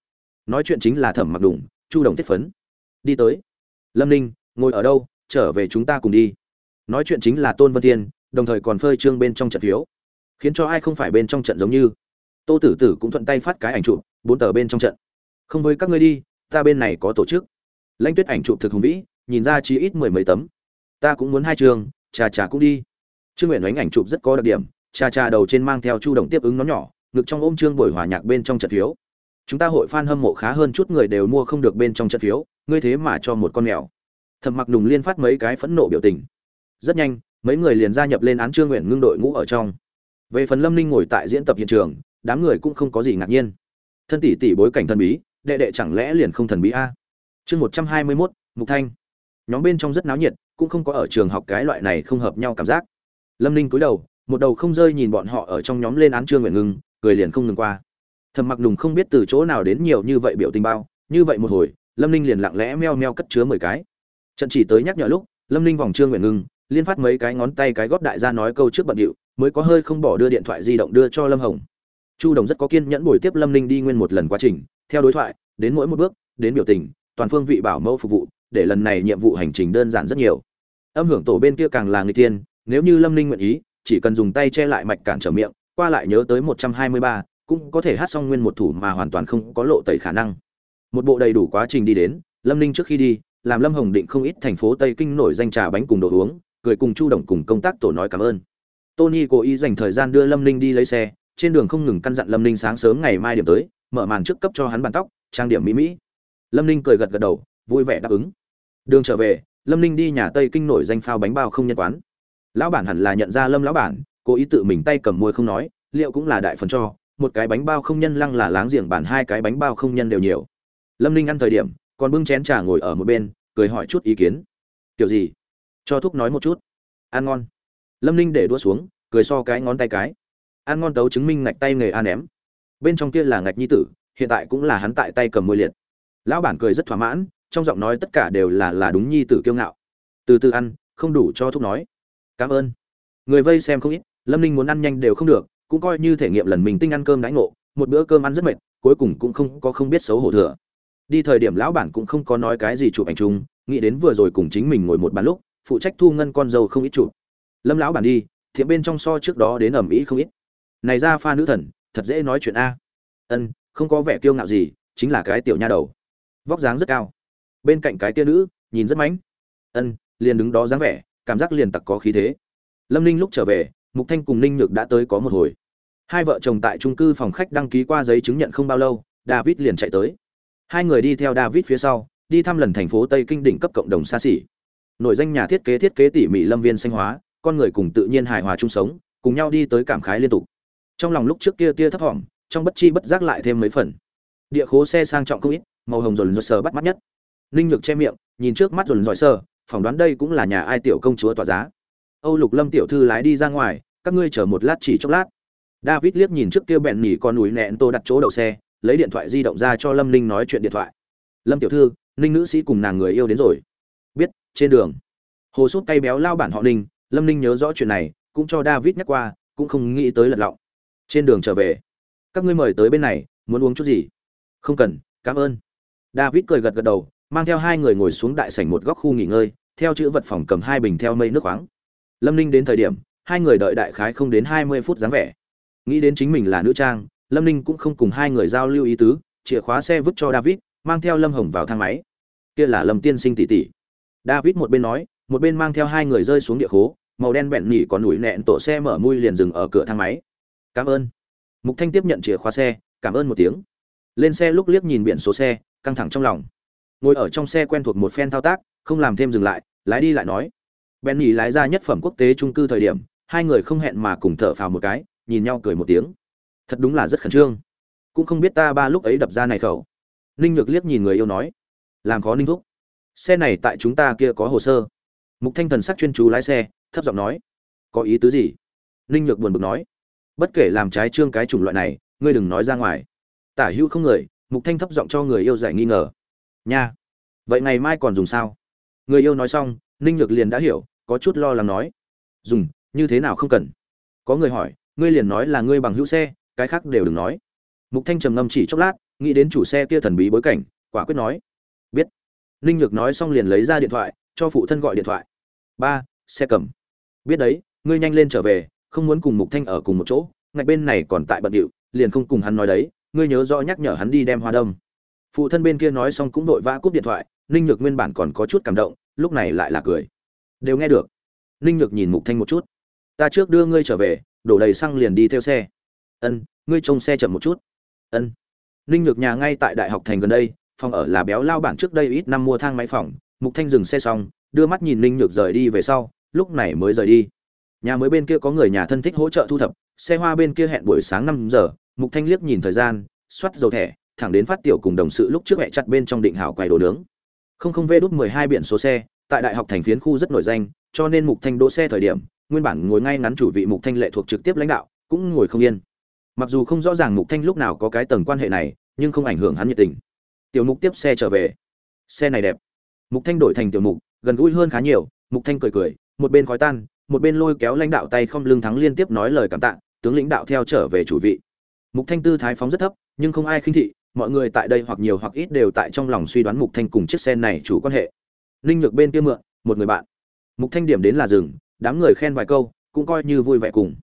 Nói chuyện chính là thẩm mặc đủng chu đồng thiết phấn. Đi tới. Lâm ninh, ngồi ở đâu, trở về chúng ta cùng đi. Nói chuyện chính là tôn vân thiên, đồng thời còn phơi trương bên trong trận phiếu. Khiến cho ai không phải bên trong trận giống như tô tử tử cũng thuận tay phát cái ảnh chụp, bốn tờ bên trong trận. Không với các ngươi đi, ta bên này có tổ chức. Lãnh tuyết ảnh chụp thực hùng vĩ, nhìn ra chỉ ít mười mấy tấm. Ta cũng muốn hai trường trà trà cũng đi. Trương nguyện đánh ảnh chụp rất có đặc điểm trà trà đầu trên mang theo chu đồng tiếp ứng nó nhỏ, ngực trong ôm trương buổi hòa nhạc bên trong trận phiếu. Chúng ta hội fan hâm mộ khá hơn chút người đều mua không được bên trong trận phiếu, ngươi thế mà cho một con mèo. Thầm mặc đùng liên phát mấy cái phẫn nộ biểu tình. Rất nhanh, mấy người liền gia nhập lên án trương nguyện ngưng đội ngũ ở trong. Về phần lâm ninh ngồi tại diễn tập hiện trường đám người cũng không có gì ngạc nhiên. Thân tỷ tỷ bối cảnh thần bí, đệ đệ chẳng lẽ liền không thần bí a? Chương một trăm hai mươi mốt, mục thanh. Nhóm bên trong rất náo nhiệt, cũng không có ở trường học cái loại này không hợp nhau cảm giác. Lâm ninh cúi đầu, một đầu không rơi nhìn bọn họ ở trong nhóm lên án trương nguyện ngưng, cười liền không ngừng qua. Thầm mặc đùng không biết từ chỗ nào đến nhiều như vậy biểu tình bao, như vậy một hồi, lâm ninh liền lặng lẽ meo meo cất chứa mười cái. Trận chỉ tới nhắc nhở lúc, lâm ninh vòng trương nguyện ngưng, liên phát mấy cái ngón tay cái góp đại gia nói câu trước bận điệu, mới có hơi không bỏ đưa điện thoại di động đưa cho lâm hồng chu đồng rất có kiên nhẫn buổi tiếp lâm ninh đi nguyên một lần quá trình, theo đối thoại, đến mỗi một bước, đến biểu tình, toàn phương vị bảo mẫu phục vụ, để lần này nhiệm vụ hành trình đơn giản rất nhiều. Âm hưởng tổ bên kia càng là người tiên nếu như lâm ninh nguyện ý, chỉ cần dùng tay che lại mạch cản trở miệng, qua lại nhớ tới một trăm hai mươi ba, cũng có thể hát xong nguyên một thủ mà hoàn toàn không có lộ tẩy khả năng. Một bộ đầy đủ quá trình đi đến, lâm ninh trước khi đi, làm lâm hồng định không ít thành phố tây kinh nổi danh trà bánh cùng đồ uống, cười cùng chu đồng cùng công tác tổ nói cảm ơn. Tony cố ý dành thời gian đưa lâm ninh đi lấy xe trên đường không ngừng căn dặn lâm ninh sáng sớm ngày mai điểm tới, mở màn trước cấp cho hắn bàn tóc, trang điểm mỹ mỹ. Lâm ninh cười gật gật đầu, vui vẻ đáp ứng. Đường trở về, lâm ninh đi nhà tây kinh nổi danh phao bánh bao không nhân quán. Lão bản hẳn là nhận ra lâm lão bản, cố ý tự mình tay cầm môi không nói, liệu cũng là đại phần cho, một cái bánh bao không nhân lăng là láng giềng bản, hai cái bánh bao không nhân đều nhiều. Lâm ninh ăn thời điểm, còn bưng chén trà ngồi ở một bên, cười hỏi chút ý kiến. Kiểu gì? Cho thúc nói một chút. Ăn ngon. Lâm ninh để đua xuống, cười so cái ngón tay cái ăn ngon tấu chứng minh ngạch tay nghề a ném. Bên trong kia là ngạch nhi tử, hiện tại cũng là hắn tại tay cầm môi liệt. Lão bản cười rất thỏa mãn, trong giọng nói tất cả đều là là đúng nhi tử kiêu ngạo. Từ từ ăn, không đủ cho thúc nói. Cảm ơn. Người vây xem không ít, lâm ninh muốn ăn nhanh đều không được, cũng coi như thể nghiệm lần mình tinh ăn cơm đãi ngộ, một bữa cơm ăn rất mệt, cuối cùng cũng không có không biết xấu hổ thừa. Đi thời điểm lão bản cũng không có nói cái gì chụp ảnh chung, nghĩ đến vừa rồi cùng chính mình ngồi một bàn lúc, phụ trách thu ngân con dâu không ít chụp. Lâm lão bản đi, thiện bên trong so trước đó đến ẩm ý không ít này ra pha nữ thần, thật dễ nói chuyện a. Ân, không có vẻ kiêu ngạo gì, chính là cái tiểu nha đầu. Vóc dáng rất cao. Bên cạnh cái tia nữ, nhìn rất mánh ân, liền đứng đó dáng vẻ, cảm giác liền tặc có khí thế. Lâm ninh lúc trở về, mục thanh cùng ninh nhược đã tới có một hồi. Hai vợ chồng tại trung cư phòng khách đăng ký qua giấy chứng nhận không bao lâu, david liền chạy tới. Hai người đi theo david phía sau, đi thăm lần thành phố tây kinh đỉnh cấp cộng đồng xa xỉ. Nội danh nhà thiết kế thiết kế tỉ mỉ lâm viên xanh hóa, con người cùng tự nhiên hài hòa chung sống, cùng nhau đi tới cảm khái liên tục trong lòng lúc trước kia tia thấp thỏm trong bất chi bất giác lại thêm mấy phần. Địa khố xe sang trọng không ít, màu hồng dồn dồn sờ bắt mắt nhất. Ninh nhược che miệng, nhìn trước mắt dồn dồn sờ, phỏng đoán đây cũng là nhà ai tiểu công chúa tỏa giá. Âu lục lâm tiểu thư lái đi ra ngoài, các ngươi chờ một lát chỉ chốc lát. David liếc nhìn trước kia bẹn nhỉ con núi nẹn tô đặt chỗ đậu xe, lấy điện thoại di động ra cho lâm ninh nói chuyện điện thoại. Lâm tiểu thư, ninh nữ sĩ cùng nàng người yêu đến rồi. Biết, trên đường. Hồ sút tay béo lao bản họ ninh, lâm ninh nhớ rõ chuyện này, cũng cho david nhắc qua, cũng không nghĩ tới lật lọng trên đường trở về, các ngươi mời tới bên này, muốn uống chút gì? Không cần, cảm ơn. David cười gật gật đầu, mang theo hai người ngồi xuống đại sảnh một góc khu nghỉ ngơi, theo chữ vật phòng cầm hai bình theo mây nước khoáng. Lâm ninh đến thời điểm, hai người đợi đại khái không đến hai mươi phút dáng vẻ. Nghĩ đến chính mình là nữ trang, lâm ninh cũng không cùng hai người giao lưu ý tứ, chìa khóa xe vứt cho david, mang theo lâm hồng vào thang máy. Kia là lâm tiên sinh tỷ tỷ. David một bên nói, một bên mang theo hai người rơi xuống địa khố, màu đen bẹn nhỉ còn ủi nẹn tổ xe mở mui liền dừng ở cửa thang máy cảm ơn. Mục thanh tiếp nhận chìa khóa xe, cảm ơn một tiếng. Lên xe lúc liếc nhìn biển số xe, căng thẳng trong lòng. Ngồi ở trong xe quen thuộc một phen thao tác, không làm thêm dừng lại, lái đi lại nói. Bèn nhỉ lái ra nhất phẩm quốc tế trung cư thời điểm, hai người không hẹn mà cùng thở phào một cái, nhìn nhau cười một tiếng. Thật đúng là rất khẩn trương. Cũng không biết ta ba lúc ấy đập ra này khẩu. Ninh nhược liếc nhìn người yêu nói. Làm khó ninh thúc. Xe này tại chúng ta kia có hồ sơ. Mục thanh thần sắc chuyên chú lái xe, thấp giọng nói. Có ý tứ gì? Ninh nhược buồn bực nói bất kể làm trái trương cái chủng loại này, ngươi đừng nói ra ngoài. Tả hữu không người, mục thanh thấp giọng cho người yêu giải nghi ngờ. Nha, vậy ngày mai còn dùng sao? Người yêu nói xong, ninh nhược liền đã hiểu, có chút lo lắng nói. Dùng, như thế nào không cần? Có người hỏi, ngươi liền nói là ngươi bằng hữu xe, cái khác đều đừng nói. Mục thanh trầm ngâm chỉ chốc lát, nghĩ đến chủ xe kia thần bí bối cảnh, quả quyết nói. Biết. Ninh nhược nói xong liền lấy ra điện thoại, cho phụ thân gọi điện thoại. Ba, xe cầm. Biết đấy, ngươi nhanh lên trở về không muốn cùng mục thanh ở cùng một chỗ, ngạch bên này còn tại bận điệu, liền không cùng hắn nói đấy, ngươi nhớ rõ nhắc nhở hắn đi đem hoa đâm. Phụ thân bên kia nói xong cũng vội vã cúp điện thoại, ninh nhược nguyên bản còn có chút cảm động, lúc này lại là cười. Đều nghe được. Ninh nhược nhìn mục thanh một chút. Ta trước đưa ngươi trở về, đổ đầy xăng liền đi theo xe. Ân, ngươi trông xe chậm một chút. Ân. Ninh nhược nhà ngay tại đại học thành gần đây, phòng ở là béo lao bản trước đây ít năm mua thang máy phòng. Mục thanh dừng xe xong, đưa mắt nhìn ninh nhược rời đi về sau, lúc này mới rời đi nhà mới bên kia có người nhà thân thích hỗ trợ thu thập, xe hoa bên kia hẹn buổi sáng năm giờ, mục thanh liếc nhìn thời gian, soát dầu thẻ, thẳng đến phát tiểu cùng đồng sự lúc trước mẹ chặt bên trong định hảo quầy đồ nướng. Không không vê đút mười hai biển số xe, tại đại học thành phiến khu rất nổi danh, cho nên mục thanh đỗ xe thời điểm, nguyên bản ngồi ngay ngắn chủ vị mục thanh lệ thuộc trực tiếp lãnh đạo, cũng ngồi không yên. Mặc dù không rõ ràng mục thanh lúc nào có cái tầng quan hệ này, nhưng không ảnh hưởng hắn nhiệt tình. Tiểu mục tiếp xe trở về. Xe này đẹp. Mục thanh đổi thành tiểu mục, gần gũi hơn khá nhiều, mục thanh cười cười, một bên khói tan một bên lôi kéo lãnh đạo tay không lưng thắng liên tiếp nói lời cảm tạ, tướng lãnh đạo theo trở về chủ vị. Mục thanh tư thái phóng rất thấp, nhưng không ai khinh thị, mọi người tại đây hoặc nhiều hoặc ít đều tại trong lòng suy đoán mục thanh cùng chiếc xe này chủ quan hệ. Linh nhược bên kia mượn, một người bạn. Mục thanh điểm đến là dừng, đám người khen vài câu, cũng coi như vui vẻ cùng.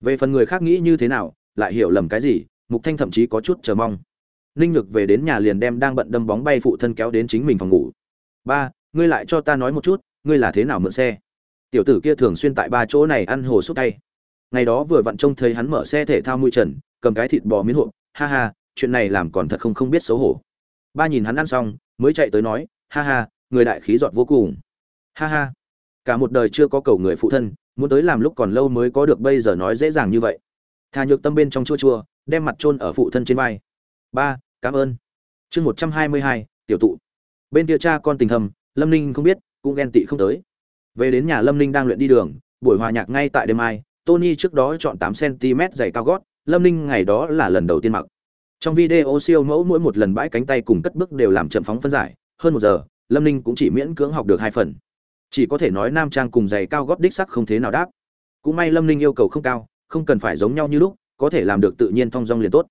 Về phần người khác nghĩ như thế nào, lại hiểu lầm cái gì, mục thanh thậm chí có chút chờ mong. Linh nhược về đến nhà liền đem đang bận đâm bóng bay phụ thân kéo đến chính mình phòng ngủ. Ba, ngươi lại cho ta nói một chút, ngươi là thế nào mượn xe? Tiểu tử kia thường xuyên tại ba chỗ này ăn hồ xúc tay ngày đó vừa vặn trông thấy hắn mở xe thể thao mui trần, cầm cái thịt bò miếng hộp, ha ha, chuyện này làm còn thật không không biết xấu hổ. Ba nhìn hắn ăn xong, mới chạy tới nói, ha ha, người đại khí giọt vô cùng. Ha ha, cả một đời chưa có cầu người phụ thân, muốn tới làm lúc còn lâu mới có được bây giờ nói dễ dàng như vậy. Thà nhược tâm bên trong chua chua, đem mặt trôn ở phụ thân trên vai. Ba, cảm ơn. Chương một trăm hai mươi hai, tiểu tụ. Bên kia cha con tình thầm, lâm ninh không biết, cũng ghen tị không tới về đến nhà lâm ninh đang luyện đi đường, buổi hòa nhạc ngay tại đêm mai, tony trước đó chọn tám cm dày cao gót, lâm ninh ngày đó là lần đầu tiên mặc. Trong video siêu mẫu mỗi một lần bãi cánh tay cùng cất bước đều làm chậm phóng phân giải, hơn một giờ, lâm ninh cũng chỉ miễn cưỡng học được hai phần. Chỉ có thể nói nam trang cùng giày cao gót đích sắc không thế nào đáp. Cũng may lâm ninh yêu cầu không cao, không cần phải giống nhau như lúc, có thể làm được tự nhiên thong dong liền tốt.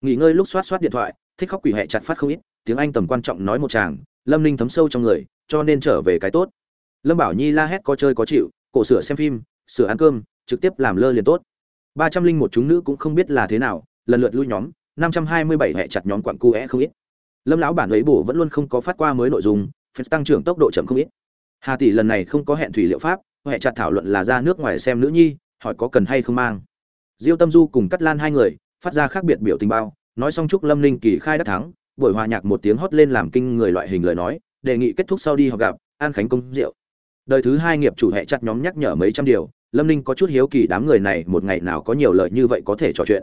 Nghỉ ngơi lúc soát soát điện thoại, thích khóc quỷ hệ chặt phát không ít, tiếng anh tầm quan trọng nói một chàng, lâm ninh thấm sâu trong người, cho nên trở về cái tốt lâm bảo nhi la hét có chơi có chịu, cổ sửa xem phim, sửa ăn cơm, trực tiếp làm lơ liền tốt. Ba trăm linh một chúng nữ cũng không biết là thế nào, lần lượt lui nhóm, năm trăm hai mươi bảy hẹ chặt nhóm quặng cu é không ít. Lâm lão bản ấy bổ vẫn luôn không có phát qua mới nội dung phải tăng trưởng tốc độ chậm không ít. Hà tỷ lần này không có hẹn thủy liệu pháp, hẹ chặt thảo luận là ra nước ngoài xem nữ nhi, hỏi có cần hay không mang. Diêu tâm du cùng cắt lan hai người, phát ra khác biệt biểu tình bao, nói xong chúc lâm ninh kỳ khai đắc thắng, buổi hòa nhạc một tiếng hót lên làm kinh người loại hình lời nói, đề nghị kết thúc sau đi họ gặp, an khánh công rượu đời thứ hai nghiệp chủ hệ chặt nhóm nhắc nhở mấy trăm điều, lâm ninh có chút hiếu kỳ đám người này một ngày nào có nhiều lời như vậy có thể trò chuyện.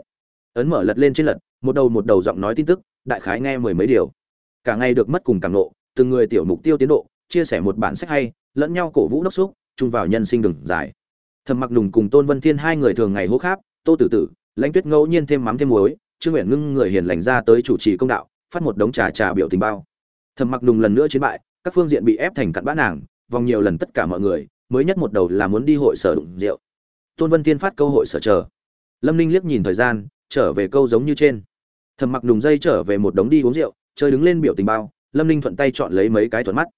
Ấn mở lật lên trên lật, một đầu một đầu giọng nói tin tức, đại khái nghe mười mấy điều. Cả ngày được mất cùng càng nộ, từng người tiểu mục tiêu tiến độ, chia sẻ một bản sách hay, lẫn nhau cổ vũ đốc xúc, chung vào nhân sinh đường dài. Thầm mặc nùng cùng tôn vân thiên hai người thường ngày hô kháp, tô tử tử, lãnh tuyết ngẫu nhiên thêm mắm thêm muối. Trương nguyện ngưng người hiền lành ra tới chủ trì công đạo, phát một đống trà trà biểu tình bao. Thầm mặc nùng lần nữa chiến bại, các phương diện bị ép thành cặn bã nàng vòng nhiều lần tất cả mọi người, mới nhất một đầu là muốn đi hội sở đụng rượu. Tôn vân tiên phát câu hội sở chờ. Lâm ninh liếc nhìn thời gian, trở về câu giống như trên. Thầm mặc đùng dây trở về một đống đi uống rượu, chơi đứng lên biểu tình bao, lâm ninh thuận tay chọn lấy mấy cái thuận mắt.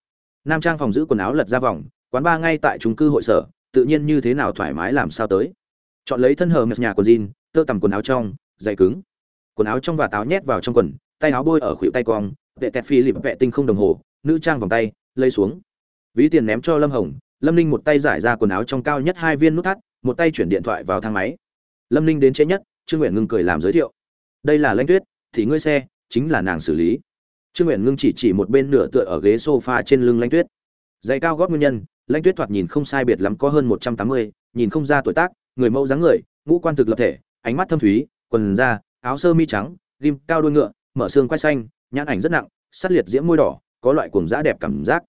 Nam trang phòng giữ quần áo lật ra vòng, quán ba ngay tại trung cư hội sở, tự nhiên như thế nào thoải mái làm sao tới. Chọn lấy thân hờ mệt nhà quần jean, tơ tằm quần áo trong dày cứng. Quần áo trong và táo nhét vào trong quần, tay áo bôi ở khuỷu tay cong, vệ tẹt phi lịp vệ tinh không đồng hồ, nữ trang vòng tay, lây xuống ví tiền ném cho lâm hồng, lâm ninh một tay giải ra quần áo trong cao nhất hai viên nút thắt, một tay chuyển điện thoại vào thang máy. Lâm ninh đến trễ nhất, trương nguyện ngưng cười làm giới thiệu. Đây là lãnh tuyết, thì ngươi xe, chính là nàng xử lý. Trương nguyện ngưng chỉ chỉ một bên nửa tựa ở ghế sofa trên lưng lãnh tuyết. Giày cao gót nguyên nhân lãnh tuyết thoạt nhìn không sai biệt lắm có hơn một trăm tám mươi, nhìn không ra tuổi tác, người mẫu dáng người, ngũ quan thực lập thể, ánh mắt thâm thúy, quần da, áo sơ mi trắng, ghim cao đôi ngựa, mở xương quai xanh, nhãn ảnh rất nặng, sắt liệt diễm môi đỏ, có loại cuồng dã đẹp cảm giác.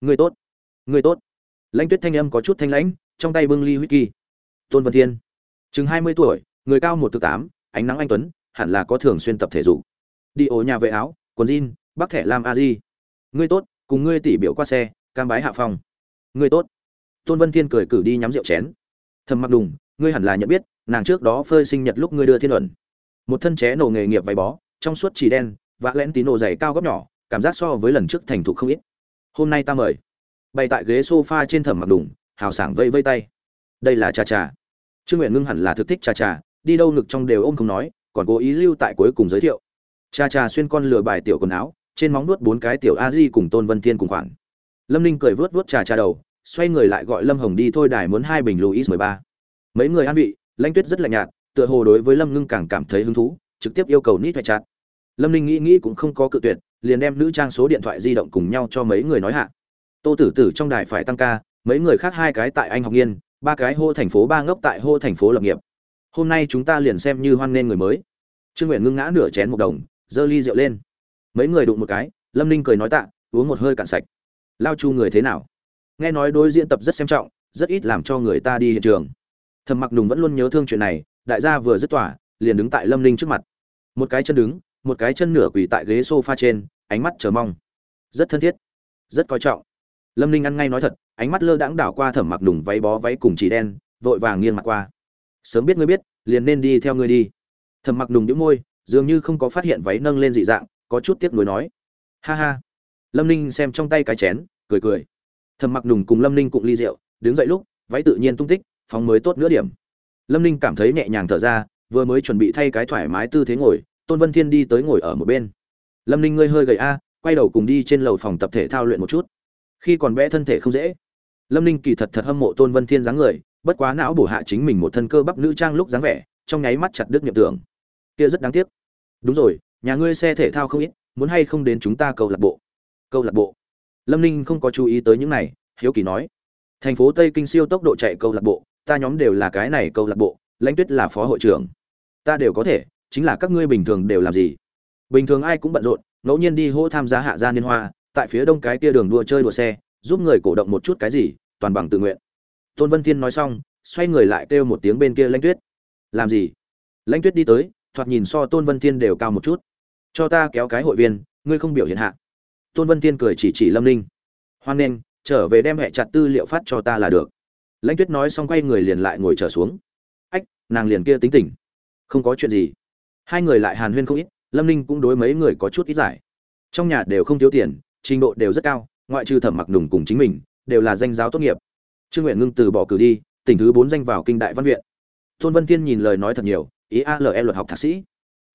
Người tốt người tốt. Lãnh tuyết thanh âm có chút thanh lãnh, trong tay bưng ly whisky tôn vân thiên, chừng hai mươi tuổi, người cao một thứ tám, ánh nắng anh tuấn, hẳn là có thường xuyên tập thể dục. Đi ổ nhà vệ áo, quần jean bắc thẻ lam a di. Ngươi tốt, cùng ngươi tỷ biểu qua xe, cam bái hạ phòng. ngươi tốt. Tôn vân thiên cười cử đi nhắm rượu chén. Thầm mặc đùng, ngươi hẳn là nhận biết, nàng trước đó phơi sinh nhật lúc ngươi đưa thiên luận. Một thân ché nổ nghề nghiệp váy bó, trong suốt chỉ đen vạ lén tí đồ dày cao góc nhỏ, cảm giác so với lần trước thành thục không ít. Hôm nay ta mời bày tại ghế sofa trên thẩm mặc đùng, hào sảng vây vây tay. Đây là trà trà trương nguyện ngưng hẳn là thực thích trà trà đi đâu ngực trong đều ôm không nói, còn cố ý lưu tại cuối cùng giới thiệu. Trà trà xuyên con lừa bài tiểu quần áo, trên móng nuốt bốn cái tiểu a di cùng tôn vân thiên cùng khoản. Lâm ninh cười vớt vớt trà trà đầu, xoay người lại gọi lâm hồng đi thôi đài muốn hai bình louis mười ba. Mấy người an vị, lãnh tuyết rất lạnh nhạt, tựa hồ đối với lâm ngưng càng cảm thấy hứng thú, trực tiếp yêu cầu nít phải chặt. Lâm ninh nghĩ nghĩ cũng không có cự tuyệt, liền đem nữ trang số điện thoại di động cùng nhau cho mấy người nói hạ tô tử tử trong đài phải tăng ca, mấy người khác hai cái tại anh học nghiên, ba cái hô thành phố ba ngốc tại hô thành phố lập nghiệp. Hôm nay chúng ta liền xem như hoan nghênh người mới. Trương nguyện ngưng ngã nửa chén một đồng, giơ ly rượu lên. Mấy người đụng một cái, lâm ninh cười nói tạ, uống một hơi cạn sạch. Lao chu người thế nào? Nghe nói đối diễn tập rất xem trọng, rất ít làm cho người ta đi hiện trường. Thầm mặc nùng vẫn luôn nhớ thương chuyện này, đại gia vừa dứt tỏa liền đứng tại lâm ninh trước mặt. Một cái chân đứng, một cái chân nửa quỳ tại ghế s o f a trên, ánh mắt chờ mong. Rất thân thiết, rất coi trọng lâm ninh ăn ngay nói thật, ánh mắt lơ đãng đảo qua thẩm mặc đùng váy bó váy cùng chỉ đen, vội vàng nghiêng mặt qua. Sớm biết ngươi biết, liền nên đi theo ngươi đi. Thẩm mặc đùng đĩu môi, dường như không có phát hiện váy nâng lên dị dạng, có chút tiếc nuối nói. Ha ha. Lâm ninh xem trong tay cái chén, cười cười. Thẩm mặc đùng cùng lâm ninh cùng ly rượu, đứng dậy lúc, váy tự nhiên tung tích, phóng mới tốt nửa điểm. Lâm ninh cảm thấy nhẹ nhàng thở ra, vừa mới chuẩn bị thay cái thoải mái tư thế ngồi, tôn vân thiên đi tới ngồi ở một bên. Lâm ninh ngươi hơi gầy a, quay đầu cùng đi trên lầu phòng tập thể thao luyện một chút khi còn bé thân thể không dễ. Lâm ninh kỳ thật thật hâm mộ tôn vân thiên dáng người, bất quá não bổ hạ chính mình một thân cơ bắp nữ trang lúc dáng vẻ, trong nháy mắt chặt đứt nhập tưởng. Kia rất đáng tiếc. Đúng rồi, nhà ngươi xe thể thao không ít, muốn hay không đến chúng ta câu lạc bộ? Câu lạc bộ? Lâm ninh không có chú ý tới những này, hiếu kỳ nói. Thành phố tây kinh siêu tốc độ chạy câu lạc bộ, ta nhóm đều là cái này câu lạc bộ, lãnh tuyết là phó hội trưởng. Ta đều có thể, chính là các ngươi bình thường đều làm gì? Bình thường ai cũng bận rộn, ngẫu nhiên đi hỗ tham gia hạ gia liên hoa tại phía đông cái kia đường đua chơi đua xe, giúp người cổ động một chút cái gì, toàn bằng tự nguyện. Tôn vân thiên nói xong, xoay người lại kêu một tiếng bên kia lãnh tuyết. Làm gì? Lãnh tuyết đi tới, thoạt nhìn so tôn vân thiên đều cao một chút. Cho ta kéo cái hội viên, ngươi không biểu hiện hạ. Tôn vân thiên cười chỉ chỉ lâm ninh. Hoan nghênh, trở về đem hệ chặt tư liệu phát cho ta là được. Lãnh tuyết nói xong quay người liền lại ngồi trở xuống. Ách, nàng liền kia tính tình. Không có chuyện gì. Hai người lại hàn huyên không ít, lâm ninh cũng đối mấy người có chút ít giải. Trong nhà đều không thiếu tiền trình độ đều rất cao, ngoại trừ thẩm mặc nùng cùng chính mình, đều là danh giáo tốt nghiệp. Trương nguyện ngưng từ bỏ cử đi, tỉnh thứ bốn danh vào kinh đại văn viện. Tôn vân thiên nhìn lời nói thật nhiều, ý ale luật học thạc sĩ.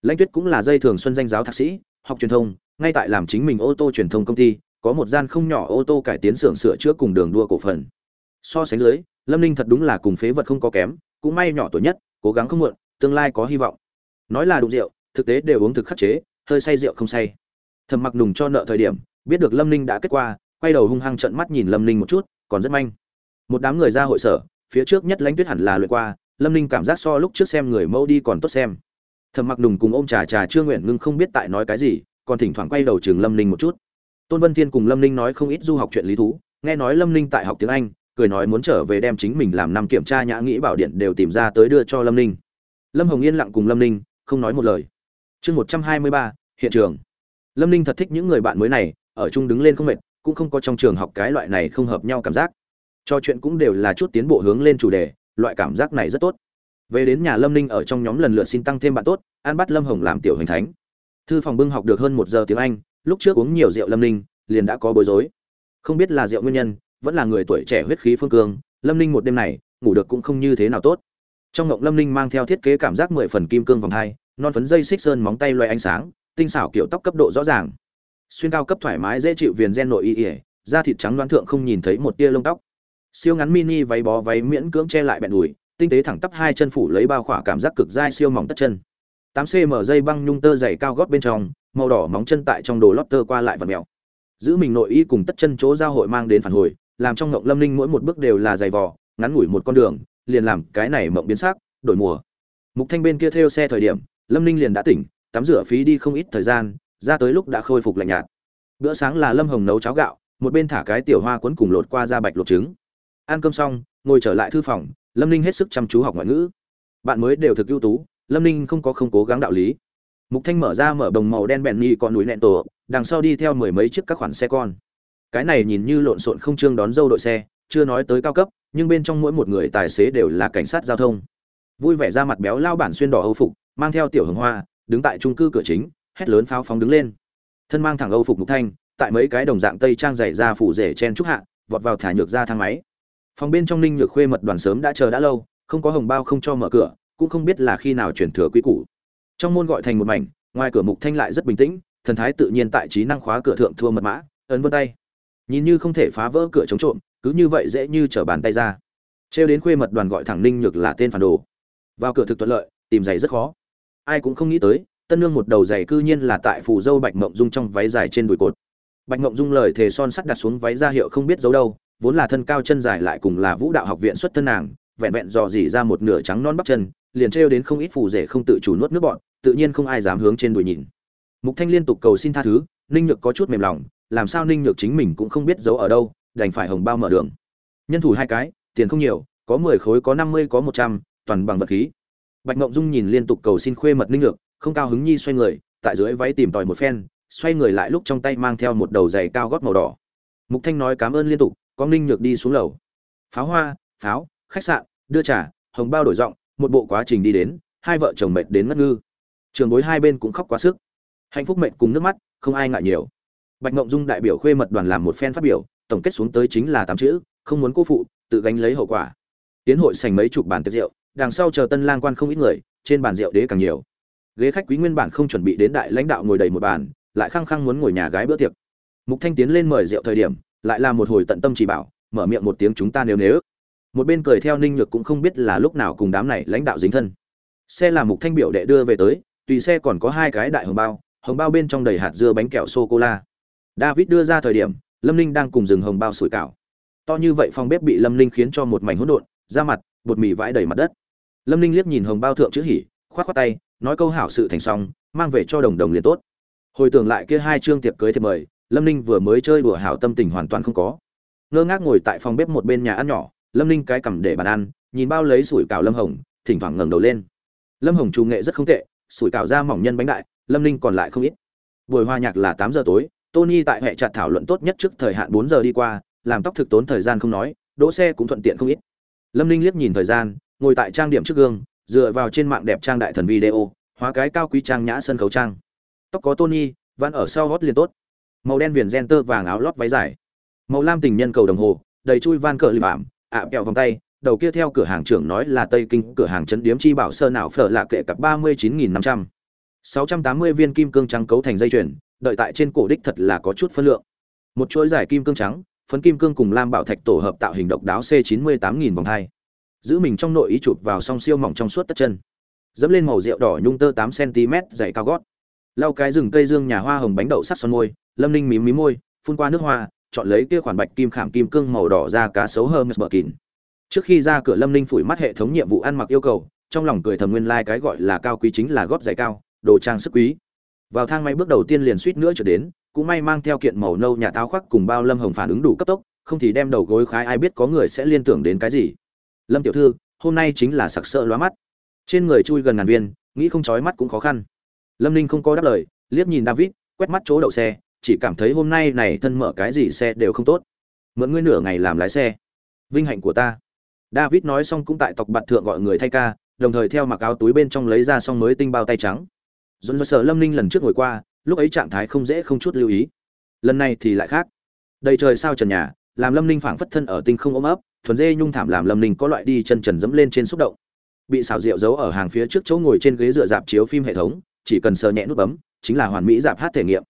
Lãnh tuyết cũng là dây thường xuân danh giáo thạc sĩ, học truyền thông, ngay tại làm chính mình ô tô truyền thông công ty, có một gian không nhỏ ô tô cải tiến xưởng sửa chữa cùng đường đua cổ phần. So sánh dưới, lâm ninh thật đúng là cùng phế vật không có kém, cũng may nhỏ tuổi nhất, cố gắng không muộn, tương lai có hy vọng. Nói là đụng rượu, thực tế đều uống thực khắc chế, hơi say rượu không say. Thầm mặc nùng cho nợ thời điểm biết được lâm ninh đã kết quả quay đầu hung hăng trận mắt nhìn lâm ninh một chút, còn rất manh. Một đám người ra hội sở, phía trước nhất lãnh tuyết hẳn là lượt qua, lâm ninh cảm giác so lúc trước xem người mẫu đi còn tốt xem. Thầm mặc nùng cùng ôm trà trà chưa nguyện ngưng không biết tại nói cái gì, còn thỉnh thoảng quay đầu chừng lâm ninh một chút. Tôn vân thiên cùng lâm ninh nói không ít du học chuyện lý thú, nghe nói lâm ninh tại học tiếng anh, cười nói muốn trở về đem chính mình làm năm kiểm tra nhã nghĩ bảo điện đều tìm ra tới đưa cho lâm ninh. Lâm hồng yên lặng cùng lâm ninh, không nói một lời. Chương một trăm hai mươi ba, hiện trường. Lâm ninh thật thích những người bạn mới này ở chung đứng lên không mệt, cũng không có trong trường học cái loại này không hợp nhau cảm giác. Cho chuyện cũng đều là chút tiến bộ hướng lên chủ đề, loại cảm giác này rất tốt. Về đến nhà lâm ninh ở trong nhóm lần lượt xin tăng thêm bạn tốt an bắt lâm hồng làm tiểu hình thánh. Thư phòng bưng học được hơn một giờ tiếng anh, lúc trước uống nhiều rượu lâm ninh, liền đã có bối rối. Không biết là rượu nguyên nhân, vẫn là người tuổi trẻ huyết khí phương cương lâm ninh một đêm này, ngủ được cũng không như thế nào tốt. Trong ngộng lâm ninh mang theo thiết kế cảm giác mười phần kim cương vòng hai, non phấn dây xích sơn móng tay loay ánh sáng, tinh xảo kiểu tóc cấp độ rõ ràng xuyên cao cấp thoải mái dễ chịu viền gen nội y ỉa, da thịt trắng đoán thượng không nhìn thấy một tia lông tóc. Siêu ngắn mini váy bó váy miễn cưỡng che lại bẹn đùi, tinh tế thẳng tắp hai chân phủ lấy bao khỏa cảm giác cực dai siêu mỏng tất chân. 8 cm dây băng nhung tơ dày cao gót bên trong, màu đỏ móng chân tại trong đồ lót tơ qua lại vật mèo. Giữ mình nội y cùng tất chân chỗ giao hội mang đến phản hồi, làm trong ngộng lâm ninh mỗi một bước đều là dày vò, ngắn ngủi một con đường, liền làm cái này mộng biến sắc, đổi mùa. Mục thanh bên kia theo xe thời điểm, lâm ninh liền đã tỉnh, tắm rửa phí đi không ít thời gian ra tới lúc đã khôi phục lạnh nhạt. Bữa sáng là lâm hồng nấu cháo gạo, một bên thả cái tiểu hoa cuốn cùng lột qua da bạch lột trứng. Ăn cơm xong, ngồi trở lại thư phòng, lâm ninh hết sức chăm chú học ngoại ngữ. Bạn mới đều thực ưu tú, lâm ninh không có không cố gắng đạo lý. Mục thanh mở ra mở đồng màu đen bẹn nhị con núi nẹn tổ, đằng sau đi theo mười mấy chiếc các khoản xe con. Cái này nhìn như lộn xộn không trương đón dâu đội xe, chưa nói tới cao cấp, nhưng bên trong mỗi một người tài xế đều là cảnh sát giao thông. Vui vẻ ra mặt béo lao bản xuyên đỏ âu phục, mang theo tiểu hồng hoa, đứng tại trung cư cửa chính hét lớn pháo phóng đứng lên. Thân mang thẳng âu phục mục thanh, tại mấy cái đồng dạng tây trang dày ra phủ rể chen trúc hạ, vọt vào thả nhược ra thang máy. Phòng bên trong ninh nhược khuê mật đoàn sớm đã chờ đã lâu, không có hồng bao không cho mở cửa, cũng không biết là khi nào chuyển thừa quý củ. Trong môn gọi thành một mảnh, ngoài cửa mục thanh lại rất bình tĩnh, thần thái tự nhiên tại trí năng khóa cửa thượng thua mật mã, ấn vân tay. Nhìn như không thể phá vỡ cửa chống trộm, cứ như vậy dễ như trở bàn tay ra. Trêu đến khuê mật đoàn gọi thẳng ninh nhược là tên phản đồ. Vào cửa thực thuận lợi, tìm giày rất khó. Ai cũng không nghĩ tới tân nương một đầu giày cư nhiên là tại phủ dâu bạch mộng dung trong váy dài trên đùi cột. Bạch mộng dung lời thề son sắt đặt xuống váy ra hiệu không biết giấu đâu, vốn là thân cao chân dài lại cùng là vũ đạo học viện xuất thân nàng, vẹn vẹn dò dỉ ra một nửa trắng non bắp chân, liền trêu đến không ít phù rể không tự chủ nuốt nước bọn, tự nhiên không ai dám hướng trên đùi nhìn. Mục thanh liên tục cầu xin tha thứ, ninh nhược có chút mềm lòng, làm sao ninh nhược chính mình cũng không biết giấu ở đâu, đành phải hồng bao mở đường. Nhân thủ hai cái, tiền không nhiều, có mười khối có năm mươi có một trăm, toàn bằng vật khí. Bạch ngọc dung nhìn liên tục cầu xin khuê mật ninh nhược không cao hứng nhi xoay người, tại dưới váy tìm tòi một phen, xoay người lại lúc trong tay mang theo một đầu giày cao gót màu đỏ. Mục thanh nói cảm ơn liên tục, con ninh nhược đi xuống lầu. Pháo hoa, pháo, khách sạn, đưa trà, hồng bao đổi giọng, một bộ quá trình đi đến, hai vợ chồng mệt đến ngất ngư. Trường bối hai bên cũng khóc quá sức. Hạnh phúc mệt cùng nước mắt, không ai ngại nhiều. Bạch ngộng dung đại biểu khuê mật đoàn làm một phen phát biểu, tổng kết xuống tới chính là tám chữ, không muốn cô phụ, tự gánh lấy hậu quả. Tiến hội sành mấy chục bàn tiệc rượu, đằng sau chờ tân lang quan không ít người, trên bàn rượu đế càng nhiều ghế khách quý nguyên bản không chuẩn bị đến đại lãnh đạo ngồi đầy một bàn, lại khăng khăng muốn ngồi nhà gái bữa tiệc. Mục thanh tiến lên mời rượu thời điểm, lại là một hồi tận tâm chỉ bảo, mở miệng một tiếng chúng ta nếu nếu. Một bên cười theo ninh nhược cũng không biết là lúc nào cùng đám này lãnh đạo dính thân. Xe là mục thanh biểu đệ đưa về tới, tùy xe còn có hai cái đại hồng bao hồng bao bên trong đầy hạt dưa bánh kẹo sô cô la david đưa ra thời điểm, lâm ninh đang cùng rừng hồng bao sủi cảo. To như vậy phòng bếp bị lâm ninh khiến cho một mảnh hỗn độn ra mặt, bột mì vãi đầy mặt đất. Lâm ninh liếc nhìn hồng bao thượng chữ hỉ khoát khoát tay, nói câu hảo sự thành xong, mang về cho đồng đồng liền tốt. Hồi tưởng lại kia hai chương tiệc cưới thì mời, lâm ninh vừa mới chơi đùa hảo tâm tình hoàn toàn không có. Ngơ ngác ngồi tại phòng bếp một bên nhà ăn nhỏ, lâm ninh cái cầm để bàn ăn, nhìn bao lấy sủi cảo lâm hồng, thỉnh thoảng ngẩng đầu lên. Lâm hồng trù nghệ rất không tệ, sủi cảo ra mỏng nhân bánh đại, lâm ninh còn lại không ít. Buổi hòa nhạc là tám giờ tối, tony tại hệ chặt thảo luận tốt nhất trước thời hạn bốn giờ đi qua, làm tóc thực tốn thời gian không nói, đỗ xe cũng thuận tiện không ít. Lâm ninh liếc nhìn thời gian, ngồi tại trang điểm trước gương dựa vào trên mạng đẹp trang đại thần video, hóa cái cao quý trang nhã sân khấu trang. Tóc có tony văn ở sau gót liền tốt. Màu đen viền gen tơ vàng áo lót váy dài. Màu lam tình nhân cầu đồng hồ, đầy chui van cờ lì bảm ạ kẹo vòng tay, đầu kia theo cửa hàng trưởng nói là tây kinh, cửa hàng chấn điếm chi bảo sơ nào phở lạ kệ cặp ba mươi chín nghìn năm trăm. sáu trăm tám mươi viên kim cương trắng cấu thành dây chuyền, đợi tại trên cổ đích thật là có chút phân lượng. Một chuỗi dài kim cương trắng, phấn kim cương cùng lam bảo thạch tổ hợp tạo hình độc đáo c chín mươi tám nghìn vòng hai giữ mình trong nội ý chụp vào song siêu mỏng trong suốt tất chân. Dẫm lên màu rượu đỏ nhung tơ tám cm, dày cao gót. Lau cái rừng cây dương nhà hoa hồng bánh đậu sắt son môi, lâm ninh mím mí môi, phun qua nước hoa, chọn lấy kia khoản bạch kim khảm kim cương màu đỏ ra cá sấu hermes bờ kín. Trước khi ra cửa lâm ninh phủi mắt hệ thống nhiệm vụ ăn mặc yêu cầu, trong lòng cười thầm nguyên lai、like、cái gọi là cao quý chính là góp giày cao, đồ trang sức quý. Vào thang máy bước đầu tiên liền suýt nữa trở đến, cũng may mang theo kiện màu nâu nhà táo khoác cùng bao lâm hồng phản ứng đủ cấp tốc, không thì đem đầu gối khái ai biết có người sẽ liên tưởng đến cái gì lâm tiểu thư, hôm nay chính là sặc sỡ lóa mắt. Trên người chui gần ngàn viên, nghĩ không trói mắt cũng khó khăn. Lâm ninh không có đáp lời, liếc nhìn david, quét mắt chỗ đậu xe, chỉ cảm thấy hôm nay này thân mở cái gì xe đều không tốt. Mượn ngươi nửa ngày làm lái xe. Vinh hạnh của ta. David nói xong cũng tại tộc bạt thượng gọi người thay ca, đồng thời theo mặc áo túi bên trong lấy ra xong mới tinh bao tay trắng. Dồn dơ sợ lâm ninh lần trước ngồi qua, lúc ấy trạng thái không dễ không chút lưu ý. Lần này thì lại khác. Đầy trời sao trần nhà, làm lâm ninh phảng phất thân ở tinh không ôm ấp thuần dê nhung thảm làm lâm ninh có loại đi chân trần dẫm lên trên xúc động. Bị xào rượu giấu ở hàng phía trước chỗ ngồi trên ghế dựa dạp chiếu phim hệ thống, chỉ cần sờ nhẹ nút bấm, chính là hoàn mỹ dạp hát thể nghiệm.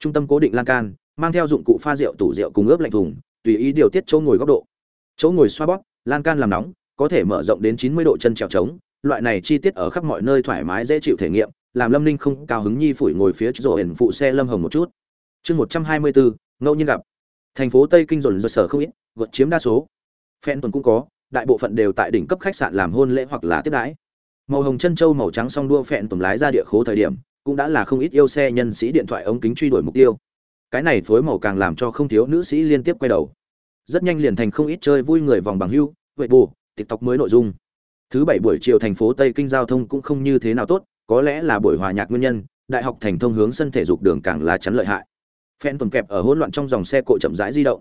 Trung tâm cố định lan can, mang theo dụng cụ pha rượu tủ rượu cùng ướp lạnh thùng, tùy ý điều tiết chỗ ngồi góc độ. Chỗ ngồi xoa bóp, lan can làm nóng, có thể mở rộng đến chín mươi độ chân trèo trống, loại này chi tiết ở khắp mọi nơi thoải mái dễ chịu thể nghiệm, làm lâm ninh không cao hứng nhi phủi ngồi phía chỗ ẩn phụ xe lâm hồng một chút. Chương một trăm hai mươi bốn ngẫu nhiên gặp. Thành phố tây kinh dồn dơ sở không ít vượt chiếm đa số phen tuần cũng có, đại bộ phận đều tại đỉnh cấp khách sạn làm hôn lễ hoặc là tiếp đãi. Màu hồng chân châu màu trắng song đua phẹn tuần lái ra địa khố thời điểm, cũng đã là không ít yêu xe nhân sĩ điện thoại ống kính truy đuổi mục tiêu. Cái này phối màu càng làm cho không thiếu nữ sĩ liên tiếp quay đầu. Rất nhanh liền thành không ít chơi vui người vòng bằng hưu vậy bù tộc mới nội dung. Thứ bảy buổi chiều thành phố tây kinh giao thông cũng không như thế nào tốt, có lẽ là buổi hòa nhạc nguyên nhân, đại học thành thông hướng sân thể dục đường càng là chắn lợi hại. Phen tuần kẹp ở hỗn loạn trong dòng xe cộ chậm rãi di động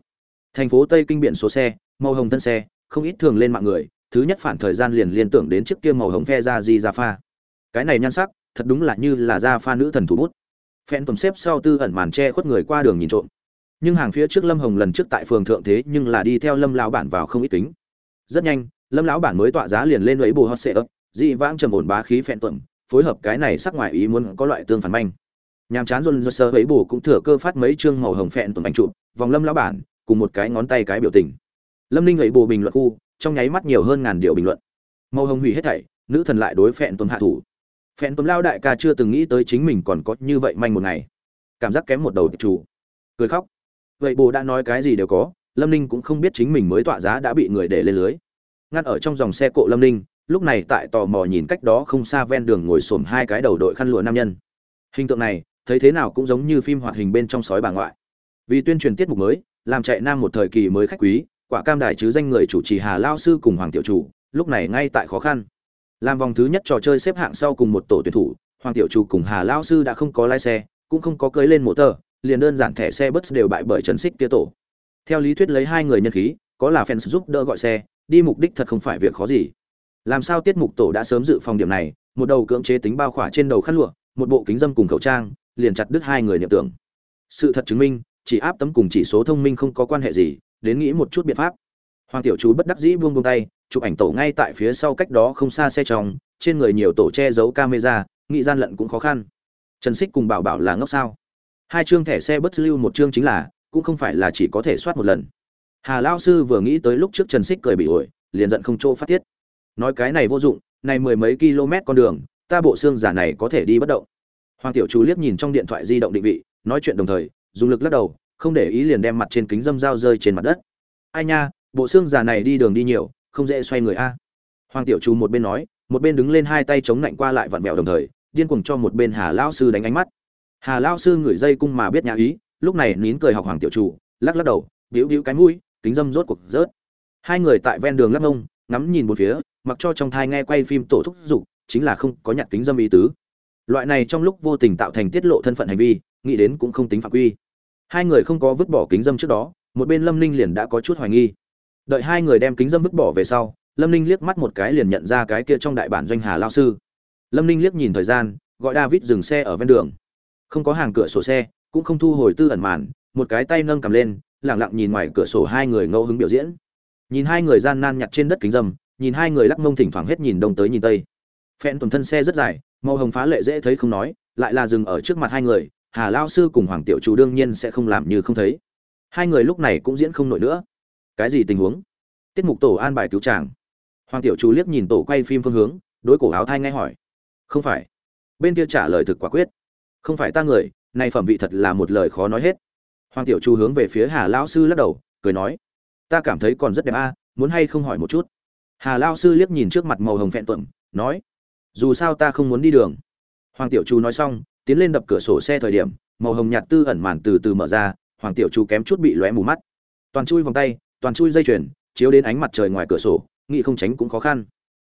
thành phố tây kinh biển số xe, màu hồng thân xe, không ít thường lên mạng người, thứ nhất phản thời gian liền liên tưởng đến chiếc kia màu hồng phe ra di ra pha cái này nhan sắc, thật đúng là như là ra pha nữ thần thủ bút. Phen tuần xếp sau tư ẩn màn che khuất người qua đường nhìn trộm. Nhưng hàng phía trước lâm hồng lần trước tại phường thượng thế nhưng là đi theo lâm lão bản vào không ít tính. Rất nhanh, lâm lão bản mới tọa giá liền lên lấy bù hot xe ấp dị vãng trầm ổn bá khí phen tuần phối hợp cái này sắc ngoài ý muốn có loại tương phản manh. Nhàm chán dồn dơ sơ ấy bù cũng thừa cơ phát mấy chương màu hồng phẹn tuần bánh chụp, vòng lâm lão bản cùng một cái ngón tay cái biểu tình. Lâm ninh ấy bồ bình luận khu, trong nháy mắt nhiều hơn ngàn điều bình luận. Màu hồng hủy hết thảy, nữ thần lại đối phẹn tuấn hạ thủ. Phẹn tuấn lao đại ca chưa từng nghĩ tới chính mình còn có như vậy manh một ngày. Cảm giác kém một đầu chủ. Cười khóc. Vậy bù đã nói cái gì đều có, lâm ninh cũng không biết chính mình mới tọa giá đã bị người để lên lưới. Ngăn ở trong dòng xe cộ lâm ninh, lúc này tại tò mò nhìn cách đó không xa ven đường ngồi xổm hai cái đầu đội khăn lụa nam nhân. Hình tượng này, thấy thế nào cũng giống như phim hoạt hình bên trong sói bà ngoại. Vì tuyên truyền tiết mục mới làm chạy nam một thời kỳ mới khách quý, quả cam đài chứ danh người chủ trì hà lao sư cùng hoàng tiểu chủ, lúc này ngay tại khó khăn. Làm vòng thứ nhất trò chơi xếp hạng sau cùng một tổ tuyển thủ, hoàng tiểu chủ cùng hà lao sư đã không có lái xe, cũng không có cưới lên mô tờ, liền đơn giản thẻ xe bus đều bại bởi trần xích tia tổ. Theo lý thuyết lấy hai người nhân khí, có là fans giúp đỡ gọi xe, đi mục đích thật không phải việc khó gì. Làm sao tiết mục tổ đã sớm dự phòng điểm này, một đầu cưỡng chế tính bao khỏa trên đầu khăn lụa, một bộ kính dâm cùng khẩu trang, liền chặt đứt hai người niệm tưởng. Sự thật chứng minh chỉ áp tấm cùng chỉ số thông minh không có quan hệ gì, đến nghĩ một chút biện pháp. Hoàng tiểu chú bất đắc dĩ buông buông tay, chụp ảnh tổ ngay tại phía sau cách đó không xa xe tròng trên người nhiều tổ che giấu camera, nghĩ gian lận cũng khó khăn. Trần xích cùng bảo bảo là ngốc sao? Hai chương thẻ xe bất lưu một chương chính là, cũng không phải là chỉ có thể soát một lần. Hà lao sư vừa nghĩ tới lúc trước trần xích cười bị ổi, liền giận không chỗ phát tiết. Nói cái này vô dụng, này mười mấy km con đường, ta bộ xương giả này có thể đi bất động. Hoàng tiểu chú liếc nhìn trong điện thoại di động định vị, nói chuyện đồng thời dùng lực lắc đầu, không để ý liền đem mặt trên kính dâm dao rơi trên mặt đất. Ai nha, bộ xương già này đi đường đi nhiều, không dễ xoay người a. Hoàng tiểu chu một bên nói, một bên đứng lên hai tay chống lạnh qua lại vặn vẹo đồng thời, điên cuồng cho một bên hà lao sư đánh ánh mắt. Hà lao sư ngửi dây cung mà biết nhà ý, lúc này nín cười học hoàng tiểu chủ lắc lắc đầu víu víu cái mũi, kính dâm rốt cuộc rớt. Hai người tại ven đường lắc ngông, ngắm nhìn một phía, mặc cho trong thai nghe quay phim tổ thúc dục, chính là không có nhặt kính dâm ý tứ. Loại này trong lúc vô tình tạo thành tiết lộ thân phận hành vi, nghĩ đến cũng không tính phạm quy hai người không có vứt bỏ kính dâm trước đó, một bên lâm ninh liền đã có chút hoài nghi. Đợi hai người đem kính dâm vứt bỏ về sau, lâm ninh liếc mắt một cái liền nhận ra cái kia trong đại bản doanh hà lao sư. Lâm ninh liếc nhìn thời gian, gọi david dừng xe ở ven đường. Không có hàng cửa sổ xe, cũng không thu hồi tư ẩn màn, một cái tay nâng cầm lên lẳng lặng nhìn ngoài cửa sổ hai người ngẫu hứng biểu diễn. Nhìn hai người gian nan nhặt trên đất kính dâm, nhìn hai người lắc mông thỉnh thoảng hết nhìn đông tới nhìn tây. Phen tuần thân xe rất dài, màu hồng phá lệ dễ thấy không nói, lại là dừng ở trước mặt hai người hà lao sư cùng hoàng tiểu chủ đương nhiên sẽ không làm như không thấy. Hai người lúc này cũng diễn không nổi nữa. Cái gì tình huống? Tiết mục tổ an bài cứu chàng. hoàng tiểu chủ liếc nhìn tổ quay phim phương hướng, đối cổ áo thai ngay hỏi. Không phải. Bên kia trả lời thực quả quyết. Không phải ta người nay phẩm vị thật là một lời khó nói hết. Hoàng tiểu chủ hướng về phía hà lão sư lắc đầu, cười nói. Ta cảm thấy còn rất đẹp a, muốn hay không hỏi một chút. Hà lao sư liếc nhìn trước mặt màu hồng phẹn tuẩm nói. Dù sao ta không muốn đi đường. Hoàng tiểu chu nói xong tiến lên đập cửa sổ xe thời điểm, màu hồng nhạt tư ẩn màn từ từ mở ra, hoàng tiểu chu kém chút bị lóe mù mắt. Toàn chui vòng tay, toàn chui dây chuyền, chiếu đến ánh mặt trời ngoài cửa sổ nghị không tránh cũng khó khăn.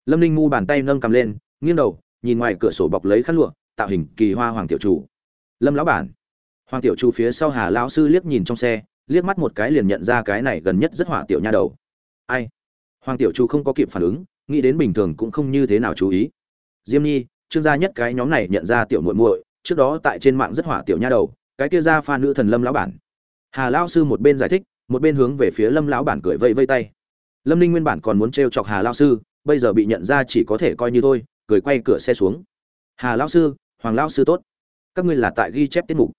Lâm ninh mu bàn tay nâng cầm lên, nghiêng đầu, nhìn ngoài cửa sổ bọc lấy khăn lụa, tạo hình kỳ hoa hoàng tiểu chủ lâm lão bản. Hoàng tiểu chủ phía sau hà lão sư liếc nhìn trong xe, liếc mắt một cái liền nhận ra cái này gần nhất rất hỏa tiểu nha đầu. Ai? Hoàng tiểu chủ không có kịp phản ứng, nghĩ đến bình thường cũng không như thế nào chú ý. Diêm nhi, trương gia nhất cái nhóm này nhận ra tiểu muội muội trước đó tại trên mạng rất hỏa tiểu nha đầu, cái kia ra pha nữ thần lâm lão bản. Hà lão sư một bên giải thích, một bên hướng về phía lâm lão bản cười vây vây tay. Lâm ninh nguyên bản còn muốn t chọc hà lão sư, bây giờ bị nhận ra chỉ có thể coi như thôi, cười quay cửa xe xuống. Hà lão sư, hoàng lão sư tốt. Các ngươi là tại ghi chép tiết mục.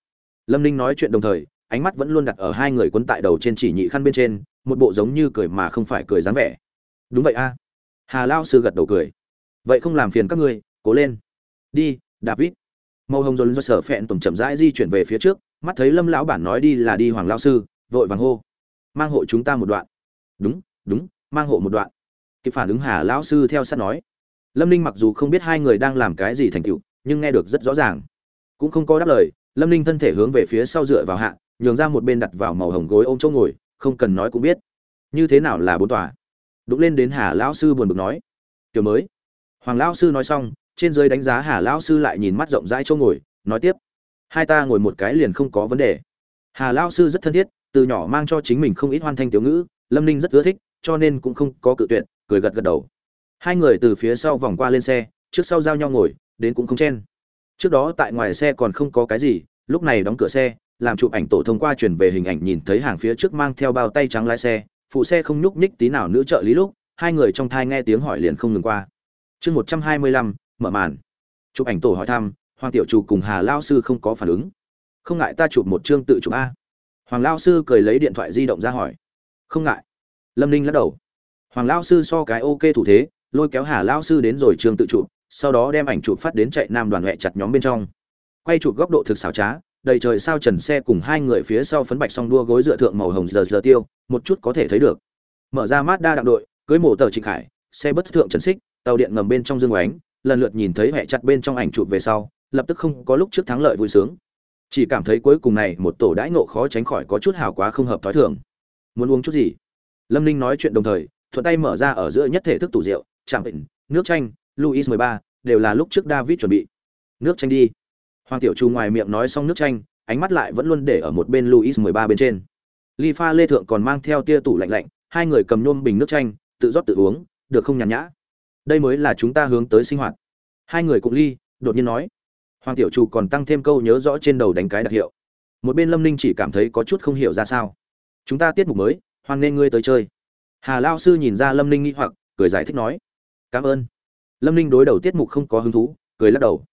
Lâm ninh nói chuyện đồng thời, ánh mắt vẫn luôn đặt ở hai người quấn tại đầu trên chỉ nhị khăn bên trên, một bộ giống như cười mà không phải cười dáng vẻ. Đúng vậy a. Hà lão sư gật đầu cười. Vậy không làm phiền các ngươi, cố lên. Đi, david màu hồng dồn do sở phẹn tùng chậm rãi di chuyển về phía trước, mắt thấy lâm lão bản nói đi là đi hoàng lão sư, vội vàng hô, mang hộ chúng ta một đoạn. Đúng đúng, mang hộ một đoạn. Kịp phản ứng hà lão sư theo sát nói. Lâm ninh mặc dù không biết hai người đang làm cái gì thành tựu, nhưng nghe được rất rõ ràng. Cũng không có đáp lời, lâm ninh thân thể hướng về phía sau dựa vào hạ, nhường ra một bên đặt vào màu hồng gối ôm chỗ ngồi, không cần nói cũng biết. Như thế nào là bốn tòa? Đụng lên đến hà lão sư buồn bực nói. Kiểu mới. Hoàng lão sư nói xong trên dưới đánh giá hà lão sư lại nhìn mắt rộng rãi chỗ ngồi, nói tiếp, hai ta ngồi một cái liền không có vấn đề. Hà lão sư rất thân thiết, từ nhỏ mang cho chính mình không ít hoan thanh tiểu ngữ, lâm ninh rất ưa thích, cho nên cũng không có cự tuyệt, cười gật gật đầu. Hai người từ phía sau vòng qua lên xe, trước sau giao nhau ngồi, đến cũng không chen. Trước đó tại ngoài xe còn không có cái gì, lúc này đóng cửa xe, làm chụp ảnh tổ thông qua truyền về hình ảnh nhìn thấy hàng phía trước mang theo bao tay trắng lái xe, phụ xe không nhúc nhích tí nào nữ trợ lý lúc, hai người trong thai nghe tiếng hỏi liền không ngừng qua. Chương một trăm hai mươi lăm mở màn. Chụp ảnh tổ hỏi thăm, hoàng tiểu chủ cùng hà lao sư không có phản ứng. Không ngại ta chụp một chương tự chụp a. Hoàng lao sư cười lấy điện thoại di động ra hỏi. Không ngại. Lâm ninh lắc đầu. Hoàng lao sư so cái ok thủ thế, lôi kéo hà lao sư đến rồi trường tự chụp, sau đó đem ảnh chụp phát đến chạy nam đoàn huệ chặt nhóm bên trong. Quay chụp góc độ thực xảo trá, đầy trời sao trần xe cùng hai người phía sau phấn bạch song đua gối dựa thượng màu hồng giờ giờ tiêu, một chút có thể thấy được. Mở ra mát đa đặng đội, cưới mổ tờ trịnh khải, xe bất thượng trần xích, tàu điện ngầm bên trong dương oánh lần lượt nhìn thấy hệ chặt bên trong ảnh chụp về sau, lập tức không có lúc trước thắng lợi vui sướng. Chỉ cảm thấy cuối cùng này một tổ đãi ngộ khó tránh khỏi có chút hào quá không hợp thói thường. Muốn uống chút gì? Lâm ninh nói chuyện đồng thời, thuận tay mở ra ở giữa nhất thể thức tủ rượu, chạm vịnh nước chanh luis mười ba, đều là lúc trước david chuẩn bị. Nước chanh đi. Hoàng tiểu chu ngoài miệng nói xong nước chanh, ánh mắt lại vẫn luôn để ở một bên luis mười ba bên trên. Ly pha lê thượng còn mang theo tia tủ lạnh lạnh, hai người cầm nhôm bình nước chanh, tự rót tự uống, được không nhàn nhã? Đây mới là chúng ta hướng tới sinh hoạt. Hai người cùng ly, đột nhiên nói. Hoàng tiểu chủ còn tăng thêm câu nhớ rõ trên đầu đánh cái đặc hiệu. Một bên lâm ninh chỉ cảm thấy có chút không hiểu ra sao. Chúng ta tiết mục mới, hoan nghê ngươi tới chơi. Hà lao sư nhìn ra lâm ninh nghĩ hoặc, cười giải thích nói. Cảm ơn. Lâm ninh đối đầu tiết mục không có hứng thú, cười lắc đầu.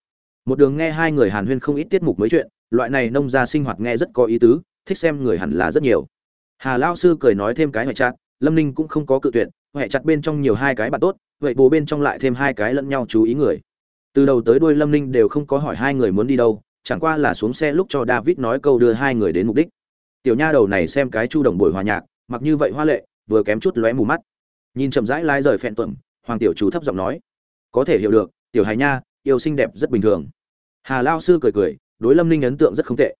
Một đường nghe hai người hàn huyên không ít tiết mục mới chuyện, loại này nông gia sinh hoạt nghe rất có ý tứ, thích xem người hẳn là rất nhiều. Hà lao sư cười nói thêm cái ngoại chặt, lâm ninh cũng không có cự tuyệt huệ chặt bên trong nhiều hai cái bạn tốt vậy bố bên trong lại thêm hai cái lẫn nhau chú ý người. Từ đầu tới đuôi lâm ninh đều không có hỏi hai người muốn đi đâu, chẳng qua là xuống xe lúc cho david nói câu đưa hai người đến mục đích. Tiểu nha đầu này xem cái chu đồng buổi hòa nhạc, mặc như vậy hoa lệ, vừa kém chút lóe mù mắt. Nhìn chậm rãi lai rời phẹn tuẩm hoàng tiểu chú thấp giọng nói, có thể hiểu được, tiểu hài nha, yêu xinh đẹp rất bình thường. Hà lao sư cười cười, đối lâm ninh ấn tượng rất không tệ.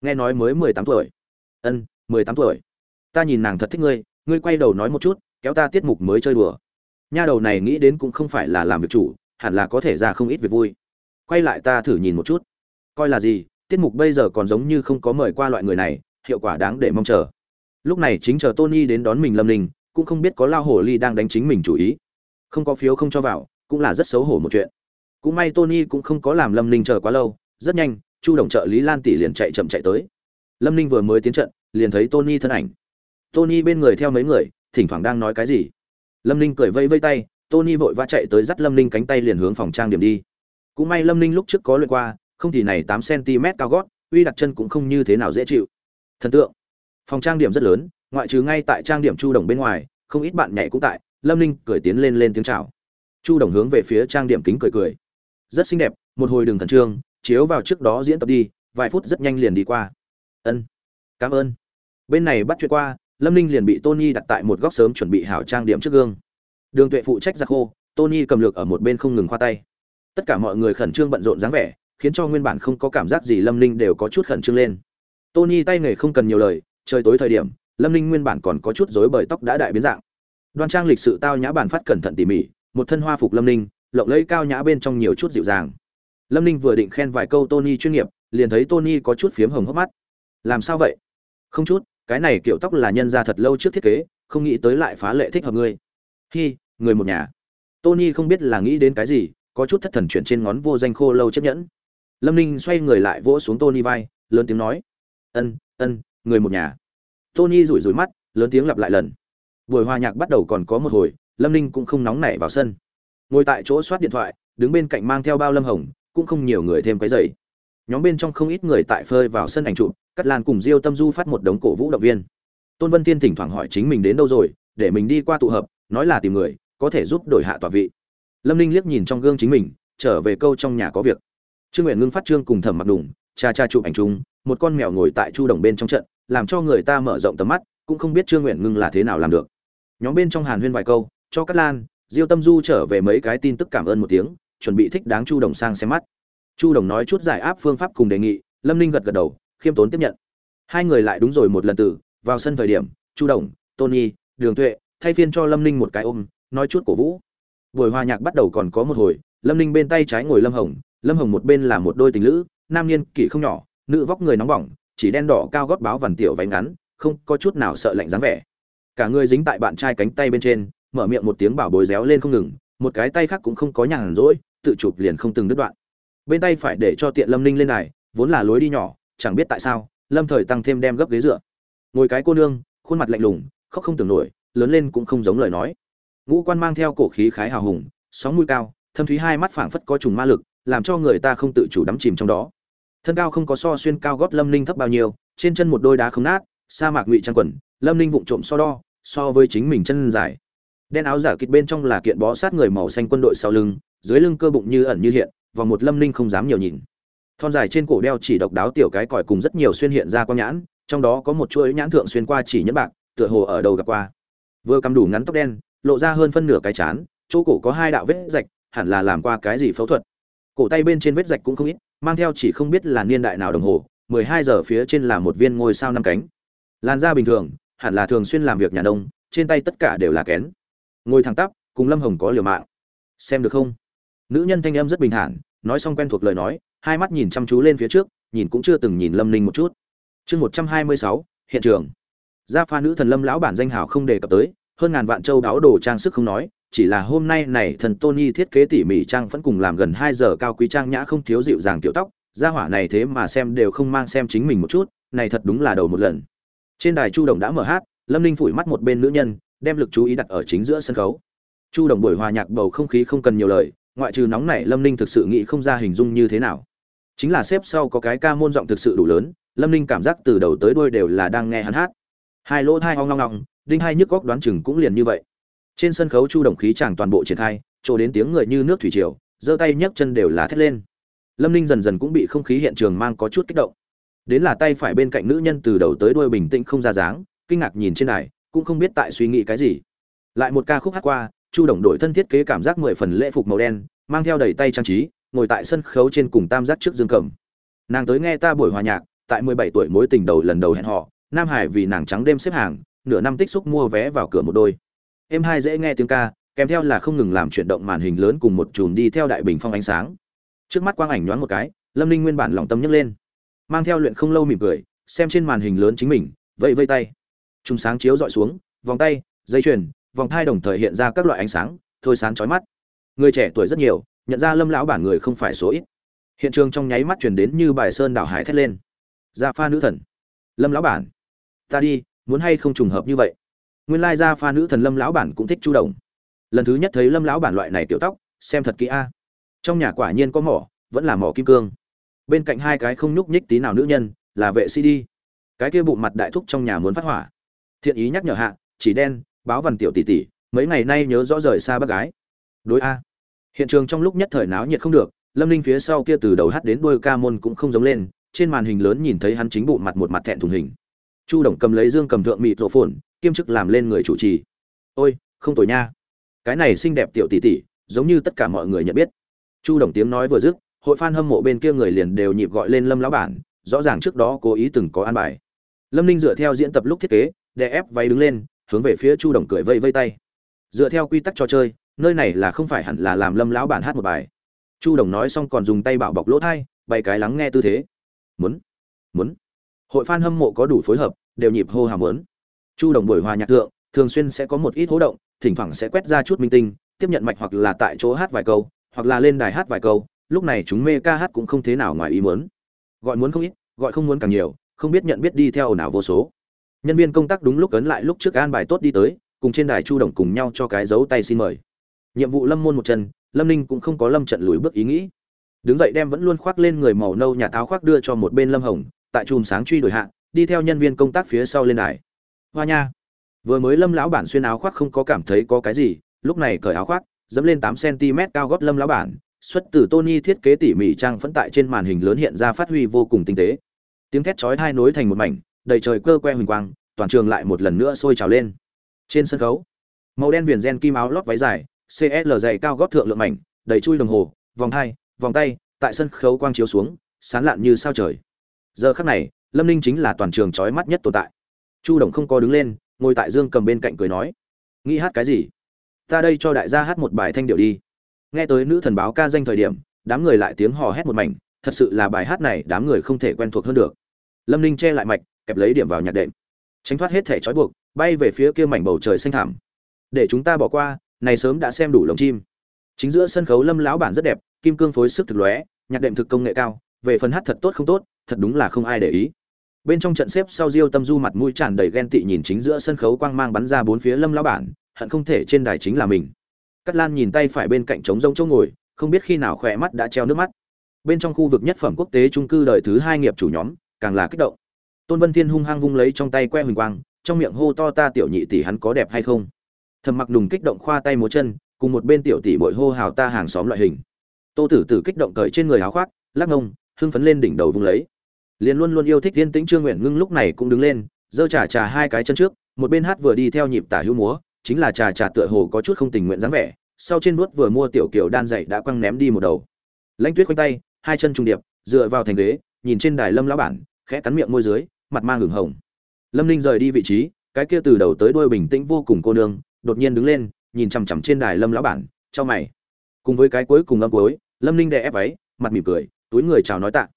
Nghe nói mới mười tám tuổi. Ân, mười tám tuổi. Ta nhìn nàng thật thích ngươi ngươi quay đầu nói một chút, kéo ta tiết mục mới chơi đùa nha đầu này nghĩ đến cũng không phải là làm việc chủ, hẳn là có thể ra không ít việc vui. Quay lại ta thử nhìn một chút. Coi là gì, tiết mục bây giờ còn giống như không có mời qua loại người này, hiệu quả đáng để mong chờ. Lúc này chính chờ tony đến đón mình lâm ninh, cũng không biết có lao hồ ly đang đánh chính mình chủ ý. Không có phiếu không cho vào, cũng là rất xấu hổ một chuyện. Cũng may tony cũng không có làm lâm ninh chờ quá lâu, rất nhanh, chu đồng trợ lý lan tỷ liền chạy chậm chạy tới. Lâm ninh vừa mới tiến trận, liền thấy tony thân ảnh. Tony bên người theo mấy người, thỉnh thoảng đang nói cái gì? Lâm ninh cười vây vây tay, tony vội vã chạy tới dắt lâm ninh cánh tay liền hướng phòng trang điểm đi. Cũng may lâm ninh lúc trước có lượt qua, không thì này tám cm cao gót, uy đặt chân cũng không như thế nào dễ chịu. Thần tượng, phòng trang điểm rất lớn, ngoại trừ ngay tại trang điểm chu đồng bên ngoài, không ít bạn nhảy cũng tại, lâm ninh cười tiến lên lên tiếng chào. Chu đồng hướng về phía trang điểm kính cười cười. Rất xinh đẹp, một hồi đường thần trương, chiếu vào trước đó diễn tập đi, vài phút rất nhanh liền đi qua. Ân, cảm ơn. Bên này bắt chuyện qua lâm ninh liền bị tony đặt tại một góc sớm chuẩn bị hảo trang điểm trước gương. Đường tuệ phụ trách giặc khô, tony cầm lược ở một bên không ngừng khoa tay. Tất cả mọi người khẩn trương bận rộn dáng vẻ, khiến cho nguyên bản không có cảm giác gì lâm ninh đều có chút khẩn trương lên. Tony tay nghề không cần nhiều lời, trời tối thời điểm, lâm ninh nguyên bản còn có chút rối bời tóc đã đại biến dạng. Đoan trang lịch sự tao nhã bản phát cẩn thận tỉ mỉ, một thân hoa phục lâm ninh, lộng lẫy cao nhã bên trong nhiều chút dịu dàng. Lâm ninh vừa định khen vài câu tony chuyên nghiệp, liền thấy tony có chút phiếm hồng hốc mắt. Làm sao vậy? Không chút cái này kiểu tóc là nhân ra thật lâu trước thiết kế, không nghĩ tới lại phá lệ thích hợp ngươi. Hi, người một nhà. Tony không biết là nghĩ đến cái gì, có chút thất thần chuyển trên ngón vô danh khô lâu chấp nhẫn. Lâm ninh xoay người lại vỗ xuống tony vai, lớn tiếng nói. Ân ân, người một nhà. Tony rủi rủi mắt, lớn tiếng lặp lại lần. Buổi hòa nhạc bắt đầu còn có một hồi, lâm ninh cũng không nóng nảy vào sân. Ngồi tại chỗ soát điện thoại, đứng bên cạnh mang theo bao lâm hồng, cũng không nhiều người thêm cái giày. Nhóm bên trong không ít người tại phơi vào sân ảnh chụp cắt lan cùng diêu tâm du phát một đống cổ vũ động viên. Tôn vân Thiên thỉnh thoảng hỏi chính mình đến đâu rồi, để mình đi qua tụ hợp, nói là tìm người, có thể giúp đổi hạ tòa vị. Lâm ninh liếc nhìn trong gương chính mình, trở về câu trong nhà có việc. Trương nguyện ngưng phát trương cùng thẩm mặc đủng cha cha chụp ảnh chung, một con mèo ngồi tại chu đồng bên trong trận, làm cho người ta mở rộng tầm mắt, cũng không biết trương nguyện ngưng là thế nào làm được. Nhóm bên trong hàn huyên vài câu, cho cát lan, diêu tâm du trở về mấy cái tin tức cảm ơn một tiếng, chuẩn bị thích đáng chu đồng sang xem mắt. Chu đồng nói chút giải áp phương pháp cùng đề nghị, lâm ninh gật gật đầu khiêm tốn tiếp nhận. Hai người lại đúng rồi một lần tử, vào sân thời điểm, chu đồng, tony, đường tuệ thay phiên cho lâm ninh một cái ôm, nói chút cổ vũ. Buổi hòa nhạc bắt đầu còn có một hồi, lâm ninh bên tay trái ngồi lâm hồng lâm hồng một bên là một đôi tình lữ, nam niên kỷ không nhỏ, nữ vóc người nóng bỏng, chỉ đen đỏ cao gót báo vằn tiểu váy ngắn, không có chút nào sợ lạnh dáng vẻ. Cả người dính tại bạn trai cánh tay bên trên, mở miệng một tiếng bảo bối réo lên không ngừng, một cái tay khác cũng không có nhàn rỗi, tự chụp liền không từng đứt đoạn. Bên tay phải để cho tiện lâm ninh lên này, vốn là lối đi nhỏ chẳng biết tại sao, lâm thời tăng thêm đem gấp ghế dựa. Ngồi cái cô nương, khuôn mặt lạnh lùng, khóc không tưởng nổi, lớn lên cũng không giống lời nói. Ngũ quan mang theo cổ khí khái hào hùng, sóng mũi cao, thâm thúy hai mắt phảng phất có trùng ma lực, làm cho người ta không tự chủ đắm chìm trong đó. Thân cao không có so xuyên cao gót lâm ninh thấp bao nhiêu, trên chân một đôi đá không nát, sa mạc ngụy trang quần, lâm ninh vụng trộm so đo, so với chính mình chân dài. Đen áo giả kịch bên trong là kiện bó sát người màu xanh quân đội sau lưng, dưới lưng cơ bụng như ẩn như hiện và một lâm ninh không dám nhiều nhìn thon dài trên cổ đeo chỉ độc đáo tiểu cái còi cùng rất nhiều xuyên hiện ra quang nhãn, trong đó có một chuỗi nhãn thượng xuyên qua chỉ nhẫn bạc, tựa hồ ở đầu gặp qua. Vừa cầm đủ ngắn tóc đen, lộ ra hơn phân nửa cái chán, chỗ cổ có hai đạo vết rạch, hẳn là làm qua cái gì phẫu thuật. Cổ tay bên trên vết rạch cũng không ít, mang theo chỉ không biết là niên đại nào đồng hồ 12 giờ phía trên là một viên ngôi sao năm cánh. Làn da bình thường, hẳn là thường xuyên làm việc nhà nông, trên tay tất cả đều là kén. Ngồi thẳng tắp, cùng lâm hồng có liều mạng. Xem được không? Nữ nhân thanh em rất bình thản, nói xong quen thuộc lời nói hai mắt nhìn chăm chú lên phía trước nhìn cũng chưa từng nhìn lâm ninh một chút chương một trăm hai mươi sáu hiện trường gia pha nữ thần lâm lão bản danh hào không đề cập tới hơn ngàn vạn châu đáo đồ trang sức không nói chỉ là hôm nay này thần Tony thiết kế tỉ mỉ trang vẫn cùng làm gần hai giờ cao quý trang nhã không thiếu dịu dàng tiểu tóc, gia hỏa này thế mà xem đều không mang xem chính mình một chút, này thật đúng là đầu một lần. Trên đài Chu Đồng đã mở hát, Lâm Ninh phủi mắt một bên nữ nhân, đem lực chú ý đặt ở chính giữa sân khấu. Chu Đồng buổi hòa nhạc bầu không khí không cần nhiều lời, ngoại trừ nóng nảy Lâm Ninh thực sự nghĩ không ra hình dung như thế nào. Chính là xếp sau có cái ca môn giọng thực sự đủ lớn, Lâm Ninh cảm giác từ đầu tới đuôi đều là đang nghe hắn hát. Hai lỗ thai ong ong ong, đinh hai nhức góc đoán chừng cũng liền như vậy. Trên sân khấu chu đồng khí chàng toàn bộ triển khai chỗ đến tiếng người như nước thủy triều giơ tay nhấc chân đều là thét lên. Lâm ninh dần dần cũng bị không khí hiện trường mang có chút kích động. Đến là tay phải bên cạnh nữ nhân từ đầu tới đuôi bình tĩnh không ra dáng kinh ngạc nhìn trên này cũng không biết tại suy nghĩ cái gì. Lại một ca khúc hát qua chu đồng đội thân thiết kế cảm giác mười phần lễ phục màu đen mang theo đầy tay trang trí ngồi tại sân khấu trên cùng tam giác trước dương cầm. Nàng tới nghe ta buổi hòa nhạc, tại mười bảy tuổi mối tình đầu lần đầu hẹn họ nam hải vì nàng trắng đêm xếp hàng, nửa năm tích xúc mua vé vào cửa một đôi. Em hai dễ nghe tiếng ca, kèm theo là không ngừng làm chuyển động màn hình lớn cùng một chùm đi theo đại bình phong ánh sáng. Trước mắt quang ảnh nhoáng một cái, lâm ninh nguyên bản lòng tâm nhấc lên. Mang theo luyện không lâu mỉm cười, xem trên màn hình lớn chính mình, vẫy vây tay. Chùm sáng chiếu dọi xuống, vòng tay, dây chuyền, vòng thai đồng thời hiện ra các loại ánh sáng, thôi sáng chói mắt. Người trẻ tuổi rất nhiều nhận ra lâm lão bản người không phải số ít. Hiện trường trong nháy mắt chuyển đến như bài sơn đảo hải thét lên. Gia pha nữ thần. Lâm lão bản. Ta đi, muốn hay không trùng hợp như vậy? Nguyên lai gia pha nữ thần lâm lão bản cũng thích chu đồng. Lần thứ nhất thấy lâm lão bản loại này tiểu tóc, xem thật kỹ a. Trong nhà quả nhiên có mỏ, vẫn là mỏ kim cương. Bên cạnh hai cái không nhúc nhích tí nào nữ nhân, là vệ sĩ đi. Cái kia bụng mặt đại thúc trong nhà muốn phát hỏa. Thiện ý nhắc nhở hạ, chỉ đen, báo văn tiểu tỷ tỷ, mấy ngày nay nhớ rõ rời xa bác gái. Đối a hiện trường trong lúc nhất thời náo nhiệt không được, lâm ninh phía sau kia từ đầu hát đến đôi ca môn cũng không giống lên, trên màn hình lớn nhìn thấy hắn chính bụng mặt một mặt thẹn thùng hình. Chu đồng cầm lấy dương cầm thượng mịt rộ phồn, kiêm chức làm lên người chủ trì. Ôi, không tồi nha. Cái này xinh đẹp tiểu tỷ tỷ, giống như tất cả mọi người nhận biết. Chu đồng tiếng nói vừa dứt, hội fan hâm mộ bên kia người liền đều nhịp gọi lên lâm lão bản, rõ ràng trước đó cố ý từng có an bài. Lâm ninh dựa theo diễn tập lúc thiết kế để ép váy đứng lên, hướng về phía chu đồng cười vây vây tay. Dựa theo quy tắc trò chơi nơi này là không phải hẳn là làm lâm lão bản hát một bài. Chu đồng nói xong còn dùng tay bảo bọc lỗ thai, bày cái lắng nghe tư thế. Muốn muốn. Hội fan hâm mộ có đủ phối hợp, đều nhịp hô hào muốn. Chu đồng buổi hòa nhạc thượng, thường xuyên sẽ có một ít hố động, thỉnh thoảng sẽ quét ra chút minh tinh, tiếp nhận mạch hoặc là tại chỗ hát vài câu, hoặc là lên đài hát vài câu, lúc này chúng mê ca hát cũng không thế nào ngoài ý muốn. Gọi muốn không ít, gọi không muốn càng nhiều, không biết nhận biết đi theo ồn nào vô số. Nhân viên công tác đúng lúc ấn lại lúc trước an bài tốt đi tới, cùng trên đài chu đồng cùng nhau cho cái dấu tay xin mời nhiệm vụ lâm môn một chân, lâm ninh cũng không có lâm trận lùi bước ý nghĩ. Đứng dậy đem vẫn luôn khoác lên người màu nâu nhà tháo khoác đưa cho một bên lâm hồng, tại chùm sáng truy đuổi hạ, đi theo nhân viên công tác phía sau lên đài. Hoa nha. Vừa mới lâm lão bản xuyên áo khoác không có cảm thấy có cái gì, lúc này cởi áo khoác, dẫm lên tám cm cao gót lâm lão bản, xuất từ tony thiết kế tỉ mỉ trang phẫn tại trên màn hình lớn hiện ra phát huy vô cùng tinh tế. Tiếng thét chói hai nối thành một mảnh, đầy trời cơ que huỳnh quang, toàn trường lại một lần nữa sôi trào lên. Trên sân khấu, màu đen viền gen kim áo lót váy dài cl dày cao gót thượng lượng mảnh, đầy chui đồng hồ, vòng hai, vòng tay, tại sân khấu quang chiếu xuống sáng lạn như sao trời. Giờ khắc này, lâm ninh chính là toàn trường chói mắt nhất tồn tại. Chu đồng không có đứng lên, ngồi tại dương cầm bên cạnh cười nói, nghĩ hát cái gì? Ta đây cho đại gia hát một bài thanh điệu đi. Nghe tới nữ thần báo ca danh thời điểm, đám người lại tiếng hò hét một mảnh, thật sự là bài hát này đám người không thể quen thuộc hơn được. Lâm ninh che lại mạch, kẹp lấy điểm vào nhạc đệm. Tránh thoát hết thể trói buộc, bay về phía kia mảnh bầu trời xanh thẳm. để chúng ta bỏ qua này sớm đã xem đủ lồng chim. Chính giữa sân khấu lâm lão bản rất đẹp, kim cương phối sức thực lóe, nhạc đệm thực công nghệ cao, về phần hát thật tốt không tốt, thật đúng là không ai để ý. Bên trong trận xếp sau diêu tâm du mặt mũi tràn đầy ghen tị nhìn chính giữa sân khấu quang mang bắn ra bốn phía lâm lão bản, hận không thể trên đài chính là mình. Cắt lan nhìn tay phải bên cạnh trống rông chỗ ngồi, không biết khi nào khỏe mắt đã treo nước mắt. Bên trong khu vực nhất phẩm quốc tế trung cư đời thứ hai nghiệp chủ nhóm, càng là kích động. Tôn vân thiên hung hăng vung lấy trong tay que huỳnh quang, trong miệng hô to ta tiểu nhị tỷ hắn có đẹp hay không? Thầm mặc đùng kích động khoa tay múa chân, cùng một bên tiểu tỷ bội hô hào ta hàng xóm loại hình. Tô tử tử kích động cởi trên người áo khoác, lắc ngông, hưng phấn lên đỉnh đầu vung lấy. Liền luôn luôn yêu thích yên tĩnh trương nguyện ngưng lúc này cũng đứng lên, giơ trà trà hai cái chân trước, một bên hát vừa đi theo nhịp tả hữu múa, chính là trà trà tựa hồ có chút không tình nguyện dáng vẻ, sau trên nuốt vừa mua tiểu kiểu đan dậy đã quăng ném đi một đầu. Lãnh tuyết quanh tay, hai chân trung điệp, dựa vào thành ghế, nhìn trên đài lâm lão bản, khẽ cắn miệng môi dưới, mặt mang hửng hồng. Lâm ninh rời đi vị trí, cái kia từ đầu tới đuôi bình tĩnh vô cùng cô nương đột nhiên đứng lên, nhìn chằm chằm trên đài lâm lão bản cho mày. Cùng với cái cuối cùng âm cuối, lâm ninh đè ép váy, mặt mỉm cười, túi người chào nói tạ.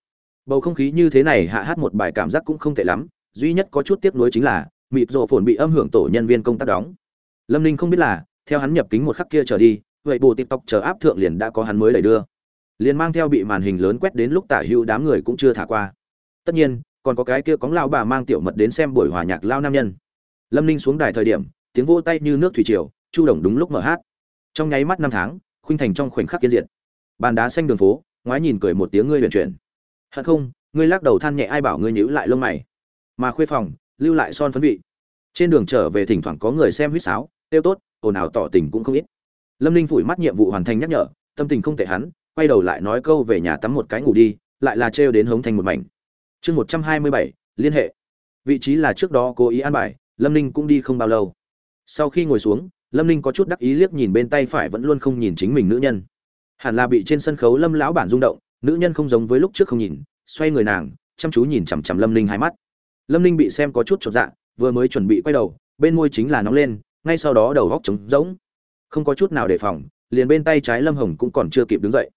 Bầu không khí như thế này hạ hát một bài cảm giác cũng không tệ lắm, duy nhất có chút tiếc nuối chính là mịp rộ phồn bị âm hưởng tổ nhân viên công tác đóng. Lâm ninh không biết là, theo hắn nhập kính một khắc kia trở đi, vậy bộ tiktok chờ áp thượng liền đã có hắn mới đẩy đưa. Liền mang theo bị màn hình lớn quét đến lúc tả hữu đám người cũng chưa thả qua. Tất nhiên, còn có cái kia cóng lao bà mang tiểu mật đến xem buổi hòa nhạc lao nam nhân. Lâm ninh xuống đài thời điểm tiếng vỗ tay như nước thủy triều, chu đồng đúng lúc mở hát. Trong nháy mắt năm tháng, khuynh thành trong khoảnh khắc kiến diện bàn đá xanh đường phố, ngoái nhìn cười một tiếng ngươi huyền chuyển. Hận không, ngươi lắc đầu than nhẹ ai bảo ngươi nhíu lại lông mày. Mà khuê phòng, lưu lại son phấn vị. Trên đường trở về thỉnh thoảng có người xem huýt sáo tiêu tốt, ồn ào tỏ tình cũng không ít. Lâm ninh phủi mắt nhiệm vụ hoàn thành nhắc nhở, tâm tình không tệ hắn, quay đầu lại nói câu về nhà tắm một cái ngủ đi, lại là trêu đến hống thành một mảnh. Chương một trăm hai mươi bảy, liên hệ. Vị trí là trước đó cố ý an bài, lâm ninh cũng đi không bao lâu sau khi ngồi xuống, lâm ninh có chút đắc ý liếc nhìn bên tay phải vẫn luôn không nhìn chính mình nữ nhân. Hẳn là bị trên sân khấu lâm lão bản rung động, nữ nhân không giống với lúc trước không nhìn, xoay người nàng, chăm chú nhìn chằm chằm lâm ninh hai mắt. Lâm ninh bị xem có chút chột dạ vừa mới chuẩn bị quay đầu, bên môi chính là nóng lên, ngay sau đó đầu góc trống rỗng. Không có chút nào đề phòng, liền bên tay trái lâm hồng cũng còn chưa kịp đứng dậy.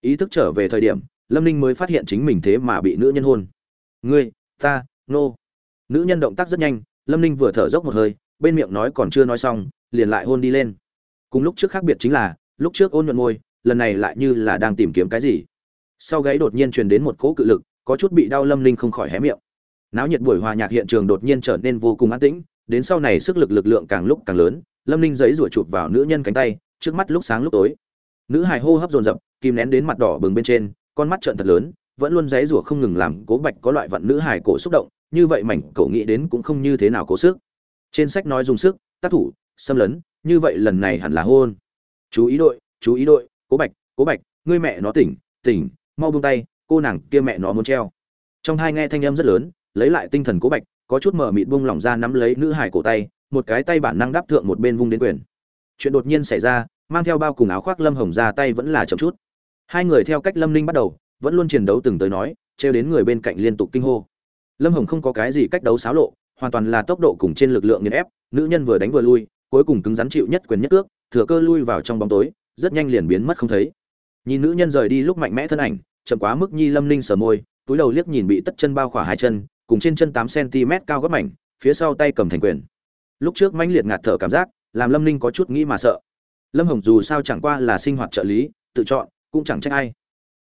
Ý thức trở về thời điểm, lâm ninh mới phát hiện chính mình thế mà bị nữ nhân hôn. Ngươi, ta, nô. Nữ nhân động tác rất nhanh, lâm ninh vừa thở dốc một hơi bên miệng nói còn chưa nói xong, liền lại hôn đi lên. Cùng lúc trước khác biệt chính là, lúc trước ôn nhuận môi lần này lại như là đang tìm kiếm cái gì. Sau gáy đột nhiên truyền đến một cỗ cự lực, có chút bị đau lâm linh không khỏi hé miệng. Náo nhiệt buổi hòa nhạc hiện trường đột nhiên trở nên vô cùng an tĩnh, đến sau này sức lực lực lượng càng lúc càng lớn, lâm linh giấy rủa chụp vào nữ nhân cánh tay, trước mắt lúc sáng lúc tối. Nữ hài hô hấp dồn dập, kìm nén đến mặt đỏ bừng bên trên, con mắt trợn thật lớn, vẫn luôn giấy rủa không ngừng làm cố bạch có loại vận nữ hài cổ xúc động, như vậy mảnh cậu nghĩ đến cũng không như thế nào cố sức trên sách nói dùng sức, tác thủ, xâm lấn, như vậy lần này hẳn là hôn. Chú ý đội, chú ý đội, cố bạch cố bạch, ngươi mẹ nó tỉnh tỉnh, mau buông tay, cô nàng kia mẹ nó muốn treo. Trong hai nghe thanh âm rất lớn, lấy lại tinh thần cố bạch, có chút mở mịt buông lỏng ra nắm lấy nữ hải cổ tay, một cái tay bản năng đáp thượng một bên vung đến quyền. Chuyện đột nhiên xảy ra, mang theo bao cùng áo khoác lâm hồng ra tay vẫn là chậm chút. Hai người theo cách lâm ninh bắt đầu, vẫn luôn chiến đấu từng tới nói, trêu đến người bên cạnh liên tục kinh hô. Lâm hồng không có cái gì cách đấu xáo lộ hoàn toàn là tốc độ cùng trên lực lượng nghiền ép, nữ nhân vừa đánh vừa lui, cuối cùng cứng rắn chịu nhất quyền nhất cước, thừa cơ lui vào trong bóng tối, rất nhanh liền biến mất không thấy. Nhìn nữ nhân rời đi lúc mạnh mẽ thân ảnh, chậm quá mức nhi lâm ninh sờ môi, túi đầu liếc nhìn bị tất chân bao khỏa hai chân, cùng trên chân tám cm cao gấp mảnh, phía sau tay cầm thành quyền. Lúc trước mãnh liệt ngạt thở cảm giác, làm lâm ninh có chút nghĩ mà sợ. Lâm hồng dù sao chẳng qua là sinh hoạt trợ lý, tự chọn, cũng chẳng trách ai.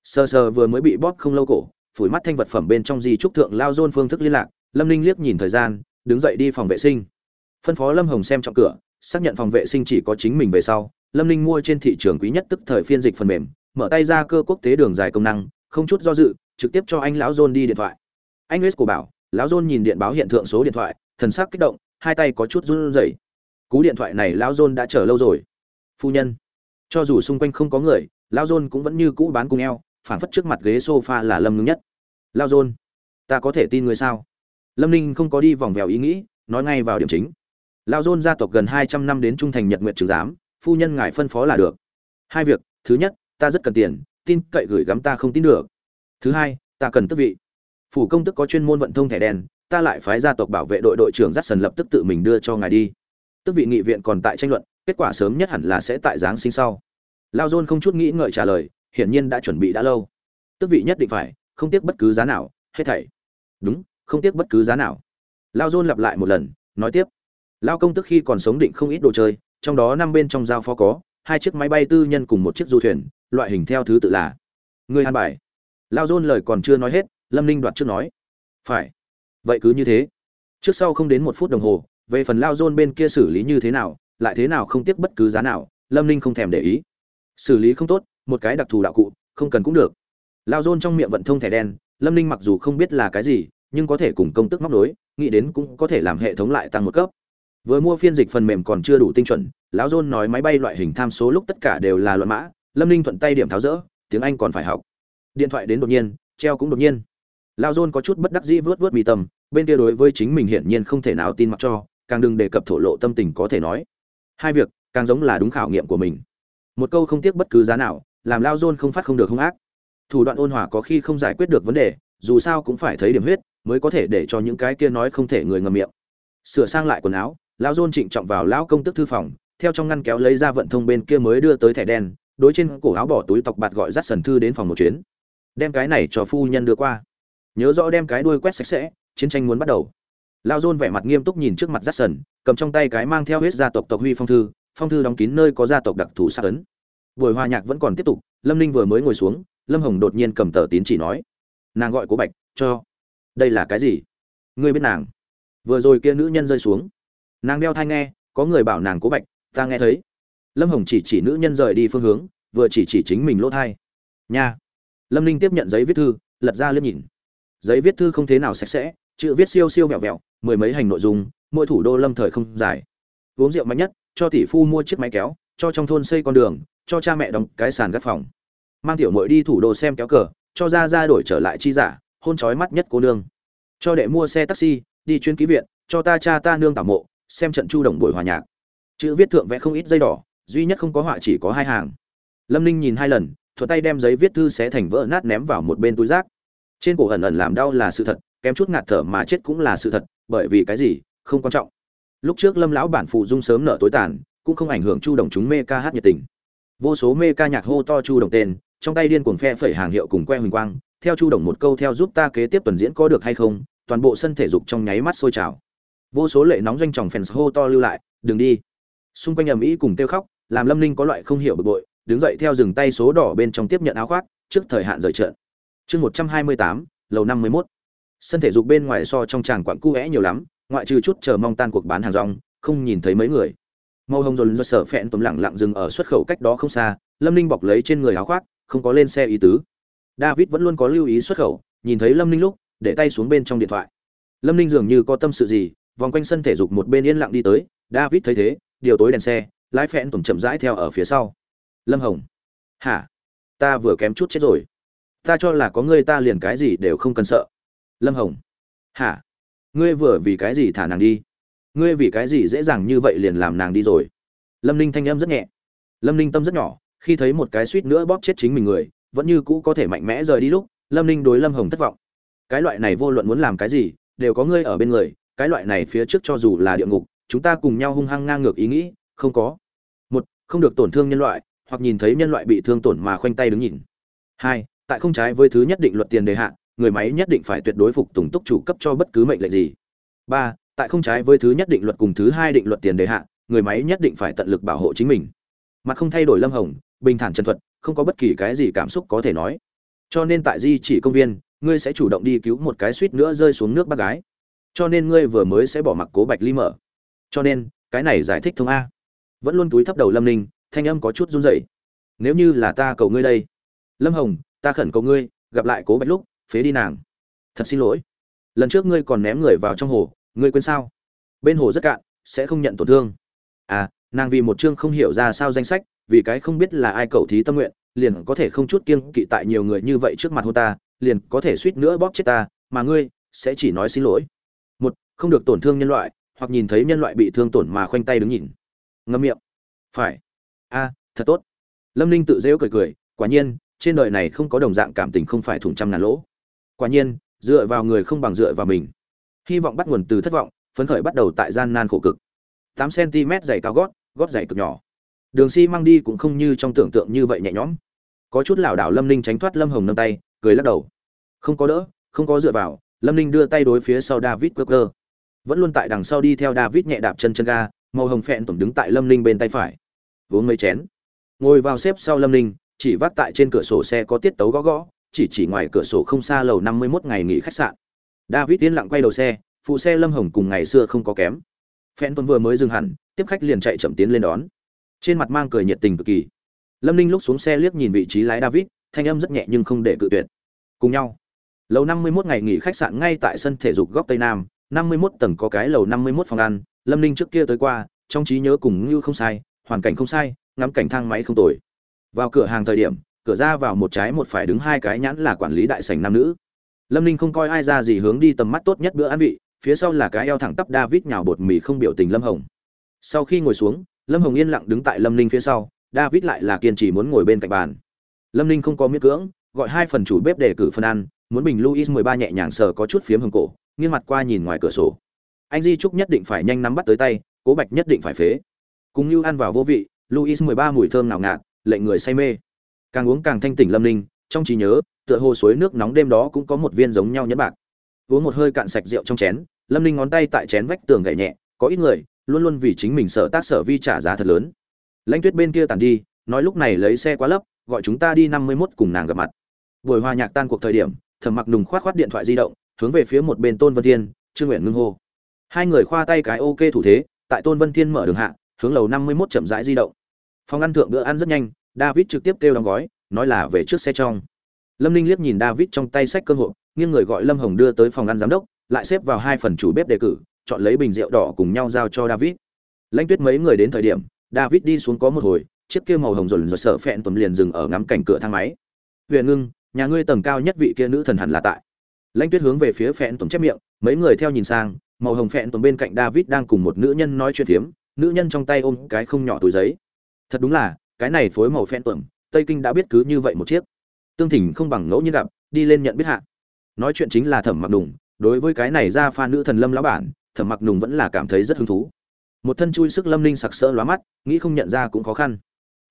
Sờ sờ vừa mới bị bóp không lâu cổ, phủi mắt thanh vật phẩm bên trong di trúc thượng lao dôn phương thức liên lạc lâm ninh liếc nhìn thời gian, đứng dậy đi phòng vệ sinh. Phân phó lâm hồng xem trọng cửa, xác nhận phòng vệ sinh chỉ có chính mình về sau, lâm ninh mua trên thị trường quý nhất tức thời phiên dịch phần mềm, mở tay ra cơ quốc tế đường dài công năng, không chút do dự, trực tiếp cho anh lão john đi điện thoại. Anh West của bảo, lão john nhìn điện báo hiện thượng số điện thoại, thần sắc kích động, hai tay có chút run rẩy. Cú điện thoại này lão john đã chờ lâu rồi. Phu nhân, cho dù xung quanh không có người, lão john cũng vẫn như cũ bán cùng eo phản phất trước mặt ghế sofa là lâm ngưng nhất. Lão john, ta có thể tin người sao? Lâm ninh không có đi vòng vèo ý nghĩ, nói ngay vào điểm chính. Lão Dôn gia tộc gần hai trăm năm đến trung thành nhật nguyện trường giám, phu nhân ngài phân phó là được. Hai việc, thứ nhất, ta rất cần tiền, tin cậy gửi gắm ta không tin được. Thứ hai, ta cần tước vị. Phủ công tức có chuyên môn vận thông thẻ đen, ta lại phái gia tộc bảo vệ đội đội trưởng dắt sần lập tức tự mình đưa cho ngài đi. Tước vị nghị viện còn tại tranh luận, kết quả sớm nhất hẳn là sẽ tại giáng sinh sau. Lao dôn không chút nghĩ ngợi trả lời, hiển nhiên đã chuẩn bị đã lâu. Tước vị nhất định phải, không tiếc bất cứ giá nào, hết thảy. Đúng không tiếc bất cứ giá nào. Lao dôn lặp lại một lần, nói tiếp. Lao công tức khi còn sống định không ít đồ chơi, trong đó năm bên trong giao phó có, hai chiếc máy bay tư nhân cùng một chiếc du thuyền, loại hình theo thứ tự là. Người an bài. Lao dôn lời còn chưa nói hết, lâm ninh đoạt trước nói. Phải. Vậy cứ như thế. Trước sau không đến một phút đồng hồ, về phần lao dôn bên kia xử lý như thế nào, lại thế nào không tiếc bất cứ giá nào, lâm ninh không thèm để ý. Xử lý không tốt, một cái đặc thù đạo cụ, không cần cũng được. Lao dôn trong miệng vận thông thẻ đen, lâm ninh mặc dù không biết là cái gì nhưng có thể cùng công tức móc nối, nghĩ đến cũng có thể làm hệ thống lại tăng một cấp. Vừa mua phiên dịch phần mềm còn chưa đủ tinh chuẩn lão dôn nói máy bay loại hình tham số lúc tất cả đều là luận mã lâm ninh thuận tay điểm tháo rỡ tiếng anh còn phải học. Điện thoại đến đột nhiên treo cũng đột nhiên. Lão dôn có chút bất đắc dĩ vớt vớt mì tầm, bên kia đối với chính mình hiển nhiên không thể nào tin mặc cho càng đừng đề cập thổ lộ tâm tình có thể nói. Hai việc càng giống là đúng khảo nghiệm của mình. Một câu không tiếc bất cứ giá nào làm lao dôn không phát không được hung ác. Thủ đoạn ôn hòa có khi không giải quyết được vấn đề dù sao cũng phải thấy điểm huyết, mới có thể để cho những cái kia nói không thể người ngầm miệng. Sửa sang lại quần áo, lão dôn trịnh trọng vào lão công tức thư phòng, theo trong ngăn kéo lấy ra vận thông bên kia mới đưa tới thẻ đen, đối trên cổ áo bỏ túi tọc bạt gọi dắt sần thư đến phòng một chuyến. Đem cái này cho phu nhân đưa qua. Nhớ rõ đem cái đuôi quét sạch sẽ, chiến tranh muốn bắt đầu. Lao dôn vẻ mặt nghiêm túc nhìn trước mặt dắt sần, cầm trong tay cái mang theo hết gia tộc tộc huy phong thư phong thư đóng kín nơi có gia tộc đặc thù sát ấn. Buổi hòa nhạc vẫn còn tiếp tục, lâm ninh vừa mới ngồi xuống, lâm hồng đột nhiên cầm tờ tín chỉ nói nàng gọi cố bạch, cho. Đây là cái gì? Ngươi biết nàng? Vừa rồi kia nữ nhân rơi xuống. Nàng đeo thai nghe, có người bảo nàng cố bạch, ta nghe thấy. Lâm hồng chỉ chỉ nữ nhân rời đi phương hướng, vừa chỉ chỉ chính mình lỗ thai. Nha. Lâm ninh tiếp nhận giấy viết thư, lật ra liếc nhìn. Giấy viết thư không thế nào sạch sẽ, chữ viết siêu siêu vẹo vẹo, mười mấy hành nội dung, mỗi thủ đô lâm thời không dài. Uống rượu mạnh nhất, cho tỷ phu mua chiếc máy kéo, cho trong thôn xây con đường, cho cha mẹ đóng cái sàn gác phòng. Mang tiểu mội đi thủ đô xem kéo cờ cho ra ra đổi trở lại chi giả, hôn trói mắt nhất cô nương. Cho đệ mua xe taxi, đi chuyên ký viện, cho ta cha ta nương tảo mộ, xem trận chu đồng buổi hòa nhạc. Chữ viết thượng vẽ không ít dây đỏ, duy nhất không có họa chỉ có hai hàng. Lâm ninh nhìn hai lần thuật tay đem giấy viết thư xé thành vỡ nát ném vào một bên túi rác. Trên cổ ẩn ẩn làm đau là sự thật, kém chút ngạt thở mà chết cũng là sự thật, bởi vì cái gì, không quan trọng. Lúc trước lâm lão bản phụ dung sớm nợ tối tàn, cũng không ảnh hưởng chu đồng chúng mê ca hát nhiệt tình. Vô số mê ca nhạc hô to chu đồng tên trong tay điên cuồng phe phẩy hàng hiệu cùng que huỳnh quang, theo chu đồng một câu theo giúp ta kế tiếp tuần diễn có được hay không, toàn bộ sân thể dục trong nháy mắt sôi trào. Vô số lệ nóng doanh tròng fans hô to lưu lại, đừng đi. Xung quanh ầm ĩ cùng kêu khóc, làm lâm ninh có loại không hiểu bực bội, đứng dậy theo dừng tay số đỏ bên trong tiếp nhận áo khoác, trước thời hạn rời trận. Chương một trăm hai mươi tám, lầu năm mươi mốt. Sân thể dục bên ngoài so trong tràng quặng cu vẽ nhiều lắm, ngoại trừ chút chờ mong tan cuộc bán hàng rong, không nhìn thấy mấy người. Màu hồng dồn do sở phẹn tùm lẳng lặng dừng ở xuất khẩu cách đó không xa, lâm ninh bọc lấy trên người áo khoác không có lên xe ý tứ. David vẫn luôn có lưu ý xuất khẩu, nhìn thấy lâm ninh lúc, để tay xuống bên trong điện thoại. Lâm ninh dường như có tâm sự gì, vòng quanh sân thể dục một bên yên lặng đi tới, david thấy thế, điều tối đèn xe, lái phẹn tùng chậm rãi theo ở phía sau. Lâm hồng. Hả? Ta vừa kém chút chết rồi. Ta cho là có ngươi ta liền cái gì đều không cần sợ. Lâm hồng. Hả? Ngươi vừa vì cái gì thả nàng đi? Ngươi vì cái gì dễ dàng như vậy liền làm nàng đi rồi? Lâm ninh thanh âm rất nhẹ. Lâm ninh tâm rất nhỏ khi thấy một cái suýt nữa bóp chết chính mình người, vẫn như cũ có thể mạnh mẽ rời đi lúc, lâm ninh đối lâm hồng thất vọng. Cái loại này vô luận muốn làm cái gì, đều có ngươi ở bên người, cái loại này phía trước cho dù là địa ngục, chúng ta cùng nhau hung hăng ngang ngược ý nghĩ, không có. Một, không được tổn thương nhân loại, hoặc nhìn thấy nhân loại bị thương tổn mà khoanh tay đứng nhìn. Hai, tại không trái với thứ nhất định luật tiền đề hạn người máy nhất định phải tuyệt đối phục tùng túc chủ cấp cho bất cứ mệnh lệnh gì. Ba, tại không trái với thứ nhất định luật cùng thứ hai định luật tiền đề hạn người máy nhất định phải tận lực bảo hộ chính mình. Mặt không thay đổi lâm hồng bình thản chân thuật, không có bất kỳ cái gì cảm xúc có thể nói. Cho nên tại di chỉ công viên, ngươi sẽ chủ động đi cứu một cái suýt nữa rơi xuống nước bác gái. Cho nên ngươi vừa mới sẽ bỏ mặc cố bạch ly mở. Cho nên, cái này giải thích thông a. Vẫn luôn túi thấp đầu lâm ninh, thanh âm có chút run rẩy. Nếu như là ta cầu ngươi đây. Lâm hồng, ta khẩn cầu ngươi, gặp lại cố bạch lúc, phế đi nàng. Thật xin lỗi. Lần trước ngươi còn ném người vào trong hồ, ngươi quên sao? Bên hồ rất cạn, sẽ không nhận tổn thương. À nàng vì một chương không hiểu ra sao danh sách vì cái không biết là ai cậu thí tâm nguyện, liền có thể không chút kiêng kỵ tại nhiều người như vậy trước mặt hô ta, liền có thể suýt nữa bóp chết ta, mà ngươi sẽ chỉ nói xin lỗi. Một, không được tổn thương nhân loại, hoặc nhìn thấy nhân loại bị thương tổn mà khoanh tay đứng nhìn. Ngâm miệng. Phải. A, thật tốt. Lâm ninh tự dễu cười cười, quả nhiên, trên đời này không có đồng dạng cảm tình không phải thủng trăm ngàn lỗ. Quả nhiên, dựa vào người không bằng dựa vào mình. Hy vọng bắt nguồn từ thất vọng, phấn khởi bắt đầu tại gian nan khổ cực. Tám cm dày cao gót gót dày cực nhỏ đường xi mang đi cũng không như trong tưởng tượng như vậy nhẹ nhõm. Có chút lảo đảo lâm ninh tránh thoát lâm hồng nâng tay, cười lắc đầu. Không có đỡ, không có dựa vào, lâm ninh đưa tay đối phía sau david cơ cơ vẫn luôn tại đằng sau đi theo david nhẹ đạp chân chân ga, màu hồng phẹn tổng đứng tại lâm ninh bên tay phải. Uống mấy chén. Ngồi vào xếp sau lâm ninh, chỉ vác tại trên cửa sổ xe có tiết tấu gõ gõ, chỉ chỉ ngoài cửa sổ không xa lầu năm mươi mốt ngày nghỉ khách sạn. David tiến lặng quay đầu xe, phụ xe lâm hồng cùng ngày xưa không có kém. Phen tuần vừa mới dừng hẳn, tiếp khách liền chạy chậm tiến lên đón trên mặt mang cười nhiệt tình cực kỳ. Lâm ninh lúc xuống xe liếc nhìn vị trí lái david, thanh âm rất nhẹ nhưng không để cự tuyệt. Cùng nhau. Lầu năm mươi 51 ngày nghỉ khách sạn ngay tại sân thể dục góc tây nam, năm mươi 51 tầng có cái lầu năm mươi 51 phòng ăn. Lâm ninh trước kia tới qua, trong trí nhớ cùng như không sai, hoàn cảnh không sai, ngắm cảnh thang máy không tồi. Vào cửa hàng thời điểm, cửa ra vào một trái một phải đứng hai cái nhãn là quản lý đại sảnh nam nữ. Lâm ninh không coi ai ra gì hướng đi tầm mắt tốt nhất bữa ăn vị, phía sau là cái eo thẳng tắp david nhào bột mì không biểu tình lâm hồng. Sau khi ngồi xuống lâm hồng yên lặng đứng tại lâm ninh phía sau, david lại là kiên trì muốn ngồi bên cạnh bàn. Lâm ninh không có miễn cưỡng, gọi hai phần chủ bếp để cử phần ăn, muốn bình luis mười ba nhẹ nhàng sờ có chút phiếm hồng cổ, nghiêng mặt qua nhìn ngoài cửa sổ. Anh di trúc nhất định phải nhanh nắm bắt tới tay, cố bạch nhất định phải phế. Cùng như ăn vào vô vị, luis mười ba mùi thơm nào ngạt, lệnh người say mê. Càng uống càng thanh tỉnh lâm ninh, trong trí nhớ, tựa hồ suối nước nóng đêm đó cũng có một viên giống nhau nhẫn bạc. Uống một hơi cạn sạch rượu trong chén, lâm ninh ngón tay tại chén vách tường gậy nhẹ, có ít người luôn luôn vì chính mình sợ tác sở vi trả giá thật lớn. Lãnh tuyết bên kia tàn đi, nói lúc này lấy xe quá lấp, gọi chúng ta đi năm mươi mốt cùng nàng gặp mặt. Buổi hòa nhạc tan cuộc thời điểm, thẩm mặc nùng khoát khoát điện thoại di động, hướng về phía một bên tôn vân thiên, trương nguyện ngưng hô. Hai người khoa tay cái ok thủ thế, tại tôn vân thiên mở đường hạ, hướng lầu năm mươi mốt chậm rãi di động. Phòng ăn thượng bữa ăn rất nhanh, david trực tiếp kêu đóng gói, nói là về trước xe trong. Lâm ninh liếc nhìn david trong tay sách cơ hội nghiêng người gọi lâm hồng đưa tới phòng ăn giám đốc, lại xếp vào hai phần chủ bếp đề cử chọn lấy bình rượu đỏ cùng nhau giao cho david. Lãnh tuyết mấy người đến thời điểm, david đi xuống có một hồi, chiếc kia màu hồng rồn rồi sợ phẹn tuần liền dừng ở ngắm cảnh cửa thang máy. Huyền ngưng, nhà ngươi tầng cao nhất vị kia nữ thần hẳn là tại. Lãnh tuyết hướng về phía phẹn tuần chép miệng, mấy người theo nhìn sang, màu hồng phẹn tuần bên cạnh david đang cùng một nữ nhân nói chuyện phiếm nữ nhân trong tay ôm cái không nhỏ túi giấy. Thật đúng là, cái này phối màu phẹn tuần tây kinh đã biết cứ như vậy một chiếc. Tương thỉnh không bằng ngẫu nhiên gặp, đi lên nhận biết hạ. Nói chuyện chính là thẩm mặc đùng, đối với cái này ra pha nữ thần lâm lão bản thẩm mặc nùng vẫn là cảm thấy rất hứng thú. Một thân chui sức lâm linh sặc sỡ lóa mắt, nghĩ không nhận ra cũng khó khăn.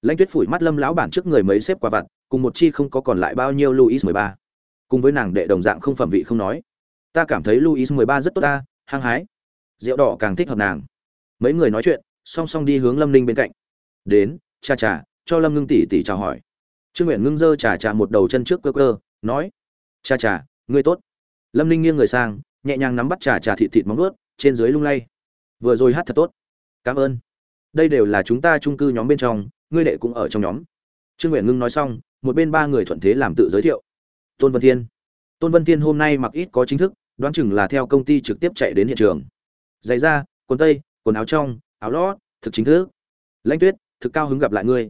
Lãnh tuyết phủi mắt lâm lão bản trước người mấy xếp qua vặt, cùng một chi không có còn lại bao nhiêu luis mười ba. Cùng với nàng đệ đồng dạng không phẩm vị không nói. Ta cảm thấy luis mười ba rất tốt ta, hăng hái. Rượu đỏ càng thích hợp nàng. Mấy người nói chuyện, song song đi hướng lâm ninh bên cạnh. Đến, cha cha, cho lâm ngưng tỷ tỷ chào hỏi. Trương nguyện ngưng dơ trà trà một đầu chân trước cơ cơ nói, cha cha, ngươi tốt. Lâm ninh nghiêng người sang, nhẹ nhàng nắm bắt trà trà thịt thịt móng ướt trên dưới lung lay. Vừa rồi hát thật tốt. Cảm ơn. Đây đều là chúng ta trung cư nhóm bên trong, ngươi đệ cũng ở trong nhóm. Trương nguyện ngưng nói xong, một bên ba người thuận thế làm tự giới thiệu. Tôn vân thiên. Tôn vân thiên hôm nay mặc ít có chính thức, đoán chừng là theo công ty trực tiếp chạy đến hiện trường. Giày da, quần tây, quần áo trong, áo lót, thực chính thức. Lãnh tuyết, thực cao hứng gặp lại ngươi.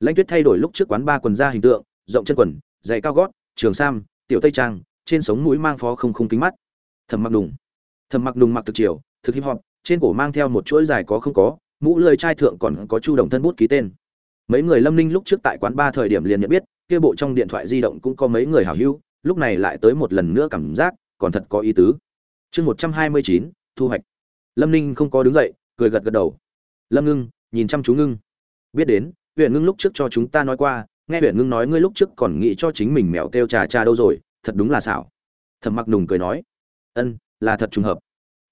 Lãnh tuyết thay đổi lúc trước quán ba quần da hình tượng, rộng chân quần, giày cao gót, trường sam, tiểu tây trang, trên sống mũi mang phó không không kính mắt. Thầm mặc đủng thầm mặc đùng mặc thực chiều thực hip hop, trên cổ mang theo một chuỗi dài có không có, mũ lười trai thượng còn có chu đồng thân bút ký tên. Mấy người lâm ninh lúc trước tại quán ba thời điểm liền nhận biết, kia bộ trong điện thoại di động cũng có mấy người hảo hữu, lúc này lại tới một lần nữa cảm giác, còn thật có ý tứ. Chương một trăm hai mươi chín, thu hoạch. Lâm ninh không có đứng dậy, cười gật gật đầu. Lâm ngưng, nhìn chăm chú ngưng. Biết đến huyện ngưng lúc trước cho chúng ta nói qua, nghe huyện ngưng nói ngươi lúc trước còn nghĩ cho chính mình mèo kêu trà trà đâu rồi, thật đúng là xảo. Thầm mặc nùng cười nói. Ân là thật trùng hợp.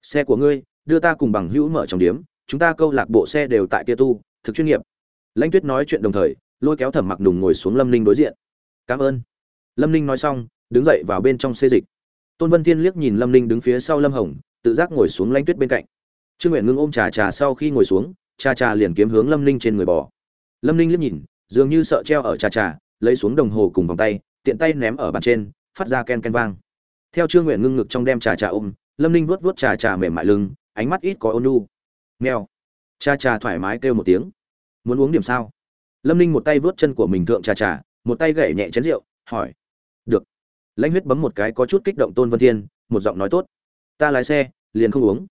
Xe của ngươi, đưa ta cùng bằng hữu mở trong điếm, chúng ta câu lạc bộ xe đều tại kia tu, thực chuyên nghiệp. Lãnh tuyết nói chuyện đồng thời, lôi kéo thẩm mặc nùng ngồi xuống lâm ninh đối diện. Cảm ơn. Lâm ninh nói xong, đứng dậy vào bên trong xê dịch. Tôn vân thiên liếc nhìn lâm ninh đứng phía sau lâm hồng, tự giác ngồi xuống lãnh tuyết bên cạnh. Trương nguyện ngưng ôm trà trà sau khi ngồi xuống, trà trà liền kiếm hướng lâm ninh trên người bò. Lâm ninh liếc nhìn, dường như sợ treo ở trà trà, lấy xuống đồng hồ cùng vòng tay, tiện tay ném ở bàn trên, phát ra ken ken vang. Theo trương nguyện ngưng ngực trong đem trà trà ôm lâm ninh vuốt vuốt trà trà mềm mại lưng, ánh mắt ít có ôn nu nghèo cha trà thoải mái kêu một tiếng. Muốn uống điểm sao? Lâm ninh một tay vớt chân của mình thượng trà trà, một tay gậy nhẹ chén rượu, hỏi. Được. Lãnh huyết bấm một cái có chút kích động tôn vân thiên, một giọng nói tốt. Ta lái xe, liền không uống.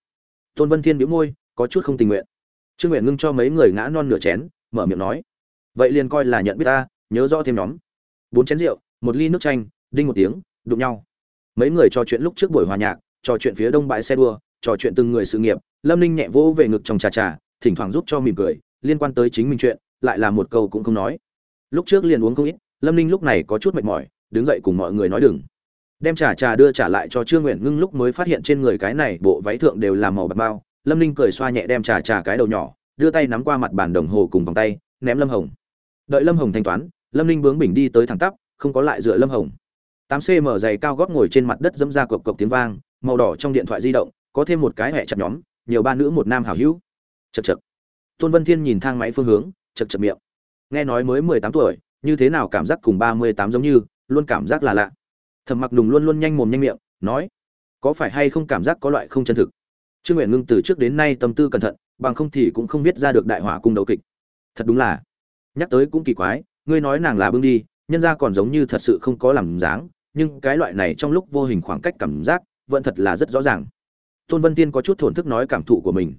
Tôn vân thiên bĩu môi, có chút không tình nguyện. Trương nguyện ngưng cho mấy người ngã non nửa chén, mở miệng nói. Vậy liền coi là nhận biết ta, nhớ rõ thêm nhóm. Bốn chén rượu, một ly nước chanh, đinh một tiếng, đụng nhau. Mấy người trò chuyện lúc trước buổi hòa nhạc trò chuyện phía đông bãi xe đua, trò chuyện từng người sự nghiệp, lâm ninh nhẹ vỗ về ngực trong trà trà, thỉnh thoảng giúp cho mỉm cười, liên quan tới chính mình chuyện, lại là một câu cũng không nói. Lúc trước liền uống không ít, lâm ninh lúc này có chút mệt mỏi, đứng dậy cùng mọi người nói đừng. Đem trà trà đưa trả lại cho trương nguyện ngưng lúc mới phát hiện trên người cái này bộ váy thượng đều là màu bạc bao, lâm ninh cười xoa nhẹ đem trà trà cái đầu nhỏ, đưa tay nắm qua mặt bàn đồng hồ cùng vòng tay, ném lâm hồng. Đợi lâm hồng thanh toán, lâm ninh bướng bình đi tới thẳng tắp, không có lại dựa lâm hồng. Tám cm dày cao gót ngồi trên mặt đất dẫm ra cộc cộc tiếng vang màu đỏ trong điện thoại di động, có thêm một cái hẹ chặt nhóm, nhiều ba nữ một nam hảo hữu. Chật chật tôn vân thiên nhìn thang máy phương hướng chật chật miệng. Nghe nói mới mười tám tuổi, như thế nào cảm giác cùng ba mươi tám giống như, luôn cảm giác là lạ. Thầm mặc nùng luôn luôn nhanh mồm nhanh miệng, nói, có phải hay không cảm giác có loại không chân thực? Trương nguyện ngưng từ trước đến nay tâm tư cẩn thận, bằng không thì cũng không viết ra được đại hỏa cung đấu kịch. Thật đúng là, nhắc tới cũng kỳ quái, ngươi nói nàng là bưng đi, nhân ra còn giống như thật sự không có làm dáng, nhưng cái loại này trong lúc vô hình khoảng cách cảm giác vẫn thật là rất rõ ràng. Tôn vân tiên có chút thổn thức nói cảm thụ của mình.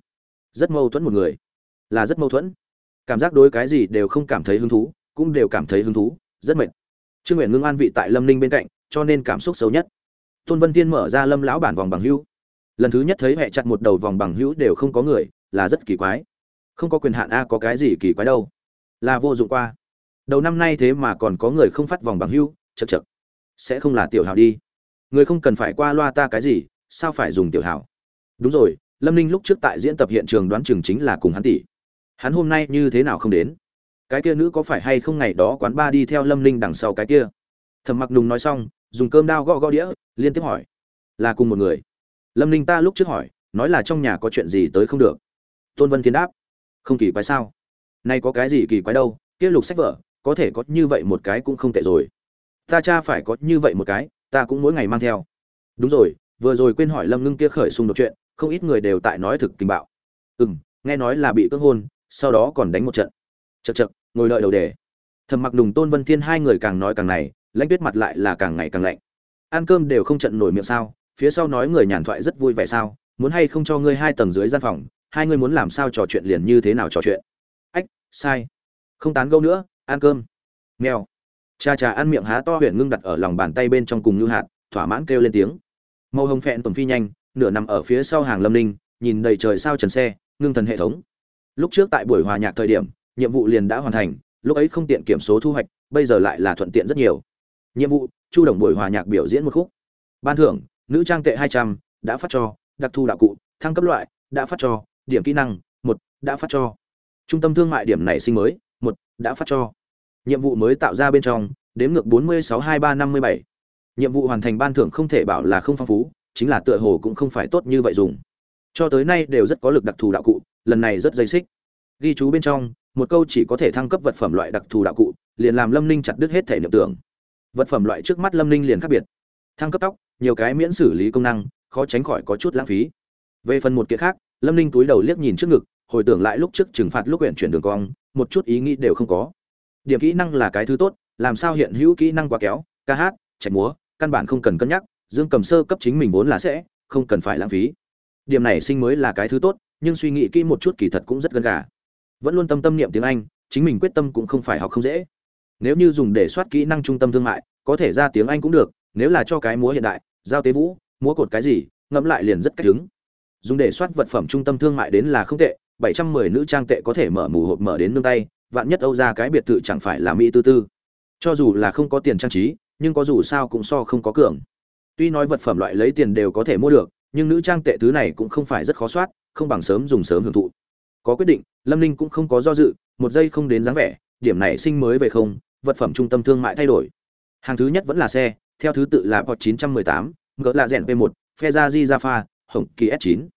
Rất mâu thuẫn một người. Là rất mâu thuẫn. Cảm giác đối cái gì đều không cảm thấy hứng thú, cũng đều cảm thấy hứng thú, rất mệt. Trương nguyện ngưng an vị tại lâm ninh bên cạnh, cho nên cảm xúc xấu nhất. Tôn vân tiên mở ra lâm lão bản vòng bằng hữu. Lần thứ nhất thấy hệ chặt một đầu vòng bằng hữu đều không có người, là rất kỳ quái. Không có quyền hạn a, có cái gì kỳ quái đâu. Là vô dụng qua. Đầu năm nay thế mà còn có người không phát vòng bằng hữu chật chật sẽ không là tiểu hào đi người không cần phải qua loa ta cái gì, sao phải dùng tiểu hảo? Đúng rồi, lâm ninh lúc trước tại diễn tập hiện trường đoán chừng chính là cùng hắn tỷ. Hắn hôm nay như thế nào không đến? Cái kia nữ có phải hay không ngày đó quán ba đi theo lâm ninh đằng sau cái kia? Thầm mặc nùng nói xong, dùng cơm đao gõ gõ đĩa, liên tiếp hỏi. Là cùng một người. Lâm ninh ta lúc trước hỏi, nói là trong nhà có chuyện gì tới không được. Tôn vân thiên đáp. Không kỳ quái sao? Nay có cái gì kỳ quái đâu, kia lục sách vở, có thể có như vậy một cái cũng không tệ rồi. Ta cha phải có như vậy một cái ta cũng mỗi ngày mang theo. Đúng rồi, vừa rồi quên hỏi lâm ngưng kia khởi xung đột chuyện, không ít người đều tại nói thực tình bạo. Ừ m nghe nói là bị cưỡng hôn, sau đó còn đánh một trận. Chật chật ngồi đợi đầu đề. Thầm mặc đùng tôn vân thiên hai người càng nói càng này, lãnh tuyết mặt lại là càng ngày càng lạnh. Ăn cơm đều không trận nổi miệng sao, phía sau nói người nhàn thoại rất vui vẻ sao, muốn hay không cho ngươi hai tầng dưới gian phòng, hai ngươi muốn làm sao trò chuyện liền như thế nào trò chuyện. Ách, sai. Không tán gâu nữa, ăn cơm. Nghèo cha cha ăn miệng há to huyện ngưng đặt ở lòng bàn tay bên trong cùng như hạt, thỏa mãn kêu lên tiếng. Màu hồng phẹn tuần phi nhanh, nửa nằm ở phía sau hàng lâm ninh, nhìn đầy trời sao trần xe, ngưng thần hệ thống. Lúc trước tại buổi hòa nhạc thời điểm, nhiệm vụ liền đã hoàn thành, lúc ấy không tiện kiểm số thu hoạch, bây giờ lại là thuận tiện rất nhiều. Nhiệm vụ, chu đồng buổi hòa nhạc biểu diễn một khúc. Ban thưởng, nữ trang tệ hai trăm, đã phát cho, đặc thù đạo cụ, thăng cấp loại, đã phát cho, điểm kỹ năng, một, đã phát cho. Trung tâm thương mại điểm nảy sinh mới, một, đã phát cho nhiệm vụ mới tạo ra bên trong, đếm ngược bốn mươi sáu hai ba năm mươi bảy. Nhiệm vụ hoàn thành ban thưởng không thể bảo là không phong phú, chính là tựa hồ cũng không phải tốt như vậy dùng. Cho tới nay đều rất có lực đặc thù đạo cụ, lần này rất dây xích. Ghi chú bên trong, một câu chỉ có thể thăng cấp vật phẩm loại đặc thù đạo cụ, liền làm lâm ninh chặt đứt hết thể niệm tưởng. Vật phẩm loại trước mắt lâm ninh liền khác biệt. Thăng cấp tóc, nhiều cái miễn xử lý công năng, khó tránh khỏi có chút lãng phí. Về phần một kiện khác, lâm ninh túi đầu liếc nhìn trước ngực, hồi tưởng lại lúc trước trừng phạt lúc huyện chuyển đường cong, một chút ý nghĩ đều không có điểm kỹ năng là cái thứ tốt, làm sao hiện hữu kỹ năng quá kéo ca hát, chạy múa, căn bản không cần cân nhắc, dương cầm sơ cấp chính mình vốn là sẽ, không cần phải lãng phí. Điểm này sinh mới là cái thứ tốt, nhưng suy nghĩ kỹ một chút kỳ thật cũng rất gần gà. Vẫn luôn tâm tâm niệm tiếng anh, chính mình quyết tâm cũng không phải học không dễ. Nếu như dùng để soát kỹ năng trung tâm thương mại, có thể ra tiếng anh cũng được, nếu là cho cái múa hiện đại, giao tế vũ, múa cột cái gì, ngẫm lại liền rất cách đứng dùng để soát vật phẩm trung tâm thương mại đến là không tệ, bảy trăm mười nữ trang tệ có thể mở mù hộp mở đến nương tay vạn nhất âu ra cái biệt thự chẳng phải là mỹ tư tư. Cho dù là không có tiền trang trí nhưng có dù sao cũng so không có cường. Tuy nói vật phẩm loại lấy tiền đều có thể mua được nhưng nữ trang tệ thứ này cũng không phải rất khó soát không bằng sớm dùng sớm hưởng thụ. Có quyết định lâm ninh cũng không có do dự một giây không đến dáng vẻ điểm này sinh mới về không vật phẩm trung tâm thương mại thay đổi. Hàng thứ nhất vẫn là xe theo thứ tự là Porsche 918, gỡ là rèn p 1 Ferrari Jaffa, hồng kỳ s 9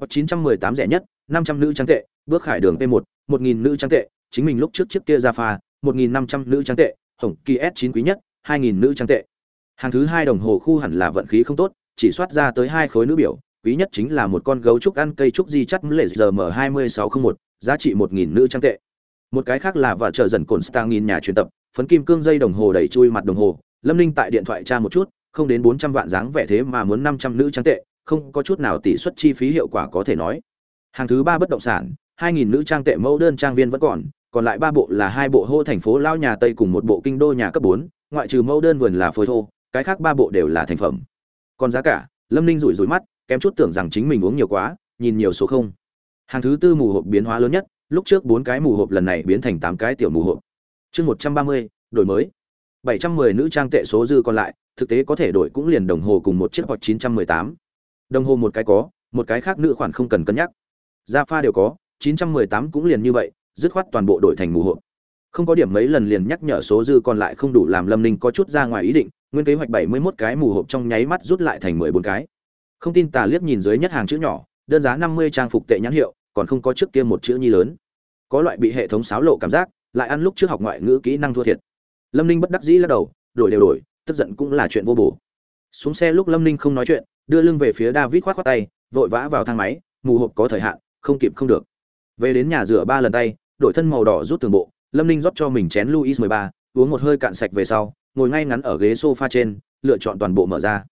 Porsche 918 rẻ nhất 500 nữ trang tệ bước khải đường p 1 1000 nữ trang tệ chính mình lúc trước chiếc kia ra pha 1500 nữ trang tệ hồng kỳ s 9 quý nhất 2000 nữ trang tệ. Hàng thứ hai đồng hồ khu hẳn là vận khí không tốt, chỉ soát ra tới hai khối nữ biểu, quý nhất chính là một con gấu trúc ăn cây trúc di chắt lệ giờ m hai mươi sáu không một, giá trị một nghìn nữ trang tệ. Một cái khác là vợ trợ dần cồn star nghìn nhà truyền tập, phấn kim cương dây đồng hồ đẩy chui mặt đồng hồ. Lâm ninh tại điện thoại tra một chút, không đến bốn trăm vạn dáng vẻ thế mà muốn năm trăm nữ trang tệ, không có chút nào tỷ suất chi phí hiệu quả có thể nói. Hàng thứ ba bất động sản, hai nghìn nữ trang tệ mẫu đơn trang viên vẫn còn còn lại ba bộ là hai bộ hô thành phố lao nhà tây cùng một bộ kinh đô nhà cấp bốn, ngoại trừ mẫu đơn vườn là phối thô, cái khác ba bộ đều là thành phẩm. Còn giá cả, lâm ninh rủi rủi mắt, kém chút tưởng rằng chính mình uống nhiều quá, nhìn nhiều số không. Hàng thứ tư mù hộp biến hóa lớn nhất, lúc trước bốn cái mù hộp lần này biến thành tám cái tiểu mù hộp. Chương một trăm ba mươi, đổi mới. Bảy trăm mười nữ trang tệ số dư còn lại, thực tế có thể đổi cũng liền đồng hồ cùng một chiếc hoặc chín trăm mười tám. Đồng hồ một cái có, một cái khác nữ khoản không cần cân nhắc. Gia pha đều có, chín trăm mười tám cũng liền như vậy dứt khoát toàn bộ đổi thành mù hộp không có điểm mấy lần liền nhắc nhở số dư còn lại không đủ làm lâm ninh có chút ra ngoài ý định, nguyên kế hoạch bảy mươi 71 cái mù hộp trong nháy mắt rút lại thành mười bốn cái. Không tin tà liếc nhìn dưới nhất hàng chữ nhỏ, đơn giá năm mươi trang phục tệ nhãn hiệu, còn không có trước kia một chữ nhi lớn. Có loại bị hệ thống xáo lộ cảm giác, lại ăn lúc trước học ngoại ngữ kỹ năng thua thiệt. Lâm ninh bất đắc dĩ lắc đầu, đổi đều đổi, tức giận cũng là chuyện vô bổ. Xuống xe lúc lâm ninh không nói chuyện, đưa lưng về phía david khoát khoát tay, vội vã vào thang máy, mù hộp có thời hạn, không kịp không được. Về đến nhà rửa ba lần tay đổi thân màu đỏ rút tường bộ, lâm ninh rót cho mình chén luis mười ba, uống một hơi cạn sạch về sau, ngồi ngay ngắn ở ghế sofa trên, lựa chọn toàn bộ mở ra.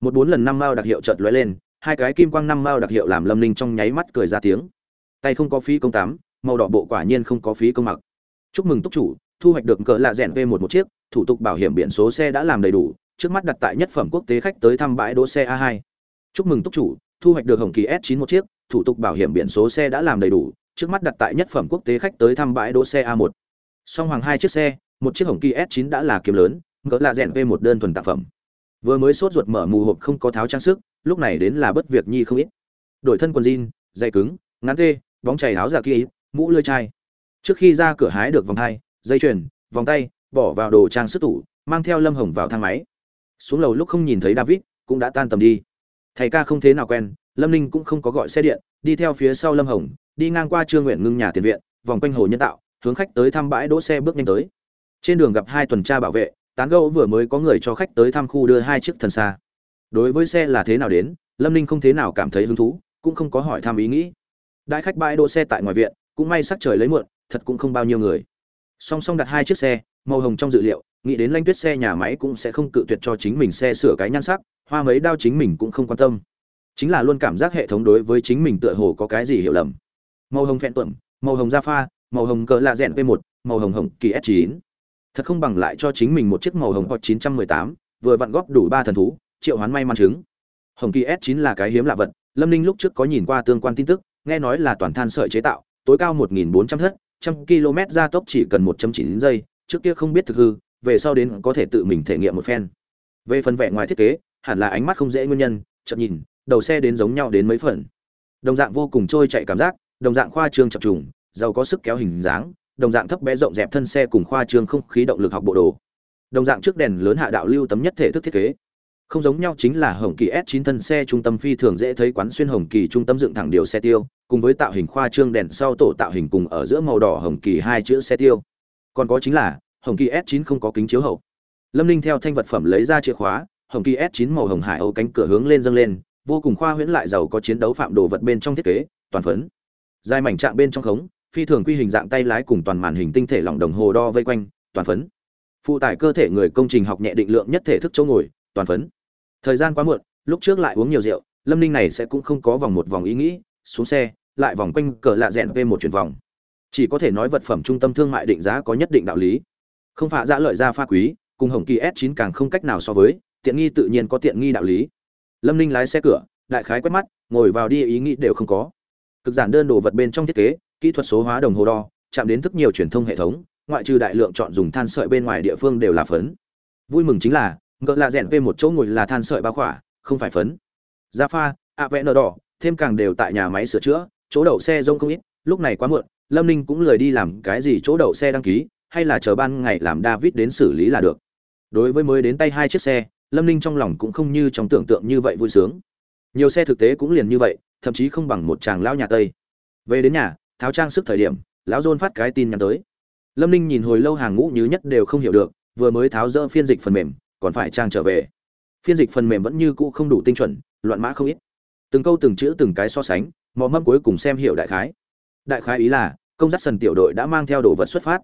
Một bốn lần năm mao đặc hiệu chợt lóe lên, hai cái kim quang năm mao đặc hiệu làm lâm ninh trong nháy mắt cười ra tiếng. Tay không có phí công tám, màu đỏ bộ quả nhiên không có phí công mặc. Chúc mừng túc chủ, thu hoạch được cỡ lạ rèn v một một chiếc, thủ tục bảo hiểm biển số xe đã làm đầy đủ, trước mắt đặt tại nhất phẩm quốc tế khách tới thăm bãi đỗ xe a 2 chúc mừng túc chủ, thu hoạch được hồng kỳ s 9 một chiếc, thủ tục bảo hiểm biển số xe đã làm đầy đủ trước mắt đặt tại nhất phẩm quốc tế khách tới thăm bãi đỗ xe a 1 song hoàng hai chiếc xe, một chiếc hồng kỳ s 9 đã là kiếm lớn gỡ là rèn V1 đơn thuần tạp phẩm. Vừa mới sốt ruột mở mù hộp không có tháo trang sức, lúc này đến là bất việc nhi không ít. Đổi thân quần jean dây cứng, ngắn tê bóng chảy áo giả kia, mũ lưỡi chai. Trước khi ra cửa hái được vòng hai, dây chuyền, vòng tay, bỏ vào đồ trang sức tủ, mang theo lâm hồng vào thang máy. Xuống lầu lúc không nhìn thấy david, cũng đã tan tầm đi. Thầy ca không thế nào quen, lâm ninh cũng không có gọi xe điện, đi theo phía sau lâm hồng đi ngang qua trương nguyện ngưng nhà tiền viện, vòng quanh hồ nhân tạo, hướng khách tới thăm bãi đỗ xe bước nhanh tới. Trên đường gặp hai tuần tra bảo vệ, tán gẫu vừa mới có người cho khách tới thăm khu đưa hai chiếc thần xa. Đối với xe là thế nào đến, lâm ninh không thế nào cảm thấy hứng thú, cũng không có hỏi thăm ý nghĩ. Đại khách bãi đỗ xe tại ngoài viện, cũng may sắc trời lấy muộn, thật cũng không bao nhiêu người. Song song đặt hai chiếc xe, màu hồng trong dự liệu, nghĩ đến lanh tuyết xe nhà máy cũng sẽ không cự tuyệt cho chính mình xe sửa cái nhan sắc, hoa mấy đao chính mình cũng không quan tâm. Chính là luôn cảm giác hệ thống đối với chính mình tựa hồ có cái gì hiểu lầm màu hồng phẹn tuẩm màu hồng da pha màu hồng cỡ lạ rẽn p 1 màu hồng hồng kỳ s 9 thật không bằng lại cho chính mình một chiếc màu hồng hot 918, vừa vặn góp đủ ba thần thú triệu hoán may mắn trứng. hồng kỳ s 9 là cái hiếm lạ vật lâm ninh lúc trước có nhìn qua tương quan tin tức nghe nói là toàn than sợi chế tạo tối cao 1.400 thất trăm km gia tốc chỉ cần 1.9 giây trước kia không biết thực hư về sau đến có thể tự mình thể nghiệm một phen. Về phần vẻ ngoài thiết kế hẳn là ánh mắt không dễ nguyên nhân chậm nhìn đầu xe đến giống nhau đến mấy phần. Đồng dạng vô cùng trôi chạy cảm giác đồng dạng khoa trương chập trùng, giàu có sức kéo hình dáng, đồng dạng thấp bé rộng dẹp thân xe cùng khoa trương không khí động lực học bộ đồ. Đồng dạng trước đèn lớn hạ đạo lưu tấm nhất thể thức thiết kế. Không giống nhau chính là hồng kỳ s 9 thân xe trung tâm phi thường dễ thấy quán xuyên hồng kỳ trung tâm dựng thẳng điều xe tiêu, cùng với tạo hình khoa trương đèn sau tổ tạo hình cùng ở giữa màu đỏ hồng kỳ hai chữ xe tiêu. Còn có chính là, hồng kỳ s 9 không có kính chiếu hậu. Lâm linh theo thanh vật phẩm lấy ra chìa khóa, hồng kỳ s 9 màu hồng hải âu cánh cửa hướng lên dâng lên, vô cùng khoa huyễn lại giàu có chiến đấu phạm đồ vật bên trong thiết kế, toàn phấn dài mảnh trạng bên trong khống, phi thường quy hình dạng tay lái cùng toàn màn hình tinh thể lỏng đồng hồ đo vây quanh, toàn phấn. Phụ tải cơ thể người công trình học nhẹ định lượng nhất thể thức chỗ ngồi, toàn phấn. Thời gian quá muộn, lúc trước lại uống nhiều rượu, lâm ninh này sẽ cũng không có vòng một vòng ý nghĩ, xuống xe, lại vòng quanh cờ lạ rẽn về một chuyển vòng. Chỉ có thể nói vật phẩm trung tâm thương mại định giá có nhất định đạo lý. Không phạ ra lợi ra pha quý, cùng hồng kỳ s 9 càng không cách nào so với, tiện nghi tự nhiên có tiện nghi đạo lý. Lâm ninh lái xe cửa, đại khái quét mắt, ngồi vào đi ý nghĩ đều không có cực giản đơn đồ vật bên trong thiết kế, kỹ thuật số hóa đồng hồ đo, chạm đến thức nhiều truyền thông hệ thống, ngoại trừ đại lượng chọn dùng than sợi bên ngoài địa phương đều là phấn. Vui mừng chính là ngựa lạ rẽn về một chỗ ngồi là than sợi bao khỏa, không phải phấn. Da pha, ạ vẽ nở đỏ, thêm càng đều tại nhà máy sửa chữa, chỗ đậu xe rông không ít, lúc này quá muộn, lâm ninh cũng lười đi làm cái gì chỗ đậu xe đăng ký, hay là chờ ban ngày làm david đến xử lý là được. Đối với mới đến tay hai chiếc xe, lâm ninh trong lòng cũng không như trong tưởng tượng như vậy vui sướng. Nhiều xe thực tế cũng liền như vậy thậm chí không bằng một chàng lão nhà tây. Về đến nhà, tháo trang sức thời điểm, lão dôn phát cái tin nhắn tới. Lâm ninh nhìn hồi lâu hàng ngũ như nhất đều không hiểu được, vừa mới tháo rỡ phiên dịch phần mềm, còn phải trang trở về. Phiên dịch phần mềm vẫn như cũ không đủ tinh chuẩn, loạn mã không ít. Từng câu từng chữ từng cái so sánh, mò mâm cuối cùng xem hiểu đại khái. Đại khái ý là, công giác sần tiểu đội đã mang theo đồ vật xuất phát.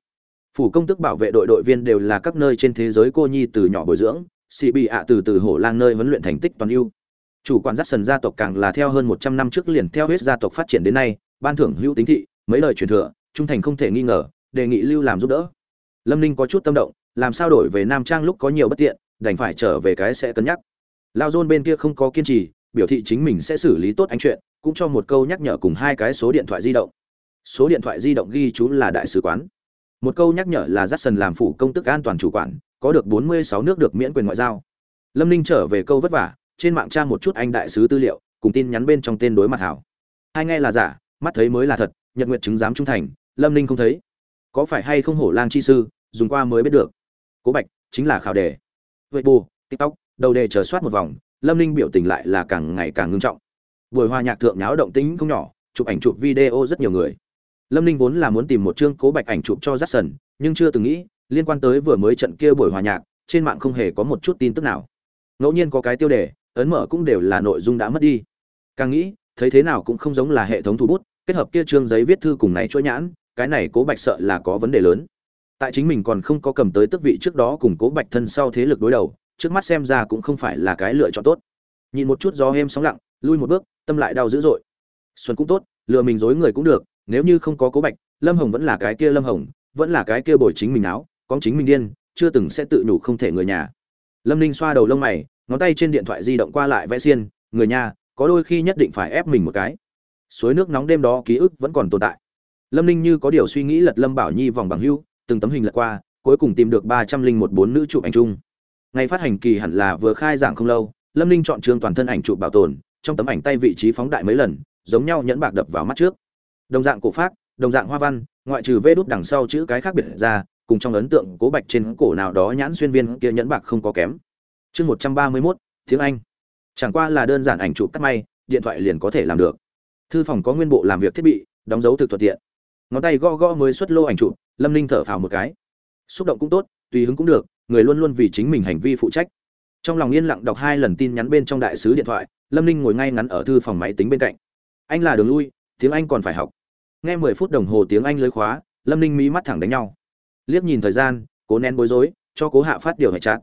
Phủ công tức bảo vệ đội đội viên đều là các nơi trên thế giới cô nhi từ nhỏ bồi dưỡng xị bị ạ từ từ hổ lang nơi huấn luyện thành tích toàn ưu chủ quản dắt sần gia tộc càng là theo hơn một trăm năm trước liền theo huyết gia tộc phát triển đến nay, ban thưởng hữu tính thị, mấy lời truyền thừa, trung thành không thể nghi ngờ, đề nghị lưu làm giúp đỡ. Lâm ninh có chút tâm động, làm sao đổi về nam trang lúc có nhiều bất tiện, đành phải trở về cái sẽ cân nhắc. Lao dôn bên kia không có kiên trì, biểu thị chính mình sẽ xử lý tốt anh chuyện, cũng cho một câu nhắc nhở cùng hai cái số điện thoại di động. Số điện thoại di động ghi chú là đại sứ quán. Một câu nhắc nhở là dắt làm phủ công tức an toàn chủ quản, có được bốn mươi sáu nước được miễn quyền ngoại giao. Lâm ninh trở về câu vất vả trên mạng tra một chút anh đại sứ tư liệu, cùng tin nhắn bên trong tên đối mặt hảo. Hai nghe là giả, mắt thấy mới là thật, nhật nguyện chứng giám trung thành, lâm ninh không thấy. Có phải hay không hổ lang chi sư, dùng qua mới biết được. Cố bạch, chính là khảo đề. Vậy bù, tiktok, đầu đề chờ soát một vòng, lâm ninh biểu tình lại là càng ngày càng ngưng trọng. Buổi hòa nhạc thượng nháo động tính không nhỏ, chụp ảnh chụp video rất nhiều người. Lâm ninh vốn là muốn tìm một chương cố bạch ảnh chụp cho j nhưng chưa từng nghĩ, liên quan tới vừa mới trận kia buổi hòa nhạc, trên mạng không hề có một chút tin tức nào. Ngẫu nhiên có cái tiêu đề ấn mở cũng đều là nội dung đã mất đi. Càng nghĩ, thấy thế nào cũng không giống là hệ thống thủ bút, kết hợp kia trương giấy viết thư cùng này chỗ nhãn, cái này cố bạch sợ là có vấn đề lớn. Tại chính mình còn không có cầm tới tước vị trước đó cùng cố bạch thân sau thế lực đối đầu, trước mắt xem ra cũng không phải là cái lựa chọn tốt. Nhìn một chút gió êm sóng lặng, lui một bước, tâm lại đau dữ dội. Xuân cũng tốt, lừa mình dối người cũng được, nếu như không có cố bạch, lâm hồng vẫn là cái kia lâm hồng, vẫn là cái kia bồi chính mình áo có chính mình điên, chưa từng sẽ tự nhủ không thể người nhà. Lâm ninh xoa đầu lông mày ngón tay trên điện thoại di động qua lại vẽ xiên, người nhà, có đôi khi nhất định phải ép mình một cái. Suối nước nóng đêm đó ký ức vẫn còn tồn tại. Lâm ninh như có điều suy nghĩ lật lâm bảo nhi vòng bằng hưu, từng tấm hình lật qua, cuối cùng tìm được ba trăm linh một bốn nữ chụp ảnh chung. Ngày phát hành kỳ hẳn là vừa khai giảng không lâu, lâm ninh chọn trường toàn thân ảnh chụp bảo tồn, trong tấm ảnh tay vị trí phóng đại mấy lần, giống nhau nhẫn bạc đập vào mắt trước. Đồng dạng cổ pháp đồng dạng hoa văn, ngoại trừ vê đút đằng sau chữ cái khác biệt ra, cùng trong ấn tượng cố bạch trên cổ nào đó nhãn xuyên viên kia nhẫn bạc không có kém chương một trăm ba mươi mốt, tiếng anh. Chẳng qua là đơn giản ảnh chụp cắt may, điện thoại liền có thể làm được. Thư phòng có nguyên bộ làm việc thiết bị, đóng dấu thực thuận tiện. Ngón tay gõ gõ mới xuất lô ảnh chụp, lâm ninh thở phào một cái. Xúc động cũng tốt, tùy hứng cũng được, người luôn luôn vì chính mình hành vi phụ trách. Trong lòng yên lặng đọc hai lần tin nhắn bên trong đại sứ điện thoại, lâm ninh ngồi ngay ngắn ở thư phòng máy tính bên cạnh. Anh là đường lui, tiếng anh còn phải học. Nghe mười phút đồng hồ tiếng anh lưới khóa, lâm ninh mí mắt thẳng đánh nhau. Liếc nhìn thời gian, cố nén bối rối, cho cố hạ phát điều hệ chặn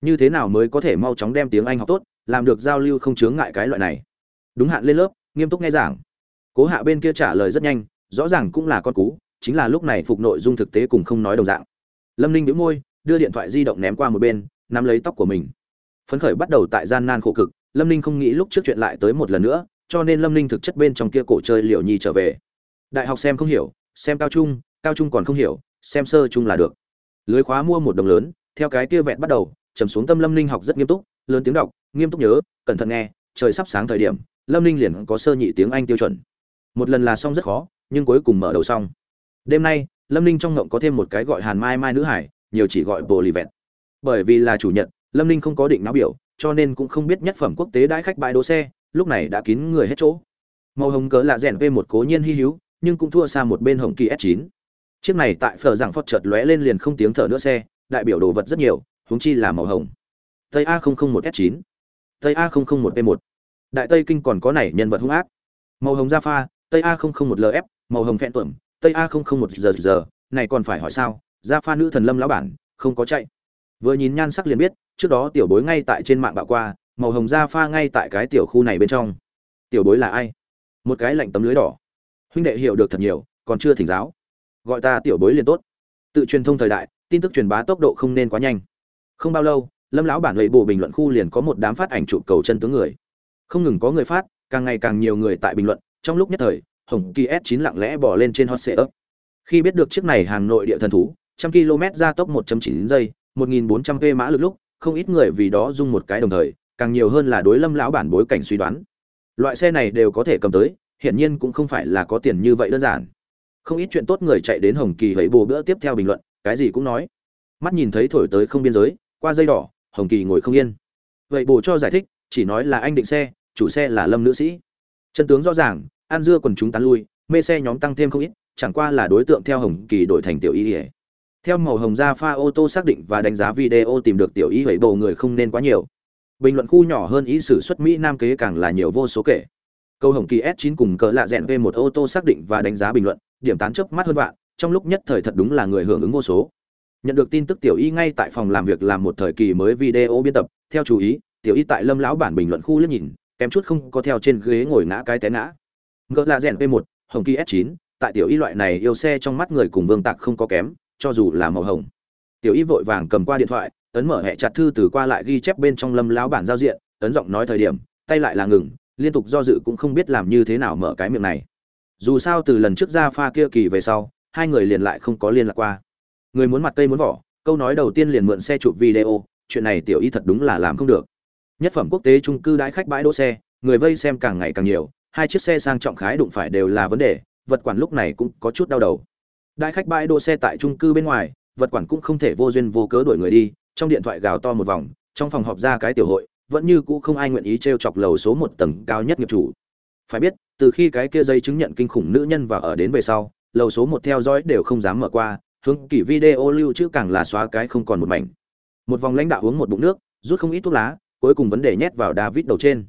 như thế nào mới có thể mau chóng đem tiếng anh học tốt, làm được giao lưu không chướng ngại cái loại này? Đúng hạn lên lớp, nghiêm túc nghe giảng. Cố hạ bên kia trả lời rất nhanh, rõ ràng cũng là con cú, chính là lúc này phục nội dung thực tế cùng không nói đồng dạng. Lâm ninh đĩu môi, đưa điện thoại di động ném qua một bên, nắm lấy tóc của mình. Phấn khởi bắt đầu tại gian nan khổ cực, lâm ninh không nghĩ lúc trước chuyện lại tới một lần nữa, cho nên lâm ninh thực chất bên trong kia cổ chơi liệu nhi trở về. Đại học xem không hiểu, xem cao trung cao trung còn không hiểu, xem sơ trung là được. Lưới khóa mua một đồng lớn, theo cái kia vẹn bắt đầu trầm xuống tâm lâm ninh học rất nghiêm túc, lớn tiếng đọc, nghiêm túc nhớ, cẩn thận nghe, trời sắp sáng thời điểm, lâm ninh liền có sơ nhị tiếng anh tiêu chuẩn. Một lần là xong rất khó, nhưng cuối cùng mở đầu xong. Đêm nay, lâm ninh trong ngộng có thêm một cái gọi hàn mai mai nữ hải, nhiều chỉ gọi bồ lì vẹn bởi vì là chủ nhật, lâm ninh không có định náo biểu, cho nên cũng không biết nhất phẩm quốc tế đãi khách bãi đỗ xe, lúc này đã kín người hết chỗ. Màu hồng cớ là rèn v một cố nhiên hy hữu, nhưng cũng thua xa một bên hồng kỳ s 9 chiếc này tại phở giảng phót chợt lóe lên liền không tiếng thở nữa xe, đại biểu đồ vật rất nhiều huống chi là màu hồng. Tây a 001 s 9 tây a 001 p 1 đại tây kinh còn có này nhân vật hung ác. Màu hồng gia pha, tây a 001 lf màu hồng phẹn tuẩm tây a 001 giờ giờ này còn phải hỏi sao gia pha nữ thần lâm lão bản, không có chạy. Vừa nhìn nhan sắc liền biết, trước đó tiểu bối ngay tại trên mạng bạo qua, màu hồng gia pha ngay tại cái tiểu khu này bên trong. Tiểu bối là ai? Một cái lạnh tấm lưới đỏ. Huynh đệ hiểu được thật nhiều, còn chưa thỉnh giáo. Gọi ta tiểu bối liền tốt. Tự truyền thông thời đại, tin tức truyền bá tốc độ không nên quá nhanh không bao lâu, lâm lão bản lệ bộ bình luận khu liền có một đám phát ảnh chụp cầu chân tướng người. Không ngừng có người phát, càng ngày càng nhiều người tại bình luận, trong lúc nhất thời, hồng kỳ s 9 lặng lẽ bỏ lên trên hot ấp khi biết được chiếc này hàng nội địa thần thú, trăm km ra tốc 1.9 giây 1.400 v mã lực lúc, không ít người vì đó dung một cái đồng thời, càng nhiều hơn là đối lâm lão bản bối cảnh suy đoán. Loại xe này đều có thể cầm tới, hiển nhiên cũng không phải là có tiền như vậy đơn giản. Không ít chuyện tốt người chạy đến hồng kỳ hấy bồ bữa tiếp theo bình luận, cái gì cũng nói. Mắt nhìn thấy thổi tới không biên giới qua dây đỏ, hồng kỳ ngồi không yên. Vậy bổ cho giải thích, chỉ nói là anh định xe, chủ xe là lâm nữ sĩ. Chân tướng rõ ràng an dưa quần chúng tán lui, mê xe nhóm tăng thêm không ít, chẳng qua là đối tượng theo hồng kỳ đổi thành tiểu y ỉa theo màu hồng ra pha ô tô xác định và đánh giá video tìm được tiểu y vậy bầu người không nên quá nhiều. Bình luận khu nhỏ hơn ý sử xuất mỹ nam kế càng là nhiều vô số kể. Câu hồng kỳ s 9 cùng cỡ lạ rẽn v một ô tô xác định và đánh giá bình luận, điểm tán chớp mắt hơn vạn, trong lúc nhất thời thật đúng là người hưởng ứng vô số nhận được tin tức tiểu y ngay tại phòng làm việc làm một thời kỳ mới video biên tập, theo chú ý, tiểu y tại lâm lão bản bình luận khu liếc nhìn, kém chút không có theo trên ghế ngồi ngã cái té ngã. Ngỡ là rèn p 1 hồng kỳ s 9 tại tiểu y loại này yêu xe trong mắt người cùng vương tạc không có kém, cho dù là màu hồng. Tiểu y vội vàng cầm qua điện thoại, ấn mở hệ chặt thư từ qua lại ghi chép bên trong lâm lão bản giao diện, ấn giọng nói thời điểm, tay lại là ngừng, liên tục do dự cũng không biết làm như thế nào mở cái miệng này. Dù sao từ lần trước ra pha kia kỳ về sau, hai người liền lại không có liên lạc qua người muốn mặt cây muốn vỏ, câu nói đầu tiên liền mượn xe chụp video, chuyện này tiểu y thật đúng là làm không được. Nhất phẩm quốc tế trung cư đãi khách bãi đỗ xe, người vây xem càng ngày càng nhiều, hai chiếc xe sang trọng khái đụng phải đều là vấn đề, vật quản lúc này cũng có chút đau đầu. Đãi khách bãi đỗ xe tại trung cư bên ngoài, vật quản cũng không thể vô duyên vô cớ đuổi người đi, trong điện thoại gào to một vòng, trong phòng họp ra cái tiểu hội, vẫn như cũ không ai nguyện ý t chọc lầu số một tầng cao nhất nghiệp chủ. Phải biết, từ khi cái kia dây chứng nhận kinh khủng nữ nhân và ở đến về sau, lầu số một theo dõi đều không dám mở qua hướng kỷ video lưu trữ càng là xóa cái không còn một mảnh. Một vòng lãnh đạo uống một bụng nước, rút không ít thuốc lá, cuối cùng vấn đề nhét vào david đầu trên.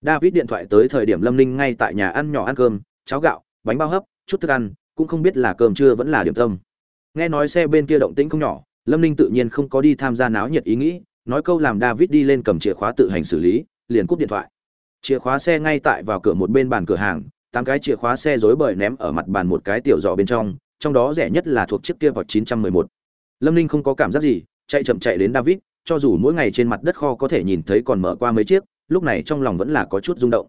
David điện thoại tới thời điểm lâm ninh ngay tại nhà ăn nhỏ ăn cơm, cháo gạo, bánh bao hấp, chút thức ăn, cũng không biết là cơm trưa vẫn là điểm tâm. Nghe nói xe bên kia động tĩnh không nhỏ, lâm ninh tự nhiên không có đi tham gia náo nhiệt ý nghĩ, nói câu làm david đi lên cầm chìa khóa tự hành xử lý, liền cúp điện thoại. Chìa khóa xe ngay tại vào cửa một bên bàn cửa hàng, tám cái chìa khóa xe rối bời ném ở mặt bàn một cái tiểu giỏ bên trong trong đó rẻ nhất là thuộc chiếc kia vào 911. Lâm Ninh không có cảm giác gì, chạy chậm chạy đến David, cho dù mỗi ngày trên mặt đất kho có thể nhìn thấy còn mở qua mấy chiếc, lúc này trong lòng vẫn là có chút rung động.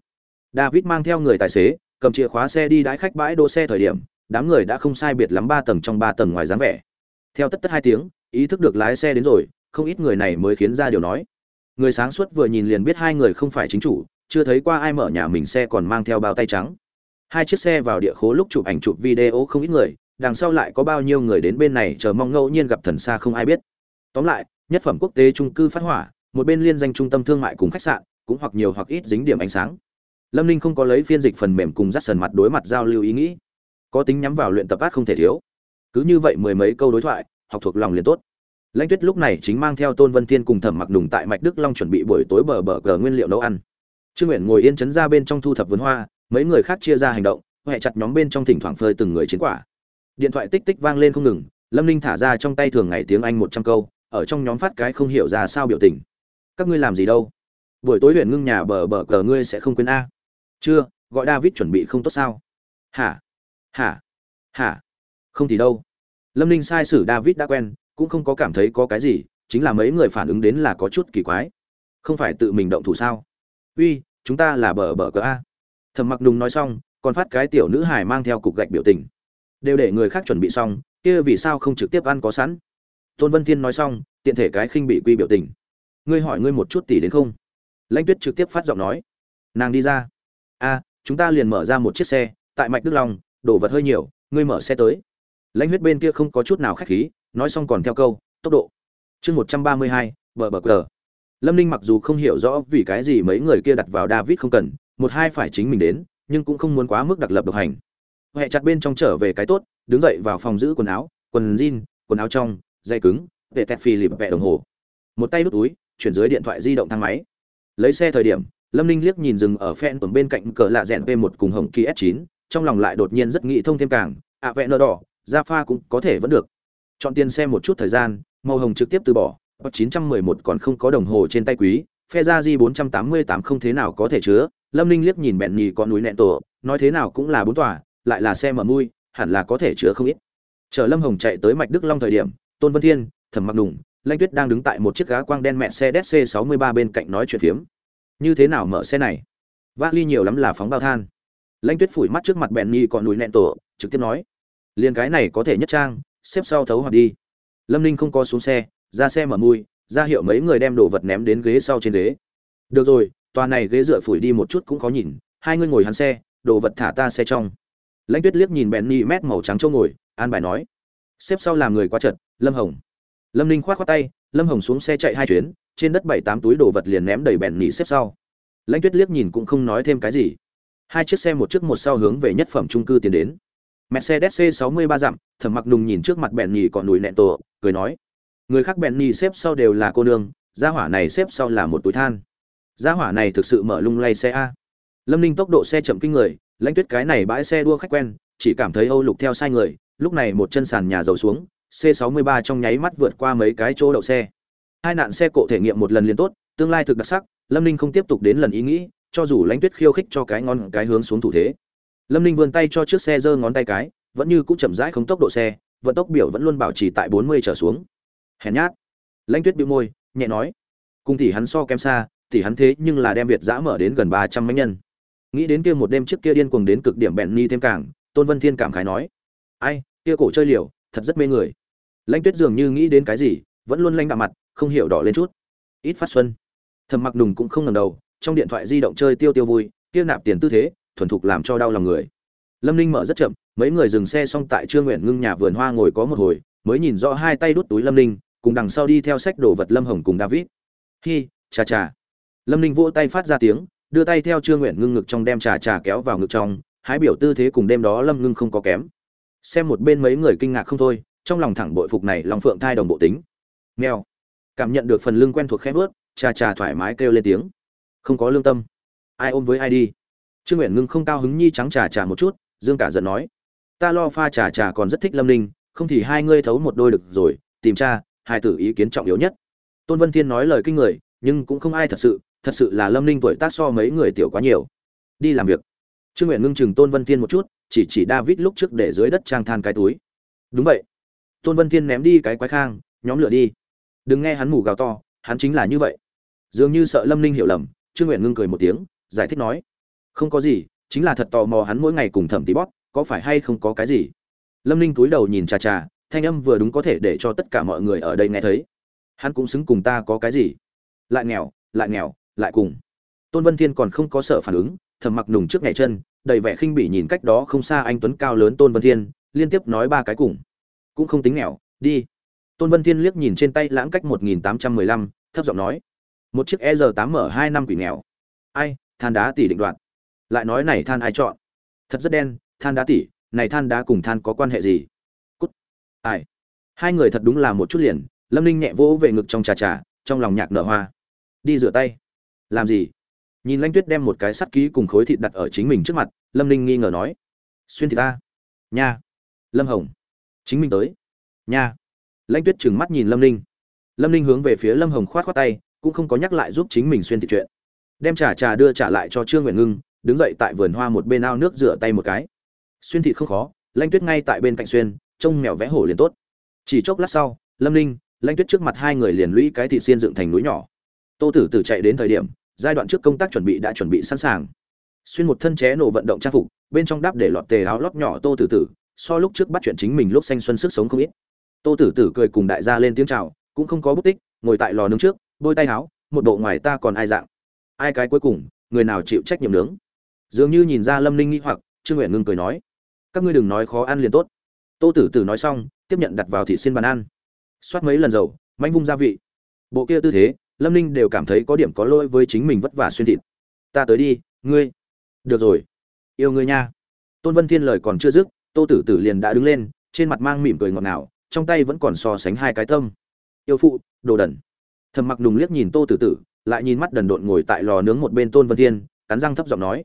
David mang theo người tài xế, cầm chìa khóa xe đi đái khách bãi đỗ xe thời điểm, đám người đã không sai biệt lắm ba tầng trong ba tầng ngoài dáng vẻ. Theo tất tất hai tiếng, ý thức được lái xe đến rồi, không ít người này mới khiến ra điều nói. Người sáng suốt vừa nhìn liền biết hai người không phải chính chủ, chưa thấy qua ai mở nhà mình xe còn mang theo bao tay trắng. Hai chiếc xe vào địa khố lúc chụp ảnh chụp video không ít người, đằng sau lại có bao nhiêu người đến bên này chờ mong ngẫu nhiên gặp thần xa không ai biết. Tóm lại, nhất phẩm quốc tế trung cư phát hỏa, một bên liên danh trung tâm thương mại cùng khách sạn, cũng hoặc nhiều hoặc ít dính điểm ánh sáng. Lâm Ninh không có lấy phiên dịch phần mềm cùng dắt sần mặt đối mặt giao lưu ý nghĩ, có tính nhắm vào luyện tập át không thể thiếu. Cứ như vậy mười mấy câu đối thoại, học thuộc lòng liền tốt. Lãnh Tuyết lúc này chính mang theo Tôn Vân Thiên cùng Thẩm Mặc đùng tại Mạch Đức Long chuẩn bị buổi tối bờ bờ cờ nguyên liệu nấu ăn. Trương Nguyện ngồi yên chấn ra bên trong thu thập vườn hoa, mấy người khác chia ra hành động, huệ chặt nhóm bên trong thỉnh thoảng phơi từng người chiến quả. Điện thoại tích tích vang lên không ngừng, Lâm Ninh thả ra trong tay thường ngày tiếng Anh một trăm câu, ở trong nhóm phát cái không hiểu ra sao biểu tình. Các ngươi làm gì đâu? Buổi tối huyện ngưng nhà bờ bờ cờ ngươi sẽ không quên a? Chưa, gọi David chuẩn bị không tốt sao? Hả? Hả? Hả? Không thì đâu. Lâm Ninh sai sử David đã quen, cũng không có cảm thấy có cái gì, chính là mấy người phản ứng đến là có chút kỳ quái. Không phải tự mình động thủ sao? Uy, chúng ta là bờ bờ cờ a. Thẩm Mặc Nùng nói xong, còn phát cái tiểu nữ hài mang theo cục gạch biểu tình. Đều để người khác chuẩn bị xong, kia vì sao không trực tiếp ăn có sẵn? Tôn Vân Thiên nói xong, tiện thể cái khinh bị quy biểu tình. Ngươi hỏi ngươi một chút tỷ đến không? Lãnh Tuyết trực tiếp phát giọng nói. Nàng đi ra. A, chúng ta liền mở ra một chiếc xe, tại Mạch Đức Long, đồ vật hơi nhiều, ngươi mở xe tới. Lãnh Huyết bên kia không có chút nào khách khí, nói xong còn theo câu, tốc độ. Chương một trăm ba mươi hai, bờ bờ cờ. Lâm Ninh mặc dù không hiểu rõ vì cái gì mấy người kia đặt vào David không cần, một hai phải chính mình đến, nhưng cũng không muốn quá mức đặc lập độc hành. Hệ chặt bên trong trở về cái tốt, đứng dậy vào phòng giữ quần áo, quần jean, quần áo trong, dây cứng, vệ tẹt phi lịp vẹ đồng hồ. Một tay đút túi, chuyển dưới điện thoại di động thang máy. Lấy xe thời điểm, Lâm Ninh liếc nhìn dừng ở phen tuần bên cạnh cờ lạ rèn P1 cùng hồng kỳ S9, trong lòng lại đột nhiên rất nghĩ thông thêm càng, ạ à, vẹ nơ đỏ, ra pha cũng có thể vẫn được. Chọn tiền xe một chút thời gian, màu hồng trực tiếp từ bỏ, 911 còn không có đồng hồ trên tay quý, phe ra di 488 không thế nào có thể chứa, Lâm Ninh liếc nhìn bẹn nhì con núi nẹn tổ, nói thế nào cũng là bốn tòa, lại là xe mở mui, hẳn là có thể chứa không ít. Chờ Lâm Hồng chạy tới Mạch Đức Long thời điểm, Tôn Vân Thiên, Thẩm Mặc Đùng, lanh Tuyết đang đứng tại một chiếc gá quang đen mẹ xe DC63 bên cạnh nói chuyện phiếm. Như thế nào mở xe này? Vali nhiều lắm là phóng bao than. lanh Tuyết phủi mắt trước mặt bẹn nhi còn núi nẹn tổ, trực tiếp nói: "Liên cái này có thể nhất trang, xếp sau thấu hoặc đi." Lâm Ninh không có xuống xe, ra xe mở mui, ra hiệu mấy người đem đồ vật ném đến ghế sau trên ghế. Được rồi, tòa này ghế dựa phủi đi một chút cũng khó nhìn, hai người ngồi hắn xe, đồ vật thả ta xe trong. Lãnh Tuyết liếc nhìn Benny mét màu trắng châu ngồi, an bài nói: "Xếp sau làm người quá chật, Lâm Hồng." Lâm Ninh khoát khoát tay, Lâm Hồng xuống xe chạy hai chuyến, trên đất bảy tám túi đồ vật liền ném đầy Benny xếp sau. Lãnh Tuyết liếc nhìn cũng không nói thêm cái gì. Hai chiếc xe một trước một sau hướng về nhất phẩm trung cư tiến đến. Mercedes C63 dặm, Thẩm Mặc Nùng nhìn trước mặt Benny còn núi nẹn tổ, cười nói: người khác bèn nỉ xếp sau đều là cô nương gia hỏa này xếp sau là một túi than gia hỏa này thực sự mở lung lay xe a lâm ninh tốc độ xe chậm kinh người, lãnh tuyết cái này bãi xe đua khách quen, chỉ cảm thấy âu lục theo sai người, lúc này một chân sàn nhà dầu xuống c 63 trong nháy mắt vượt qua mấy cái chỗ đậu xe. Hai nạn xe cộ thể nghiệm một lần liền tốt, tương lai thực đặc sắc, lâm ninh không tiếp tục đến lần ý nghĩ, cho dù lãnh tuyết khiêu khích cho cái ngon cái hướng xuống thủ thế. Lâm ninh vươn tay cho chiếc xe giơ ngón tay cái, vẫn như cũng chậm rãi không tốc độ xe, vận tốc biểu vẫn luôn bảo trì tại 40 trở xuống. Hèn nhát. Lãnh tuyết bị môi, nhẹ nói. Cùng tỷ hắn so kém xa, tỷ hắn thế nhưng là đem việt giã mở đến gần ba trăm mấy nhân nghĩ đến kia một đêm trước kia điên cuồng đến cực điểm bẹn ni thêm càng, tôn vân thiên cảm khái nói, ai, kia cổ chơi liều, thật rất mê người. Lãnh tuyết dường như nghĩ đến cái gì, vẫn luôn lanh đạm mặt, không hiểu đỏ lên chút. Ít phát xuân. Thầm mặc nùng cũng không ngần đầu, trong điện thoại di động chơi tiêu tiêu vui, kia nạp tiền tư thế, thuần thục làm cho đau lòng người. Lâm ninh mở rất chậm, mấy người dừng xe xong tại trương nguyện ngưng nhà vườn hoa ngồi có một hồi, mới nhìn rõ hai tay đút túi lâm ninh, cùng đằng sau đi theo sách đồ vật lâm hồng cùng david. Hi chà chà lâm ninh vỗ tay phát ra tiếng đưa tay theo trương nguyện ngưng ngực trong đem trà trà kéo vào ngực trong, hái biểu tư thế cùng đêm đó lâm ngưng không có kém. Xem một bên mấy người kinh ngạc không thôi, trong lòng thẳng bội phục này lòng phượng thai đồng bộ tính. Mèo cảm nhận được phần lưng quen thuộc khẽ vớt, trà trà thoải mái kêu lên tiếng. Không có lương tâm. Ai ôm với ai đi? Trương nguyện ngưng không cao hứng nhi trắng trà trà một chút, dương cả giận nói. Ta lo pha trà trà còn rất thích lâm ninh, không thì hai ngươi thấu một đôi được rồi, tìm cha, hai tử ý kiến trọng yếu nhất. Tôn vân thiên nói lời kinh người, nhưng cũng không ai thật sự thật sự là lâm ninh tuổi tác so mấy người tiểu quá nhiều. Đi làm việc. Trương nguyện ngưng chừng tôn vân thiên một chút chỉ chỉ david lúc trước để dưới đất trang than cái túi. Đúng vậy. Tôn vân thiên ném đi cái quái khang nhóm lửa đi. Đừng nghe hắn mù gào to hắn chính là như vậy. Dường như sợ lâm ninh hiểu lầm trương nguyện ngưng cười một tiếng giải thích nói không có gì chính là thật tò mò hắn mỗi ngày cùng thẩm tí bót, có phải hay không có cái gì? Lâm ninh túi đầu nhìn chà chà thanh âm vừa đúng có thể để cho tất cả mọi người ở đây nghe thấy. Hắn cũng xứng cùng ta có cái gì? Lại nghèo lại nghèo lại cùng. Tôn vân thiên còn không có sợ phản ứng, thầm mặc nùng trước ngày chân, đầy vẻ khinh bỉ nhìn cách đó không xa anh tuấn cao lớn tôn vân thiên, liên tiếp nói ba cái cùng. Cũng không tính nghèo, đi. Tôn vân thiên liếc nhìn trên tay lãng cách một nghìn tám trăm mười lăm, thấp giọng nói. Một chiếc e r tám m hai năm quỷ nghèo. Ai, than đá tỷ định đoạn lại nói này than ai chọn? Thật rất đen, than đá tỷ, này than đá cùng than có quan hệ gì? Cút. Ai? Hai người thật đúng là một chút liền, lâm ninh nhẹ vỗ về ngực trong trà trà, trong lòng nhạc nở hoa. Đi rửa tay làm gì? Nhìn lanh tuyết đem một cái sắt ký cùng khối thịt đặt ở chính mình trước mặt, lâm ninh nghi ngờ nói. Xuyên thịt ta. Nha. Lâm hồng. Chính mình tới. Nha. Lanh tuyết trừng mắt nhìn lâm ninh. Lâm ninh hướng về phía lâm hồng khoát t tay, cũng không có nhắc lại giúp chính mình xuyên thịt chuyện. Đem trà trà đưa trả lại cho trương nguyện ngưng, đứng dậy tại vườn hoa một bên ao nước rửa tay một cái. Xuyên thịt không khó, lanh tuyết ngay tại bên cạnh xuyên, trông mèo vẽ hổ liền tốt. Chỉ chốc lát sau, lâm ninh, lanh tuyết trước mặt hai người liền lũy cái thịt xiên dựng thành núi nhỏ. Tô tử tử chạy đến thời điểm giai đoạn trước công tác chuẩn bị đã chuẩn bị sẵn sàng. Xuyên một thân ché nổ vận động trang phục, bên trong đáp để lọt tề áo lót nhỏ tô tử tử, so lúc trước bắt chuyện chính mình lúc xanh xuân sức sống không ít. Tô tử tử cười cùng đại gia lên tiếng chào, cũng không có bút tích, ngồi tại lò nướng trước, bôi tay áo, một bộ ngoài ta còn ai dạng. Ai cái cuối cùng, người nào chịu trách nhiệm nướng? Dường như nhìn ra lâm ninh nghĩ hoặc, trương nguyện ngưng cười nói, các ngươi đừng nói khó ăn liền tốt. Tô tử tử nói xong, tiếp nhận đặt vào thị xin bàn ăn. Xoát mấy lần dầu, manh vung gia vị. Bộ kia tư thế lâm ninh đều cảm thấy có điểm có lỗi với chính mình vất vả xuyên thịt. Ta tới đi, ngươi. Được rồi. Yêu ngươi nha. Tôn vân thiên lời còn chưa dứt, tô tử tử liền đã đứng lên, trên mặt mang mỉm cười ngọt ngào, trong tay vẫn còn so sánh hai cái tâm. Yêu phụ, đồ đần. Thầm mặc nùng liếc nhìn tô tử tử, lại nhìn mắt đần độn ngồi tại lò nướng một bên tôn vân thiên, cắn răng thấp giọng nói.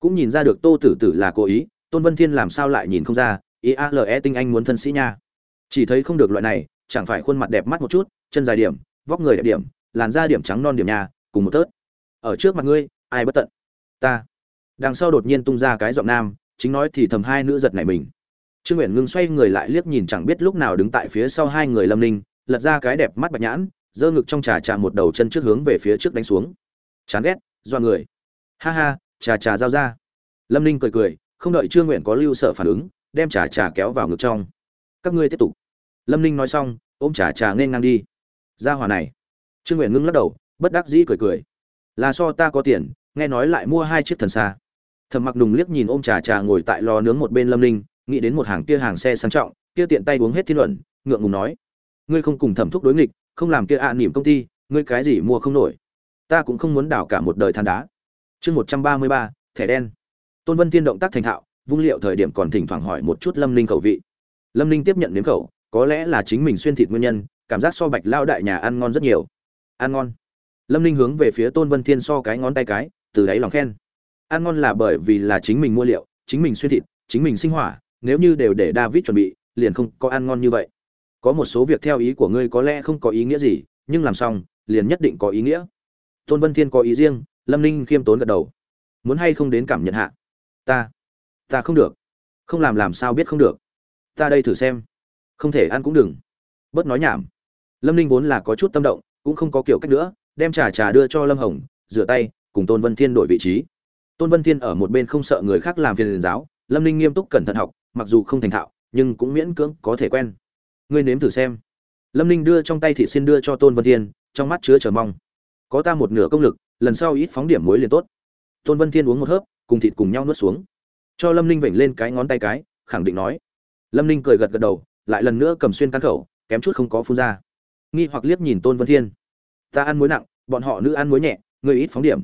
Cũng nhìn ra được tô tử tử là cố ý, tôn vân thiên làm sao lại nhìn không ra, ý a l e tinh anh muốn thân sĩ nha. Chỉ thấy không được loại này, chẳng phải khuôn mặt đẹp mắt một chút, chân dài điểm, vóc người đẹp điểm làn da điểm trắng non điểm nhà, cùng một tớt. Ở trước mặt ngươi, ai bất tận? Ta. Đằng sau đột nhiên tung ra cái giọng nam, chính nói thì thầm hai nữ giật này mình. Trương nguyện ngưng xoay người lại liếc nhìn chẳng biết lúc nào đứng tại phía sau hai người lâm ninh, lật ra cái đẹp mắt bạch nhãn, giơ ngực trong trà trà một đầu chân trước hướng về phía trước đánh xuống. Chán ghét do người. Ha ha, trà trà giao ra. Lâm ninh cười cười, không đợi trương nguyện có lưu sợ phản ứng, đem trà trà kéo vào ngực trong. Các ngươi tiếp tục. Lâm ninh nói xong, ôm trà trà nên ngang đi. Ra hòa này trương nguyện ngưng lắc đầu, bất đắc dĩ cười cười. Là so ta có tiền, nghe nói lại mua hai chiếc thần xa. Thầm mặc nùng liếc nhìn ôm trà trà ngồi tại lò nướng một bên lâm ninh, nghĩ đến một hàng kia hàng xe sang trọng, kia tiện tay uống hết thiên luận, ngượng ngùng nói. Ngươi không cùng thẩm thúc đối nghịch, không làm kia ạ à nỉm công ty, ngươi cái gì mua không nổi. Ta cũng không muốn đảo cả một đời than đá. Chương một trăm ba mươi ba, thẻ đen. Tôn vân tiên động tác thành thạo, vung liệu thời điểm còn thỉnh thoảng hỏi một chút lâm ninh khẩu vị. Lâm ninh tiếp nhận nếm khẩu, có lẽ là chính mình xuyên thịt nguyên nhân, cảm giác so bạch lao đại nhà ăn ngon rất nhiều ăn ngon. Lâm ninh hướng về phía tôn vân thiên so cái ngón tay cái, từ đáy lòng khen. Ăn ngon là bởi vì là chính mình mua liệu, chính mình xuyên thịt, chính mình sinh hỏa, nếu như đều để david chuẩn bị, liền không có ăn ngon như vậy. Có một số việc theo ý của ngươi có lẽ không có ý nghĩa gì, nhưng làm xong, liền nhất định có ý nghĩa. Tôn vân thiên có ý riêng, lâm ninh khiêm tốn gật đầu. Muốn hay không đến cảm nhận hạ? Ta. Ta không được. Không làm làm sao biết không được. Ta đây thử xem. Không thể ăn cũng đừng. Bớt nói nhảm. Lâm ninh vốn là có chút tâm động cũng không có kiểu cách nữa, đem trà trà đưa cho lâm hồng, rửa tay, cùng tôn vân thiên đổi vị trí. Tôn vân thiên ở một bên không sợ người khác làm phiền giáo, lâm ninh nghiêm túc cẩn thận học, mặc dù không thành thạo, nhưng cũng miễn cưỡng có thể quen. Ngươi nếm thử xem. Lâm ninh đưa trong tay thị xin đưa cho tôn vân thiên, trong mắt chứa chờ mong. Có ta một nửa công lực, lần sau ít phóng điểm muối liền tốt. Tôn vân thiên uống một hớp, cùng thịt cùng nhau nuốt xuống. Cho lâm ninh vểnh lên cái ngón tay cái, khẳng định nói. Lâm ninh cười gật gật đầu, lại lần nữa cầm xuyên căn khẩu, kém chút không có phun ra nghi hoặc liếc nhìn tôn vân thiên. Ta ăn muối nặng, bọn họ nữ ăn muối nhẹ, người ít phóng điểm.